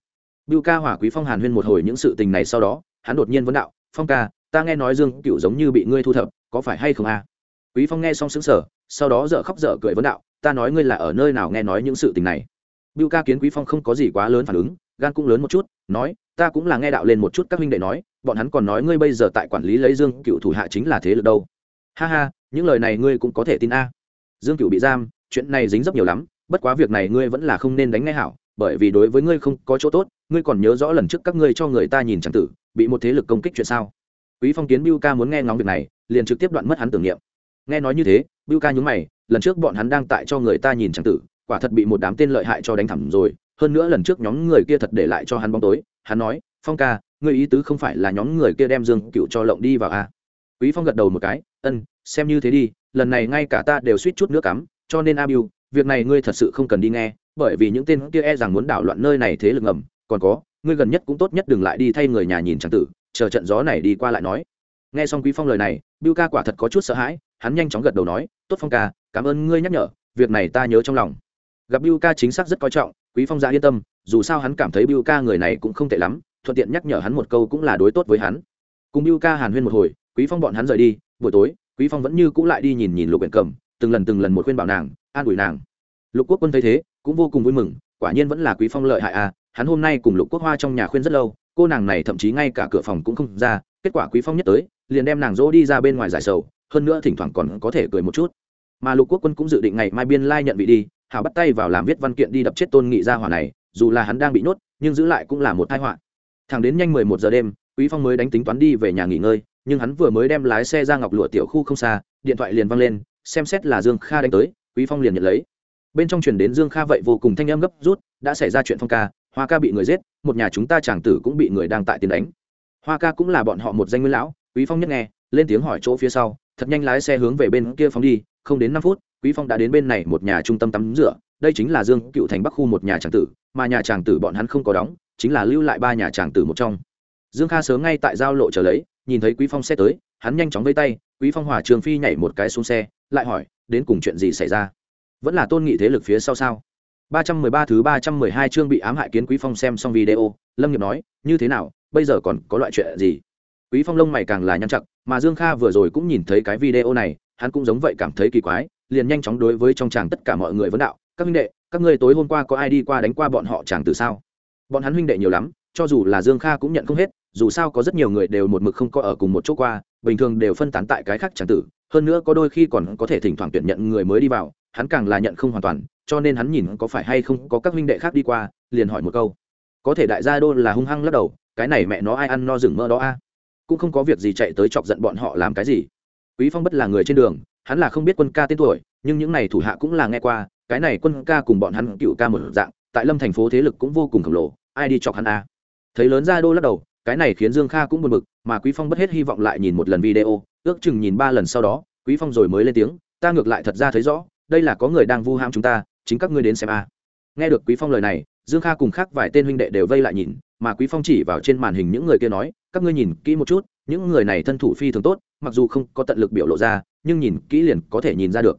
Bưu ca hỏa quý phong hàn huyên một hồi những sự tình này sau đó hắn đột nhiên vấn đạo phong ca ta nghe nói dương cựu giống như bị ngươi thu thập có phải hay không a? Quý phong nghe xong sững sờ sau đó dở khóc dở cười vấn đạo ta nói ngươi là ở nơi nào nghe nói những sự tình này? Bưu Ca kiến Quý Phong không có gì quá lớn phản ứng, gan cũng lớn một chút, nói, ta cũng là nghe đạo lên một chút các huynh đệ nói, bọn hắn còn nói ngươi bây giờ tại quản lý lấy Dương Cựu thủ hạ chính là thế lực đâu. Ha ha, những lời này ngươi cũng có thể tin a. Dương Cựu bị giam, chuyện này dính dấp nhiều lắm, bất quá việc này ngươi vẫn là không nên đánh ngay hảo, bởi vì đối với ngươi không có chỗ tốt, ngươi còn nhớ rõ lần trước các ngươi cho người ta nhìn chẳng tử, bị một thế lực công kích chuyện sao? Quý Phong kiến Bưu Ca muốn nghe ngóng việc này, liền trực tiếp đoạn mất hắn tưởng niệm. Nghe nói như thế, Bưu Ca nhướng mày, lần trước bọn hắn đang tại cho người ta nhìn chẳng tử, quả thật bị một đám tên lợi hại cho đánh thẳng rồi hơn nữa lần trước nhóm người kia thật để lại cho hắn bóng tối hắn nói phong ca người ý tứ không phải là nhóm người kia đem dương cựu cho lộng đi vào à. quý phong gật đầu một cái ân xem như thế đi lần này ngay cả ta đều suýt chút nước cắm cho nên a Biu, việc này ngươi thật sự không cần đi nghe bởi vì những tên kia e rằng muốn đảo loạn nơi này thế lực ngầm còn có ngươi gần nhất cũng tốt nhất đừng lại đi thay người nhà nhìn trang tử chờ trận gió này đi qua lại nói nghe xong quý phong lời này Biu ca quả thật có chút sợ hãi hắn nhanh chóng gật đầu nói tốt phong ca cảm ơn ngươi nhắc nhở việc này ta nhớ trong lòng gặp Biu ca chính xác rất coi trọng quý phong ra yên tâm dù sao hắn cảm thấy Biu ca người này cũng không tệ lắm thuận tiện nhắc nhở hắn một câu cũng là đối tốt với hắn. Cùng Biu ca hàn huyên một hồi, quý phong bọn hắn rời đi, buổi tối, quý phong vẫn như cũ lại đi nhìn nhìn lục quyển cầm, từng lần từng lần một khuyên bảo nàng, an ủi nàng. Lục quốc quân thấy thế, cũng vô cùng vui mừng, quả nhiên vẫn là quý phong lợi hại à hắn hôm nay cùng lục quốc hoa trong nhà khuyên rất lâu, cô nàng này thậm chí ngay cả cửa phòng cũng không ra, kết quả quý phong nhất tới, liền đem nàng dỗ đi ra bên ngoài giải sầu, hơn nữa thỉnh thoảng còn có thể cười một chút. Mà lục quốc quân cũng dự định ngày mai biên lai nhận vị đi, hảo bắt tay vào làm viết văn kiện đi đập chết tôn nghị gia hỏa này, dù là hắn đang bị nhốt, nhưng giữ lại cũng là một tai họa thẳng đến nhanh mười một giờ đêm, quý phong mới đánh tính toán đi về nhà nghỉ ngơi, nhưng hắn vừa mới đem lái xe ra ngọc lụa tiểu khu không xa, điện thoại liền văng lên, xem xét là dương kha đánh tới, quý phong liền nhận lấy. Bên trong truyền đến dương kha vậy vô cùng thanh âm gấp rút, đã xảy ra chuyện phong ca, hoa ca bị người giết, một nhà chúng ta chàng tử cũng bị người đang tại tiền đánh. Hoa ca cũng là bọn họ một danh nguyên lão, quý phong nhất nghe, lên tiếng hỏi chỗ phía sau, thật nhanh lái xe hướng về bên kia phóng đi, không đến năm phút, quý phong đã đến bên này một nhà trung tâm tắm rửa, đây chính là dương cựu thành bắc khu một nhà tràng tử, mà nhà tràng tử bọn hắn không có đóng chính là lưu lại ba nhà tràng tử một trong. Dương kha sớm ngay tại giao lộ chờ lấy, nhìn thấy quý phong xe tới, hắn nhanh chóng vây tay, quý phong hòa trường phi nhảy một cái xuống xe, lại hỏi, đến cùng chuyện gì xảy ra? Vẫn là tôn nghị thế lực phía sau sao? 313 thứ 312 chương bị ám hại kiến quý phong xem xong video, lâm nghiệp nói, như thế nào, bây giờ còn có loại chuyện gì? Quý phong lông mày càng là nhăn chặt, mà dương kha vừa rồi cũng nhìn thấy cái video này, hắn cũng giống vậy cảm thấy kỳ quái, liền nhanh chóng đối với trong chàng tất cả mọi người vấn đạo, các huynh đệ, các ngươi tối hôm qua có ai đi qua đánh qua bọn họ chàng từ sao? Bọn hắn huynh đệ nhiều lắm, cho dù là dương kha cũng nhận không hết, dù sao có rất nhiều người đều một mực không có ở cùng một chỗ qua, bình thường đều phân tán tại cái khác chàng tử, hơn nữa có đôi khi còn có thể thỉnh thoảng tuyển nhận người mới đi vào, hắn càng là nhận không hoàn toàn, cho nên hắn nhìn có phải hay không có các huynh đệ khác đi qua, liền hỏi một câu. Có thể đại gia đô là hung hăng lắc đầu, cái này mẹ nó ai ăn no rừng mơ đó a? Cũng không có việc gì chạy tới chọc giận bọn họ làm cái gì. Quý phong bất là người trên đường, hắn là không biết quân ca tên tuổi, nhưng những này thủ hạ cũng là nghe qua, cái này quân ca cùng bọn hắn cựu ca một dạng tại lâm thành phố thế lực cũng vô cùng khổng lồ, ai đi chọc hắn a? Thấy lớn ra đô lắc đầu, cái này khiến dương kha cũng buồn bực, mà quý phong bất hết hy vọng lại nhìn một lần video, ước chừng nhìn ba lần sau đó, quý phong rồi mới lên tiếng, ta ngược lại thật ra thấy rõ, đây là có người đang vu ham chúng ta, chính các ngươi đến xem a. Nghe được quý phong lời này, dương kha cùng khác vài tên huynh đệ đều vây lại nhìn, mà quý phong chỉ vào trên màn hình những người kia nói, các ngươi nhìn kỹ một chút, những người này thân thủ phi thường tốt, mặc dù không có tận lực biểu lộ ra, nhưng nhìn kỹ liền có thể nhìn ra được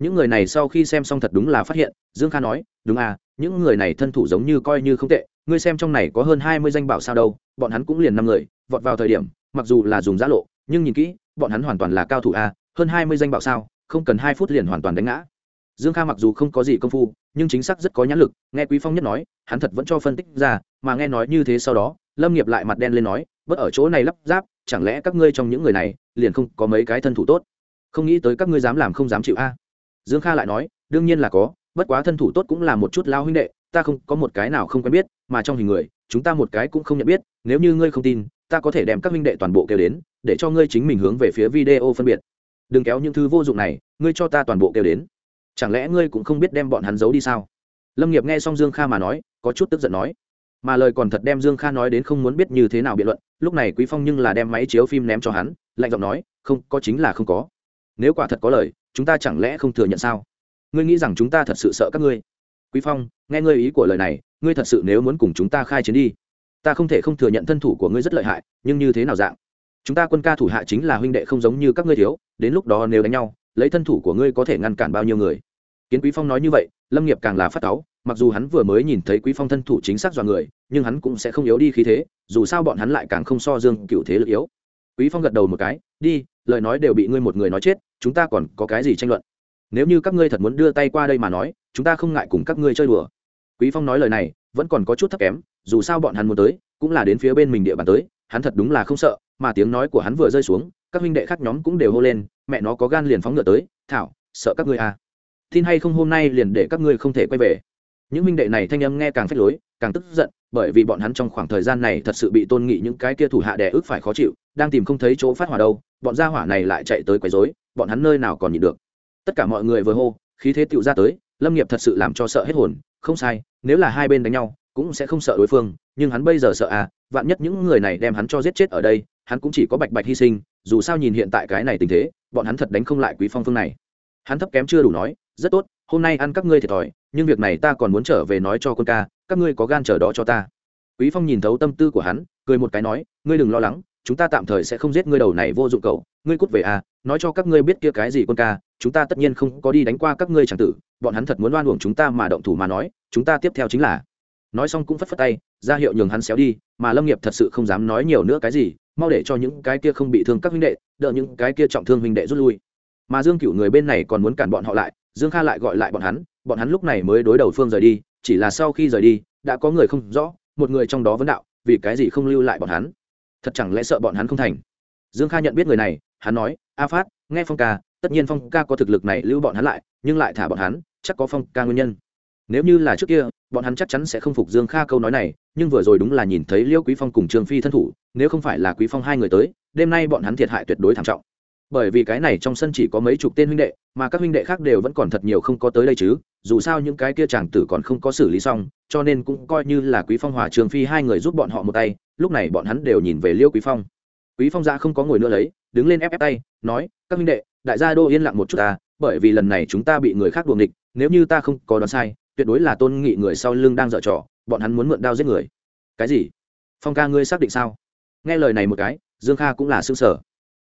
những người này sau khi xem xong thật đúng là phát hiện, dương kha nói, đúng à những người này thân thủ giống như coi như không tệ, ngươi xem trong này có hơn hai mươi danh bảo sao đâu, bọn hắn cũng liền năm người, vọt vào thời điểm, mặc dù là dùng giã lộ, nhưng nhìn kỹ, bọn hắn hoàn toàn là cao thủ a hơn hai mươi danh bảo sao, không cần hai phút liền hoàn toàn đánh ngã. Dương kha mặc dù không có gì công phu, nhưng chính xác rất có nhãn lực, nghe quý phong nhất nói, hắn thật vẫn cho phân tích ra, mà nghe nói như thế sau đó, lâm nghiệp lại mặt đen lên nói, bất ở chỗ này lắp ráp, chẳng lẽ các ngươi trong những người này, liền không có mấy cái thân thủ tốt? Không nghĩ tới các ngươi dám làm không dám chịu a dương kha lại nói, đương nhiên là có, bất quá thân thủ tốt cũng là một chút lao huynh đệ, ta không có một cái nào không quen biết, mà trong hình người, chúng ta một cái cũng không nhận biết, nếu như ngươi không tin, ta có thể đem các huynh đệ toàn bộ kêu đến, để cho ngươi chính mình hướng về phía video phân biệt. Đừng kéo những thứ vô dụng này, ngươi cho ta toàn bộ kêu đến. Chẳng lẽ ngươi cũng không biết đem bọn hắn giấu đi sao? Lâm nghiệp nghe xong dương kha mà nói, có chút tức giận nói. Mà lời còn thật đem dương kha nói đến không muốn biết như thế nào biện luận, lúc này quý phong nhưng là đem máy chiếu phim ném cho hắn, lạnh giọng nói, không, có chính là không có. Nếu quả thật có lời chúng ta chẳng lẽ không thừa nhận sao? Ngươi nghĩ rằng chúng ta thật sự sợ các ngươi? Quý phong, nghe ngươi ý của lời này, ngươi thật sự nếu muốn cùng chúng ta khai chiến đi, ta không thể không thừa nhận thân thủ của ngươi rất lợi hại, nhưng như thế nào dạng? Chúng ta quân ca thủ hạ chính là huynh đệ không giống như các ngươi thiếu, đến lúc đó nếu đánh nhau, lấy thân thủ của ngươi có thể ngăn cản bao nhiêu người? Kiến quý phong nói như vậy, lâm nghiệp càng là phát cáu, mặc dù hắn vừa mới nhìn thấy quý phong thân thủ chính xác dọa người, nhưng hắn cũng sẽ không yếu đi khí thế, dù sao bọn hắn lại càng không so dương cựu thế lực yếu. Quý phong gật đầu một cái, đi lời nói đều bị ngươi một người nói chết, chúng ta còn có cái gì tranh luận? Nếu như các ngươi thật muốn đưa tay qua đây mà nói, chúng ta không ngại cùng các ngươi chơi đùa. Quý phong nói lời này, vẫn còn có chút thấp kém, dù sao bọn hắn muốn tới, cũng là đến phía bên mình địa bàn tới, hắn thật đúng là không sợ, mà tiếng nói của hắn vừa rơi xuống, các huynh đệ khác nhóm cũng đều hô lên, mẹ nó có gan liền phóng ngựa tới, thảo, sợ các ngươi à. Tin hay không hôm nay liền để các ngươi không thể quay về. Những huynh đệ này thanh âm nghe càng phách lối, càng tức giận, bởi vì bọn hắn trong khoảng thời gian này thật sự bị tôn nghị những cái kia thủ hạ đè ức phải khó chịu đang tìm không thấy chỗ phát hỏa đâu, bọn gia hỏa này lại chạy tới quấy rối, bọn hắn nơi nào còn nhịn được. Tất cả mọi người vừa hô, khí thế tựu ra tới, lâm nghiệp thật sự làm cho sợ hết hồn, không sai, nếu là hai bên đánh nhau, cũng sẽ không sợ đối phương, nhưng hắn bây giờ sợ à vạn nhất những người này đem hắn cho giết chết ở đây, hắn cũng chỉ có bạch bạch hy sinh, dù sao nhìn hiện tại cái này tình thế, bọn hắn thật đánh không lại quý phong phương này. Hắn thấp kém chưa đủ nói, rất tốt, hôm nay ăn các ngươi thiệt thòi, nhưng việc này ta còn muốn trở về nói cho con ca, các ngươi có gan chờ đó cho ta. Quý phong nhìn thấu tâm tư của hắn, cười một cái nói, ngươi đừng lo lắng chúng ta tạm thời sẽ không giết ngươi đầu này vô dụng cậu. Ngươi cút về à nói cho các ngươi biết kia cái gì con ca, chúng ta tất nhiên không có đi đánh qua các ngươi chẳng tử. Bọn hắn thật muốn đoan uổng chúng ta mà động thủ mà nói, chúng ta tiếp theo chính là. Nói xong cũng phất phất tay, ra hiệu nhường hắn xéo đi, mà lâm nghiệp thật sự không dám nói nhiều nữa cái gì, mau để cho những cái kia không bị thương các huynh đệ, đỡ những cái kia trọng thương huynh đệ rút lui. Mà dương cửu người bên này còn muốn cản bọn họ lại, dương kha lại gọi lại bọn hắn bọn hắn lúc này mới đối đầu phương rời đi, chỉ là sau khi rời đi, đã có người không rõ, một người trong đó vẫn đạo, vì cái gì không lưu lại bọn hắn? Thật chẳng lẽ sợ bọn hắn không thành? Dương kha nhận biết người này, hắn nói, a phát, nghe phong ca, tất nhiên phong ca có thực lực này lưu bọn hắn lại, nhưng lại thả bọn hắn, chắc có phong ca nguyên nhân. Nếu như là trước kia, bọn hắn chắc chắn sẽ không phục dương kha câu nói này, nhưng vừa rồi đúng là nhìn thấy liêu quý phong cùng Trường phi thân thủ, nếu không phải là quý phong hai người tới, đêm nay bọn hắn thiệt hại tuyệt đối thảm trọng. Bởi vì cái này trong sân chỉ có mấy chục tên huynh đệ, mà các huynh đệ khác đều vẫn còn thật nhiều không có tới đây chứ, dù sao những cái kia chàng tử còn không có xử lý xong, cho nên cũng coi như là quý phong hòa trường phi hai người giúp bọn họ một tay lúc này bọn hắn đều nhìn về liêu quý phong. Quý phong ra không có ngồi nữa lấy, đứng lên ép ép tay, nói, các minh đệ, đại gia đô yên lặng một chút ta, bởi vì lần này chúng ta bị người khác đuồng địch nếu như ta không có đoán sai, tuyệt đối là tôn nghị người sau lưng đang dở trò, bọn hắn muốn mượn đao giết người. Cái gì? Phong ca ngươi xác định sao? Nghe lời này một cái, dương kha cũng là xương sở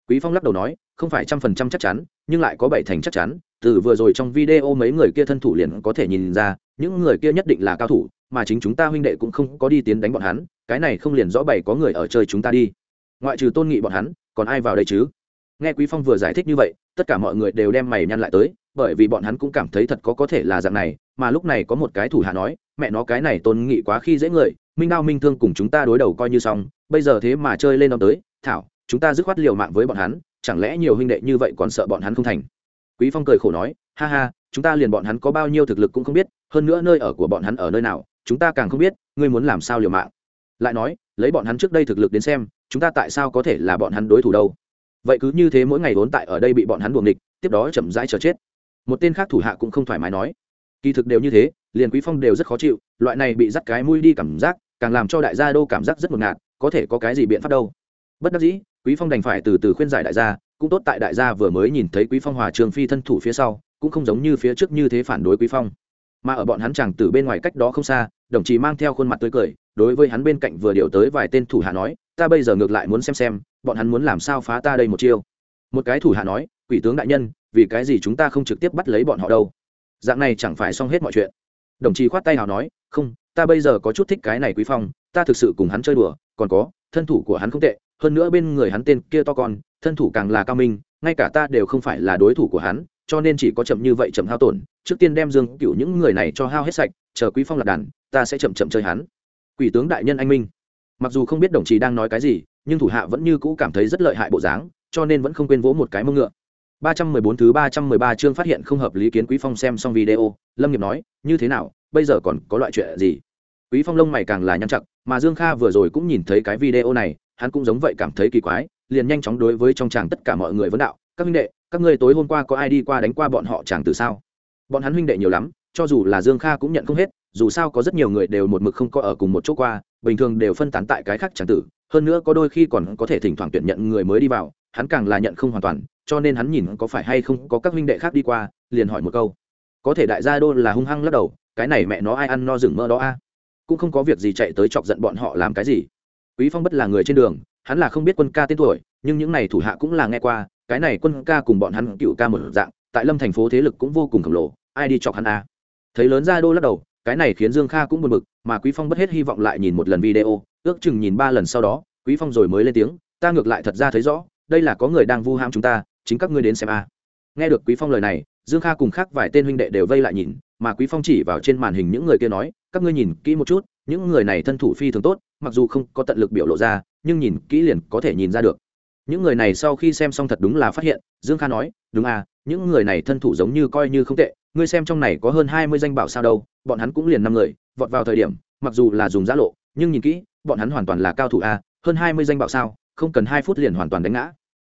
quý phong lắc đầu nói, không phải trăm phần trăm chắc chắn, nhưng lại có bảy thành chắc chắn, từ vừa rồi trong video mấy người kia thân thủ liền có thể nhìn ra những người kia nhất định là cao thủ, mà chính chúng ta huynh đệ cũng không có đi tiến đánh bọn hắn, cái này không liền rõ bày có người ở chơi chúng ta đi. Ngoại trừ tôn nghị bọn hắn, còn ai vào đây chứ? Nghe quý phong vừa giải thích như vậy, tất cả mọi người đều đem mày nhăn lại tới, bởi vì bọn hắn cũng cảm thấy thật có có thể là dạng này, mà lúc này có một cái thủ hạ nói, mẹ nó, cái này tôn nghị quá khi dễ người, minh đao minh thương cùng chúng ta đối đầu coi như xong, bây giờ thế mà chơi lên đ tới, thảo, chúng ta dứt khoát liều mạng với bọn hắn, chẳng lẽ nhiều huynh đệ như vậy còn sợ bọn hắn không thành? Quý phong cười khổ nói, ha ha chúng ta liền bọn hắn có bao nhiêu thực lực cũng không biết, hơn nữa nơi ở của bọn hắn ở nơi nào, chúng ta càng không biết, ngươi muốn làm sao liều mạng. Lại nói, lấy bọn hắn trước đây thực lực đến xem, chúng ta tại sao có thể là bọn hắn đối thủ đâu? Vậy cứ như thế mỗi ngày vốn tại ở đây bị bọn hắn buồng địch tiếp đó chậm rãi chờ chết. Một tên khác thủ hạ cũng không thoải mái nói. Kỳ thực đều như thế, liền quý phong đều rất khó chịu, loại này bị dắt cái mũi đi cảm giác, càng làm cho đại gia đô cảm giác rất ngột ngạt, có thể có cái gì biện pháp đâu? Bất đắc dĩ, quý phong đành phải từ từ khuyên giải đại gia, cũng tốt tại đại gia vừa mới nhìn thấy quý phong hòa trường phi thân thủ phía sau cũng không giống như phía trước như thế phản đối quý phong. Mà ở bọn hắn chàng từ bên ngoài cách đó không xa, đồng chí mang theo khuôn mặt tươi cười, đối với hắn bên cạnh vừa điều tới vài tên thủ hạ nói, ta bây giờ ngược lại muốn xem xem, bọn hắn muốn làm sao phá ta đây một chiêu. Một cái thủ hạ nói, quỷ tướng đại nhân, vì cái gì chúng ta không trực tiếp bắt lấy bọn họ đâu? Dạng này chẳng phải xong hết mọi chuyện. Đồng chí khoát tay nào nói, không, ta bây giờ có chút thích cái này quý phong, ta thực sự cùng hắn chơi đùa, còn có, thân thủ của hắn không tệ, hơn nữa bên người hắn tên kia to con, thân thủ càng là cao minh, ngay cả ta đều không phải là đối thủ của hắn cho nên chỉ có chậm như vậy chậm hao tổn trước tiên đem dương cựu những người này cho hao hết sạch chờ quý phong lạc đàn ta sẽ chậm chậm chơi hắn. Quỷ tướng đại nhân anh minh. Mặc dù không biết đồng chí đang nói cái gì nhưng thủ hạ vẫn như cũ cảm thấy rất lợi hại bộ dáng cho nên vẫn không quên vỗ một cái mông ngựa. 314 thứ 313 chương phát hiện không hợp lý kiến Quý Phong xem xong video, Lâm Nghiệp nói, như thế nào, bây giờ còn có loại chuyện gì? Quý Phong lông mày càng là nhăn chặt, mà Dương Kha vừa rồi cũng nhìn thấy cái video này, hắn cũng giống vậy cảm thấy kỳ quái, liền nhanh chóng đối với trong chàng tất cả mọi người vấn đạo, các huynh đệ, các ngươi tối hôm qua có ai đi qua đánh qua bọn họ chàng từ sao? Bọn hắn huynh đệ nhiều lắm, cho dù là Dương Kha cũng nhận không hết, dù sao có rất nhiều người đều một mực không có ở cùng một chỗ qua, bình thường đều phân tán tại cái khác chàng tử, hơn nữa có đôi khi còn có thể thỉnh thoảng tuyển nhận người mới đi vào, hắn càng là nhận không hoàn toàn, cho nên hắn nhìn có phải hay không có các huynh đệ khác đi qua liền hỏi một câu. Có thể đại gia đô là hung hăng lắc đầu cái này mẹ nó ai ăn no rừng mơ đó a? Cũng không có việc gì chạy tới chọc giận bọn họ làm cái gì. Quý phong bất là người trên đường hắn là không biết quân ca tên tuổi nhưng những này thủ hạ cũng là nghe qua cái này quân ca cùng bọn hắn cựu ca một dạng, tại lâm thành phố thế lực cũng vô cùng khổng lồ, ai đi chọc hắn a? Thấy lớn ra đô lắc đầu, cái này khiến dương kha cũng buồn bực, mà quý phong bất hết hy vọng lại nhìn một lần video, ước chừng nhìn ba lần sau đó, quý phong rồi mới lên tiếng, ta ngược lại thật ra thấy rõ, đây là có người đang vu ham chúng ta, chính các ngươi đến xem a. Nghe được quý phong lời này, dương kha cùng khác vài tên huynh đệ đều vây lại nhìn, mà quý phong chỉ vào trên màn hình những người kia nói, các ngươi nhìn kỹ một chút, những người này thân thủ phi thường tốt, mặc dù không có tận lực biểu lộ ra, nhưng nhìn kỹ liền có thể nhìn ra được những người này sau khi xem xong thật đúng là phát hiện, dương kha nói, đúng à những người này thân thủ giống như coi như không tệ, ngươi xem trong này có hơn hai mươi danh bảo sao đâu, bọn hắn cũng liền năm người, vọt vào thời điểm, mặc dù là dùng giã lộ, nhưng nhìn kỹ, bọn hắn hoàn toàn là cao thủ a hơn hai mươi danh bảo sao, không cần hai phút liền hoàn toàn đánh ngã.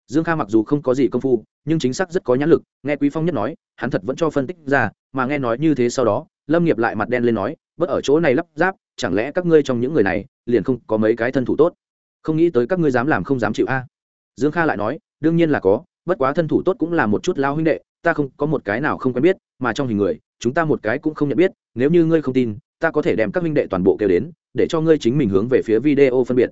Dương kha mặc dù không có gì công phu, nhưng chính xác rất có nhãn lực, nghe quý phong nhất nói, hắn thật vẫn cho phân tích ra, mà nghe nói như thế sau đó, lâm nghiệp lại mặt đen lên nói, bất ở chỗ này lắp ráp, chẳng lẽ các ngươi trong những người này liền không có mấy cái thân thủ tốt? Không nghĩ tới các ngươi dám làm không dám chịu a dương kha lại nói, đương nhiên là có, bất quá thân thủ tốt cũng là một chút lao huynh đệ, ta không có một cái nào không quen biết, mà trong hình người, chúng ta một cái cũng không nhận biết, nếu như ngươi không tin, ta có thể đem các huynh đệ toàn bộ kêu đến, để cho ngươi chính mình hướng về phía video phân biệt.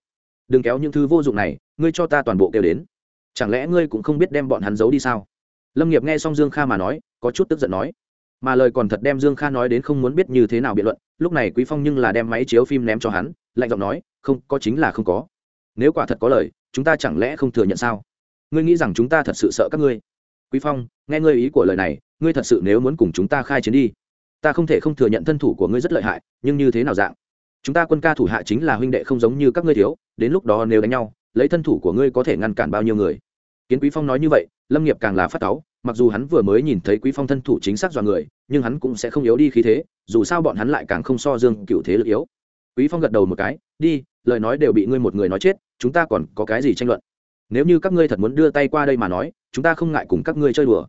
Đừng kéo những thứ vô dụng này, ngươi cho ta toàn bộ kêu đến. Chẳng lẽ ngươi cũng không biết đem bọn hắn giấu đi sao? Lâm nghiệp nghe xong dương kha mà nói, có chút tức giận nói, mà lời còn thật đem dương kha nói đến không muốn biết như thế nào biện luận, lúc này quý phong nhưng là đem máy chiếu phim ném cho hắn, lạnh giọng nói, không, có chính là không có. Nếu quả thật có lời chúng ta chẳng lẽ không thừa nhận sao? Ngươi nghĩ rằng chúng ta thật sự sợ các ngươi? Quý phong, nghe ngươi ý của lời này, ngươi thật sự nếu muốn cùng chúng ta khai chiến đi, ta không thể không thừa nhận thân thủ của ngươi rất lợi hại, nhưng như thế nào dạng? Chúng ta quân ca thủ hạ chính là huynh đệ không giống như các ngươi thiếu, đến lúc đó nếu đánh nhau, lấy thân thủ của ngươi có thể ngăn cản bao nhiêu người? Kiến quý phong nói như vậy, lâm nghiệp càng là phát táo mặc dù hắn vừa mới nhìn thấy quý phong thân thủ chính xác dọa người, nhưng hắn cũng sẽ không yếu đi khí thế, dù sao bọn hắn lại càng không so dương cựu thế lực yếu. Quý phong gật đầu một cái, đi lời nói đều bị ngươi một người nói chết, chúng ta còn có cái gì tranh luận? Nếu như các ngươi thật muốn đưa tay qua đây mà nói, chúng ta không ngại cùng các ngươi chơi đùa.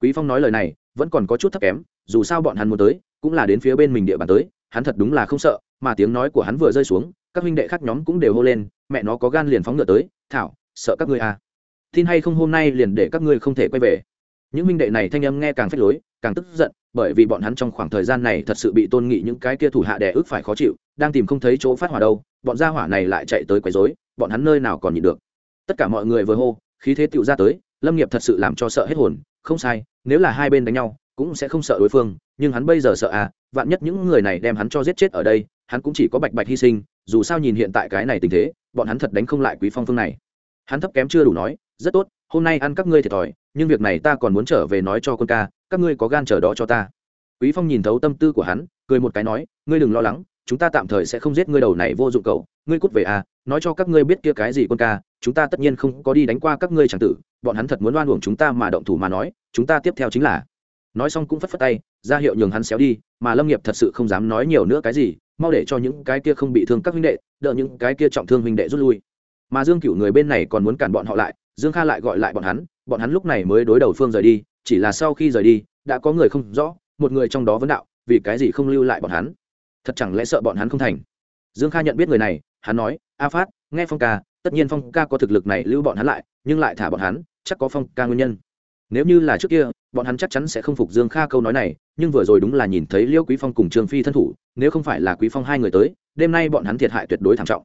Quý phong nói lời này, vẫn còn có chút thấp kém, dù sao bọn hắn muốn tới, cũng là đến phía bên mình địa bàn tới, hắn thật đúng là không sợ, mà tiếng nói của hắn vừa rơi xuống, các huynh đệ khác nhóm cũng đều hô lên, mẹ nó có gan liền phóng ngựa tới, thảo, sợ các ngươi à. Tin hay không hôm nay liền để các ngươi không thể quay về. Những huynh đệ này thanh âm nghe càng phách lối, càng tức giận, bởi vì bọn hắn trong khoảng thời gian này thật sự bị tôn nghị những cái kia thủ hạ đè ức phải khó chịu đang tìm không thấy chỗ phát hỏa đâu, bọn gia hỏa này lại chạy tới quấy rối, bọn hắn nơi nào còn nhịn được. Tất cả mọi người vừa hô, khí thế tựu ra tới, lâm nghiệp thật sự làm cho sợ hết hồn, không sai, nếu là hai bên đánh nhau, cũng sẽ không sợ đối phương, nhưng hắn bây giờ sợ à vạn nhất những người này đem hắn cho giết chết ở đây, hắn cũng chỉ có bạch bạch hy sinh, dù sao nhìn hiện tại cái này tình thế, bọn hắn thật đánh không lại quý phong phương này. Hắn thấp kém chưa đủ nói, rất tốt, hôm nay ăn các ngươi thiệt thòi, nhưng việc này ta còn muốn trở về nói cho quân ca, các ngươi có gan chờ đó cho ta. Quý phong nhìn thấu tâm tư của hắn, cười một cái nói, ngươi đừng lo lắng chúng ta tạm thời sẽ không giết ngươi đầu này vô dụng cậu, ngươi cút về à nói cho các ngươi biết kia cái gì quân ca, chúng ta tất nhiên không có đi đánh qua các ngươi chẳng tử, bọn hắn thật muốn đoan uổng chúng ta mà động thủ mà nói, chúng ta tiếp theo chính là. Nói xong cũng phất phất tay, ra hiệu nhường hắn xéo đi, mà lâm nghiệp thật sự không dám nói nhiều nữa cái gì, mau để cho những cái kia không bị thương các huynh đệ đợi những cái kia trọng thương huynh đệ rút lui. Mà dương cửu người bên này còn muốn cản bọn họ lại, dương kha lại gọi lại bọn hắn bọn hắn lúc này mới đối đầu phương rời đi, chỉ là sau khi rời đi, đã có người không rõ, một người trong đó vấn đạo, vì cái gì không lưu lại bọn hắn? Thật chẳng lẽ sợ bọn hắn không thành? Dương kha nhận biết người này, hắn nói, a phát, nghe phong ca, tất nhiên phong ca có thực lực này lưu bọn hắn lại, nhưng lại thả bọn hắn, chắc có phong ca nguyên nhân. Nếu như là trước kia, bọn hắn chắc chắn sẽ không phục dương kha câu nói này, nhưng vừa rồi đúng là nhìn thấy liêu quý phong cùng trương phi thân thủ, nếu không phải là quý phong hai người tới, đêm nay bọn hắn thiệt hại tuyệt đối thảm trọng.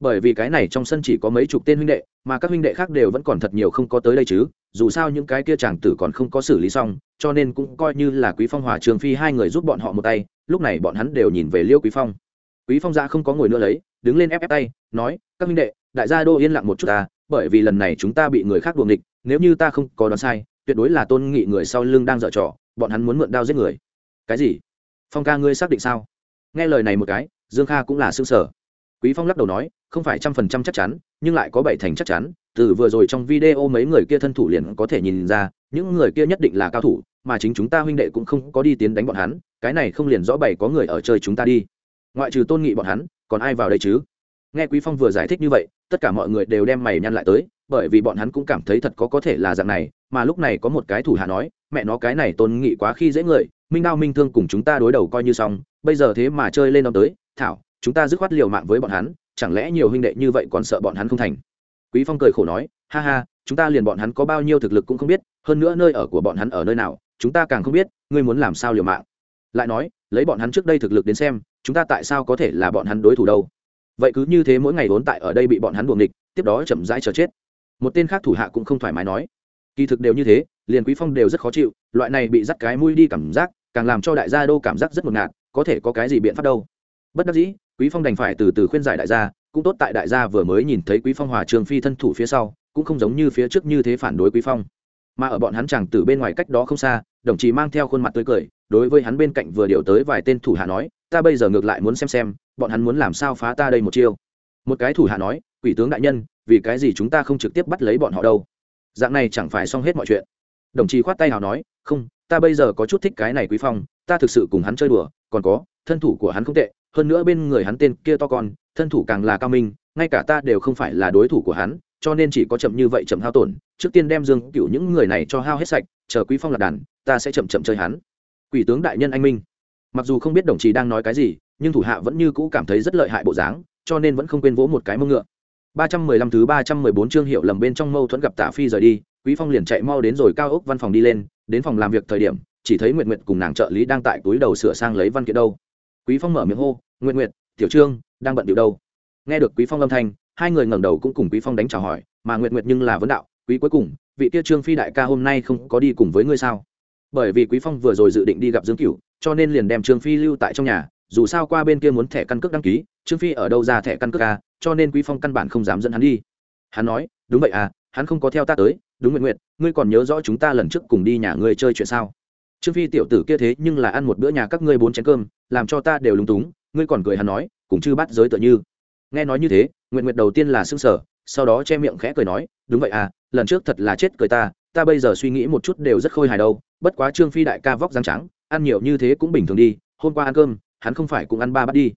Bởi vì cái này trong sân chỉ có mấy chục tên huynh đệ, mà các huynh đệ khác đều vẫn còn thật nhiều không có tới đây chứ, dù sao những cái kia chàng tử còn không có xử lý xong, cho nên cũng coi như là quý phong hòa trường phi hai người giúp bọn họ một tay lúc này bọn hắn đều nhìn về liêu quý phong. Quý phong ra không có ngồi nữa lấy, đứng lên ép ép tay, nói, các huynh đệ, đại gia đô yên lặng một chút ta, bởi vì lần này chúng ta bị người khác đuồng địch nếu như ta không có đoán sai, tuyệt đối là tôn nghị người sau lưng đang dở trò, bọn hắn muốn mượn đao giết người. Cái gì? Phong ca ngươi xác định sao? Nghe lời này một cái, dương kha cũng là xương sở quý phong lắc đầu nói, không phải trăm phần trăm chắc chắn, nhưng lại có bảy thành chắc chắn, từ vừa rồi trong video mấy người kia thân thủ liền có thể nhìn ra, những người kia nhất định là cao thủ, mà chính chúng ta huynh đệ cũng không có đi tiến đánh bọn hắn cái này không liền rõ bày có người ở chơi chúng ta đi. Ngoại trừ tôn nghị bọn hắn, còn ai vào đây chứ? Nghe quý phong vừa giải thích như vậy, tất cả mọi người đều đem mày nhăn lại tới, bởi vì bọn hắn cũng cảm thấy thật có có thể là dạng này, mà lúc này có một cái thủ hạ nói, mẹ nó, cái này tôn nghị quá khi dễ người, minh đao, minh thương cùng chúng ta đối đầu coi như xong, bây giờ thế mà chơi lên ông tới, thảo, chúng ta dứt khoát liều mạng với bọn hắn, chẳng lẽ nhiều huynh đệ như vậy còn sợ bọn hắn không thành? Quý phong cười khổ nói, ha ha, chúng ta liền bọn hắn có bao nhiêu thực lực cũng không biết, hơn nữa nơi ở của bọn hắn ở nơi nào, chúng ta càng không biết, ngươi muốn làm sao liều mạng? Lại nói, lấy bọn hắn trước đây thực lực đến xem, chúng ta tại sao có thể là bọn hắn đối thủ đâu? Vậy cứ như thế mỗi ngày vốn tại ở đây bị bọn hắn buồng địch tiếp đó chậm rãi chờ chết. Một tên khác thủ hạ cũng không thoải mái nói. Kỳ thực đều như thế, liền quý phong đều rất khó chịu, loại này bị dắt cái mũi đi cảm giác, càng làm cho đại gia đô cảm giác rất ngột ngạt, có thể có cái gì biện pháp đâu? Bất đắc dĩ, quý phong đành phải từ từ khuyên giải đại gia, cũng tốt tại đại gia vừa mới nhìn thấy quý phong hòa trường phi thân thủ phía sau, cũng không giống như phía trước như thế phản đối quý phong. Mà ở bọn hắn chẳng từ bên ngoài cách đó không xa, đồng chí mang theo khuôn mặt tươi cười đối với hắn bên cạnh vừa điều tới vài tên thủ hạ nói, ta bây giờ ngược lại muốn xem xem, bọn hắn muốn làm sao phá ta đây một chiêu. Một cái thủ hạ nói, quỷ tướng đại nhân, vì cái gì chúng ta không trực tiếp bắt lấy bọn họ đâu? Dạng này chẳng phải xong hết mọi chuyện. Đồng chí khoát tay nào nói, không, ta bây giờ có chút thích cái này quý phong, ta thực sự cùng hắn chơi đùa, còn có, thân thủ của hắn không tệ, hơn nữa bên người hắn tên kia to con, thân thủ càng là cao minh, ngay cả ta đều không phải là đối thủ của hắn, cho nên chỉ có chậm như vậy chậm hao tổn, trước tiên đem dương cựu những người này cho hao hết sạch, chờ quý phong lạc đàn, ta sẽ chậm chậm chơi hắn quỷ tướng đại nhân anh minh mặc dù không biết đồng chí đang nói cái gì nhưng thủ hạ vẫn như cũ cảm thấy rất lợi hại bộ dáng cho nên vẫn không quên vỗ một cái mông ngựa Ba trăm mười lăm thứ ba trăm mười bốn chương hiệu lầm bên trong mâu thuẫn gặp Tạ Phi rời đi, Quý Phong liền chạy mau đến rồi cao ốc văn phòng đi lên, đến phòng làm việc thời điểm, chỉ thấy Nguyệt Nguyệt cùng nàng trợ lý đang tại túi đầu sửa sang lấy văn kiện đâu. Quý Phong mở miệng hô, "Nguyệt Nguyệt, Tiểu Trương, đang bận điều đâu?" Nghe được Quý Phong âm thanh, hai người ngẩng đầu cũng cùng Quý Phong đánh chào hỏi, mà Nguyệt Nguyệt nhưng là vấn đạo, "Quý cuối cùng, vị kia Trương Phi đại ca hôm nay không có đi cùng với ngươi sao?" Bởi vì Quý Phong vừa rồi dự định đi gặp Dương Cửu, cho nên liền đem Trương Phi lưu tại trong nhà, dù sao qua bên kia muốn thẻ căn cước đăng ký, Trương Phi ở đâu ra thẻ căn cước à, cho nên Quý Phong căn bản không dám dẫn hắn đi. Hắn nói, "Đúng vậy à, hắn không có theo ta tới, đúng nguyện nguyện, ngươi còn nhớ rõ chúng ta lần trước cùng đi nhà ngươi chơi chuyện sao?" Trương Phi tiểu tử kia thế nhưng là ăn một bữa nhà các ngươi bốn chén cơm, làm cho ta đều lúng túng, ngươi còn cười hắn nói, cũng chưa bắt giới tựa như. Nghe nói như thế, nguyện nguyện đầu tiên là sững sờ, sau đó che miệng khẽ cười nói, "Đúng vậy à, lần trước thật là chết cười ta, ta bây giờ suy nghĩ một chút đều rất khôi hài đâu, bất quá Trương Phi đại ca vóc dáng trắng, ăn nhiều như thế cũng bình thường đi, hôm qua ăn cơm, hắn không phải cũng ăn ba bát đi."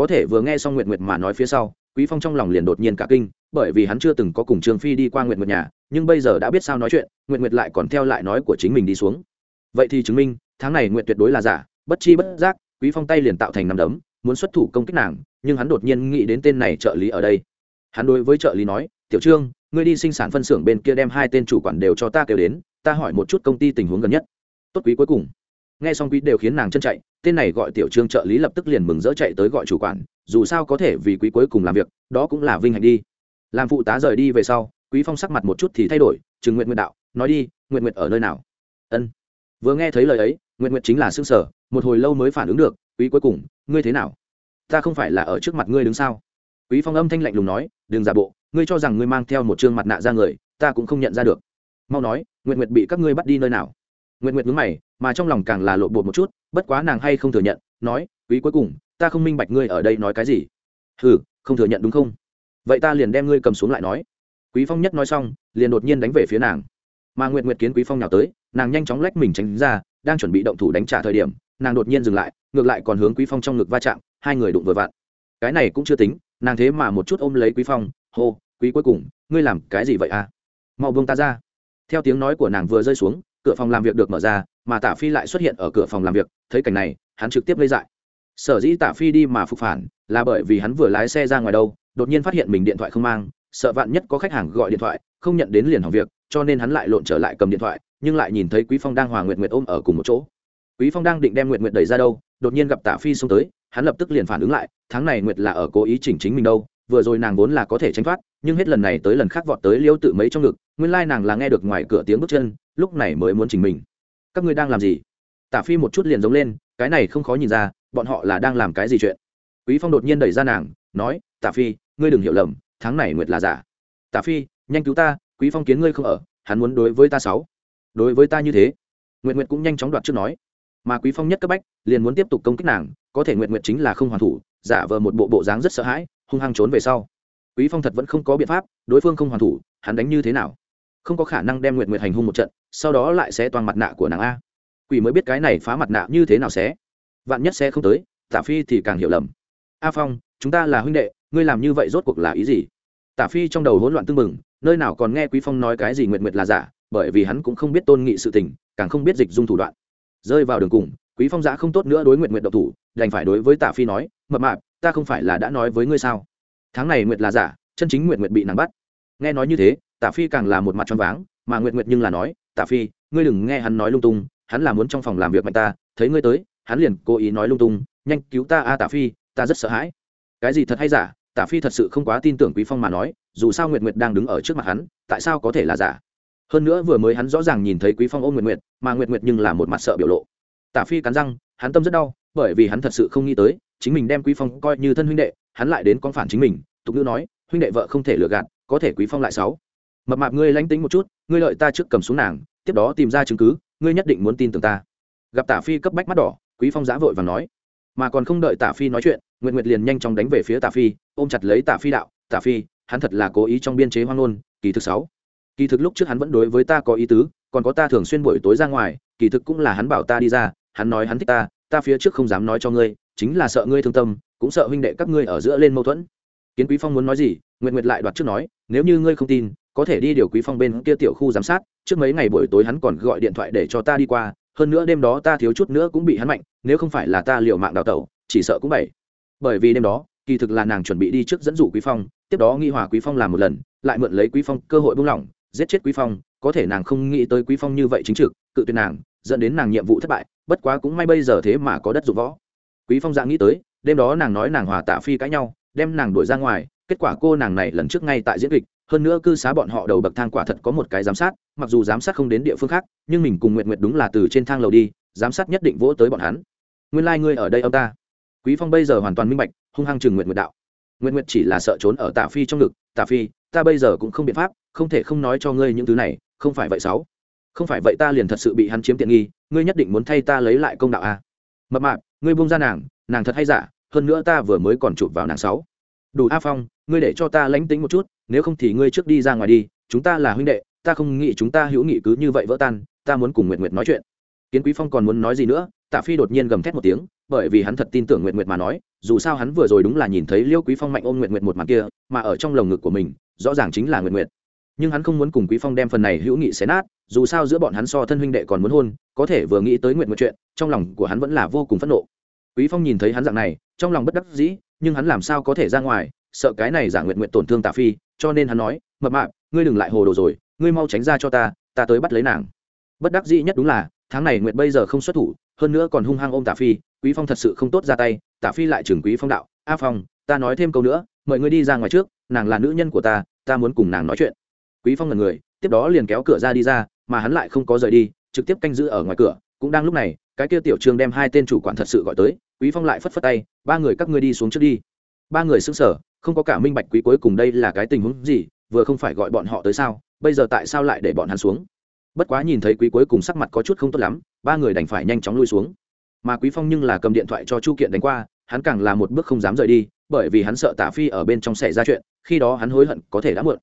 có thể vừa nghe xong nguyện nguyệt mà nói phía sau quý phong trong lòng liền đột nhiên cả kinh bởi vì hắn chưa từng có cùng trương phi đi qua nguyện nguyệt nhà nhưng bây giờ đã biết sao nói chuyện nguyện nguyệt lại còn theo lại nói của chính mình đi xuống vậy thì chứng minh tháng này nguyện tuyệt đối là giả bất chi bất giác quý phong tay liền tạo thành năm đấm muốn xuất thủ công kích nàng nhưng hắn đột nhiên nghĩ đến tên này trợ lý ở đây hắn đối với trợ lý nói tiểu trương ngươi đi sinh sản phân xưởng bên kia đem hai tên chủ quản đều cho ta kêu đến ta hỏi một chút công ty tình huống gần nhất. Tốt quý, cuối cùng. Nghe xong quý đều khiến nàng chân chạy, tên này gọi tiểu trương trợ lý lập tức liền mừng rỡ chạy tới gọi chủ quản, dù sao có thể vì quý cuối cùng làm việc, đó cũng là vinh hạnh đi. Làm phụ tá rời đi về sau, quý phong sắc mặt một chút thì thay đổi chừng nguyện nguyện đạo, nói đi nguyện nguyện ở nơi nào? Ân. Vừa nghe thấy lời ấy nguyện nguyện chính là xương sở một hồi lâu mới phản ứng được, quý cuối cùng, ngươi thế nào? Ta không phải là ở trước mặt ngươi đứng sao? Quý phong âm thanh lạnh lùng nói, đừng giả bộ, ngươi cho rằng ngươi mang theo một trương mặt nạ ra người, ta cũng không nhận ra được mau nói nguyện nguyện bị các ngươi bắt đi nơi nào? Nguyện nguyện ngứng mày, mà trong lòng càng là lộ bột một chút, bất quá nàng hay không thừa nhận, nói, quý cuối cùng, ta không minh bạch ngươi ở đây nói cái gì. Ừ không thừa nhận đúng không? Vậy ta liền đem ngươi cầm xuống lại nói. Quý phong nhất nói xong, liền đột nhiên đánh về phía nàng. Mà nguyệt nguyệt kiến quý phong nhào tới, nàng nhanh chóng lách mình tránh ra, đang chuẩn bị động thủ đánh trả thời điểm, nàng đột nhiên dừng lại, ngược lại còn hướng quý phong trong ngực va chạm, hai người đụng vừa vặn. Cái này cũng chưa tính, nàng thế mà một chút ôm lấy quý phong, hô, quý cuối cùng, ngươi làm cái gì vậy à? Mau buông ta ra theo tiếng nói của nàng vừa rơi xuống, cửa phòng làm việc được mở ra, mà tả phi lại xuất hiện ở cửa phòng làm việc, thấy cảnh này, hắn trực tiếp lấy dại. Sở dĩ tả phi đi mà phục phản, là bởi vì hắn vừa lái xe ra ngoài đâu, đột nhiên phát hiện mình điện thoại không mang, sợ vạn nhất có khách hàng gọi điện thoại, không nhận đến liền hỏng việc, cho nên hắn lại lộn trở lại cầm điện thoại, nhưng lại nhìn thấy quý phong đang hòa nguyệt nguyệt ôm ở cùng một chỗ. Quý phong đang định đem nguyệt nguyệt đẩy ra đâu, đột nhiên gặp tả phi xông tới, hắn lập tức liền phản ứng lại, tháng này nguyệt là ở cố ý chỉnh chính mình đâu, vừa rồi nàng vốn là có thể tránh thoát, nhưng hết lần này tới lần khác vọt tới liêu tự mấy trong ngực nguyên lai nàng là nghe được ngoài cửa tiếng bước chân, lúc này mới muốn chỉnh mình. Các ngươi đang làm gì? Tả phi một chút liền giống lên, cái này không khó nhìn ra, bọn họ là đang làm cái gì chuyện? Quý phong đột nhiên đẩy ra nàng, nói, tả phi, ngươi đừng hiểu lầm, tháng này nguyệt là giả. Tả phi, nhanh cứu ta, quý phong kiến ngươi không ở, hắn muốn đối với ta sáu. Đối với ta như thế? Nguyệt Nguyệt cũng nhanh chóng đoạt trước nói. Mà quý phong nhất cấp bách, liền muốn tiếp tục công kích nàng, có thể Nguyệt Nguyệt chính là không hoàn thủ, giả vờ một bộ bộ dáng rất sợ hãi, hung hăng trốn về sau. Quý phong thật vẫn không có biện pháp, đối phương không hoàn thủ, hắn đánh như thế nào? Không có khả năng đem nguyện nguyện hành hung một trận, sau đó lại sẽ toàn mặt nạ của nàng a. Quỷ mới biết cái này phá mặt nạ như thế nào sẽ vạn nhất sẽ không tới, tả phi thì càng hiểu lầm. A phong, chúng ta là huynh đệ, ngươi làm như vậy rốt cuộc là ý gì? Tả phi trong đầu hỗn loạn tưng bừng, nơi nào còn nghe quý phong nói cái gì nguyện nguyện là giả, bởi vì hắn cũng không biết tôn nghị sự tình, càng không biết dịch dung thủ đoạn. Rơi vào đường cùng, quý phong giã không tốt nữa đối nguyện nguyện độc thủ, đành phải đối với tả phi nói, mập mạp, ta không phải là đã nói với ngươi sao? Tháng này nguyện là giả, chân chính nguyện nguyện bị nàng bắt nghe nói như thế, tả phi càng là một mặt choáng váng, mà Nguyệt Nguyệt nhưng là nói, tả phi, ngươi đừng nghe hắn nói lung tung, hắn là muốn trong phòng làm việc mạnh ta, thấy ngươi tới, hắn liền cố ý nói lung tung, nhanh cứu ta a tả phi, ta rất sợ hãi. Cái gì thật hay giả, tả phi thật sự không quá tin tưởng quý phong mà nói, dù sao nguyệt nguyệt đang đứng ở trước mặt hắn, tại sao có thể là giả? Hơn nữa vừa mới hắn rõ ràng nhìn thấy quý phong ôm nguyệt nguyệt, mà nguyệt nguyệt nhưng là một mặt sợ biểu lộ. Tả phi cắn răng, hắn tâm rất đau, bởi vì hắn thật sự không nghĩ tới, chính mình đem quý phong coi như thân huynh đệ, hắn lại đến con phản chính mình, tục ngữ nói, huynh đệ vợ không thể lừa gạt có thể quý phong lại sáu. Mập mạp ngươi lánh tính một chút, ngươi lợi ta trước cầm xuống nàng, tiếp đó tìm ra chứng cứ, ngươi nhất định muốn tin tưởng ta. Gặp tả phi cấp bách mắt đỏ, quý phong giã vội và nói. Mà còn không đợi tả phi nói chuyện, nguyệt nguyệt liền nhanh chóng đánh về phía tả phi, ôm chặt lấy tả phi đạo, tả phi, hắn thật là cố ý trong biên chế hoang ngôn, kỳ thực sáu. Kỳ thực lúc trước hắn vẫn đối với ta có ý tứ, còn có ta thường xuyên buổi tối ra ngoài, kỳ thực cũng là hắn bảo ta đi ra, hắn nói hắn thích ta ta phía trước không dám nói cho ngươi, chính là sợ ngươi thương tâm, cũng sợ huynh đệ các ngươi ở giữa lên mâu thuẫn kiến quý phong muốn nói gì, nguyệt nguyệt lại đoạt trước nói, nếu như ngươi không tin, có thể đi điều quý phong bên kia tiểu khu giám sát, trước mấy ngày buổi tối hắn còn gọi điện thoại để cho ta đi qua, hơn nữa đêm đó ta thiếu chút nữa cũng bị hắn mạnh, nếu không phải là ta liều mạng đào tẩu, chỉ sợ cũng bảy bởi vì đêm đó, kỳ thực là nàng chuẩn bị đi trước dẫn dụ quý phong, tiếp đó nghi hòa quý phong làm một lần, lại mượn lấy quý phong cơ hội buông lỏng, giết chết quý phong, có thể nàng không nghĩ tới quý phong như vậy chính trực, cự tuyệt nàng, dẫn đến nàng nhiệm vụ thất bại, bất quá cũng may bây giờ thế mà có đất dụng võ. Quý phong dạng nghĩ tới, đêm đó nàng nói nàng hòa tạ phi cãi nhau đem nàng đuổi ra ngoài, kết quả cô nàng này lần trước ngay tại diễn kịch, hơn nữa cư xá bọn họ đầu bậc thang quả thật có một cái giám sát, mặc dù giám sát không đến địa phương khác, nhưng mình cùng nguyện nguyệt đúng là từ trên thang lầu đi, giám sát nhất định vỗ tới bọn hắn. Nguyên lai、like、ngươi ở đây ông ta. Quý phong bây giờ hoàn toàn minh bạch, hung hăng chừng nguyện nguyệt đạo. Nguyện nguyệt chỉ là sợ trốn ở Tả phi trong ngực Tả phi, ta bây giờ cũng không biện pháp, không thể không nói cho ngươi những thứ này, không phải vậy sáu. Không phải vậy ta liền thật sự bị hắn chiếm tiện nghi, ngươi nhất định muốn thay ta lấy lại công đạo a à? mập mạp, ngươi buông ra nàng nàng thật hay giả hơn nữa ta vừa mới còn chụp vào nàng sáu. Đủ a phong, ngươi để cho ta lánh tính một chút, nếu không thì ngươi trước đi ra ngoài đi, chúng ta là huynh đệ, ta không nghĩ chúng ta hữu nghị cứ như vậy vỡ tan, ta muốn cùng nguyệt nguyệt nói chuyện. Kiến quý phong còn muốn nói gì nữa, tạ phi đột nhiên gầm thét một tiếng, bởi vì hắn thật tin tưởng nguyệt nguyệt mà nói, dù sao hắn vừa rồi đúng là nhìn thấy liêu quý phong mạnh ôm nguyệt nguyệt một mặt kia, mà ở trong lồng ngực của mình, rõ ràng chính là nguyệt nguyệt. Nhưng hắn không muốn cùng quý phong đem phần này hữu nghị xé nát, dù sao giữa bọn hắn so thân huynh đệ còn muốn hôn, có thể vừa nghĩ tới nguyệt nguyệt chuyện, trong lòng của hắn vẫn là vô cùng phẫn nộ quý phong nhìn thấy hắn dạng này, trong lòng bất đắc dĩ, nhưng hắn làm sao có thể ra ngoài, sợ cái này giả nguyện nguyện tổn thương tạ phi, cho nên hắn nói, mập mạp, ngươi đừng lại hồ đồ rồi, ngươi mau tránh ra cho ta ta tới bắt lấy nàng. Bất đắc dĩ nhất đúng là, tháng này nguyệt bây giờ không xuất thủ, hơn nữa còn hung hăng ôm tả phi, quý phong thật sự không tốt ra tay, tả phi lại chừng quý phong đạo, a phong, ta nói thêm câu nữa mời ngươi đi ra ngoài trước, nàng là nữ nhân của ta ta muốn cùng nàng nói chuyện. Quý phong là người, tiếp đó liền kéo cửa ra đi ra, mà hắn lại không có rời đi, trực tiếp canh giữ ở ngoài cửa cũng đang lúc này, cái kia tiểu trương đem hai tên chủ quản thật sự gọi tới, quý phong lại phất phất tay, ba người các ngươi đi xuống trước đi. Ba người sững sờ, không có cả minh bạch quý cuối cùng đây là cái tình huống gì, vừa không phải gọi bọn họ tới sao, bây giờ tại sao lại để bọn hắn xuống? Bất quá nhìn thấy quý cuối cùng sắc mặt có chút không tốt lắm, ba người đành phải nhanh chóng lui xuống. Mà quý phong nhưng là cầm điện thoại cho chu kiện đánh qua, hắn càng là một bước không dám rời đi, bởi vì hắn sợ tả phi ở bên trong xảy ra chuyện, khi đó hắn hối hận có thể đã muộn.